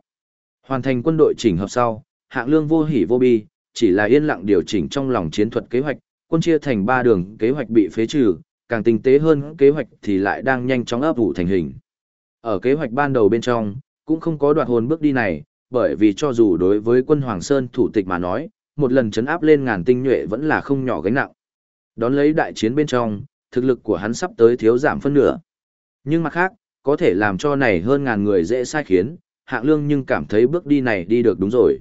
Hoàn thành quân đội chỉnh hợp sau, hạng lương vô hỉ vô bi, chỉ là yên lặng điều chỉnh trong lòng chiến thuật kế hoạch, quân chia thành ba đường kế hoạch bị phế trừ, càng tinh tế hơn kế hoạch thì lại đang nhanh chóng ấp ủ thành hình. Ở kế hoạch ban đầu bên trong, cũng không có đoạt hồn bước đi này, bởi vì cho dù đối với quân Hoàng Sơn thủ tịch mà nói, một lần chấn áp lên ngàn tinh nhuệ vẫn là không nhỏ gánh nặng. Đón lấy đại chiến bên trong, thực lực của hắn sắp tới thiếu giảm phân nửa. Nhưng mặt khác, có thể làm cho này hơn ngàn người dễ sai khiến, hạng lương nhưng cảm thấy bước đi này đi được đúng rồi.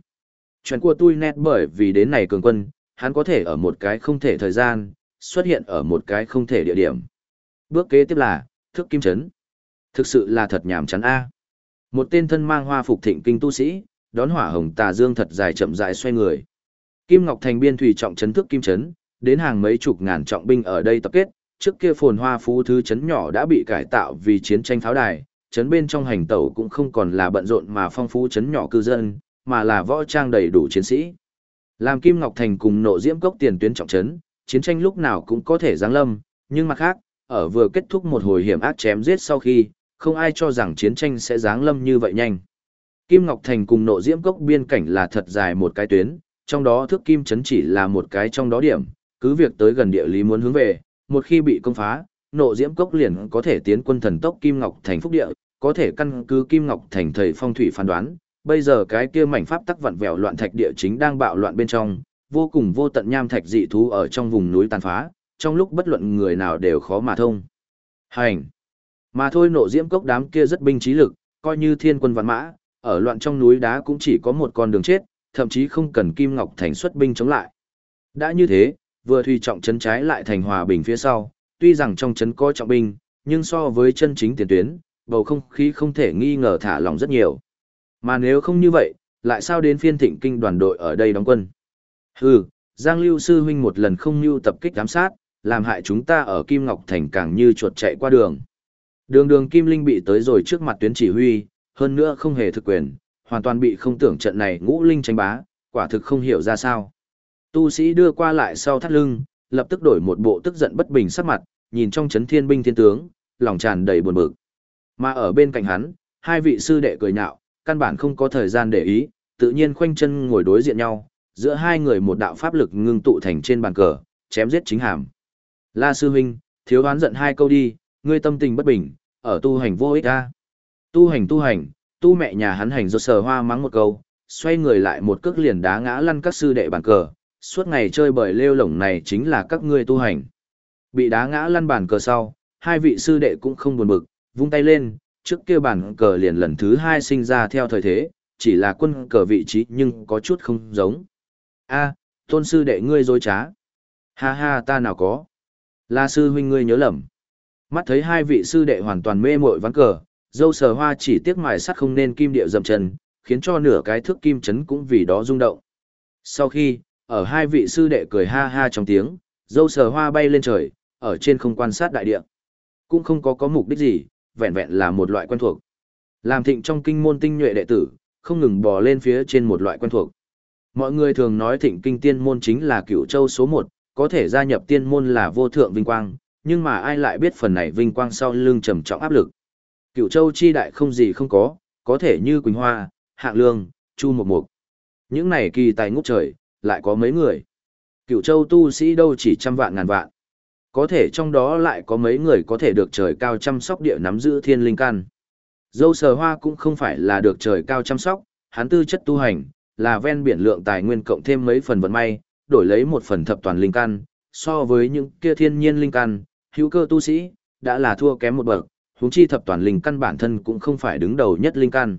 Chuyện của tôi nét bởi vì đến này cường quân, hắn có thể ở một cái không thể thời gian, xuất hiện ở một cái không thể địa điểm. Bước kế tiếp là, thức kim chấn. Thực sự là thật nhảm chán A. Một tên thân mang hoa phục thịnh kinh tu sĩ, đón hỏa hồng tà dương thật dài chậm dài xoay người. Kim Ngọc Thành biên thủy trọng chấn thức kim chấn, đến hàng mấy chục ngàn trọng binh ở đây tập kết, trước kia phồn hoa phú thứ chấn nhỏ đã bị cải tạo vì chiến tranh pháo đài, chấn bên trong hành tẩu cũng không còn là bận rộn mà phong phú chấn nhỏ cư dân, mà là võ trang đầy đủ chiến sĩ. Làm Kim Ngọc Thành cùng nộ diễm cốc tiền tuyến trọng chấn, chiến tranh lúc nào cũng có thể giáng lâm, nhưng mặt khác, ở vừa kết thúc một hồi hiểm ác chém giết sau khi, không ai cho rằng chiến tranh sẽ giáng lâm như vậy nhanh. Kim Ngọc Thành cùng nộ diễm cốc biên cảnh là thật dài một cái tuyến, trong đó thước kim chấn chỉ là một cái trong đó điểm, cứ việc tới gần địa lý muốn hướng về, một khi bị công phá, nộ diễm cốc liền có thể tiến quân thần tốc Kim Ngọc Thành phúc địa, có thể căn cứ Kim Ngọc Thành thầy phong thủy phán đoán, bây giờ cái kia mảnh pháp tắc vặn vẹo loạn thạch địa chính đang bạo loạn bên trong, vô cùng vô tận nham thạch dị thú ở trong vùng núi tàn phá, trong lúc bất luận người nào đều khó mà thông. Hành! Mà thôi nộ diễm cốc đám kia rất binh trí lực, coi như thiên quân vạn mã, ở loạn trong núi đá cũng chỉ có một con đường chết, thậm chí không cần Kim Ngọc Thành xuất binh chống lại. Đã như thế, vừa thủy trọng trấn trái lại thành hòa bình phía sau, tuy rằng trong trấn có trọng binh, nhưng so với chân chính tiền tuyến, bầu không khí không thể nghi ngờ thả lòng rất nhiều. Mà nếu không như vậy, lại sao đến phiên thịnh kinh đoàn đội ở đây đóng quân? Hừ, Giang Lưu Sư Huynh một lần không mưu tập kích giám sát, làm hại chúng ta ở Kim Ngọc Thành càng như chuột chạy qua đường. Đường đường Kim Linh bị tới rồi trước mặt tuyến chỉ huy, hơn nữa không hề thực quyền, hoàn toàn bị không tưởng trận này ngũ linh tranh bá, quả thực không hiểu ra sao. Tu sĩ đưa qua lại sau thắt lưng, lập tức đổi một bộ tức giận bất bình sắc mặt, nhìn trong chấn thiên binh thiên tướng, lòng tràn đầy buồn bực. Mà ở bên cạnh hắn, hai vị sư đệ cười nhạo, căn bản không có thời gian để ý, tự nhiên khoanh chân ngồi đối diện nhau, giữa hai người một đạo pháp lực ngưng tụ thành trên bàn cờ, chém giết chính hàm. La sư huynh, thiếu đoán giận hai câu đi, ngươi tâm tình bất bình, ở tu hành vô ích a. Tu hành tu hành, tu mẹ nhà hắn hành rốt sờ hoa mắng một câu, xoay người lại một cước liền đá ngã lăn các sư đệ bàn cờ, suốt ngày chơi bời lêu lổng này chính là các ngươi tu hành. Bị đá ngã lăn bàn cờ sau, hai vị sư đệ cũng không buồn bực, vung tay lên, trước kia bản cờ liền lần thứ hai sinh ra theo thời thế, chỉ là quân cờ vị trí nhưng có chút không giống. a tôn sư đệ ngươi dối trá. Ha ha ta nào có. La sư huynh ngươi nhớ lầm. Mắt thấy hai vị sư đệ hoàn toàn mê mội ván cờ, dâu sờ hoa chỉ tiếc mài sắt không nên kim điệu dầm chân, khiến cho nửa cái thước kim chấn cũng vì đó rung động. Sau khi, ở hai vị sư đệ cười ha ha trong tiếng, dâu sờ hoa bay lên trời, ở trên không quan sát đại địa. Cũng không có có mục đích gì, vẹn vẹn là một loại quen thuộc. Làm thịnh trong kinh môn tinh nhuệ đệ tử, không ngừng bò lên phía trên một loại quen thuộc. Mọi người thường nói thịnh kinh tiên môn chính là cựu châu số một, có thể gia nhập tiên môn là vô thượng vinh quang, nhưng mà ai lại biết phần này vinh quang sau lưng trầm trọng áp lực. Cựu châu chi đại không gì không có, có thể như Quỳnh Hoa, Hạng Lương, Chu Mộc Mộc. Những này kỳ tài ngút trời, lại có mấy người. Cựu châu tu sĩ đâu chỉ trăm vạn ngàn vạn. Có thể trong đó lại có mấy người có thể được trời cao chăm sóc địa nắm giữ thiên linh căn. Dâu sờ hoa cũng không phải là được trời cao chăm sóc, hắn tư chất tu hành, là ven biển lượng tài nguyên cộng thêm mấy phần vận may, đổi lấy một phần thập toàn linh căn, so với những kia thiên nhiên linh căn, hữu cơ tu sĩ, đã là thua kém một bậc, huống chi thập toàn linh căn bản thân cũng không phải đứng đầu nhất linh căn.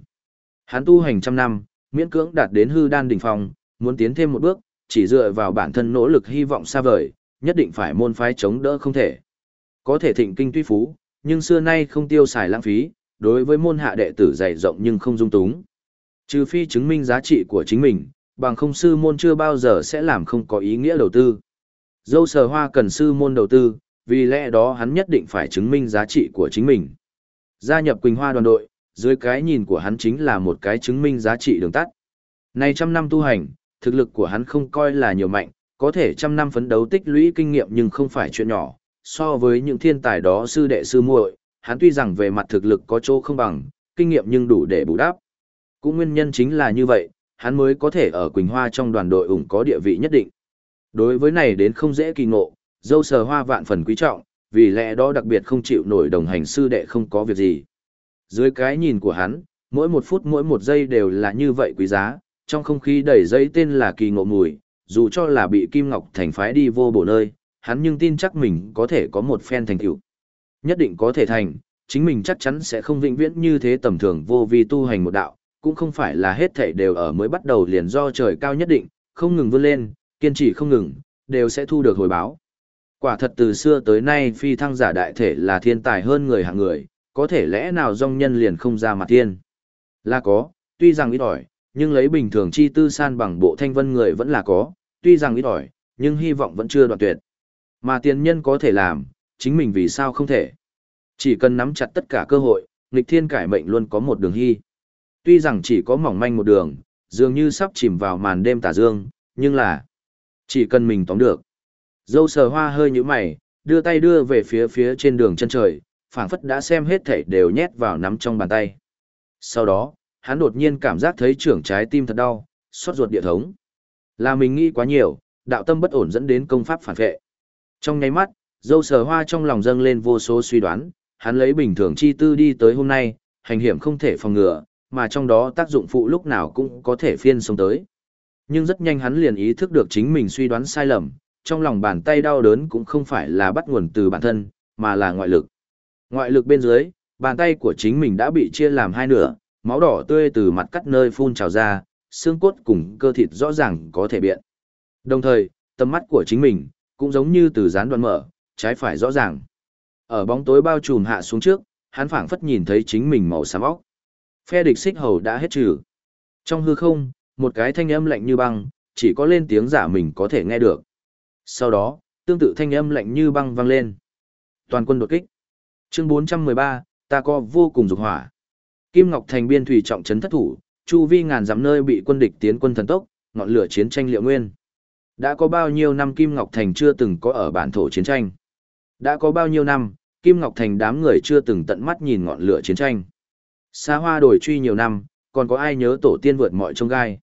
Hắn tu hành trăm năm, miễn cưỡng đạt đến hư đan đỉnh phong, muốn tiến thêm một bước, chỉ dựa vào bản thân nỗ lực hy vọng xa vời, nhất định phải môn phái chống đỡ không thể. Có thể thịnh kinh tuy phú, nhưng xưa nay không tiêu xài lãng phí, đối với môn hạ đệ tử dày rộng nhưng không dung túng. Trừ phi chứng minh giá trị của chính mình, bằng không sư môn chưa bao giờ sẽ làm không có ý nghĩa đầu tư. Dâu sờ hoa cần sư môn đầu tư, vì lẽ đó hắn nhất định phải chứng minh giá trị của chính mình. Gia nhập Quỳnh Hoa đoàn đội, dưới cái nhìn của hắn chính là một cái chứng minh giá trị đường tắt. Này trăm năm tu hành, thực lực của hắn không coi là nhiều mạnh, có thể trăm năm phấn đấu tích lũy kinh nghiệm nhưng không phải chuyện nhỏ. So với những thiên tài đó sư đệ sư muội, hắn tuy rằng về mặt thực lực có chỗ không bằng, kinh nghiệm nhưng đủ để bù đắp. Cũng nguyên nhân chính là như vậy, hắn mới có thể ở Quỳnh Hoa trong đoàn đội ủng có địa vị nhất định. Đối với này đến không dễ kỳ ngộ, dâu sờ hoa vạn phần quý trọng, vì lẽ đó đặc biệt không chịu nổi đồng hành sư đệ không có việc gì. Dưới cái nhìn của hắn, mỗi một phút mỗi một giây đều là như vậy quý giá, trong không khí đầy giấy tên là kỳ ngộ mùi, dù cho là bị Kim Ngọc Thành phái đi vô bổ nơi, hắn nhưng tin chắc mình có thể có một phen thành tựu. Nhất định có thể thành, chính mình chắc chắn sẽ không vĩnh viễn như thế tầm thường vô vi tu hành một đạo, cũng không phải là hết thảy đều ở mới bắt đầu liền do trời cao nhất định, không ngừng vươn lên, kiên trì không ngừng, đều sẽ thu được hồi báo. Quả thật từ xưa tới nay phi thăng giả đại thể là thiên tài hơn người hạng người, có thể lẽ nào dòng nhân liền không ra mặt thiên. Là có, tuy rằng ít ỏi, nhưng lấy bình thường chi tư san bằng bộ thanh vân người vẫn là có, tuy rằng ít ỏi, nhưng hy vọng vẫn chưa đoạn tuyệt. Mà tiền nhân có thể làm, chính mình vì sao không thể. Chỉ cần nắm chặt tất cả cơ hội, nghịch thiên cải mệnh luôn có một đường hy. Tuy rằng chỉ có mỏng manh một đường, dường như sắp chìm vào màn đêm tà dương, nhưng là chỉ cần mình tóm được. Dâu sờ hoa hơi như mày, đưa tay đưa về phía phía trên đường chân trời, phảng phất đã xem hết thảy đều nhét vào nắm trong bàn tay. Sau đó, hắn đột nhiên cảm giác thấy trưởng trái tim thật đau, xót ruột địa thống. Là mình nghĩ quá nhiều, đạo tâm bất ổn dẫn đến công pháp phản vệ. Trong nháy mắt, dâu sờ hoa trong lòng dâng lên vô số suy đoán, hắn lấy bình thường chi tư đi tới hôm nay, hành hiểm không thể phòng ngừa, mà trong đó tác dụng phụ lúc nào cũng có thể phiên sống tới. Nhưng rất nhanh hắn liền ý thức được chính mình suy đoán sai lầm, trong lòng bàn tay đau đớn cũng không phải là bắt nguồn từ bản thân, mà là ngoại lực. Ngoại lực bên dưới, bàn tay của chính mình đã bị chia làm hai nửa, máu đỏ tươi từ mặt cắt nơi phun trào ra, xương cốt cùng cơ thịt rõ ràng có thể biện. Đồng thời, tầm mắt của chính mình, cũng giống như từ gián đoạn mở, trái phải rõ ràng. Ở bóng tối bao trùm hạ xuống trước, hắn phảng phất nhìn thấy chính mình màu xám óc. Phe địch xích hầu đã hết trừ. Trong hư không, một cái thanh âm lạnh như băng, chỉ có lên tiếng giả mình có thể nghe được. Sau đó, tương tự thanh âm lạnh như băng vang lên. Toàn quân đột kích. Chương 413, ta có vô cùng dục hỏa. Kim Ngọc Thành biên thủy trọng trấn thất thủ, chu vi ngàn dặm nơi bị quân địch tiến quân thần tốc, ngọn lửa chiến tranh liệu nguyên. Đã có bao nhiêu năm Kim Ngọc Thành chưa từng có ở bản thổ chiến tranh? Đã có bao nhiêu năm, Kim Ngọc Thành đám người chưa từng tận mắt nhìn ngọn lửa chiến tranh? Xa hoa đổi truy nhiều năm, còn có ai nhớ tổ tiên vượt mọi trông gai?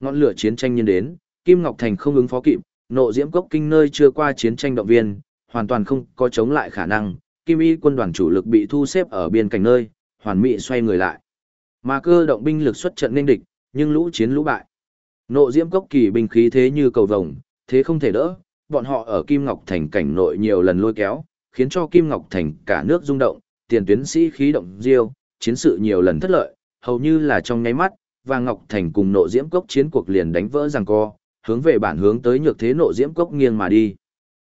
Ngọn lửa chiến tranh nhân đến, Kim Ngọc Thành không ứng phó kịp, nộ diễm cốc kinh nơi chưa qua chiến tranh động viên, hoàn toàn không có chống lại khả năng, Kim Y quân đoàn chủ lực bị thu xếp ở biên cảnh nơi, hoàn mỹ xoay người lại. Mà cơ động binh lực xuất trận nên địch, nhưng lũ chiến lũ bại. Nộ diễm cốc kỳ binh khí thế như cầu vồng, thế không thể đỡ, bọn họ ở Kim Ngọc Thành cảnh nội nhiều lần lôi kéo, khiến cho Kim Ngọc Thành cả nước rung động, tiền tuyến sĩ khí động diêu, chiến sự nhiều lần thất lợi, hầu như là trong nháy mắt, và Ngọc Thành cùng nộ diễm cốc chiến cuộc liền đánh vỡ rằng co, hướng về bản hướng tới nhược thế nộ diễm cốc nghiêng mà đi.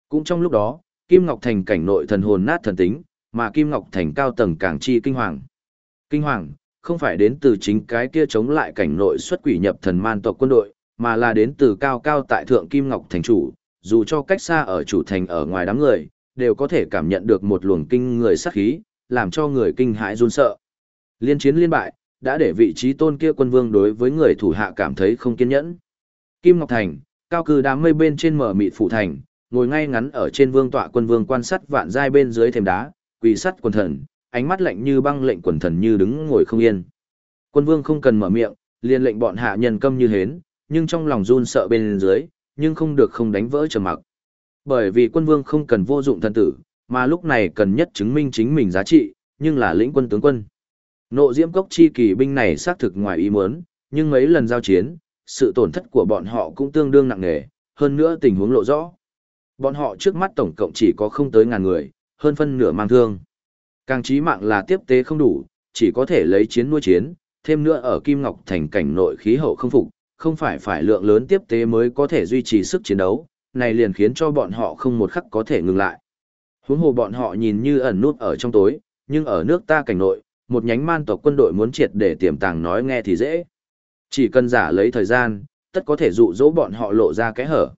Cũng trong lúc đó, Kim Ngọc Thành cảnh nội thần hồn nát thần tính, mà Kim Ngọc Thành cao tầng càng chi kinh hoàng. Kinh hoàng, không phải đến từ chính cái kia chống lại cảnh nội xuất quỷ nhập thần man tộc quân đội, mà là đến từ cao cao tại thượng Kim Ngọc thành chủ, dù cho cách xa ở chủ thành ở ngoài đám người, đều có thể cảm nhận được một luồng kinh người sát khí, làm cho người kinh hãi run sợ. Liên chiến liên bại, đã để vị trí tôn kia quân vương đối với người thủ hạ cảm thấy không kiên nhẫn. Kim Ngọc Thành, cao cư đám mây bên trên mở mịt phủ thành, ngồi ngay ngắn ở trên vương tọa quân vương quan sát vạn giai bên dưới thềm đá, quỳ sắt quần thần, ánh mắt lạnh như băng lệnh quần thần như đứng ngồi không yên. Quân vương không cần mở miệng, liền lệnh bọn hạ nhân câm như hến, nhưng trong lòng run sợ bên dưới, nhưng không được không đánh vỡ trầm mặc. Bởi vì quân vương không cần vô dụng thân tử, mà lúc này cần nhất chứng minh chính mình giá trị, nhưng là lĩnh quân tướng quân. Nộ diễm cốc chi kỳ binh này xác thực ngoài ý muốn, nhưng mấy lần giao chiến, sự tổn thất của bọn họ cũng tương đương nặng nề, hơn nữa tình huống lộ rõ. Bọn họ trước mắt tổng cộng chỉ có không tới ngàn người, hơn phân nửa mang thương. Càng trí mạng là tiếp tế không đủ, chỉ có thể lấy chiến nuôi chiến, thêm nữa ở Kim Ngọc thành cảnh nội khí hậu không phục, không phải phải lượng lớn tiếp tế mới có thể duy trì sức chiến đấu, này liền khiến cho bọn họ không một khắc có thể ngừng lại. Huống hồ bọn họ nhìn như ẩn nút ở trong tối, nhưng ở nước ta cảnh nội, một nhánh man tộc quân đội muốn triệt để tiềm tàng nói nghe thì dễ. Chỉ cần giả lấy thời gian, tất có thể dụ dỗ bọn họ lộ ra cái hở.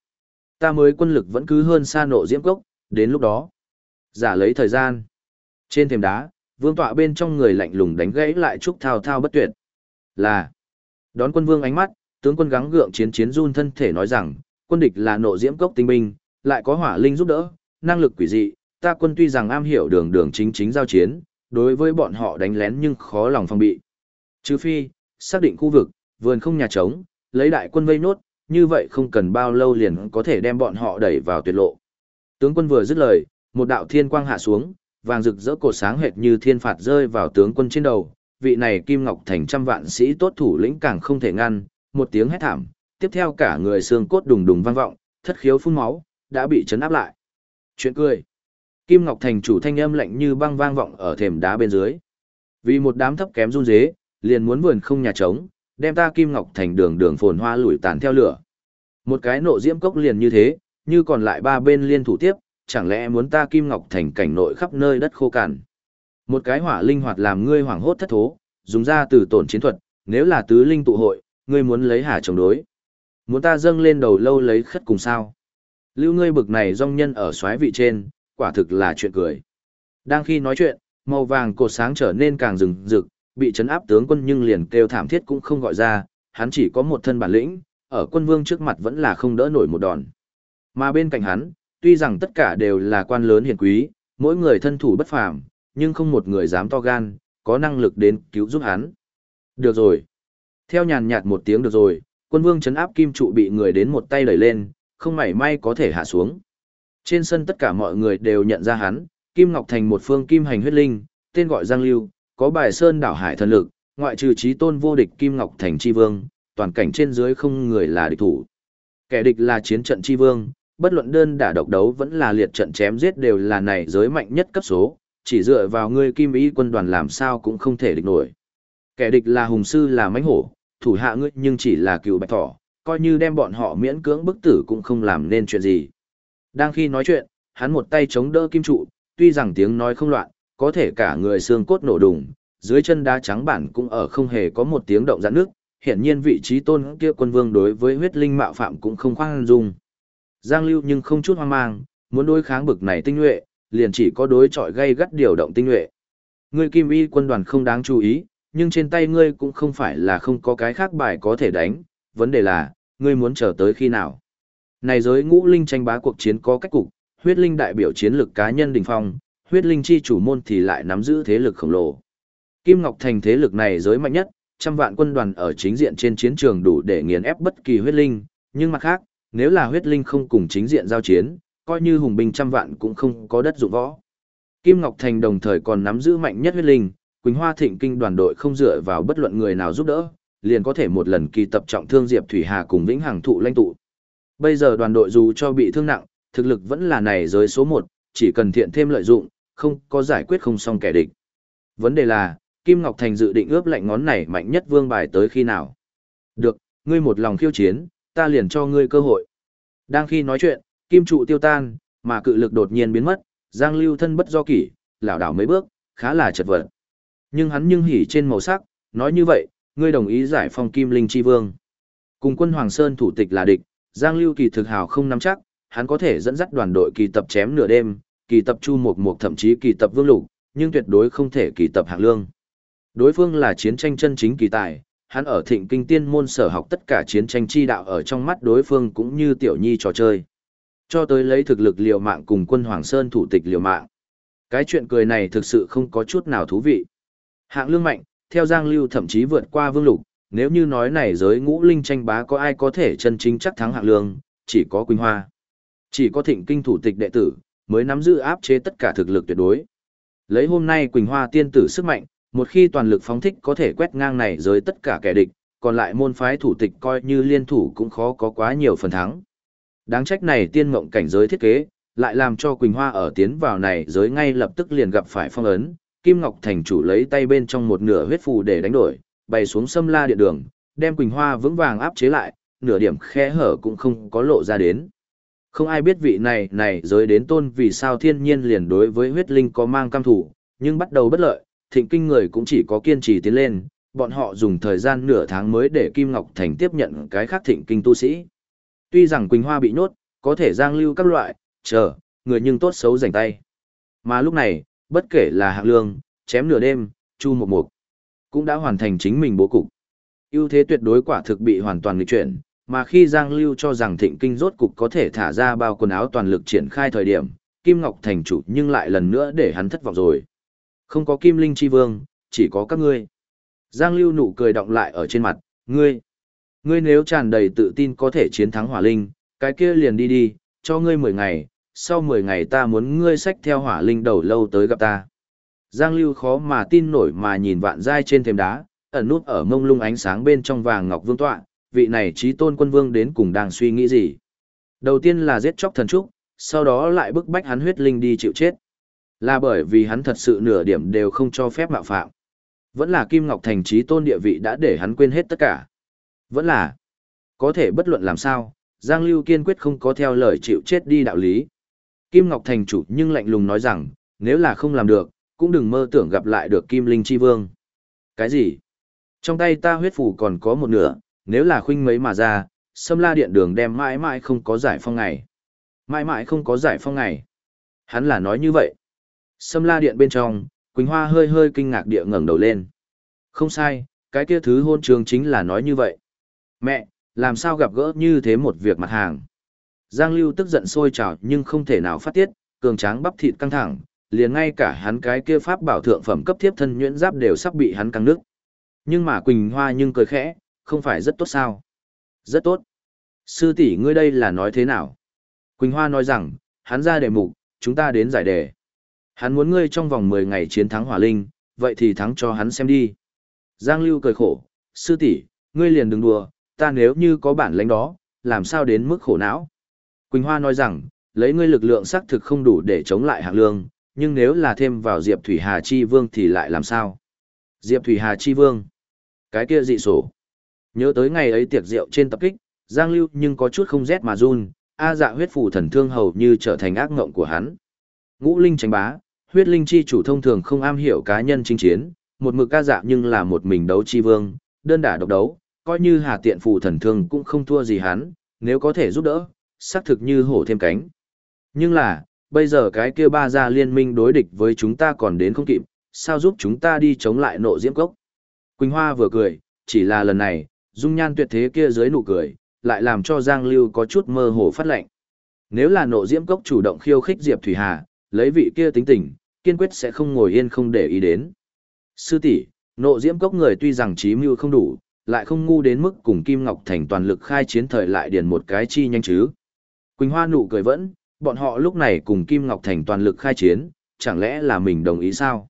Ta mới quân lực vẫn cứ hơn xa nộ diễm cốc, đến lúc đó. Giả lấy thời gian. Trên thềm đá, vương tọa bên trong người lạnh lùng đánh gãy lại trúc thao thao bất tuyệt. Là. Đón quân vương ánh mắt, tướng quân gắng gượng chiến chiến run thân thể nói rằng, quân địch là nộ diễm cốc tinh binh, lại có hỏa linh giúp đỡ, năng lực quỷ dị, ta quân tuy rằng am hiểu đường đường chính chính giao chiến, đối với bọn họ đánh lén nhưng khó lòng phòng bị. Trừ phi, xác định khu vực, vườn không nhà trống, lấy đại quân vây nốt, như vậy không cần bao lâu liền có thể đem bọn họ đẩy vào tuyệt lộ. Tướng quân vừa dứt lời, một đạo thiên quang hạ xuống, vàng rực rỡ cột sáng hệt như thiên phạt rơi vào tướng quân trên đầu, vị này Kim Ngọc Thành trăm vạn sĩ tốt thủ lĩnh càng không thể ngăn, một tiếng hét thảm, tiếp theo cả người xương cốt đùng đùng vang vọng, thất khiếu phun máu, đã bị chấn áp lại. Chuyện cười. Kim Ngọc Thành chủ thanh âm lạnh như băng vang vọng ở thềm đá bên dưới. Vì một đám thấp kém run rế, liền muốn vườn không nhà trống, đem ta Kim Ngọc Thành đường đường phồn hoa lủi tàn theo lửa. Một cái nộ diễm cốc liền như thế, như còn lại ba bên liên thủ tiếp, chẳng lẽ muốn ta Kim Ngọc Thành cảnh nội khắp nơi đất khô cằn. Một cái hỏa linh hoạt làm ngươi hoảng hốt thất thố, dùng ra từ tổn chiến thuật, nếu là tứ linh tụ hội, ngươi muốn lấy hà chống đối. Muốn ta dâng lên đầu lâu lấy khất cùng sao. Lưu ngươi bực này rong nhân ở xoáy vị trên, quả thực là chuyện cười. Đang khi nói chuyện, màu vàng cột sáng trở nên càng rừng rực, bị chấn áp tướng quân nhưng liền kêu thảm thiết cũng không gọi ra, hắn chỉ có một thân bản lĩnh, ở quân vương trước mặt vẫn là không đỡ nổi một đòn. Mà bên cạnh hắn, tuy rằng tất cả đều là quan lớn hiền quý, mỗi người thân thủ bất phàm, nhưng không một người dám to gan, có năng lực đến cứu giúp hắn. Được rồi. Theo nhàn nhạt một tiếng được rồi, quân vương chấn áp kim trụ bị người đến một tay đẩy lên, không mảy may có thể hạ xuống. Trên sân tất cả mọi người đều nhận ra hắn, Kim Ngọc Thành một phương kim hành huyết linh, tên gọi Giang Lưu, có bài sơn đảo hải thần lực, ngoại trừ trí tôn vô địch Kim Ngọc Thành chi vương, toàn cảnh trên dưới không người là địch thủ. Kẻ địch là chiến trận chi vương, bất luận đơn đả độc đấu vẫn là liệt trận chém giết đều là này giới mạnh nhất cấp số, chỉ dựa vào ngươi kim ý quân đoàn làm sao cũng không thể địch nổi. Kẻ địch là hùng sư là mãnh hổ, thủ hạ ngươi nhưng chỉ là cựu bạch thỏ, coi như đem bọn họ miễn cưỡng bức tử cũng không làm nên chuyện gì. Đang khi nói chuyện, hắn một tay chống đỡ kim trụ, tuy rằng tiếng nói không loạn, có thể cả người xương cốt nổ đùng, dưới chân đá trắng bản cũng ở không hề có một tiếng động giãn nước, hiển nhiên vị trí tôn kia quân vương đối với huyết linh mạo phạm cũng không khoan dung. Giang Lưu nhưng không chút hoang mang, muốn đối kháng bực này tinh nhuệ, liền chỉ có đối chọi gây gắt điều động tinh nhuệ. Ngươi kim y quân đoàn không đáng chú ý, nhưng trên tay ngươi cũng không phải là không có cái khác bài có thể đánh, vấn đề là, ngươi muốn chờ tới khi nào. Này giới ngũ linh tranh bá cuộc chiến có cách cục, huyết linh đại biểu chiến lực cá nhân đỉnh phong, huyết linh chi chủ môn thì lại nắm giữ thế lực khổng lồ. Kim Ngọc Thành thế lực này giới mạnh nhất, trăm vạn quân đoàn ở chính diện trên chiến trường đủ để nghiền ép bất kỳ huyết linh, nhưng mặt khác, nếu là huyết linh không cùng chính diện giao chiến, coi như hùng binh trăm vạn cũng không có đất dụng võ. Kim Ngọc Thành đồng thời còn nắm giữ mạnh nhất huyết linh, Quỳnh Hoa Thịnh Kinh đoàn đội không dựa vào bất luận người nào giúp đỡ, liền có thể một lần kỳ tập trọng thương Diệp Thủy Hà cùng Vĩnh Hằng thụ lãnh tụ. Bây giờ đoàn đội dù cho bị thương nặng, thực lực vẫn là này giới số 1, chỉ cần thiện thêm lợi dụng, không có giải quyết không xong kẻ địch. Vấn đề là, Kim Ngọc Thành dự định ướp lạnh ngón này mạnh nhất vương bài tới khi nào. Được, ngươi một lòng khiêu chiến, ta liền cho ngươi cơ hội. Đang khi nói chuyện, kim trụ tiêu tan, mà cự lực đột nhiên biến mất, Giang Lưu thân bất do kỷ, lảo đảo mấy bước, khá là chật vật. Nhưng hắn nhưng hỉ trên màu sắc, nói như vậy, ngươi đồng ý giải phong Kim Linh Chi Vương. Cùng quân Hoàng Sơn thủ tịch là địch, Giang Lưu kỳ thực hào không nắm chắc, hắn có thể dẫn dắt đoàn đội kỳ tập chém nửa đêm, kỳ tập chu mục mục thậm chí kỳ tập vương lục, nhưng tuyệt đối không thể kỳ tập hạng lương. Đối phương là chiến tranh chân chính kỳ tài, hắn ở thịnh kinh tiên môn sở học tất cả chiến tranh chi đạo ở trong mắt đối phương cũng như tiểu nhi trò chơi. Cho tới lấy thực lực liều mạng cùng quân Hoàng Sơn thủ tịch liều mạng. Cái chuyện cười này thực sự không có chút nào thú vị. Hạng lương mạnh, theo Giang Lưu thậm chí vượt qua vương lục, nếu như nói này giới ngũ linh tranh bá có ai có thể chân chính chắc thắng hạng lương, chỉ có Quỳnh Hoa. Chỉ có thịnh kinh thủ tịch đệ tử, mới nắm giữ áp chế tất cả thực lực tuyệt đối. Lấy hôm nay Quỳnh Hoa tiên tử sức mạnh, một khi toàn lực phóng thích có thể quét ngang này giới tất cả kẻ địch, còn lại môn phái thủ tịch coi như liên thủ cũng khó có quá nhiều phần thắng. Đáng trách này tiên mộng cảnh giới thiết kế, lại làm cho Quỳnh Hoa ở tiến vào này giới ngay lập tức liền gặp phải phong ấn, Kim Ngọc Thành chủ lấy tay bên trong một nửa huyết phù để đánh đổi, bày xuống xâm la địa đường, đem Quỳnh Hoa vững vàng áp chế lại, nửa điểm khe hở cũng không có lộ ra đến. Không ai biết vị này này giới đến tôn vì sao thiên nhiên liền đối với huyết linh có mang cam thủ, nhưng bắt đầu bất lợi, thịnh kinh người cũng chỉ có kiên trì tiến lên, bọn họ dùng thời gian nửa tháng mới để Kim Ngọc Thành tiếp nhận cái khác thịnh kinh tu sĩ. Tuy rằng Quỳnh Hoa bị nhốt, có thể giang lưu các loại, chờ, người nhưng tốt xấu rảnh tay. Mà lúc này, bất kể là hạng lương, chém nửa đêm, chu một mục, cũng đã hoàn thành chính mình bố cục. ưu thế tuyệt đối quả thực bị hoàn toàn nghịch chuyển, mà khi Giang Lưu cho rằng thịnh kinh rốt cục có thể thả ra bao quần áo toàn lực triển khai thời điểm, Kim Ngọc thành chủ nhưng lại lần nữa để hắn thất vọng rồi. Không có Kim Linh Chi Vương, chỉ có các ngươi. Giang Lưu nụ cười động lại ở trên mặt, ngươi. Ngươi nếu tràn đầy tự tin có thể chiến thắng hỏa linh, cái kia liền đi đi, cho ngươi 10 ngày, sau 10 ngày ta muốn ngươi sách theo hỏa linh đầu lâu tới gặp ta. Giang Lưu khó mà tin nổi mà nhìn vạn giai trên thềm đá, ẩn nút ở mông lung ánh sáng bên trong vàng ngọc vương tọa, vị này trí tôn quân vương đến cùng đang suy nghĩ gì. Đầu tiên là giết chóc thần trúc, sau đó lại bức bách hắn huyết linh đi chịu chết. Là bởi vì hắn thật sự nửa điểm đều không cho phép mạo phạm. Vẫn là Kim Ngọc Thành trí tôn địa vị đã để hắn quên hết tất cả. Vẫn là, có thể bất luận làm sao, Giang Lưu kiên quyết không có theo lời chịu chết đi đạo lý. Kim Ngọc Thành chủ nhưng lạnh lùng nói rằng, nếu là không làm được, cũng đừng mơ tưởng gặp lại được Kim Linh Chi Vương. Cái gì? Trong tay ta huyết phủ còn có một nửa, nếu là khuynh mấy mà ra, xâm la điện đường đem mãi mãi không có giải phong ngày. Mãi mãi không có giải phong ngày. Hắn là nói như vậy. Xâm la điện bên trong, Quỳnh Hoa hơi hơi kinh ngạc địa ngẩng đầu lên. Không sai, cái kia thứ hôn trường chính là nói như vậy. Mẹ, làm sao gặp gỡ như thế một việc mặt hàng. Giang Lưu tức giận sôi trào nhưng không thể nào phát tiết, cường tráng bắp thịt căng thẳng, liền ngay cả hắn cái kia pháp bảo thượng phẩm cấp thiếp thân nhuyễn giáp đều sắp bị hắn căng nước. Nhưng mà Quỳnh Hoa nhưng cười khẽ, không phải rất tốt sao? Rất tốt. Sư tỷ ngươi đây là nói thế nào? Quỳnh Hoa nói rằng, hắn ra đề mục, chúng ta đến giải đề. Hắn muốn ngươi trong vòng 10 ngày chiến thắng hỏa linh, vậy thì thắng cho hắn xem đi. Giang Lưu cười khổ, sư tỷ, ngươi liền đừng đùa, ta nếu như có bản lãnh đó, làm sao đến mức khổ não. Quỳnh Hoa nói rằng, lấy ngươi lực lượng xác thực không đủ để chống lại hạng lương, nhưng nếu là thêm vào Diệp Thủy Hà Chi Vương thì lại làm sao? Diệp Thủy Hà Chi Vương. Cái kia dị sổ. Nhớ tới ngày ấy tiệc rượu trên tập kích, Giang Lưu nhưng có chút không rét mà run, A dạ huyết phù thần thương hầu như trở thành ác ngộng của hắn. Ngũ Linh tránh bá, huyết linh chi chủ thông thường không am hiểu cá nhân chinh chiến, một mực ca dạ nhưng là một mình đấu chi vương, đơn đả độc đấu, coi như Hà Tiện phù thần thương cũng không thua gì hắn, nếu có thể giúp đỡ, xác thực như hổ thêm cánh. Nhưng là, bây giờ cái kia ba gia liên minh đối địch với chúng ta còn đến không kịp, sao giúp chúng ta đi chống lại nộ diễm cốc? Quỳnh Hoa vừa cười, chỉ là lần này, dung nhan tuyệt thế kia dưới nụ cười, lại làm cho Giang Lưu có chút mơ hồ phát lệnh. Nếu là nộ diễm cốc chủ động khiêu khích Diệp Thủy Hà, lấy vị kia tính tình, kiên quyết sẽ không ngồi yên không để ý đến. Sư tỷ, nộ diễm cốc người tuy rằng trí mưu không đủ, lại không ngu đến mức cùng Kim Ngọc Thành toàn lực khai chiến thời lại điền một cái chi nhanh chứ. Quỳnh Hoa nụ cười vẫn, bọn họ lúc này cùng Kim Ngọc Thành toàn lực khai chiến, chẳng lẽ là mình đồng ý sao?